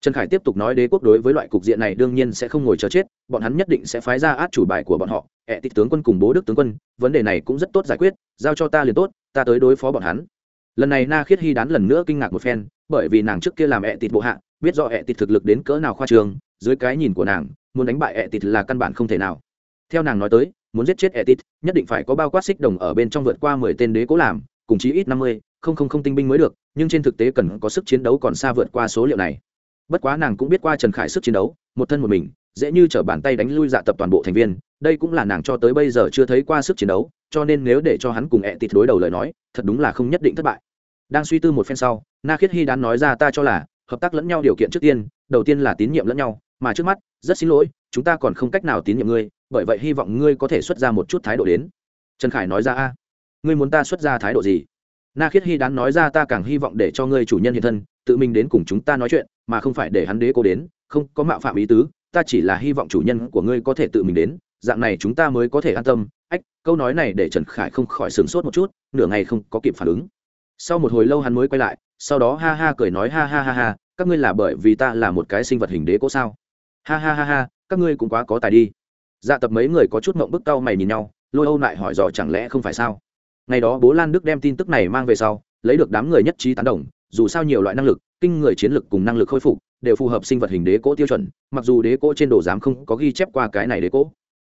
Trần khải tiếp tục nói đế quốc đối với loại cục diện này đương nhiên sẽ không ngồi chờ chết, bọn hắn nhất định sẽ phái ra át chủ bài của bọn họ, ẹ tịch tướng quân cùng bố đức tướng quân, vấn đề này cũng rất tốt giải quyết, giao cho ta liền tốt, ta tới đối phó bọn hắn. Lần này na khiết hy đán lần nữa kinh ngạc một phen, bởi vì nàng trước kia làm ẹ tịt bộ hạ, biết rõ ẹ tịt thực lực đến cỡ nào khoa trường dưới cái nhìn của nàng, muốn đánh bại ẹ tịt là căn bản không thể nào. Theo nàng nói tới, muốn giết chết ẹ tịt nhất định phải có bao quát xích đồng ở bên trong vượt qua mười tên đế cố làm, cùng chí ít năm mươi, không không không tinh binh mới được, nhưng trên thực tế cần có sức chiến đấu còn xa vượt qua số liệu này. Bất quá nàng cũng biết qua trần khải sức chiến đấu, một thân một mình, dễ như t r ở bàn tay đánh lui dạ tập toàn bộ thành viên, đây cũng là nàng cho tới bây giờ chưa thấy qua sức chiến đấu, cho nên nếu để cho hắn cùng ẹ tịt đối đầu lời nói, thật đúng là không nhất định thất bại. Đang suy tư một phen sau, na khiết hy đán nói ra ta cho là, hợp tác lẫn nhau điều kiện trước tiên, đầu tiên là tín nhiệm lẫn nhau mà trước mắt, rất xin lỗi, chúng ta còn không cách nào tín nhiệm ngươi, bởi vậy hy vọng ngươi có thể xuất ra một chút thái độ đến. Trần khải nói ra, a, ngươi muốn ta xuất ra thái độ gì? Na khiết hy đán nói ra, ta càng hy vọng để cho ngươi chủ nhân hiện thân, tự mình đến cùng chúng ta nói chuyện, mà không phải để hắn đế cố đến, không có mạo phạm ý tứ, ta chỉ là hy vọng chủ nhân của ngươi có thể tự mình đến, dạng này chúng ta mới có thể an tâm. Ách, câu nói này để trần khải không khỏi sửng sốt một chút, nửa ngày không có kịp phản ứng. Sau một hồi lâu hắn mới quay lại, sau đó ha ha cười nói, ha ha ha ha, các ngươi là bởi vì ta là một cái sinh vật hình đế cố sao? Ha ha ha ha, các ngươi cũng quá có tài đi. Dạ tập mấy người có chút mộng bức cau mày nhìn nhau, lôi âu lại hỏi dò chẳng lẽ không phải sao? Ngày đó bố lan đức đem tin tức này mang về sau, lấy được đám người nhất trí tán đồng, dù sao nhiều loại năng lực, kinh người chiến lực cùng năng lực khôi phục, đều phù hợp sinh vật hình đế cỗ tiêu chuẩn, mặc dù đế cỗ trên đồ giám không có ghi chép qua cái này đế cỗ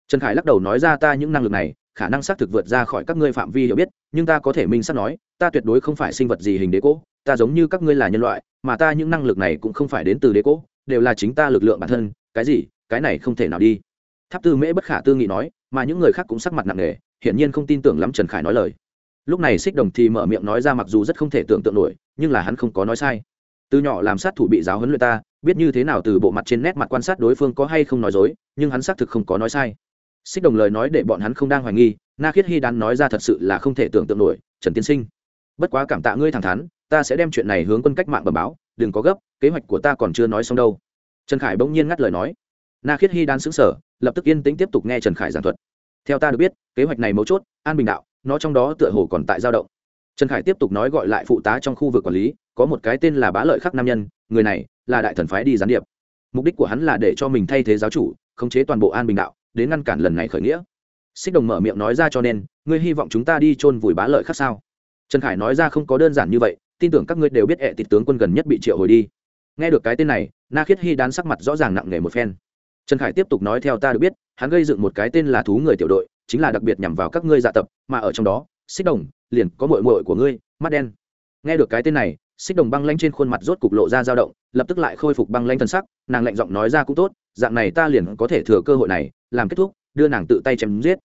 trần khải lắc đầu nói ra ta những năng lực này, khả năng xác thực vượt ra khỏi các ngươi phạm vi hiểu biết, nhưng ta có thể minh xác nói, ta tuyệt đối không phải sinh vật gì hình đế cỗ ta giống như các ngươi là nhân loại, mà ta những năng lực này cũng không phải đến từ đế cỗ đều là chính ta lực lượng bản thân cái gì, cái này không thể nào đi. Tháp tư mễ bất khả tư nghị nói, mà những người khác cũng sắc mặt nặng nề, hiển nhiên không tin tưởng lắm trần khải nói lời. Lúc này xích đồng thì mở miệng nói ra mặc dù rất không thể tưởng tượng nổi, nhưng là hắn không có nói sai. Từ nhỏ làm sát thủ bị giáo huấn luyện ta, biết như thế nào từ bộ mặt trên nét mặt quan sát đối phương có hay không nói dối, nhưng hắn xác thực không có nói sai. Xích đồng lời nói để bọn hắn không đang hoài nghi, na khiết hy đán nói ra thật sự là không thể tưởng tượng nổi, trần tiên sinh. Bất quá cảm tạ ngươi thẳng thắn, ta sẽ đem chuyện này hướng quân cách mạng bẩm báo, đừng có gấp, kế hoạch của ta còn chưa nói xong đâu trần khải bỗng nhiên ngắt lời nói. Na khiết hy đan xứng sở lập tức yên tĩnh tiếp tục nghe trần khải giảng thuật. Theo ta được biết, kế hoạch này mấu chốt, an bình đạo, nó trong đó tựa hồ còn tại giao động. Trần khải tiếp tục nói gọi lại phụ tá trong khu vực quản lý, có một cái tên là bá lợi khắc nam nhân, người này là đại thần phái đi gián điệp. Mục đích của hắn là để cho mình thay thế giáo chủ, khống chế toàn bộ an bình đạo, đến ngăn cản lần này khởi nghĩa. Xích đồng mở miệng nói ra cho nên, ngươi hy vọng chúng ta đi chôn vùi bá lợi khắc sao? Trần khải nói ra không có đơn giản như vậy, tin tưởng các ngươi đều biết ẹ tịt tướng quân gần nhất bị triệu hồi đi nghe được cái tên này na khiết hy đán sắc mặt rõ ràng nặng nề một phen. Trần khải tiếp tục nói theo ta được biết, hắn gây dựng một cái tên là thú người tiểu đội, chính là đặc biệt nhằm vào các ngươi dạ tập, mà ở trong đó, xích đồng, liền có mội mội của ngươi, mắt đen. Nghe được cái tên này, xích đồng băng lanh trên khuôn mặt rốt cục lộ ra dao động, lập tức lại khôi phục băng lanh thân sắc, nàng lạnh giọng nói ra cũng tốt, dạng này ta liền có thể thừa cơ hội này, làm kết thúc, đưa nàng tự tay chém giết.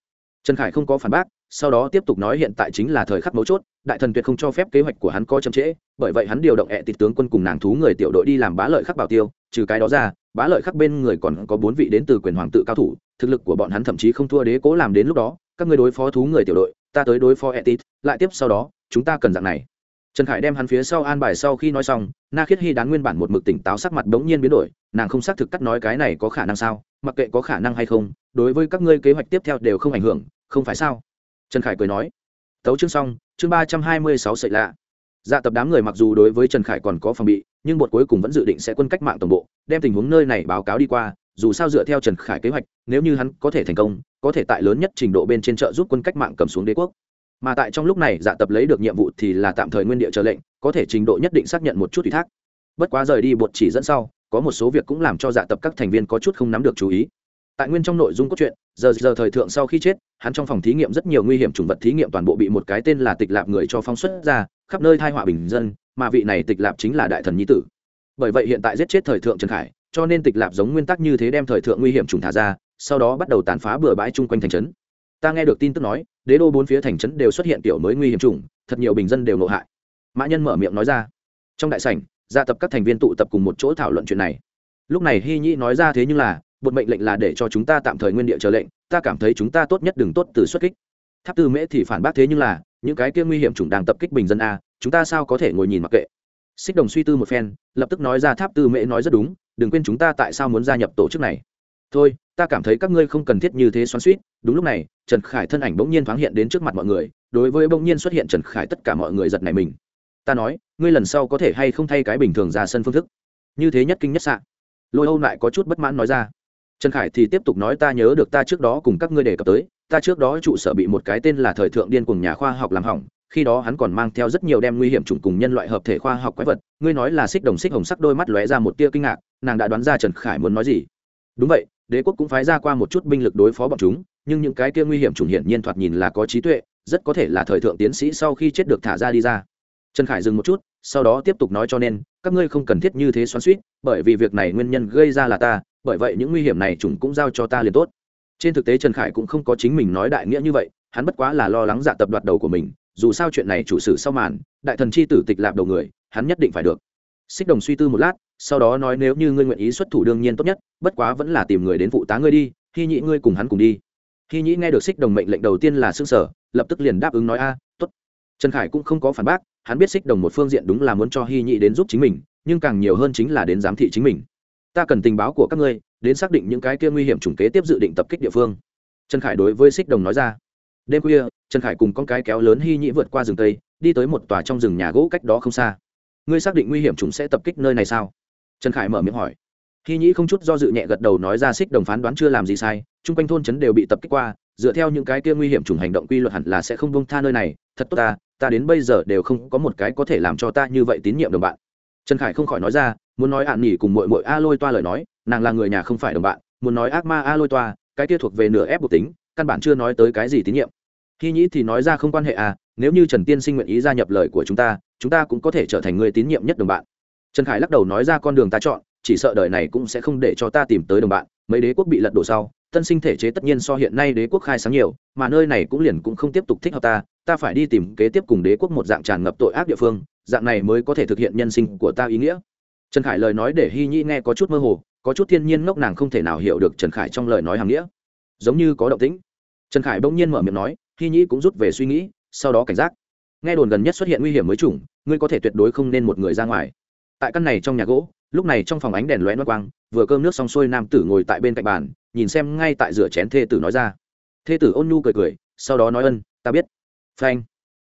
Trần khải không có phản bác sau đó tiếp tục nói hiện tại chính là thời khắc mấu chốt, đại thần tuyệt không cho phép kế hoạch của hắn có chậm trễ, bởi vậy hắn điều động ẹ tịt tướng quân cùng nàng thú người tiểu đội đi làm bá lợi khắc bảo tiêu, trừ cái đó ra, bá lợi khắc bên người còn có bốn vị đến từ quyền hoàng tự cao thủ, thực lực của bọn hắn thậm chí không thua đế cố làm đến lúc đó, các người đối phó thú người tiểu đội, ta tới đối phó ẹ tịt, lại tiếp sau đó, chúng ta cần dạng này. Trần khải đem hắn phía sau an bài sau khi nói xong, na khiết hy đán nguyên bản một mực tỉnh táo sắc mặt bỗng nhiên biến đổi, nàng không xác thực cắt nói cái này có khả năng sao, mặc kệ có khả năng hay không, đối với các ngươi kế hoạch tiếp theo đều không ảnh hưởng, không phải sao? Trần khải cười nói, tấu chương xong, chương ba trăm hai mươi sáu sợi lạ. Dạ tập đám người mặc dù đối với trần khải còn có phòng bị, nhưng bột cuối cùng vẫn dự định sẽ quân cách mạng tổng bộ, đem tình huống nơi này báo cáo đi qua, dù sao dựa theo trần khải kế hoạch, nếu như hắn có thể thành công, có thể tại lớn nhất trình độ bên trên trợ giúp quân cách mạng cầm xuống đế quốc. Mà tại trong lúc này dạ tập lấy được nhiệm vụ thì là tạm thời nguyên địa chờ lệnh, có thể trình độ nhất định xác nhận một chút ủy thác. Bất quá rời đi bột chỉ dẫn sau, có một số việc cũng làm cho dạ tập các thành viên có chút không nắm được chú ý tại nguyên trong nội dung cốt truyện, giờ giờ thời thượng sau khi chết, hắn trong phòng thí nghiệm rất nhiều nguy hiểm chủng vật thí nghiệm toàn bộ bị một cái tên là tịch lạp người cho phóng xuất ra, khắp nơi thai họa bình dân, mà vị này tịch lạp chính là đại thần nhi tử. Bởi vậy hiện tại giết chết thời thượng trần khải, cho nên tịch lạp giống nguyên tắc như thế đem thời thượng nguy hiểm trùng thả ra, sau đó bắt đầu tàn phá bừa bãi chung quanh thành trấn. Ta nghe được tin tức nói, đế đô bốn phía thành trấn đều xuất hiện tiểu mới nguy hiểm trùng thật nhiều bình dân đều nộ hại. Mã nhân mở miệng nói ra. Trong đại sảnh, gia tập các thành viên tụ tập cùng một chỗ thảo luận chuyện này. Lúc này hy nhĩ nói ra thế nhưng là bột mệnh lệnh là để cho chúng ta tạm thời nguyên địa chờ lệnh, ta cảm thấy chúng ta tốt nhất đừng tốt từ xuất kích. Tháp tư mễ thì phản bác thế nhưng là, những cái kia nguy hiểm chủng đang tập kích bình dân a, chúng ta sao có thể ngồi nhìn mặc kệ. Xích đồng suy tư một phen, lập tức nói ra tháp tư mễ nói rất đúng, đừng quên chúng ta tại sao muốn gia nhập tổ chức này. Thôi, ta cảm thấy các ngươi không cần thiết như thế xoắn suýt đúng lúc này, trần khải thân ảnh bỗng nhiên thoáng hiện đến trước mặt mọi người, đối với bỗng nhiên xuất hiện trần khải tất cả mọi người giật này mình. Ta nói, ngươi lần sau có thể hay không thay cái bình thường ra sân phương thức. Như thế nhất kinh nhất sạn lôi âu lại có chút bất mãn nói ra trần khải thì tiếp tục nói ta nhớ được ta trước đó cùng các ngươi đề cập tới, ta trước đó trụ sở bị một cái tên là thời thượng điên cùng nhà khoa học làm hỏng, khi đó hắn còn mang theo rất nhiều đem nguy hiểm chủng cùng nhân loại hợp thể khoa học quái vật, ngươi nói là xích đồng xích hồng sắc đôi mắt lóe ra một tia kinh ngạc, nàng đã đoán ra trần khải muốn nói gì. Đúng vậy, đế quốc cũng phái ra qua một chút binh lực đối phó bọn chúng, nhưng những cái kia nguy hiểm chủng hiển nhiên thoạt nhìn là có trí tuệ, rất có thể là thời thượng tiến sĩ sau khi chết được thả ra đi ra. Trần khải dừng một chút, sau đó tiếp tục nói cho nên, các ngươi không cần thiết như thế xoắn suýt bởi vì việc này nguyên nhân gây ra là ta bởi vậy những nguy hiểm này chúng cũng giao cho ta liền tốt. Trên thực tế trần khải cũng không có chính mình nói đại nghĩa như vậy, hắn bất quá là lo lắng dạ tập đoạt đầu của mình, dù sao chuyện này chủ sử sau màn, đại thần chi tử tịch lạp đầu người, hắn nhất định phải được. Xích đồng suy tư một lát, sau đó nói nếu như ngươi nguyện ý xuất thủ đương nhiên tốt nhất, bất quá vẫn là tìm người đến phụ tá ngươi đi hy nhị ngươi cùng hắn cùng đi. Hy nhị nghe được xích đồng mệnh lệnh đầu tiên là xương sở lập tức liền đáp ứng nói, a, tốt. Trần khải cũng không có phản bác, hắn biết xích đồng một phương diện đúng là muốn cho hy nhị đến giúp chính mình, nhưng càng nhiều hơn chính là đến giám thị chính mình ta cần tình báo của các ngươi, đến xác định những cái kia nguy hiểm chủng kế tiếp dự định tập kích địa phương. Trần khải đối với xích đồng nói ra. Đêm khuya, trần khải cùng con cái kéo lớn hy Nhĩ vượt qua rừng tây đi tới một tòa trong rừng nhà gỗ cách đó không xa. Ngươi xác định nguy hiểm chúng sẽ tập kích nơi này sao? Trần khải mở miệng hỏi. Hy nhĩ không chút do dự nhẹ gật đầu nói ra, xích đồng phán đoán chưa làm gì sai, chung quanh thôn trấn đều bị tập kích qua, dựa theo những cái kia nguy hiểm chủng hành động quy luật hẳn là sẽ không bông tha nơi này. Thật tốt ta ta đến bây giờ đều không có một cái có thể làm cho ta như vậy tín nhiệm đồng bạn trần khải không khỏi nói ra, muốn nói ạn nghỉ cùng mội mội a lôi toa lời nói, nàng là người nhà không phải đồng bạn, muốn nói ác ma a lôi toa, cái kia thuộc về nửa ép buộc tính, căn bản chưa nói tới cái gì tín nhiệm. Khi nhĩ thì nói ra không quan hệ à nếu như trần tiên sinh nguyện ý gia nhập lời của chúng ta chúng ta cũng có thể trở thành người tín nhiệm nhất đồng bạn. Trần khải lắc đầu nói ra con đường ta chọn, chỉ sợ đời này cũng sẽ không để cho ta tìm tới đồng bạn, mấy đế quốc bị lật đổ sau, tân sinh thể chế tất nhiên so hiện nay đế quốc khai sáng nhiều, mà nơi này cũng liền cũng không tiếp tục thích hợp ta ta phải đi tìm kế tiếp cùng đế quốc một dạng tràn ngập tội ác địa phương dạng này mới có thể thực hiện nhân sinh của ta ý nghĩa. Trần khải lời nói để hy nhi nghe có chút mơ hồ, có chút thiên nhiên ngốc nàng không thể nào hiểu được trần khải trong lời nói hàng nghĩa. Giống như có động tĩnh. Trần khải bỗng nhiên mở miệng nói hy nhi cũng rút về suy nghĩ, sau đó cảnh giác. Nghe đồn gần nhất xuất hiện nguy hiểm mới chủng, ngươi có thể tuyệt đối không nên một người ra ngoài. Tại căn này trong nhà gỗ, lúc này trong phòng ánh đèn lóe mắt quang, vừa cơm nước xong xuôi nam tử ngồi tại bên cạnh bàn, nhìn xem ngay tại rửa chén thê tử nói ra. Thê tử ôn nhu cười cười, sau đó nói ân, ta biết. Phanh.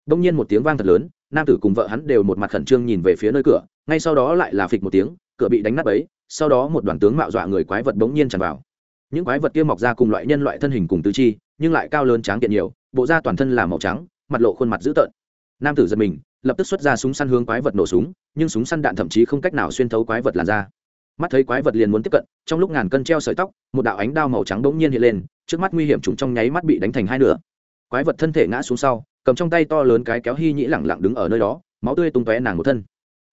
Đông nhiên một tiếng vang thật lớn nam tử cùng vợ hắn đều một mặt khẩn trương nhìn về phía nơi cửa, ngay sau đó lại là phịch một tiếng, cửa bị đánh nát ấy sau đó một đoàn tướng mạo dọa người quái vật bỗng nhiên tràn vào. Những quái vật kia mọc ra cùng loại nhân loại thân hình cùng tứ chi, nhưng lại cao lớn tráng kiện nhiều, bộ da toàn thân là màu trắng, mặt lộ khuôn mặt dữ tợn. Nam tử giật mình, lập tức xuất ra súng săn hướng quái vật nổ súng, nhưng súng săn đạn thậm chí không cách nào xuyên thấu quái vật làn ra mắt thấy quái vật liền muốn tiếp cận, trong lúc ngàn cân treo sợi tóc, một đạo ánh đao màu trắng bỗng nhiên hiện lên, trước mắt nguy hiểm trùng trong nháy mắt bị đánh thành hai nửa quái vật thân thể ngã xuống sau, cầm trong tay to lớn cái kéo hy nhĩ lẳng lặng đứng ở nơi đó, máu tươi tung tóe nàng một thân.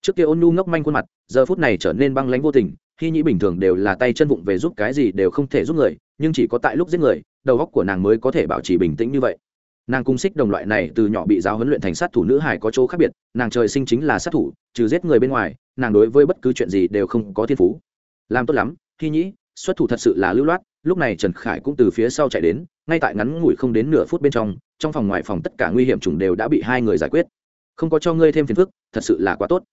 Trước kia ôn nu ngốc manh khuôn mặt, giờ phút này trở nên băng lánh vô tình, hy nhĩ bình thường đều là tay chân vụng về giúp cái gì đều không thể giúp người, nhưng chỉ có tại lúc giết người, đầu góc của nàng mới có thể bảo trì bình tĩnh như vậy. Nàng cung xích đồng loại này từ nhỏ bị giáo huấn luyện thành sát thủ nữ hải có chỗ khác biệt, nàng trời sinh chính là sát thủ, trừ giết người bên ngoài, nàng đối với bất cứ chuyện gì đều không có thiên phú. Làm tốt lắm, hy nhĩ, xuất thủ thật sự là lưu loát lúc này trần khải cũng từ phía sau chạy đến, ngay tại ngắn ngủi không đến nửa phút bên trong trong phòng ngoài phòng tất cả nguy hiểm trùng đều đã bị hai người giải quyết. Không có cho ngươi thêm phiền phức, thật sự là quá tốt.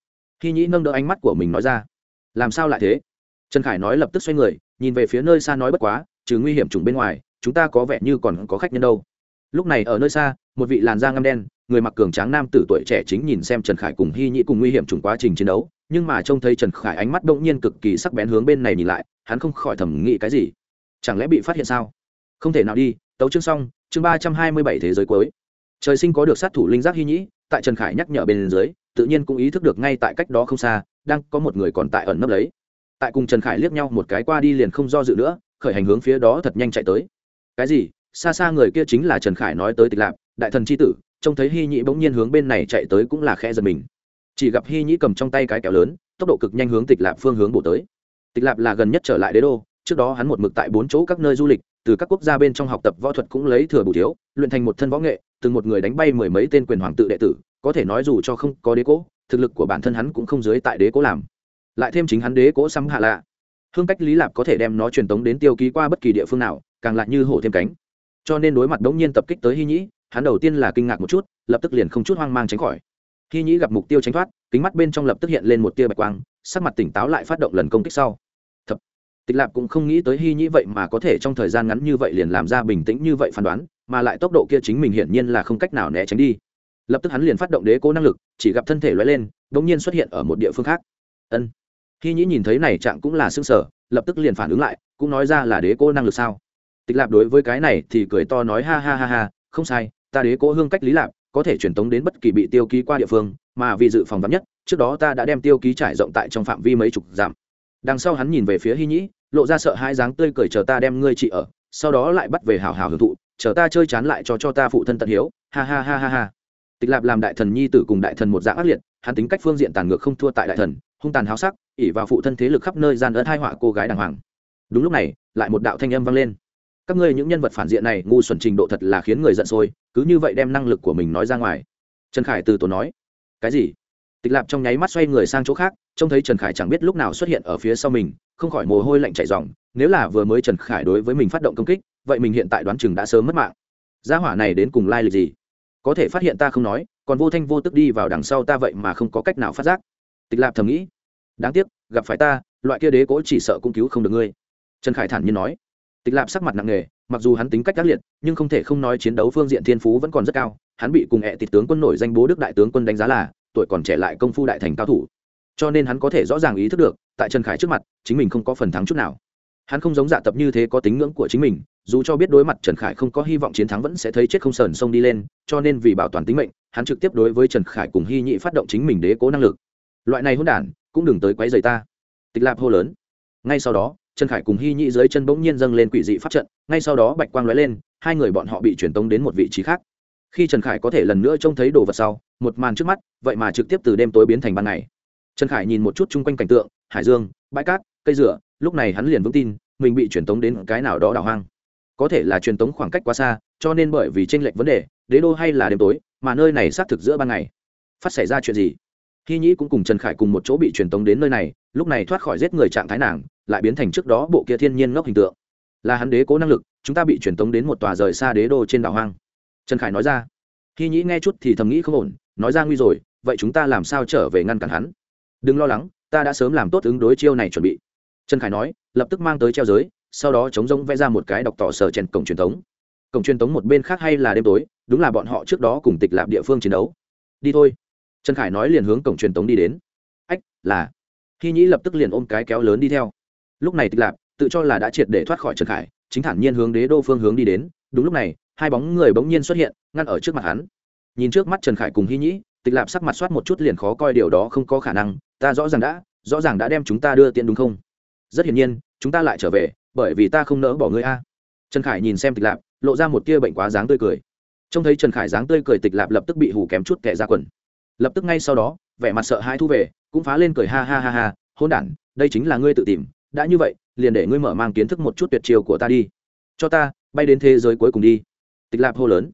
Khi nhĩ nâng đỡ ánh mắt của mình nói ra, làm sao lại thế? Trần khải nói lập tức xoay người, nhìn về phía nơi xa nói bất quá, trừ nguy hiểm trùng bên ngoài, chúng ta có vẻ như còn có khách nhân đâu. Lúc này ở nơi xa, một vị làn da ngăm đen, người mặc cường tráng nam tử tuổi trẻ chính nhìn xem trần khải cùng hy nhĩ cùng nguy hiểm trùng quá trình chiến đấu, nhưng mà trông thấy trần khải ánh mắt bỗng nhiên cực kỳ sắc bén hướng bên này nhìn lại, hắn không khỏi thẩm nghĩ cái gì chẳng lẽ bị phát hiện sao? Không thể nào đi, tấu chương xong, chương ba trăm hai mươi bảy thế giới cuối. Trời sinh có được sát thủ linh giác hy nhĩ, tại trần khải nhắc nhở bên dưới, tự nhiên cũng ý thức được ngay tại cách đó không xa, đang có một người còn tại ẩn nấp lấy. Tại cùng trần khải liếc nhau một cái qua đi liền không do dự nữa, khởi hành hướng phía đó thật nhanh chạy tới. Cái gì? Xa xa người kia chính là trần khải nói tới tịch lạp, đại thần c h i tử, trông thấy hy nhĩ bỗng nhiên hướng bên này chạy tới cũng là khe giật mình. Chỉ gặp hy nhĩ cầm trong tay cái kéo lớn, tốc độ cực nhanh hướng tịch lạp phương hướng bổ tới. Tịch lạp là gần nhất trở lại đế đô trước đó hắn một mực tại bốn chỗ các nơi du lịch, từ các quốc gia bên trong học tập võ thuật cũng lấy thừa bù thiếu, luyện thành một thân võ nghệ, từng một người đánh bay mười mấy tên quyền hoàng tự đệ tử, có thể nói dù cho không có đế cố, thực lực của bản thân hắn cũng không dưới tại đế cố làm. Lại thêm chính hắn đế cố xăm hạ lạ. Hương cách lý lạp có thể đem nó truyền tống đến tiêu ký qua bất kỳ địa phương nào, càng lại như hổ thêm cánh. Cho nên đối mặt đống nhiên tập kích tới hy nhĩ, hắn đầu tiên là kinh ngạc một chút, lập tức liền không chút hoang mang tránh khỏi. Hy nhĩ gặp mục tiêu tránh thoát, kính mắt bên trong lập tức hiện lên một tia bạch quang, sắc mặt tỉnh táo lại phát động lần công kích sau tịch lạp cũng không nghĩ tới hy nhĩ vậy mà có thể trong thời gian ngắn như vậy liền làm ra bình tĩnh như vậy phán đoán, mà lại tốc độ kia chính mình hiển nhiên là không cách nào né tránh đi. Lập tức hắn liền phát động đế cố năng lực, chỉ gặp thân thể loay lên đ ỗ n g nhiên xuất hiện ở một địa phương khác. Ân. Hy nhĩ nhìn thấy này trạng cũng là xương sở lập tức liền phản ứng lại, cũng nói ra là đế cố năng lực sao? Tịch lạp đối với cái này thì cười to nói ha ha ha ha, không sai, ta đế cố hương cách lý lạp, có thể truyền tống đến bất kỳ bị tiêu ký qua địa phương, mà vì dự phòng vắn nhất, trước đó ta đã đem tiêu ký trải rộng tại trong phạm vi mấy chục giảm đằng sau hắn nhìn về phía hy nhĩ, lộ ra sợ hai dáng tươi cười chờ ta đem ngươi chị ở, sau đó lại bắt về hào hào hưởng thụ, chờ ta chơi chán lại cho cho ta phụ thân tận hiếu, ha ha ha ha ha. Tịch lạp làm đại thần nhi tử cùng đại thần một dạng ác liệt, hắn tính cách phương diện tàn ngược không thua tại đại thần, hung tàn háo sắc ỉ vào phụ thân thế lực khắp nơi gian ớt hai họa cô gái đàng hoàng. Đúng lúc này, lại một đạo thanh âm vang lên. Các ngươi những nhân vật phản diện này, ngu xuẩn trình độ thật là khiến người giận sôi, cứ như vậy đem năng lực của mình nói ra ngoài. Trần khải từ tổ nói, cái gì? Tịch lạp trong nháy mắt xoay người sang chỗ khác trông thấy trần khải chẳng biết lúc nào xuất hiện ở phía sau mình, không khỏi mồ hôi lạnh chảy dòng nếu là vừa mới trần khải đối với mình phát động công kích, vậy mình hiện tại đoán chừng đã sớm mất mạng. Gia hỏa này đến cùng lai lịch gì? Có thể phát hiện ta không nói, còn vô thanh vô tức đi vào đằng sau ta vậy mà không có cách nào phát giác. Tịch lạp thầm nghĩ, đáng tiếc, gặp phải ta, loại kia đế cố chỉ sợ cũng cứu không được ngươi. Trần khải thản nhiên nói. Tịch lạp sắc mặt nặng nề, mặc dù hắn tính cách ác liệt, nhưng không thể không nói chiến đấu phương diện thiên phú vẫn còn rất cao. Hắn bị cùng hệ tịch tướng quân nổi danh bố đức đại tướng quân đánh giá là, tuổi còn trẻ lại công phu đại thành cao thủ cho nên hắn có thể rõ ràng ý thức được, tại trần khải trước mặt, chính mình không có phần thắng chút nào. Hắn không giống dạ tập như thế có tính ngưỡng của chính mình, dù cho biết đối mặt trần khải không có hy vọng chiến thắng vẫn sẽ thấy chết không sờn sông đi lên, cho nên vì bảo toàn tính mệnh, hắn trực tiếp đối với trần khải cùng hy nhị phát động chính mình đế cố năng lực. Loại này hôn đản, cũng đừng tới quấy rầy ta. Tịch lạp hô lớn. Ngay sau đó, trần khải cùng hy nhị dưới chân bỗng nhiên dâng lên quỷ dị phát trận, ngay sau đó bạch quang lóe lên, hai người bọn họ bị truyền tống đến một vị trí khác. Khi trần khải có thể lần nữa trông thấy đồ vật sau, một màn trước mắt, vậy mà trực tiếp từ đêm tối biến thành ban ngày trần khải nhìn một chút chung quanh cảnh tượng, hải dương, bãi cát, cây rửa lúc này hắn liền vững tin, mình bị truyền tống đến cái nào đó đảo hoang. Có thể là truyền tống khoảng cách quá xa, cho nên bởi vì tranh lệch vấn đề, đế đô hay là đêm tối, mà nơi này xác thực giữa ban ngày. Phát xảy ra chuyện gì? Hy nhĩ cũng cùng trần khải cùng một chỗ bị truyền tống đến nơi này, lúc này thoát khỏi giết người trạng thái nàng, lại biến thành trước đó bộ kia thiên nhiên ngốc hình tượng. Là hắn đế cố năng lực, chúng ta bị truyền tống đến một tòa rời xa đế đô trên đảo hoang. Trần khải nói ra. Hy nhĩ nghe chút thì thầm nghĩ không ổn, nói ra nguy rồi, vậy chúng ta làm sao trở về ngăn cản hắn? Đừng lo lắng, ta đã sớm làm tốt ứng đối chiêu này chuẩn bị. Trần khải nói, lập tức mang tới treo giới, sau đó chống rông vẽ ra một cái đọc tỏ sở trên cổng truyền thống. Cổng truyền thống một bên khác hay là đêm tối, đúng là bọn họ trước đó cùng tịch lạp địa phương chiến đấu. Đi thôi. Trần khải nói liền hướng cổng truyền thống đi đến. Ách, là. Khi nhĩ lập tức liền ôm cái kéo lớn đi theo. Lúc này tịch lạp, tự cho là đã triệt để thoát khỏi trần khải, chính thản nhiên hướng đế đô phương hướng đi đến. Đúng lúc này, hai bóng người bỗng nhiên xuất hiện, ngăn ở trước mặt hắn. Nhìn trước mắt trần khải cùng hy nhĩ tịch lạp sắc mặt soát một chút liền khó coi điều đó không có khả năng, ta rõ ràng đã, rõ ràng đã đem chúng ta đưa tiện đúng không? Rất hiển nhiên, chúng ta lại trở về, bởi vì ta không nỡ bỏ ngươi a. Trần khải nhìn xem tịch lạp, lộ ra một tia bệnh quá dáng tươi cười. Trông thấy trần khải dáng tươi cười tịch lạp lập tức bị hủ kém chút kẻ ra quần. Lập tức ngay sau đó, vẻ mặt sợ hai thu về, cũng phá lên cười ha ha ha ha hôn đản, đây chính là ngươi tự tìm, đã như vậy, liền để ngươi mở mang kiến thức một chút tuyệt chiều của ta đi. Cho ta, bay đến thế giới cuối cùng đi. Tịch lạp hô lớn.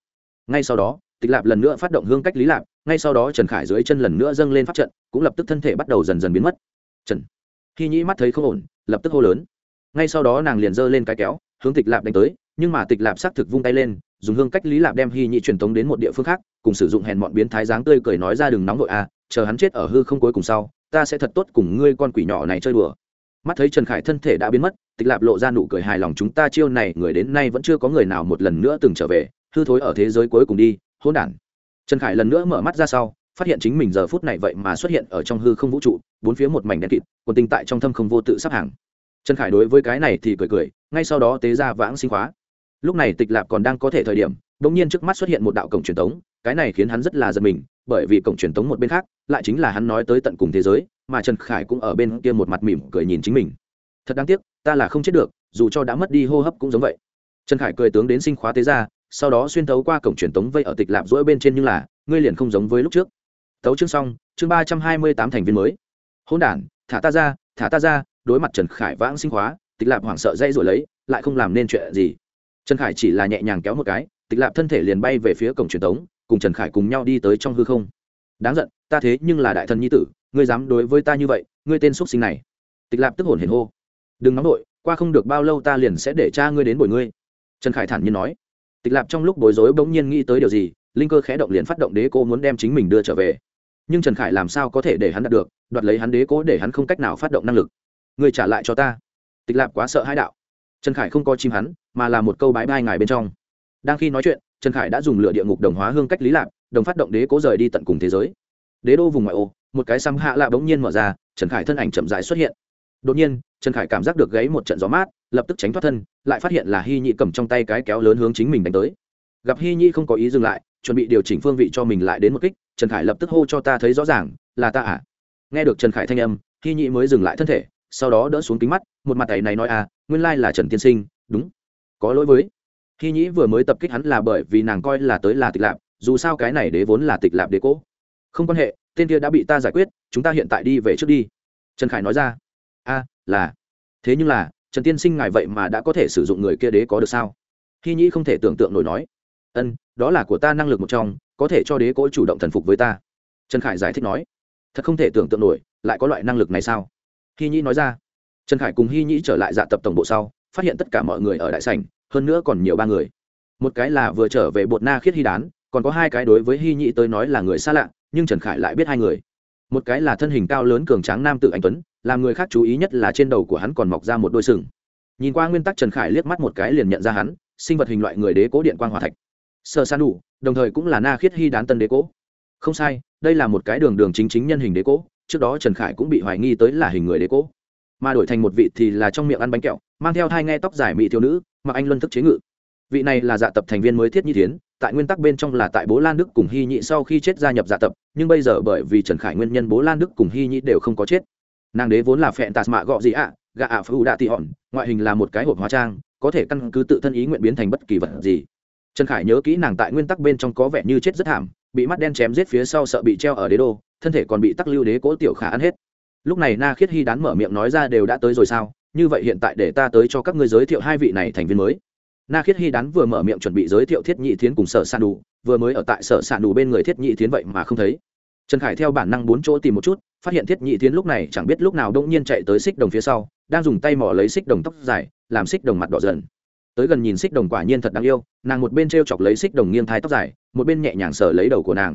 Ngay sau đó, tịch lạp lần nữa phát động hương cách lý lạp ngay sau đó trần khải dưới chân lần nữa dâng lên pháp trận, cũng lập tức thân thể bắt đầu dần dần biến mất. Trần khi nhĩ mắt thấy không ổn, lập tức hô lớn. Ngay sau đó nàng liền giơ lên cái kéo, hướng tịch lạp đánh tới, nhưng mà tịch lạp xác thực vung tay lên, dùng hương cách lý lạp đem hy nhị truyền tống đến một địa phương khác, cùng sử dụng hèn mọn biến thái dáng tươi cười nói ra đừng nóng vội à chờ hắn chết ở hư không cuối cùng sau, ta sẽ thật tốt cùng ngươi con quỷ nhỏ này chơi đùa. Mắt thấy trần khải thân thể đã biến mất, tịch lạp lộ ra nụ cười hài lòng chúng ta chiêu này người đến nay vẫn chưa có người nào một lần nữa từng trở về, hư thối ở thế giới cuối cùng đi hôn đản trần khải lần nữa mở mắt ra sau, phát hiện chính mình giờ phút này vậy mà xuất hiện ở trong hư không vũ trụ, bốn phía một mảnh đen kịt, quần tinh tại trong thâm không vô tự sắp hàng. Trần khải đối với cái này thì cười cười, ngay sau đó tế ra vãng sinh khóa. Lúc này tịch lạp còn đang có thể thời điểm đ ỗ n g nhiên trước mắt xuất hiện một đạo cổng truyền thống cái này khiến hắn rất là giật mình, bởi vì cổng truyền thống một bên khác, lại chính là hắn nói tới tận cùng thế giới, mà trần khải cũng ở bên kia một mặt mỉm cười nhìn chính mình. Thật đáng tiếc, ta là không chết được, dù cho đã mất đi hô hấp cũng giống vậy. Trần khải cười tướng đến sinh khóa tế ra sau đó xuyên tấu qua cổng truyền tống vây ở tịch lạp rỗi bên trên như là, ngươi liền không giống với lúc trước. Tấu chương xong, chương ba trăm hai mươi tám thành viên mới. Hôn đản, thả ta ra, thả ta ra, đối mặt trần khải vãng sinh khóa tịch lạp hoảng sợ dây rồi lấy, lại không làm nên chuyện gì. Trần khải chỉ là nhẹ nhàng kéo một cái, tịch lạp thân thể liền bay về phía cổng truyền tống, cùng trần khải cùng nhau đi tới trong hư không. Đáng giận, ta thế nhưng là đại thần nhi tử, ngươi dám đối với ta như vậy, ngươi tên x sinh này. Tịch lạp tức hồn hiền hô. Đừng nóng đội qua không được bao lâu ta liền sẽ để cha ngươi đến bồi ngươi. Trần khải thản nhiên nói tịch lạp trong lúc bối rối bỗng nhiên nghĩ tới điều gì, linh cơ khẽ động liền phát động đế cô muốn đem chính mình đưa trở về. Nhưng trần khải làm sao có thể để hắn đạt được, đoạt lấy hắn đế cố để hắn không cách nào phát động năng lực. Người trả lại cho ta. Tịch lạp quá sợ hãi đạo. Trần khải không có chim hắn, mà là một câu bãi bai ngài bên trong. Đang khi nói chuyện, trần khải đã dùng lửa địa ngục đồng hóa hương cách lý lạp, đồng phát động đế cố rời đi tận cùng thế giới. Đế đô vùng ngoại ô, một cái xăm hạ lạ bỗng nhiên mở ra, trần khải thân ảnh chậm dài xuất hiện. Đột nhiên, trần khải cảm giác được gáy một trận gió mát lập tức tránh thoát thân, lại phát hiện là hy nhị cầm trong tay cái kéo lớn hướng chính mình đánh tới. Gặp hy nhị không có ý dừng lại, chuẩn bị điều chỉnh phương vị cho mình lại đến một kích, trần khải lập tức hô cho ta thấy rõ ràng, là ta à? Nghe được trần khải thanh âm hy nhị mới dừng lại thân thể, sau đó đỡ xuống kính mắt, một mặt ấy này nói à nguyên lai là trần tiên sinh, đúng, có lỗi với. Hy nhĩ vừa mới tập kích hắn là bởi vì nàng coi là tới là tịch lạp, dù sao cái này đế vốn là tịch lạp đế cố. Không quan hệ, tên kia đã bị ta giải quyết, chúng ta hiện tại đi về trước đi. Trần khải nói ra a là. Thế nhưng là trần tiên sinh ngài vậy mà đã có thể sử dụng người kia đế có được sao? Hy nhĩ không thể tưởng tượng nổi nói. Ân, đó là của ta năng lực một trong, có thể cho đế cỗ chủ động thần phục với ta. Trần khải giải thích nói. Thật không thể tưởng tượng nổi, lại có loại năng lực này sao? Hy nhĩ nói ra. Trần khải cùng hy nhĩ trở lại dạ tập tổng bộ sau, phát hiện tất cả mọi người ở đại sảnh, hơn nữa còn nhiều ba người. Một cái là vừa trở về bột na khiết hy đán, còn có hai cái đối với hy nhĩ tới nói là người xa lạ, nhưng trần khải lại biết hai người một cái là thân hình cao lớn cường tráng nam tự anh tuấn, làm người khác chú ý nhất là trên đầu của hắn còn mọc ra một đôi sừng. Nhìn qua nguyên tắc trần khải liếc mắt một cái liền nhận ra hắn, sinh vật hình loại người đế cố điện quang hòa thạch. Sơ san đủ đồng thời cũng là na khiết hy đán tân đế cố. Không sai, đây là một cái đường đường chính chính nhân hình đế cố, trước đó trần khải cũng bị hoài nghi tới là hình người đế cố. Mà đổi thành một vị thì là trong miệng ăn bánh kẹo, mang theo hai nghe tóc dài mỹ thiếu nữ mà anh luân thức chế ngự. Vị này là dạ tập thành viên mới thiết nhi thiến tại nguyên tắc bên trong là tại bố lan đức cùng hy nhị sau khi chết gia nhập dạ tập, nhưng bây giờ bởi vì trần khải nguyên nhân bố lan đức cùng hy nhị đều không có chết. Nàng đế vốn là phẹn tạt mạ gọ gì ạ, gạ ạ phù đạ tị hòn, ngoại hình là một cái hộp hóa trang, có thể căn cứ tự thân ý nguyện biến thành bất kỳ vật gì. Trần khải nhớ kỹ nàng tại nguyên tắc bên trong có vẻ như chết rất thảm, bị mắt đen chém giết phía sau sợ bị treo ở đế đô, thân thể còn bị tắc lưu đế cố tiểu khả ăn hết. Lúc này na khiết hy đán mở miệng nói ra đều đã tới rồi sao? Như vậy hiện tại để ta tới cho các ngươi giới thiệu hai vị này thành viên mới na khiết hy đán vừa mở miệng chuẩn bị giới thiệu thiết nhị thiến cùng sở s ạ đủ vừa mới ở tại sở s ạ đủ bên người thiết nhị thiến vậy mà không thấy. Trần khải theo bản năng bốn chỗ tìm một chút, phát hiện thiết nhị thiến lúc này chẳng biết lúc nào đông nhiên chạy tới xích đồng phía sau, đang dùng tay mỏ lấy xích đồng tóc dài, làm xích đồng mặt đỏ dần. Tới gần nhìn xích đồng quả nhiên thật đáng yêu, nàng một bên t r e o chọc lấy xích đồng nghiêng thai tóc dài, một bên nhẹ nhàng sờ lấy đầu của nàng.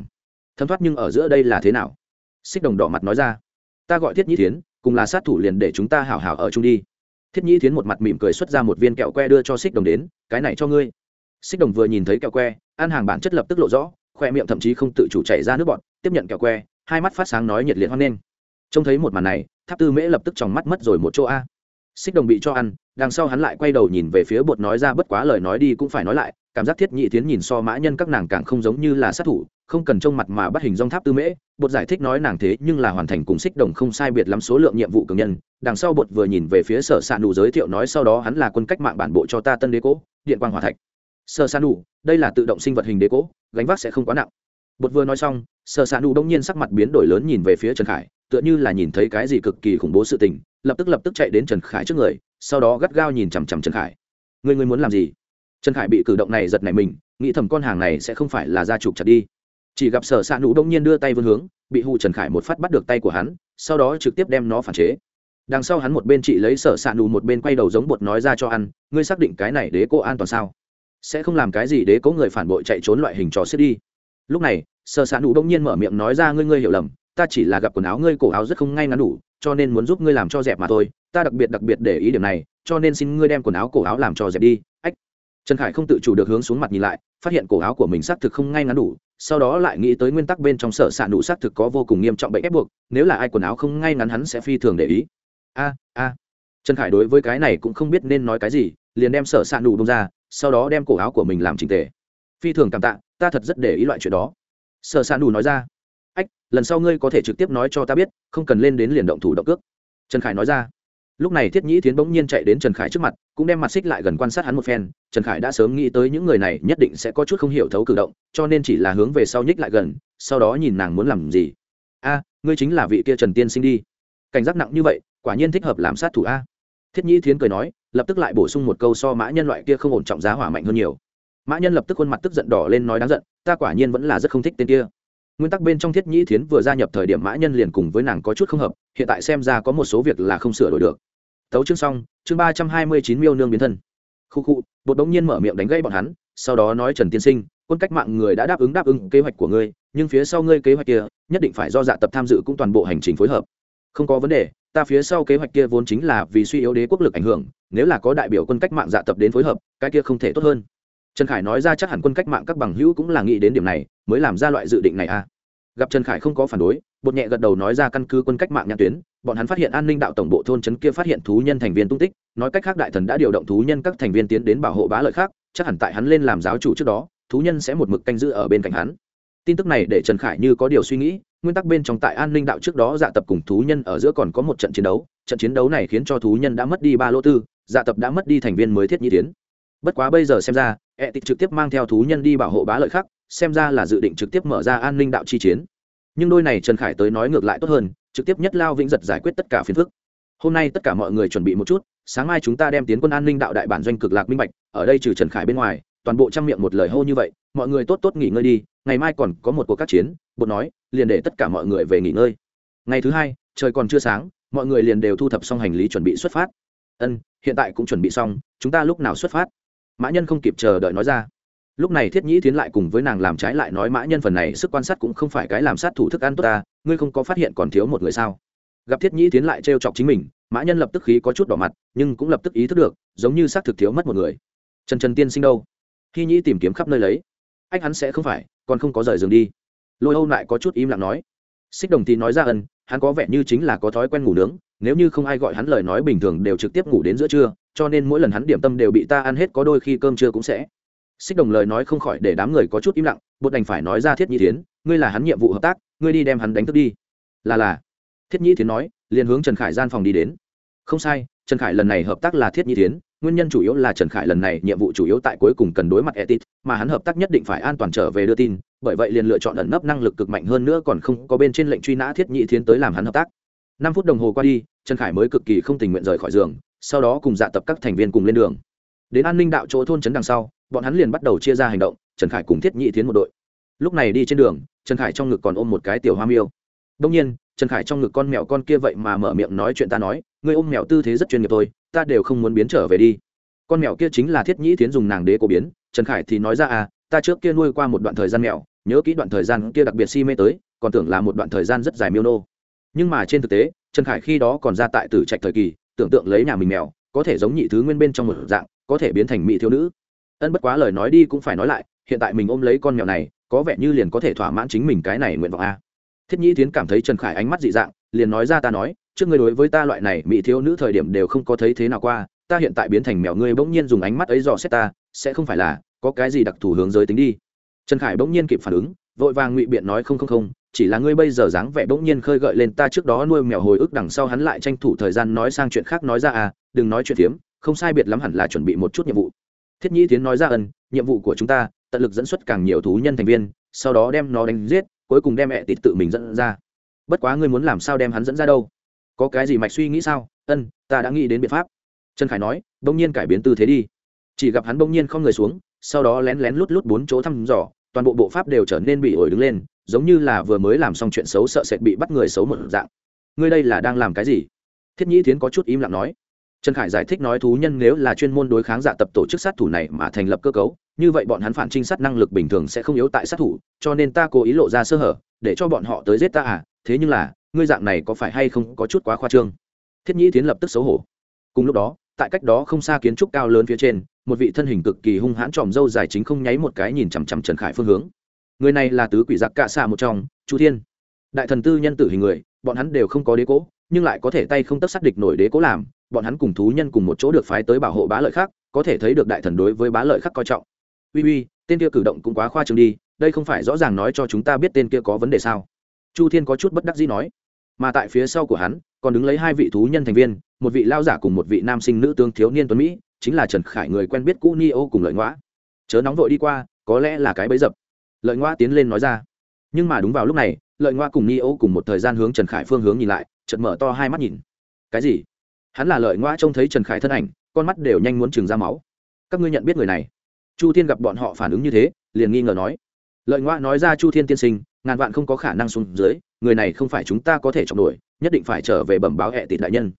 Thấm thoát nhưng ở giữa đây là thế nào? Xích đồng đỏ mặt nói ra. Ta gọi thiết nhị thiến, cùng là sát thủ liền để chúng ta hảo hảo ở chung đi. Thiết nhị thiến một mặt mỉm cười xuất ra một viên kẹo que đưa cho xích đồng đến cái này cho ngươi. Xích đồng vừa nhìn thấy kẹo que ăn hàng bản chất lập tức lộ rõ, khoe miệng thậm chí không tự chủ chảy ra nước bọt, tiếp nhận kẹo que, hai mắt phát sáng nói nhiệt liệt hoan nghênh. Trông thấy một màn này, tháp tư mễ lập tức tròng mắt mất rồi một chỗ a. Xích đồng bị cho ăn, đằng sau hắn lại quay đầu nhìn về phía bột nói ra bất quá lời nói đi cũng phải nói lại, cảm giác thiết nhị tiến nhìn so mã nhân các nàng càng không giống như là sát thủ không cần trông mặt mà bắt hình dong tháp tư mễ, bột giải thích nói nàng thế nhưng là hoàn thành cùng xích đồng không sai biệt lắm số lượng nhiệm vụ cường nhân, đằng sau bột vừa nhìn về phía sở s ạ nụ giới thiệu nói sau đó hắn là quân cách mạng bản bộ cho ta tân đế cố, điện quang hòa thạch. Sở s ạ nụ, đây là tự động sinh vật hình đế cố, gánh vác sẽ không quá nặng. Bột vừa nói xong, sở s ạ nụ đông nhiên sắc mặt biến đổi lớn nhìn về phía trần khải, tựa như là nhìn thấy cái gì cực kỳ khủng bố sự tình, lập tức lập tức chạy đến trần khải trước người, sau đó gắt gao nhìn chằm chằm trần khải. Người người muốn làm gì? Trần khải bị cử động này giật này mình, nghĩ thầm con hàng này sẽ không phải là gia trục chặt đi chỉ gặp sở s ạ nụ đông nhiên đưa tay vươn hướng, bị hụ trần khải một phát bắt được tay của hắn, sau đó trực tiếp đem nó phản chế. Đằng sau hắn một bên chị lấy sở s ạ nụ một bên quay đầu giống bột nói ra cho ăn, ngươi xác định cái này đế cô an toàn sao? Sẽ không làm cái gì đế cố người phản bội chạy trốn loại hình trò xếp đi. Lúc này, sở s ạ nụ đông nhiên mở miệng nói ra, ngươi ngươi hiểu lầm, ta chỉ là gặp quần áo ngươi cổ áo rất không ngay ngắn đủ, cho nên muốn giúp ngươi làm cho dẹp mà thôi, ta đặc biệt đặc biệt để ý điểm này, cho nên xin ngươi đem quần áo cổ áo làm cho dẹp đi trần khải không tự chủ được hướng xuống mặt nhìn lại, phát hiện cổ áo của mình xác thực không ngay ngắn đủ, sau đó lại nghĩ tới nguyên tắc bên trong sở s ạ nụ xác thực có vô cùng nghiêm trọng bệnh ép buộc, nếu là ai quần áo không ngay ngắn hắn sẽ phi thường để ý. A a. Trần khải đối với cái này cũng không biết nên nói cái gì, liền đem sở s ạ nụ bông ra, sau đó đem cổ áo của mình làm trình tề. Phi thường cảm tạ, ta thật rất để ý loại chuyện đó. Sở s ạ nụ nói ra. Ách, lần sau ngươi có thể trực tiếp nói cho ta biết, không cần lên đến liền động thủ động cước. Trần khải nói ra lúc này thiết nhĩ tiến bỗng nhiên chạy đến trần khải trước mặt, cũng đem mặt xích lại gần quan sát hắn một phen. Trần khải đã sớm nghĩ tới những người này nhất định sẽ có chút không hiểu thấu cử động, cho nên chỉ là hướng về sau nhích lại gần, sau đó nhìn nàng muốn làm gì. A, ngươi chính là vị kia trần tiên sinh đi. Cảnh giác nặng như vậy, quả nhiên thích hợp làm sát thủ a. Thiết nhĩ thiến cười nói, lập tức lại bổ sung một câu so mã nhân loại kia không ổn trọng giá hỏa mạnh hơn nhiều. Mã nhân lập tức khuôn mặt tức giận đỏ lên nói đáng giận, ta quả nhiên vẫn là rất không thích tên kia nguyên tắc bên trong thiết nhĩ thiến vừa gia nhập thời điểm mã nhân liền cùng với nàng có chút không hợp, hiện tại xem ra có một số việc là không sửa đổi được. Tấu chương xong, chương ba trăm hai mươi chín miêu nương biến thân. Khu khu, bột đống nhiên mở miệng đánh gây bọn hắn, sau đó nói trần tiên sinh, quân cách mạng người đã đáp ứng đáp ứng kế hoạch của ngươi, nhưng phía sau ngươi kế hoạch kia, nhất định phải do dạ tập tham dự cũng toàn bộ hành trình phối hợp. Không có vấn đề, ta phía sau kế hoạch kia vốn chính là vì suy yếu đế quốc lực ảnh hưởng, nếu là có đại biểu quân cách mạng dạ tập đến phối hợp, cái kia không thể tốt hơn trần khải nói ra chắc hẳn quân cách mạng các bằng hữu cũng là nghĩ đến điểm này, mới làm ra loại dự định này à? Gặp trần khải không có phản đối, bột nhẹ gật đầu nói ra căn cứ quân cách mạng nhãn tuyến, bọn hắn phát hiện an ninh đạo tổng bộ thôn trấn kia phát hiện thú nhân thành viên tung tích, nói cách khác đại thần đã điều động thú nhân các thành viên tiến đến bảo hộ bá lợi khác, chắc hẳn tại hắn lên làm giáo chủ trước đó, thú nhân sẽ một mực canh giữ ở bên cạnh hắn. Tin tức này để trần khải như có điều suy nghĩ, nguyên tắc bên trong tại an ninh đạo trước đó dạ tập cùng thú nhân ở giữa còn có một trận chiến đấu, trận chiến đấu này khiến cho thú nhân đã mất đi ba lô tư dạ tập đã mất đi thành viên mới thiết nhi tiến. Bất quá bây giờ xem ra ẹ tịt trực tiếp mang theo thú nhân đi bảo hộ bá lợi khác, xem ra là dự định trực tiếp mở ra an ninh đạo chi chiến. Nhưng đôi này trần khải tới nói ngược lại tốt hơn, trực tiếp nhất lao vĩnh giật giải quyết tất cả phiền phức. Hôm nay tất cả mọi người chuẩn bị một chút, sáng mai chúng ta đem tiến quân an ninh đạo đại bản doanh cực lạc minh bạch, ở đây trừ trần khải bên ngoài, toàn bộ trang miệng một lời hô như vậy, mọi người tốt tốt nghỉ ngơi đi, ngày mai còn có một cuộc các chiến, bột nói, liền để tất cả mọi người về nghỉ ngơi. Ngày thứ hai, trời còn chưa sáng, mọi người liền đều thu thập xong hành lý chuẩn bị xuất phát. Ân, hiện tại cũng chuẩn bị xong, chúng ta lúc nào xuất phát? Mã nhân không kịp chờ đợi nói ra. Lúc này thiết nhĩ tiến lại cùng với nàng làm trái lại nói mã nhân phần này sức quan sát cũng không phải cái làm sát thủ thức ăn tốt ta, ngươi không có phát hiện còn thiếu một người sao? Gặp thiết nhĩ tiến lại trêu chọc chính mình, mã nhân lập tức khí có chút đỏ mặt, nhưng cũng lập tức ý thức được, giống như xác thực thiếu mất một người. Trần trần tiên sinh đâu? Khi nhĩ tìm kiếm khắp nơi lấy. Anh hắn sẽ không phải, còn không có rời giường đi. Lôi âu lại có chút im lặng nói. Xích đồng thì nói ra ân, hắn có vẻ như chính là có thói quen ngủ nướng, nếu như không ai gọi hắn lời nói bình thường đều trực tiếp ngủ đến giữa trưa cho nên mỗi lần hắn điểm tâm đều bị ta ăn hết có đôi khi cơm trưa cũng sẽ. Xích đồng lời nói không khỏi để đám người có chút im lặng, bột đành phải nói ra thiết nhi tiến ngươi là hắn nhiệm vụ hợp tác, ngươi đi đem hắn đánh thức đi. Là là. Thiết nhi tiến nói, liền hướng trần khải gian phòng đi đến. Không sai, trần khải lần này hợp tác là thiết nhi tiến nguyên nhân chủ yếu là trần khải lần này nhiệm vụ chủ yếu tại cuối cùng cần đối mặt etit, mà hắn hợp tác nhất định phải an toàn trở về đưa tin, bởi vậy liền lựa chọn ẩn nấp năng lực cực mạnh hơn nữa còn không có bên trên lệnh truy nã thiết nhị thiến tới làm hắn hợp tác. Năm phút đồng hồ qua đi, trần khải mới cực kỳ không tình nguyện rời khỏi giường sau đó cùng dạ tập các thành viên cùng lên đường. Đến an ninh đạo chỗ thôn trấn đằng sau, bọn hắn liền bắt đầu chia ra hành động, trần khải cùng thiết nhị thiến một đội. Lúc này đi trên đường, trần khải trong ngực còn ôm một cái tiểu hoa miêu. Đông nhiên, trần khải trong ngực con mèo con kia vậy mà mở miệng nói chuyện ta nói, ngươi ôm mèo tư thế rất chuyên nghiệp thôi, ta đều không muốn biến trở về đi. Con mèo kia chính là thiết nhĩ tiến dùng nàng đế cổ biến, trần khải thì nói ra à ta trước kia nuôi qua một đoạn thời gian mèo, nhớ kỹ đoạn thời gian kia đặc biệt si mê tới, còn tưởng là một đoạn thời gian rất dài miêu nô. Nhưng mà trên thực tế, trần khải khi đó còn ra tại tử trạch thời kỳ tưởng tượng lấy nhà mình mèo, có thể giống nhị thứ nguyên bên trong một dạng, có thể biến thành mỹ thiếu nữ. Ân bất quá lời nói đi cũng phải nói lại, hiện tại mình ôm lấy con mèo này, có vẻ như liền có thể thỏa mãn chính mình cái này nguyện vọng a. Thiết nhĩ tiến cảm thấy trần khải ánh mắt dị dạng, liền nói ra ta nói, trước ngươi đối với ta loại này mỹ thiếu nữ thời điểm đều không có thấy thế nào qua, ta hiện tại biến thành mèo ngươi bỗng nhiên dùng ánh mắt ấy dò xét ta, sẽ không phải là, có cái gì đặc thù hướng giới tính đi. Trần khải bỗng nhiên kịp phản ứng, vội vàng ngụy biện nói không không không chỉ là ngươi bây giờ dáng vẻ bỗng nhiên khơi gợi lên ta trước đó nuôi mèo hồi ức đằng sau hắn lại tranh thủ thời gian nói sang chuyện khác nói ra à đừng nói chuyện phiếm, không sai biệt lắm hẳn là chuẩn bị một chút nhiệm vụ. Thiết nhĩ tiến nói ra ân, nhiệm vụ của chúng ta, tận lực dẫn xuất càng nhiều thú nhân thành viên, sau đó đem nó đánh giết, cuối cùng đem mẹ tịt tự mình dẫn ra. Bất quá ngươi muốn làm sao đem hắn dẫn ra đâu? Có cái gì mạch suy nghĩ sao? Ân, ta đã nghĩ đến biện pháp. Trần khải nói, bỗng nhiên cải biến tư thế đi. Chỉ gặp hắn bỗng nhiên không người xuống, sau đó lén lén lút lút bốn chỗ thăm dò, toàn bộ bộ pháp đều trở nên bị ổi đứng lên giống như là vừa mới làm xong chuyện xấu sợ sệt bị bắt người xấu một dạng. Ngươi đây là đang làm cái gì? Thiết nhĩ tiến có chút im lặng nói. Trần khải giải thích nói thú nhân nếu là chuyên môn đối kháng giả tập tổ chức sát thủ này mà thành lập cơ cấu, như vậy bọn hắn phản trinh sát năng lực bình thường sẽ không yếu tại sát thủ, cho nên ta cố ý lộ ra sơ hở, để cho bọn họ tới giết ta à? Thế nhưng là, ngươi dạng này có phải hay không có chút quá khoa trương? Thiết nhĩ tiến lập tức xấu hổ. Cùng lúc đó, tại cách đó không xa kiến trúc cao lớn phía trên, một vị thân hình cực kỳ hung hãn tròm râu dài chính không nháy một cái nhìn chằm chằm trần khải phương hướng người này là tứ quỷ giặc cạ xạ một trong, chu thiên. Đại thần tư nhân tử hình người, bọn hắn đều không có đế cố, nhưng lại có thể tay không tất xác địch nổi đế cố làm, bọn hắn cùng thú nhân cùng một chỗ được phái tới bảo hộ bá lợi khác, có thể thấy được đại thần đối với bá lợi khác coi trọng. Uy uy, tên kia cử động cũng quá khoa trương đi, đây không phải rõ ràng nói cho chúng ta biết tên kia có vấn đề sao? Chu thiên có chút bất đắc dĩ nói. Mà tại phía sau của hắn, còn đứng lấy hai vị thú nhân thành viên, một vị lao giả cùng một vị nam sinh nữ tướng thiếu niên tuấn mỹ, chính là trần khải người quen biết cũ ni ô cùng lợi ngoã. Chớ nóng vội đi qua, có lẽ là cái bấy dập lợi ngoa tiến lên nói ra. Nhưng mà đúng vào lúc này, lợi ngoa cùng ni ô cùng một thời gian hướng trần khải phương hướng nhìn lại chật mở to hai mắt nhìn. Cái gì? Hắn là lợi ngoa trông thấy trần khải thân ảnh, con mắt đều nhanh muốn trừng ra máu. Các ngươi nhận biết người này? Chu thiên gặp bọn họ phản ứng như thế, liền nghi ngờ nói. Lợi ngoa nói ra chu thiên tiên sinh, ngàn vạn không có khả năng xuống dưới, người này không phải chúng ta có thể chọn đuổi nhất định phải trở về bẩm báo hệ tịt đại nhân.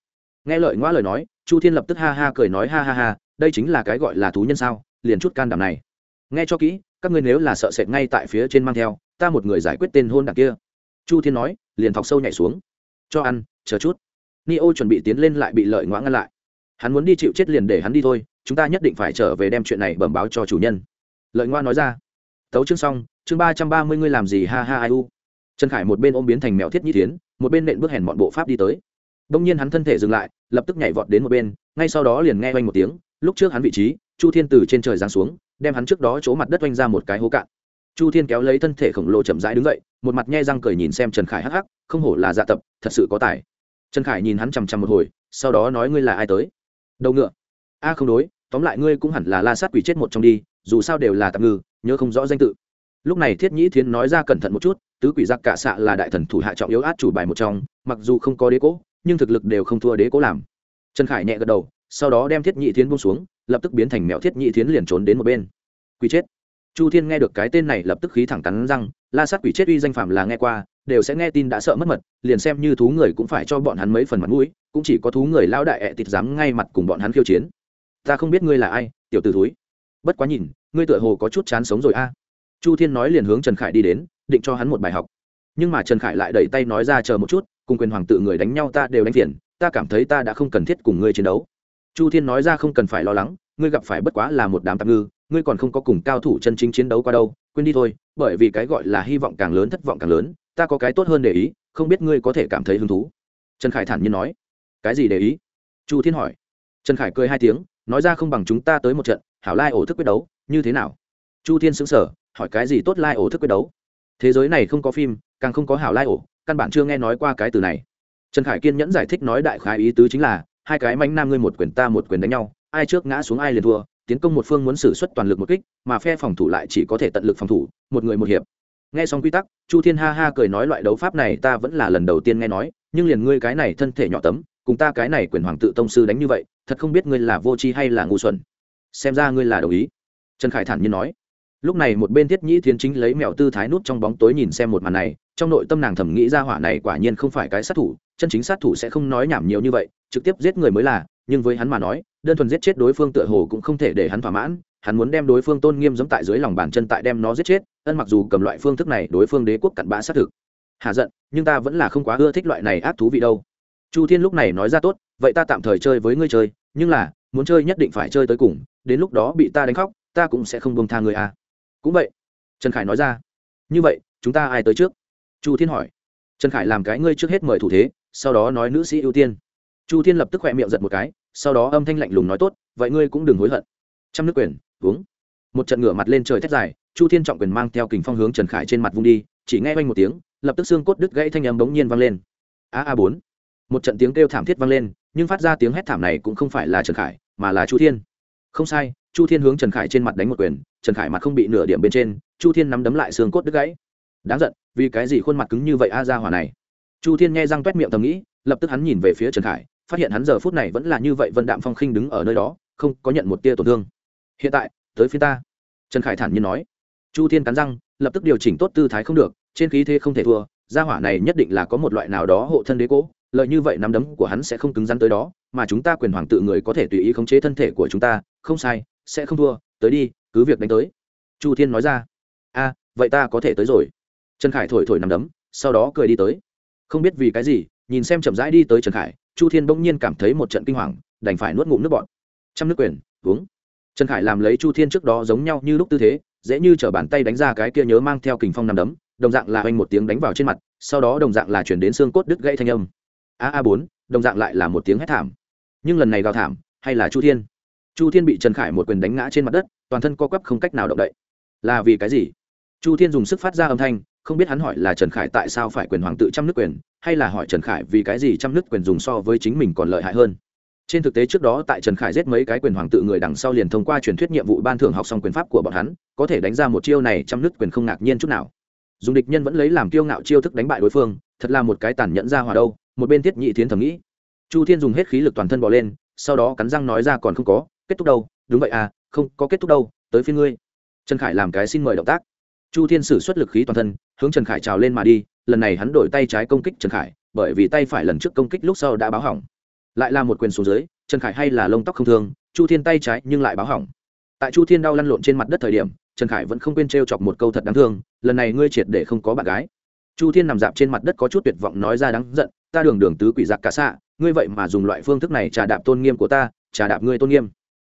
Nghe lợi ngoa lời nói, chu thiên lập tức ha ha cười nói ha ha ha, đây chính là cái gọi là thú nhân sao, liền chút can đảm này. Nghe cho kỹ các ngươi nếu là sợ sệt ngay tại phía trên mang theo, ta một người giải quyết tên hôn đặc kia. Chu thiên nói, liền thọc sâu nhảy xuống. Cho ăn, chờ chút. Ni ô chuẩn bị tiến lên lại bị lợi ngoã ngăn lại. Hắn muốn đi chịu chết liền để hắn đi thôi, chúng ta nhất định phải trở về đem chuyện này bẩm báo cho chủ nhân. Lợi ngoa nói ra. Tấu chương xong, chương ba trăm ba mươi ngươi làm gì, ha ha, ai u. Trần khải một bên ôm biến thành mèo thiết nhi tiến, một bên nện bước hèn bọn bộ pháp đi tới. Đông nhiên hắn thân thể dừng lại, lập tức nhảy vọt đến một bên, ngay sau đó liền nghe oanh một tiếng, lúc trước hắn vị trí, chu thiên từ trên trời giáng xuống đem hắn trước đó chỗ mặt đất oanh ra một cái hố cạn. Chu thiên kéo lấy thân thể khổng lồ chậm rãi đứng dậy, một mặt nhe răng cười nhìn xem trần khải hắc hắc, không hổ là dạ tập, thật sự có tài. Trần khải nhìn hắn chằm chằm một hồi, sau đó nói ngươi là ai tới? Đầu ngựa. A không đối, tóm lại ngươi cũng hẳn là la sát quỷ chết một trong đi, dù sao đều là tạm ngư, nhớ không rõ danh tự. Lúc này thiết nhĩ thiến nói ra cẩn thận một chút, tứ quỷ giặc cả xạ là đại thần thủ hạ trọng yếu át chủ bài một trong, mặc dù không có đế cố, nhưng thực lực đều không thua đế cố làm. Trần khải nhẹ gật đầu, sau đó đem thiết Nhĩ thiến bông xuống lập tức biến thành mèo thiết nhị thiến liền trốn đến một bên. Quỷ chết. Chu thiên nghe được cái tên này lập tức khí thẳng cắn răng, la sát quỷ chết uy danh phạm là nghe qua, đều sẽ nghe tin đã sợ mất mật, liền xem như thú người cũng phải cho bọn hắn mấy phần mặt mũi, cũng chỉ có thú người lao đại ẹ tịt dám ngay mặt cùng bọn hắn khiêu chiến. Ta không biết ngươi là ai, tiểu t ử thúi. Bất quá nhìn, ngươi tựa hồ có chút chán sống rồi a. Chu thiên nói liền hướng trần khải đi đến, định cho hắn một bài học. Nhưng mà trần khải lại đẩy tay nói ra chờ một chút, cùng quyền hoàng tự người đánh nhau ta đều đánh phiền, ta cảm thấy ta đã không cần thiết cùng ngươi chiến đấu chu thiên nói ra không cần phải lo lắng, ngươi gặp phải bất quá là một đám tạm ngư, ngươi còn không có cùng cao thủ chân chính chiến đấu qua đâu, quên đi thôi, bởi vì cái gọi là hy vọng càng lớn thất vọng càng lớn, ta có cái tốt hơn để ý, không biết ngươi có thể cảm thấy hứng thú. Trần khải thản nhiên nói. Cái gì để ý? Chu thiên hỏi. Trần khải cười hai tiếng, nói ra không bằng chúng ta tới một trận, hảo lai ổ thức quyết đấu, như thế nào? Chu thiên xứng sở hỏi cái gì tốt lai ổ thức quyết đấu? Thế giới này không có phim, càng không có hảo lai ổ, căn bản chưa nghe nói qua cái từ này. Trần khải kiên nhẫn giải thích nói đại khái ý tứ chính là hai cái mánh nam ngươi một quyền ta một quyền đánh nhau, ai trước ngã xuống ai liền thua, tiến công một phương muốn xử suất toàn lực một kích, mà phe phòng thủ lại chỉ có thể tận lực phòng thủ, một người một hiệp. Nghe xong quy tắc, chu thiên ha ha cười nói loại đấu pháp này ta vẫn là lần đầu tiên nghe nói, nhưng liền ngươi cái này thân thể nhỏ tấm, cùng ta cái này quyền hoàng tự tông sư đánh như vậy, thật không biết ngươi là vô tri hay là ngu xuẩn. Xem ra ngươi là đồng ý. Trần khải thản nhiên nói. Lúc này một bên thiết nhĩ thiến chính lấy mèo tư thái nút trong bóng tối nhìn xem một màn này, trong nội tâm nàng thầm nghĩ ra hỏa này quả nhiên không phải cái sát thủ, chân chính sát thủ sẽ không nói nhảm nhiều như vậy trực tiếp giết người mới là, nhưng với hắn mà nói, đơn thuần giết chết đối phương tựa hồ cũng không thể để hắn thỏa mãn, hắn muốn đem đối phương tôn nghiêm giống tại dưới lòng bàn chân tại đem nó giết chết, ân mặc dù cầm loại phương thức này đối phương đế quốc cặn bã xác thực. Hạ giận, nhưng ta vẫn là không quá ưa thích loại này ác thú vị đâu. Chu thiên lúc này nói ra tốt, vậy ta tạm thời chơi với ngươi chơi, nhưng là, muốn chơi nhất định phải chơi tới cùng, đến lúc đó bị ta đánh khóc, ta cũng sẽ không buông tha người à. cũng vậy, trần khải nói ra. Như vậy, chúng ta ai tới trước? Chu thiên hỏi. Trần khải làm cái ngươi trước hết mời thủ thế, sau đó nói nữ sĩ ưu tiên chu thiên lập tức khỏe miệng giật một cái, sau đó âm thanh lạnh lùng nói tốt, vậy ngươi cũng đừng hối hận. Trăm nước quyền, uống. Một trận ngửa mặt lên trời thét dài, chu thiên trọng quyền mang theo kình phong hướng trần khải trên mặt vung đi, chỉ nghe quanh một tiếng, lập tức xương cốt đứt gãy thanh âm bỗng nhiên vang lên. A a bốn. Một trận tiếng kêu thảm thiết vang lên, nhưng phát ra tiếng hét thảm này cũng không phải là trần khải, mà là chu thiên. Không sai, chu thiên hướng trần khải trên mặt đánh một quyền, trần khải mặt không bị nửa điểm bên trên, chu thiên nắm đấm lại xương cốt đứt gãy. Đáng giận, vì cái gì khuôn mặt cứng như vậy a ra hỏa này? Chu thiên nghe răng t u é t miệng thầm nghĩ, lập tức hắn nhìn về phía trần khải phát hiện hắn giờ phút này vẫn là như vậy vân đạm phong khinh đứng ở nơi đó, không có nhận một tia tổn thương. Hiện tại, tới phía ta. Trần khải thản nhiên nói. Chu thiên cắn răng, lập tức điều chỉnh tốt tư thái không được, trên khí thế không thể thua, gia hỏa này nhất định là có một loại nào đó hộ thân đế cố, lợi như vậy nắm đấm của hắn sẽ không cứng rắn tới đó, mà chúng ta quyền hoàng tự người có thể tùy ý khống chế thân thể của chúng ta, không sai, sẽ không thua, tới đi, cứ việc đánh tới. Chu thiên nói ra. A, vậy ta có thể tới rồi. Trần khải thổi thổi nằm đấm, sau đó cười đi tới. Không biết vì cái gì, nhìn xem chậm rãi đi tới trần khải chu thiên bỗng nhiên cảm thấy một trận kinh hoàng, đành phải nuốt ngụm nước bọt. Trăm nước quyền, uống. Trần khải làm lấy chu thiên trước đó giống nhau như lúc tư thế, dễ như t bàn tay đánh ra cái kia nhớ mang theo kình phong nằm đấm, đồng dạng là oanh một tiếng đánh vào trên mặt, sau đó đồng dạng là chuyển đến xương cốt đứt gãy thanh âm. A a bốn, đồng dạng lại là một tiếng hét thảm. Nhưng lần này gào thảm, hay là chu thiên? Chu thiên bị trần khải một quyền đánh ngã trên mặt đất, toàn thân co quắp không cách nào động đậy. Là vì cái gì? Chu thiên dùng sức phát ra âm thanh không biết hắn hỏi là trần khải tại sao phải quyền hoàng tự trăm nước quyền, hay là hỏi trần khải vì cái gì trăm nước quyền dùng so với chính mình còn lợi hại hơn. Trên thực tế trước đó tại trần khải giết mấy cái quyền hoàng tự người đằng sau liền thông qua truyền thuyết nhiệm vụ ban thưởng học xong quyền pháp của bọn hắn, có thể đánh ra một chiêu này trăm nước quyền không ngạc nhiên chút nào. Dùng địch nhân vẫn lấy làm kiêu ngạo chiêu thức đánh bại đối phương, thật là một cái tàn nhẫn ra hòa đâu, một bên tiết nhị thiến thầm nghĩ. Chu thiên dùng hết khí lực toàn thân bỏ lên, sau đó cắn răng nói ra còn không có, kết thúc đâu, đúng vậy à không có kết thúc đâu, tới phía ngươi. Trần khải làm cái xin mời động tác chu thiên sử xuất lực khí toàn thân, hướng trần khải trào lên mà đi, lần này hắn đổi tay trái công kích trần khải, bởi vì tay phải lần trước công kích lúc sau đã báo hỏng. Lại là một quyền xuống dưới, trần khải hay là lông tóc không thương, chu thiên tay trái nhưng lại báo hỏng. Tại chu thiên đau lăn lộn trên mặt đất thời điểm, trần khải vẫn không quên t r e o chọc một câu thật đáng thương, lần này ngươi triệt để không có bạn gái. Chu thiên nằm dạp trên mặt đất có chút tuyệt vọng nói ra đáng giận, ta đường đường tứ quỷ giặc cả xạ, ngươi vậy mà dùng loại phương thức này trà đạp tôn nghiêm của ta, trà đạp ngươi tôn nghiêm.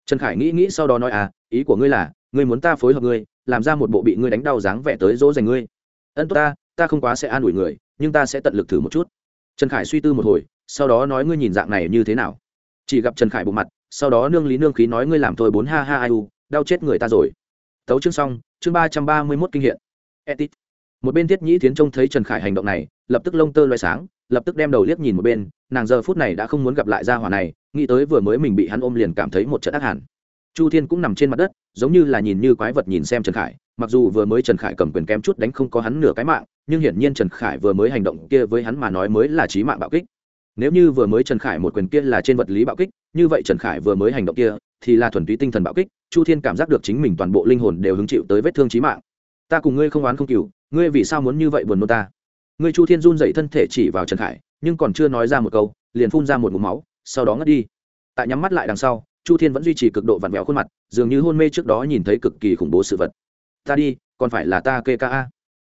Trần khải nghĩ nghĩ sau đó nói à ý của ngươi là, ngươi muốn ta phối hợp ngươi làm ra một bộ bị ngươi đánh đau dáng vẻ tới dỗ dành ngươi. Ân tốt ta ta không quá sẽ an ủi người, nhưng ta sẽ tận lực thử một chút. Trần khải suy tư một hồi, sau đó nói ngươi nhìn dạng này như thế nào? Chỉ gặp trần khải bộ mặt, sau đó nương lý nương khí nói ngươi làm thôi bốn ha ha ai u, đau chết người ta rồi. Tấu chương xong, chương ba trăm ba mươi mốt kinh hiện. Etit một bên thiết nhĩ tiến trông thấy trần khải hành động này, lập tức lông tơ loay sáng, lập tức đem đầu liếc nhìn một bên, nàng giờ phút này đã không muốn gặp lại gia hỏa này, nghĩ tới vừa mới mình bị hắn ôm liền cảm thấy một trận ác hẳn chu thiên cũng nằm trên mặt đất, giống như là nhìn như quái vật nhìn xem trần khải, mặc dù vừa mới trần khải cầm quyền kém chút đánh không có hắn nửa cái mạng, nhưng hiển nhiên trần khải vừa mới hành động kia với hắn mà nói mới là trí mạng bạo kích. Nếu như vừa mới trần khải một quyền kia là trên vật lý bạo kích, như vậy trần khải vừa mới hành động kia thì là thuần túy tinh thần bạo kích, chu thiên cảm giác được chính mình toàn bộ linh hồn đều hứng chịu tới vết thương trí mạng. Ta cùng ngươi không oán không cừu, ngươi vì sao muốn như vậy buồn nôn ta? Ngươi chu thiên run dậy thân thể chỉ vào trần khải, nhưng còn chưa nói ra một câu, liền phun ra một mụm máu, sau đó ngất đi. Tại nhắm mắt lại đằng sau chu thiên vẫn duy trì cực độ vặn vẹo khuôn mặt, dường như hôn mê trước đó nhìn thấy cực kỳ khủng bố sự vật. Ta đi, còn phải là ta kê ca a.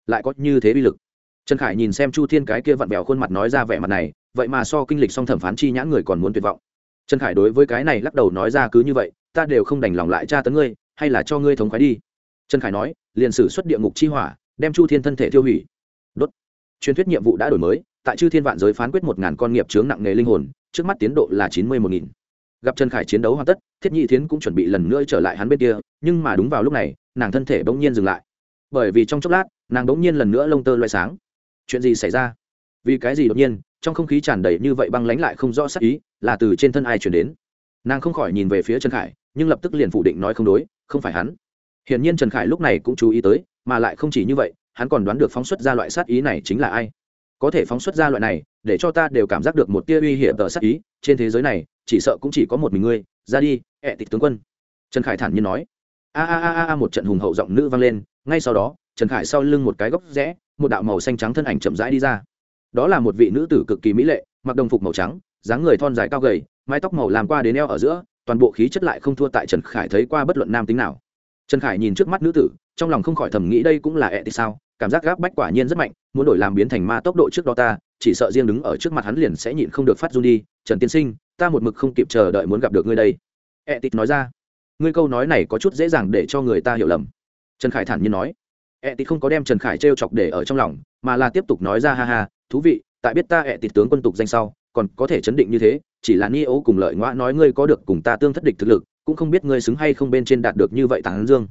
Lại có như thế bi lực. Trần khải nhìn xem chu thiên cái kia vặn vẹo khuôn mặt nói ra vẻ mặt này, vậy mà so kinh lịch song thẩm phán chi nhãn người còn muốn tuyệt vọng. Trần khải đối với cái này lắc đầu nói ra cứ như vậy, ta đều không đành lòng lại tra tấn ngươi, hay là cho ngươi thống khoái đi. Trần khải nói, liền sử xuất địa ngục chi hỏa, đem chu thiên thân thể tiêu hủy. Đốt. Truyền thuyết nhiệm vụ đã đổi mới, tại chư thiên vạn giới phán quyết một ngàn con nghiệp chướng nặng nghề linh hồn, trước mắt tiến độ là chín mươi một nghìn gặp trần khải chiến đấu hoàn tất, thiết nhị thiến cũng chuẩn bị lần nữa trở lại hắn bên kia, nhưng mà đúng vào lúc này, nàng thân thể bỗng nhiên dừng lại. Bởi vì trong chốc lát, nàng bỗng nhiên lần nữa lông tơ loay sáng. Chuyện gì xảy ra? Vì cái gì đột nhiên, trong không khí tràn đầy như vậy băng lánh lại không rõ sắc ý, là từ trên thân ai chuyển đến? Nàng không khỏi nhìn về phía trần khải, nhưng lập tức liền phủ định nói không đối, không phải hắn. Hiển nhiên trần khải lúc này cũng chú ý tới, mà lại không chỉ như vậy, hắn còn đoán được phóng xuất ra loại sát ý này chính là ai. Có thể phóng xuất ra loại này, để cho ta đều cảm giác được một tia uy hiểm tờ sát ý, trên thế giới này chỉ sợ cũng chỉ có một mình ngươi, ra đi, ẹ tịch tướng quân. Trần khải thản nhiên nói. A a a a một trận hùng hậu giọng nữ vang lên. Ngay sau đó, trần khải sau lưng một cái góc rẽ, một đạo màu xanh trắng thân ảnh chậm rãi đi ra. Đó là một vị nữ tử cực kỳ mỹ lệ, mặc đồng phục màu trắng, dáng người thon dài cao gầy, mái tóc màu làm qua đến eo ở giữa, toàn bộ khí chất lại không thua tại trần khải thấy qua bất luận nam tính nào. Trần khải nhìn trước mắt nữ tử, trong lòng không khỏi thầm nghĩ đây cũng là ẹ thì sao, cảm giác gáp bách quả nhiên rất mạnh, muốn đổi làm biến thành ma tốc độ trước đó ta, chỉ sợ riêng đứng ở trước mặt hắn liền sẽ nhịn không được phát run đi. Trần tiên sinh ta một mực không kịp chờ đợi muốn gặp được ngươi đây. E ẹ tịt nói ra. Ngươi câu nói này có chút dễ dàng để cho người ta hiểu lầm. Trần khải thản nhiên nói. E ẹ tịt không có đem trần khải t chọc để ở trong lòng, mà là tiếp tục nói ra, ha ha, thú vị, tại biết ta e ẹ tịt tướng quân tục danh sau, còn có thể chấn định như thế, chỉ là ni ố cùng lợi ngoã nói ngươi có được cùng ta tương thất địch thực lực, cũng không biết ngươi xứng hay không bên trên đạt được như vậy tán dương.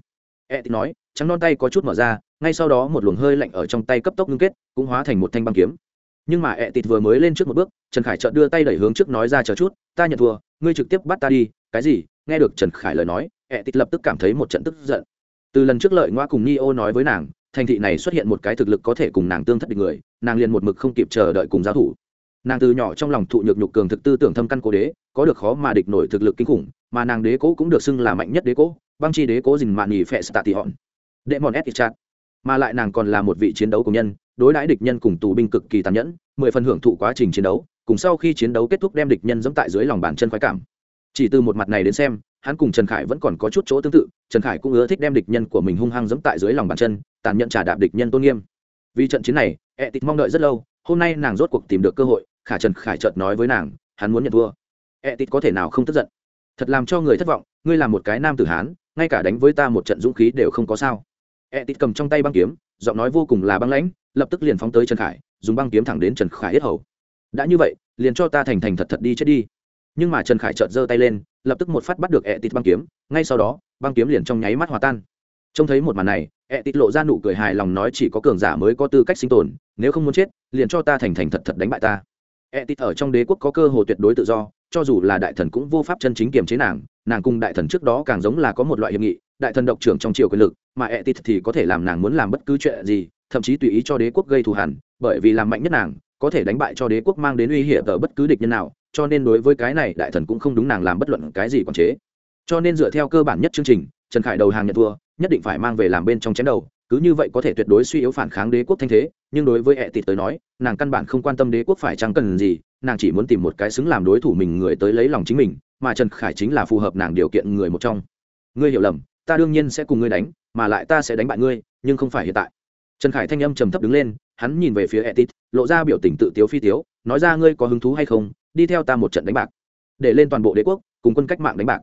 E tít nói, trắng non tay có chút mở ra, ngay sau đó một luồng hơi lạnh ở trong tay cấp tốc ngưng kết, cũng hóa thành một thanh băng kiếm nhưng mà e tịt vừa mới lên trước một bước, trần khải chợt đưa tay đẩy hướng trước nói ra, chờ chút, ta nhận thua, ngươi trực tiếp bắt ta đi, cái gì? Nghe được trần khải lời nói e tịt lập tức cảm thấy một trận tức giận. Từ lần trước lợi ngoa cùng ni ô nói với nàng, thành thị này xuất hiện một cái thực lực có thể cùng nàng tương thất địch người, nàng liền một mực không kịp chờ đợi cùng giáo thủ. Nàng từ nhỏ trong lòng thụ nhược nhục cường thực tư tưởng thâm căn cố đế, có được khó mà địch nổi thực lực kinh khủng, mà nàng đế cố cũng được xưng là mạnh nhất đế cố, băng chi đế cố dình mạn nghỉ phệ stati hòn đệ mòn s chặt mà lại nàng còn là một vị chiến đấu công nhân, đối đãi địch nhân cùng tù binh cực kỳ tàn nhẫn, mười phần hưởng thụ quá trình chiến đấu, cùng sau khi chiến đấu kết thúc đem địch nhân dẫm tại dưới lòng bàn chân khoái cảm. Chỉ từ một mặt này đến xem, hắn cùng trần khải vẫn còn có chút chỗ tương tự, trần khải cũng ưa thích đem địch nhân của mình hung hăng dẫm tại dưới lòng bàn chân, tàn nhẫn trả đạp địch nhân tôn nghiêm. Vì trận chiến này e ẹ tịt mong đợi rất lâu, hôm nay nàng rốt cuộc tìm được cơ hội, khả trần khải chợt nói với nàng, hắn muốn nhận thua. E ẹ tịt có thể nào không tức giận? Thật làm cho người thất vọng, ngươi là một cái nam tử hán, ngay cả đánh với ta một trận dũng khí đều không có sao e tịt cầm trong tay băng kiếm, giọng nói vô cùng là băng lãnh, lập tức liền phóng tới trần khải, dùng băng kiếm thẳng đến trần khải hết hầu. Đã như vậy, liền cho ta thành thành thật thật đi chết đi. Nhưng mà trần khải chợt giơ tay lên, lập tức một phát bắt được e tịt băng kiếm, ngay sau đó, băng kiếm liền trong nháy mắt hòa tan. Trông thấy một màn này e tịt lộ ra nụ cười hài lòng nói chỉ có cường giả mới có tư cách sinh tồn, nếu không muốn chết, liền cho ta thành thành thật thật đánh bại ta. E tịt ở trong đế quốc có cơ hội tuyệt đối tự do, cho dù là đại thần cũng vô pháp chân chính kiềm chế nàng nàng cùng đại thần trước đó càng giống là có một loại hiệp nghị đại thần độc trưởng trong triều quyền lực, mà ẹ tịt thì có thể làm nàng muốn làm bất cứ chuyện gì, thậm chí tùy ý cho đế quốc gây thù hẳn bởi vì làm mạnh nhất nàng, có thể đánh bại cho đế quốc mang đến uy hiểm ở bất cứ địch nhân nào, cho nên đối với cái này đại thần cũng không đúng nàng làm bất luận cái gì quản chế. Cho nên dựa theo cơ bản nhất chương trình, trần khải đầu hàng nhận thua, nhất định phải mang về làm bên trong chiến đầu, cứ như vậy có thể tuyệt đối suy yếu phản kháng đế quốc thanh thế, nhưng đối với ẹ tịt tới nói, nàng căn bản không quan tâm đế quốc phải chăng cần gì, nàng chỉ muốn tìm một cái xứng làm đối thủ mình người tới lấy lòng chính mình, mà trần khải chính là phù hợp nàng điều kiện người một trong. Ngươi hiểu lầm ta đương nhiên sẽ cùng ngươi đánh, mà lại ta sẽ đánh bại ngươi, nhưng không phải hiện tại. Trần khải thanh âm trầm thấp đứng lên, hắn nhìn về phía etit, lộ ra biểu tình tự tiếu phi tiếu, nói ra ngươi có hứng thú hay không, đi theo ta một trận đánh bạc. Để lên toàn bộ đế quốc, cùng quân cách mạng đánh bạc.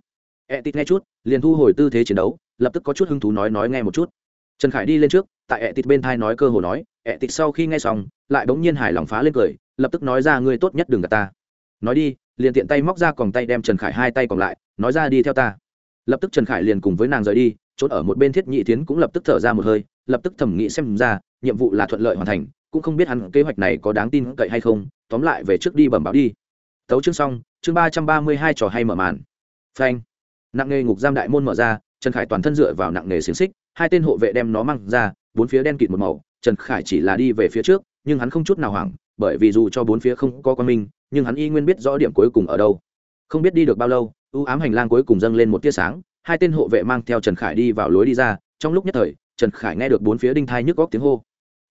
Etit nghe chút, liền thu hồi tư thế chiến đấu, lập tức có chút hứng thú nói nói nghe một chút. Trần khải đi lên trước, tại etit bên thai nói cơ hồ nói, etit sau khi nghe xong, lại bỗng nhiên hài lòng phá lên cười, lập tức nói ra ngươi tốt nhất đừng gặp ta. Nói đi, liền tiện tay móc ra còng tay đem trần khải hai tay còn lại, nói ra đi theo ta lập tức trần khải liền cùng với nàng rời đi trốn ở một bên thiết nhị tiến cũng lập tức thở ra một hơi, lập tức thẩm nghĩ xem ra, nhiệm vụ là thuận lợi hoàn thành, cũng không biết hắn kế hoạch này có đáng tin cậy hay không, tóm lại về trước đi bẩm báo đi. Tấu chương xong, chương ba trăm ba mươi hai trò hay mở màn. Phanh. Nặng nghề ngục giam đại môn mở ra, trần khải toàn thân dựa vào nặng nghề xiềng xích, hai tên hộ vệ đem nó mang ra, bốn phía đen kịt một màu, trần khải chỉ là đi về phía trước, nhưng hắn không chút nào hoảng, bởi vì dù cho bốn phía không có quan minh, nhưng hắn y nguyên biết rõ điểm cuối cùng ở đâu. Không biết đi được bao lâu u ám hành lang cuối cùng dâng lên một tia sáng, hai tên hộ vệ mang theo trần khải đi vào lối đi ra, trong lúc nhất thời, trần khải nghe được bốn phía đinh thai nhức góc tiếng hô.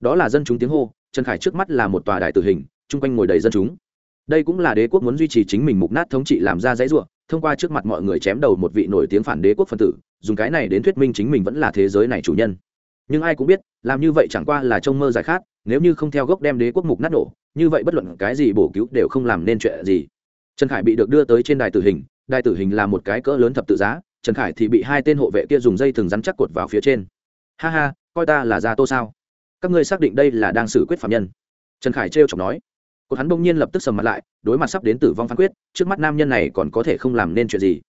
Đó là dân chúng tiếng hô, trần khải trước mắt là một tòa đại tử hình, chung quanh ngồi đầy dân chúng. Đây cũng là đế quốc muốn duy trì chính mình mục nát thống trị làm ra dãy ruộng thông qua trước mặt mọi người chém đầu một vị nổi tiếng phản đế quốc phân tử, dùng cái này đến thuyết minh chính mình vẫn là thế giới này chủ nhân. Nhưng ai cũng biết, làm như vậy chẳng qua là trông mơ giải khát, nếu như không theo gốc đem đế quốc mục nát nổ, như vậy bất luận cái gì bổ cứu đều không làm nên chuyện gì. Trần khải bị được đưa tới trên đài tử hình đài tử hình là một cái cỡ lớn thập tự giá, trần khải thì bị hai tên hộ vệ kia dùng dây thừng rắn chắc cột vào phía trên. Ha ha, coi ta là gia tô sao? Các ngươi xác định đây là đang xử quyết phạm nhân. Trần khải trêu chọc nói. Cột hắn bỗng nhiên lập tức sầm mặt lại, đối mặt sắp đến tử vong phán quyết, trước mắt nam nhân này còn có thể không làm nên chuyện gì.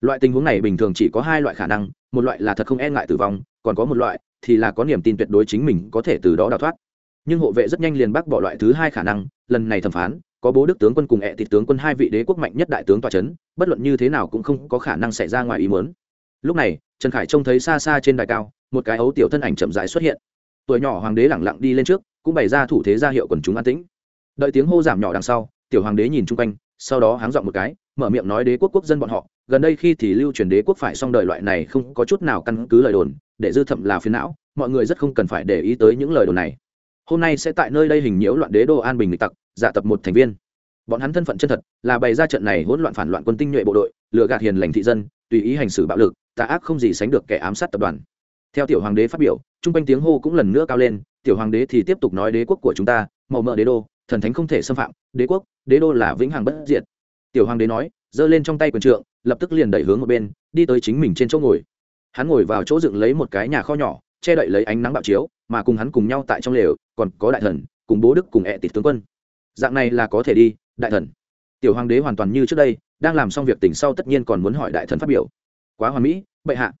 Loại tình huống này bình thường chỉ có hai loại khả năng, một loại là thật không e ngại tử vong, còn có một loại thì là có niềm tin tuyệt đối chính mình có thể từ đó đào thoát nhưng hộ vệ rất nhanh liền bác bỏ loại thứ hai khả năng, lần này thẩm phán, có bố đức tướng quân cùng ẹ thịt tướng quân hai vị đế quốc mạnh nhất đại tướng tòa c h ấ n bất luận như thế nào cũng không có khả năng xảy ra ngoài ý mớn lúc này, trần khải trông thấy xa xa trên đài cao, một cái ấu tiểu thân ảnh chậm rãi xuất hiện. Tuổi nhỏ hoàng đế lẳng lặng đi lên trước, cũng bày ra thủ thế ra hiệu quần chúng an tĩnh. Đợi tiếng hô giảm nhỏ đằng sau, tiểu hoàng đế nhìn chung quanh, sau đó háng dọn một cái, mở miệng nói đế quốc quốc dân bọn họ, gần đây khi thì lưu truyền đế quốc phải xong đời loại này không có chút nào căn cứ lời đồn, để dư thậm là phiến não, mọi người rất không cần phải để ý tới những lời đồn này hôm nay sẽ tại nơi đây hình nhiễu loạn đế đô an bình lịch tặc giả tập một thành viên. Bọn hắn thân phận chân thật, là bày ra trận này hỗn loạn phản loạn quân tinh nhuệ bộ đội, lừa gạt hiền lành thị dân, tùy ý hành xử bạo lực, tà ác không gì sánh được kẻ ám sát tập đoàn. Theo tiểu hoàng đế phát biểu chung quanh tiếng hô cũng lần nữa cao lên, tiểu hoàng đế thì tiếp tục nói đế quốc của chúng ta, màu mỡ đế đô, thần thánh không thể xâm phạm, đế quốc, đế đô là vĩnh hằng bất diệt. Tiểu hoàng đế nói, giơ lên trong tay quần trượng, lập tức liền đẩy hướng một bên, đi tới chính mình trên chỗ ngồi. Hắn ngồi vào chỗ dựng lấy một cái nhà kho nhỏ, che đậy lấy ánh nắng bạo chiếu, mà cùng hắn cùng nhau tại trong lều còn có đại thần, cùng bố đức cùng ẹ tịt tướng quân. Dạng này là có thể đi, đại thần. Tiểu hoàng đế hoàn toàn như trước đây, đang làm xong việc tỉnh sau tất nhiên còn muốn hỏi đại thần phát biểu. Quá hoàn mỹ, bệ hạ.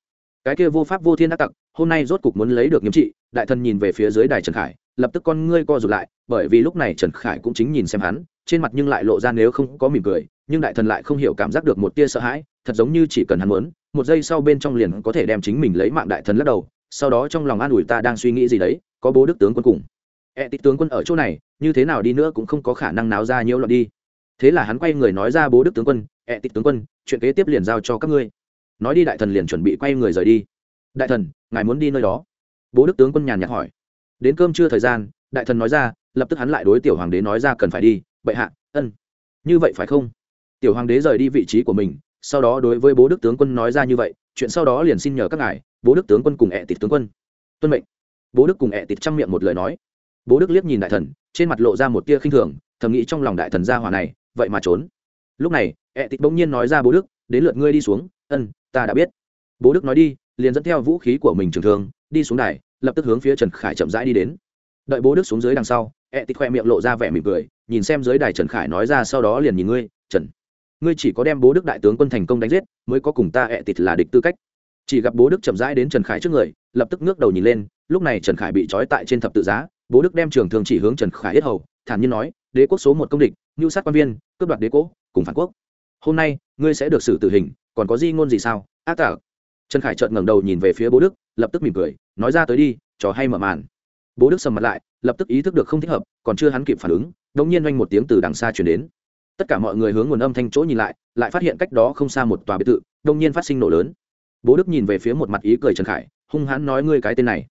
Cái kia vô pháp vô thiên đã tặc, hôm nay rốt cục muốn lấy được nghiêm trị, đại thần nhìn về phía dưới đài trần khải, lập tức con ngươi co rụt lại, bởi vì lúc này trần khải cũng chính nhìn xem hắn, trên mặt nhưng lại lộ ra nếu không có mỉm cười, nhưng đại thần lại không hiểu cảm giác được một tia sợ hãi, thật giống như chỉ cần hắn muốn, một giây sau bên trong liền có thể đem chính mình lấy mạng đại thần lắc đầu, sau đó trong lòng an ủi ta đang suy nghĩ gì đấy, có bố đức tướng quân cùng e tít tướng quân ở chỗ này, như thế nào đi nữa cũng không có khả năng náo ra nhiều loạn đi. Thế là hắn quay người nói ra bố đức tướng quân e tít tướng quân, chuyện kế tiếp liền giao cho các ngươi. Nói đi đại thần liền chuẩn bị quay người rời đi. Đại thần, ngài muốn đi nơi đó? Bố đức tướng quân nhàn nhạt hỏi. Đến cơm trưa thời gian, đại thần nói ra, lập tức hắn lại đối tiểu hoàng đế nói ra cần phải đi. Bệ hạ, ân. Như vậy phải không? Tiểu hoàng đế rời đi vị trí của mình, sau đó đối với bố đức tướng quân nói ra như vậy, chuyện sau đó liền xin nhờ các ngài. Bố đức tướng quân cùng ẹ tịt tướng quân. Tuân mệnh. Bố đức cùng ẹ tịt chăm miệng một lời nói bố đức liếc nhìn đại thần, trên mặt lộ ra một tia khinh thường, thầm nghĩ trong lòng đại thần gia hỏa này, vậy mà trốn. Lúc này, ẹ tịt bỗng nhiên nói ra bố đức, đến lượt ngươi đi xuống, ân, ta đã biết. Bố đức nói đi, liền dẫn theo vũ khí của mình trường thương, đi xuống đài, lập tức hướng phía trần khải chậm rãi đi đến. Đợi bố đức xuống dưới đằng sau, ẹ tịt khoe miệng lộ ra vẻ mỉm cười, nhìn xem dưới đài trần khải nói ra sau đó liền nhìn ngươi, trần, ngươi chỉ có đem bố đức đại tướng quân thành công đánh giết, mới có cùng ta ẹ tịt là địch tư cách. Chỉ gặp bố đức chậm rãi đến trần khải trước người, lập tức ngước đầu nhìn lên, lúc này trần khải bị trói tại trên thập tự giá bố đức đem trường thường chỉ hướng trần khải yết hầu thản nhiên nói đế quốc số một công địch ngưu sát quan viên cướp đoạt đế cố, cùng phản quốc. Hôm nay ngươi sẽ được xử tử hình còn có di ngôn gì sao? Ác tả trần khải trợn ngẩng đầu nhìn về phía bố đức lập tức mỉm cười nói ra tới đi trò hay mở màn. Bố đức sầm mặt lại lập tức ý thức được không thích hợp còn chưa hắn kịp phản ứng đống nhiên oanh một tiếng từ đằng xa chuyển đến. Tất cả mọi người hướng nguồn âm thanh chỗ nhìn lại lại phát hiện cách đó không xa một tòa biệt thự đông nhiên phát sinh nổ lớn. Bố đức nhìn về phía một mặt ý cười trần khải hung hãn nói ngươi cái tên này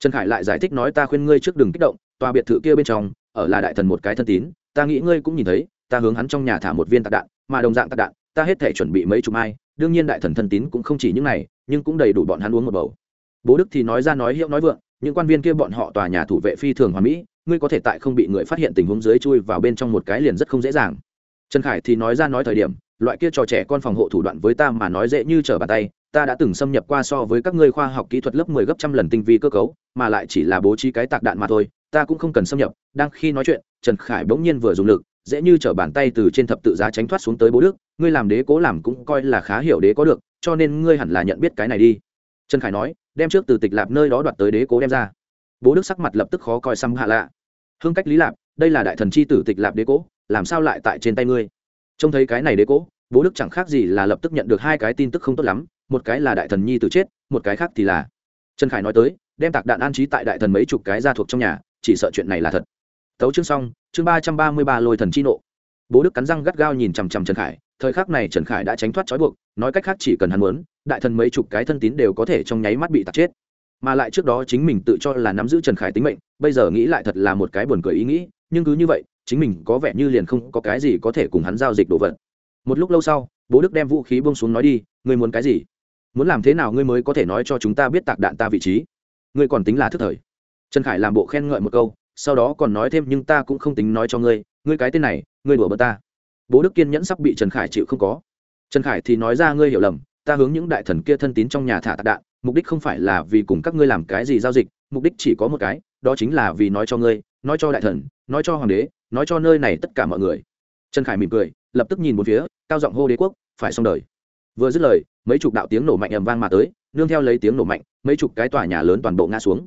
trần khải lại giải thích nói, ta khuyên ngươi trước đừng kích động, tòa biệt thự kia bên trong, ở là đại thần một cái thân tín, ta nghĩ ngươi cũng nhìn thấy, ta hướng hắn trong nhà thả một viên tạc đạn, mà đồng dạng tạc đạn, ta hết thể chuẩn bị mấy chục mai, đương nhiên đại thần thân tín cũng không chỉ những này, nhưng cũng đầy đủ bọn hắn uống một bầu. Bố đức thì nói ra nói hiệu nói vượng, những quan viên kia bọn họ tòa nhà thủ vệ phi thường hòa mỹ, ngươi có thể tại không bị người phát hiện tình huống dưới chui vào bên trong một cái liền rất không dễ dàng. Trần khải thì nói ra nói thời điểm, loại kia trò trẻ con phòng hộ thủ đoạn với ta mà nói dễ như trở bàn tay ta đã từng xâm nhập qua so với các ngươi khoa học kỹ thuật lớp mười gấp trăm lần tinh vi cơ cấu, mà lại chỉ là bố trí cái tạc đạn mà thôi, ta cũng không cần xâm nhập. Đang khi nói chuyện, trần khải bỗng nhiên vừa dùng lực, dễ như trở bàn tay từ trên thập tự giá tránh thoát xuống tới bố đức, ngươi làm đế cố làm cũng coi là khá hiểu đế có được, cho nên ngươi hẳn là nhận biết cái này đi. Trần khải nói, đem trước từ tịch lạp nơi đó đoạt tới đế cố đem ra. Bố đức sắc mặt lập tức khó coi xăm hạ lạ. Hương cách lý lạp, đây là đại thần chi tử tịch lạp đế cố, làm sao lại tại trên tay ngươi? Trông thấy cái này đế cố, bố đức chẳng khác gì là lập tức nhận được hai cái tin tức không tốt lắm một cái là đại thần nhi tử chết, một cái khác thì là. Trần khải nói tới, đem tạc đạn an trí tại đại thần mấy chục cái ra thuộc trong nhà, chỉ sợ chuyện này là thật. Tấu chương xong, chương ba trăm ba mươi ba lôi thần chi nộ. Bố đức cắn răng gắt gao nhìn chằm chằm trần khải, thời khắc này trần khải đã tránh thoát trói buộc, nói cách khác chỉ cần hắn muốn, đại thần mấy chục cái thân tín đều có thể trong nháy mắt bị tạc chết. Mà lại trước đó chính mình tự cho là nắm giữ trần khải tính mệnh, bây giờ nghĩ lại thật là một cái buồn cười ý nghĩ, nhưng cứ như vậy, chính mình có vẻ như liền không có cái gì có thể cùng hắn giao dịch đồ vật. Một lúc lâu sau, bố đức đem vũ khí bông xuống nói đi, ngươi muốn cái gì? Muốn làm thế nào ngươi mới có thể nói cho chúng ta biết tạc đạn ta vị trí? Ngươi còn tính là thức thời. Trần khải làm bộ khen ngợi một câu, sau đó còn nói thêm nhưng ta cũng không tính nói cho ngươi ngươi cái tên này, ngươi đùa bơ ta. Bố đức kiên nhẫn sắp bị trần khải chịu không có. Trần khải thì nói ra ngươi hiểu lầm, ta hướng những đại thần kia thân tín trong nhà thả tạc đạn, mục đích không phải là vì cùng các ngươi làm cái gì giao dịch, mục đích chỉ có một cái, đó chính là vì nói cho ngươi, nói cho đại thần, nói cho hoàng đế, nói cho nơi này tất cả mọi người. Trần khải mỉm cười, lập tức nhìn một phía, cao giọng hô đế quốc, phải xong đời vừa dứt lời, mấy chục đạo tiếng nổ mạnh ầm vang mà tới, nương theo lấy tiếng nổ mạnh, mấy chục cái tòa nhà lớn toàn bộ ngã xuống.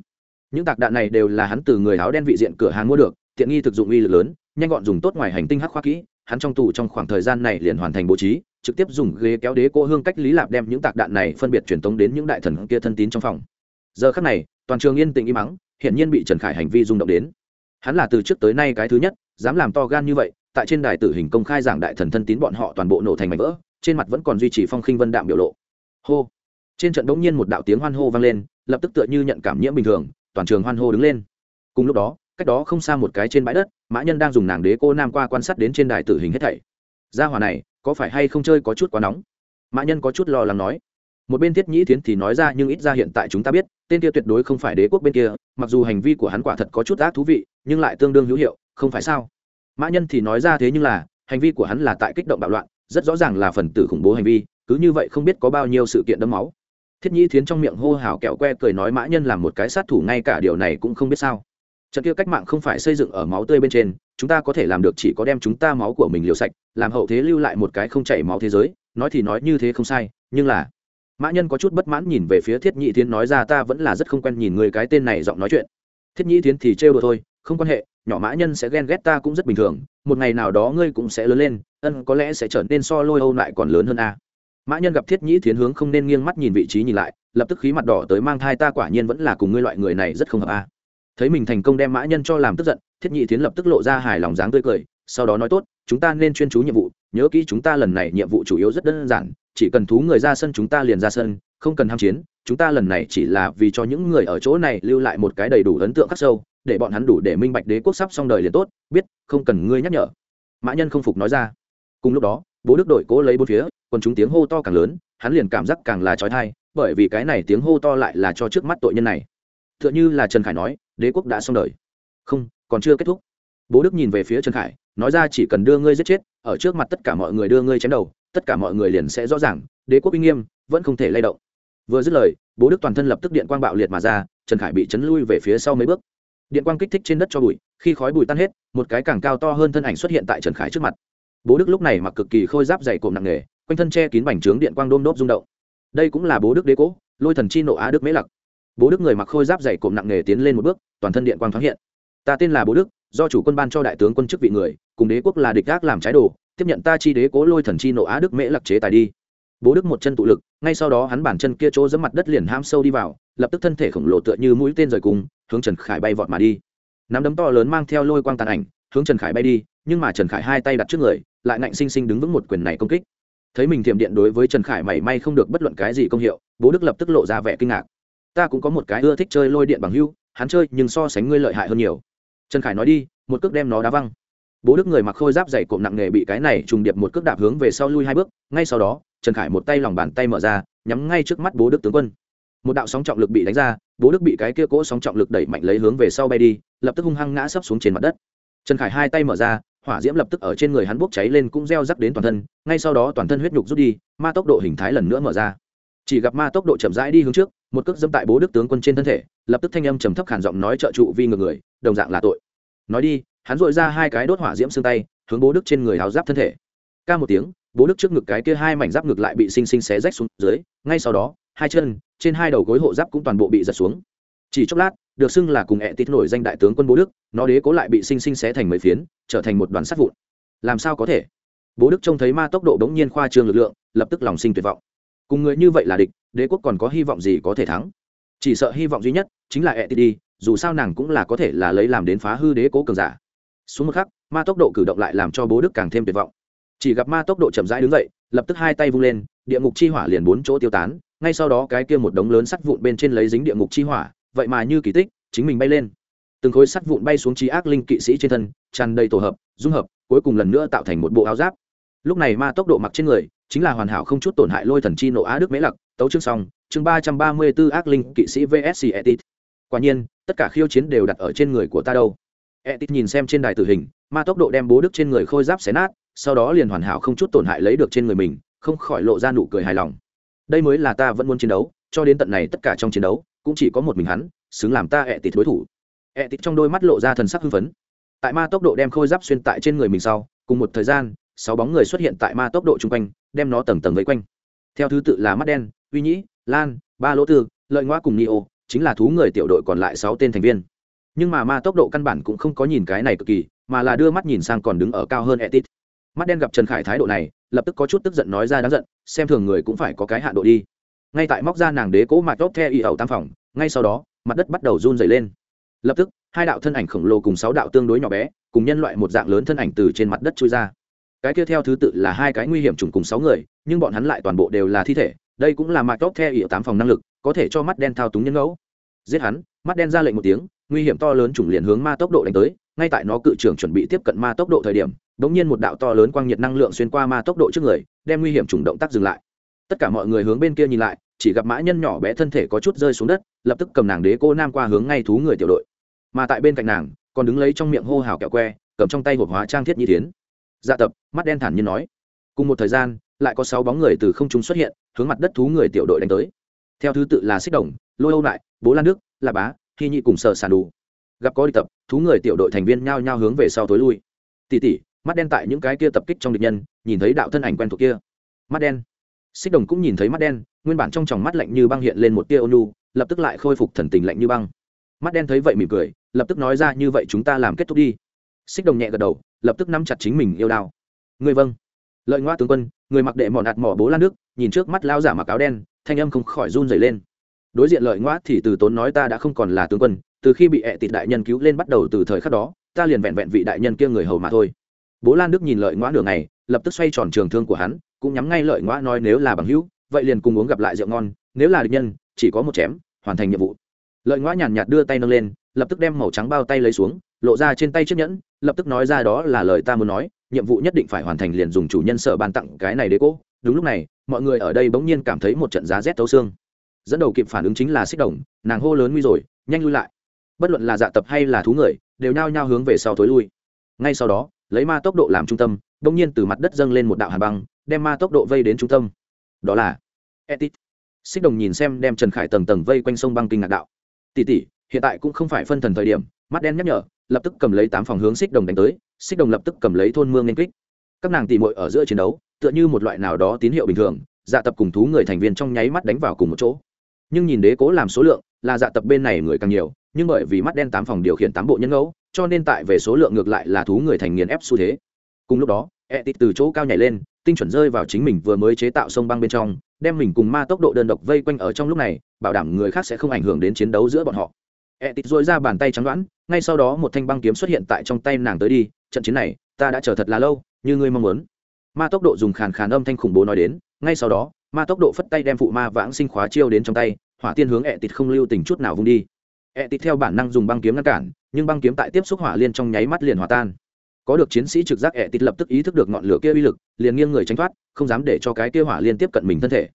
Những tạc đạn này đều là hắn từ người áo đen vị diện cửa hàng mua được, tiện nghi thực dụng uy lực lớn, nhanh gọn dùng tốt ngoài hành tinh hắc khoa kỹ, hắn trong tù trong khoảng thời gian này liền hoàn thành bố trí, trực tiếp dùng ghế kéo đế cô hương cách lý lạp đem những tạc đạn này phân biệt truyền tống đến những đại thần kia thân tín trong phòng. Giờ khắc này, toàn trường yên tĩnh im mắng, hiển nhiên bị trần khải hành vi rung động đến. Hắn là từ trước tới nay cái thứ nhất, dám làm to gan như vậy, tại trên đài tử hình công khai giảng đại thần thân tín bọn họ toàn bộ nổ thành mảnh vỡ trên mặt vẫn còn duy trì phong khinh vân đạm biểu lộ. Hô. Trên trận đống nhiên một đạo tiếng hoan hô vang lên, lập tức tựa như nhận cảm nhiễm bình thường, toàn trường hoan hô đứng lên. Cùng lúc đó, cách đó không xa một cái trên bãi đất, mã nhân đang dùng nàng đế cô nam qua quan sát đến trên đài tử hình hết thảy. Gia hòa này, có phải hay không chơi có chút quá nóng? Mã nhân có chút lo lắng nói. Một bên thiết nhĩ thiến thì nói ra nhưng ít ra hiện tại chúng ta biết, tên kia tuyệt đối không phải đế quốc bên kia, mặc dù hành vi của hắn quả thật có chút ác thú vị, nhưng lại tương đương hữu hiệu, không phải sao? Mã nhân thì nói ra thế nhưng là, hành vi của hắn là tại kích động bạo loạn rất rõ ràng là phần tử khủng bố hành vi, cứ như vậy không biết có bao nhiêu sự kiện đẫm máu. Thiết nhĩ thiến trong miệng hô hào kẹo que cười nói mã nhân làm một cái sát thủ ngay cả điều này cũng không biết sao. Trận kia cách mạng không phải xây dựng ở máu tươi bên trên, chúng ta có thể làm được chỉ có đem chúng ta máu của mình liều sạch, làm hậu thế lưu lại một cái không chảy máu thế giới, nói thì nói như thế không sai, nhưng là mã nhân có chút bất mãn nhìn về phía thiết nhĩ thiến nói ra ta vẫn là rất không quen nhìn người cái tên này giọng nói chuyện. Thiết nhĩ thiến thì trêu đùa thôi, không quan hệ, nhỏ mã nhân sẽ ghen ghét ta cũng rất bình thường, một ngày nào đó ngươi cũng sẽ lớn lên ân có lẽ sẽ trở nên so lôi âu lại còn lớn hơn a. Mã nhân gặp thiết nhĩ thiến hướng không nên nghiêng mắt nhìn vị trí nhìn lại, lập tức khí mặt đỏ tới mang thai ta quả nhiên vẫn là cùng ngươi loại người này rất không hợp a. Thấy mình thành công đem mã nhân cho làm tức giận, thiết nhĩ thiến lập tức lộ ra hài lòng dáng tươi cười, sau đó nói tốt, chúng ta nên chuyên chú nhiệm vụ, nhớ kỹ chúng ta lần này nhiệm vụ chủ yếu rất đơn giản, chỉ cần thú người ra sân chúng ta liền ra sân, không cần ham chiến, chúng ta lần này chỉ là vì cho những người ở chỗ này lưu lại một cái đầy đủ ấn tượng khắc sâu, để bọn hắn đủ để minh bạch đế quốc sắp xong đời liền tốt, biết, không cần ngươi nhắc nhở. Mã nhân không phục nói ra cùng lúc đó, bố đức đội cố lấy bốn phía còn chúng tiếng hô to càng lớn, hắn liền cảm giác càng là trói thai, bởi vì cái này tiếng hô to lại là cho trước mắt tội nhân này. T h ư ợ n h ư là trần khải nói, đế quốc đã xong đời. Không, còn chưa kết thúc. Bố đức nhìn về phía trần khải, nói ra, chỉ cần đưa ngươi giết chết, ở trước mặt tất cả mọi người đưa ngươi chém đầu, tất cả mọi người liền sẽ rõ ràng, đế quốc uy nghiêm, vẫn không thể lay động. Vừa dứt lời, bố đức toàn thân lập tức điện quang bạo liệt mà ra, trần khải bị chấn lui về phía sau mấy bước. Điện quang kích thích trên đất cho bụi, khi khói bụi tan hết, một cái càng cao to hơn thân ảnh xuất hiện tại trần khải trước mặt bố đức lúc này mặc cực kỳ khôi giáp dày cộm nặng nề, quanh thân che kín bành trướng điện quang đôm đốp rung động. Đây cũng là bố đức đế cố, lôi thần chi nộ á đức mễ lặc. Bố đức người mặc khôi giáp dày cộm nặng nề tiến lên một bước, toàn thân điện quang thoáng hiện. Ta tên là bố đức, do chủ quân ban cho đại tướng quân chức vị người, cùng đế quốc là địch gác làm trái đồ, tiếp nhận ta chi đế cố lôi thần chi nộ á đức mễ lặc chế tài đi. Bố đức một chân tụ lực, ngay sau đó hắn bản chân kia chỗ dẫm mặt đất liền ham sâu đi vào, lập tức thân thể khổng lồ tựa như mũi tên rời cùng, hướng trần khải bay vọt mà đi. Nắm đấm to lớn mang theo lôi quang tàn ảnh, hướng trần khải bay đi, nhưng mà trần khải hai tay đặt trước người lại ngạnh sinh sinh đứng vững một quyền này công kích. Thấy mình thiểm điện đối với trần khải mảy may không được bất luận cái gì công hiệu, bố đức lập tức lộ ra vẻ kinh ngạc. Ta cũng có một cái ưa thích chơi lôi điện bằng hưu, hắn chơi nhưng so sánh ngươi lợi hại hơn nhiều. Trần khải nói đi, một cước đem nó đá văng. Bố đức người mặc khôi giáp dày cộm nặng nề bị cái này trùng điệp một cước đạp hướng về sau lui hai bước, ngay sau đó, trần khải một tay lòng bàn tay mở ra, nhắm ngay trước mắt bố đức tướng quân. Một đạo sóng trọng lực bị đánh ra, bố đức bị cái kia cỗ sóng trọng lực đẩy mạnh lấy hướng về sau bay đi, lập tức hung hăng ngã sấp xuống trên mặt đất. Trần khải hai tay mở ra hỏa diễm lập tức ở trên người hắn bốc cháy lên cũng gieo rắc đến toàn thân, ngay sau đó toàn thân huyết nhục rút đi, ma tốc độ hình thái lần nữa mở ra. Chỉ gặp ma tốc độ chậm rãi đi hướng trước, một cước dẫm tại bố đức tướng quân trên thân thể, lập tức thanh âm trầm thấp khản giọng nói trợ trụ vi ngược người, đồng dạng là tội. Nói đi, hắn dội ra hai cái đốt hỏa diễm xương tay, hướng bố đức trên người háo giáp thân thể. Ca một tiếng, bố đức trước ngực cái kia hai mảnh giáp ngực lại bị xinh xinh xé rách xuống dưới, ngay sau đó, hai chân, trên hai đầu gối hộ giáp cũng toàn bộ bị giật xuống. Chỉ chốc lát được xưng là cùng ẹ tít nổi danh đại tướng quân bố đức, nó đế cố lại bị sinh sinh xé thành mấy phiến, trở thành một đoàn sắt vụn. Làm sao có thể? Bố đức trông thấy ma tốc độ đống nhiên khoa trương lực lượng, lập tức lòng sinh tuyệt vọng. Cùng người như vậy là địch, đế quốc còn có hy vọng gì có thể thắng? Chỉ sợ hy vọng duy nhất chính là ẹ tít đi, dù sao nàng cũng là có thể là lấy làm đến phá hư đế cố cường giả. Xuống một khắc, ma tốc độ cử động lại làm cho bố đức càng thêm tuyệt vọng. Chỉ gặp ma tốc độ chậm rãi đứng dậy, lập tức hai tay vung lên, địa ngục chi hỏa liền bốn chỗ tiêu tán, ngay sau đó cái kia một đống lớn sắt vụn bên trên lấy dính địa ngục chi hỏa vậy mà như kỳ tích, chính mình bay lên. Từng khối sắt vụn bay xuống trí ác linh kỵ sĩ trên thân, tràn đầy tổ hợp, dung hợp, cuối cùng lần nữa tạo thành một bộ áo giáp. Lúc này ma tốc độ mặc trên người, chính là hoàn hảo không chút tổn hại lôi thần chi nộ á đức mễ lặc, tấu chương xong, chương ba trăm ba mươi b ố ác linh kỵ sĩ vsc etit. Quả nhiên, tất cả khiêu chiến đều đặt ở trên người của ta đâu. Etit nhìn xem trên đài tử hình, ma tốc độ đem bố đức trên người khôi giáp xé nát, sau đó liền hoàn hảo không chút tổn hại lấy được trên người mình, không khỏi lộ ra nụ cười hài lòng. Đây mới là ta vẫn muốn chiến đấu, cho đến tận này tất cả trong chiến đấu cũng chỉ có một mình hắn, xứng làm ta ẹ tịt đối thủ. Ẹ tịt trong đôi mắt lộ ra thần sắc hưng phấn. Tại ma tốc độ đem khôi giáp xuyên tại trên người mình sau, cùng một thời gian, sáu bóng người xuất hiện tại ma tốc độ chung quanh, đem nó tầng tầng vây quanh. Theo thứ tự là mắt đen, uy nhĩ, lan, ba lỗ tư, lợi ngoa cùng nio chính là thú người tiểu đội còn lại sáu tên thành viên. Nhưng mà ma tốc độ căn bản cũng không có nhìn cái này cực kỳ, mà là đưa mắt nhìn sang còn đứng ở cao hơn etit mắt đen gặp trần khải thái độ này, lập tức có chút tức giận nói ra đáng giận, xem thường người cũng phải có cái hạ độ đi ngay tại móc ra nàng đế cố mạch tốt theo y ẩu tam phòng, ngay sau đó, mặt đất bắt đầu run dày lên. Lập tức, hai đạo thân ảnh khổng lồ cùng sáu đạo tương đối nhỏ bé, cùng nhân loại một dạng lớn thân ảnh từ trên mặt đất trôi ra. Cái kia theo thứ tự là hai cái nguy hiểm trùng cùng sáu người, nhưng bọn hắn lại toàn bộ đều là thi thể, đây cũng là mạch tốt theo y tám phòng năng lực, có thể cho mắt đen thao túng nhân ngẫu. Giết hắn, mắt đen ra lệnh một tiếng, nguy hiểm to lớn trùng liền hướng ma tốc độ đánh tới, ngay tại nó cự trưởng chuẩn bị tiếp cận ma tốc độ thời điểm đ ỗ n g nhiên một đạo to lớn quang nhiệt năng lượng xuyên qua ma tốc độ trước người, đem nguy hiểm trùng động tác dừng lại tất cả mọi người hướng bên kia nhìn lại, chỉ gặp mã nhân nhỏ bé thân thể có chút rơi xuống đất, lập tức cầm nàng đế cô nam qua hướng ngay thú người tiểu đội. Mà tại bên cạnh nàng, còn đứng lấy trong miệng hô hào kẹo que, cầm trong tay hộp hóa trang thiết nhi tiến dạ tập, mắt đen thản nhiên nói. Cùng một thời gian, lại có sáu bóng người từ không trung xuất hiện, hướng mặt đất thú người tiểu đội đánh tới. Theo thứ tự là xích đồng, lôi âu lại, bố lan đức, là bá khi nhị cùng sợ sàn đủ gặp có đi tập, thú người tiểu đội thành viên nhao nhao hướng về sau tối lui. Tỉ tỉ, mắt đen tại những cái kia tập kích trong địch nhân, nhìn thấy đạo thân ảnh quen thuộc kia. Mắt đen xích đồng cũng nhìn thấy mắt đen, nguyên bản trong tròng mắt lạnh như băng hiện lên một tia ônu lập tức lại khôi phục thần tình lạnh như băng. Mắt đen thấy vậy mỉm cười, lập tức nói ra, như vậy chúng ta làm kết thúc đi. Xích đồng nhẹ gật đầu, lập tức nắm chặt chính mình yêu đao. Người vâng. Lợi ngoa tướng quân, người mặc đệ mỏ nạt mỏ bố lan nước, nhìn trước mắt lao giả mặc áo đen, thanh âm không khỏi run dày lên. Đối diện lợi ngoa thì từ tốn nói, ta đã không còn là tướng quân, từ khi bị ẹ tịt đại nhân cứu lên bắt đầu từ thời khắc đó, ta liền vẹn vẹn vị đại nhân kia người hầu mà thôi. Bố lan đức nhìn lợi ngoa nửa ngày, lập tức xoay tròn trường thương của hắn cũng nhắm ngay lợi ngoa nói nếu là bằng hữu, vậy liền cùng uống gặp lại rượu ngon, nếu là địch nhân, chỉ có một chém, hoàn thành nhiệm vụ. Lợi ngoa nhàn nhạt đưa tay nâng lên, lập tức đem màu trắng bao tay lấy xuống, lộ ra trên tay chiếc nhẫn, lập tức nói ra đó là lời ta muốn nói, nhiệm vụ nhất định phải hoàn thành liền dùng chủ nhân sở ban tặng cái này đế cố. Đúng lúc này, mọi người ở đây bỗng nhiên cảm thấy một trận giá rét thấu xương. Dẫn đầu kịp phản ứng chính là xích đồng, nàng hô lớn nguy rồi, nhanh lui lại. Bất luận là dạ tập hay là thú người, đều nao nhao hướng về sau thối lui. Ngay sau đó lấy ma tốc độ làm trung tâm bỗng nhiên từ mặt đất dâng lên một đạo hà băng, đem ma tốc độ vây đến trung tâm. Đó là etit xích đồng nhìn xem đem trần khải tầng tầng vây quanh sông băng kinh ngạc đạo. Tỷ tỷ, hiện tại cũng không phải phân thần thời điểm, mắt đen nhắc nhở, lập tức cầm lấy tám phòng hướng xích đồng đánh tới, xích đồng lập tức cầm lấy thôn mương nên kích. Các nàng tỉ mội ở giữa chiến đấu, tựa như một loại nào đó tín hiệu bình thường dạ tập cùng thú người thành viên trong nháy mắt đánh vào cùng một chỗ. Nhưng nhìn đế cố làm số lượng, là dạ tập bên này người càng nhiều, nhưng bởi vì mắt đen tám phòng điều khiển tám bộ nhân ngẫu cho nên tại về số lượng ngược lại là thú người thành nghiền ép xu thế. Cùng lúc đó e tít từ chỗ cao nhảy lên, tinh chuẩn rơi vào chính mình vừa mới chế tạo sông băng bên trong, đem mình cùng ma tốc độ đơn độc vây quanh ở trong lúc này, bảo đảm người khác sẽ không ảnh hưởng đến chiến đấu giữa bọn họ. E tít dội ra bàn tay trắng đoán, ngay sau đó một thanh băng kiếm xuất hiện tại trong tay nàng tới đi, trận chiến này, ta đã chờ thật là lâu, như ngươi mong muốn. Ma tốc độ dùng khàn khàn âm thanh khủng bố nói đến, ngay sau đó, ma tốc độ phất tay đem phụ ma vãng sinh khóa chiêu đến trong tay, hỏa tiên hướng e ẹ tịt không lưu tình chút nào vung đi. E tịt theo bản năng dùng băng kiếm ngăn cản, nhưng băng kiếm tại tiếp xúc hỏa liên trong nháy mắt liền hòa tan. Có được chiến sĩ trực giác E tịt lập tức ý thức được ngọn lửa kia uy lực, liền nghiêng người tránh thoát, không dám để cho cái kia hỏa liên tiếp cận mình thân thể.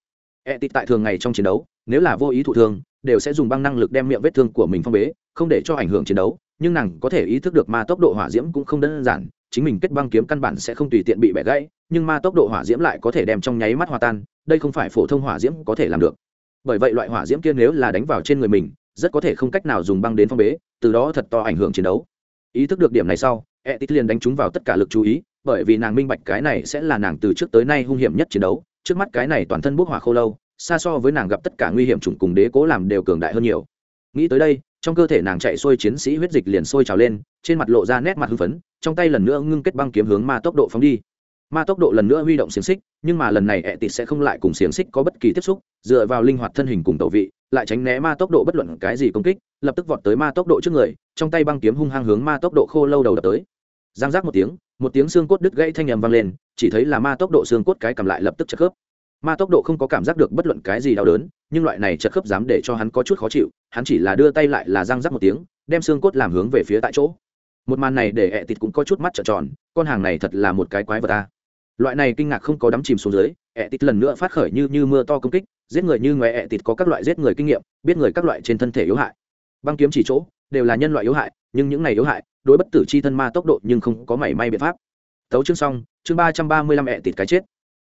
E tịt tại thường ngày trong chiến đấu, nếu là vô ý thụ thương, đều sẽ dùng băng năng lực đem miệng vết thương của mình phong bế, không để cho ảnh hưởng chiến đấu, nhưng nàng có thể ý thức được ma tốc độ hỏa diễm cũng không đơn giản, chính mình kết băng kiếm căn bản sẽ không tùy tiện bị bẻ gãy, nhưng ma tốc độ hỏa diễm lại có thể đem trong nháy mắt hòa tan, đây không phải phổ thông hỏa diễm có thể làm được. Bởi vậy loại hỏa diễm kia nếu là đánh vào trên người mình rất có thể không cách nào dùng băng đến phong bế, từ đó thật to ảnh hưởng chiến đấu. Ý thức được điểm này sau e t liền đánh trúng vào tất cả lực chú ý, bởi vì nàng minh bạch cái này sẽ là nàng từ trước tới nay hung hiểm nhất chiến đấu, trước mắt cái này toàn thân bốc hỏa khô lâu, xa so với nàng gặp tất cả nguy hiểm trùng cùng đế cố làm đều cường đại hơn nhiều. Nghĩ tới đây, trong cơ thể nàng chạy xuôi chiến sĩ huyết dịch liền sôi trào lên, trên mặt lộ ra nét mặt hưng phấn, trong tay lần nữa ngưng kết băng kiếm hướng ma tốc độ phóng đi. Ma tốc độ lần nữa huy động xiềng xích, nhưng mà lần này ẹ tịt sẽ không lại cùng xiềng xích có bất kỳ tiếp xúc, dựa vào linh hoạt thân hình cùng tẩu vị lại tránh né ma tốc độ bất luận cái gì công kích, lập tức vọt tới ma tốc độ trước người, trong tay băng kiếm hung hăng hướng ma tốc độ khô lâu đầu đập tới. Giang giác một tiếng một tiếng xương cốt đứt gãy thanh nhầm vang lên, chỉ thấy là ma tốc độ xương cốt cái cầm lại lập tức chật khớp. Ma tốc độ không có cảm giác được bất luận cái gì đau đớn, nhưng loại này chật khớp dám để cho hắn có chút khó chịu, hắn chỉ là đưa tay lại là giang giác một tiếng, đem xương cốt làm hướng về phía tại chỗ. Một màn này để ẹ tịt cũng có chút mắt trợn tròn, con hàng này thật là một cái quái vật ta loại này kinh ngạc không có đắm chìm xuống dưới, ẹ tịt lần nữa phát khởi như như mưa to công kích giết người như ngoại ẹ tịt có các loại giết người kinh nghiệm, biết người các loại trên thân thể yếu hại. Băng kiếm chỉ chỗ, đều là nhân loại yếu hại, nhưng những này yếu hại, đối bất tử chi thân ma tốc độ nhưng không có mảy may biện pháp. Tấu chương xong, chương ba trăm ba mươi lăm ẹ tịt cái chết.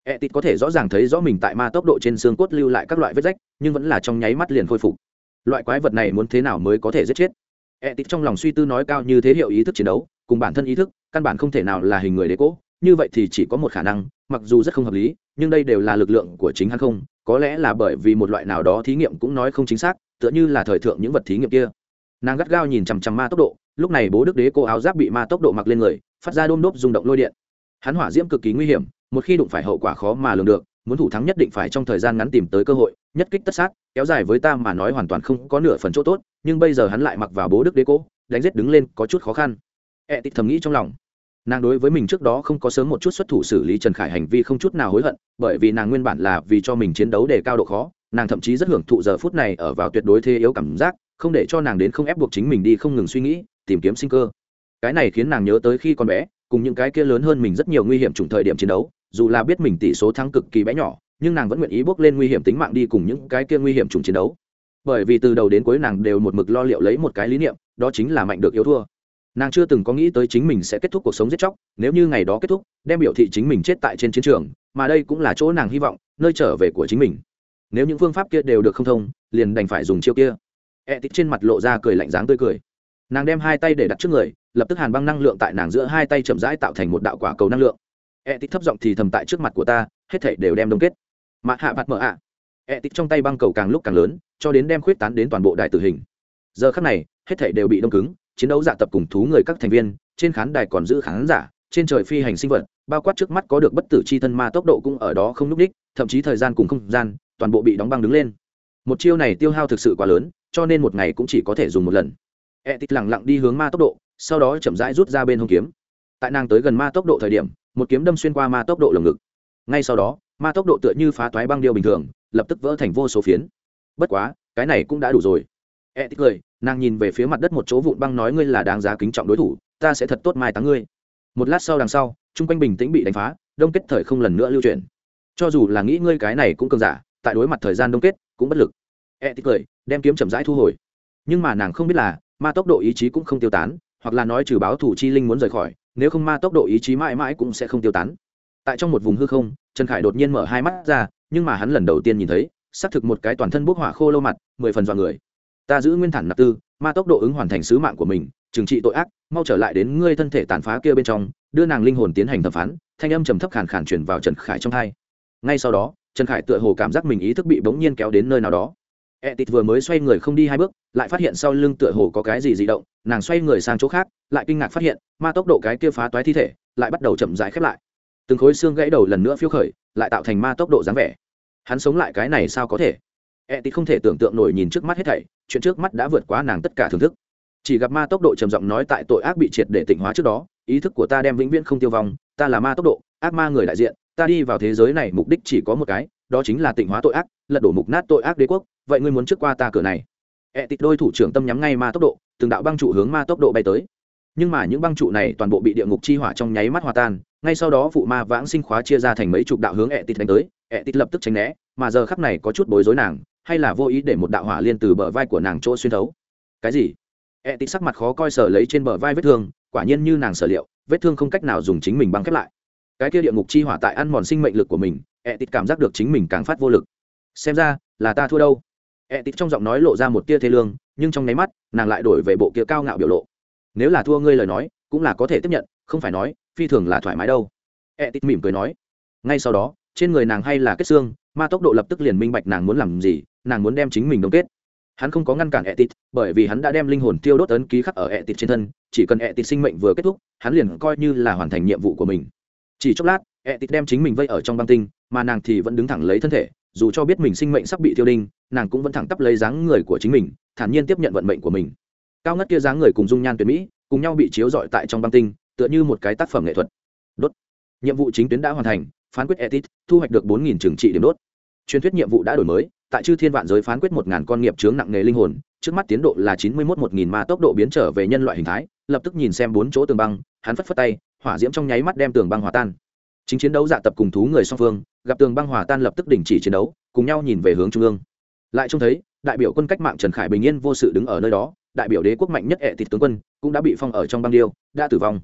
E tịt có thể rõ ràng thấy rõ mình tại ma tốc độ trên xương cốt lưu lại các loại vết rách, nhưng vẫn là trong nháy mắt liền khôi phục. Loại quái vật này muốn thế nào mới có thể giết chết? E tịt trong lòng suy tư nói cao như thế hiệu ý thức chiến đấu, cùng bản thân ý thức, căn bản không thể nào là hình người đế cố như vậy thì chỉ có một khả năng, mặc dù rất không hợp lý, nhưng đây đều là lực lượng của chính hắn không, có lẽ là bởi vì một loại nào đó thí nghiệm cũng nói không chính xác, tựa như là thời thượng những vật thí nghiệm kia. Nàng gắt gao nhìn chằm chằm ma tốc độ, lúc này bố đức đế cô áo giáp bị ma tốc độ mặc lên người, phát ra đôm đốp rung động lôi điện. Hắn hỏa diễm cực kỳ nguy hiểm, một khi đụng phải hậu quả khó mà lường được, muốn thủ thắng nhất định phải trong thời gian ngắn tìm tới cơ hội, nhất kích tất sát, kéo dài với ta mà nói hoàn toàn không có nửa phần chỗ tốt, nhưng bây giờ hắn lại mặc vào bố đức đế cô, đánh giết đứng lên có chút khó khăn. E thầm nghĩ trong lòng nàng đối với mình trước đó không có sớm một chút xuất thủ xử lý trần khải hành vi không chút nào hối hận, bởi vì nàng nguyên bản là vì cho mình chiến đấu để cao độ khó, nàng thậm chí rất hưởng thụ giờ phút này ở vào tuyệt đối thế yếu cảm giác, không để cho nàng đến không ép buộc chính mình đi không ngừng suy nghĩ, tìm kiếm sinh cơ. Cái này khiến nàng nhớ tới khi còn bé, cùng những cái kia lớn hơn mình rất nhiều nguy hiểm trùng thời điểm chiến đấu, dù là biết mình tỷ số thắng cực kỳ bé nhỏ, nhưng nàng vẫn nguyện ý bước lên nguy hiểm tính mạng đi cùng những cái kia nguy hiểm trùng chiến đấu. Bởi vì từ đầu đến cuối nàng đều một mực lo liệu lấy một cái lý niệm, đó chính là mạnh được yếu thua nàng chưa từng có nghĩ tới chính mình sẽ kết thúc cuộc sống giết chóc, nếu như ngày đó kết thúc, đem biểu thị chính mình chết tại trên chiến trường, mà đây cũng là chỗ nàng hy vọng, nơi trở về của chính mình. Nếu những phương pháp kia đều được không thông, liền đành phải dùng chiêu kia. E tích trên mặt lộ ra cười lạnh dáng tươi cười. Nàng đem hai tay để đặt trước người, lập tức hàn băng năng lượng tại nàng giữa hai tay chậm rãi tạo thành một đạo quả cầu năng lượng. E tích thấp giọng thì thầm tại trước mặt của ta, hết thảy đều đem đông kết. Mạ hạ vặt mở ạ. À. e tích trong tay băng cầu càng lúc càng lớn, cho đến đem khuyết tán đến toàn bộ đại tử hình. Giờ khắc này, hết thảy đều bị đông cứng chiến đấu dạ tập cùng thú người các thành viên, trên khán đài còn giữ khán giả, trên trời phi hành sinh vật, bao quát trước mắt có được bất tử c h i thân ma tốc độ cũng ở đó không n ú c đ í c h thậm chí thời gian cùng không gian, toàn bộ bị đóng băng đứng lên. Một chiêu này tiêu hao thực sự quá lớn, cho nên một ngày cũng chỉ có thể dùng một lần. E t lẳng lặng đi hướng ma tốc độ, sau đó chậm rãi rút ra bên hông kiếm. Tại nàng tới gần ma tốc độ thời điểm, một kiếm đâm xuyên qua ma tốc độ lồng ngực. Ngay sau đó, ma tốc độ tựa như phá toái băng điêu bình thường, lập tức vỡ thành vô số phiến. Bất quá, cái này cũng đã đủ rồi. E t cười nàng nhìn về phía mặt đất một chỗ vụn băng nói ngươi là đáng giá kính trọng đối thủ, ta sẽ thật tốt mai táng ngươi. Một lát sau đằng sau, chung quanh bình tĩnh bị đánh phá, đông kết thời không lần nữa lưu truyền cho dù là nghĩ ngươi cái này cũng cường giả, tại đối mặt thời gian đông kết, cũng bất lực. E tích cười, đem kiếm chậm rãi thu hồi. Nhưng mà nàng không biết là, ma tốc độ ý chí cũng không tiêu tán, hoặc là nói trừ báo thủ chi linh muốn rời khỏi, nếu không ma tốc độ ý chí mãi mãi cũng sẽ không tiêu tán. Tại trong một vùng hư không, trần khải đột nhiên mở hai mắt ra, nhưng mà hắn lần đầu tiên nhìn thấy, xác thực một cái toàn thân bốc hỏa khô lâu mặt, mười phần dọn người ta giữ nguyên thản nạp tư, ma tốc độ ứng hoàn thành sứ mạng của mình, trừng trị tội ác, mau trở lại đến ngươi thân thể tàn phá kia bên trong, đưa nàng linh hồn tiến hành thẩm phán, thanh âm trầm thấp khàn khàn chuyển vào trần khải trong hai ngay sau đó, trần khải tựa hồ cảm giác mình ý thức bị bỗng nhiên kéo đến nơi nào đó. E tịt vừa mới xoay người không đi hai bước, lại phát hiện sau lưng tựa hồ có cái gì di động, nàng xoay người sang chỗ khác, lại kinh ngạc phát hiện, ma tốc độ cái kia phá toái thi thể, lại bắt đầu chậm rãi khép lại. Từng khối xương gãy đầu lần nữa phiêu khởi, lại tạo thành ma tốc độ dáng vẻ. Hắn sống lại cái này sao có thể? E tịt không thể tưởng tượng nổi nhìn trước mắt hết thảy, chuyện trước mắt đã vượt quá nàng tất cả thưởng thức. Chỉ gặp ma tốc độ trầm giọng nói tại tội ác bị triệt để tỉnh hóa trước đó, ý thức của ta đem vĩnh viễn không tiêu vong, ta là ma tốc độ, ác ma người đại diện, ta đi vào thế giới này mục đích chỉ có một cái, đó chính là tỉnh hóa tội ác, lật đổ mục nát tội ác đế quốc, vậy ngươi muốn trước qua ta cửa này? Ẹ e tịt đôi thủ trưởng tâm nhắm ngay ma tốc độ, từng đạo băng trụ hướng ma tốc độ bay tới. Nhưng mà những băng trụ này toàn bộ bị địa ngục chi hỏa trong nháy mắt hòa tan, ngay sau đó vụ ma vãng sinh khóa chia ra thành mấy chục đạo hướng ẹ e tịt đánh tới ẹ e tịt lập tức tránh né, mà giờ khắp này có chút bối rối nàng hay là vô ý để một đạo hỏa liên từ bờ vai của nàng chỗ xuyên thấu? Cái gì? E tị sắc mặt khó coi sở lấy trên bờ vai vết thương, quả nhiên như nàng sở liệu, vết thương không cách nào dùng chính mình băng khép lại. Cái kia địa ngục chi hỏa tại ăn mòn sinh mệnh lực của mình e tịt cảm giác được chính mình càng phát vô lực. Xem ra, là ta thua đâu. E tịt trong giọng nói lộ ra một tia thế lương, nhưng trong nháy mắt, nàng lại đổi về bộ kia cao ngạo biểu lộ. Nếu là thua ngươi lời nói, cũng là có thể tiếp nhận, không phải nói, phi thường là thoải mái đâu. E tịt mỉm cười nói. Ngay sau đó, trên người nàng hay là kết xương, ma tốc độ lập tức liền minh bạch nàng muốn làm gì nàng muốn đem chính mình đông kết. Hắn không có ngăn cản etit, bởi vì hắn đã đem linh hồn tiêu đốt ấn ký khắc ở etit trên thân, chỉ cần etit sinh mệnh vừa kết thúc, hắn liền coi như là hoàn thành nhiệm vụ của mình. Chỉ chốc lát, etit đem chính mình vây ở trong băng tinh, mà nàng thì vẫn đứng thẳng lấy thân thể, dù cho biết mình sinh mệnh sắp bị tiêu đinh, nàng cũng vẫn thẳng tắp lấy dáng người của chính mình, thản nhiên tiếp nhận vận mệnh của mình. Cao ngất kia dáng người cùng dung nhan tuyệt mỹ, cùng nhau bị chiếu rọi tại trong băng tinh, tựa như một cái tác phẩm nghệ thuật. Đốt. Nhiệm vụ chính tuyến đã hoàn thành, phán quyết etit, thu hoạch được bốn nghìn trừng trị điểm đốt. Truyền thuyết nhiệm vụ đã đổi mới tại chư thiên vạn giới phán quyết một ngàn con nghiệp chướng nặng nghề linh hồn, trước mắt tiến độ là chín mươi mốt một nghìn ma tốc độ biến trở về nhân loại hình thái, lập tức nhìn xem bốn chỗ tường băng, hắn phất phất tay, hỏa diễm trong nháy mắt đem tường băng hòa tan. Chính chiến đấu dạ tập cùng thú người song phương, gặp tường băng hòa tan lập tức đình chỉ chiến đấu, cùng nhau nhìn về hướng trung ương. Lại trông thấy, đại biểu quân cách mạng trần khải bình yên vô sự đứng ở nơi đó, đại biểu đế quốc mạnh nhất ệ thịt tướng quân, cũng đã bị phong ở trong băng điêu, đã tử vong.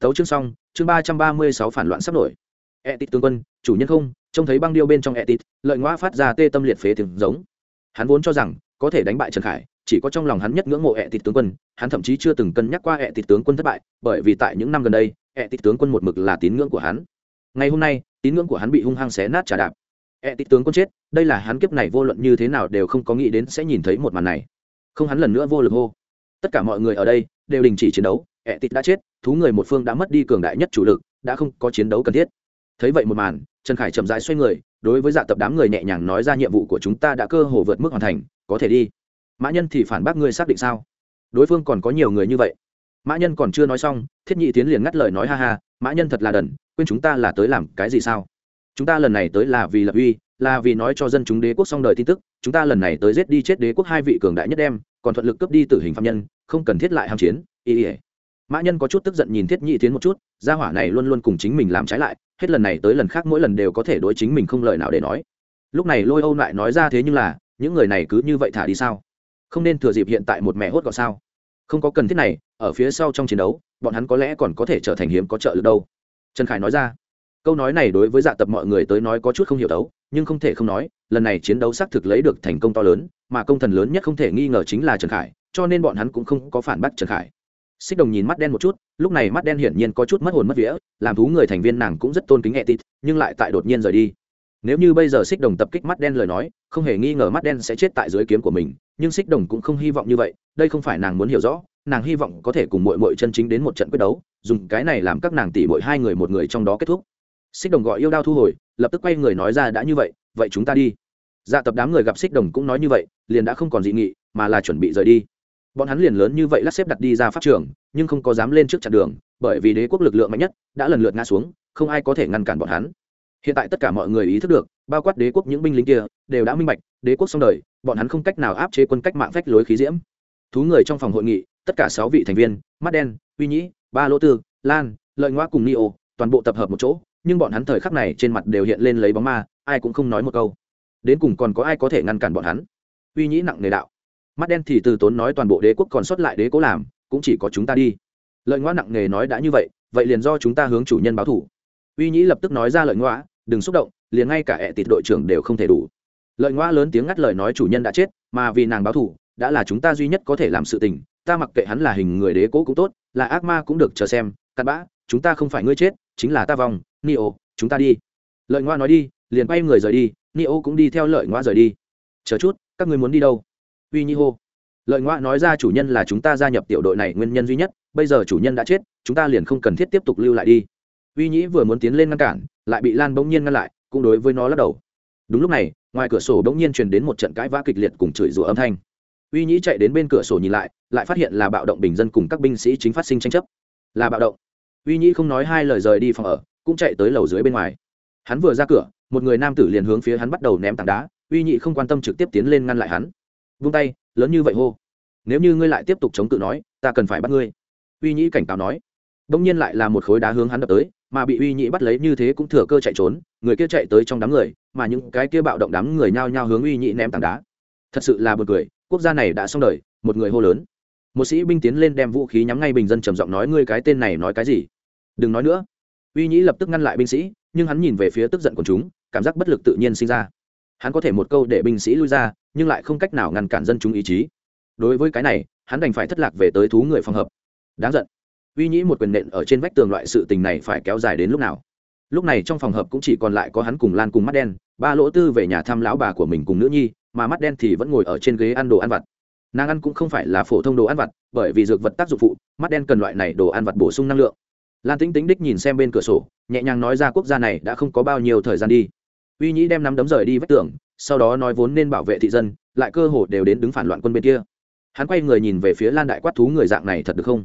Tấu chương xong, chương ba trăm ba mươi sáu phản loạn sắp nổi. Ệ thịt tướng quân, chủ nhân không trông thấy băng điêu bên trong etit, lợi ngoa phát ra tê tâm liệt phế tiếng giống. Hắn vốn cho rằng, có thể đánh bại trần khải, chỉ có trong lòng hắn nhất ngưỡng mộ etit tướng quân, hắn thậm chí chưa từng cân nhắc qua etit tướng quân thất bại, bởi vì tại những năm gần đây, etit tướng quân một mực là tín ngưỡng của hắn. Ngày hôm nay, tín ngưỡng của hắn bị hung hăng xé nát trả đạp. Etit tướng quân chết, đây là hắn kiếp này vô luận như thế nào đều không có nghĩ đến sẽ nhìn thấy một màn này. Không hắn lần nữa vô lực hô. Tất cả mọi người ở đây đều đình chỉ chiến đấu ẹ tịt đã chết, thú người một phương đã mất đi cường đại nhất chủ lực, đã không có chiến đấu cần thiết. Thấy vậy một màn trần khải chậm rãi xoay người, đối với dạ tập đám người nhẹ nhàng nói ra nhiệm vụ của chúng ta đã cơ hồ vượt mức hoàn thành, có thể đi. Mã nhân thì phản bác ngươi xác định sao? Đối phương còn có nhiều người như vậy. Mã nhân còn chưa nói xong, thiết nhị tiến liền ngắt lời nói ha ha, mã nhân thật là đần, quên chúng ta là tới làm cái gì sao? Chúng ta lần này tới là vì lập uy, là vì nói cho dân chúng đế quốc xong đời tin tức, chúng ta lần này tới giết đi chết đế quốc hai vị cường đại nhất đem, còn thuận lực cướp đi tử hình phạm nhân, không cần thiết lại hàm chiến. Ý ỉa mã nhân có chút tức giận nhìn thiết nhị tiến một chút, gia hỏa này luôn luôn cùng chính mình làm trái lại hết lần này tới lần khác mỗi lần đều có thể đối chính mình không lời nào để nói. Lúc này lôi âu lại nói ra thế nhưng là, những người này cứ như vậy thả đi sao? Không nên thừa dịp hiện tại một mẹ hốt gọn sao? Không có cần thiết này, ở phía sau trong chiến đấu, bọn hắn có lẽ còn có thể trở thành hiếm có trợ lực đâu. Trần khải nói ra. Câu nói này đối với dạ tập mọi người tới nói có chút không hiểu đấu, nhưng không thể không nói, lần này chiến đấu xác thực lấy được thành công to lớn, mà công thần lớn nhất không thể nghi ngờ chính là trần khải, cho nên bọn hắn cũng không có phản bác trần khải xích đồng nhìn mắt đen một chút, lúc này mắt đen hiển nhiên có chút mất hồn mất vía, làm thú người thành viên nàng cũng rất tôn kính nghệ tít nhưng lại tại đột nhiên rời đi. Nếu như bây giờ xích đồng tập kích mắt đen lời nói, không hề nghi ngờ mắt đen sẽ chết tại dưới kiếm của mình, nhưng xích đồng cũng không hy vọng như vậy, đây không phải nàng muốn hiểu rõ, nàng hy vọng có thể cùng mội mội chân chính đến một trận quyết đấu, dùng cái này làm các nàng tỉ mội hai người một người trong đó kết thúc. Xích đồng gọi yêu đao thu hồi, lập tức quay người nói ra đã như vậy vậy chúng ta đi. Dạ tập đám người gặp xích đồng cũng nói như vậy, liền đã không còn dị nghị, mà là chuẩn bị rời đi bọn hắn liền lớn như vậy lát xếp đặt đi ra pháp trường, nhưng không có dám lên trước chặn đường, bởi vì đế quốc lực lượng mạnh nhất đã lần lượt ngã xuống, không ai có thể ngăn cản bọn hắn. Hiện tại tất cả mọi người ý thức được, bao quát đế quốc những binh lính kia, đều đã minh bạch, đế quốc xong đời, bọn hắn không cách nào áp chế quân cách mạng phách lối khí diễm. Thú người trong phòng hội nghị, tất cả sáu vị thành viên, mắt đen, uy nhĩ, ba lỗ tư, lan, lợi ngoa cùng nio toàn bộ tập hợp một chỗ, nhưng bọn hắn thời khắc này trên mặt đều hiện lên lấy bóng ma, ai cũng không nói một câu. Đến cùng còn có ai có thể ngăn cản bọn hắn? Uy nhĩ nặng nề đạo mắt đen thì từ tốn nói toàn bộ đế quốc còn sót lại đế cố làm, cũng chỉ có chúng ta đi. Lợi ngoa nặng nề nói đã như vậy vậy liền do chúng ta hướng chủ nhân báo thủ. Uy nhĩ lập tức nói ra lợi ngoa đừng xúc động, liền ngay cả ẹ tịt đội trưởng đều không thể đủ. Lợi ngoa lớn tiếng ngắt lời nói chủ nhân đã chết, mà vì nàng báo thủ, đã là chúng ta duy nhất có thể làm sự tình, ta mặc kệ hắn là hình người đế cố cũng tốt, là ác ma cũng được chờ xem, cặn bã, chúng ta không phải ngươi chết, chính là ta vòng nio chúng ta đi. Lợi ngoa nói đi, liền quay người rời đi nio cũng đi theo lợi ngoa rời đi. Chờ chút, các ngươi muốn đi đâu? Uy nhi hô. Lợi ngoa nói ra chủ nhân là chúng ta gia nhập tiểu đội này nguyên nhân duy nhất, bây giờ chủ nhân đã chết, chúng ta liền không cần thiết tiếp tục lưu lại đi. Uy nhĩ vừa muốn tiến lên ngăn cản, lại bị lan bỗng nhiên ngăn lại, cũng đối với nó lắc đầu. Đúng lúc này, ngoài cửa sổ bỗng nhiên truyền đến một trận cãi vã kịch liệt cùng chửi rủa âm thanh. Uy nhĩ chạy đến bên cửa sổ nhìn lại lại phát hiện là bạo động bình dân cùng các binh sĩ chính phát sinh tranh chấp. Là bạo động. Uy nhĩ không nói hai lời rời đi phòng ở, cũng chạy tới lầu dưới bên ngoài. Hắn vừa ra cửa, một người nam tử liền hướng phía hắn bắt đầu ném tảng đá, uy nhĩ không quan tâm trực tiếp tiến lên ngăn lại hắn vung tay, lớn như vậy hô. Nếu như ngươi lại tiếp tục chống cự nói, ta cần phải bắt ngươi. Uy nhĩ cảnh cáo nói. Đông nhiên lại là một khối đá hướng hắn đập tới, mà bị uy nhĩ bắt lấy như thế cũng thừa cơ chạy trốn, người kia chạy tới trong đám người, mà những cái kia bạo động đám người nhao nhao hướng uy nhĩ ném tảng đá. Thật sự là b u ồ n cười, quốc gia này đã xong đời, một người hô lớn. Một sĩ binh tiến lên đem vũ khí nhắm ngay bình dân trầm giọng nói, ngươi cái tên này nói cái gì? Đừng nói nữa. Uy nhĩ lập tức ngăn lại binh sĩ, nhưng hắn nhìn về phía tức giận của chúng, cảm giác bất lực tự nhiên sinh ra hắn có thể một câu để binh sĩ lui ra, nhưng lại không cách nào ngăn cản dân chúng ý chí. Đối với cái này, hắn đành phải thất lạc về tới thú người phòng hợp. Đáng giận. Uy nhĩ một quyền nện ở trên vách tường loại sự tình này phải kéo dài đến lúc nào? Lúc này trong phòng hợp cũng chỉ còn lại có hắn cùng lan cùng mắt đen, ba lỗ tư về nhà thăm lão bà của mình cùng nữ nhi, mà mắt đen thì vẫn ngồi ở trên ghế ăn đồ ăn vặt. Nàng ăn cũng không phải là phổ thông đồ ăn vặt, bởi vì dược vật tác dụng phụ, mắt đen cần loại này đồ ăn vặt bổ sung năng lượng. Lan tính tính đích nhìn xem bên cửa sổ, nhẹ nhàng nói ra quốc gia này đã không có bao nhiêu thời gian đi uy nhĩ đem nắm đấm rời đi vách tường, sau đó nói vốn nên bảo vệ thị dân, lại cơ hồ đều đến đứng phản loạn quân bên kia. Hắn quay người nhìn về phía lan đại quát thú người dạng này thật được không?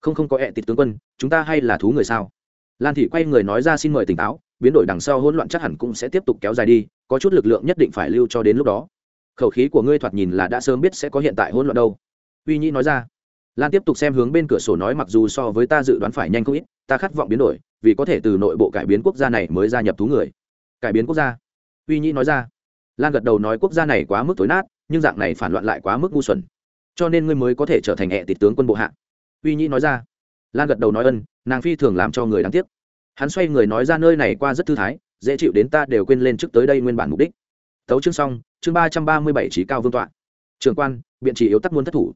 Không không có ẹ tịt tướng quân, chúng ta hay là thú người sao? Lan thị quay người nói ra xin mời tỉnh táo, biến đổi đằng sau hỗn loạn chắc hẳn cũng sẽ tiếp tục kéo dài đi, có chút lực lượng nhất định phải lưu cho đến lúc đó. Khẩu khí của ngươi thoạt nhìn là đã sớm biết sẽ có hiện tại hỗn loạn đâu. Uy nhĩ nói ra. Lan tiếp tục xem hướng bên cửa sổ nói mặc dù so với ta dự đoán phải nhanh không ít, ta khát vọng biến đổi, vì có thể từ nội bộ cải biến quốc gia này mới gia nhập thú người cải biến quốc gia. Uy nhĩ nói ra, lan gật đầu nói quốc gia này quá mức tối nát, nhưng dạng này phản loạn lại quá mức ngu xuẩn. Cho nên ngươi mới có thể trở thành hệ tịch tướng quân bộ hạ. Uy nhĩ nói ra, lan gật đầu nói ân, nàng phi thường làm cho người đáng tiếc. Hắn xoay người nói ra nơi này qua rất thư thái, dễ chịu đến ta đều quên lên trước tới đây nguyên bản mục đích. Tấu chương xong, chương ba trăm ba mươi bảy trí cao vương tọa. Trường quan, biện chỉ yếu tắc muốn thất thủ.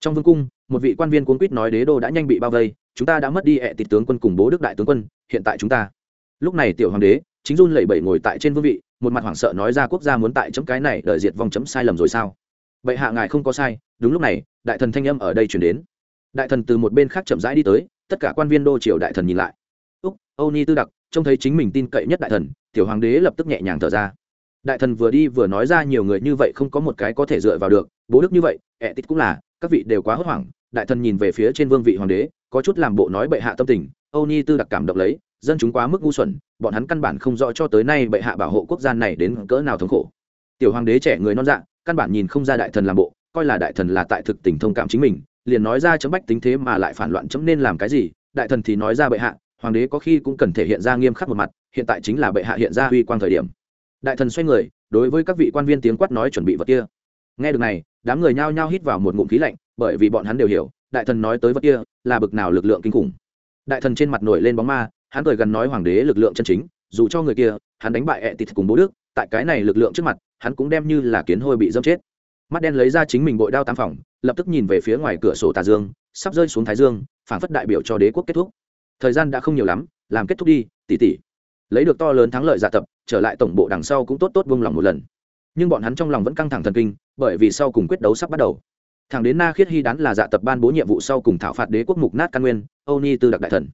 Trong vương cung, một vị quan viên cuốn quýt nói đế đô đã nhanh bị bao vây, chúng ta đã mất đi hệ tịch tướng quân cùng bố đức đại tướng quân, hiện tại chúng ta. Lúc này tiểu hoàng đế chính run lẩy bẩy ngồi tại trên vương vị, một mặt hoảng sợ nói ra quốc gia muốn tại chấm cái này đợi diệt vong chấm sai lầm rồi sao? Bệ hạ ngài không có sai, đúng lúc này, đại thần thanh âm ở đây chuyển đến. Đại thần từ một bên khác chậm rãi đi tới, tất cả quan viên đô triều đại thần nhìn lại. Úc, âu ni tư đặc, trông thấy chính mình tin cậy nhất đại thần, tiểu hoàng đế lập tức nhẹ nhàng thở ra. Đại thần vừa đi vừa nói ra nhiều người như vậy không có một cái có thể dựa vào được, bố đức như vậy ẹ tích cũng là, các vị đều quá hốt hoảng. Đại thần nhìn về phía trên vương vị hoàng đế, có chút làm bộ nói bệ hạ tâm tình, âu ni tư đặc cảm động lấy dân chúng quá mức ngu xuẩn bọn hắn căn bản không rõ cho tới nay bệ hạ bảo hộ quốc gia này đến cỡ nào thống khổ. Tiểu hoàng đế trẻ người non dạng, căn bản nhìn không ra đại thần làm bộ coi là đại thần là tại thực tình thông cảm chính mình liền nói ra chấm bách tính thế mà lại phản loạn chấm nên làm cái gì đại thần thì nói ra bệ hạ hoàng đế có khi cũng cần thể hiện ra nghiêm khắc một mặt hiện tại chính là bệ hạ hiện ra uy quang thời điểm. Đại thần xoay người đối với các vị quan viên tiếng quát nói chuẩn bị vật kia. Nghe được này đám người nhao nhao hít vào một ngụm khí lạnh bởi vì bọn hắn đều hiểu đại thần nói tới vật kia là bực nào lực lượng kinh khủng. Đại thần trên mặt nổi lên bóng ma hắn cười gần nói hoàng đế lực lượng chân chính, dù cho người kia, hắn đánh bại ẹ tịt cùng bố đức, tại cái này lực lượng trước mặt, hắn cũng đem như là kiến hôi bị dâm chết. Mắt đen lấy ra chính mình bội đao tam phòng, lập tức nhìn về phía ngoài cửa sổ tà dương, sắp rơi xuống thái dương phản phất đại biểu cho đế quốc kết thúc. Thời gian đã không nhiều lắm, làm kết thúc đi tỉ tỉ lấy được to lớn thắng lợi dạ tập, trở lại tổng bộ đằng sau cũng tốt tốt vung lòng một lần. Nhưng bọn hắn trong lòng vẫn căng thẳng thần kinh, bởi vì sau cùng quyết đấu sắp bắt đầu. Thẳng đến na khiết hy đán là dạ tập ban bố nhiệm vụ sau cùng thảo phạt đế quốc mục nát căn nguyên, âu ni tư đặc đại thần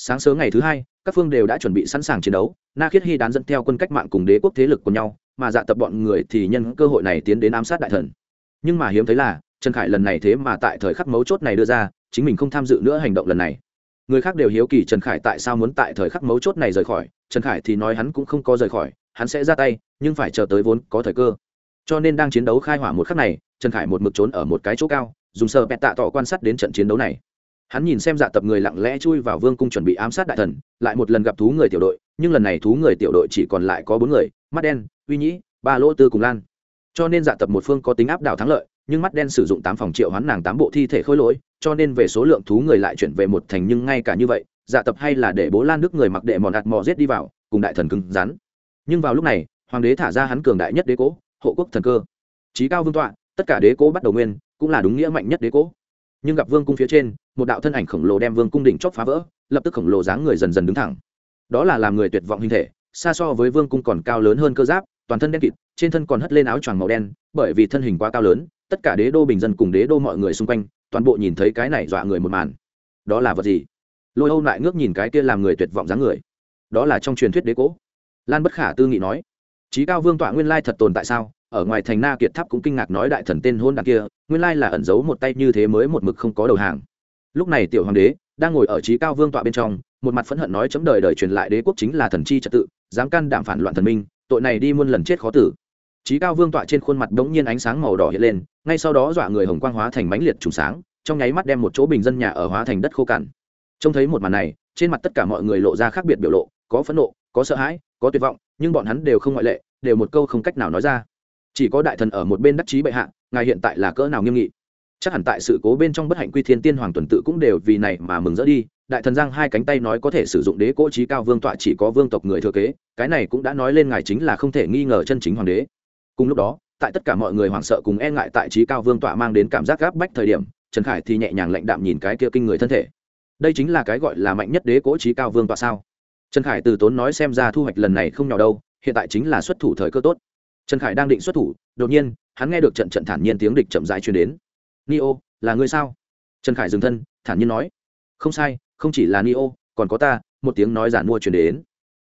sáng sớm ngày thứ hai, các phương đều đã chuẩn bị sẵn sàng chiến đấu, na khiết hy đán dẫn theo quân cách mạng cùng đế quốc thế lực của nhau, mà dạ tập bọn người thì nhân cơ hội này tiến đến ám sát đại thần. Nhưng mà hiếm thấy là, trần khải lần này thế mà tại thời khắc mấu chốt này đưa ra, chính mình không tham dự nữa hành động lần này. Người khác đều hiếu kỳ trần khải tại sao muốn tại thời khắc mấu chốt này rời khỏi, trần khải thì nói hắn cũng không có rời khỏi, hắn sẽ ra tay, nhưng phải chờ tới vốn có thời cơ. Cho nên đang chiến đấu khai hỏa một khắc này, trần khải một mực trốn ở một cái chỗ cao, dùng sờ bẹt tạ tỏ quan sát đến trận chiến đấu này hắn nhìn xem dạ tập người lặng lẽ chui vào vương cung chuẩn bị ám sát đại thần, lại một lần gặp thú người tiểu đội, nhưng lần này thú người tiểu đội chỉ còn lại có bốn người, mắt đen, uy nhĩ, ba lỗ tư cùng lan. Cho nên dạ tập một phương có tính áp đảo thắng lợi, nhưng mắt đen sử dụng tám phòng triệu hoán nàng tám bộ thi thể khôi lỗi, cho nên về số lượng thú người lại chuyển về một thành nhưng ngay cả như vậy dạ tập hay là để bố lan nước người mặc đệ mòn ạt mò giết đi vào, cùng đại thần cứng rắn. Nhưng vào lúc này, hoàng đế thả ra hắn cường đại nhất đế cố, hộ quốc thần cơ. Trí cao vương tọa, tất cả đế cố bắt đầu nguyên, cũng là đúng nghĩa mạnh nhất đế cố nhưng gặp vương cung phía trên, một đạo thân ảnh khổng lồ đem vương cung đỉnh chóp phá vỡ, lập tức khổng lồ dáng người dần dần đứng thẳng. Đó là làm người tuyệt vọng hình thể, xa so với vương cung còn cao lớn hơn cơ giáp, toàn thân đen kịt, trên thân còn hất lên áo choàng màu đen, bởi vì thân hình quá cao lớn, tất cả đế đô bình dân cùng đế đô mọi người xung quanh, toàn bộ nhìn thấy cái này dọa người một màn. Đó là vật gì? Lôi âu lại ngước nhìn cái kia làm người tuyệt vọng dáng người. Đó là trong truyền thuyết đế cố. Lan bất khả tư nghị nói trí cao vương tọa nguyên lai thật tồn tại sao? Ở ngoài thành na kiệt tháp cũng kinh ngạc nói đại thần tên hôn đ kia, nguyên lai là ẩn giấu một tay như thế mới một mực không có đầu hàng. Lúc này tiểu hoàng đế đang ngồi ở trí cao vương tọa bên trong, một mặt phẫn hận nói chấm đời đời truyền lại đế quốc chính là thần chi trật tự, dám can đảm phản loạn thần minh, tội này đi muôn lần chết khó tử. Trí cao vương tọa trên khuôn mặt đống nhiên ánh sáng màu đỏ hiện lên, ngay sau đó dọa người hồng quang hóa thành mãnh liệt trùng sáng, trong nháy mắt đem một chỗ bình dân nhà ở hóa thành đất khô cằn. Trông thấy một màn này, trên mặt tất cả mọi người lộ ra khác biệt biểu lộ, có phẫn nộ, có sợ hãi, có tuyệt vọng, nhưng bọn hắn đều không ngoại lệ, đều một câu không cách nào nói ra chỉ có đại thần ở một bên đắc chí bệ hạ, ngài hiện tại là cỡ nào nghiêm nghị? Chắc hẳn tại sự cố bên trong bất hạnh quy thiên tiên hoàng tuần tự cũng đều vì này mà mừng rỡ đi. Đại thần giang hai cánh tay nói có thể sử dụng đế cỗ trí cao vương tọa chỉ có vương tộc người thừa kế, cái này cũng đã nói lên ngài chính là không thể nghi ngờ chân chính hoàng đế. Cùng lúc đó, tại tất cả mọi người hoảng sợ cùng e ngại tại trí cao vương tọa mang đến cảm giác gáp bách thời điểm, trần khải thì nhẹ nhàng lạnh đạm nhìn cái kia kinh người thân thể. Đây chính là cái gọi là mạnh nhất đế cỗ trí cao vương tọa sao? Trần khải từ tốn nói xem ra thu hoạch lần này không nhỏ đâu, hiện tại chính là xuất thủ thời cơ tốt trần khải đang định xuất thủ, đột nhiên, hắn nghe được trận trận thản nhiên tiếng địch chậm rãi truyền đến. Nio, là ngươi sao? Trần khải dừng thân, thản nhiên nói. Không sai, không chỉ là nio, còn có ta, một tiếng nói giản mua truyền đến.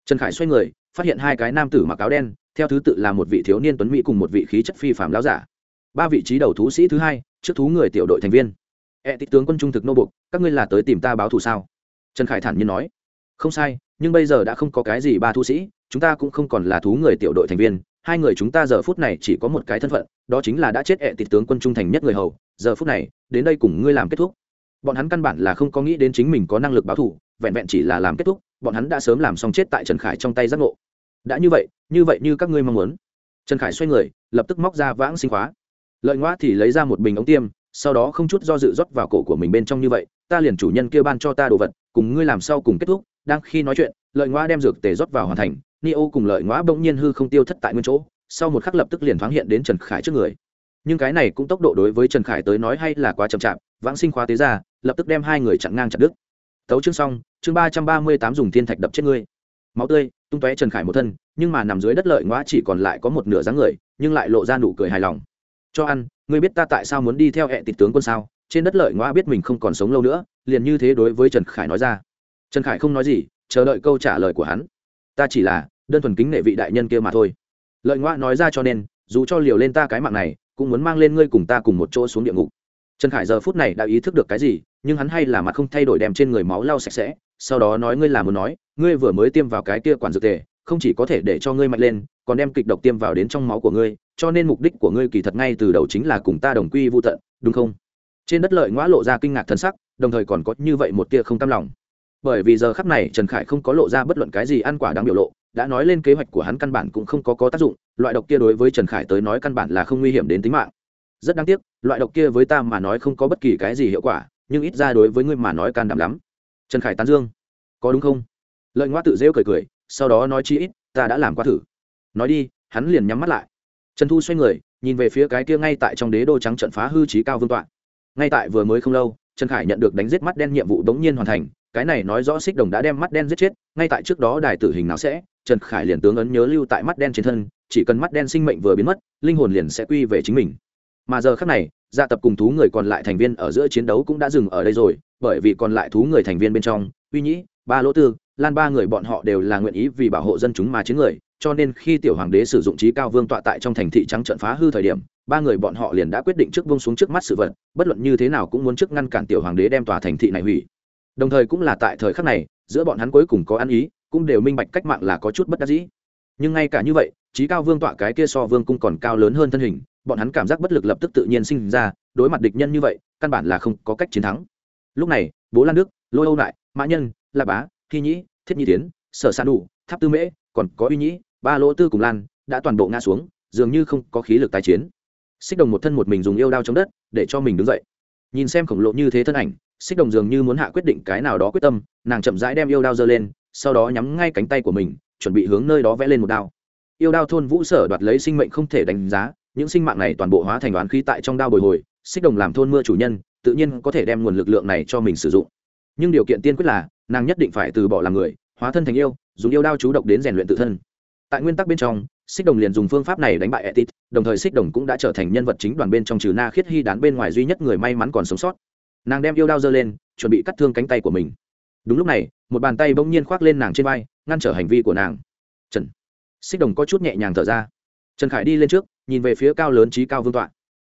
Trần khải xoay người, phát hiện hai cái nam tử mặc áo đen, theo thứ tự là một vị thiếu niên tuấn mỹ cùng một vị khí chất phi phạm láo giả. Ba vị trí đầu thú sĩ thứ hai, trước thú người tiểu đội thành viên. E tích tướng quân trung thực nô bục các ngươi là tới tìm ta báo thù sao? Trần khải thản nhiên nói. Không sai, nhưng bây giờ đã không có cái gì ba thú sĩ, chúng ta cũng không còn là thú người tiểu đội thành viên hai người chúng ta giờ phút này chỉ có một cái thân phận, đó chính là đã chết ẹ tịt tướng quân trung thành nhất người hầu, giờ phút này, đến đây cùng ngươi làm kết thúc. Bọn hắn căn bản là không có nghĩ đến chính mình có năng lực báo thù, vẹn vẹn chỉ là làm kết thúc, bọn hắn đã sớm làm xong chết tại trần khải trong tay giác ngộ. Đã như vậy như vậy như các ngươi mong muốn. Trần khải xoay người, lập tức móc ra vãng sinh khóa. Lợi ngoa thì lấy ra một bình ống tiêm, sau đó không chút do dự rót vào cổ của mình bên trong như vậy, ta liền chủ nhân kia ban cho ta đồ vật, cùng ngươi làm sau cùng kết thúc. Đang khi nói chuyện, lợi ngoa đem dược tề rót vào hoàn thành neo cùng lợi ngõa bỗng nhiên hư không tiêu thất tại nguyên chỗ, sau một khắc lập tức liền thoáng hiện đến trần khải trước người. Nhưng cái này cũng tốc độ đối với trần khải tới nói hay là quá chậm chạp, vãng sinh khóa tế ra, lập tức đem hai người chặn ngang chặt đứt. Tấu chương xong, chương ba trăm ba mươi tám dùng thiên thạch đập chết ngươi. Máu tươi, tung tóe trần khải một thân, nhưng mà nằm dưới đất lợi ngõa chỉ còn lại có một nửa dáng người, nhưng lại lộ ra nụ cười hài lòng. Cho ăn, ngươi biết ta tại sao muốn đi theo hệ tịt tướng quân sao? Trên đất lợi ngõa biết mình không còn sống lâu nữa, liền như thế đối với trần khải nói ra. Trần khải không nói gì, chờ đợi câu trả lời của hắn. Ta chỉ là đơn thuần kính nệ vị đại nhân kia mà thôi. Lợi ngoa nói ra cho nên, dù cho liều lên ta cái mạng này, cũng muốn mang lên ngươi cùng ta cùng một chỗ xuống địa ngục. Trần khải giờ phút này đã ý thức được cái gì, nhưng hắn hay là mặt không thay đổi đem trên người máu lau sạch sẽ, sau đó nói ngươi là muốn nói, ngươi vừa mới tiêm vào cái kia quản dược tề, không chỉ có thể để cho ngươi mạnh lên, còn đem kịch độc tiêm vào đến trong máu của ngươi, cho nên mục đích của ngươi kỳ thật ngay từ đầu chính là cùng ta đồng quy vô tận, đúng không? Trên đất lợi ngoã lộ ra kinh ngạc thân sắc, đồng thời còn có như vậy một tia không tam lòng. Bởi vì giờ khắp này trần khải không có lộ ra bất luận cái gì ăn quả đáng biểu lộ đã nói lên kế hoạch của hắn căn bản cũng không có có tác dụng, loại độc kia đối với trần khải tới nói căn bản là không nguy hiểm đến tính mạng. Rất đáng tiếc, loại độc kia với ta mà nói không có bất kỳ cái gì hiệu quả, nhưng ít ra đối với ngươi mà nói can đảm lắm. Trần khải tán dương. Có đúng không? Lợi ngoa tự rêu cười cười, sau đó nói chi ít, ta đã làm qua thử. Nói đi, hắn liền nhắm mắt lại. Trần thu xoay người, nhìn về phía cái kia ngay tại trong đế đô trắng trận phá hư trí cao vương tọa. Ngay tại vừa mới không lâu, trần khải nhận được đánh giết mắt đen nhiệm vụ bỗng nhiên hoàn thành, cái này nói rõ xích đồng đã đem mắt đen giết chết, ngay tại trước đó đài tử hình nào sẽ trần khải liền tướng ấn nhớ lưu tại mắt đen trên thân, chỉ cần mắt đen sinh mệnh vừa biến mất, linh hồn liền sẽ quy về chính mình. Mà giờ khác này, gia tập cùng thú người còn lại thành viên ở giữa chiến đấu cũng đã dừng ở đây rồi, bởi vì còn lại thú người thành viên bên trong, uy nhĩ, ba lỗ tư, lan ba người bọn họ đều là nguyện ý vì bảo hộ dân chúng mà chiến người, cho nên khi tiểu hoàng đế sử dụng trí cao vương tọa tại trong thành thị trắng trận phá hư thời điểm, ba người bọn họ liền đã quyết định trước vương xuống trước mắt sự vật, bất luận như thế nào cũng muốn trước ngăn cản tiểu hoàng đế đem tòa thành thị này hủy. Đồng thời cũng là tại thời khắc này, giữa bọn hắn cuối cùng có ăn ý cũng đều minh bạch cách mạng là có chút bất đắc dĩ. Nhưng ngay cả như vậy, trí cao vương tọa cái kia so vương cung còn cao lớn hơn thân hình, bọn hắn cảm giác bất lực lập tức tự nhiên sinh ra, đối mặt địch nhân như vậy, căn bản là không có cách chiến thắng. Lúc này, bố lan đức, lôi âu đại mã nhân la bá, thi nhĩ, thiết nhi tiến, sở san đủ, tháp tư mễ, còn có uy nhĩ, ba lỗ tư cùng lan, đã toàn bộ ngã xuống, dường như không có khí lực tái chiến. Xích đồng một thân một mình dùng yêu đao chống đất, để cho mình đứng dậy. Nhìn xem khổng lồ như thế thân ảnh, xích đồng dường như muốn hạ quyết định cái nào đó quyết tâm, nàng chậm rãi đem yêu đao giơ lên sau đó nhắm ngay cánh tay của mình, chuẩn bị hướng nơi đó vẽ lên một đao. Yêu đao thôn vũ sở đoạt lấy sinh mệnh không thể đánh giá, những sinh mạng này toàn bộ hóa thành đoán khí tại trong đao bồi hồi, xích đồng làm thôn mưa chủ nhân, tự nhiên có thể đem nguồn lực lượng này cho mình sử dụng. Nhưng điều kiện tiên quyết là, nàng nhất định phải từ bỏ làm người, hóa thân thành yêu, dùng yêu đao chú độc đến rèn luyện tự thân. Tại nguyên tắc bên trong, xích đồng liền dùng phương pháp này đánh bại etit, đồng thời xích đồng cũng đã trở thành nhân vật chính đoàn bên trong trừ na khiết hy đán bên ngoài duy nhất người may mắn còn sống sót. Nàng đem yêu đao giơ lên, chuẩn bị cắt thương cánh tay của mình đúng lúc này, một bàn tay bỗng nhiên khoác lên nàng trên vai, ngăn trở hành vi của nàng. Trần. Xích đồng có chút nhẹ nhàng thở ra. Trần khải đi lên trước, nhìn về phía cao lớn trí cao vương tọa.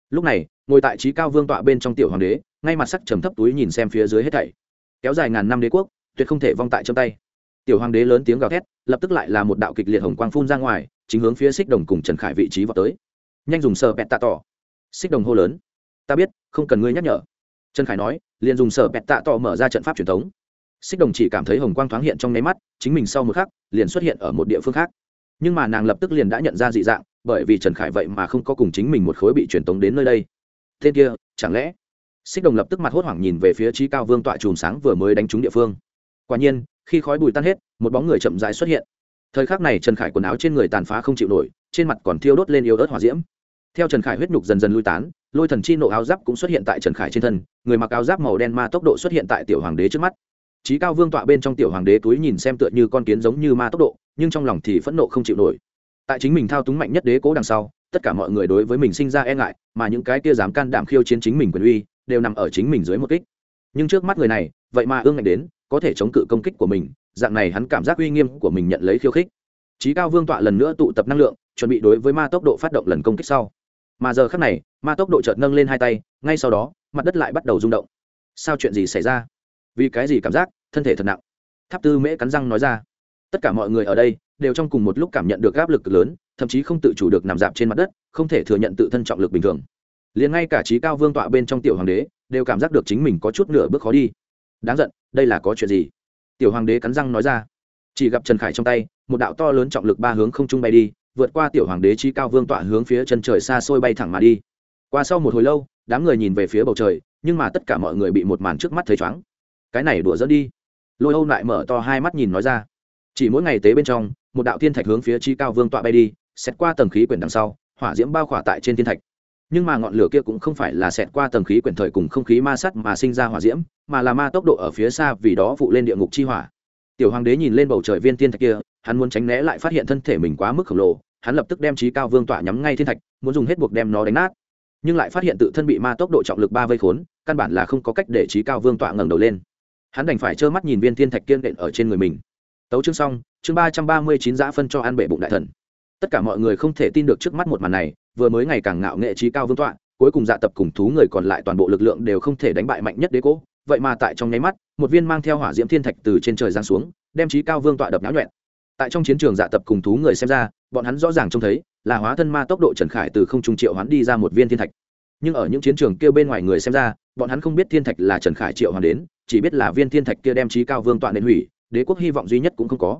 Lúc này, ngồi tại trí cao vương tọa bên trong tiểu hoàng đế, ngay mặt sắc trầm thấp túi nhìn xem phía dưới hết thảy. Kéo dài ngàn năm đế quốc, tuyệt không thể vong tại trong tay. Tiểu hoàng đế lớn tiếng gào thét, lập tức lại là một đạo kịch liệt hồng quang phun ra ngoài, chính hướng phía xích đồng cùng trần khải vị trí vào tới. Nhanh dùng sờ bẹt tạ tỏ. Xích đồng hô lớn. Ta biết, không cần ngươi nhắc nhở. Trần khải nói, liền dùng sờ bẹt tạ tỏ mở ra trận pháp truyền thống xích đồng chỉ cảm thấy hồng quang thoáng hiện trong nháy mắt, chính mình sau một khắc, liền xuất hiện ở một địa phương khác. Nhưng mà nàng lập tức liền đã nhận ra dị dạng, bởi vì trần khải vậy mà không có cùng chính mình một khối bị truyền tống đến nơi đây. Tên kia, chẳng lẽ? Xích đồng lập tức mặt hốt hoảng nhìn về phía trí cao vương tọa chùm sáng vừa mới đánh trúng địa phương. Quả nhiên, khi khói bùi tan hết, một bóng người chậm rãi xuất hiện. Thời khắc này trần khải quần áo trên người tàn phá không chịu nổi, trên mặt còn thiêu đốt lên yêu ớt hỏa diễm. Theo trần khải huyết nhục dần dần lui tán, lôi thần chi nộ áo giáp cũng xuất hiện tại trần khải trên thân, người mặc áo giáp màu đen ma tốc độ xuất hiện tại tiểu hoàng đế trước mắt trí cao vương tọa bên trong tiểu hoàng đế túi nhìn xem tựa như con kiến giống như ma tốc độ, nhưng trong lòng thì phẫn nộ không chịu nổi. Tại chính mình thao túng mạnh nhất đế cố đằng sau, tất cả mọi người đối với mình sinh ra e ngại, mà những cái kia dám can đảm khiêu chiến chính mình quyền uy, đều nằm ở chính mình dưới một kích. Nhưng trước mắt người này, vậy mà ương ngạnh đến, có thể chống cự công kích của mình, dạng này hắn cảm giác uy nghiêm của mình nhận lấy khiêu khích. Trí cao vương tọa lần nữa tụ tập năng lượng, chuẩn bị đối với ma tốc độ phát động lần công kích sau. Mà giờ khác này, ma tốc độ chợt nâng lên hai tay, ngay sau đó, mặt đất lại bắt đầu rung động. Sao chuyện gì xảy ra? Vì cái gì cảm giác thân thể thật nặng tháp tư mễ cắn răng nói ra tất cả mọi người ở đây đều trong cùng một lúc cảm nhận được áp lực lớn thậm chí không tự chủ được nằm dạp trên mặt đất không thể thừa nhận tự thân trọng lực bình thường liền ngay cả trí cao vương tọa bên trong tiểu hoàng đế đều cảm giác được chính mình có chút nửa bước khó đi đáng giận đây là có chuyện gì tiểu hoàng đế cắn răng nói ra chỉ gặp trần khải trong tay một đạo to lớn trọng lực ba hướng không trung bay đi vượt qua tiểu hoàng đế trí cao vương tọa hướng phía chân trời xa xôi bay thẳng mà đi qua sau một hồi lâu đám người nhìn về phía bầu trời nhưng mà tất cả mọi người bị một màn trước mắt thấy chóng cái này đùa dẫn đi. Lôi âu lại mở to hai mắt nhìn nói ra. Chỉ mỗi ngày tế bên trong, một đạo thiên thạch hướng phía chi cao vương tọa bay đi xét qua tầng khí quyển đằng sau, hỏa diễm bao khỏa tại trên thiên thạch. Nhưng mà ngọn lửa kia cũng không phải là xẹt qua tầng khí quyển thời cùng không khí ma sắt mà sinh ra hỏa diễm, mà là ma tốc độ ở phía xa vì đó vụ lên địa ngục chi hỏa. Tiểu hoàng đế nhìn lên bầu trời viên thiên thạch kia, hắn muốn tránh né lại phát hiện thân thể mình quá mức khổng lồ, hắn lập tức đem trí cao vương tọa nhắm ngay thiên thạch, muốn dùng hết buộc đem nó đánh nát. Nhưng lại phát hiện tự thân bị ma tốc độ trọng lực ba vây khốn, căn bản là không có cách để trí cao vương tọa ngẩng đầu lên hắn đành phải trơ mắt nhìn viên thiên thạch kiên đệm ở trên người mình. Tấu chương xong, chương ba trăm ba mươi chín giã phân cho ăn bệ bụng đại thần. Tất cả mọi người không thể tin được trước mắt một màn này, vừa mới ngày càng ngạo nghệ trí cao vương tọa, cuối cùng dạ tập cùng thú người còn lại toàn bộ lực lượng đều không thể đánh bại mạnh nhất đế cố. Vậy mà tại trong nháy mắt, một viên mang theo hỏa diễm thiên thạch từ trên trời giáng xuống, đem trí cao vương tọa đập náo nhuẹn. Tại trong chiến trường dạ tập cùng thú người xem ra, bọn hắn rõ ràng trông thấy là hóa thân ma tốc độ trần khải từ không trung triệu hắn đi ra một viên thiên thạch. Nhưng ở những chiến trường kia bên ngoài người xem ra, bọn hắn không biết thiên thạch là trần khải triệu hoàn đến chỉ biết là viên thiên thạch kia đem trí cao vương tọa nên hủy đế quốc hy vọng duy nhất cũng không có.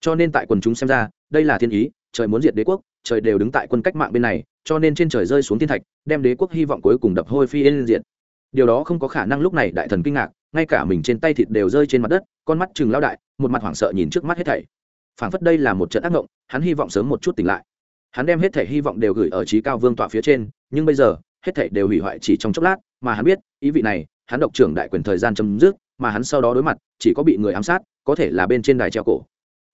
Cho nên tại quần chúng xem ra đây là thiên ý trời muốn diệt đế quốc trời đều đứng tại quân cách mạng bên này cho nên trên trời rơi xuống thiên thạch đem đế quốc hy vọng cuối cùng đập hôi phi yên diện. điều đó không có khả năng lúc này đại thần kinh ngạc ngay cả mình trên tay thịt đều rơi trên mặt đất con mắt chừng lao đại một mặt hoảng sợ nhìn trước mắt hết thảy. Phảng phất đây là một trận ác ngộng, hắn hy vọng sớm một chút tỉnh lại. Hắn đem hết thảy hy vọng đều gửi ở trí cao vương tọa phía trên nhưng bây giờ hết thảy đều hủy hoại chỉ trong chốc lát mà hắn biết ý vị này hắn độc trưởng đại quyền thời gian chấm dứt, mà hắn sau đó đối mặt, chỉ có bị người ám sát, có thể là bên trên đài treo cổ.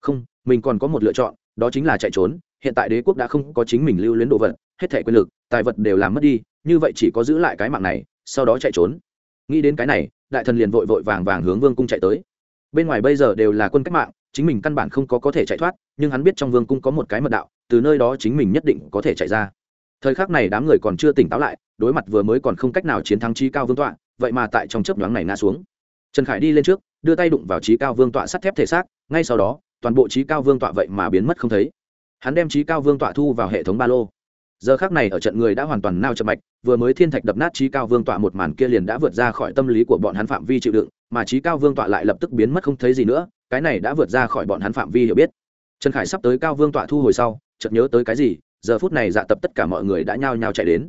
Không, mình còn có một lựa chọn, đó chính là chạy trốn, hiện tại đế quốc đã không có chính mình lưu luyến đồ vật, hết thảy quyền lực, tài vật đều làm mất đi, như vậy chỉ có giữ lại cái mạng này, sau đó chạy trốn. Nghĩ đến cái này, đại thần liền vội vội vàng vàng hướng vương cung chạy tới. Bên ngoài bây giờ đều là quân cách mạng, chính mình căn bản không có có thể chạy thoát, nhưng hắn biết trong vương cung có một cái mật đạo, từ nơi đó chính mình nhất định có thể chạy ra. Thời khắc này đám người còn chưa tỉnh táo lại, đối mặt vừa mới còn không cách nào chiến thắng chi cao vương tọa vậy mà tại trong chớp nhoáng này ngã xuống. Trần khải đi lên trước, đưa tay đụng vào trí cao vương tọa sắt thép thể xác, ngay sau đó, toàn bộ trí cao vương tọa vậy mà biến mất không thấy. Hắn đem trí cao vương tọa thu vào hệ thống ba lô. Giờ khác này ở trận người đã hoàn toàn nao chậm mạch, vừa mới thiên thạch đập nát trí cao vương tọa một màn kia liền đã vượt ra khỏi tâm lý của bọn hắn phạm vi chịu đựng, mà trí cao vương tọa lại lập tức biến mất không thấy gì nữa, cái này đã vượt ra khỏi bọn hắn phạm vi hiểu biết. Trần khải sắp tới cao vương tọa thu hồi sau, chợt nhớ tới cái gì, giờ phút này dạ tập tất cả mọi người đã nhao nhao chạy đến.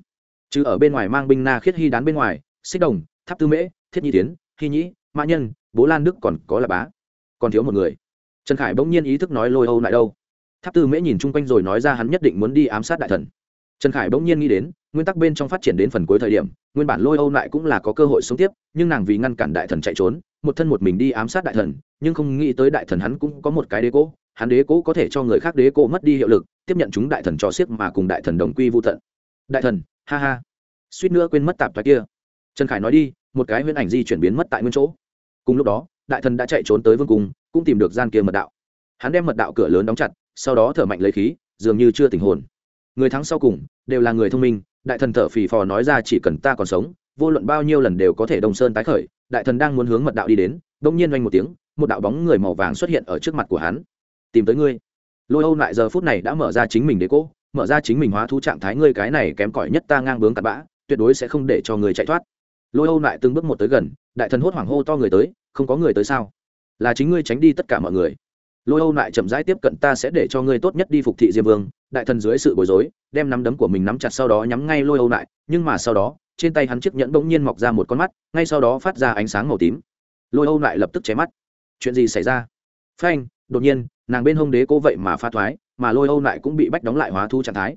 Chứ ở bên ngoài mang binh na khiết hy đán bên ngoài, xích đồng tháp tư mễ, thiết nhi tiến, hy nhĩ, mã nhân, bố lan đức còn có là bá, còn thiếu một người. Trần khải bỗng nhiên ý thức nói lôi âu lại đâu. Tháp tư mễ nhìn chung quanh rồi nói ra hắn nhất định muốn đi ám sát đại thần. Trần khải bỗng nhiên nghĩ đến, nguyên tắc bên trong phát triển đến phần cuối thời điểm, nguyên bản lôi âu lại cũng là có cơ hội sống tiếp, nhưng nàng vì ngăn cản đại thần chạy trốn, một thân một mình đi ám sát đại thần, nhưng không nghĩ tới đại thần hắn cũng có một cái đế cố, hắn đế cố có thể cho người khác đế cố mất đi hiệu lực, tiếp nhận chúng đại thần cho siếc mà cùng đại thần đồng quy vô tận. Đại thần, ha ha. Suýt nữa quên mất tạp thoại kia. Trần khải nói đi một cái huyễn ảnh di chuyển biến mất tại nguyên chỗ. Cùng lúc đó đại thần đã chạy trốn tới vương cung cũng tìm được gian kia mật đạo. Hắn đem mật đạo cửa lớn đóng chặt sau đó thở mạnh lấy khí dường như chưa tình hồn. Người thắng sau cùng đều là người thông minh đại thần thở phì phò nói ra chỉ cần ta còn sống vô luận bao nhiêu lần đều có thể đồng sơn tái khởi đại thần đang muốn hướng mật đạo đi đến đông nhiên oanh một tiếng một đạo bóng người màu vàng xuất hiện ở trước mặt của hắn. Tìm tới ngươi. Lôi âu lại giờ phút này đã mở ra chính mình đế cô, mở ra chính mình hóa thú trạng thái ngươi cái này kém cỏi nhất ta ngang bướng cặn bã tuyệt đối sẽ không để cho người chạy thoát lôi âu lại từng bước một tới gần, đại thần hốt hoảng hô to người tới, không có người tới sao? Là chính ngươi tránh đi tất cả mọi người. Lôi âu lại chậm rãi tiếp cận, ta sẽ để cho ngươi tốt nhất đi phục thị diêm vương. Đại thần dưới sự bối rối, đem nắm đấm của mình nắm chặt sau đó nhắm ngay lôi âu lại, nhưng mà sau đó, trên tay hắn chiếc nhẫn bỗng nhiên mọc ra một con mắt, ngay sau đó phát ra ánh sáng màu tím. Lôi âu lại lập tức chém mắt. Chuyện gì xảy ra? Phanh, đột nhiên, nàng bên hông đế cố vậy mà pha thoái, mà lôi âu lại cũng bị bách đóng lại hóa thu trạng thái.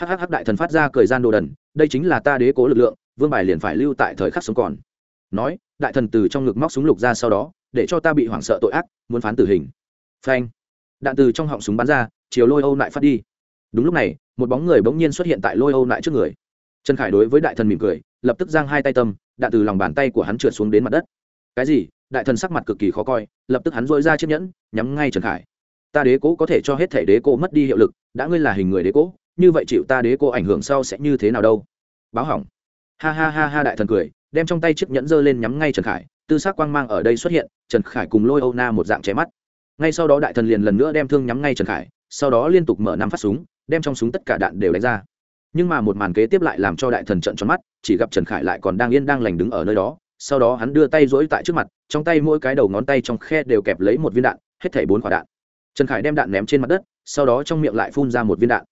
Hhh đại thần phát ra cười gian đồ đần, đây chính là ta đế cố lực lượng vương bài liền phải lưu tại thời khắc sống còn. Nói, đại thần từ trong ngực móc súng lục ra sau đó, để cho ta bị hoảng sợ tội ác, muốn phán tử hình. Phanh. Đạn từ trong họng súng bắn ra, chiều lôi âu lại phát đi. Đúng lúc này, một bóng người bỗng nhiên xuất hiện tại lôi âu lại trước người. Trần khải đối với đại thần mỉm cười, lập tức giang hai tay tâm, đạn từ lòng bàn tay của hắn trượt xuống đến mặt đất. Cái gì? Đại thần sắc mặt cực kỳ khó coi, lập tức hắn dội ra chiếc nhẫn, nhắm ngay trần khải. Ta đế cố có thể cho hết thể đế cố mất đi hiệu lực, đã ngươi là hình người đế cố, như vậy chịu ta đế cố ảnh hưởng sau sẽ như thế nào đâu? Báo hỏng ha ha ha ha đại thần cười, đem trong tay chiếc nhẫn giơ lên nhắm ngay trần khải, tư xác quang mang ở đây xuất hiện, trần khải cùng lôi âu na một dạng chém mắt. Ngay sau đó đại thần liền lần nữa đem thương nhắm ngay trần khải, sau đó liên tục mở năm phát súng, đem trong súng tất cả đạn đều đánh ra. Nhưng mà một màn kế tiếp lại làm cho đại thần trận tròn mắt, chỉ gặp trần khải lại còn đang yên đang lành đứng ở nơi đó, sau đó hắn đưa tay rỗi tại trước mặt, trong tay mỗi cái đầu ngón tay trong khe đều kẹp lấy một viên đạn, hết thảy bốn quả đạn. Trần khải đem đạn ném trên mặt đất, sau đó trong miệng lại phun ra một viên đạn.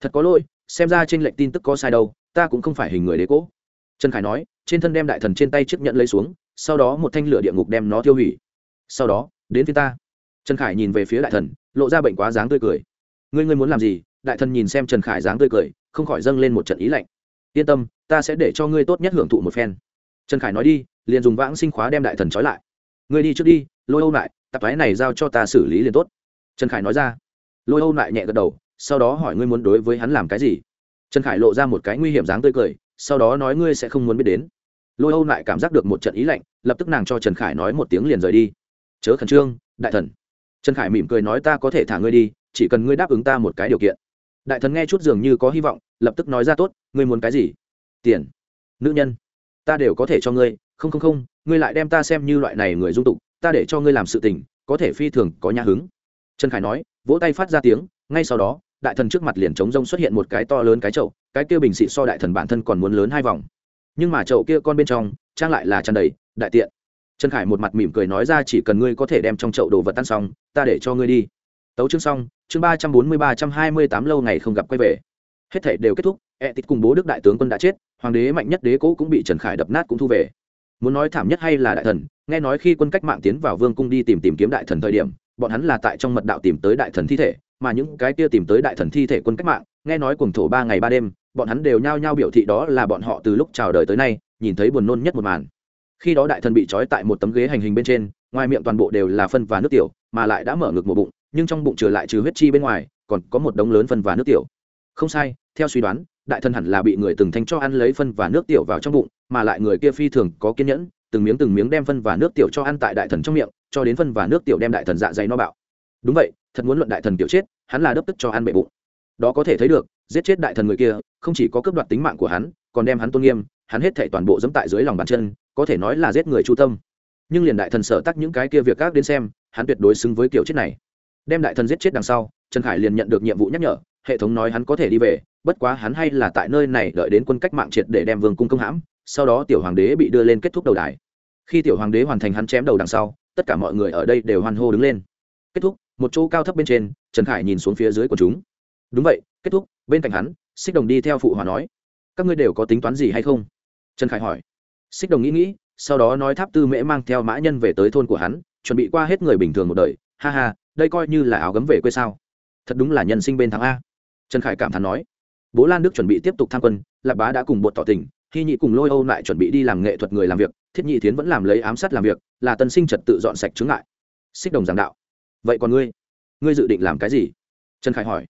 Thật có lỗi, xem ra trên lệnh tin tức có sai đâu, ta cũng không phải hình người đế cố trần khải nói, trên thân đem đại thần trên tay chiếc nhận lấy xuống, sau đó một thanh lửa địa ngục đem nó tiêu hủy. Sau đó, đến phía ta. Trần khải nhìn về phía đại thần, lộ ra bệnh quá dáng tươi cười. Ngươi ngươi muốn làm gì? Đại thần nhìn xem trần khải dáng tươi cười, không khỏi dâng lên một trận ý lạnh. Yên tâm, ta sẽ để cho ngươi tốt nhất hưởng thụ một phen. Trần khải nói đi, liền dùng vãng sinh khóa đem đại thần trói lại. Ngươi đi trước đi, lôi âu lại tạp thái này giao cho ta xử lý liền tốt. Trần khải nói ra. Lôi âu lại nhẹ gật đầu, sau đó hỏi ngươi muốn đối với hắn làm cái gì? Trần khải lộ ra một cái nguy hiểm dáng tươi cười sau đó nói ngươi sẽ không muốn biết đến. Lôi âu lại cảm giác được một trận ý lạnh, lập tức nàng cho trần khải nói một tiếng liền rời đi. Chớ khẩn trương, đại thần. Trần khải mỉm cười nói ta có thể thả ngươi đi, chỉ cần ngươi đáp ứng ta một cái điều kiện. Đại thần nghe chút dường như có hy vọng, lập tức nói ra tốt, ngươi muốn cái gì? Tiền. Nữ nhân. Ta đều có thể cho ngươi, không không không, ngươi lại đem ta xem như loại này người dung tục, ta để cho ngươi làm sự tình, có thể phi thường, có nhà hứng. Trần khải nói, vỗ tay phát ra tiếng, ngay sau đó, đại thần trước mặt liền trống rông xuất hiện một cái to lớn cái chậu cái kia bình xị so đại thần bản thân còn muốn lớn hai vòng. Nhưng mà chậu kia con bên trong, trang lại là tràn đầy, đại tiện. Trần khải một mặt mỉm cười nói ra chỉ cần ngươi có thể đem trong chậu đồ vật tan xong, ta để cho ngươi đi. Tấu chương xong, chương ba trăm bốn mươi ba trăm hai mươi tám lâu ngày không gặp quay về. Hết thể đều kết thúc ẹ tít cùng bố đức đại tướng quân đã chết, hoàng đế mạnh nhất đế cố cũng bị trần khải đập nát cũng thu về. Muốn nói thảm nhất hay là đại thần, nghe nói khi quân cách mạng tiến vào vương cung đi tìm tìm kiếm đại thần thời điểm, bọn hắn là tại trong mật đạo tìm tới đại thần thi thể, mà những cái kia tìm tới đại thần thi thể quân cách mạng, nghe nói cùng thổ ba ngày ba đêm bọn hắn đều nhao nhao biểu thị đó là bọn họ từ lúc chào đời tới nay, nhìn thấy buồn nôn nhất một màn. Khi đó đại thần bị trói tại một tấm ghế hành hình bên trên, ngoài miệng toàn bộ đều là phân và nước tiểu, mà lại đã mở ngực một bụng, nhưng trong bụng trừ lại trừ huyết chi bên ngoài, còn có một đống lớn phân và nước tiểu. Không sai, theo suy đoán, đại thần hẳn là bị người từng thanh cho ăn lấy phân và nước tiểu vào trong bụng, mà lại người kia phi thường có kiên nhẫn, từng miếng từng miếng đem phân và nước tiểu cho ăn tại đại thần trong miệng, cho đến phân và nước tiểu đem đại thần dạ dày no bạo. Đúng vậy, thật muốn luận đại thần tiểu chết, hắn là đớp tức cho ăn bệ bụng. Đó có thể thấy được giết chết đại thần người kia, không chỉ có cướp đoạt tính mạng của hắn, còn đem hắn tôn nghiêm, hắn hết thảy toàn bộ dẫm tại dưới lòng bàn chân, có thể nói là giết người chu tâm. Nhưng liền đại thần sở tắc những cái kia việc các đến xem, hắn tuyệt đối xứng với kiểu chết này. Đem đại thần giết chết đằng sau, trần khải liền nhận được nhiệm vụ nhắc nhở, hệ thống nói hắn có thể đi về, bất quá hắn hay là tại nơi này đợi đến quân cách mạng triệt để đem vương cung công hãm, sau đó tiểu hoàng đế bị đưa lên kết thúc đầu đài. Khi tiểu hoàng đế hoàn thành hắn chém đầu đằng sau, tất cả mọi người ở đây đều hoan hô đứng lên. Kết thúc, một chỗ cao thấp bên trên, trần khải nhìn xuống phía dưới của chúng. Đúng vậy, kết thúc bên cạnh hắn, xích đồng đi theo phụ hòa nói, các ngươi đều có tính toán gì hay không? Trần khải hỏi. Xích đồng nghĩ nghĩ, sau đó nói tháp tư mễ mang theo mã nhân về tới thôn của hắn, chuẩn bị qua hết người bình thường một đời. Ha ha, đây coi như là áo gấm về quê sao? Thật đúng là nhân sinh bên thắng a. Trần khải cảm thán nói. Bố lan đức chuẩn bị tiếp tục tham quân, lạp bá đã cùng bột tỏ tình khi nhị cùng lôi âu lại chuẩn bị đi làm nghệ thuật người làm việc, thiết nhị tiến vẫn làm lấy ám sát làm việc, là tân sinh trật tự dọn sạch chứng ngại. Xích đồng giảng đạo. Vậy còn ngươi? Ngươi dự định làm cái gì? Trần khải hỏi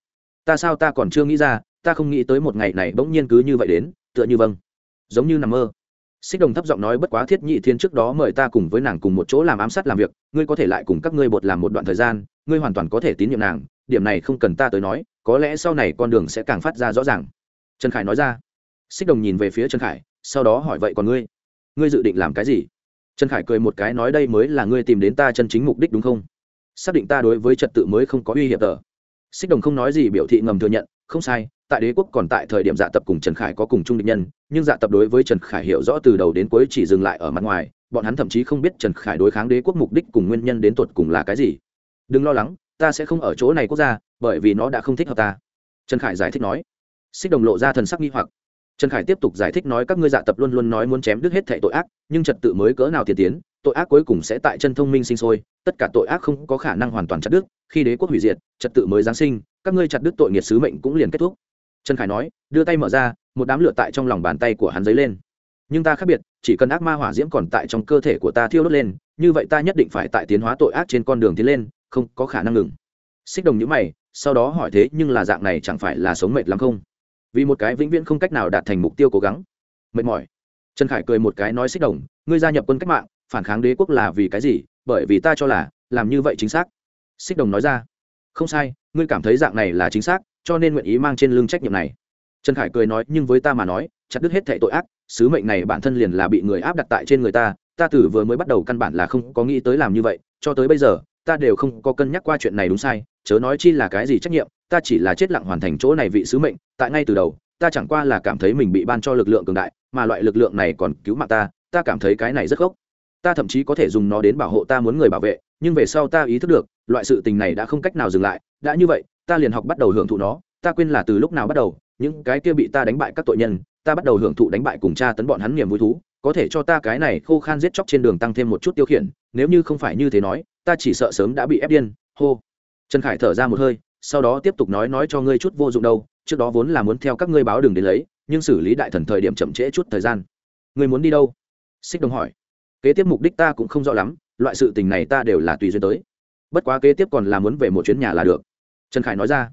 ta sao ta còn chưa nghĩ ra, ta không nghĩ tới một ngày này bỗng nhiên cứ như vậy đến, tựa như vâng. Giống như nằm mơ. Xích đồng thấp giọng nói bất quá thiết nhị thiên trước đó mời ta cùng với nàng cùng một chỗ làm ám sát làm việc, ngươi có thể lại cùng các ngươi bột làm một đoạn thời gian, ngươi hoàn toàn có thể tín nhiệm nàng, điểm này không cần ta tới nói, có lẽ sau này con đường sẽ càng phát ra rõ ràng. Trần khải nói ra. Xích đồng nhìn về phía trần khải, sau đó hỏi vậy còn ngươi? Ngươi dự định làm cái gì? Trần khải cười một cái nói đây mới là ngươi tìm đến ta chân chính mục đích đúng không? Xác định ta đối với trật tự mới không có uy hiểm tờ xích đồng không nói gì biểu thị ngầm thừa nhận, không sai, tại đế quốc còn tại thời điểm dạ tập cùng trần khải có cùng chung định nhân, nhưng dạ tập đối với trần khải hiểu rõ từ đầu đến cuối chỉ dừng lại ở mặt ngoài, bọn hắn thậm chí không biết trần khải đối kháng đế quốc mục đích cùng nguyên nhân đến tột cùng là cái gì. Đừng lo lắng, ta sẽ không ở chỗ này quốc gia, bởi vì nó đã không thích hợp ta. Trần khải giải thích nói. Xích đồng lộ ra thần sắc nghi hoặc. Trần khải tiếp tục giải thích nói các ngươi dạ tập luôn luôn nói muốn chém đứt hết thệ tội ác, nhưng trật tự mới cỡ nào tiền tiến tội ác cuối cùng sẽ tại chân thông minh sinh sôi, tất cả tội ác không có khả năng hoàn toàn chặt đứt, khi đế quốc hủy diệt, trật tự mới giáng sinh, các ngươi chặt đứt tội nghiệt sứ mệnh cũng liền kết thúc. Trần khải nói, đưa tay mở ra, một đám lửa tại trong lòng bàn tay của hắn dấy lên. Nhưng ta khác biệt, chỉ cần ác ma hỏa diễm còn tại trong cơ thể của ta thiêu đốt lên, như vậy ta nhất định phải tại tiến hóa tội ác trên con đường tiến lên, không có khả năng ngừng. Xích đồng nhữ mày, sau đó hỏi thế, nhưng là dạng này chẳng phải là sống mệt lắm không? Vì một cái vĩnh viễn không cách nào đạt thành mục tiêu cố gắng. Mệt mỏi. Trần khải cười một cái nói xích đồng, ngươi gia nhập quân cách mạng phản kháng đế quốc là vì cái gì? Bởi vì ta cho là, làm như vậy chính xác. Xích đồng nói ra. Không sai, ngươi cảm thấy dạng này là chính xác, cho nên nguyện ý mang trên lưng trách nhiệm này. Trần khải cười nói, nhưng với ta mà nói, chặt đứt hết thệ tội ác, sứ mệnh này bản thân liền là bị người áp đặt tại trên người ta ta từ vừa mới bắt đầu căn bản là không có nghĩ tới làm như vậy, cho tới bây giờ, ta đều không có cân nhắc qua chuyện này đúng sai, chớ nói chi là cái gì trách nhiệm, ta chỉ là chết lặng hoàn thành chỗ này vị sứ mệnh, tại ngay từ đầu, ta chẳng qua là cảm thấy mình bị ban cho lực lượng cường đại, mà loại lực lượng này còn cứu mạng ta ta cảm thấy cái này rất gốc ta thậm chí có thể dùng nó đến bảo hộ ta muốn người bảo vệ, nhưng về sau ta ý thức được, loại sự tình này đã không cách nào dừng lại. Đã như vậy, ta liền học bắt đầu hưởng thụ nó. Ta quên là từ lúc nào bắt đầu, những cái kia bị ta đánh bại các tội nhân, ta bắt đầu hưởng thụ đánh bại cùng cha tấn bọn hắn niềm vui thú. Có thể cho ta cái này khô khan giết chóc trên đường tăng thêm một chút tiêu khiển, nếu như không phải như thế nói, ta chỉ sợ sớm đã bị ép điên. Hô. Trần khải thở ra một hơi, sau đó tiếp tục nói nói cho ngươi chút vô dụng đâu, trước đó vốn là muốn theo các ngươi báo đường đến lấy, nhưng xử lý đại thần thời điểm chậm trễ chút thời gian. Ngươi muốn đi đâu? Xích đồng hỏi kế tiếp mục đích ta cũng không rõ lắm, loại sự tình này ta đều là tùy duyên tới. Bất quá kế tiếp còn là muốn về một chuyến nhà là được. Trần khải nói ra.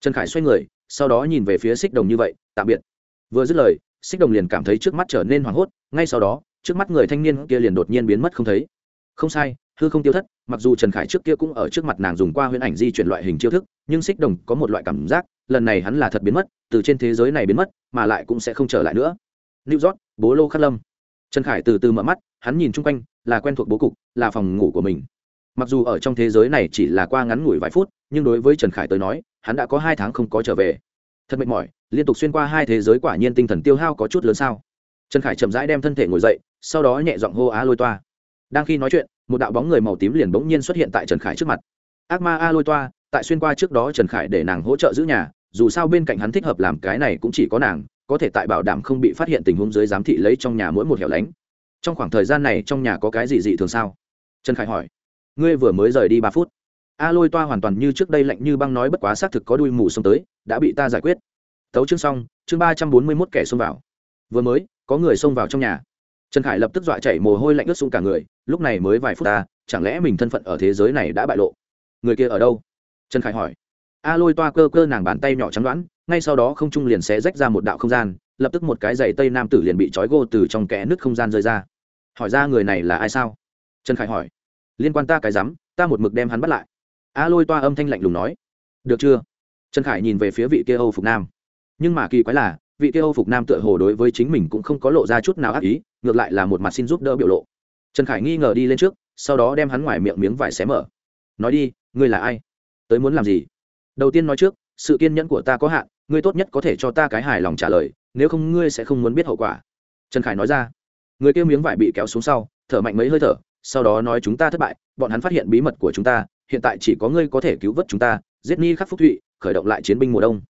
Trần khải xoay người, sau đó nhìn về phía xích đồng như vậy, tạm biệt. Vừa dứt lời, xích đồng liền cảm thấy trước mắt trở nên hoảng hốt, ngay sau đó, trước mắt người thanh niên kia liền đột nhiên biến mất không thấy. Không sai, hư không tiêu thất, mặc dù trần khải trước kia cũng ở trước mặt nàng dùng qua huyễn ảnh di chuyển loại hình chiêu thức, nhưng xích đồng có một loại cảm giác, lần này hắn là thật biến mất, từ trên thế giới này biến mất, mà lại cũng sẽ không trở lại nữa. New york, bố lô khát lâm trần khải từ từ mở mắt, hắn nhìn chung quanh, là quen thuộc bố cục, là phòng ngủ của mình. Mặc dù ở trong thế giới này chỉ là qua ngắn ngủi vài phút, nhưng đối với trần khải tới nói, hắn đã có hai tháng không có trở về. Thật mệt mỏi, liên tục xuyên qua hai thế giới quả nhiên tinh thần tiêu hao có chút lớn sao? Trần khải chậm rãi đem thân thể ngồi dậy, sau đó nhẹ giọng hô á lôi toa. Đang khi nói chuyện, một đạo bóng người màu tím liền bỗng nhiên xuất hiện tại trần khải trước mặt. Ác ma a lôi toa, tại xuyên qua trước đó trần khải để nàng hỗ trợ giữ nhà, dù sao bên cạnh hắn thích hợp làm cái này cũng chỉ có nàng có thể tại bảo đảm không bị phát hiện tình huống dưới giám thị lấy trong nhà mỗi một hẻo lánh. Trong khoảng thời gian này trong nhà có cái gì dị thường sao? Trần khải hỏi. Ngươi vừa mới rời đi ba phút. A lôi toa hoàn toàn như trước đây lạnh như băng nói bất quá xác thực có đuôi mù xông tới, đã bị ta giải quyết. Tấu chương xong, chương ba trăm bốn mươi mốt kẻ xông vào. Vừa mới, có người xông vào trong nhà. Trần khải lập tức dọa chảy mồ hôi lạnh ướt xuống cả người, lúc này mới vài phút ta, chẳng lẽ mình thân phận ở thế giới này đã bại lộ? Người kia ở đâu? Trần khải hỏi. A lôi toa cơ cơ nàng bàn tay nhỏ trắng đoán ngay sau đó không trung liền xé rách ra một đạo không gian, lập tức một cái giày tây nam tử liền bị trói gô từ trong kẽ nứt không gian rơi ra. Hỏi ra người này là ai sao? Trần khải hỏi. Liên quan ta cái rắm, ta một mực đem hắn bắt lại. A lôi toa âm thanh lạnh lùng nói. Được chưa? Trần khải nhìn về phía vị kia âu phục nam. Nhưng mà kỳ quái là, vị kia âu phục nam tựa hồ đối với chính mình cũng không có lộ ra chút nào ác ý, ngược lại là một mặt xin giúp đỡ biểu lộ. Trần khải nghi ngờ đi lên trước, sau đó đem hắn ngoài miệng miếng vải xé mở. Nói đi, ngươi là ai? Tới muốn làm gì? Đầu tiên nói trước, sự kiên nhẫn của ta có hạn ngươi tốt nhất có thể cho ta cái hài lòng trả lời, nếu không ngươi sẽ không muốn biết hậu quả. Trần khải nói ra. Người kêu miếng vải bị kéo xuống sau, thở mạnh mấy hơi thở, sau đó nói chúng ta thất bại, bọn hắn phát hiện bí mật của chúng ta, hiện tại chỉ có ngươi có thể cứu vớt chúng ta, giết ni khắc phúc thụy, khởi động lại chiến binh mùa đông.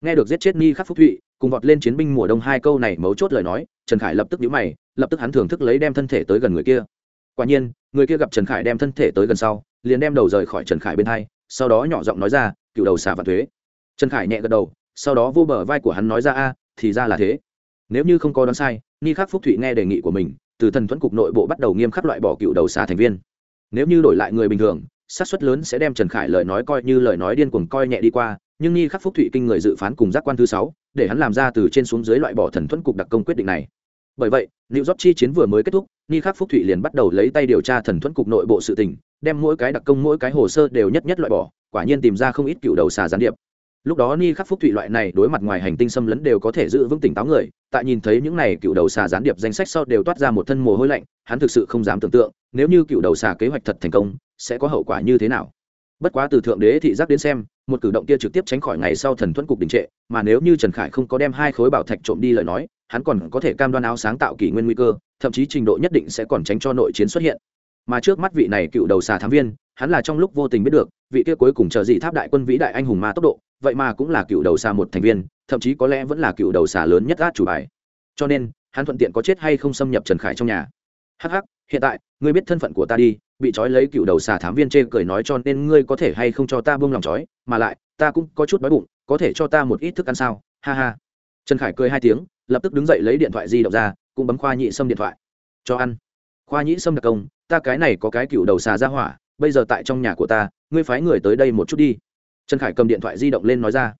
Nghe được giết chết ni khắc phúc thụy, cùng vọt lên chiến binh mùa đông hai câu này mấu chốt lời nói, trần khải lập tức nhũ mày, lập tức hắn thưởng thức lấy đem thân thể tới gần người kia. Quả nhiên, người kia gặp trần khải đem thân thể tới gần sau, liền đem đầu rời khỏi trần khải bên hai, sau đó nhỏ giọng nói ra, cựu đầu xả và thuế. Trần khải nhẹ gật đầu sau đó vô bờ vai của hắn nói ra, a, thì ra là thế. Nếu như không có đoán sai ni khắc phúc thụy nghe đề nghị của mình, từ thần thuẫn cục nội bộ bắt đầu nghiêm khắc loại bỏ cựu đầu xà thành viên. Nếu như đổi lại người bình thường, xác suất lớn sẽ đem trần khải lời nói coi như lời nói điên cuồng coi nhẹ đi qua, nhưng ni khắc phúc thụy kinh người dự phán cùng giác quan thứ sáu, để hắn làm ra từ trên xuống dưới loại bỏ thần thuẫn cục đặc công quyết định này. Bởi vậy liệu dóp chi chiến vừa mới kết thúc ni khắc phúc thụy liền bắt đầu lấy tay điều tra thần thuẫn cục nội bộ sự tình, đem mỗi cái đặc công, mỗi cái hồ sơ đều nhất nhất loại bỏ, quả nhiên tìm ra không ít cựu đầu xà gián điệp lúc đó ni khắc phúc thụy loại này đối mặt ngoài hành tinh xâm lấn đều có thể giữ vững tỉnh táo người, tại nhìn thấy những này cựu đầu xà gián điệp danh sách sau đều toát ra một thân mồ hôi lạnh, hắn thực sự không dám tưởng tượng, nếu như cựu đầu xà kế hoạch thật thành công, sẽ có hậu quả như thế nào. Bất quá từ thượng đế thị giác đến xem, một cử động kia trực tiếp tránh khỏi ngày sau thần thuẫn cục đình trệ, mà nếu như trần khải không có đem hai khối bảo thạch trộm đi lời nói, hắn còn có thể cam đoan áo sáng tạo kỷ nguyên nguy cơ, thậm chí trình độ nhất định sẽ còn tránh cho nội chiến xuất hiện. Mà trước mắt vị này cựu đầu xà thám viên, hắn là trong lúc vô tình biết được, vị kia cuối cùng chờ gì tháp đại quân vĩ đại anh hùng ma tốc độ vậy mà cũng là cựu đầu xà một thành viên, thậm chí có lẽ vẫn là cựu đầu xà lớn nhất át chủ bài. Cho nên, hắn thuận tiện có chết hay không xâm nhập trần khải trong nhà. Hh hiện tại, ngươi biết thân phận của ta đi, bị trói lấy cựu đầu xà thám viên chê cười nói cho nên ngươi có thể hay không cho ta buông lòng trói, mà lại, ta cũng có chút đói bụng, có thể cho ta một ít thức ăn sao? Ha ha. Trần khải cười hai tiếng, lập tức đứng dậy lấy điện thoại di động ra, cũng bấm khoa nhị xâm điện thoại. Cho ăn. Khoa nhị xâm đặc công, ta cái này có cái cựu đầu xà ra hỏa, bây giờ tại trong nhà của ta, ngươi phái người tới đây một chút đi trần khải cầm điện thoại di động lên nói ra.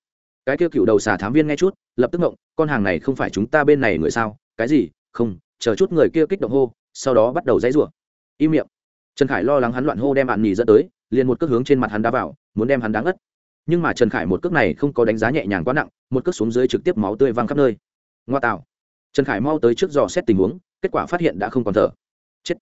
Cái kia cựu đầu xà thám viên nghe chút, lập tức ngộng, con hàng này không phải chúng ta bên này người sao? Cái gì? Không, chờ chút người kia kích động hô, sau đó bắt đầu dãy rủa. Im miệng. Trần khải lo lắng hắn loạn hô đem bạn nhì dẫn tới, liền một cước hướng trên mặt hắn đá vào, muốn đem hắn đáng ngất. Nhưng mà trần khải một cước này không có đánh giá nhẹ nhàng quá nặng, một cước xuống dưới trực tiếp máu tươi văng khắp nơi. Ngoa tạo. Trần khải mau tới trước dò xét tình huống, kết quả phát hiện đã không còn thở. Chết.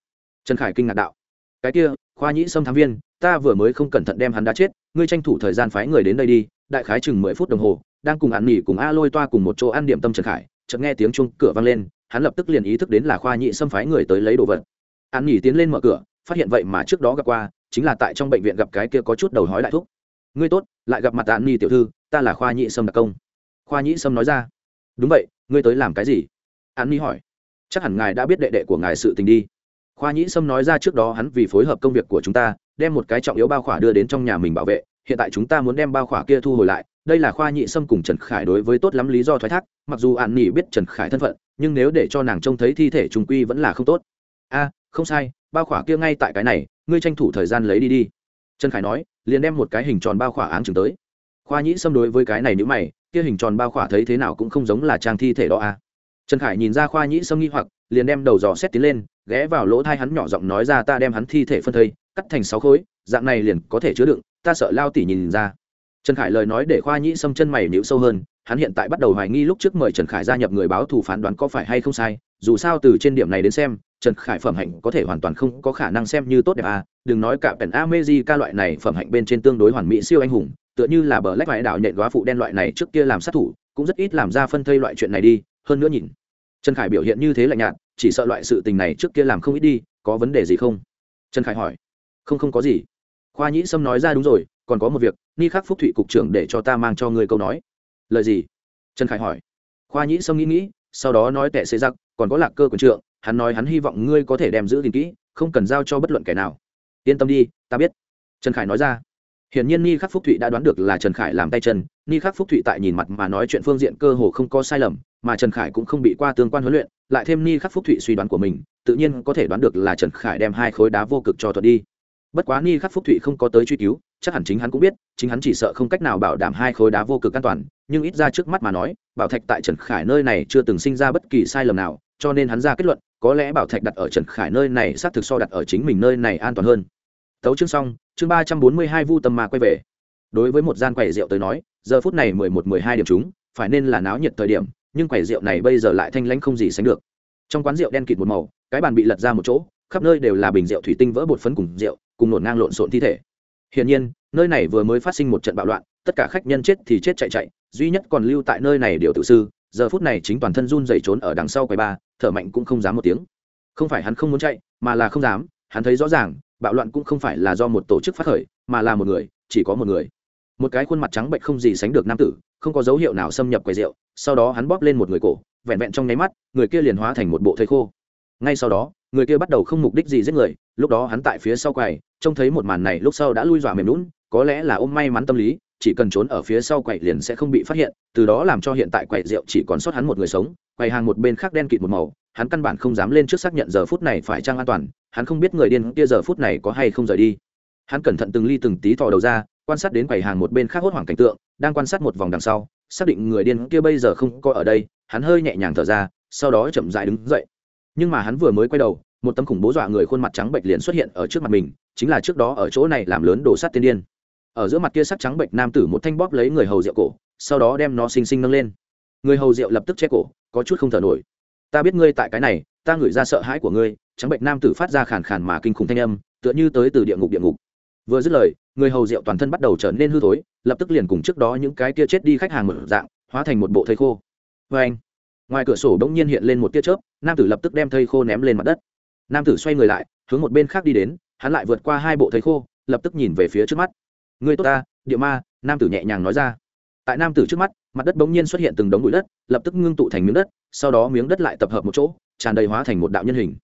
Trần khải kinh ngạc đạo. Cái kia khoa nhĩ sâm thám viên, ta vừa mới không cẩn thận đem hắn đã chết, ngươi tranh thủ thời gian phái người đến đây đi, đại khái chừng mười phút đồng hồ, đang cùng ăn nghỉ cùng a lôi toa cùng một chỗ ăn điểm tâm trần khải, chợt nghe tiếng chuông cửa vang lên, hắn lập tức liền ý thức đến là khoa Nhĩ Sâm phái người tới lấy đồ vật. Ăn nghỉ tiến lên mở cửa, phát hiện vậy mà trước đó gặp qua, chính là tại trong bệnh viện gặp cái kia có chút đầu hói đại thúc. Ngươi tốt, lại gặp mặt an nghỉ tiểu thư, ta là khoa Nhĩ sâm đặc công. Khoa Nhĩ sâm nói ra. Đúng vậy, ngươi tới làm cái gì? An nghỉ hỏi. Chắc hẳn ngài đã biết đệ đệ của ngài sự tình đi khoa nhĩ sâm nói ra trước đó hắn vì phối hợp công việc của chúng ta, đem một cái trọng yếu bao khỏa đưa đến trong nhà mình bảo vệ, hiện tại chúng ta muốn đem bao khỏa kia thu hồi lại, đây là khoa nhị sâm cùng trần khải đối với tốt lắm lý do thoái thác, mặc dù an nỉ biết trần khải thân phận, nhưng nếu để cho nàng trông thấy thi thể trùng quy vẫn là không tốt. A, không sai, bao khỏa kia ngay tại cái này, ngươi tranh thủ thời gian lấy đi đi. Trần khải nói, liền đem một cái hình tròn bao khỏa áng chừng tới. Khoa nhĩ xâm đối với cái này nữ mày, kia hình tròn bao khỏa thấy thế nào cũng không giống là trang thi thể đó a trần khải nhìn ra khoa nhĩ Sâm nghi hoặc, liền đem đầu dò xét tiến lên, ghé vào lỗ thai hắn nhỏ giọng nói ra ta đem hắn thi thể phân thây, cắt thành sáu khối, dạng này liền có thể chứa đựng, ta sợ lao tỉ nhìn ra. Trần khải lời nói để khoa nhĩ Sâm chân mày nhịu sâu hơn, hắn hiện tại bắt đầu hoài nghi lúc trước mời trần khải gia nhập người báo thù phán đoán có phải hay không sai, dù sao từ trên điểm này đến xem, trần khải phẩm hạnh có thể hoàn toàn không có khả năng xem như tốt đẹp à đừng nói cả pèn amezi ca loại này phẩm hạnh bên trên tương đối hoàn mỹ siêu anh hùng, tựa như là bờ lách vải đảo nhện góa phụ đen loại này trước kia làm sát thủ, cũng rất ít làm ra phân thây loại chuyện này đi hơn nữa nhìn. Trần khải biểu hiện như thế lạnh nhạt, chỉ sợ loại sự tình này trước kia làm không ít đi, có vấn đề gì không? Trần khải hỏi. Không không có gì. Khoa nhĩ sâm nói ra đúng rồi, còn có một việc, ni khắc phúc thụy cục trưởng để cho ta mang cho ngươi câu nói. Lời gì? Trần khải hỏi. Khoa nhĩ sâm nghĩ nghĩ, sau đó nói tệ xế giặc, còn có lạc cơ quần trượng, hắn nói hắn hy vọng ngươi có thể đem giữ gìn kỹ, không cần giao cho bất luận kẻ nào. Yên tâm đi, ta biết. Trần khải nói ra. Hiển nhiên ni khắc phúc thụy đã đoán được là trần khải làm tay chân, ni khắc phúc thụy tại nhìn mặt mà nói chuyện phương diện cơ hồ không có sai lầm mà trần khải cũng không bị qua tương quan huấn luyện, lại thêm ni khắc phúc thụy suy đoán của mình, tự nhiên có thể đoán được là trần khải đem hai khối đá vô cực cho thuật đi. Bất quá ni khắc phúc thụy không có tới truy cứu, chắc hẳn chính hắn cũng biết, chính hắn chỉ sợ không cách nào bảo đảm hai khối đá vô cực an toàn, nhưng ít ra trước mắt mà nói, bảo thạch tại trần khải nơi này chưa từng sinh ra bất kỳ sai lầm nào, cho nên hắn ra kết luận, có lẽ bảo thạch đặt ở trần khải nơi này xác thực so đặt ở chính mình nơi này an toàn hơn. Tấu chương xong, chương ba trăm bốn mươi hai vu tâm mà quay về. Đối với một gian quầy rượu tới nói, giờ phút này mười một mười hai điểm chúng phải nên là náo nhiệt thời điểm nhưng quầy rượu này bây giờ lại thanh lãnh không gì sánh được. Trong quán rượu đen kịt một màu, cái bàn bị lật ra một chỗ, khắp nơi đều là bình rượu thủy tinh vỡ bột phấn cùng rượu, cùng nổn ngang lộn xộn thi thể. Hiển nhiên, nơi này vừa mới phát sinh một trận bạo loạn, tất cả khách nhân chết thì chết chạy chạy, duy nhất còn lưu tại nơi này điều tự sư, giờ phút này chính toàn thân run dày trốn ở đằng sau quầy ba, thở mạnh cũng không dám một tiếng. Không phải hắn không muốn chạy, mà là không dám, hắn thấy rõ ràng, bạo loạn cũng không phải là do một tổ chức phát khởi, mà là một người, chỉ có một người một cái khuôn mặt trắng bệnh không gì sánh được nam tử, không có dấu hiệu nào xâm nhập quầy rượu, sau đó hắn bóp lên một người cổ, vẹn vẹn trong nháy mắt, người kia liền hóa thành một bộ thây khô. Ngay sau đó, người kia bắt đầu không mục đích gì giết người, lúc đó hắn tại phía sau quầy, trông thấy một màn này lúc sau đã lui dọa mềm lún có lẽ là ôm may mắn tâm lý, chỉ cần trốn ở phía sau quầy liền sẽ không bị phát hiện, từ đó làm cho hiện tại quầy rượu chỉ còn sót hắn một người sống, quầy hàng một bên khác đen kịt một màu, hắn căn bản không dám lên trước xác nhận giờ phút này phải trang an toàn, hắn không biết người điên kia giờ phút này có hay không rời đi. Hắn cẩn thận từng ly từng tí thò đầu ra quan sát đến quầy hàng một bên khác hốt hoảng cảnh tượng, đang quan sát một vòng đằng sau, xác định người điên kia bây giờ không có ở đây, hắn hơi nhẹ nhàng thở ra, sau đó chậm dại đứng dậy. Nhưng mà hắn vừa mới quay đầu, một tấm khủng bố dọa người khuôn mặt trắng bệnh liền xuất hiện ở trước mặt mình, chính là trước đó ở chỗ này làm lớn đồ sắt tiên điên. Ở giữa mặt kia sắc trắng bệnh nam tử một thanh bóp lấy người hầu rượu cổ, sau đó đem nó xinh xinh nâng lên. Người hầu rượu lập tức che cổ, có chút không thở nổi. Ta biết ngươi tại cái này, ta ngửi ra sợ hãi của ngươi. Trắng bệnh nam tử phát ra khàn khàn mà kinh khủng thanh âm, tựa như tới từ địa ngục địa ngục. Vừa dứt lời người hầu rượu toàn thân bắt đầu trở nên hư thối, lập tức liền cùng trước đó những cái tia chết đi khách hàng mở dạng, hóa thành một bộ thây khô. Vê anh, ngoài cửa sổ bỗng nhiên hiện lên một tia chớp, nam tử lập tức đem thây khô ném lên mặt đất. Nam tử xoay người lại, hướng một bên khác đi đến, hắn lại vượt qua hai bộ thây khô, lập tức nhìn về phía trước mắt. Người tốt ta, địa ma, nam tử nhẹ nhàng nói ra. Tại nam tử trước mắt, mặt đất bỗng nhiên xuất hiện từng đống bụi đất, lập tức ngưng tụ thành miếng đất, sau đó miếng đất lại tập hợp một chỗ, tràn đầy hóa thành một đạo nhân hình.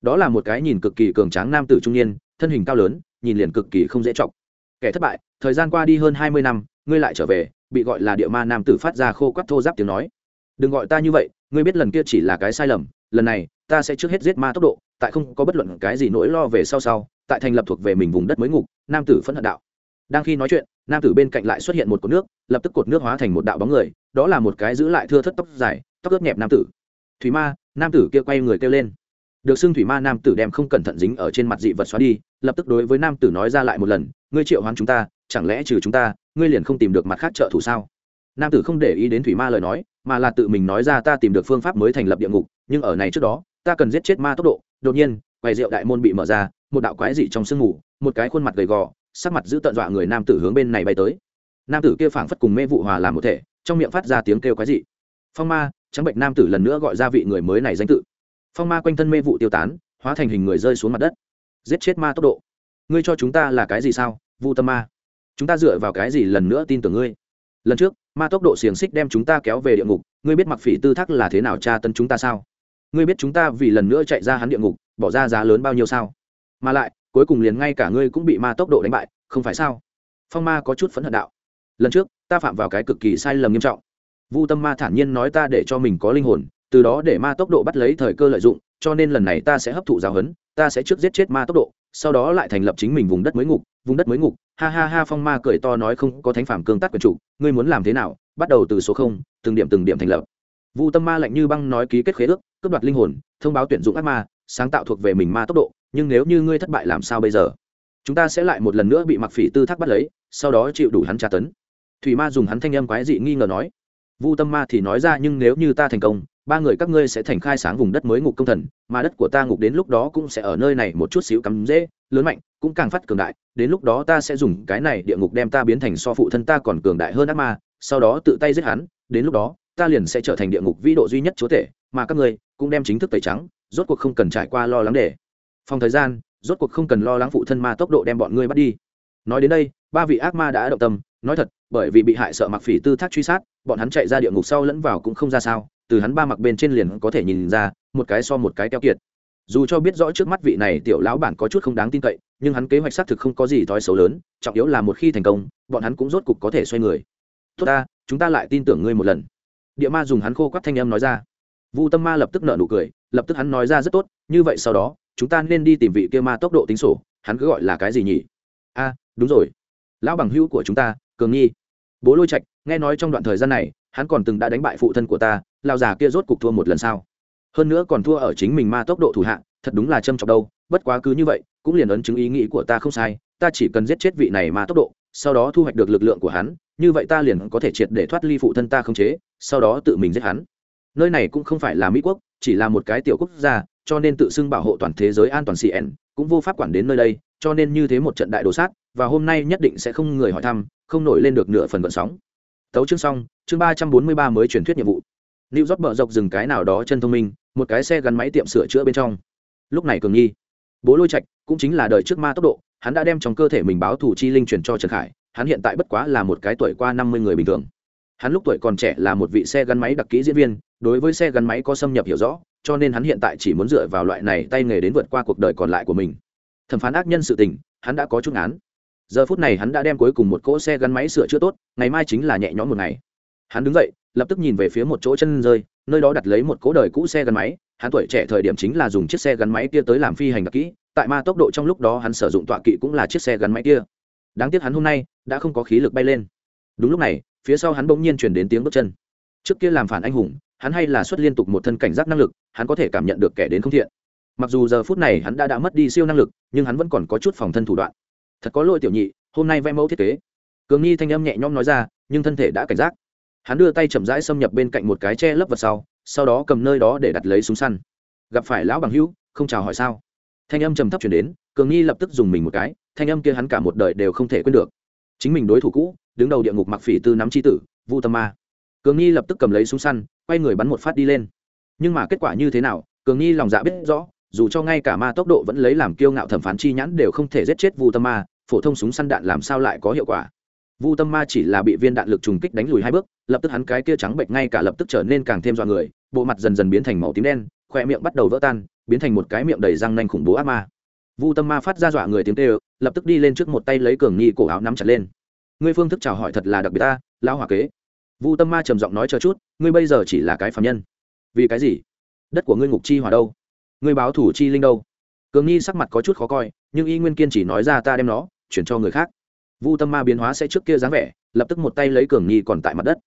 Đó là một cái nhìn cực kỳ cường tráng nam tử trung niên, thân hình cao lớn, nhìn liền cực kỳ không dễ chọc kẻ thất bại, thời gian qua đi hơn hai mươi năm, ngươi lại trở về, bị gọi là địa ma nam tử phát ra khô quắt thô giáp tiếng nói. Đừng gọi ta như vậy, ngươi biết lần kia chỉ là cái sai lầm, lần này, ta sẽ trước hết giết ma tốc độ, tại không có bất luận cái gì nỗi lo về sau sau, tại thành lập thuộc về mình vùng đất mới ngục, nam tử phẫn hận đạo. Đang khi nói chuyện, nam tử bên cạnh lại xuất hiện một cột nước, lập tức cột nước hóa thành một đạo bóng người, đó là một cái giữ lại thưa thất tóc dài, tóc ướt nhẹp nam tử. Thủy ma, nam tử kia quay người kêu lên. Được xưng thủy ma nam tử đem không cẩn thận dính ở trên mặt dị vật xóa đi lập tức đối với nam tử nói ra lại một lần, ngươi triệu hoán chúng ta, chẳng lẽ trừ chúng ta, ngươi liền không tìm được mặt khác trợ thủ sao? Nam tử không để ý đến thủy ma lời nói, mà là tự mình nói ra ta tìm được phương pháp mới thành lập địa ngục, nhưng ở này trước đó, ta cần giết chết ma tốc độ. Đột nhiên, quầy rượu đại môn bị mở ra, một đạo quái dị trong sương mù, một cái khuôn mặt gầy gò, sắc mặt giữ tận dọa người nam tử hướng bên này bay tới. Nam tử kia phảng phất cùng mê vụ hòa làm một thể, trong miệng phát ra tiếng kêu quái dị. Phong ma, trắng bệnh nam tử lần nữa gọi ra vị người mới này danh tự. Phong ma quanh thân mê vụ tiêu tán, hóa thành hình người rơi xuống mặt đất giết chết ma tốc độ. Ngươi cho chúng ta là cái gì sao, vu tâm ma? Chúng ta dựa vào cái gì lần nữa tin tưởng ngươi? Lần trước, ma tốc độ xiềng xích đem chúng ta kéo về địa ngục, ngươi biết mặc phỉ tư thác là thế nào tra tấn chúng ta sao? Ngươi biết chúng ta vì lần nữa chạy ra hắn địa ngục, bỏ ra giá lớn bao nhiêu sao? Mà lại, cuối cùng liền ngay cả ngươi cũng bị ma tốc độ đánh bại, không phải sao? Phong ma có chút phẫn hận đạo. Lần trước, ta phạm vào cái cực kỳ sai lầm nghiêm trọng. Vu tâm ma thản nhiên nói ta để cho mình có linh hồn, từ đó để ma tốc độ bắt lấy thời cơ lợi dụng cho nên lần này ta sẽ hấp thụ giáo huấn, ta sẽ trước giết chết ma tốc độ, sau đó lại thành lập chính mình vùng đất mới ngục, vùng đất mới ngục. Ha ha ha, phong ma cười to nói không có thánh phàm cương tác quyền chủ, ngươi muốn làm thế nào? Bắt đầu từ số không, từng điểm từng điểm thành lập. Vu tâm ma lạnh như băng nói ký kết khế ước, cướp đoạt linh hồn, thông báo tuyển dụng ác ma, sáng tạo thuộc về mình ma tốc độ, nhưng nếu như ngươi thất bại làm sao bây giờ? Chúng ta sẽ lại một lần nữa bị mặc phỉ tư thác bắt lấy, sau đó chịu đủ hắn tra tấn. Thủy ma dùng hắn thanh âm quái dị nghi ngờ nói. Vu tâm ma thì nói ra, nhưng nếu như ta thành công ba người các ngươi sẽ thành khai sáng vùng đất mới ngục công thần, mà đất của ta ngục đến lúc đó cũng sẽ ở nơi này một chút xíu cắm dễ, lớn mạnh, cũng càng phát cường đại. Đến lúc đó ta sẽ dùng cái này địa ngục đem ta biến thành so phụ thân ta còn cường đại hơn ác ma, sau đó tự tay giết hắn. Đến lúc đó, ta liền sẽ trở thành địa ngục vĩ độ duy nhất chúa tể, mà các ngươi cũng đem chính thức tẩy trắng, rốt cuộc không cần trải qua lo lắng để. Phòng thời gian, rốt cuộc không cần lo lắng phụ thân ma tốc độ đem bọn ngươi bắt đi. Nói đến đây, ba vị ác ma đã động tâm. Nói thật, bởi vì bị hại sợ mặc phỉ tư thác truy sát, bọn hắn chạy ra địa ngục sau lẫn vào cũng không ra sao từ hắn ba mặc bên trên liền có thể nhìn ra, một cái so một cái keo kiệt. Dù cho biết rõ trước mắt vị này tiểu lão bản có chút không đáng tin cậy, nhưng hắn kế hoạch xác thực không có gì thói xấu lớn, trọng yếu là một khi thành công, bọn hắn cũng rốt cục có thể xoay người. Tốt ta, chúng ta lại tin tưởng ngươi một lần. Địa ma dùng hắn khô quắt thanh âm nói ra. Vu tâm ma lập tức nợ nụ cười, lập tức hắn nói ra rất tốt, như vậy sau đó, chúng ta nên đi tìm vị kia ma tốc độ tính sổ, hắn cứ gọi là cái gì nhỉ? A, đúng rồi. Lão bằng hữu của chúng ta, cường nghi bố lôi trạch, nghe nói trong đoạn thời gian này, hắn còn từng đã đánh bại phụ thân của ta, lao già kia rốt cục thua một lần sao? Hơn nữa còn thua ở chính mình ma tốc độ thủ hạ, thật đúng là châm trọng đâu, bất quá cứ như vậy, cũng liền ấn chứng ý nghĩ của ta không sai, ta chỉ cần giết chết vị này ma tốc độ, sau đó thu hoạch được lực lượng của hắn, như vậy ta liền có thể triệt để thoát ly phụ thân ta không chế, sau đó tự mình giết hắn. Nơi này cũng không phải là mỹ quốc, chỉ là một cái tiểu quốc gia, cho nên tự xưng bảo hộ toàn thế giới an toàn cn cũng vô pháp quản đến nơi đây, cho nên như thế một trận đại đồ sát, và hôm nay nhất định sẽ không người hỏi thăm không nổi lên được nửa phần vận sóng tấu chương xong chương ba trăm bốn mươi ba mới truyền thuyết nhiệm vụ lưu rót bờ dọc dừng cái nào đó chân thông minh, một cái xe gắn máy tiệm sửa chữa bên trong. Lúc này Cường Nhi, bố Lôi Trạch, cũng chính là đời trước ma tốc độ, hắn đã đem trong cơ thể mình báo thủ chi linh truyền cho Trần Khải, hắn hiện tại bất quá là một cái tuổi qua năm mươi người bình thường. Hắn lúc tuổi còn trẻ là một vị xe gắn máy đặc kỹ diễn viên, đối với xe gắn máy có xâm nhập hiểu rõ, cho nên hắn hiện tại chỉ muốn dựa vào loại này tay nghề đến vượt qua cuộc đời còn lại của mình. Thẩm phán ác nhân sự tình, hắn đã có chút án. Giờ phút này hắn đã đem cuối cùng một cỗ xe gắn máy sửa chữa tốt, ngày mai chính là nhẹ nhõm một ngày. Hắn đứng dậy, lập tức nhìn về phía một chỗ chân rơi nơi đó đặt lấy một cỗ đời cũ xe gắn máy. Hắn tuổi trẻ thời điểm chính là dùng chiếc xe gắn máy kia tới làm phi hành đặc kỹ tại ma tốc độ trong lúc đó hắn sử dụng tọa kỵ cũng là chiếc xe gắn máy kia. Đáng tiếc hắn hôm nay đã không có khí lực bay lên. Đúng lúc này phía sau hắn bỗng nhiên chuyển đến tiếng bước chân. Trước kia làm phản anh hùng hắn hay là xuất liên tục một thân cảnh giác năng lực hắn có thể cảm nhận được kẻ đến không thiện. Mặc dù giờ phút này hắn đã đã mất đi siêu năng lực nhưng hắn vẫn còn có chút phòng thân thủ đoạn thật có lỗi tiểu nhị, hôm nay vẽ mẫu thiết kế. Cường nghi thanh âm nhẹ nhõm nói ra, nhưng thân thể đã cảnh giác. Hắn đưa tay chậm rãi xâm nhập bên cạnh một cái che lấp vật sau sau đó cầm nơi đó để đặt lấy súng săn. Gặp phải lão bằng hữu, không chào hỏi sao? Thanh âm trầm thấp chuyển đến, cường nghi lập tức dùng mình một cái, thanh âm kia hắn cả một đời đều không thể quên được. Chính mình đối thủ cũ, đứng đầu địa ngục mặc phỉ tư nắm c tử, vu tâm ma. Cường nghi lập tức cầm lấy súng săn, quay người bắn một phát đi lên. Nhưng mà kết quả như thế nào, cường nghi lòng dạ biết rõ dù cho ngay cả ma tốc độ vẫn lấy làm kiêu ngạo thẩm phán chi nhãn đều không thể giết chết vu tâm ma, phổ thông súng săn đạn làm sao lại có hiệu quả? Vu tâm ma chỉ là bị viên đạn lực trùng kích đánh lùi hai bước, lập tức hắn cái kia trắng bệnh ngay cả lập tức trở nên càng thêm dọa người, bộ mặt dần dần biến thành màu tím đen khoe miệng bắt đầu vỡ tan, biến thành một cái miệng đầy răng nanh khủng bố ác ma. Vu tâm ma phát ra dọa người tiếng tê lập tức đi lên trước một tay lấy cường nghi cổ áo nắm chặt lên. Ngươi phương thức chào hỏi thật là đặc biệt ta lao hòa kế. Vu tâm ma trầm giọng nói chờ chút, ngươi bây giờ chỉ là cái phạm nhân. Vì cái gì? Đất của ngươi ngục chi hòa đâu? Ngươi báo thủ chi linh đâu? Cường nghi sắc mặt có chút khó coi, nhưng y nguyên kiên chỉ nói ra ta đem nó, chuyển cho người khác. Vu tâm ma biến hóa sẽ trước kia dáng vẻ, lập tức một tay lấy cường nghi còn tại mặt đất.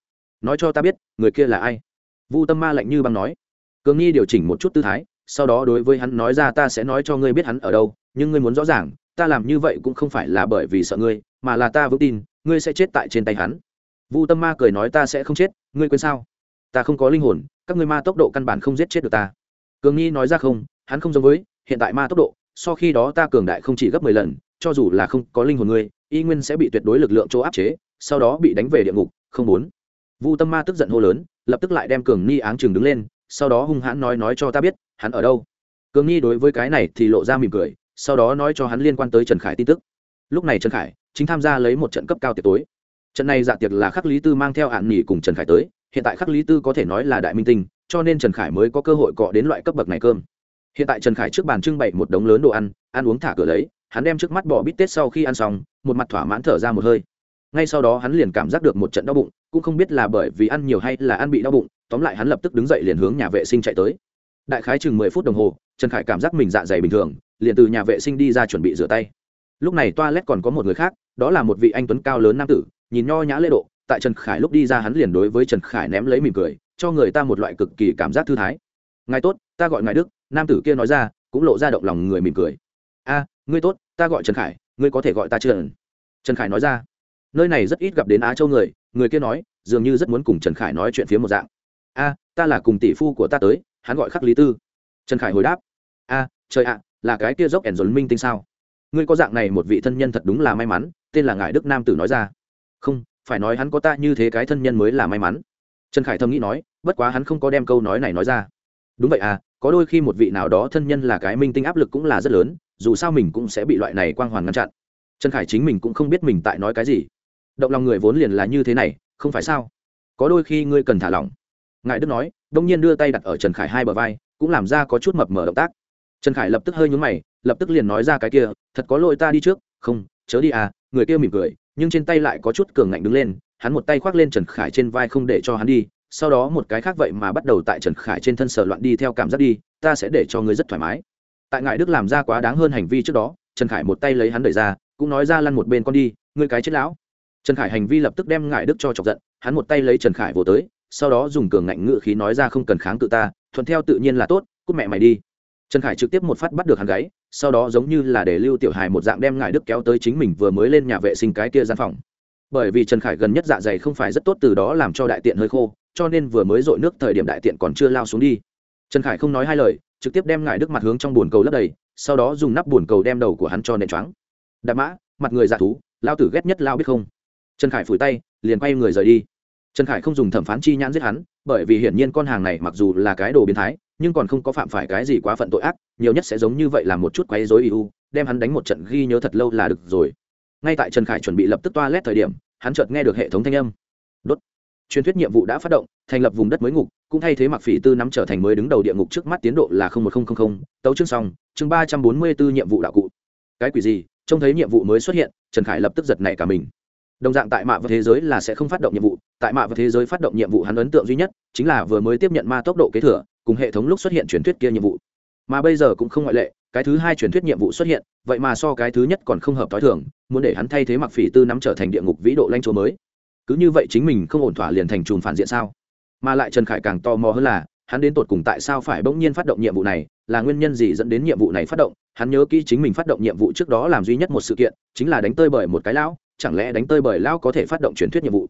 Nói cho ta biết, người kia là ai? Vu tâm ma lạnh như băng nói. Cường nghi điều chỉnh một chút tư thái, sau đó đối với hắn nói ra ta sẽ nói cho ngươi biết hắn ở đâu, nhưng ngươi muốn rõ ràng, ta làm như vậy cũng không phải là bởi vì sợ ngươi, mà là ta vững tin, ngươi sẽ chết tại trên tay hắn. Vu tâm ma cười nói ta sẽ không chết, ngươi quên sao? Ta không có linh hồn, các ngươi ma tốc độ căn bản không giết chết được ta cường nghi nói ra không, hắn không giống với, hiện tại ma tốc độ, so khi đó ta cường đại không chỉ gấp mười lần, cho dù là không có linh hồn ngươi, y nguyên sẽ bị tuyệt đối lực lượng chỗ áp chế, sau đó bị đánh về địa ngục, không muốn. Vu tâm ma tức giận hô lớn, lập tức lại đem cường nghi áng chừng đứng lên, sau đó hung hãn nói nói cho ta biết, hắn ở đâu. Cường nghi đối với cái này thì lộ ra mỉm cười, sau đó nói cho hắn liên quan tới trần khải tin tức. Lúc này trần khải chính tham gia lấy một trận cấp cao tiệc tối. Trận này dạ tiệc là khắc lý tư mang theo hạn nghỉ cùng trần khải tới, hiện tại khắc lý tư có thể nói là đại minh tinh cho nên trần khải mới có cơ hội cọ đến loại cấp bậc này cơm. Hiện tại trần khải trước bàn trưng bày một đống lớn đồ ăn ăn uống thả cửa lấy, hắn đem trước mắt bỏ bít tết sau khi ăn xong, một mặt thỏa mãn thở ra một hơi. Ngay sau đó hắn liền cảm giác được một trận đau bụng, cũng không biết là bởi vì ăn nhiều hay là ăn bị đau bụng, tóm lại hắn lập tức đứng dậy liền hướng nhà vệ sinh chạy tới. Đại khái chừng mười phút đồng hồ, trần khải cảm giác mình dạ dày bình thường, liền từ nhà vệ sinh đi ra chuẩn bị rửa tay. Lúc này toilet còn có một người khác, đó là một vị anh tuấn cao lớn nam tử, nhìn nho nhã lễ độ, tại trần khải lúc đi ra hắn liền đối với trần khải ném lấy mỉm cười cho người ta một loại cực kỳ cảm giác thư thái. Ngài tốt, ta gọi ngài đức, nam tử kia nói ra, cũng lộ ra động lòng người mỉm cười. A, ngươi tốt, ta gọi trần khải, ngươi có thể gọi ta trần. Trần khải nói ra. Nơi này rất ít gặp đến á châu người người kia nói, dường như rất muốn cùng trần khải nói chuyện phía một dạng. A, ta là cùng tỷ phu của ta tới, hắn gọi khắc lý tư. Trần khải hồi đáp. A, trời ạ, là cái kia dốc ẻn dồn minh tinh sao? Ngươi có dạng này một vị thân nhân thật đúng là may mắn, tên là ngài đức nam tử nói ra. Không, phải nói hắn có ta như thế cái thân nhân mới là may mắn trần khải thầm nghĩ nói, bất quá hắn không có đem câu nói này nói ra. Đúng vậy à có đôi khi một vị nào đó thân nhân là cái minh tinh áp lực cũng là rất lớn, dù sao mình cũng sẽ bị loại này quang hoàn ngăn chặn. Trần khải chính mình cũng không biết mình tại nói cái gì. Động lòng người vốn liền là như thế này, không phải sao? Có đôi khi ngươi cần thả lỏng. Ngài đức nói, đông nhiên đưa tay đặt ở trần khải hai bờ vai, cũng làm ra có chút mập mở động tác. Trần khải lập tức hơi nhúng mày, lập tức liền nói ra cái kia, thật có lỗi ta đi trước, không, chớ đi à người kia mỉm cười, nhưng trên tay lại có chút cường ngạnh đứng lên hắn một tay khoác lên trần khải trên vai không để cho hắn đi, sau đó một cái khác vậy mà bắt đầu tại trần khải trên thân sở loạn đi theo cảm giác đi, ta sẽ để cho ngươi rất thoải mái. Tại ngại đức làm ra quá đáng hơn hành vi trước đó, trần khải một tay lấy hắn đẩy ra, cũng nói ra lăn một bên con đi, ngươi cái chết lão. Trần khải hành vi lập tức đem ngại đức cho chọc giận, hắn một tay lấy trần khải vô tới, sau đó dùng cường ngạnh ngự khí nói ra không cần kháng cự ta, thuận theo tự nhiên là tốt, cút mẹ mày đi. Trần khải trực tiếp một phát bắt được hắn gáy, sau đó giống như là để lưu tiểu hài một dạng đem ngại đức kéo tới chính mình vừa mới lên nhà vệ sinh cái kia gian phòng bởi vì trần khải gần nhất dạ dày không phải rất tốt từ đó làm cho đại tiện hơi khô, cho nên vừa mới dội nước thời điểm đại tiện còn chưa lao xuống đi. Trần khải không nói hai lời, trực tiếp đem ngại đức mặt hướng trong bồn cầu lấp đầy, sau đó dùng nắp bồn cầu đem đầu của hắn cho nện choáng. Đạp mã, mặt người dạ thú, lao tử ghét nhất lao biết không? Trần khải phủi tay, liền quay người rời đi. Trần khải không dùng thẩm phán chi nhãn giết hắn, bởi vì hiển nhiên con hàng này mặc dù là cái đồ biến thái, nhưng còn không có phạm phải cái gì quá phận tội ác, nhiều nhất sẽ giống như vậy là một chút quấy dối ưu đem hắn đánh một trận ghi nhớ thật lâu là được rồi ngay tại trần khải chuẩn bị lập tức toa lét thời điểm, hắn chợt nghe được hệ thống thanh âm. Đốt. Truyền thuyết nhiệm vụ đã phát động, thành lập vùng đất mới ngục, cũng thay thế mặc phỉ tư nắm trở thành mới đứng đầu địa ngục trước mắt tiến độ là một nghìn tấu chương xong, chương ba trăm bốn mươi bốn nhiệm vụ đạo cụ. Cái quỷ gì? Trông thấy nhiệm vụ mới xuất hiện, trần khải lập tức giật nảy cả mình. Đồng dạng tại mạ và thế giới là sẽ không phát động nhiệm vụ, tại mạ và thế giới phát động nhiệm vụ hắn ấn tượng duy nhất chính là vừa mới tiếp nhận ma tốc độ kế thừa, cùng hệ thống lúc xuất hiện truyền thuyết kia nhiệm vụ mà bây giờ cũng không ngoại lệ, cái thứ hai truyền thuyết nhiệm vụ xuất hiện, vậy mà so cái thứ nhất còn không hợp t h o i thường, muốn để hắn thay thế mặc phỉ tư nắm trở thành địa ngục vĩ độ lanh chỗ mới. Cứ như vậy chính mình không ổn thỏa liền thành chùm phản diện sao? Mà lại trần khải càng tò mò hơn là, hắn đến tột cùng tại sao phải bỗng nhiên phát động nhiệm vụ này, là nguyên nhân gì dẫn đến nhiệm vụ này phát động? Hắn nhớ kỹ chính mình phát động nhiệm vụ trước đó làm duy nhất một sự kiện, chính là đánh tơi bởi một cái lão, chẳng lẽ đánh tơi bởi lão có thể phát động truyền thuyết nhiệm vụ?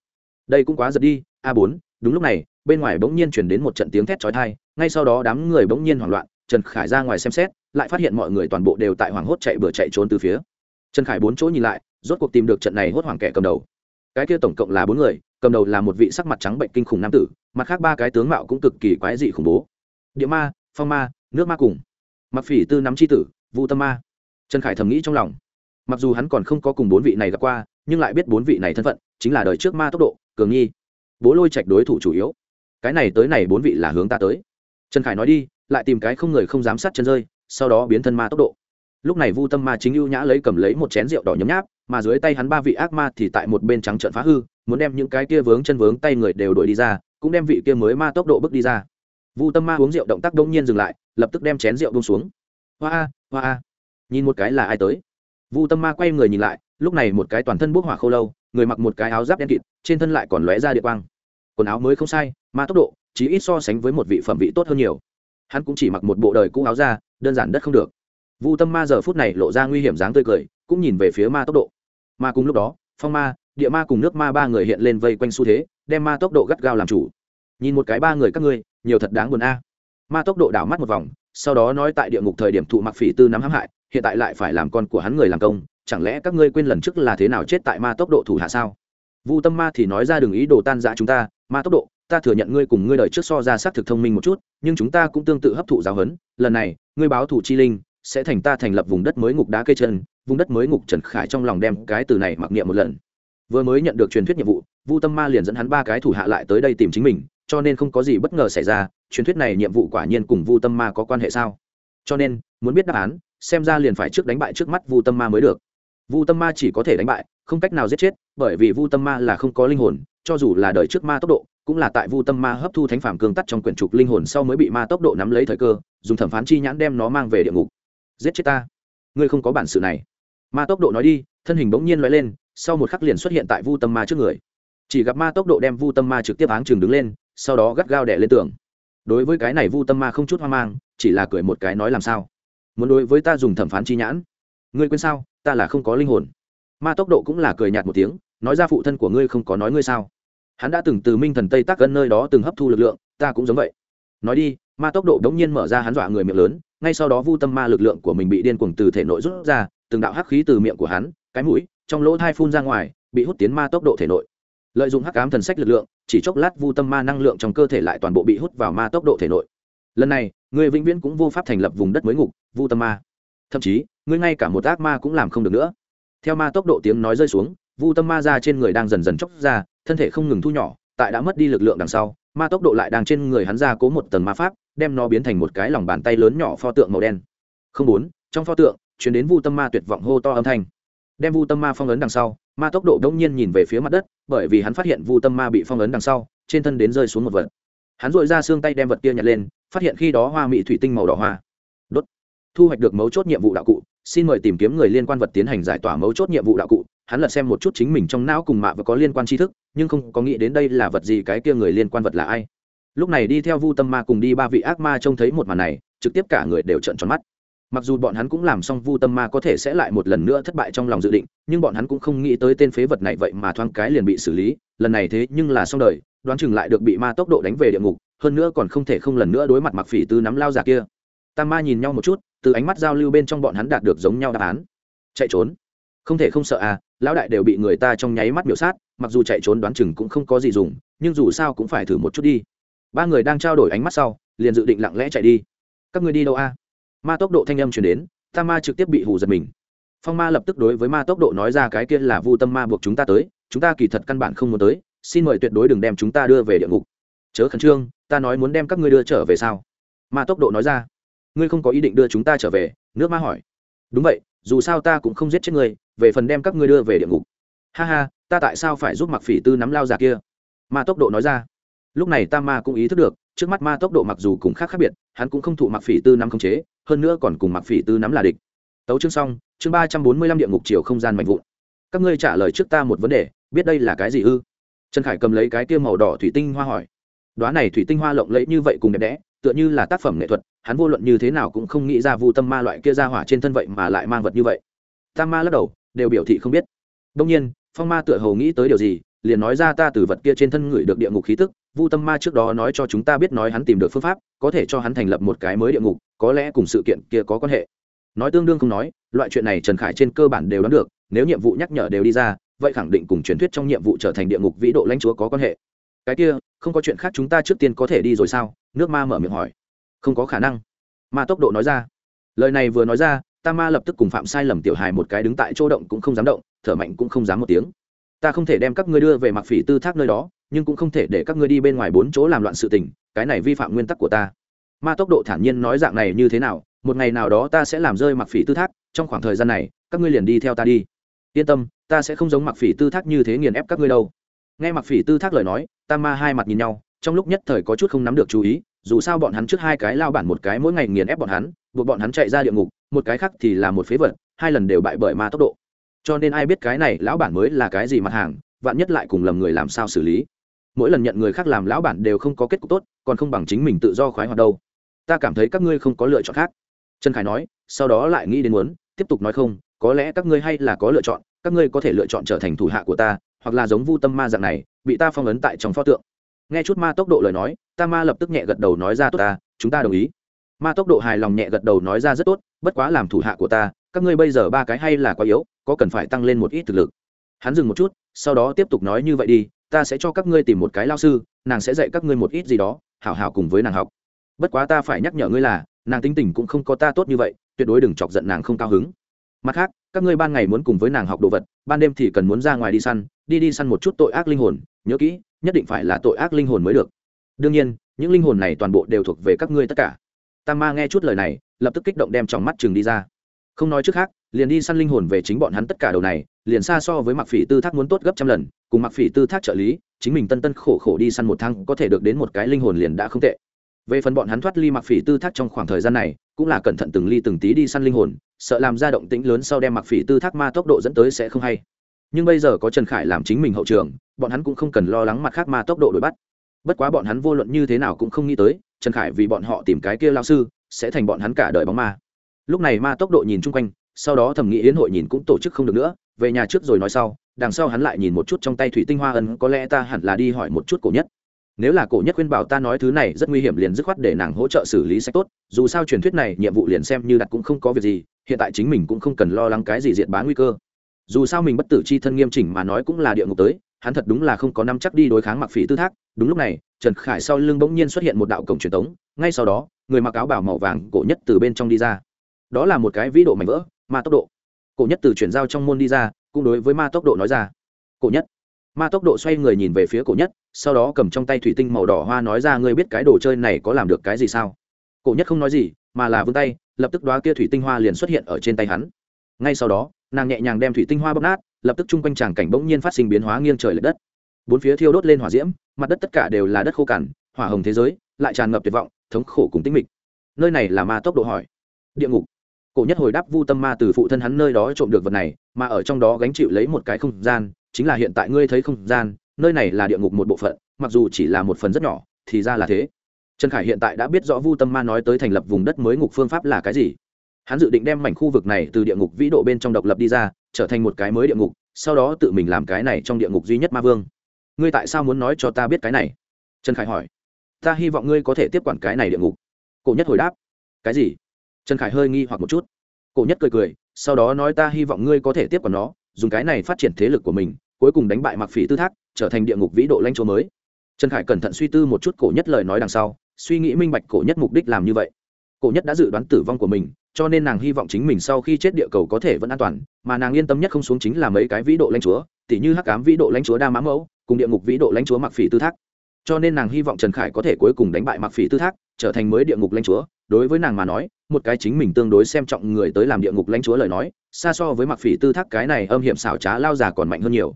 Đây cũng quá giật đi, a bốn, đúng lúc này, bên ngoài bỗng nhiên chuyển đến một trận tiếng thét chói tai, ngay sau đó đám người bỗng nhiên hoảng loạn trần khải ra ngoài xem xét, lại phát hiện mọi người toàn bộ đều tại hoảng hốt chạy bừa chạy trốn từ phía. Trần khải bốn chỗ nhìn lại, rốt cuộc tìm được trận này hốt hoảng kẻ cầm đầu. Cái kia tổng cộng là bốn người, cầm đầu là một vị sắc mặt trắng bệnh kinh khủng nam tử, mặt khác ba cái tướng mạo cũng cực kỳ quái dị khủng bố. Địa ma, phong ma, nước ma cùng. Mặc phỉ tư nắm c h i tử, vu tâm ma. Trần khải thầm nghĩ trong lòng. Mặc dù hắn còn không có cùng bốn vị này gặp qua, nhưng lại biết bốn vị này thân phận, chính là đời trước ma tốc độ, cường nhi bố lôi trạch đối thủ chủ yếu. Cái này tới này bốn vị là hướng ta tới. Trần khải nói đi lại tìm cái không người không dám sát chân rơi, sau đó biến thân ma tốc độ. Lúc này vu tâm ma chính ưu nhã lấy cầm lấy một chén rượu đỏ nhấm nháp, mà dưới tay hắn ba vị ác ma thì tại một bên trắng trợn phá hư, muốn đem những cái kia vướng chân vướng tay người đều đuổi đi ra, cũng đem vị kia mới ma tốc độ bước đi ra. Vu tâm ma uống rượu động tác đông nhiên dừng lại, lập tức đem chén rượu bông xuống. Hoa hoa nhìn một cái là ai tới? Vu tâm ma quay người nhìn lại, lúc này một cái toàn thân bốc hỏa khô lâu, người mặc một cái áo giáp đen kịt, trên thân lại còn lóe ra địa quang. Quần áo mới không sai, ma tốc độ chỉ ít so sánh với một vị phẩm vị tốt hơn nhiều hắn cũng chỉ mặc một bộ đời cũ áo ra đơn giản đất không được. Vu tâm ma giờ phút này lộ ra nguy hiểm dáng tươi cười, cũng nhìn về phía ma tốc độ. Mà cùng lúc đó, phong ma, địa ma cùng nước ma ba người hiện lên vây quanh xu thế, đem ma tốc độ gắt gao làm chủ. Nhìn một cái ba người các ngươi, nhiều thật đáng buồn a. Ma tốc độ đảo mắt một vòng, sau đó nói tại địa ngục thời điểm thụ mặc phỉ tư nắm hãm hại, hiện tại lại phải làm con của hắn người làm công, chẳng lẽ các ngươi quên lần trước là thế nào chết tại ma tốc độ thủ hạ sao? Vu tâm ma thì nói ra đường ý đồ tan dã chúng ta, ma tốc độ ta thừa nhận ngươi cùng ngươi đời trước so ra xác thực thông minh một chút, nhưng chúng ta cũng tương tự hấp thụ giáo huấn, lần này, ngươi báo thủ chi linh, sẽ thành ta thành lập vùng đất mới ngục đá cây chân, vùng đất mới ngục trần khải trong lòng đem cái từ này mặc niệm một lần. Vừa mới nhận được truyền thuyết nhiệm vụ, vu tâm ma liền dẫn hắn ba cái thủ hạ lại tới đây tìm chính mình, cho nên không có gì bất ngờ xảy ra, truyền thuyết này nhiệm vụ quả nhiên cùng vu tâm ma có quan hệ sao? Cho nên, muốn biết đáp án, xem ra liền phải trước đánh bại trước mắt vu tâm ma mới được. Vu tâm ma chỉ có thể đánh bại, không cách nào giết chết, bởi vì vu tâm ma là không có linh hồn, cho dù là đời trước ma tốc độ cũng là tại vu tâm ma hấp thu thánh phàm cương tắt trong quyển trục linh hồn sau mới bị ma tốc độ nắm lấy thời cơ, dùng thẩm phán chi nhãn đem nó mang về địa ngục. Giết chết ta. Ngươi không có bản sự này. Ma tốc độ nói đi, thân hình bỗng nhiên l lên, sau một khắc liền xuất hiện tại vu tâm ma trước người. Chỉ gặp ma tốc độ đem vu tâm ma trực tiếp áng chừng đứng lên, sau đó gắt gao đẻ lên tường. Đối với cái này vu tâm ma không chút hoang mang, chỉ là cười một cái nói làm sao? Muốn đối với ta dùng thẩm phán chi nhãn? Ngươi quên sao? Ta là không có linh hồn. Ma tốc độ cũng là cười nhạt một tiếng, nói ra phụ thân của ngươi không có nói ngươi sao? Hắn đã từng từ minh thần tây tác gần nơi đó từng hấp thu lực lượng, ta cũng giống vậy. Nói đi, ma tốc độ đống nhiên mở ra hắn dọa người miệng lớn, ngay sau đó vu tâm ma lực lượng của mình bị điên cuồng từ thể nội rút ra, từng đạo hắc khí từ miệng của hắn, cái mũi, trong lỗ thai phun ra ngoài, bị hút tiến ma tốc độ thể nội. Lợi dụng hắc ám thần sách lực lượng, chỉ chốc lát vu tâm ma năng lượng trong cơ thể lại toàn bộ bị hút vào ma tốc độ thể nội. Lần này, người vĩnh viễn cũng vô pháp thành lập vùng đất mới ngục, vu tâm ma. Thậm chí ngươi ngay cả một ác ma cũng làm không được nữa. Theo ma tốc độ tiếng nói rơi xuống vu tâm ma ra trên người đang dần dần chóc ra, thân thể không ngừng thu nhỏ, tại đã mất đi lực lượng đằng sau, ma tốc độ lại đang trên người hắn ra cố một tầng ma pháp, đem nó biến thành một cái lòng bàn tay lớn nhỏ pho tượng màu đen. Không bốn, trong pho tượng, chuyển đến vu tâm ma tuyệt vọng hô to âm thanh. Đem vu tâm ma phong ấn đằng sau, ma tốc độ đông nhiên nhìn về phía mặt đất, bởi vì hắn phát hiện vu tâm ma bị phong ấn đằng sau, trên thân đến rơi xuống một vật. Hắn dội ra xương tay đem vật kia nhặt lên, phát hiện khi đó hoa mỹ thủy tinh màu đỏ hoa. Đốt. Thu hoạch được mấu chốt nhiệm vụ đạo cụ, xin mời tìm kiếm người liên quan vật tiến hành giải tỏa mấu chốt nhiệm vụ đạo cụ hắn lật xem một chút chính mình trong não cùng mạ và có liên quan tri thức, nhưng không có nghĩ đến đây là vật gì cái kia người liên quan vật là ai. Lúc này đi theo vu tâm ma cùng đi ba vị ác ma trông thấy một màn này, trực tiếp cả người đều trợn tròn mắt. Mặc dù bọn hắn cũng làm xong vu tâm ma có thể sẽ lại một lần nữa thất bại trong lòng dự định, nhưng bọn hắn cũng không nghĩ tới tên phế vật này vậy mà thoáng cái liền bị xử lý, lần này thế nhưng là xong đời, đoán chừng lại được bị ma tốc độ đánh về địa ngục, hơn nữa còn không thể không lần nữa đối mặt mặc phỉ tư nắm lao giả kia. Tam ma nhìn nhau một chút, từ ánh mắt giao lưu bên trong bọn hắn đạt được giống nhau đáp án. Chạy trốn không thể không sợ à lão đại đều bị người ta trong nháy mắt biểu sát, mặc dù chạy trốn đoán chừng cũng không có gì dùng, nhưng dù sao cũng phải thử một chút đi. Ba người đang trao đổi ánh mắt sau, liền dự định lặng lẽ chạy đi. Các người đi đâu a? Ma tốc độ thanh âm chuyển đến tam ma trực tiếp bị hù giật mình. Phong ma lập tức đối với ma tốc độ nói ra cái kia là vu tâm ma buộc chúng ta tới, chúng ta kỳ thật căn bản không muốn tới, xin mời tuyệt đối đừng đem chúng ta đưa về địa ngục. Chớ khẩn trương, ta nói muốn đem các ngươi đưa trở về sao? Ma tốc độ nói ra. Ngươi không có ý định đưa chúng ta trở về? Nước ma hỏi. Đúng vậy dù sao ta cũng không giết chết ngươi, về phần đem các ngươi đưa về địa ngục. Ha ha, ta tại sao phải giúp mặc phỉ tư nắm lao già kia? Ma tốc độ nói ra. Lúc này tam ma cũng ý thức được, trước mắt ma tốc độ mặc dù cùng khác khác biệt, hắn cũng không thụ mặc phỉ tư nắm khống chế, hơn nữa còn cùng mặc phỉ tư nắm là địch. Tấu chương xong, chương ba trăm bốn mươi lăm địa ngục chiều không gian mạnh vụn. Các ngươi trả lời trước ta một vấn đề, biết đây là cái gì ư? Trần khải cầm lấy cái kia màu đỏ thủy tinh hoa hỏi. Đoá này thủy tinh hoa lộng lẫy như vậy cùng đẹp đẽ tựa như là tác phẩm nghệ thuật, hắn vô luận như thế nào cũng không nghĩ ra vu tâm ma loại kia ra hỏa trên thân vậy mà lại mang vật như vậy. Tam ma lắc đầu, đều biểu thị không biết. Đông nhiên, phong ma tựa hồ nghĩ tới điều gì, liền nói ra ta từ vật kia trên thân người được địa ngục khí tức, vu tâm ma trước đó nói cho chúng ta biết nói hắn tìm được phương pháp, có thể cho hắn thành lập một cái mới địa ngục, có lẽ cùng sự kiện kia có quan hệ. Nói tương đương không nói, loại chuyện này trần khải trên cơ bản đều đoán được, nếu nhiệm vụ nhắc nhở đều đi ra, vậy khẳng định cùng truyền thuyết trong nhiệm vụ trở thành địa ngục vĩ độ lãnh chúa có quan hệ cái kia, không có chuyện khác chúng ta trước tiên có thể đi rồi sao? Nước ma mở miệng hỏi. Không có khả năng. Ma tốc độ nói ra. Lời này vừa nói ra, ta ma lập tức cùng phạm sai lầm tiểu hài một cái đứng tại chỗ động cũng không dám động, thở mạnh cũng không dám một tiếng. Ta không thể đem các ngươi đưa về mặc phỉ tư thác nơi đó, nhưng cũng không thể để các ngươi đi bên ngoài bốn chỗ làm loạn sự tình, cái này vi phạm nguyên tắc của ta. Ma tốc độ thản nhiên nói dạng này như thế nào, một ngày nào đó ta sẽ làm rơi mặc phỉ tư thác, trong khoảng thời gian này, các ngươi liền đi theo ta đi. Yên tâm, ta sẽ không giống mặc phỉ tư thác như thế nghiền ép các ngươi đâu nghe mặc phỉ tư thác lời nói, tam ma hai mặt nhìn nhau, trong lúc nhất thời có chút không nắm được chú ý, dù sao bọn hắn trước hai cái lao bản một cái mỗi ngày nghiền ép bọn hắn, buộc bọn hắn chạy ra địa ngục, một cái khác thì là một phế vật, hai lần đều bại bởi ma tốc độ. Cho nên ai biết cái này lão bản mới là cái gì mặt hàng, vạn nhất lại cùng lầm người làm sao xử lý. Mỗi lần nhận người khác làm lão bản đều không có kết cục tốt, còn không bằng chính mình tự do khoái hoạt đâu. Ta cảm thấy các ngươi không có lựa chọn khác. Trần khải nói, sau đó lại nghĩ đến muốn, tiếp tục nói không, có lẽ các ngươi hay là có lựa chọn, các ngươi có thể lựa chọn trở thành thủ hạ của ta hoặc là giống vu tâm ma dạng này, bị ta phong ấn tại trong pho tượng. Nghe chút ma tốc độ lời nói, ta ma lập tức nhẹ gật đầu nói ra tốt ta, chúng ta đồng ý. Ma tốc độ hài lòng nhẹ gật đầu nói ra rất tốt, bất quá làm thủ hạ của ta, các ngươi bây giờ ba cái hay là quá yếu, có cần phải tăng lên một ít thực lực. Hắn dừng một chút, sau đó tiếp tục nói như vậy đi, ta sẽ cho các ngươi tìm một cái lao sư, nàng sẽ dạy các ngươi một ít gì đó, hảo hảo cùng với nàng học. Bất quá ta phải nhắc nhở ngươi là, nàng tính tình cũng không có ta tốt như vậy, tuyệt đối đừng chọc giận nàng không cao hứng. Mặt khác các ngươi ban ngày muốn cùng với nàng học đồ vật, ban đêm thì cần muốn ra ngoài đi săn, đi đi săn một chút tội ác linh hồn, nhớ kỹ, nhất định phải là tội ác linh hồn mới được. Đương nhiên, những linh hồn này toàn bộ đều thuộc về các ngươi tất cả. Tam ma nghe chút lời này, lập tức kích động đem trong mắt chừng đi ra. Không nói trước khác, liền đi săn linh hồn về chính bọn hắn tất cả đầu này, liền xa so với mặc phỉ tư thác muốn tốt gấp trăm lần, cùng mặc phỉ tư thác trợ lý, chính mình tân tân khổ khổ đi săn một tháng có thể được đến một cái linh hồn liền đã không tệ về phần bọn hắn thoát ly mặc phỉ tư thác trong khoảng thời gian này, cũng là cẩn thận từng ly từng tí đi săn linh hồn, sợ làm ra động tĩnh lớn sau đem mặc phỉ tư thác ma tốc độ dẫn tới sẽ không hay. Nhưng bây giờ có trần khải làm chính mình hậu trường, bọn hắn cũng không cần lo lắng mặt khác ma tốc độ đuổi bắt. Bất quá bọn hắn vô luận như thế nào cũng không nghĩ tới, trần khải vì bọn họ tìm cái kia lao sư, sẽ thành bọn hắn cả đời bóng ma. Lúc này ma tốc độ nhìn chung quanh, sau đó thẩm nghĩ yến hội nhìn cũng tổ chức không được nữa, về nhà trước rồi nói sau, đằng sau hắn lại nhìn một chút trong tay thủy tinh hoa ân, có lẽ ta hẳn là đi hỏi một chút cổ nhất nếu là cổ nhất khuyên bảo ta nói thứ này rất nguy hiểm liền dứt khoát để nàng hỗ trợ xử lý sách tốt. Dù sao truyền thuyết này nhiệm vụ liền xem như đặt cũng không có việc gì, hiện tại chính mình cũng không cần lo lắng cái gì diện bá nguy cơ. Dù sao mình bất tử c h i thân nghiêm chỉnh mà nói cũng là địa ngục tới, hắn thật đúng là không có năm chắc đi đối kháng mặc phỉ tư thác. Đúng lúc này, trần khải sau lưng bỗng nhiên xuất hiện một đạo cổng truyền tống, ngay sau đó, người mặc áo bảo màu vàng cổ nhất từ bên trong đi ra. Đó là một cái vĩ độ mảnh vỡ, ma tốc độ. Cổ nhất từ chuyển giao trong môn đi ra, cũng đối với ma tốc độ nói ra. Cổ nhất ma tốc độ xoay người nhìn về phía cổ nhất, sau đó cầm trong tay thủy tinh màu đỏ hoa nói ra, ngươi biết cái đồ chơi này có làm được cái gì sao? Cổ nhất không nói gì, mà là vươn tay, lập tức đoá kia thủy tinh hoa liền xuất hiện ở trên tay hắn. Ngay sau đó, nàng nhẹ nhàng đem thủy tinh hoa bóp nát, lập tức chung quanh tràng cảnh bỗng nhiên phát sinh biến hóa nghiêng trời l ệ đất. Bốn phía thiêu đốt lên hỏa diễm, mặt đất tất cả đều là đất khô cằn, hỏa hồng thế giới lại tràn ngập tuyệt vọng, thống khổ cùng tinh mịch. Nơi này là ma tốc độ hỏi. Địa ngục. Cổ nhất hồi đáp vu tâm ma từ phụ thân hắn nơi đó trộm được vật này, mà ở trong đó gánh chịu lấy một cái không gian chính là hiện tại ngươi thấy không gian, nơi này là địa ngục một bộ phận, mặc dù chỉ là một phần rất nhỏ, thì ra là thế. Trần khải hiện tại đã biết rõ vu tâm ma nói tới thành lập vùng đất mới ngục phương pháp là cái gì. Hắn dự định đem mảnh khu vực này từ địa ngục vĩ độ bên trong độc lập đi ra, trở thành một cái mới địa ngục, sau đó tự mình làm cái này trong địa ngục duy nhất ma vương. Ngươi tại sao muốn nói cho ta biết cái này? Trần khải hỏi. Ta hy vọng ngươi có thể tiếp quản cái này địa ngục. Cổ nhất hồi đáp. Cái gì? Trần khải hơi nghi hoặc một chút. Cổ nhất cười cười, sau đó nói ta hy vọng ngươi có thể tiếp quản nó dùng cái này phát triển thế lực của mình, cuối cùng đánh bại mặc phỉ tư thác, trở thành địa ngục vĩ độ lanh chúa mới. Trần khải cẩn thận suy tư một chút cổ nhất lời nói đằng sau, suy nghĩ minh bạch cổ nhất mục đích làm như vậy. Cổ nhất đã dự đoán tử vong của mình, cho nên nàng hy vọng chính mình sau khi chết địa cầu có thể vẫn an toàn, mà nàng yên tâm nhất không xuống chính là mấy cái vĩ độ lãnh chúa, tỉ như hắc cám vĩ độ lãnh chúa đa mã mẫu, cùng địa ngục vĩ độ lãnh chúa mặc phỉ tư thác. Cho nên nàng hy vọng trần khải có thể cuối cùng đánh bại mặc phỉ tư thác, trở thành mới địa ngục lãnh chúa đối với nàng mà nói, một cái chính mình tương đối xem trọng người tới làm địa ngục lãnh chúa lời nói, xa so với mặc phỉ tư thác cái này âm hiểm xảo trá lao già còn mạnh hơn nhiều.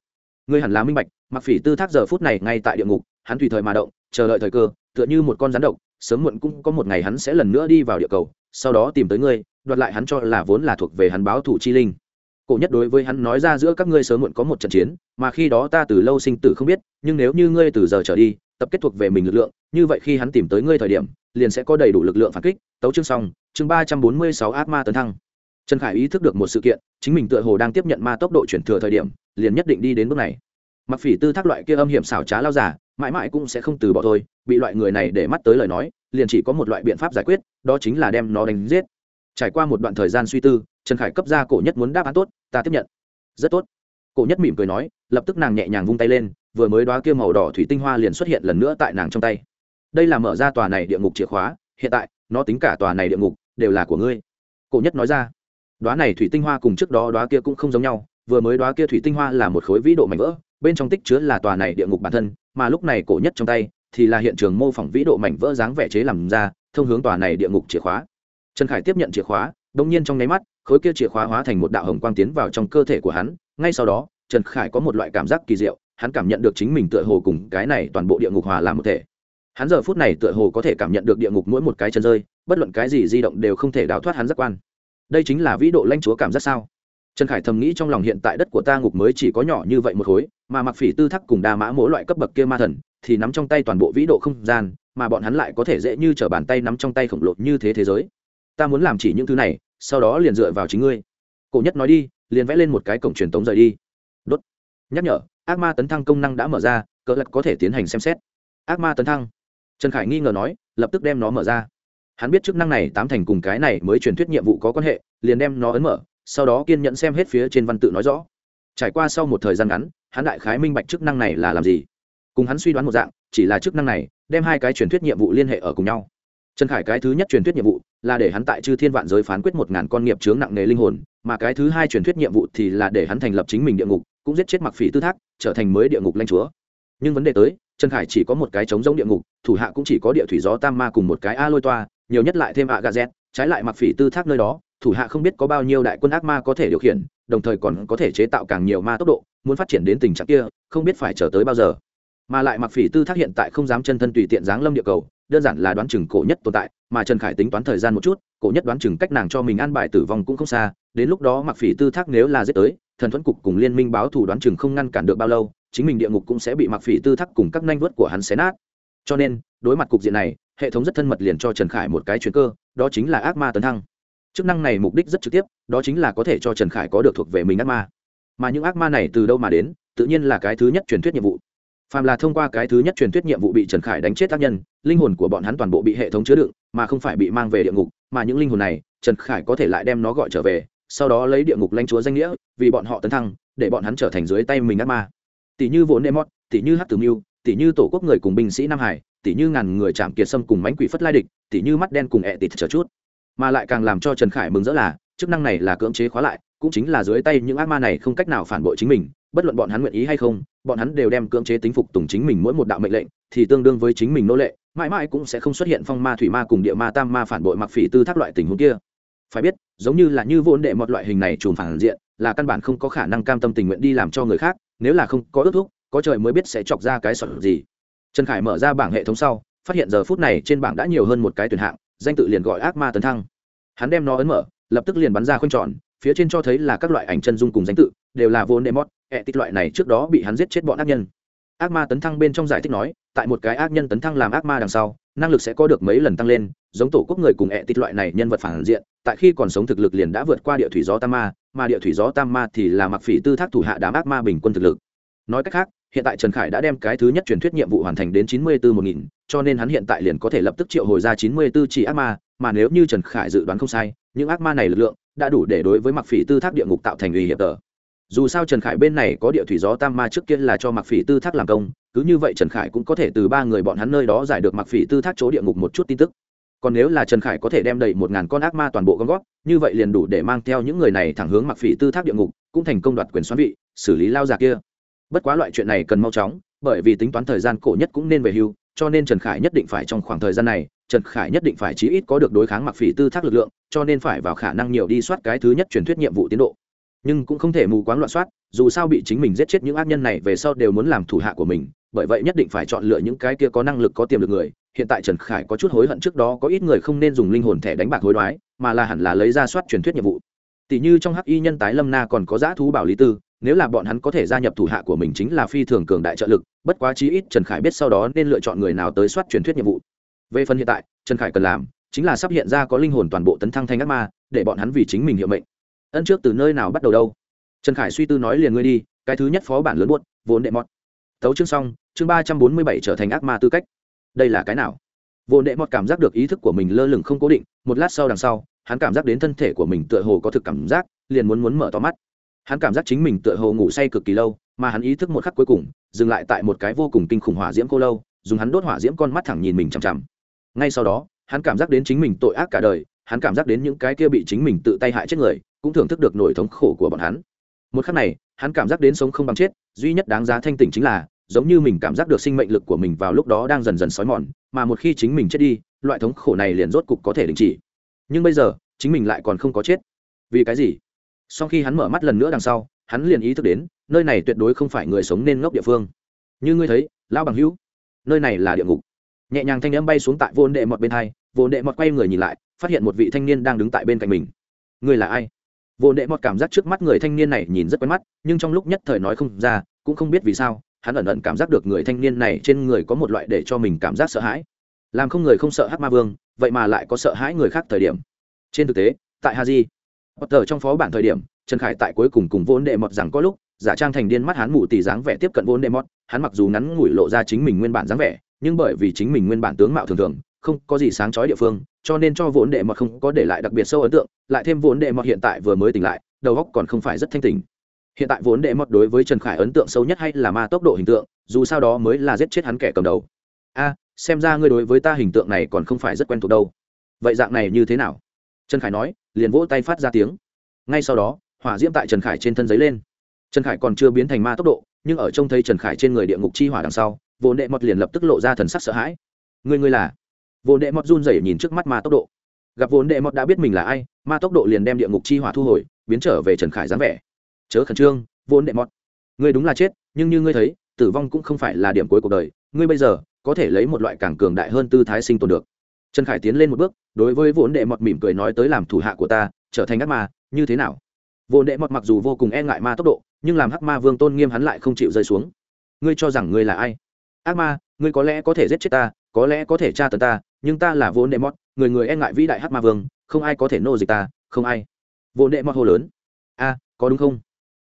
Ngươi hẳn là minh bạch mặc phỉ tư thác giờ phút này ngay tại địa ngục, hắn tùy thời mà động, chờ đợi thời cơ, tựa như một con rắn độc, sớm muộn cũng có một ngày hắn sẽ lần nữa đi vào địa cầu, sau đó tìm tới ngươi, đoạt lại hắn cho là vốn là thuộc về hắn báo thủ chi linh. Cổ nhất đối với hắn nói ra giữa các ngươi sớm muộn có một trận chiến, mà khi đó ta từ lâu sinh tử không biết, nhưng nếu như ngươi từ giờ trở đi, tập kết thuộc về mình lực lượng, như vậy khi hắn tìm tới ngươi thời điểm liền sẽ có đầy đủ lực lượng phản kích. Tấu chương xong, chương ba trăm bốn mươi sáu ác ma tấn thăng. Trần khải ý thức được một sự kiện, chính mình tựa hồ đang tiếp nhận ma tốc độ chuyển thừa thời điểm, liền nhất định đi đến bước này. Mặc phỉ tư thác loại kia âm hiểm xảo trá lao giả, mãi mãi cũng sẽ không từ bỏ thôi, bị loại người này để mắt tới lời nói, liền chỉ có một loại biện pháp giải quyết, đó chính là đem nó đánh giết. Trải qua một đoạn thời gian suy tư, trần khải cấp ra cổ nhất muốn đáp án tốt, ta tiếp nhận. Rất tốt. Cổ nhất mỉm cười nói, lập tức nàng nhẹ nhàng vung tay lên, vừa mới đoá kia màu đỏ thủy tinh hoa liền xuất hiện lần nữa tại nàng trong tay đây là mở ra tòa này địa ngục chìa khóa, hiện tại, nó tính cả tòa này địa ngục, đều là của ngươi. Cổ nhất nói ra. Đoá này thủy tinh hoa cùng trước đó đoá kia cũng không giống nhau, vừa mới đoá kia thủy tinh hoa là một khối vĩ độ mảnh vỡ, bên trong tích chứa là tòa này địa ngục bản thân, mà lúc này cổ nhất trong tay thì là hiện trường mô phỏng vĩ độ mảnh vỡ dáng vẻ chế làm ra, thông hướng tòa này địa ngục chìa khóa. Trần khải tiếp nhận chìa khóa đông nhiên trong nháy mắt, khối kia chìa khóa hóa thành một đạo hồng quang tiến vào trong cơ thể của hắn. Ngay sau đó, trần khải có một loại cảm giác kỳ diệu, hắn cảm nhận được chính mình tựa hồ cùng cái này toàn bộ địa ngục hòa làm một thể hắn giờ phút này tựa hồ có thể cảm nhận được địa ngục mỗi một cái chân rơi, bất luận cái gì di động đều không thể đào thoát hắn giác quan. Đây chính là vĩ độ lanh chúa cảm giác sao? Trần khải thầm nghĩ trong lòng hiện tại đất của ta ngục mới chỉ có nhỏ như vậy một khối, mà mặc phỉ tư thắc cùng đa mã mỗi loại cấp bậc kia ma thần thì nắm trong tay toàn bộ vĩ độ không gian, mà bọn hắn lại có thể dễ như t r ở bàn tay nắm trong tay khổng lồ như thế thế giới. Ta muốn làm chỉ những thứ này, sau đó liền dựa vào chính ngươi. Cổ nhất nói đi, liền vẽ lên một cái cổng truyền tống rời đi. Đốt. Nhắc nhở, ác ma tấn thăng công năng đã mở ra, cỡ lật có thể tiến hành xem xét. Ác ma tấn thăng trần khải nghi ngờ nói, lập tức đem nó mở ra. Hắn biết chức năng này tám thành cùng cái này mới truyền thuyết nhiệm vụ có quan hệ, liền đem nó ấn mở, sau đó kiên nhẫn xem hết phía trên văn tự nói rõ. Trải qua sau một thời gian ngắn, hắn đại khái minh bạch chức năng này là làm gì. Cùng hắn suy đoán một dạng, chỉ là chức năng này, đem hai cái truyền thuyết nhiệm vụ liên hệ ở cùng nhau. Trần khải cái thứ nhất truyền thuyết nhiệm vụ là để hắn tại chư thiên vạn giới phán quyết một ngàn con nghiệp chướng nặng nề linh hồn, mà cái thứ hai truyền thuyết nhiệm vụ thì là để hắn thành lập chính mình địa ngục, cũng giết chết mặc phỉ tư thác, trở thành mới địa ngục lanh chúa. Nhưng vấn đề tới trần khải chỉ có một cái chống giống địa ngục, thủ hạ cũng chỉ có địa thủy gió tam ma cùng một cái a lôi toa, nhiều nhất lại thêm a gà z trái lại mặc phỉ tư thác nơi đó, thủ hạ không biết có bao nhiêu đại quân ác ma có thể điều khiển, đồng thời còn có thể chế tạo càng nhiều ma tốc độ, muốn phát triển đến tình trạng kia, không biết phải chờ tới bao giờ. Mà lại mặc phỉ tư thác hiện tại không dám chân thân tùy tiện giáng lâm địa cầu, đơn giản là đoán chừng cổ nhất tồn tại, mà trần khải tính toán thời gian một chút, cổ nhất đoán chừng cách nàng cho mình ăn bài tử vong cũng không xa, đến lúc đó mặc phỉ tư thác nếu là giết tới, thần thuẫn cục cùng liên minh báo thù đoán chừng không ngăn cản được bao lâu chính mình địa ngục cũng sẽ bị mặc phỉ tư thắc cùng các nanh vớt của hắn xé nát. Cho nên, đối mặt cục diện này, hệ thống rất thân mật liền cho trần khải một cái chuyện cơ, đó chính là ác ma tấn thăng. Chức năng này mục đích rất trực tiếp, đó chính là có thể cho trần khải có được thuộc về mình ác ma. Mà những ác ma này từ đâu mà đến, tự nhiên là cái thứ nhất truyền thuyết nhiệm vụ. Phàm là thông qua cái thứ nhất truyền thuyết nhiệm vụ bị trần khải đánh chết tác nhân, linh hồn của bọn hắn toàn bộ bị hệ thống chứa đựng, mà không phải bị mang về địa ngục, mà những linh hồn này, trần khải có thể lại đem nó gọi trở về, sau đó lấy địa ngục lanh chúa danh nghĩa, vì bọn họ tấn thăng, để bọn hắn trở thành dưới tay mình ác ma tỷ như vốn nemot tỷ như hát tử mưu tỷ như tổ quốc người cùng binh sĩ nam hải, tỷ như ngàn người chạm kiệt sâm cùng mánh quỷ phất lai địch, tỷ như mắt đen cùng ẹ tịt chờ chút. Mà lại càng làm cho trần khải mừng rỡ là, chức năng này là cưỡng chế khóa lại, cũng chính là dưới tay những ác ma này không cách nào phản bội chính mình, bất luận bọn hắn nguyện ý hay không, bọn hắn đều đem cưỡng chế tính phục tùng chính mình mỗi một đạo mệnh lệnh, thì tương đương với chính mình nô lệ, mãi mãi cũng sẽ không xuất hiện phong ma, thủy ma cùng địa ma, tam ma phản bội mặc phỉ tư thác loại tình huống kia. Phải biết, giống như là như vốn đệ một loại hình này trùm phản diện, là căn bản không có khả năng cam tâm tình nguyện đi làm cho người khác nếu là không có ước thúc có trời mới biết sẽ chọc ra cái sọt gì. Trần khải mở ra bảng hệ thống sau phát hiện giờ phút này trên bảng đã nhiều hơn một cái tuyển hạng danh tự liền gọi ác ma tấn thăng. Hắn đem nó ấn mở lập tức liền bắn ra khoanh tròn phía trên cho thấy là các loại ảnh chân dung cùng danh tự đều là vốn mót, ẹ tích loại này trước đó bị hắn giết chết bọn ác nhân. Ác ma tấn thăng bên trong giải thích nói tại một cái ác nhân tấn thăng làm ác ma đằng sau năng lực sẽ có được mấy lần tăng lên giống tổ quốc người cùng ẹ tích loại này nhân vật phản diện tại khi còn sống thực lực liền đã vượt qua địa thủy gió tam ma mà địa thủy gió tam ma thì là mặc phỉ tư thác thủ hạ đám ác ma bình quân thực lực. Nói cách khác, hiện tại trần khải đã đem cái thứ nhất truyền thuyết nhiệm vụ hoàn thành đến chín mươi bốn một nghìn, cho nên hắn hiện tại liền có thể lập tức triệu hồi ra chín mươi bốn chỉ ác ma, mà nếu như trần khải dự đoán không sai, những ác ma này lực lượng đã đủ để đối với mặc phỉ tư thác địa ngục tạo thành uy hiểm tờ. Dù sao trần khải bên này có địa thủy gió tam ma trước kia là cho mặc phỉ tư thác làm công, cứ như vậy trần khải cũng có thể từ ba người bọn hắn nơi đó giải được mặc phỉ tư thác chỗ địa ngục một chút tin tức còn nếu là trần khải có thể đem đầy một ngàn con ác ma toàn bộ gom góp, như vậy liền đủ để mang theo những người này thẳng hướng mặc phỉ tư tháp địa ngục, cũng thành công đoạt quyền xoắn vị, xử lý lao già kia. Bất quá loại chuyện này cần mau chóng, bởi vì tính toán thời gian cổ nhất cũng nên về hưu, cho nên trần khải nhất định phải trong khoảng thời gian này, trần khải nhất định phải chí ít có được đối kháng mặc phỉ tư thác lực lượng, cho nên phải vào khả năng nhiều đi soát cái thứ nhất truyền thuyết nhiệm vụ tiến độ nhưng cũng không thể mù quáng loạn soát, dù sao bị chính mình giết chết những ác nhân này về sau đều muốn làm thủ hạ của mình, bởi vậy nhất định phải chọn lựa những cái kia có năng lực, có tiềm lực người. Hiện tại trần khải có chút hối hận trước đó có ít người không nên dùng linh hồn thẻ đánh bạc hối đoái, mà là hẳn là lấy ra soát truyền thuyết nhiệm vụ. Tỷ như trong hắc y nhân tái lâm na còn có giã thú bảo lý tư, nếu là bọn hắn có thể gia nhập thủ hạ của mình chính là phi thường cường đại trợ lực, bất quá chí ít trần khải biết sau đó nên lựa chọn người nào tới soát truyền thuyết nhiệm vụ. Về phần hiện tại, trần khải cần làm chính là sắp hiện ra có linh hồn toàn bộ tấn thăng thanh ác ma, để bọn hắn vì chính mình hiệu mệnh ân trước từ nơi nào bắt đầu đâu? Trần khải suy tư nói liền ngươi đi, cái thứ nhất phó bản lớn buốt, vốn đệ mọt. Tấu chương xong, chương ba trăm bốn mươi bảy trở thành ác ma tư cách. Đây là cái nào? Vốn đệ mọt cảm giác được ý thức của mình lơ lửng không cố định, một lát sau đằng sau, hắn cảm giác đến thân thể của mình tựa hồ có thực cảm giác, liền muốn muốn mở to mắt. Hắn cảm giác chính mình tựa hồ ngủ say cực kỳ lâu, mà hắn ý thức một khắc cuối cùng, dừng lại tại một cái vô cùng kinh khủng hỏa diễm cô lâu, dùng hắn đốt hỏa diễm con mắt thẳng nhìn mình chằm chằm. Ngay sau đó, hắn cảm giác đến chính mình tội ác cả đời hắn cảm giác đến những cái kia bị chính mình tự tay hại chết người, cũng thưởng thức được nổi thống khổ của bọn hắn. Một khắc này, hắn cảm giác đến sống không bằng chết, duy nhất đáng giá thanh tỉnh chính là, giống như mình cảm giác được sinh mệnh lực của mình vào lúc đó đang dần dần xói mòn, mà một khi chính mình chết đi, loại thống khổ này liền rốt cục có thể đình chỉ. Nhưng bây giờ, chính mình lại còn không có chết. Vì cái gì? Sau khi hắn mở mắt lần nữa đằng sau, hắn liền ý thức đến, nơi này tuyệt đối không phải người sống nên ngốc địa phương. Như ngươi thấy, lão bằng hữu, nơi này là địa ngục. Nhẹ nhàng thanh âm bay xuống tại vô đệ mọt bên hai vô đệ mọt quay người nhìn lại phát hiện một vị thanh niên đang đứng tại bên cạnh mình. Người là ai? Vô đệ mọt cảm giác trước mắt người thanh niên này nhìn rất quen mắt nhưng trong lúc nhất thời nói không ra cũng không biết vì sao hắn ẩn ẩn cảm giác được người thanh niên này trên người có một loại để cho mình cảm giác sợ hãi. Làm không người không sợ hát ma vương vậy mà lại có sợ hãi người khác thời điểm. Trên thực tế tại haji tờ trong phó bản thời điểm, Trần Khải tại cuối cùng cùng vốn đệ mọt rằng có lúc, giả trang thành điên mắt hắn mù tỷ dáng vẻ tiếp cận vốn đệ mọt, hắn mặc dù ngắn ngủi lộ ra chính mình nguyên bản dáng vẻ, nhưng bởi vì chính mình nguyên bản tướng mạo thường thường, không có gì sáng chói địa phương, cho nên cho vốn đệ mọt không có để lại đặc biệt sâu ấn tượng, lại thêm vốn đệ mọt hiện tại vừa mới tỉnh lại, đầu óc còn không phải rất thanh tỉnh. Hiện tại vốn đệ mọt đối với Trần Khải ấn tượng sâu nhất hay là ma tốc độ hình tượng, dù sao đó mới là giết chết hắn kẻ cầm đầu. A, xem ra ngươi đối với ta hình tượng này còn không phải rất quen thuộc đâu. Vậy dạng này như thế nào? Trần Khải nói, liền vỗ tay phát ra tiếng ngay sau đó hỏa diễm tại trần khải trên thân giấy lên trần khải còn chưa biến thành ma tốc độ nhưng ở trông thấy trần khải trên người địa ngục chi hỏa đằng sau vốn đệ mọt liền lập tức lộ ra thần sắc sợ hãi Ngươi ngươi là vô đệ mọt run rẩy nhìn trước mắt ma tốc độ. Gặp vốn đệ mọt đã biết mình là ai, ma tốc độ liền đem địa ngục chi hỏa thu hồi, biến trở về trần khải dáng vẻ. Chớ khẩn trương vốn đệ mọt. Ngươi đúng là chết, nhưng như ngươi thấy, tử vong cũng không phải là điểm cuối cuộc đời, ngươi bây giờ có thể lấy một loại càng cường đại hơn tư thái sinh tồn được. Trần khải tiến lên một bước, đối với vốn đệ mọt mỉm cười nói tới làm thủ hạ của ta, trở thành ác ma, như thế nào? Vốn đệ mọt mặc dù vô cùng e ngại ma tốc độ, nhưng làm hắc ma vương tôn nghiêm hắn lại không chịu rơi xuống. Ngươi cho rằng ngươi là ai? Ác ma, ngươi có lẽ có thể giết chết ta, có lẽ có thể tra tấn ta nhưng ta là vốn đệ mót người người e ngại vĩ đại hắc ma vương, không ai có thể nô dịch ta, không ai. Vốn đệ mọt hô lớn. A, có đúng không?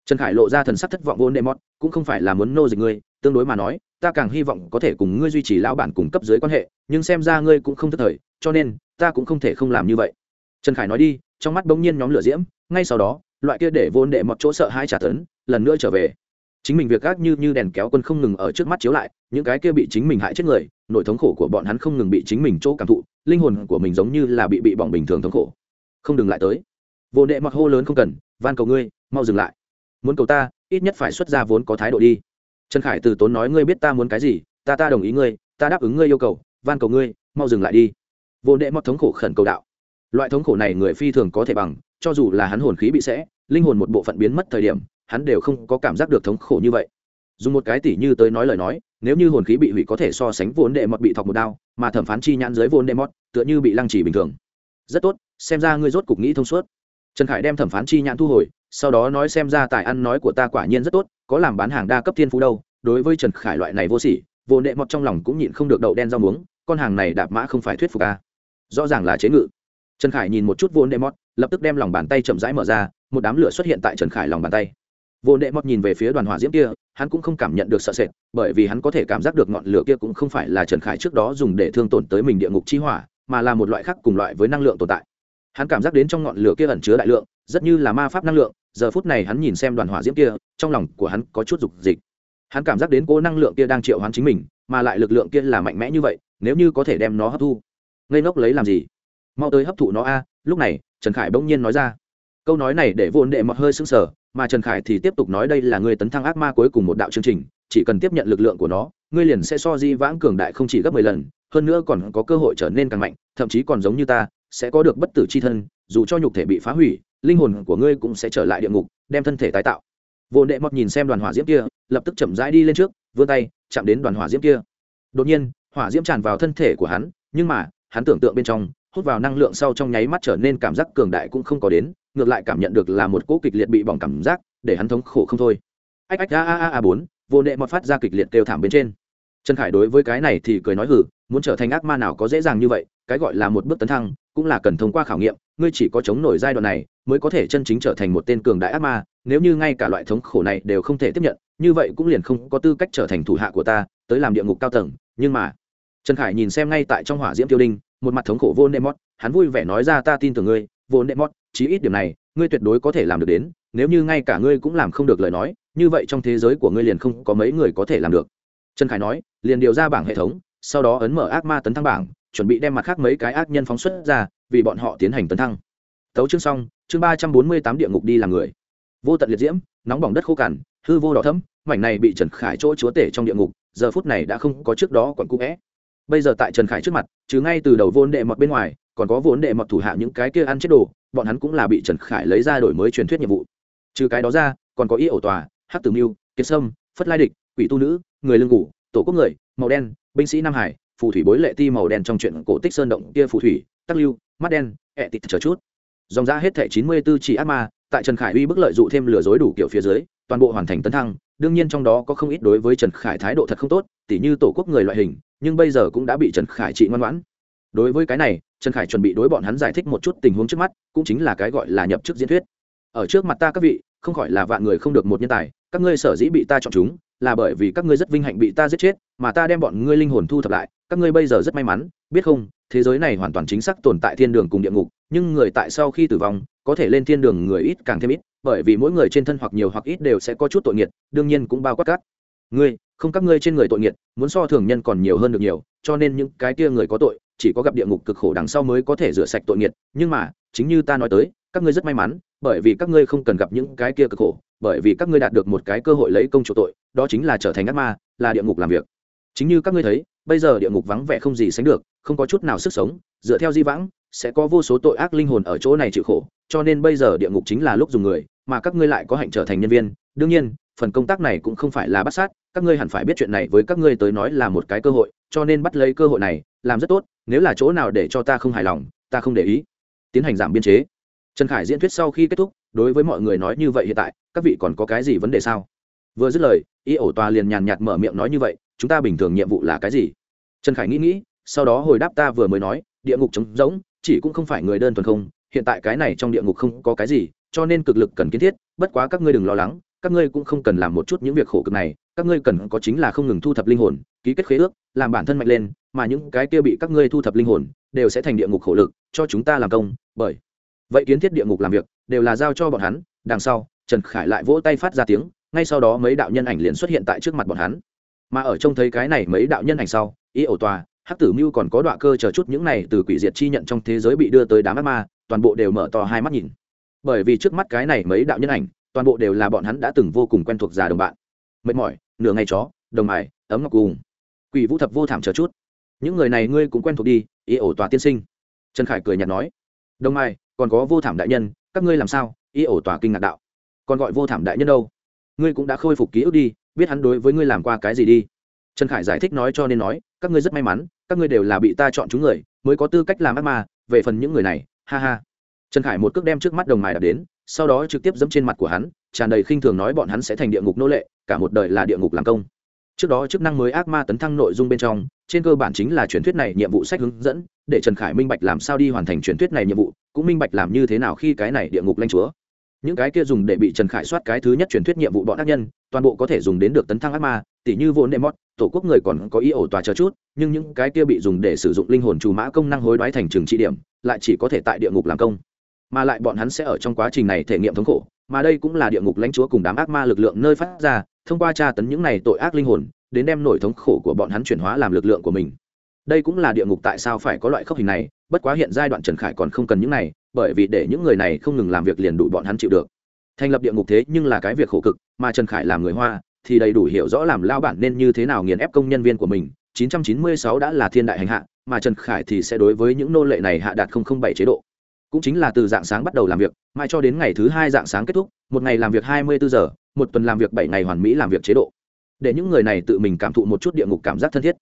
Trần khải lộ ra thần sắc thất vọng vốn đệ mọt, cũng không phải là muốn nô dịch ngươi, tương đối mà nói, ta càng hy vọng có thể cùng ngươi duy trì lão bản cùng cấp dưới quan hệ, nhưng xem ra ngươi cũng không thất thời, cho nên, ta cũng không thể không làm như vậy. Trần khải nói đi, trong mắt bỗng nhiên nhóm lửa diễm, ngay sau đó, loại kia để vốn đệ mọt chỗ sợ hai trả tấn, lần nữa trở về chính mình việc gác như như đèn kéo quân không ngừng ở trước mắt chiếu lại, những cái kia bị chính mình hại chết người nỗi thống khổ của bọn hắn không ngừng bị chính mình chỗ cảm thụ, linh hồn của mình giống như là bị bị bỏng bình thường thống khổ. Không đừng lại tới. Vô đệ mặc hô lớn không cần, van cầu ngươi, mau dừng lại. Muốn cầu ta, ít nhất phải xuất ra vốn có thái độ đi. Trần khải từ tốn nói ngươi biết ta muốn cái gì, ta ta đồng ý ngươi, ta đáp ứng ngươi yêu cầu, van cầu ngươi, mau dừng lại đi. Vô đệ mặc thống khổ khẩn cầu đạo. Loại thống khổ này người phi thường có thể bằng, cho dù là hắn hồn khí bị sẽ linh hồn một bộ phận biến mất thời điểm hắn đều không có cảm giác được thống khổ như vậy. Dùng một cái tỉ như tới nói lời nói, nếu như hồn khí bị hủy có thể so sánh vốn đệ mọt bị thọc một đao, mà thẩm phán chi nhãn dưới vốn đệ mọt, tựa như bị lăng trì bình thường. Rất tốt, xem ra ngươi rốt cục nghĩ thông suốt. Trần khải đem thẩm phán chi nhãn thu hồi, sau đó nói xem ra tài ăn nói của ta quả nhiên rất tốt, có làm bán hàng đa cấp thiên phú đâu, đối với trần khải loại này vô sỉ, vốn đệ mọt trong lòng cũng nhịn không được đậu đen rau muống, con hàng này đạp mã không phải thuyết phục a. Rõ ràng là chế ngự. Trần khải nhìn một chút vốn đệ mọt, lập tức đem lòng bàn tay chậm rãi mở ra, một đám lửa xuất hiện tại trần khải lòng bàn tay vô đệ mọt nhìn về phía đoàn hỏa diễm kia, hắn cũng không cảm nhận được sợ sệt, bởi vì hắn có thể cảm giác được ngọn lửa kia cũng không phải là trần khải trước đó dùng để thương tổn tới mình địa ngục chi hỏa, mà là một loại khác cùng loại với năng lượng tồn tại. Hắn cảm giác đến trong ngọn lửa kia ẩn chứa đại lượng, rất như là ma pháp năng lượng, giờ phút này hắn nhìn xem đoàn hỏa diễm kia, trong lòng của hắn có chút dục dịch. Hắn cảm giác đến cố năng lượng kia đang triệu hoán chính mình, mà lại lực lượng kia là mạnh mẽ như vậy, nếu như có thể đem nó hấp thu. Ngây ngốc lấy làm gì? Mau tới hấp thụ nó a, lúc này, trần khải bỗng nhiên nói ra câu nói này để vô đệ mọt hơi sững sờ, mà trần khải thì tiếp tục nói đây là người tấn thăng ác ma cuối cùng một đạo chương trình, chỉ cần tiếp nhận lực lượng của nó, ngươi liền sẽ so di vãng cường đại không chỉ gấp mười lần, hơn nữa còn có cơ hội trở nên càng mạnh, thậm chí còn giống như ta, sẽ có được bất tử c h i thân, dù cho nhục thể bị phá hủy, linh hồn của ngươi cũng sẽ trở lại địa ngục, đem thân thể tái tạo. Vô đệ mọt nhìn xem đoàn hỏa diễm kia, lập tức chậm rãi đi lên trước, vươn tay, chạm đến đoàn hỏa diễm kia. Đột nhiên, hỏa diễm tràn vào thân thể của hắn, nhưng mà, hắn tưởng tượng bên trong, hút vào năng lượng sau trong nháy mắt trở nên cảm giác cường đại cũng không có đến ngược lại cảm nhận được là một cỗ kịch liệt bị bỏng cảm giác, để hắn thống khổ không thôi. Ách ách, a a a a bốn, vô nệ mọt phát ra kịch liệt kêu thảm bên trên. Trần khải đối với cái này thì cười nói hử muốn trở thành ác ma nào có dễ dàng như vậy, cái gọi là một bước tấn thăng, cũng là cần thông qua khảo nghiệm, ngươi chỉ có chống nổi giai đoạn này, mới có thể chân chính trở thành một tên cường đại ác ma, nếu như ngay cả loại thống khổ này đều không thể tiếp nhận, như vậy cũng liền không có tư cách trở thành thủ hạ của ta, tới làm địa ngục cao tầng, nhưng mà, trần khải nhìn xem ngay tại trong hỏa diễm tiêu đinh, một mặt thống khổ vô nệ mót hắn vui vẻ nói ra ta tin tưởng ngươi, vô nệ mót chí ít điểm này, ngươi tuyệt đối có thể làm được đến, nếu như ngay cả ngươi cũng làm không được lời nói, như vậy trong thế giới của ngươi liền không có mấy người có thể làm được. Trần khải nói, liền điều ra bảng hệ thống, sau đó ấn mở ác ma tấn thăng bảng, chuẩn bị đem mặt khác mấy cái ác nhân phóng xuất ra, vì bọn họ tiến hành tấn thăng. Tấu chương xong, chương ba trăm bốn mươi tám địa ngục đi làm người. Vô tận liệt diễm, nóng bỏng đất khô cằn, hư vô đỏ thấm mảnh này bị trần khải chỗ chúa tể trong địa ngục, giờ phút này đã không có trước đó còn cũ vẽ. Bây giờ tại trần khải trước mặt chứ ngay từ đầu vốn đệ mọt bên ngoài còn có vốn đệ mọt thủ hạ những cái kia ăn chết đồ, bọn hắn cũng là bị trần khải lấy ra đổi mới truyền thuyết nhiệm vụ. Trừ cái đó ra, còn có ý ẩu tòa hát tử mưu kiệt sâm, phất lai địch, quỷ tu nữ, người lương ngủ, tổ quốc người, màu đen, binh sĩ nam hải, phù thủy bối lệ ti màu đen trong chuyện cổ tích sơn động kia phù thủy, tắc lưu, mắt đen ẹ tịt chờ chút. Dòng ra hết thẻ chín mươi b ố chỉ ác ma, tại trần khải uy bức lợi dụ thêm lừa dối đủ kiểu phía dưới, toàn bộ hoàn thành tấn thăng, đương nhiên trong đó có không ít đối với trần khải thái độ thật không tốt, tỉ như tổ quốc người loại hình, nhưng bây giờ cũng đã bị trần khải trị ngoan ngoãn đối với cái này, trần khải chuẩn bị đối bọn hắn giải thích một chút tình huống trước mắt, cũng chính là cái gọi là nhập chức diễn thuyết. Ở trước mặt ta các vị, không khỏi là vạn người không được một nhân tài, các ngươi sở dĩ bị ta chọn chúng, là bởi vì các ngươi rất vinh hạnh bị ta giết chết, mà ta đem bọn ngươi linh hồn thu thập lại, các ngươi bây giờ rất may mắn, biết không, thế giới này hoàn toàn chính xác tồn tại thiên đường cùng địa ngục, nhưng người tại sau khi tử vong, có thể lên thiên đường người ít càng thêm ít, bởi vì mỗi người trên thân hoặc nhiều hoặc ít đều sẽ có chút tội nghiệt, đương nhiên cũng bao quát các ngươi không các ngươi trên người tội nghiệt, muốn so thường nhân còn nhiều hơn được nhiều, cho nên những cái kia người có tội, chỉ có gặp địa ngục cực khổ đằng sau mới có thể rửa sạch tội nghiệt. Nhưng mà, chính như ta nói tới, các ngươi rất may mắn, bởi vì các ngươi không cần gặp những cái kia cực khổ, bởi vì các ngươi đạt được một cái cơ hội lấy công chủ tội, đó chính là trở thành ác ma, là địa ngục làm việc. Chính như các ngươi thấy, bây giờ địa ngục vắng vẻ không gì sánh được, không có chút nào sức sống, dựa theo di vãng, sẽ có vô số tội ác linh hồn ở chỗ này chịu khổ, cho nên bây giờ địa ngục chính là lúc dùng người, mà các ngươi lại có hạnh trở thành nhân viên. Đương nhiên phần công tác này cũng không phải là bắt sát, các ngươi hẳn phải biết chuyện này với các ngươi tới nói là một cái cơ hội, cho nên bắt lấy cơ hội này, làm rất tốt, nếu là chỗ nào để cho ta không hài lòng, ta không để ý. Tiến hành giảm biên chế. Trần khải diễn thuyết sau khi kết thúc, đối với mọi người nói như vậy hiện tại, các vị còn có cái gì vấn đề sao? Vừa dứt lời, y ổ tòa liền nhàn nhạt mở miệng nói như vậy, chúng ta bình thường nhiệm vụ là cái gì? Trần khải nghĩ nghĩ, sau đó hồi đáp ta vừa mới nói, địa ngục trống rỗng, chỉ cũng không phải người đơn thuần không, hiện tại cái này trong địa ngục không có cái gì, cho nên cực lực cần kiến thiết, bất quá các ngươi đừng lo lắng các ngươi cũng không cần làm một chút những việc khổ cực này, các ngươi cần có chính là không ngừng thu thập linh hồn, ký kết khế ước, làm bản thân mạnh lên, mà những cái kia bị các ngươi thu thập linh hồn, đều sẽ thành địa ngục khổ lực, cho chúng ta làm công, bởi vậy kiến thiết địa ngục làm việc, đều là giao cho bọn hắn, đằng sau, trần khải lại vỗ tay phát ra tiếng, ngay sau đó mấy đạo nhân ảnh liền xuất hiện tại trước mặt bọn hắn. Mà ở trông thấy cái này mấy đạo nhân ảnh sau, ý ổ tòa, hắc tử mưu còn có đoạn cơ chờ chút những này từ quỷ diệt chi nhận trong thế giới bị đưa tới đám ác ma, toàn bộ đều mở to hai mắt nhìn. Bởi vì trước mắt cái này mấy đạo nhân ảnh toàn bộ đều là bọn hắn đã từng vô cùng quen thuộc già đồng bạn. Mệt mỏi, nửa ngày chó, đồng mài, ấm ngọc cùng. Quỷ vũ thập vô thảm chờ chút. Những người này ngươi cũng quen thuộc đi, ý ổ tòa tiên sinh. Trần khải cười nhạt nói. Đồng mài, còn có vô thảm đại nhân, các ngươi làm sao? Ý ổ tòa kinh ngạc đạo. Còn gọi vô thảm đại nhân đâu? Ngươi cũng đã khôi phục ký ức đi, biết hắn đối với ngươi làm qua cái gì đi. Trần khải giải thích nói cho nên nói, các ngươi rất may mắn, các ngươi đều là bị ta chọn chúng người, mới có tư cách làm ác ma, về phần những người này, ha ha. Trần khải một cước đem trước mắt đồng mài đạp đến sau đó trực tiếp dẫm trên mặt của hắn, tràn đầy khinh thường nói bọn hắn sẽ thành địa ngục nô lệ, cả một đời là địa ngục làm công. Trước đó chức năng mới ác ma tấn thăng nội dung bên trong, trên cơ bản chính là truyền thuyết này nhiệm vụ sách hướng dẫn, để trần khải minh bạch làm sao đi hoàn thành truyền thuyết này nhiệm vụ, cũng minh bạch làm như thế nào khi cái này địa ngục lanh chúa. Những cái kia dùng để bị trần khải soát cái thứ nhất truyền thuyết nhiệm vụ bọn tác nhân, toàn bộ có thể dùng đến được tấn thăng ác ma tỷ như vốn đệ mót, tổ quốc người còn có ý ổ tòa chờ chút, nhưng những cái kia bị dùng để sử dụng linh hồn trù mã công năng hối đoái thành trường trị điểm, lại chỉ có thể tại địa ngục làm công mà lại bọn hắn sẽ ở trong quá trình này thể nghiệm thống khổ, mà đây cũng là địa ngục lãnh chúa cùng đám ác ma lực lượng nơi phát ra, thông qua tra tấn những này tội ác linh hồn, đến đem nổi thống khổ của bọn hắn chuyển hóa làm lực lượng của mình. Đây cũng là địa ngục tại sao phải có loại khốc hình này, bất quá hiện giai đoạn trần khải còn không cần những này, bởi vì để những người này không ngừng làm việc liền đủ bọn hắn chịu được. Thành lập địa ngục thế nhưng là cái việc khổ cực, mà trần khải làm người hoa, thì đầy đủ hiểu rõ làm lao bản nên như thế nào nghiền ép công nhân viên của mình. 996 đã là thiên đại hành hạ, mà trần khải thì sẽ đối với những nô lệ này hạ đạt 007 chế độ cũng chính là từ dạng sáng bắt đầu làm việc mai cho đến ngày thứ hai dạng sáng kết thúc, một ngày làm việc 24 giờ, một tuần làm việc bảy ngày hoàn mỹ làm việc chế độ. Để những người này tự mình cảm thụ một chút địa ngục cảm giác thân thiết.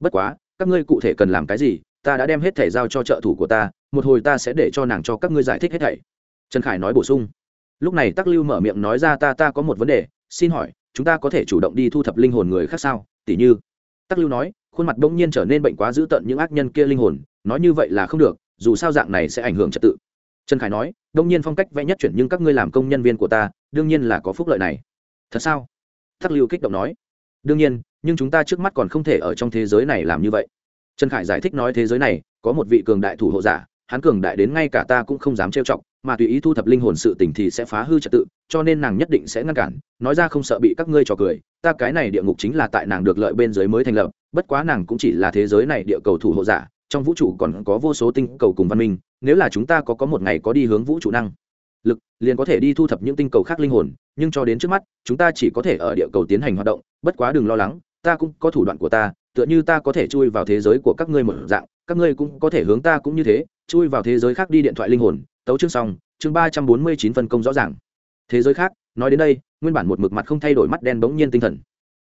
Bất quá, các ngươi cụ thể cần làm cái gì, ta đã đem hết thẻ giao cho trợ thủ của ta, một hồi ta sẽ để cho nàng cho các ngươi giải thích hết thảy. Trần khải nói bổ sung. Lúc này tắc lưu mở miệng nói ra, ta ta có một vấn đề, xin hỏi, chúng ta có thể chủ động đi thu thập linh hồn người khác sao? Tỷ như. Tắc lưu nói, khuôn mặt bỗng nhiên trở nên bệnh quá dữ tợn những ác nhân kia linh hồn, nói như vậy là không được dù sao dạng này sẽ ảnh hưởng trật tự. Trần khải nói, đông nhiên phong cách vẽ nhất chuyển nhưng các ngươi làm công nhân viên của ta, đương nhiên là có phúc lợi này. Thật sao? Thắc lưu kích động nói. Đương nhiên, nhưng chúng ta trước mắt còn không thể ở trong thế giới này làm như vậy. Trần khải giải thích nói, thế giới này, có một vị cường đại thủ hộ giả, hắn cường đại đến ngay cả ta cũng không dám trêu chọc, mà tùy ý thu thập linh hồn sự tình thì sẽ phá hư trật tự, cho nên nàng nhất định sẽ ngăn cản. Nói ra không sợ bị các ngươi trò cười, ta cái này địa ngục chính là tại nàng được lợi bên dưới mới thành lập, bất quá nàng cũng chỉ là thế giới này địa cầu thủ hộ giả trong vũ trụ còn có vô số tinh cầu cùng văn minh, nếu là chúng ta có có một ngày có đi hướng vũ trụ năng lực, liền có thể đi thu thập những tinh cầu khác linh hồn, nhưng cho đến trước mắt, chúng ta chỉ có thể ở địa cầu tiến hành hoạt động, bất quá đừng lo lắng, ta cũng có thủ đoạn của ta, tựa như ta có thể chui vào thế giới của các ngươi một dạng, các ngươi cũng có thể hướng ta cũng như thế, chui vào thế giới khác đi điện thoại linh hồn, tấu chương xong, chương ba trăm bốn mươi chín phân công rõ ràng. Thế giới khác, nói đến đây, nguyên bản một mực mặt không thay đổi mắt đen bỗng nhiên tinh thần.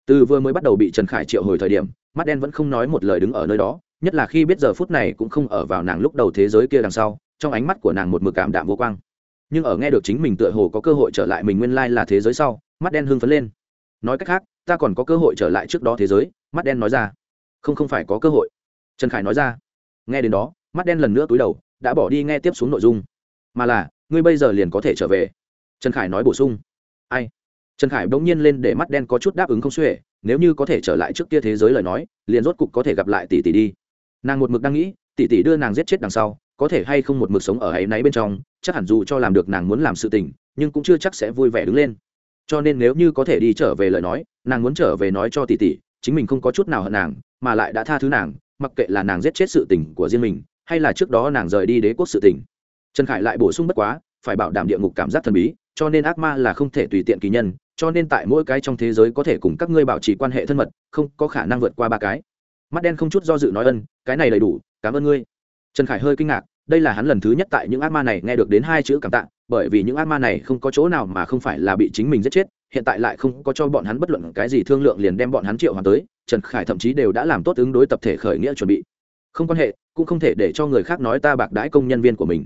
Từ vừa mới bắt đầu bị trần khải triệu hồi thời điểm, mắt đen vẫn không nói một lời đứng ở nơi đó nhất là khi biết giờ phút này cũng không ở vào nàng lúc đầu thế giới kia đằng sau, trong ánh mắt của nàng một mực cảm đạm vô quang. Nhưng ở nghe được chính mình tựa hồ có cơ hội trở lại mình nguyên lai là thế giới sau, mắt đen hưng phấn lên. Nói cách khác, ta còn có cơ hội trở lại trước đó thế giới, mắt đen nói ra. Không không phải có cơ hội. Trần khải nói ra. Nghe đến đó, mắt đen lần nữa túi đầu, đã bỏ đi nghe tiếp xuống nội dung. Mà là, ngươi bây giờ liền có thể trở về. Trần khải nói bổ sung. Ai? Trần khải bỗng nhiên lên để mắt đen có chút đáp ứng không xuể, nếu như có thể trở lại trước kia thế giới lời nói, liền rốt cục có thể gặp lại tỷ tỷ đi nàng một mực đang nghĩ tỷ tỷ đưa nàng giết chết đằng sau, có thể hay không một mực sống ở ấy náy bên trong, chắc hẳn dù cho làm được nàng muốn làm sự tình, nhưng cũng chưa chắc sẽ vui vẻ đứng lên. Cho nên nếu như có thể đi trở về lời nói, nàng muốn trở về nói cho tỷ tỷ chính mình không có chút nào hận nàng, mà lại đã tha thứ nàng, mặc kệ là nàng giết chết sự tình của riêng mình, hay là trước đó nàng rời đi đế quốc sự tình. Trần khải lại bổ sung bất quá, phải bảo đảm địa ngục cảm giác thần bí, cho nên ác ma là không thể tùy tiện kỳ nhân, cho nên tại mỗi cái trong thế giới có thể cùng các ngươi bảo trì quan hệ thân mật, không có khả năng vượt qua ba cái mắt đen không chút do dự nói ân, cái này đầy đủ, cảm ơn ngươi. Trần khải hơi kinh ngạc, đây là hắn lần thứ nhất tại những ác ma này nghe được đến hai chữ cảm tạ, bởi vì những ác ma này không có chỗ nào mà không phải là bị chính mình giết chết, hiện tại lại không có cho bọn hắn bất luận cái gì thương lượng liền đem bọn hắn triệu hoàn tới, trần khải thậm chí đều đã làm tốt ứng đối tập thể khởi nghĩa chuẩn bị. Không quan hệ, cũng không thể để cho người khác nói ta bạc đãi công nhân viên của mình.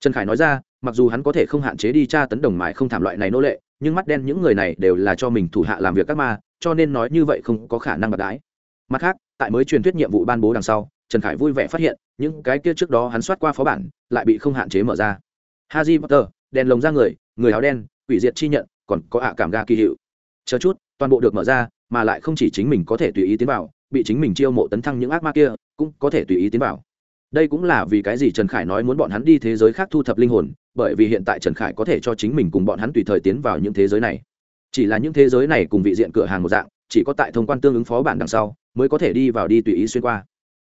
Trần khải nói ra, mặc dù hắn có thể không hạn chế đi tra tấn đồng mại không thảm loại này nô lệ, nhưng mắt đen những người này đều là cho mình thủ hạ làm việc các ma, cho nên nói như vậy không có khả năng bạc đãi. Mặt khác tại mới truyền thuyết nhiệm vụ ban bố đằng sau, trần khải vui vẻ phát hiện, những cái kia trước đó hắn soát qua phó bản, lại bị không hạn chế mở ra. Haji potter, đèn lồng ra người người áo đen, quỷ diệt chi nhận, còn có ạ cảm ga kỳ hiệu. Chờ chút, toàn bộ được mở ra, mà lại không chỉ chính mình có thể tùy ý tiến vào, bị chính mình chiêu mộ tấn thăng những ác ma kia, cũng có thể tùy ý tiến vào. Đây cũng là vì cái gì trần khải nói muốn bọn hắn đi thế giới khác thu thập linh hồn, bởi vì hiện tại trần khải có thể cho chính mình cùng bọn hắn tùy thời tiến vào những thế giới này. Chỉ là những thế giới này cùng vị diện cửa hàng một dạng, chỉ có tại thông quan tương ứng phó bản đằng sau mới có thể đi vào đi tùy ý xuyên qua.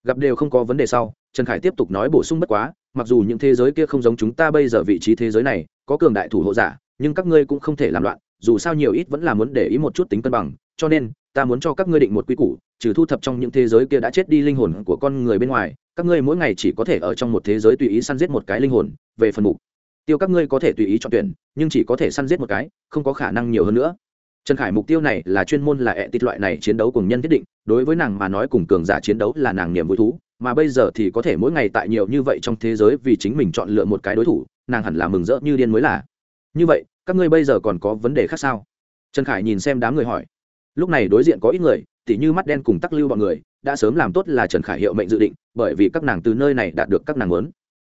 Gặp đều không có vấn đề sau, trần khải tiếp tục nói bổ sung bất quá, mặc dù những thế giới kia không giống chúng ta bây giờ vị trí thế giới này, có cường đại thủ hộ giả, nhưng các ngươi cũng không thể làm loạn, dù sao nhiều ít vẫn là muốn để ý một chút tính cân bằng, cho nên, ta muốn cho các ngươi định một quy củ, trừ thu thập trong những thế giới kia đã chết đi linh hồn của con người bên ngoài, các ngươi mỗi ngày chỉ có thể ở trong một thế giới tùy ý săn giết một cái linh hồn, về phần mục tiêu các ngươi có thể tùy ý chọn tuyển, nhưng chỉ có thể săn giết một cái, không có khả năng nhiều hơn nữa trần khải mục tiêu này là chuyên môn là ẹ tịt loại này chiến đấu cùng nhân thiết định, đối với nàng mà nói cùng cường giả chiến đấu là nàng niềm vui thú, mà bây giờ thì có thể mỗi ngày tại nhiều như vậy trong thế giới vì chính mình chọn lựa một cái đối thủ, nàng hẳn là mừng rỡ như điên mới là. Như vậy, các ngươi bây giờ còn có vấn đề khác sao? Trần khải nhìn xem đám người hỏi. Lúc này đối diện có ít người, tỉ như mắt đen cùng tắc lưu bọn người, đã sớm làm tốt là trần khải hiệu mệnh dự định, bởi vì các nàng từ nơi này đạt được các nàng muốn.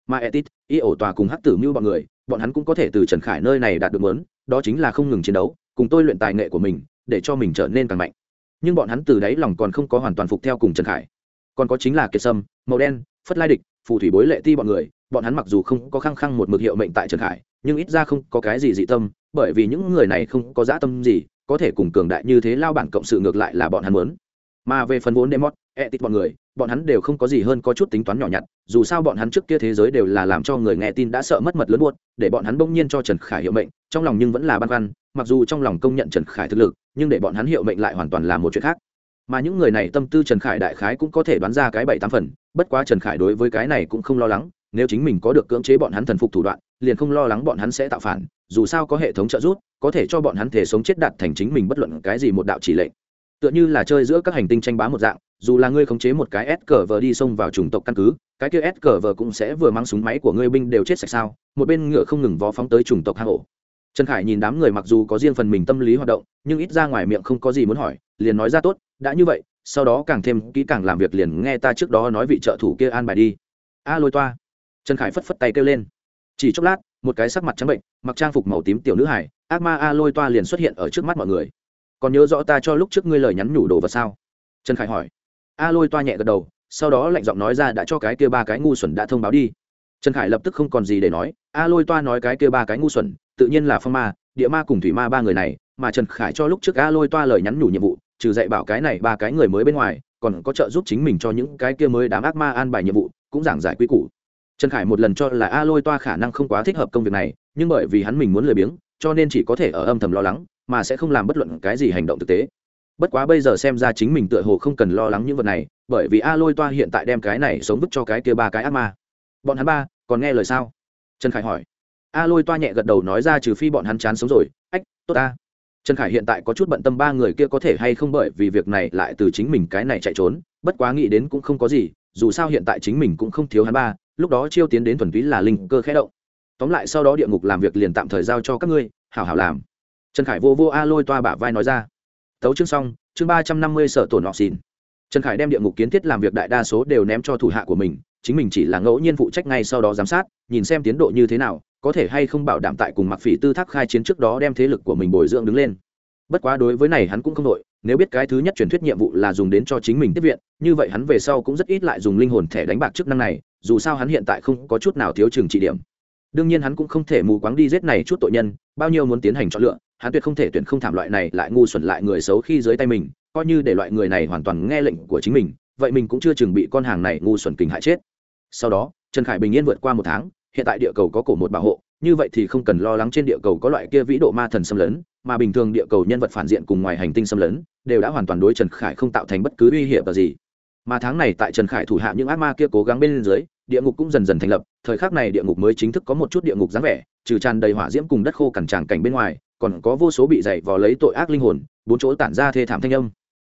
Mà etit y ổ tòa cùng hắc tử mưu bọn người, bọn hắn cũng có thể từ trần khải nơi này đạt được muốn, đó chính là không ngừng chiến đấu cùng tôi luyện tài nghệ của mình, để cho mình trở nên càng mạnh. Nhưng bọn hắn từ đáy lòng còn không có hoàn toàn phục theo cùng trần khải. Còn có chính là kiệt sâm, màu đen, phất lai địch, phù thủy bối lệ ti bọn người, bọn hắn mặc dù không có khăng khăng một mực hiệu mệnh tại trần khải, nhưng ít ra không có cái gì dị tâm, bởi vì những người này không có dã tâm gì, có thể cùng cường đại như thế lao bản cộng sự ngược lại là bọn hắn muốn. Mà về phần vốn demot tít bọn người bọn hắn đều không có gì hơn có chút tính toán nhỏ nhặt, dù sao bọn hắn trước kia thế giới đều là làm cho người nghe tin đã sợ mất mật lớn buốt, để bọn hắn bỗng nhiên cho trần khải hiệu mệnh, trong lòng nhưng vẫn là băn khoăn, mặc dù trong lòng công nhận trần khải thực lực, nhưng để bọn hắn hiệu mệnh lại hoàn toàn là một chuyện khác. Mà những người này tâm tư trần khải đại khái cũng có thể đoán ra cái bảy tám phần, bất quá trần khải đối với cái này cũng không lo lắng, nếu chính mình có được cưỡng chế bọn hắn thần phục thủ đoạn, liền không lo lắng bọn hắn sẽ tạo phản, dù sao có hệ thống trợ giúp, có thể cho bọn hắn thể sống chết đạt thành chính mình bất luận cái gì một đạo chỉ lệnh tựa như là chơi giữa các hành tinh tranh bá một dạng, dù là ngươi khống chế một cái s cờ vờ đi xông vào chủng tộc căn cứ, cái kia s cờ vờ cũng sẽ vừa mang súng máy của ngươi binh đều chết sạch sao, một bên ngựa không ngừng vó phóng tới chủng tộc hang ổ. Trần khải nhìn đám người mặc dù có riêng phần mình tâm lý hoạt động, nhưng ít ra ngoài miệng không có gì muốn hỏi, liền nói ra tốt, đã như vậy, sau đó càng thêm kỹ càng làm việc liền nghe ta trước đó nói vị trợ thủ kia an bài đi. A lôi toa. Trần khải phất phất tay kêu lên. Chỉ chốc lát, một cái sắc mặt trắng bệnh, mặc trang phục màu tím tiểu nữ hải ác ma a lôi toa liền xuất hiện ở trước mắt mọi người còn nhớ rõ ta cho lúc trước ngươi lời nhắn nhủ đồ vật sao? Trần khải hỏi. A lôi toa nhẹ gật đầu, sau đó lạnh giọng nói ra đã cho cái kia ba cái ngu xuẩn đã thông báo đi. Trần khải lập tức không còn gì để nói, a lôi toa nói cái kia ba cái ngu xuẩn, tự nhiên là phong ma, địa ma cùng thủy ma ba người này, mà trần khải cho lúc trước a lôi toa lời nhắn nhủ nhiệm vụ, trừ dạy bảo cái này ba cái người mới bên ngoài, còn có trợ giúp chính mình cho những cái kia mới đám ác ma an bài nhiệm vụ, cũng giảng giải quy củ. Trần khải một lần cho là a lôi toa khả năng không quá thích hợp công việc này, nhưng bởi vì hắn mình muốn lười biếng, cho nên chỉ có thể ở âm thầm lo lắng mà sẽ không làm bất luận cái gì hành động thực tế. Bất quá bây giờ xem ra chính mình tựa hồ không cần lo lắng những vật này, bởi vì a lôi toa hiện tại đem cái này sống vứt cho cái kia ba cái ác ma. Bọn hắn ba, còn nghe lời sao? Trần khải hỏi. A lôi toa nhẹ gật đầu nói ra trừ phi bọn hắn chán sống rồi. Ách, tốt ta. Trần khải hiện tại có chút bận tâm ba người kia có thể hay không bởi vì việc này lại từ chính mình cái này chạy trốn, bất quá nghĩ đến cũng không có gì, dù sao hiện tại chính mình cũng không thiếu hắn ba, lúc đó chiêu tiến đến thuần túy là linh cơ khẽ động. Tóm lại sau đó địa ngục làm việc liền tạm thời giao cho các ngươi, hảo hảo làm trần khải vô vô a lôi toa bả vai nói ra. Tấu chương xong, chương ba trăm năm mươi sở tổn nọ xìn trần khải đem địa ngục kiến thiết làm việc đại đa số đều ném cho thủ hạ của mình, chính mình chỉ là ngẫu nhiên phụ trách ngay sau đó giám sát, nhìn xem tiến độ như thế nào, có thể hay không bảo đảm tại cùng mặc phỉ tư thác khai chiến trước đó đem thế lực của mình bồi dưỡng đứng lên. Bất quá đối với này hắn cũng không đội nếu biết cái thứ nhất truyền thuyết nhiệm vụ là dùng đến cho chính mình tiếp viện, như vậy hắn về sau cũng rất ít lại dùng linh hồn thẻ đánh bạc chức năng này, dù sao hắn hiện tại không có chút nào thiếu trường trị điểm. Đương nhiên hắn cũng không thể mù quáng đi giết này chút tội nhân, bao nhiêu muốn tiến hành chọn lựa hắn tuyệt không thể tuyển không thảm loại này lại ngu xuẩn lại người xấu khi dưới tay mình, coi như để loại người này hoàn toàn nghe lệnh của chính mình, vậy mình cũng chưa chừng bị con hàng này ngu xuẩn kình hại chết. Sau đó, trần khải bình yên vượt qua một tháng, hiện tại địa cầu có cổ một bảo hộ, như vậy thì không cần lo lắng trên địa cầu có loại kia vĩ độ ma thần xâm lấn, mà bình thường địa cầu nhân vật phản diện cùng ngoài hành tinh xâm lấn, đều đã hoàn toàn đối trần khải không tạo thành bất cứ uy hiểm gì. Mà tháng này tại trần khải thủ hạ những ác ma kia cố gắng bên dưới, địa ngục cũng dần dần thành lập, thời khắc này địa ngục mới chính thức có một chút địa ngục dáng vẻ, trừ tràn đầy hỏa diễm cùng đất khô cằn tràng cảnh bên ngoài còn có vô số bị dày vò lấy tội ác linh hồn, bốn chỗ tản ra thê thảm thanh âm.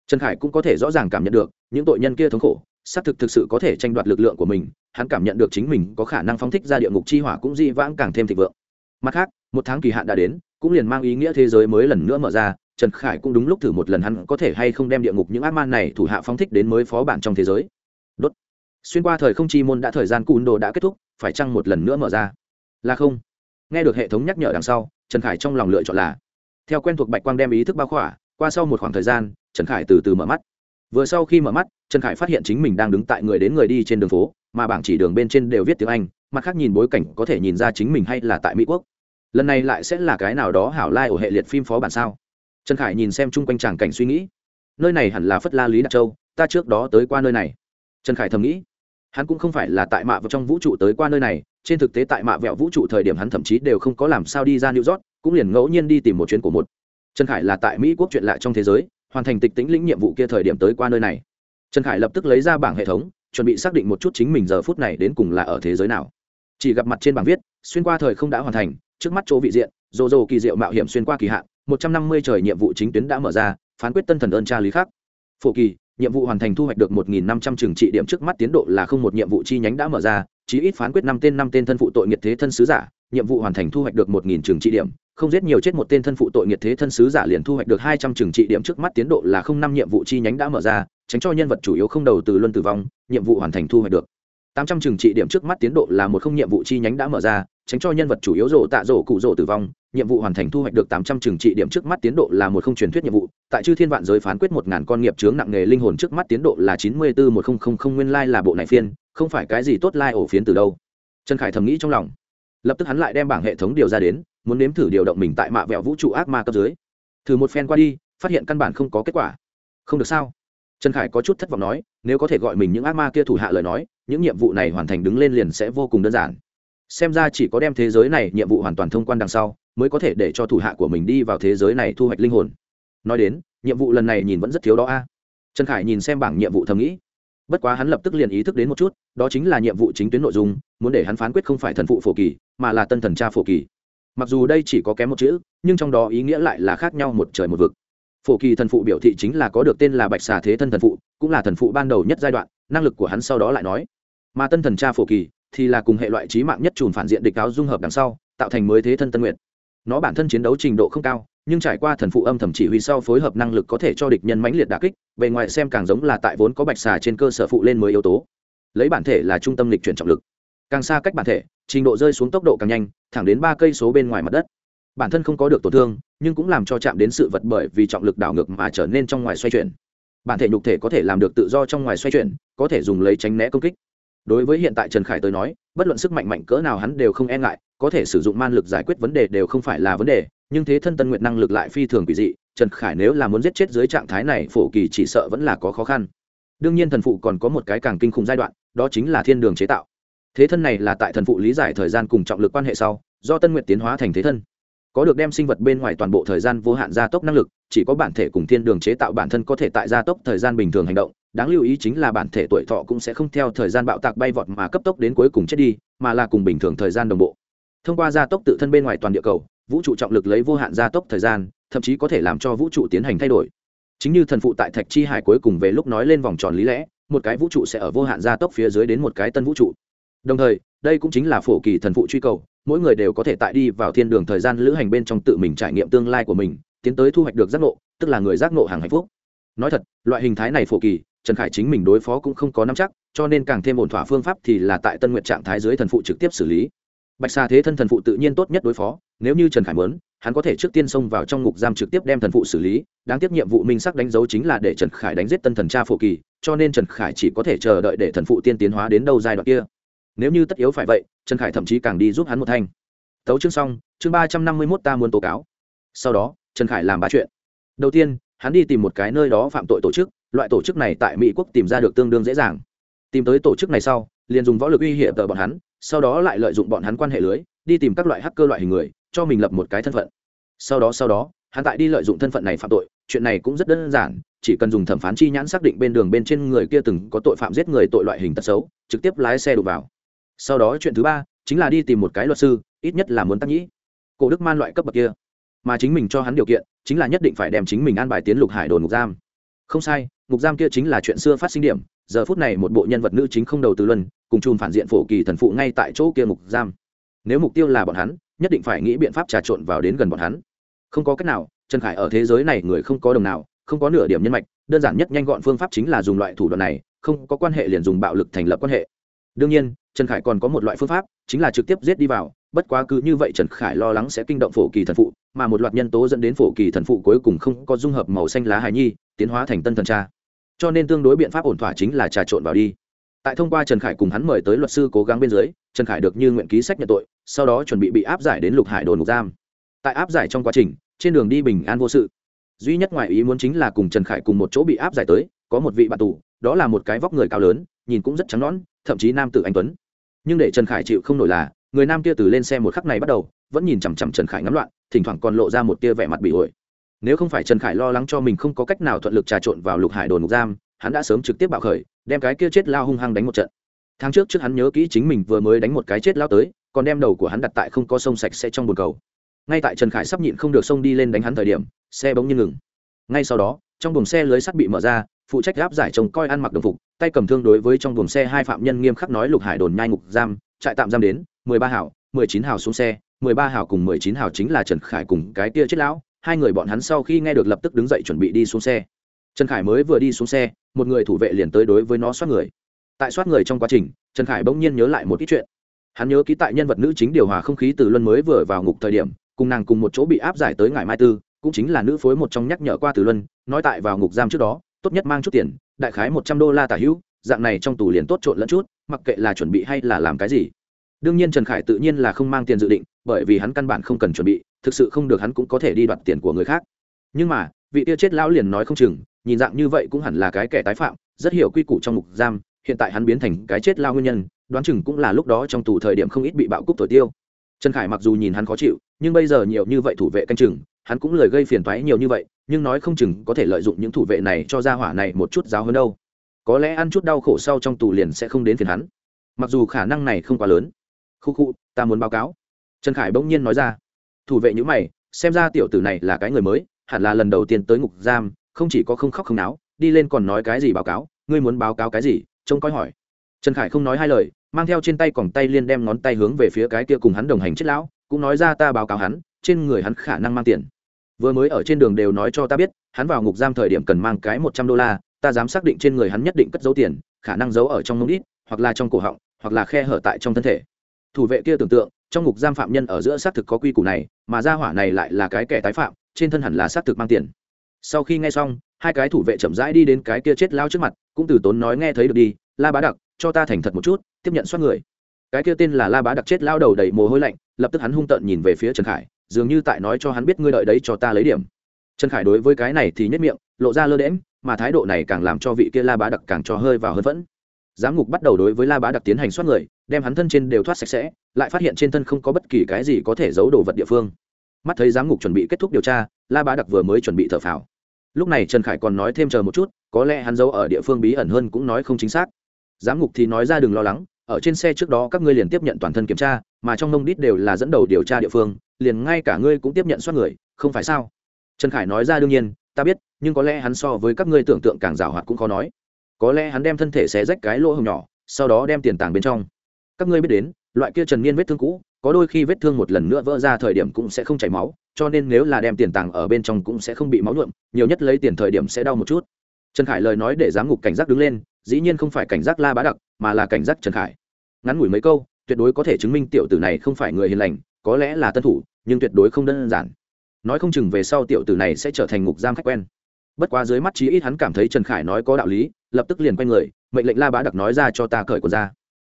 Trần khải cũng có thể rõ ràng cảm nhận được, những tội nhân kia thống khổ, xác thực thực sự có thể tranh đoạt lực lượng của mình, hắn cảm nhận được chính mình có khả năng phóng thích ra địa ngục chi hỏa cũng di vãng càng thêm thịnh vượng. Mặt khác, một tháng kỳ hạn đã đến, cũng liền mang ý nghĩa thế giới mới lần nữa mở ra, trần khải cũng đúng lúc thử một lần hắn có thể hay không đem địa ngục những ác man này thủ hạ phóng thích đến mới phó bản trong thế giới. Đốt. Xuyên qua thời không chi môn đã thời gian cùn đồ đã kết thúc, phải chăng một lần nữa mở ra? Là không. Nghe được hệ thống nhắc nhở đằng sau trần khải trong lòng lựa chọn là, theo quen thuộc bạch quang đem ý thức bao khỏa, qua sau một khoảng thời gian, trần khải từ từ mở mắt. Vừa sau khi mở mắt, trần khải phát hiện chính mình đang đứng tại người đến người đi trên đường phố, mà bảng chỉ đường bên trên đều viết tiếng anh, mặt khác nhìn bối cảnh có thể nhìn ra chính mình hay là tại mỹ quốc. Lần này lại sẽ là cái nào đó hảo lai、like、ổ hệ liệt phim phó bản sao? Trần khải nhìn xem chung quanh tràng cảnh suy nghĩ. Nơi này hẳn là phất la lý đạt châu, ta trước đó tới qua nơi này. Trần khải thầm nghĩ, hắn cũng không phải là tại mạ vào trong vũ trụ tới qua nơi này trên thực tế tại mạ vẹo vũ trụ thời điểm hắn thậm chí đều không có làm sao đi ra new york, cũng liền ngẫu nhiên đi tìm một chuyến của một. Trần khải là tại mỹ quốc chuyện lạ trong thế giới, hoàn thành tịch tĩnh lĩnh nhiệm vụ kia thời điểm tới qua nơi này. Trần khải lập tức lấy ra bảng hệ thống, chuẩn bị xác định một chút chính mình giờ phút này đến cùng là ở thế giới nào. Chỉ gặp mặt trên bảng viết, xuyên qua thời không đã hoàn thành, trước mắt chỗ vị diện rồ rồ kỳ diệu mạo hiểm xuyên qua kỳ hạn, một trăm năm mươi trời nhiệm vụ chính tuyến đã mở ra, phán quyết tân thần ơn tra lý khác. Phổ kỳ, nhiệm vụ hoàn thành thu hoạch được một nghìn năm trăm trừng trị điểm trước mắt tiến độ là không một nhiệm vụ chi nhánh đã mở ra chí ít phán quyết năm tên năm tên thân phụ tội nghiệt thế thân sứ giả, nhiệm vụ hoàn thành thu hoạch được một nghìn trường trị điểm, không giết nhiều chết một tên thân phụ tội nghiệt thế thân sứ giả liền thu hoạch được hai trăm trường trị điểm trước mắt tiến độ là không năm nhiệm vụ chi nhánh đã mở ra, tránh cho nhân vật chủ yếu không đầu từ luân tử vong, nhiệm vụ hoàn thành thu hoạch được tám trăm trường trị điểm trước mắt tiến độ là một không nhiệm vụ chi nhánh đã mở ra tránh cho nhân vật chủ yếu rổ tạ rổ cụ rổ tử vong, nhiệm vụ hoàn thành thu hoạch được tám trăm trừng trị điểm trước mắt tiến độ là một không truyền thuyết nhiệm vụ. Tại chư thiên vạn giới phán quyết một ngàn con nghiệp chướng nặng nghề linh hồn trước mắt tiến độ là chín mươi bốn một không không không nguyên lai là bộ này phiên, không phải cái gì tốt lai ổ phiến từ đâu. Trần khải thầm nghĩ trong lòng. Lập tức hắn lại đem bảng hệ thống điều ra đến, muốn nếm thử điều động mình tại mạ vẹo vũ trụ ác ma cấp dưới. Thử một phen qua đi, phát hiện căn bản không có kết quả. Không được sao? Trần khải có chút thất vọng nói, nếu có thể gọi mình những ác ma kia thủ hạ lời nói, những nhiệm vụ này hoàn thành đứng lên liền sẽ vô cùng đơn giản xem ra chỉ có đem thế giới này nhiệm vụ hoàn toàn thông quan đằng sau, mới có thể để cho thủ hạ của mình đi vào thế giới này thu hoạch linh hồn. Nói đến, nhiệm vụ lần này nhìn vẫn rất thiếu đó a. Trần khải nhìn xem bảng nhiệm vụ thầm nghĩ. Bất quá hắn lập tức liền ý thức đến một chút, đó chính là nhiệm vụ chính tuyến nội dung, muốn để hắn phán quyết không phải thần phụ phổ kỳ, mà là tân thần cha phổ kỳ. Mặc dù đây chỉ có kém một chữ, nhưng trong đó ý nghĩa lại là khác nhau một trời một vực. Phổ kỳ thần phụ biểu thị chính là có được tên là bạch xà thế thân thần phụ, cũng là thần phụ ban đầu nhất giai đoạn, năng lực của hắn sau đó lại nói. Mà tân thần cha phổ kỳ thì là cùng hệ loại trí mạng nhất trùn phản diện địch cáo dung hợp đằng sau, tạo thành mới thế thân tân nguyện nó bản thân chiến đấu trình độ không cao, nhưng trải qua thần phụ âm thầm chỉ huy sau phối hợp năng lực có thể cho địch nhân mãnh liệt đà kích, bề ngoài xem càng giống là tại vốn có bạch xà trên cơ sở phụ lên mới yếu tố. Lấy bản thể là trung tâm lịch chuyển trọng lực. Càng xa cách bản thể, trình độ rơi xuống tốc độ càng nhanh, thẳng đến ba cây số bên ngoài mặt đất. Bản thân không có được tổn thương, nhưng cũng làm cho chạm đến sự vật bởi vì trọng lực đảo ngược mà trở nên trong ngoài xoay chuyển. Bản thể nhục thể có thể làm được tự do trong ngoài xoay chuyển, có thể dùng lấy tránh né công kích đối với hiện tại trần khải tới nói, bất luận sức mạnh mạnh cỡ nào hắn đều không e ngại, có thể sử dụng man lực giải quyết vấn đề đều không phải là vấn đề, nhưng thế thân tân nguyện năng lực lại phi thường quỷ dị, trần khải nếu là muốn giết chết dưới trạng thái này, phổ kỳ chỉ sợ vẫn là có khó khăn. Đương nhiên thần phụ còn có một cái càng kinh khủng giai đoạn, đó chính là thiên đường chế tạo. Thế thân này là tại thần phụ lý giải thời gian cùng trọng lực quan hệ sau, do tân nguyện tiến hóa thành thế thân. Có được đem sinh vật bên ngoài toàn bộ thời gian vô hạn gia tốc năng lực, chỉ có bản thể cùng thiên đường chế tạo bản thân có thể tại gia tốc thời gian bình thường hành động đáng lưu ý chính là bản thể tuổi thọ cũng sẽ không theo thời gian bạo tạc bay vọt mà cấp tốc đến cuối cùng chết đi, mà là cùng bình thường thời gian đồng bộ. Thông qua gia tốc tự thân bên ngoài toàn địa cầu, vũ trụ trọng lực lấy vô hạn gia tốc thời gian, thậm chí có thể làm cho vũ trụ tiến hành thay đổi. Chính như thần phụ tại thạch chi hải cuối cùng về lúc nói lên vòng tròn lý lẽ, một cái vũ trụ sẽ ở vô hạn gia tốc phía dưới đến một cái tân vũ trụ. Đồng thời, đây cũng chính là phổ kỳ thần phụ truy cầu, mỗi người đều có thể tại đi vào thiên đường thời gian lữ hành bên trong tự mình trải nghiệm tương lai của mình, tiến tới thu hoạch được giác ngộ, tức là người giác ngộ hàng hạnh phúc. Nói thật, loại hình thái này phổ kỳ trần khải chính mình đối phó cũng không có nắm chắc, cho nên càng thêm ổn thỏa phương pháp thì là tại tân nguyện trạng thái dưới thần phụ trực tiếp xử lý. Bạch xa thế thân thần phụ tự nhiên tốt nhất đối phó, nếu như trần khải mớn hắn có thể trước tiên xông vào trong ngục giam trực tiếp đem thần phụ xử lý. Đáng tiếc nhiệm vụ minh sắc đánh dấu chính là để trần khải đánh giết tân thần cha phổ kỳ, cho nên trần khải chỉ có thể chờ đợi để thần phụ tiên tiến hóa đến đâu giai đoạn kia. Nếu như tất yếu phải vậy, trần khải thậm chí càng đi giúp hắn một thanh. Tấu chương xong, chương ba trăm năm mươi mốt ta muốn tố cáo. Sau đó, trần khải làm ba chuyện. Đầu tiên, hắn đi tìm một cái nơi đó phạm tội tổ chức loại tổ chức này tại mỹ quốc tìm ra được tương đương dễ dàng. Tìm tới tổ chức này sau, liền dùng võ lực uy hiểm tờ bọn hắn, sau đó lại lợi dụng bọn hắn quan hệ lưới, đi tìm các loại hacker loại hình người, cho mình lập một cái thân phận. Sau đó sau đó, hắn tại đi lợi dụng thân phận này phạm tội, chuyện này cũng rất đơn giản, chỉ cần dùng thẩm phán chi nhãn xác định bên đường bên trên người kia từng có tội phạm giết người tội loại hình tật xấu, trực tiếp lái xe đụng vào. Sau đó chuyện thứ ba, chính là đi tìm một cái luật sư, ít nhất là muốn tác nhĩ. Cổ đức man loại cấp bậc kia, mà chính mình cho hắn điều kiện, chính là nhất định phải đem chính mình an bài tiến lục hải đồn ngục giam. Không sai ngục giam kia chính là chuyện xưa phát sinh điểm, giờ phút này một bộ nhân vật nữ chính không đầu tư luân, cùng chùm phản diện phổ kỳ thần phụ ngay tại chỗ kia ngục giam. Nếu mục tiêu là bọn hắn, nhất định phải nghĩ biện pháp trà trộn vào đến gần bọn hắn. Không có cách nào, trần khải ở thế giới này người không có đồng nào, không có nửa điểm nhân mạch, đơn giản nhất nhanh gọn phương pháp chính là dùng loại thủ đoạn này, không có quan hệ liền dùng bạo lực thành lập quan hệ. Đương nhiên, trần khải còn có một loại phương pháp, chính là trực tiếp giết đi vào, bất quá cứ như vậy trần khải lo lắng sẽ kinh động phổ kỳ thần phụ, mà một loạt nhân tố dẫn đến phổ kỳ thần phụ cuối cùng không có dung hợp màu xanh lá hài nhi, tiến hóa thành tân thần cha cho nên tương đối biện pháp ổn thỏa chính là trà trộn vào đi. Tại thông qua trần khải cùng hắn mời tới luật sư cố gắng bên dưới, trần khải được như nguyện ký sách nhận tội, sau đó chuẩn bị bị áp giải đến lục hải đồn ngục giam. Tại áp giải trong quá trình, trên đường đi bình an vô sự. Duy nhất ngoài ý muốn chính là cùng trần khải cùng một chỗ bị áp giải tới, có một vị bạn tù, đó là một cái vóc người cao lớn, nhìn cũng rất trắng nõn, thậm chí nam tử anh tuấn. Nhưng để trần khải chịu không nổi là, người nam kia từ lên xe một khắc này bắt đầu, vẫn nhìn chằm chằm trần khải ngắm loạn, thỉnh thoảng còn lộ ra một tia vẻ mặt bị ổi nếu không phải trần khải lo lắng cho mình không có cách nào thuận lực trà trộn vào lục hải đồn ngục giam, hắn đã sớm trực tiếp bạo khởi, đem cái kia chết lao hung hăng đánh một trận. Tháng trước trước hắn nhớ kỹ chính mình vừa mới đánh một cái chết lao tới, còn đem đầu của hắn đặt tại không có sông sạch sẽ trong bồn cầu. Ngay tại trần khải sắp nhịn không được sông đi lên đánh hắn thời điểm, xe bỗng nhiên ngừng. Ngay sau đó, trong buồng xe lưới sắt bị mở ra, phụ trách gáp giải trông coi ăn mặc đồng phục, tay cầm thương đối với trong buồng xe hai phạm nhân nghiêm khắc nói lục hải đồn nhai ngục giam, trại tạm giam đến, mười ba hảo, mười chín hảo xuống xe, mười ba hảo cùng mười chín hảo chính là trần khải cùng cái tia chết lão hai người bọn hắn sau khi nghe được lập tức đứng dậy chuẩn bị đi xuống xe. Trần khải mới vừa đi xuống xe, một người thủ vệ liền tới đối với nó soát người. Tại soát người trong quá trình, trần khải bỗng nhiên nhớ lại một ít chuyện. Hắn nhớ ký tại nhân vật nữ chính điều hòa không khí từ luân mới vừa vào ngục thời điểm, cùng nàng cùng một chỗ bị áp giải tới ngải mai tư, cũng chính là nữ phối một trong nhắc nhở qua từ luân, nói tại vào ngục giam trước đó, tốt nhất mang chút tiền, đại khái một trăm đô la tả hữu, dạng này trong tù liền tốt trộn lẫn chút, mặc kệ là chuẩn bị hay là làm cái gì. Đương nhiên trần khải tự nhiên là không mang tiền dự định, bởi vì hắn căn bản không cần chuẩn bị thực sự không được hắn cũng có thể đi đoạt tiền của người khác. Nhưng mà, vị tia chết lão liền nói không chừng, nhìn dạng như vậy cũng hẳn là cái kẻ tái phạm, rất hiểu quy củ trong mục giam, hiện tại hắn biến thành cái chết lao nguyên nhân, đoán chừng cũng là lúc đó trong tù thời điểm không ít bị bạo cúc thổi tiêu. Trần khải mặc dù nhìn hắn khó chịu, nhưng bây giờ nhiều như vậy thủ vệ canh chừng, hắn cũng lời gây phiền toái nhiều như vậy, nhưng nói không chừng có thể lợi dụng những thủ vệ này cho ra hỏa này một chút giáo hơn đâu. Có lẽ ăn chút đau khổ sau trong tù liền sẽ không đến phiền hắn. Mặc dù khả năng này không quá lớn. Khu khu, ta muốn báo cáo. Trần khải bỗng nhiên nói ra thủ vệ nhữ mày, xem ra tiểu tử này là cái người mới, hẳn là lần đầu tiên tới ngục giam, không chỉ có không khóc không náo, đi lên còn nói cái gì báo cáo, ngươi muốn báo cáo cái gì, trông coi hỏi. Trần khải không nói hai lời, mang theo trên tay còng tay liên đem ngón tay hướng về phía cái kia cùng hắn đồng hành chết lão, cũng nói ra ta báo cáo hắn, trên người hắn khả năng mang tiền. Vừa mới ở trên đường đều nói cho ta biết, hắn vào ngục giam thời điểm cần mang cái một trăm đô la, ta dám xác định trên người hắn nhất định cất giấu tiền, khả năng giấu ở trong mông đít, hoặc là trong cổ họng, hoặc là khe hở tại trong thân thể. Thủ vệ kia tưởng tượng trong ngục giam phạm nhân ở giữa xác thực có quy củ này, mà gia hỏa này lại là cái kẻ tái phạm, trên thân hẳn là xác thực mang tiền. Sau khi nghe xong, hai cái thủ vệ chậm rãi đi đến cái kia chết lao trước mặt, cũng từ tốn nói nghe thấy được đi, la bá đặc, cho ta thành thật một chút, tiếp nhận soát người. Cái kia tên là la bá đặc chết lao đầu đầy mồ hôi lạnh, lập tức hắn hung tợn nhìn về phía trần khải, dường như tại nói cho hắn biết ngươi đợi đấy cho ta lấy điểm. Trần khải đối với cái này thì nhất miệng, lộ ra lơ đễm mà thái độ này càng làm cho vị kia la bá đặc càng cho hơi vào hơn vẫn giám ngục bắt đầu đối với la bá đặc tiến hành soát người, đem hắn thân trên đều thoát sạch sẽ, lại phát hiện trên thân không có bất kỳ cái gì có thể giấu đồ vật địa phương. Mắt thấy giám ngục chuẩn bị kết thúc điều tra, la bá đặc vừa mới chuẩn bị thở phào. Lúc này trần khải còn nói thêm chờ một chút, có lẽ hắn giấu ở địa phương bí ẩn hơn cũng nói không chính xác. Giám ngục thì nói ra đừng lo lắng, ở trên xe trước đó các ngươi liền tiếp nhận toàn thân kiểm tra, mà trong nông đít đều là dẫn đầu điều tra địa phương, liền ngay cả ngươi cũng tiếp nhận soát người, không phải sao? Trần khải nói ra đương nhiên, ta biết, nhưng có lẽ hắn so với các ngươi tưởng tượng càng rào hoạt cũng khó nói có lẽ hắn đem thân thể xé rách cái lỗ hồng nhỏ, sau đó đem tiền tàng bên trong. Các ngươi biết đến, loại kia trần niên vết thương cũ, có đôi khi vết thương một lần nữa vỡ ra thời điểm cũng sẽ không chảy máu, cho nên nếu là đem tiền tàng ở bên trong cũng sẽ không bị máu nhuộm, nhiều nhất lấy tiền thời điểm sẽ đau một chút. Trần khải lời nói để giám ngục cảnh giác đứng lên, dĩ nhiên không phải cảnh giác la bá đặc, mà là cảnh giác trần khải. Ngắn ngủi mấy câu, tuyệt đối có thể chứng minh tiểu tử này không phải người hiền lành, có lẽ là tân thủ, nhưng tuyệt đối không đơn giản. Nói không chừng về sau tiểu tử này sẽ trở thành ngục giam khách quen bất quá dưới mắt chí ít hắn cảm thấy trần khải nói có đạo lý, lập tức liền quay người, mệnh lệnh la bá đặc nói ra cho ta cởi quần ra.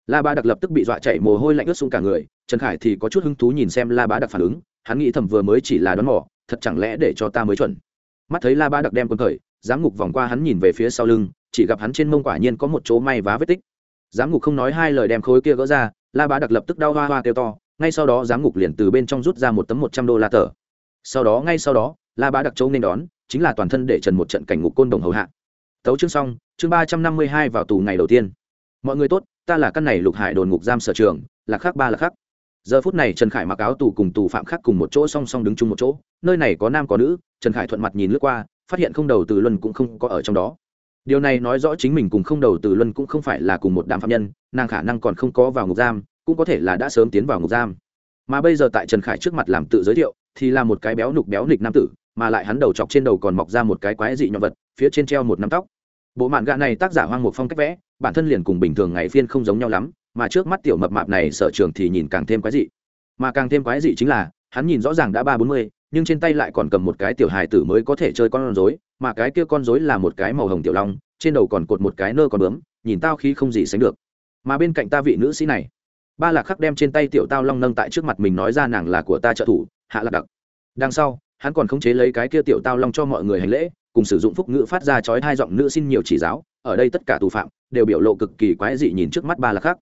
La bá đặc lập tức bị dọa chạy mồ hôi lạnh ướt xuống cả người, trần khải thì có chút hứng thú nhìn xem la bá đặc phản ứng, hắn nghĩ thầm vừa mới chỉ là đón mỏ thật chẳng lẽ để cho ta mới chuẩn. Mắt thấy la bá đặc đem quần khởi giám ngục vòng qua hắn nhìn về phía sau lưng, chỉ gặp hắn trên mông quả nhiên có một chỗ may vá vết tích. Giám ngục không nói hai lời đem khối kia gỡ ra, la bá đặc lập tức đau hoa hoa kêu to, ngay sau đó giám ngục liền từ bên trong rút ra một tấm một trăm đô la tờ. Sau đó, ngay sau đó, la bá đặc châu nên đón chính là toàn thân để trần một trận cảnh ngục côn đồng hầu hạ. Tấu chương xong, chương ba trăm năm mươi hai vào tù ngày đầu tiên. Mọi người tốt, ta là căn này lục hải đồn ngục giam sở trường là khác ba là khác giờ phút này trần khải mặc áo tù cùng tù phạm khác cùng một chỗ song song đứng chung một chỗ, nơi này có nam có nữ, trần khải thuận mặt nhìn lướt qua, phát hiện không đầu từ luân cũng không có ở trong đó. Điều này nói rõ chính mình cùng không đầu từ luân cũng không phải là cùng một đám phạm nhân, nàng khả năng còn không có vào ngục giam, cũng có thể là đã sớm tiến vào ngục giam. Mà bây giờ tại trần khải trước mặt làm tự giới thiệu, thì là một cái béo nục béo nịch nam tử mà lại hắn đầu chọc trên đầu còn mọc ra một cái quái dị nhọn vật, phía trên treo một nắm tóc. Bộ mạn gạ này tác giả hoang một phong cách vẽ, bản thân liền cùng bình thường ngày phiên không giống nhau lắm, mà trước mắt tiểu mập mạp này sở trường thì nhìn càng thêm quái dị. Mà càng thêm quái dị chính là, hắn nhìn rõ ràng đã ba bốn mươi, nhưng trên tay lại còn cầm một cái tiểu hài tử mới có thể chơi con rối, mà cái kia con rối là một cái màu hồng tiểu long, trên đầu còn cột một cái nơ còn bướm, nhìn tao khi không gì sánh được. Mà bên cạnh ta vị nữ sĩ này, ba lạc khắc đem trên tay tiểu tao long nâng tại trước mặt mình nói ra nàng là của ta trợ thủ, hạ lạc đặc. Đằng sau hắn còn khống chế lấy cái kia tiểu tao long cho mọi người hành lễ, cùng sử dụng phúc ngữ phát ra chói hai giọng nữ xin nhiều chỉ giáo, ở đây tất cả tù phạm đều biểu lộ cực kỳ quái dị nhìn trước mắt ba lạc khắc.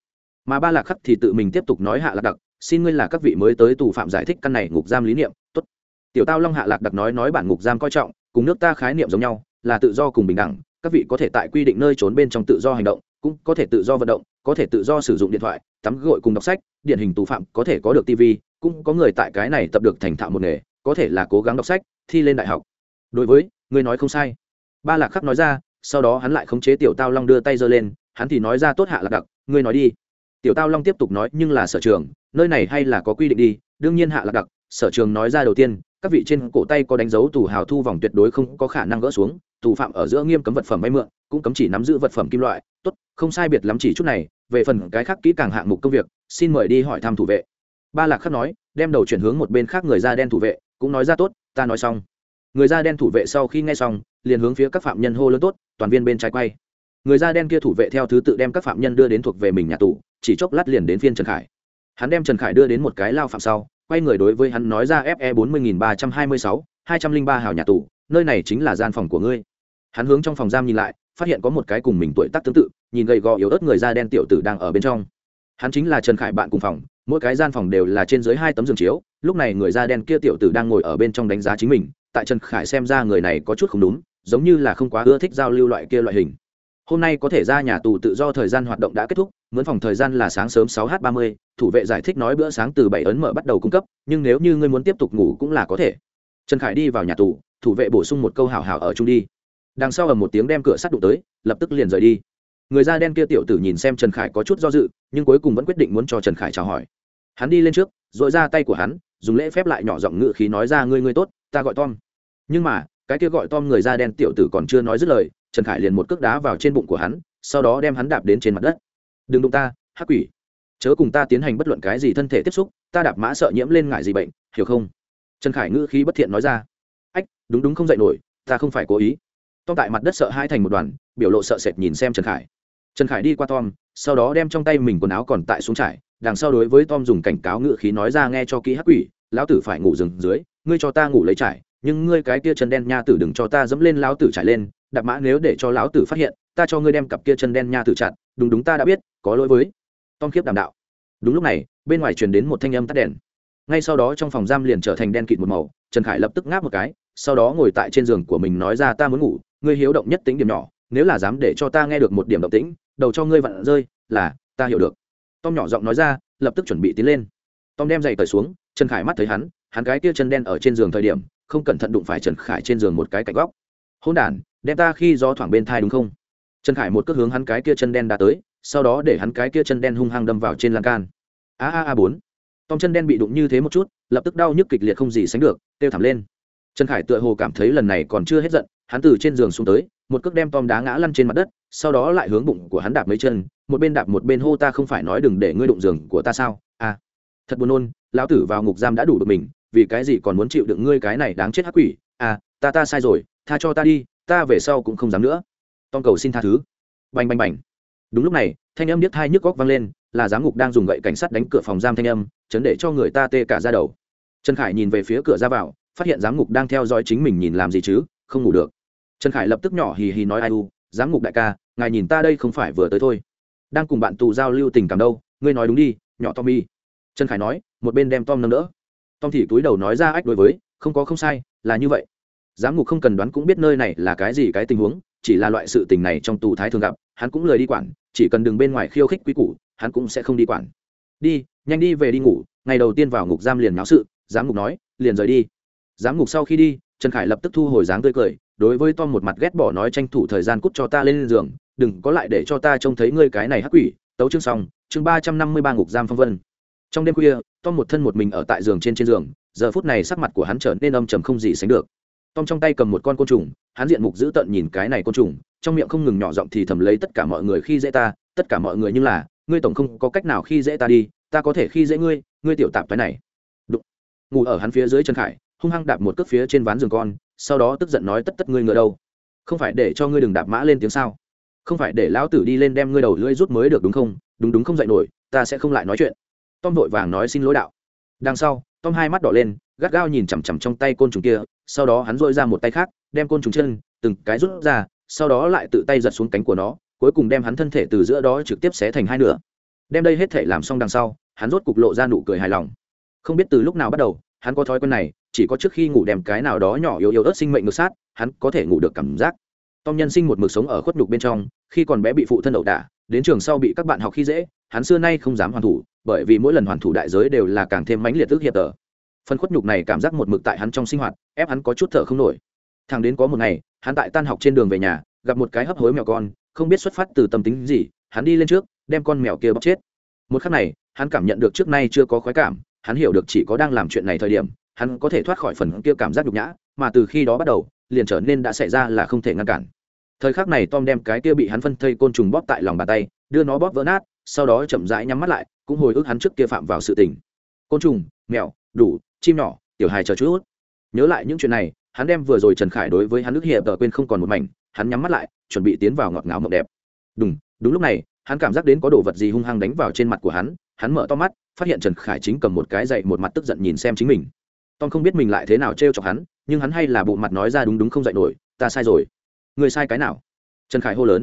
Mà ba lạc khắc thì tự mình tiếp tục nói hạ lạc đặc, xin ngươi là các vị mới tới tù phạm giải thích căn này ngục giam lý niệm, tốt. Tiểu tao long hạ lạc đặc nói nói bản ngục giam coi trọng, cùng nước ta khái niệm giống nhau, là tự do cùng bình đẳng, các vị có thể tại quy định nơi trốn bên trong tự do hành động, cũng có thể tự do vận động, có thể tự do sử dụng điện thoại, tắm gội cùng đọc sách, điển hình tù phạm có thể có được tv cũng có người tại cái này tập được thành thạo một nghề có thể là cố gắng đọc sách, thi lên đại học. Đối với, ngươi nói không sai. Ba lạc khắc nói ra, sau đó hắn lại khống chế tiểu tao long đưa tay giơ lên, hắn thì nói ra tốt hạ lạc đặc, ngươi nói đi. Tiểu tao long tiếp tục nói, nhưng là sở trường, nơi này hay là có quy định đi, đương nhiên hạ lạc đặc, sở trường nói ra đầu tiên, các vị trên cổ tay có đánh dấu tù hào thu vòng tuyệt đối không có khả năng gỡ xuống, tù phạm ở giữa nghiêm cấm vật phẩm vay mượn, cũng cấm chỉ nắm giữ vật phẩm kim loại. Tốt, không sai biệt lắm chỉ chút này, về phần cái khác kỹ càng hạng mục công việc, xin mời đi hỏi thăm thủ vệ. Ba lạc khắc nói, đem đầu chuyển hướng một bên khác người da đen thủ vệ cũng nói ra tốt, ta nói xong. Người da đen thủ vệ sau khi nghe xong, liền hướng phía các phạm nhân hô lớn tốt, toàn viên bên trái quay. Người da đen kia thủ vệ theo thứ tự đem các phạm nhân đưa đến thuộc về mình nhà tù, chỉ chốc lát liền đến phiên trần khải. Hắn đem trần khải đưa đến một cái lao phạm sau, quay người đối với hắn nói ra fe bốn mươi nghìn ba trăm hai mươi sáu, hai trăm linh ba hào nhà tù, nơi này chính là gian phòng của ngươi. Hắn hướng trong phòng giam nhìn lại, phát hiện có một cái cùng mình tuổi tác tương tự, nhìn gầy gò yếu ớt người da đen tiểu tử đang ở bên trong. Hắn chính là trần khải bạn cùng phòng, mỗi cái gian phòng đều là trên dưới hai tấm giường chiếu lúc này người da đen kia tiểu tử đang ngồi ở bên trong đánh giá chính mình, tại trần khải xem ra người này có chút không đúng, giống như là không quá ưa thích giao lưu loại kia loại hình. Hôm nay có thể ra nhà tù tự do thời gian hoạt động đã kết thúc, mướn phòng thời gian là sáng sớm 6 h 30 thủ vệ giải thích nói bữa sáng từ bảy ấn mở bắt đầu cung cấp, nhưng nếu như ngươi muốn tiếp tục ngủ cũng là có thể. Trần khải đi vào nhà tù, thủ vệ bổ sung một câu hào hào ở chung đi. Đằng sau ở một tiếng đem cửa sắt đụng tới, lập tức liền rời đi. Người da đen kia tiểu tử nhìn xem trần khải có chút do dự, nhưng cuối cùng vẫn quyết định muốn cho trần khải chào hỏi. Hắn đi lên trước dội ra tay của hắn dùng lễ phép lại nhỏ giọng ngự khí nói ra, ngươi ngươi tốt, ta gọi tom. Nhưng mà, cái kia gọi tom người da đen tiểu tử còn chưa nói dứt lời, trần khải liền một cước đá vào trên bụng của hắn, sau đó đem hắn đạp đến trên mặt đất. Đừng đụng ta, hắc quỷ. Chớ cùng ta tiến hành bất luận cái gì thân thể tiếp xúc, ta đạp mã sợ nhiễm lên ngại gì bệnh, hiểu không? Trần khải ngữ khí bất thiện nói ra. Ách, đúng đúng không dạy nổi, ta không phải cố ý. Tom tại mặt đất sợ hai thành một đoàn, biểu lộ sợ sệt nhìn xem trần khải. Trần khải đi qua tom, sau đó đem trong tay mình quần áo còn tại xuống trải, đằng sau đối với tom dùng cảnh cáo ngự khí nói ra, nghe cho kỹ hắc quỷ lão tử phải ngủ rừng dưới, ngươi cho ta ngủ lấy trải, nhưng ngươi cái kia chân đen nha tử đừng cho ta dẫm lên lão tử trải lên. Đạp mã nếu để cho lão tử phát hiện, ta cho ngươi đem cặp kia chân đen nha tử chặt, đúng đúng ta đã biết, có lỗi với. Tom khiếp đảm đạo. Đúng lúc này, bên ngoài truyền đến một thanh âm tắt đèn. Ngay sau đó trong phòng giam liền trở thành đen kịt một màu, trần khải lập tức ngáp một cái, sau đó ngồi tại trên giường của mình nói ra ta muốn ngủ, ngươi hiếu động nhất tính điểm nhỏ, nếu là dám để cho ta nghe được một điểm động tĩnh, đầu cho ngươi vặn rơi, là, ta hiểu được. Tom nhỏ giọng nói ra, lập tức chuẩn bị tiến lên. Tom đem giày cởi xuống trần khải mắt thấy hắn hắn cái kia chân đen ở trên giường thời điểm, không cẩn thận đụng phải trần khải trên giường một cái cạnh góc. Hôn đản, đem ta khi gió thoảng bên thai đúng không? Trần khải một cước hướng hắn cái kia chân đen đã tới, sau đó để hắn cái kia chân đen hung hăng đâm vào trên lan can. A a a bốn. Tom chân đen bị đụng như thế một chút, lập tức đau nhức kịch liệt không gì sánh được, kêu thảm lên. Trần khải tựa hồ cảm thấy lần này còn chưa hết giận, hắn từ trên giường xuống tới, một cước đem tom đá ngã lăn trên mặt đất, sau đó lại hướng bụng của hắn đạp mấy chân, một bên đạp một bên hô ta không phải nói đừng để ngươi đụng giường của ta sao? À thật buồn nôn, lão tử vào ngục giam đã đủ được mình, vì cái gì còn muốn chịu đựng ngươi cái này đáng chết hắc quỷ? À ta ta sai rồi, tha cho ta đi, ta về sau cũng không dám nữa. Tom cầu xin tha thứ. Bành bành bành. Đúng lúc này, thanh âm điếc thai nhức góc vang lên, là giám ngục đang dùng gậy cảnh sát đánh cửa phòng giam thanh âm, chấn để cho người ta tê cả ra đầu. Trần khải nhìn về phía cửa ra vào, phát hiện giám ngục đang theo dõi chính mình nhìn làm gì chứ, không ngủ được. Trần khải lập tức nhỏ hì hì nói ai u, giám ngục đại ca, ngài nhìn ta đây không phải vừa tới thôi. Đang cùng bạn tù giao lưu tình cảm đâu, ngươi nói đúng đi, nhỏ tommy trần khải nói, một bên đem tom nâng đỡ. Tom thì túi đầu nói ra ách đối với, không có không sai, là như vậy. Giám ngục không cần đoán cũng biết nơi này là cái gì cái tình huống, chỉ là loại sự tình này trong tù thái thường gặp, hắn cũng lời đi quản, chỉ cần đừng bên ngoài khiêu khích quý củ, hắn cũng sẽ không đi quản. Đi, nhanh đi về đi ngủ, ngày đầu tiên vào ngục giam liền náo sự, giám ngục nói, liền rời đi. Giám ngục sau khi đi, trần khải lập tức thu hồi dáng tươi cười, đối với tom một mặt ghét bỏ nói tranh thủ thời gian cút cho ta lên giường, đừng có lại để cho ta trông thấy ngươi cái này hắc quỷ. Tấu chương xong, chương ba trăm năm mươi ba ngục giam phong vân trong đêm khuya, tom một thân một mình ở tại giường trên trên giường, giờ phút này sắc mặt của hắn trở nên âm trầm không gì sánh được. Tom trong tay cầm một con côn trùng, hắn diện mục dữ tợn nhìn cái này côn trùng, trong miệng không ngừng nhỏ giọng thì thầm lấy tất cả mọi người khi dễ ta, tất cả mọi người như là, ngươi tổng không có cách nào khi dễ ta đi, ta có thể khi dễ ngươi ngươi tiểu tạp cái này. Đụng. ngủ ở hắn phía dưới chân khải, hung hăng đạp một cước phía trên ván giường con, sau đó tức giận nói tất tất ngươi ngựa đâu? Không phải để cho ngươi đừng đạp mã lên tiếng sao? Không phải để lão tử đi lên đem ngươi đầu lưỡi rút mới được đúng không? Đúng đúng không dạy nổi, ta sẽ không lại nói chuyện tom vội vàng nói xin lỗi đạo. Đằng sau, tom hai mắt đỏ lên, gắt gao nhìn chằm chằm trong tay côn trùng kia, sau đó hắn dội ra một tay khác, đem côn trùng chân, từng cái rút ra, sau đó lại tự tay giật xuống cánh của nó, cuối cùng đem hắn thân thể từ giữa đó trực tiếp xé thành hai nửa. Đem đây hết thể làm xong đằng sau, hắn rốt cục lộ ra nụ cười hài lòng. Không biết từ lúc nào bắt đầu, hắn có thói quen này, chỉ có trước khi ngủ đem cái nào đó nhỏ yếu yếu ớt sinh mệnh ngược sát, hắn có thể ngủ được cảm giác. Tom nhân sinh một mực sống ở khuất nhục bên trong, khi còn bé bị phụ thân ẩu đả, đến trường sau bị các bạn học khi dễ, hắn xưa nay không dám hoàn thủ bởi vì mỗi lần hoàn thủ đại giới đều là càng thêm mãnh liệt tức hiệp tờ. Phần khuất nhục này cảm giác một mực tại hắn trong sinh hoạt, ép hắn có chút thở không nổi. Thằng đến có một ngày, hắn tại tan học trên đường về nhà, gặp một cái hấp hối mèo con, không biết xuất phát từ tâm tính gì, hắn đi lên trước, đem con mèo kia bóc chết. Một khắc này, hắn cảm nhận được trước nay chưa có khoái cảm, hắn hiểu được chỉ có đang làm chuyện này thời điểm, hắn có thể thoát khỏi phần kia cảm giác nhục nhã, mà từ khi đó bắt đầu, liền trở nên đã xảy ra là không thể ngăn cản. Thời khắc này tom đem cái kia bị hắn phân thây côn trùng bóp tại lòng bàn tay, đưa nó bóp vỡ nát sau đó chậm rãi nhắm mắt lại, cũng hồi ức hắn trước kia phạm vào sự tình. Côn trùng, mèo, đủ, chim nhỏ, tiểu hài chờ chút nhớ lại những chuyện này, hắn đem vừa rồi trần khải đối với hắn ức hiệp tờ quên không còn một mảnh, hắn nhắm mắt lại, chuẩn bị tiến vào ngọt ngào mộng đẹp. Đúng đúng lúc này, hắn cảm giác đến có đồ vật gì hung hăng đánh vào trên mặt của hắn hắn mở to mắt, phát hiện trần khải chính cầm một cái dậy một mặt tức giận nhìn xem chính mình. Tom không biết mình lại thế nào t r e o chọc hắn, nhưng hắn hay là bộ mặt nói ra đúng đúng không dạy nổi, ta sai rồi. Người sai cái nào? Trần khải hô lớn.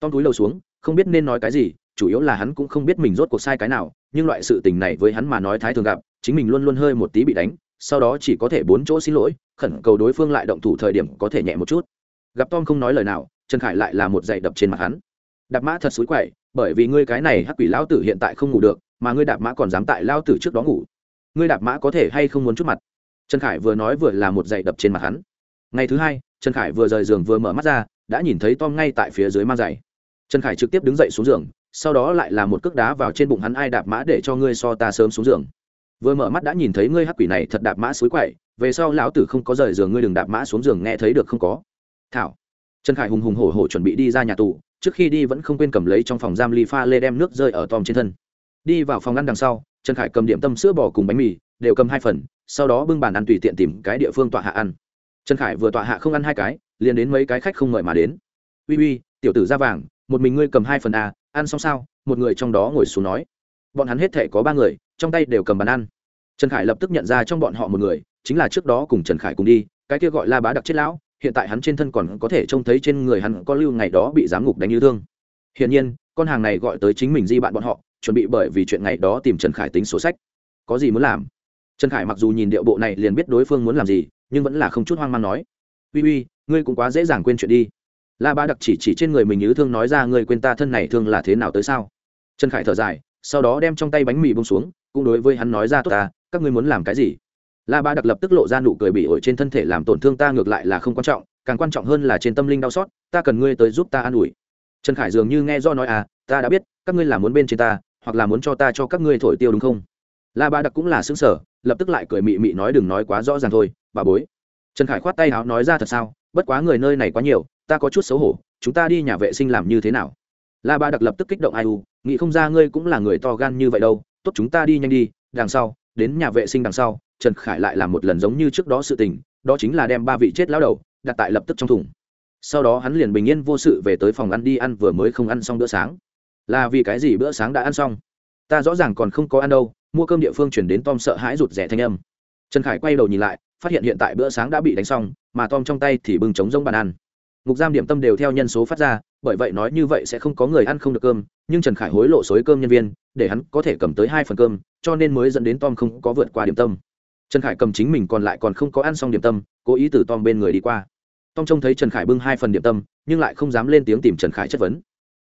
Tom túi lầu xuống, không biết nên nói cái gì chủ yếu là hắn cũng không biết mình rốt cuộc sai cái nào, nhưng loại sự tình này với hắn mà nói thái thường gặp, chính mình luôn luôn hơi một tí bị đánh, sau đó chỉ có thể bốn chỗ xin lỗi, khẩn cầu đối phương lại động thủ thời điểm có thể nhẹ một chút. Gặp tom không nói lời nào, trần khải lại là một dạy đập trên mặt hắn. Đạp mã thật xúi quậy, bởi vì ngươi cái này hắc quỷ lão tử hiện tại không ngủ được, mà ngươi đạp mã còn dám tại lao tử trước đó ngủ. Ngươi đạp mã có thể hay không muốn chút mặt? Trần khải vừa nói vừa là một dạy đập trên mặt hắn. Ngày thứ hai, trần khải vừa rời giường vừa mở mắt ra, đã nhìn thấy tom ngay tại phía dưới mang giày. Trần khải trực tiếp đứng dậy xuống giường sau đó lại là một cước đá vào trên bụng hắn ai đạp mã để cho ngươi so ta sớm xuống giường. Vừa mở mắt đã nhìn thấy ngươi hắc quỷ này thật đạp mã suối quậy, về sau lão tử không có rời giường ngươi đừng đạp mã xuống giường nghe thấy được không có. Thảo. Trần khải hùng hùng hổ hổ chuẩn bị đi ra nhà tù, trước khi đi vẫn không quên cầm lấy trong phòng giam ly pha lê đem nước rơi ở tom trên thân. Đi vào phòng ăn đằng sau, trần khải cầm điểm tâm sữa bò cùng bánh mì, đều cầm hai phần, sau đó bưng bàn ăn tùy tiện tìm cái địa phương tọa hạ ăn. Trần khải vừa tọa hạ không ăn hai cái, liền đến mấy cái khách không mời mà đến. Uy uy, tiểu tử ra vàng, một mình ngươi cầm hai phần à ăn xong sao? Một người trong đó ngồi xuống nói. Bọn hắn hết thể có ba người, trong tay đều cầm bàn ăn. Trần khải lập tức nhận ra trong bọn họ một người, chính là trước đó cùng trần khải cùng đi, cái kia gọi là bá đặc chết lão, hiện tại hắn trên thân còn có thể trông thấy trên người hắn có lưu ngày đó bị giám ngục đánh như thương. Hiển nhiên, con hàng này gọi tới chính mình di bạn bọn họ, chuẩn bị bởi vì chuyện ngày đó tìm trần khải tính sổ sách. Có gì muốn làm? Trần khải mặc dù nhìn điệu bộ này liền biết đối phương muốn làm gì, nhưng vẫn là không chút hoang mang nói. Uy uy, ngươi cũng quá dễ dàng quên chuyện đi la ba đặc chỉ chỉ trên người mình như thương nói ra người quên ta thân này thương là thế nào tới sao? Trần khải thở dài, sau đó đem trong tay bánh mì bông xuống, cũng đối với hắn nói ra, tốt ta, các ngươi muốn làm cái gì? La ba đặc lập tức lộ ra nụ cười bị ổi trên thân thể, làm tổn thương ta ngược lại là không quan trọng, càng quan trọng hơn là trên tâm linh đau xót, ta cần ngươi tới giúp ta an ủi. Trần khải dường như nghe do nói à ta đã biết, các ngươi là muốn bên trên ta, hoặc là muốn cho ta cho các ngươi thổi tiêu đúng không? La ba đặc cũng là xứng sở lập tức lại cười mị mị nói, đừng nói quá rõ ràng thôi, bà bối. Trần khải khoát tay áo nói, ra thật sao? Bất quá người nơi này quá nhiều ta có chút xấu hổ, chúng ta đi nhà vệ sinh làm như thế nào? La ba đặc lập tức kích động ai u, nghĩ không ra ngươi cũng là người to gan như vậy đâu, tốt chúng ta đi nhanh đi, đằng sau, đến nhà vệ sinh đằng sau, trần khải lại làm một lần giống như trước đó sự tình, đó chính là đem ba vị chết lao đầu, đặt tại lập tức trong thùng. Sau đó hắn liền bình yên vô sự về tới phòng ăn đi ăn vừa mới không ăn xong bữa sáng. Là vì cái gì bữa sáng đã ăn xong? Ta rõ ràng còn không có ăn đâu, mua cơm địa phương chuyển đến tom sợ hãi rụt rẻ thanh âm. Trần khải quay đầu nhìn lại, phát hiện hiện tại bữa sáng đã bị đánh xong, mà tom trong tay thì bưng trống rông bàn ăn ngục giam điểm tâm đều theo nhân số phát ra, bởi vậy nói như vậy sẽ không có người ăn không được cơm, nhưng trần khải hối lộ xối cơm nhân viên, để hắn có thể cầm tới hai phần cơm, cho nên mới dẫn đến tom không có vượt qua điểm tâm. Trần khải cầm chính mình còn lại còn không có ăn xong điểm tâm, cố ý từ tom bên người đi qua. Tom trông thấy trần khải bưng hai phần điểm tâm, nhưng lại không dám lên tiếng tìm trần khải chất vấn.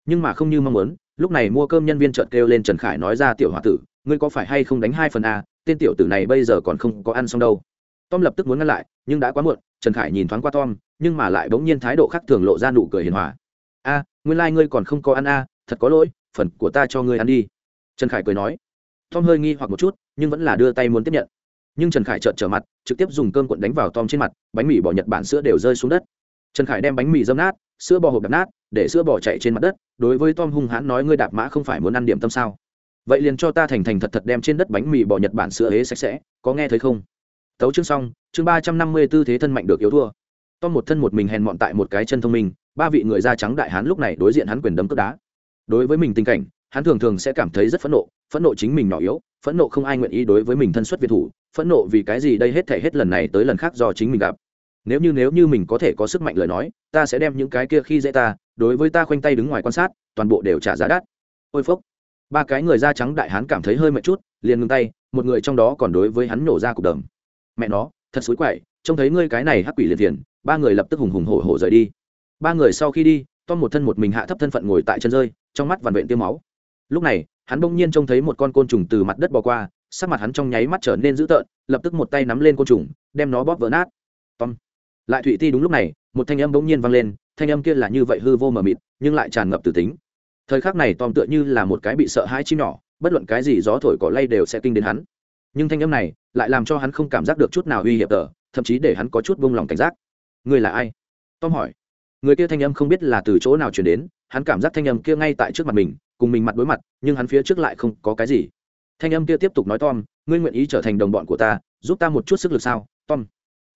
Nhưng mà không như mong muốn, lúc này mua cơm nhân viên trợt kêu lên trần khải nói ra, tiểu h o a tử, ngươi có phải hay không đánh hai phần a, tên tiểu tử này bây giờ còn không có ăn xong đâu. Tom lập tức muốn ngăn lại, nhưng đã quá muộn, trần khải nhìn thoáng qua tom nhưng mà lại bỗng nhiên thái độ khác thường lộ ra nụ cười hiền hòa. A à, nguyên lai、like、ngươi còn không có ăn a thật có lỗi phần của ta cho ngươi ăn đi. Trần khải cười nói. Tom hơi nghi hoặc một chút nhưng vẫn là đưa tay muốn tiếp nhận. Nhưng trần khải trợn trở mặt trực tiếp dùng cơm cuộn đánh vào tom trên mặt bánh mì bỏ nhật bản sữa đều rơi xuống đất. Trần khải đem bánh mì dâm nát sữa bò hộp đập nát để sữa bò chạy trên mặt đất đối với tom hung hãn nói ngươi đạp mã không phải muốn ăn điểm tâm sao? Vậy liền cho ta thành thành thật thật đem trên đất bánh mì bò nhật bản sữa ế sạch sẽ có nghe thấy không? Tấu chương xong chương ba trăm năm mươi b ố thế thân mạnh được yếu thua tom một thân một mình hèn mọn tại một cái chân thông minh, ba vị người da trắng đại hán lúc này đối diện hắn quyền đấm cướp đá. Đối với mình tình cảnh, hắn thường thường sẽ cảm thấy rất phẫn nộ phẫn nộ chính mình nhỏ yếu, phẫn nộ không ai nguyện ý đối với mình thân xuất việt thủ, phẫn nộ vì cái gì đây hết thể hết lần này tới lần khác do chính mình gặp. Nếu như nếu như mình có thể có sức mạnh lời nói, ta sẽ đem những cái kia khi dễ ta, đối với ta khoanh tay đứng ngoài quan sát, toàn bộ đều trả giá đắt. Ôi phốc. Ba cái người da trắng đại hán cảm thấy hơi mệt chút, liền ngừng tay, một người trong đó còn đối với hắn nổ ra cục đầm. Mẹ nó, thật xối quậy trông thấy ngươi cái này hắc quỷ liền tiền ba người lập tức hùng hùng hổ hổ rời đi. Ba người sau khi đi, tom một thân một mình hạ thấp thân phận ngồi tại chân rơi, trong mắt vằn vện tiêu máu. Lúc này, hắn bỗng nhiên trông thấy một con côn trùng từ mặt đất bò qua, sắc mặt hắn trong nháy mắt trở nên dữ tợn, lập tức một tay nắm lên côn trùng, đem nó bóp vỡ nát. Tom. Lại thụy ti đúng lúc này, một thanh âm bỗng nhiên vang lên, thanh âm kia là như vậy hư vô mờ mịt, nhưng lại tràn ngập từ tính. Thời khắc này tom tựa như là một cái bị sợ hãi chim nhỏ, bất luận cái gì gió thổi cỏ lay đều sẽ kinh đến hắn. Nhưng thanh âm này lại làm cho hắn không cảm giác được chút nào uy hiểm tờ thậm chí để hắn có chút buông lòng cảnh giác. Người là ai? Tom hỏi. Người kia thanh âm không biết là từ chỗ nào chuyển đến, hắn cảm giác thanh âm kia ngay tại trước mặt mình, cùng mình mặt đối mặt, nhưng hắn phía trước lại không có cái gì. Thanh âm kia tiếp tục nói tom, ngươi nguyện ý trở thành đồng bọn của ta, giúp ta một chút sức lực sao? Tom.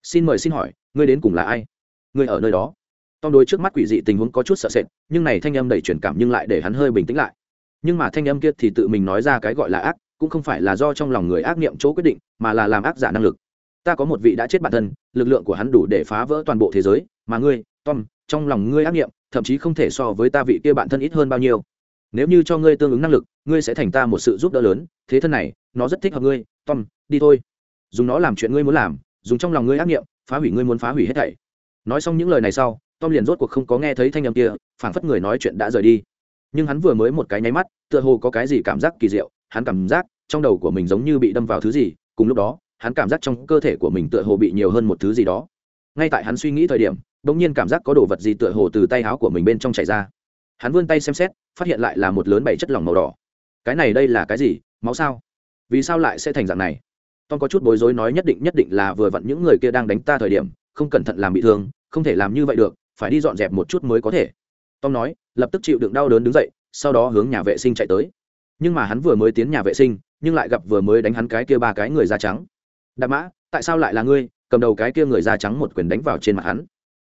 Xin mời xin hỏi, ngươi đến cùng là ai? Ngươi ở nơi đó. Tom đối trước mắt quỷ dị tình huống có chút sợ sệt, nhưng này thanh âm đầy truyền cảm nhưng lại để hắn hơi bình tĩnh lại. Nhưng mà thanh âm kia thì tự mình nói ra cái gọi là ác, cũng không phải là do trong lòng người ác niệm chỗ quyết định, mà là làm ác giả năng lực ta có một vị đã chết bản thân, lực lượng của hắn đủ để phá vỡ toàn bộ thế giới, mà ngươi, tom, trong lòng ngươi ác niệm thậm chí không thể so với ta vị kia bản thân ít hơn bao nhiêu. Nếu như cho ngươi tương ứng năng lực, ngươi sẽ thành ta một sự giúp đỡ lớn, thế thân này, nó rất thích hợp ngươi, tom, đi thôi. Dùng nó làm chuyện ngươi muốn làm, dùng trong lòng ngươi ác nghiệm, phá hủy ngươi muốn phá hủy hết thảy. Nói xong những lời này sau, tom liền rốt cuộc không có nghe thấy thanh âm kia, phảng phất người nói chuyện đã rời đi. Nhưng hắn vừa mới một cái nháy mắt, tựa hồ có cái gì cảm giác kỳ diệu, hắn cảm giác trong đầu của mình giống như bị đâm vào thứ gì, cùng lúc đó hắn cảm giác trong cơ thể của mình tựa hồ bị nhiều hơn một thứ gì đó. Ngay tại hắn suy nghĩ thời điểm đ ỗ n g nhiên cảm giác có đồ vật gì tựa hồ từ tay áo của mình bên trong chảy ra. Hắn vươn tay xem xét, phát hiện lại là một lớn bảy chất lỏng màu đỏ. Cái này đây là cái gì? Máu sao? Vì sao lại sẽ thành dạng này? Tom có chút bối rối nói nhất định nhất định là vừa vặn những người kia đang đánh ta thời điểm, không cẩn thận làm bị thương, không thể làm như vậy được, phải đi dọn dẹp một chút mới có thể. Tom nói, lập tức chịu đựng đau đớn đứng dậy, sau đó hướng nhà vệ sinh chạy tới. Nhưng mà hắn vừa mới tiến nhà vệ sinh, nhưng lại gặp vừa mới đánh hắn cái kia ba cái người da trắng đạp mã tại sao lại là ngươi? Cầm đầu cái kia người da trắng một quyền đánh vào trên mặt hắn.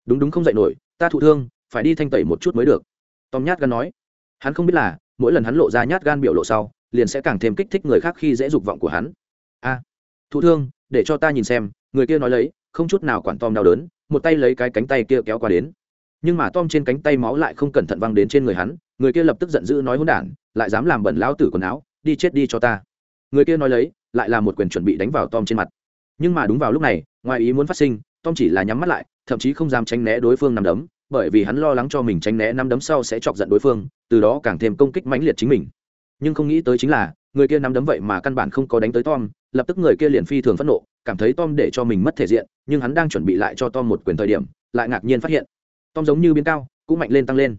Đúng đúng không dậy nổi ta thụ thương phải đi thanh tẩy một chút mới được. Tom nhát gan nói. Hắn không biết là mỗi lần hắn lộ ra nhát gan biểu lộ sau liền sẽ càng thêm kích thích người khác khi dễ dục vọng của hắn. A à, thụ thương để cho ta nhìn xem người kia nói lấy không chút nào quản tom đau đớn một tay lấy cái cánh tay kia kéo qua đến. Nhưng mà tom trên cánh tay máu lại không cẩn thận văng đến trên người hắn người kia lập tức giận dữ nói hôn đản lại dám làm bẩn lão tử quần áo đi chết đi cho ta. Người kia nói lấy lại là một quyền chuẩn bị đánh vào tom trên mặt. Nhưng mà đúng vào lúc này, ngoài ý muốn phát sinh, tom chỉ là nhắm mắt lại, thậm chí không dám tránh né đối phương nằm đấm, bởi vì hắn lo lắng cho mình tránh né năm đấm sau sẽ chọc giận đối phương, từ đó càng thêm công kích mãnh liệt chính mình. Nhưng không nghĩ tới chính là, người kia nắm đấm vậy mà căn bản không có đánh tới tom, lập tức người kia liền phi thường phẫn nộ, cảm thấy tom để cho mình mất thể diện, nhưng hắn đang chuẩn bị lại cho tom một quyền thời điểm, lại ngạc nhiên phát hiện, tom giống như biến cao, cũng mạnh lên tăng lên.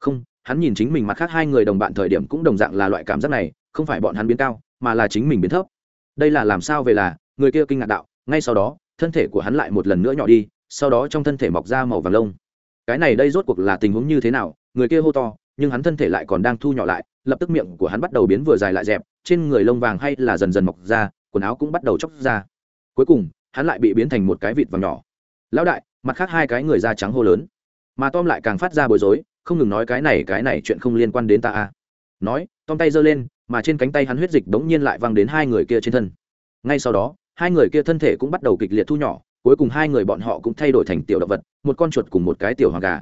Không, hắn nhìn chính mình mặt khác hai người đồng bạn thời điểm cũng đồng dạng là loại cảm giác này, không phải bọn hắn biến cao, mà là chính mình biến thấp đây là làm sao về là, người kia kinh ngạc đạo, ngay sau đó, thân thể của hắn lại một lần nữa nhỏ đi, sau đó trong thân thể mọc ra màu vàng lông. Cái này đây rốt cuộc là tình huống như thế nào, người kia hô to, nhưng hắn thân thể lại còn đang thu nhỏ lại, lập tức miệng của hắn bắt đầu biến vừa dài lại dẹp, trên người lông vàng hay là dần dần mọc ra, quần áo cũng bắt đầu chóc ra. Cuối cùng, hắn lại bị biến thành một cái vịt vàng nhỏ. Lão đại, mặt khác hai cái người da trắng hô lớn. Mà tom lại càng phát ra bối rối, không ngừng nói cái này cái này chuyện không liên quan đến ta à. nói, tom tay giơ lên mà trên cánh tay hắn huyết dịch đống nhiên lại văng đến hai người kia trên thân. Ngay sau đó, hai người kia thân thể cũng bắt đầu kịch liệt thu nhỏ, cuối cùng hai người bọn họ cũng thay đổi thành tiểu động vật, một con chuột cùng một cái tiểu hoàng gà.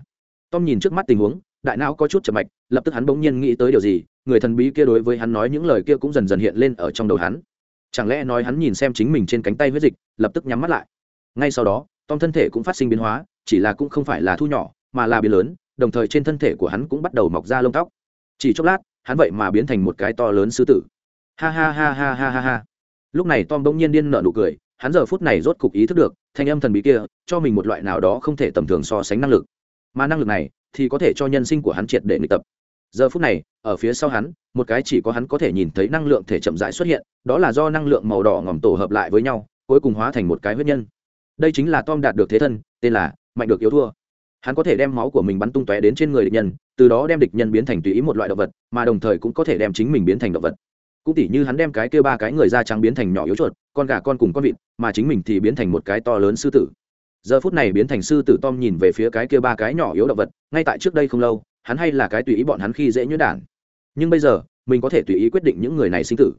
Tom nhìn trước mắt tình huống, đại não có chút chậm mạch, lập tức hắn bỗng nhiên nghĩ tới điều gì, người thần bí kia đối với hắn nói những lời kia cũng dần dần hiện lên ở trong đầu hắn. Chẳng lẽ nói hắn nhìn xem chính mình trên cánh tay huyết dịch, lập tức nhắm mắt lại. Ngay sau đó, tom thân thể cũng phát sinh biến hóa, chỉ là cũng không phải là thu nhỏ, mà là biến lớn, đồng thời trên thân thể của hắn cũng bắt đầu mọc ra lông tóc. Chỉ chốc lát hắn vậy mà biến thành một cái to lớn sư tử. Ha ha ha ha ha ha ha. Lúc này tom bỗng nhiên điên nở nụ cười, hắn giờ phút này rốt cục ý thức được, thanh âm thần bí kia, cho mình một loại nào đó không thể tầm thường so sánh năng lực. Mà năng lực này, thì có thể cho nhân sinh của hắn triệt để nghịch tập. Giờ phút này, ở phía sau hắn, một cái chỉ có hắn có thể nhìn thấy năng lượng thể chậm rãi xuất hiện, đó là do năng lượng màu đỏ ngòm tổ hợp lại với nhau, cuối cùng hóa thành một cái huyết nhân. Đây chính là tom đạt được thế thân, tên là mạnh được yếu thua hắn có thể đem máu của mình bắn tung tóe đến trên người địch nhân, từ đó đem địch nhân biến thành tùy ý một loại động vật, mà đồng thời cũng có thể đem chính mình biến thành động vật. Cũng tỉ như hắn đem cái kêu ba cái người da trắng biến thành nhỏ yếu chuột, con gà con cùng con vịt, mà chính mình thì biến thành một cái to lớn sư tử. Giờ phút này biến thành sư tử tom nhìn về phía cái kia ba cái nhỏ yếu động vật, ngay tại trước đây không lâu, hắn hay là cái tùy ý bọn hắn khi dễ nhuyễn đản. Nhưng bây giờ, mình có thể tùy ý quyết định những người này sinh tử.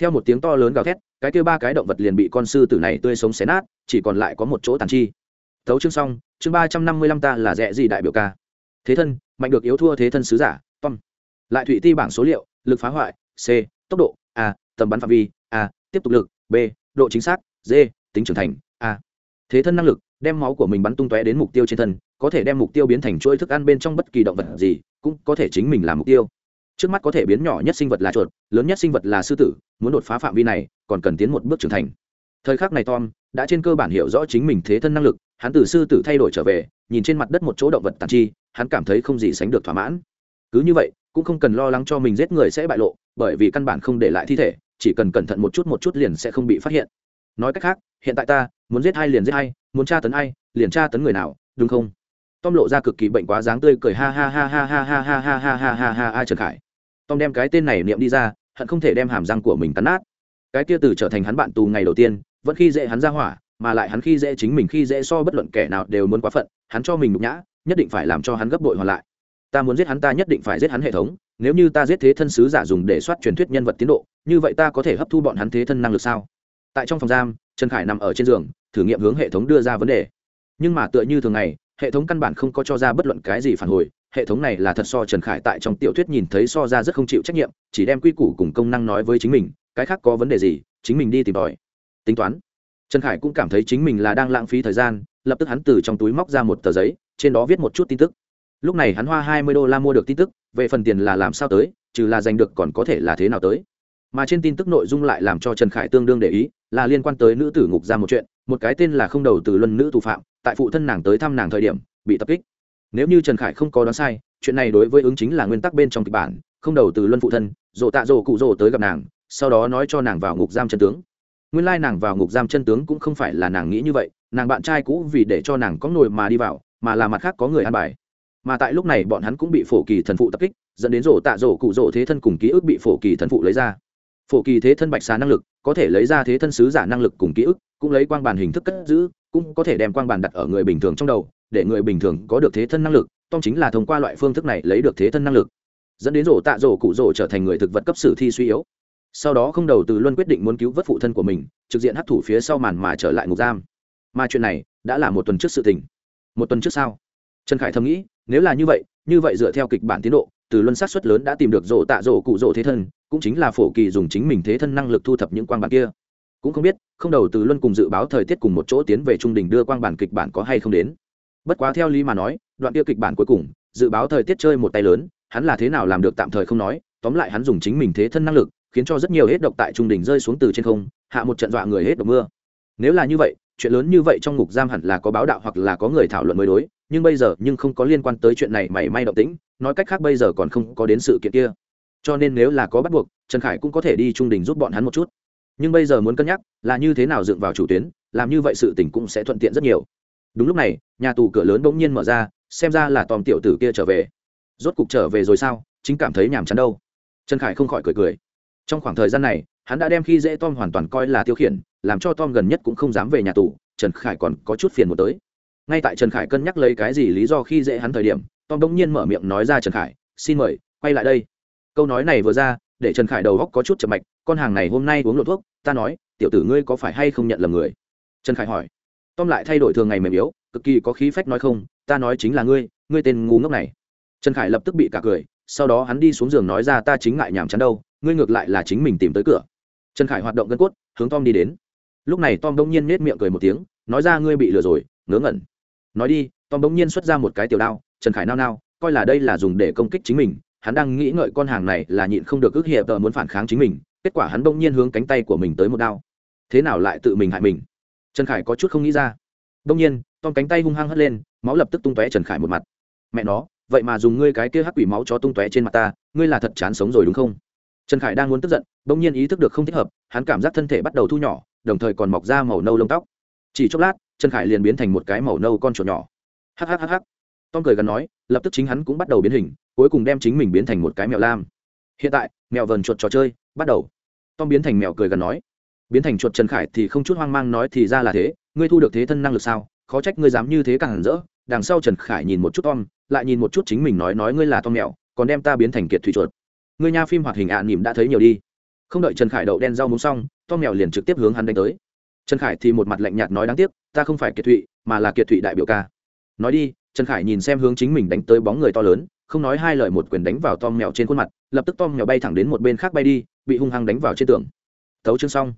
Theo một tiếng to lớn gào thét, cái kia ba cái động vật liền bị con sư tử này tươi sống xé nát, chỉ còn lại có một chỗ tàn chi. Thấu chương xong chương ba trăm năm mươi lăm ta là rẻ gì đại biểu ca. Thế thân, mạnh được yếu thua thế thân sứ giả, tom. Lại thụy ti bảng số liệu, lực phá hoại, c, tốc độ, a, tầm bắn phạm vi, a, tiếp tục lực, b, độ chính xác, d, tính trưởng thành, a. Thế thân năng lực, đem máu của mình bắn tung tóe đến mục tiêu trên thân, có thể đem mục tiêu biến thành chuỗi thức ăn bên trong bất kỳ động vật gì, cũng có thể chính mình làm mục tiêu. Trước mắt có thể biến nhỏ nhất sinh vật là chuột, lớn nhất sinh vật là sư tử, muốn đột phá phạm vi này, còn cần tiến một bước trưởng thành. Thời khắc này tom đã trên cơ bản hiểu rõ chính mình thế thân năng lực hắn từ sư tử thay đổi trở về nhìn trên mặt đất một chỗ động vật tàn chi hắn cảm thấy không gì sánh được thỏa mãn cứ như vậy cũng không cần lo lắng cho mình giết người sẽ bại lộ bởi vì căn bản không để lại thi thể chỉ cần cẩn thận một chút một chút liền sẽ không bị phát hiện nói cách khác hiện tại ta muốn giết ai liền giết ai muốn tra tấn ai liền tra tấn người nào đúng không tom lộ ra cực kỳ bệnh quá dáng tươi cười ha ha ha ha ha ha ha ha ha ha ha ha ha trần khải tom đem cái tên này niệm đi ra hận không thể đem hàm răng của mình tắn nát cái kia từ trở thành hắn bạn tù ngày đầu tiên vẫn khi dễ hắn ra hỏa mà lại hắn khi dễ chính mình khi dễ so bất luận kẻ nào đều muốn quá phận, hắn cho mình nhục nhã, nhất định phải làm cho hắn gấp bội hoàn lại. Ta muốn giết hắn ta nhất định phải giết hắn hệ thống, nếu như ta giết thế thân sứ giả dùng để soát truyền thuyết nhân vật tiến độ, như vậy ta có thể hấp thu bọn hắn thế thân năng lực sao? Tại trong phòng giam, trần khải nằm ở trên giường, thử nghiệm hướng hệ thống đưa ra vấn đề. Nhưng mà tựa như thường ngày, hệ thống căn bản không có cho ra bất luận cái gì phản hồi, hệ thống này là thật so trần khải tại trong tiểu thuyết nhìn thấy so ra rất không chịu trách nhiệm, chỉ đem quy củ cùng công năng nói với chính mình, cái khác có vấn đề gì, chính mình đi tìm tòi. Tính toán trần khải cũng cảm thấy chính mình là đang lãng phí thời gian, lập tức hắn từ trong túi móc ra một tờ giấy, trên đó viết một chút tin tức. Lúc này hắn hoa hai mươi đô la mua được tin tức, về phần tiền là làm sao tới, trừ là giành được còn có thể là thế nào tới. Mà trên tin tức nội dung lại làm cho trần khải tương đương để ý, là liên quan tới nữ tử ngục ra một chuyện, một cái tên là không đầu từ luân nữ tù phạm, tại phụ thân nàng tới thăm nàng thời điểm, bị tập kích. Nếu như trần khải không có đoán sai, chuyện này đối với ứng chính là nguyên tắc bên trong kịch bản, không đầu từ luân phụ thân dồ tạ dồ cụ dồ tới gặp nàng, sau đó nói cho nàng vào ngục giam trần tướng nguyên lai nàng vào ngục giam chân tướng cũng không phải là nàng nghĩ như vậy, nàng bạn trai cũ vì để cho nàng có nồi mà đi vào, mà là mặt khác có người ăn bài. Mà tại lúc này bọn hắn cũng bị phổ kỳ thần phụ tập kích, dẫn đến rổ tạ rổ cụ rổ thế thân cùng ký ức bị phổ kỳ thần phụ lấy ra. Phổ kỳ thế thân bạch xà năng lực, có thể lấy ra thế thân sứ giả năng lực cùng ký ức, cũng lấy quang bản hình thức cất giữ, cũng có thể đem quang bản đặt ở người bình thường trong đầu, để người bình thường có được thế thân năng lực tom chính là thông qua loại phương thức này lấy được thế thân năng lực. Dẫn đến rổ tạ rổ cụ rổ trở thành người thực vật cấp sử thi suy yếu sau đó không đầu từ luân quyết định muốn cứu vớt phụ thân của mình, trực diện hấp thủ phía sau màn mà trở lại ngục giam. Mà chuyện này đã là một tuần trước sự tình. Một tuần trước sao? Trần khải thầm nghĩ, nếu là như vậy như vậy dựa theo kịch bản tiến độ, từ luân sát xuất lớn đã tìm được rổ tạ rổ cụ rổ thế thân, cũng chính là phổ kỳ dùng chính mình thế thân năng lực thu thập những quang bản kia. Cũng không biết, không đầu từ luân cùng dự báo thời tiết cùng một chỗ tiến về trung đình đưa quang bản kịch bản có hay không đến. Bất quá theo lý mà nói, đoạn kia kịch bản cuối cùng, dự báo thời tiết chơi một tay lớn, hắn là thế nào làm được tạm thời không nói, tóm lại hắn dùng chính mình thế thân năng lực khiến cho rất nhiều hết độc tại trung đình rơi xuống từ trên không, hạ một trận dọa người hết độc mưa. Nếu là như vậy, chuyện lớn như vậy trong ngục giam hẳn là có báo đạo hoặc là có người thảo luận mới đối, nhưng bây giờ nhưng không có liên quan tới chuyện này mảy may động tĩnh, nói cách khác bây giờ còn không có đến sự kiện kia. Cho nên nếu là có bắt buộc, trần khải cũng có thể đi trung đình giúp bọn hắn một chút. Nhưng bây giờ muốn cân nhắc là như thế nào dựng vào chủ tuyến, làm như vậy sự tình cũng sẽ thuận tiện rất nhiều. Đúng lúc này, nhà tù cửa lớn bỗng nhiên mở ra, xem ra là tòm tiểu tử kia trở về. Rốt cục trở về rồi sao? Chính cảm thấy nhàm chán đâu. Trần khải không khỏi cười cười trong khoảng thời gian này, hắn đã đem khi dễ tom hoàn toàn coi là tiêu khiển, làm cho tom gần nhất cũng không dám về nhà tù, trần khải còn có chút phiền một tới. Ngay tại trần khải cân nhắc lấy cái gì lý do khi dễ hắn thời điểm, tom đ ỗ n g nhiên mở miệng nói ra trần khải, xin mời, quay lại đây. Câu nói này vừa ra, để trần khải đầu góc có chút chậm mạch, con hàng này hôm nay uống lộ thuốc, ta nói, tiểu tử ngươi có phải hay không nhận lầm người? Trần khải hỏi. Tom lại thay đổi thường ngày mềm yếu, cực kỳ có khí phách nói không, ta nói chính là ngươi ngươi tên ngu ngốc này. Trần khải lập tức bị cả cười, sau đó hắn đi xuống giường nói ra, ta chính ngại nhàm chán đâu ngươi ngược lại là chính mình tìm tới cửa. Trần khải hoạt động gân cốt, hướng tom đi đến. Lúc này tom đông nhiên nết miệng cười một tiếng, nói ra ngươi bị lừa rồi, ngớ ngẩn. Nói đi, tom bỗng nhiên xuất ra một cái tiểu đao, trần khải nao nao, coi là đây là dùng để công kích chính mình, hắn đang nghĩ ngợi con hàng này là nhịn không được ước hiệp tờ muốn phản kháng chính mình, kết quả hắn bỗng nhiên hướng cánh tay của mình tới một đao. Thế nào lại tự mình hại mình? Trần khải có chút không nghĩ ra. Bỗng nhiên, tom cánh tay hung hăng hất lên, máu lập tức tung tóe trần khải một mặt. Mẹ nó, vậy mà dùng ngươi cái kia hắc quỷ máu cho tung tóe trên mặt ta, ngươi là thật chán sống rồi đúng không? Trần khải đang muốn tức giận, bỗng nhiên ý thức được không thích hợp, hắn cảm giác thân thể bắt đầu thu nhỏ, đồng thời còn mọc ra màu nâu lông tóc. Chỉ chốc lát, trần khải liền biến thành một cái màu nâu con chuột nhỏ. Hhhh tom cười gần nói, lập tức chính hắn cũng bắt đầu biến hình, cuối cùng đem chính mình biến thành một cái mèo lam. Hiện tại, mèo vờn chuột trò chơi, bắt đầu. Tom biến thành mèo cười gần nói, biến thành chuột trần khải thì không chút hoang mang nói thì ra là thế, ngươi thu được thế thân năng lực sao? Khó trách ngươi dám như thế càng hẳn rỡ. Đằng sau trần khải nhìn một chút tom, lại nhìn một chút chính mình nói nói ngươi là tom mèo, còn đem ta biến thành kiệt thủy chuột người nha phim hoạt hình ạ à, nỉm đã thấy nhiều đi. Không đợi trần khải đậu đen rau muống xong tom mèo liền trực tiếp hướng hắn đánh tới. Trần khải thì một mặt lạnh nhạt nói đáng tiếc ta không phải kiệt thụy mà là kiệt thụy đại biểu ca. Nói đi trần khải nhìn xem hướng chính mình đánh tới bóng người to lớn không nói hai lời một quyền đánh vào tom mèo trên khuôn mặt lập tức tom mèo bay thẳng đến một bên khác bay đi bị hung hăng đánh vào trên tường. Thấu chương xong.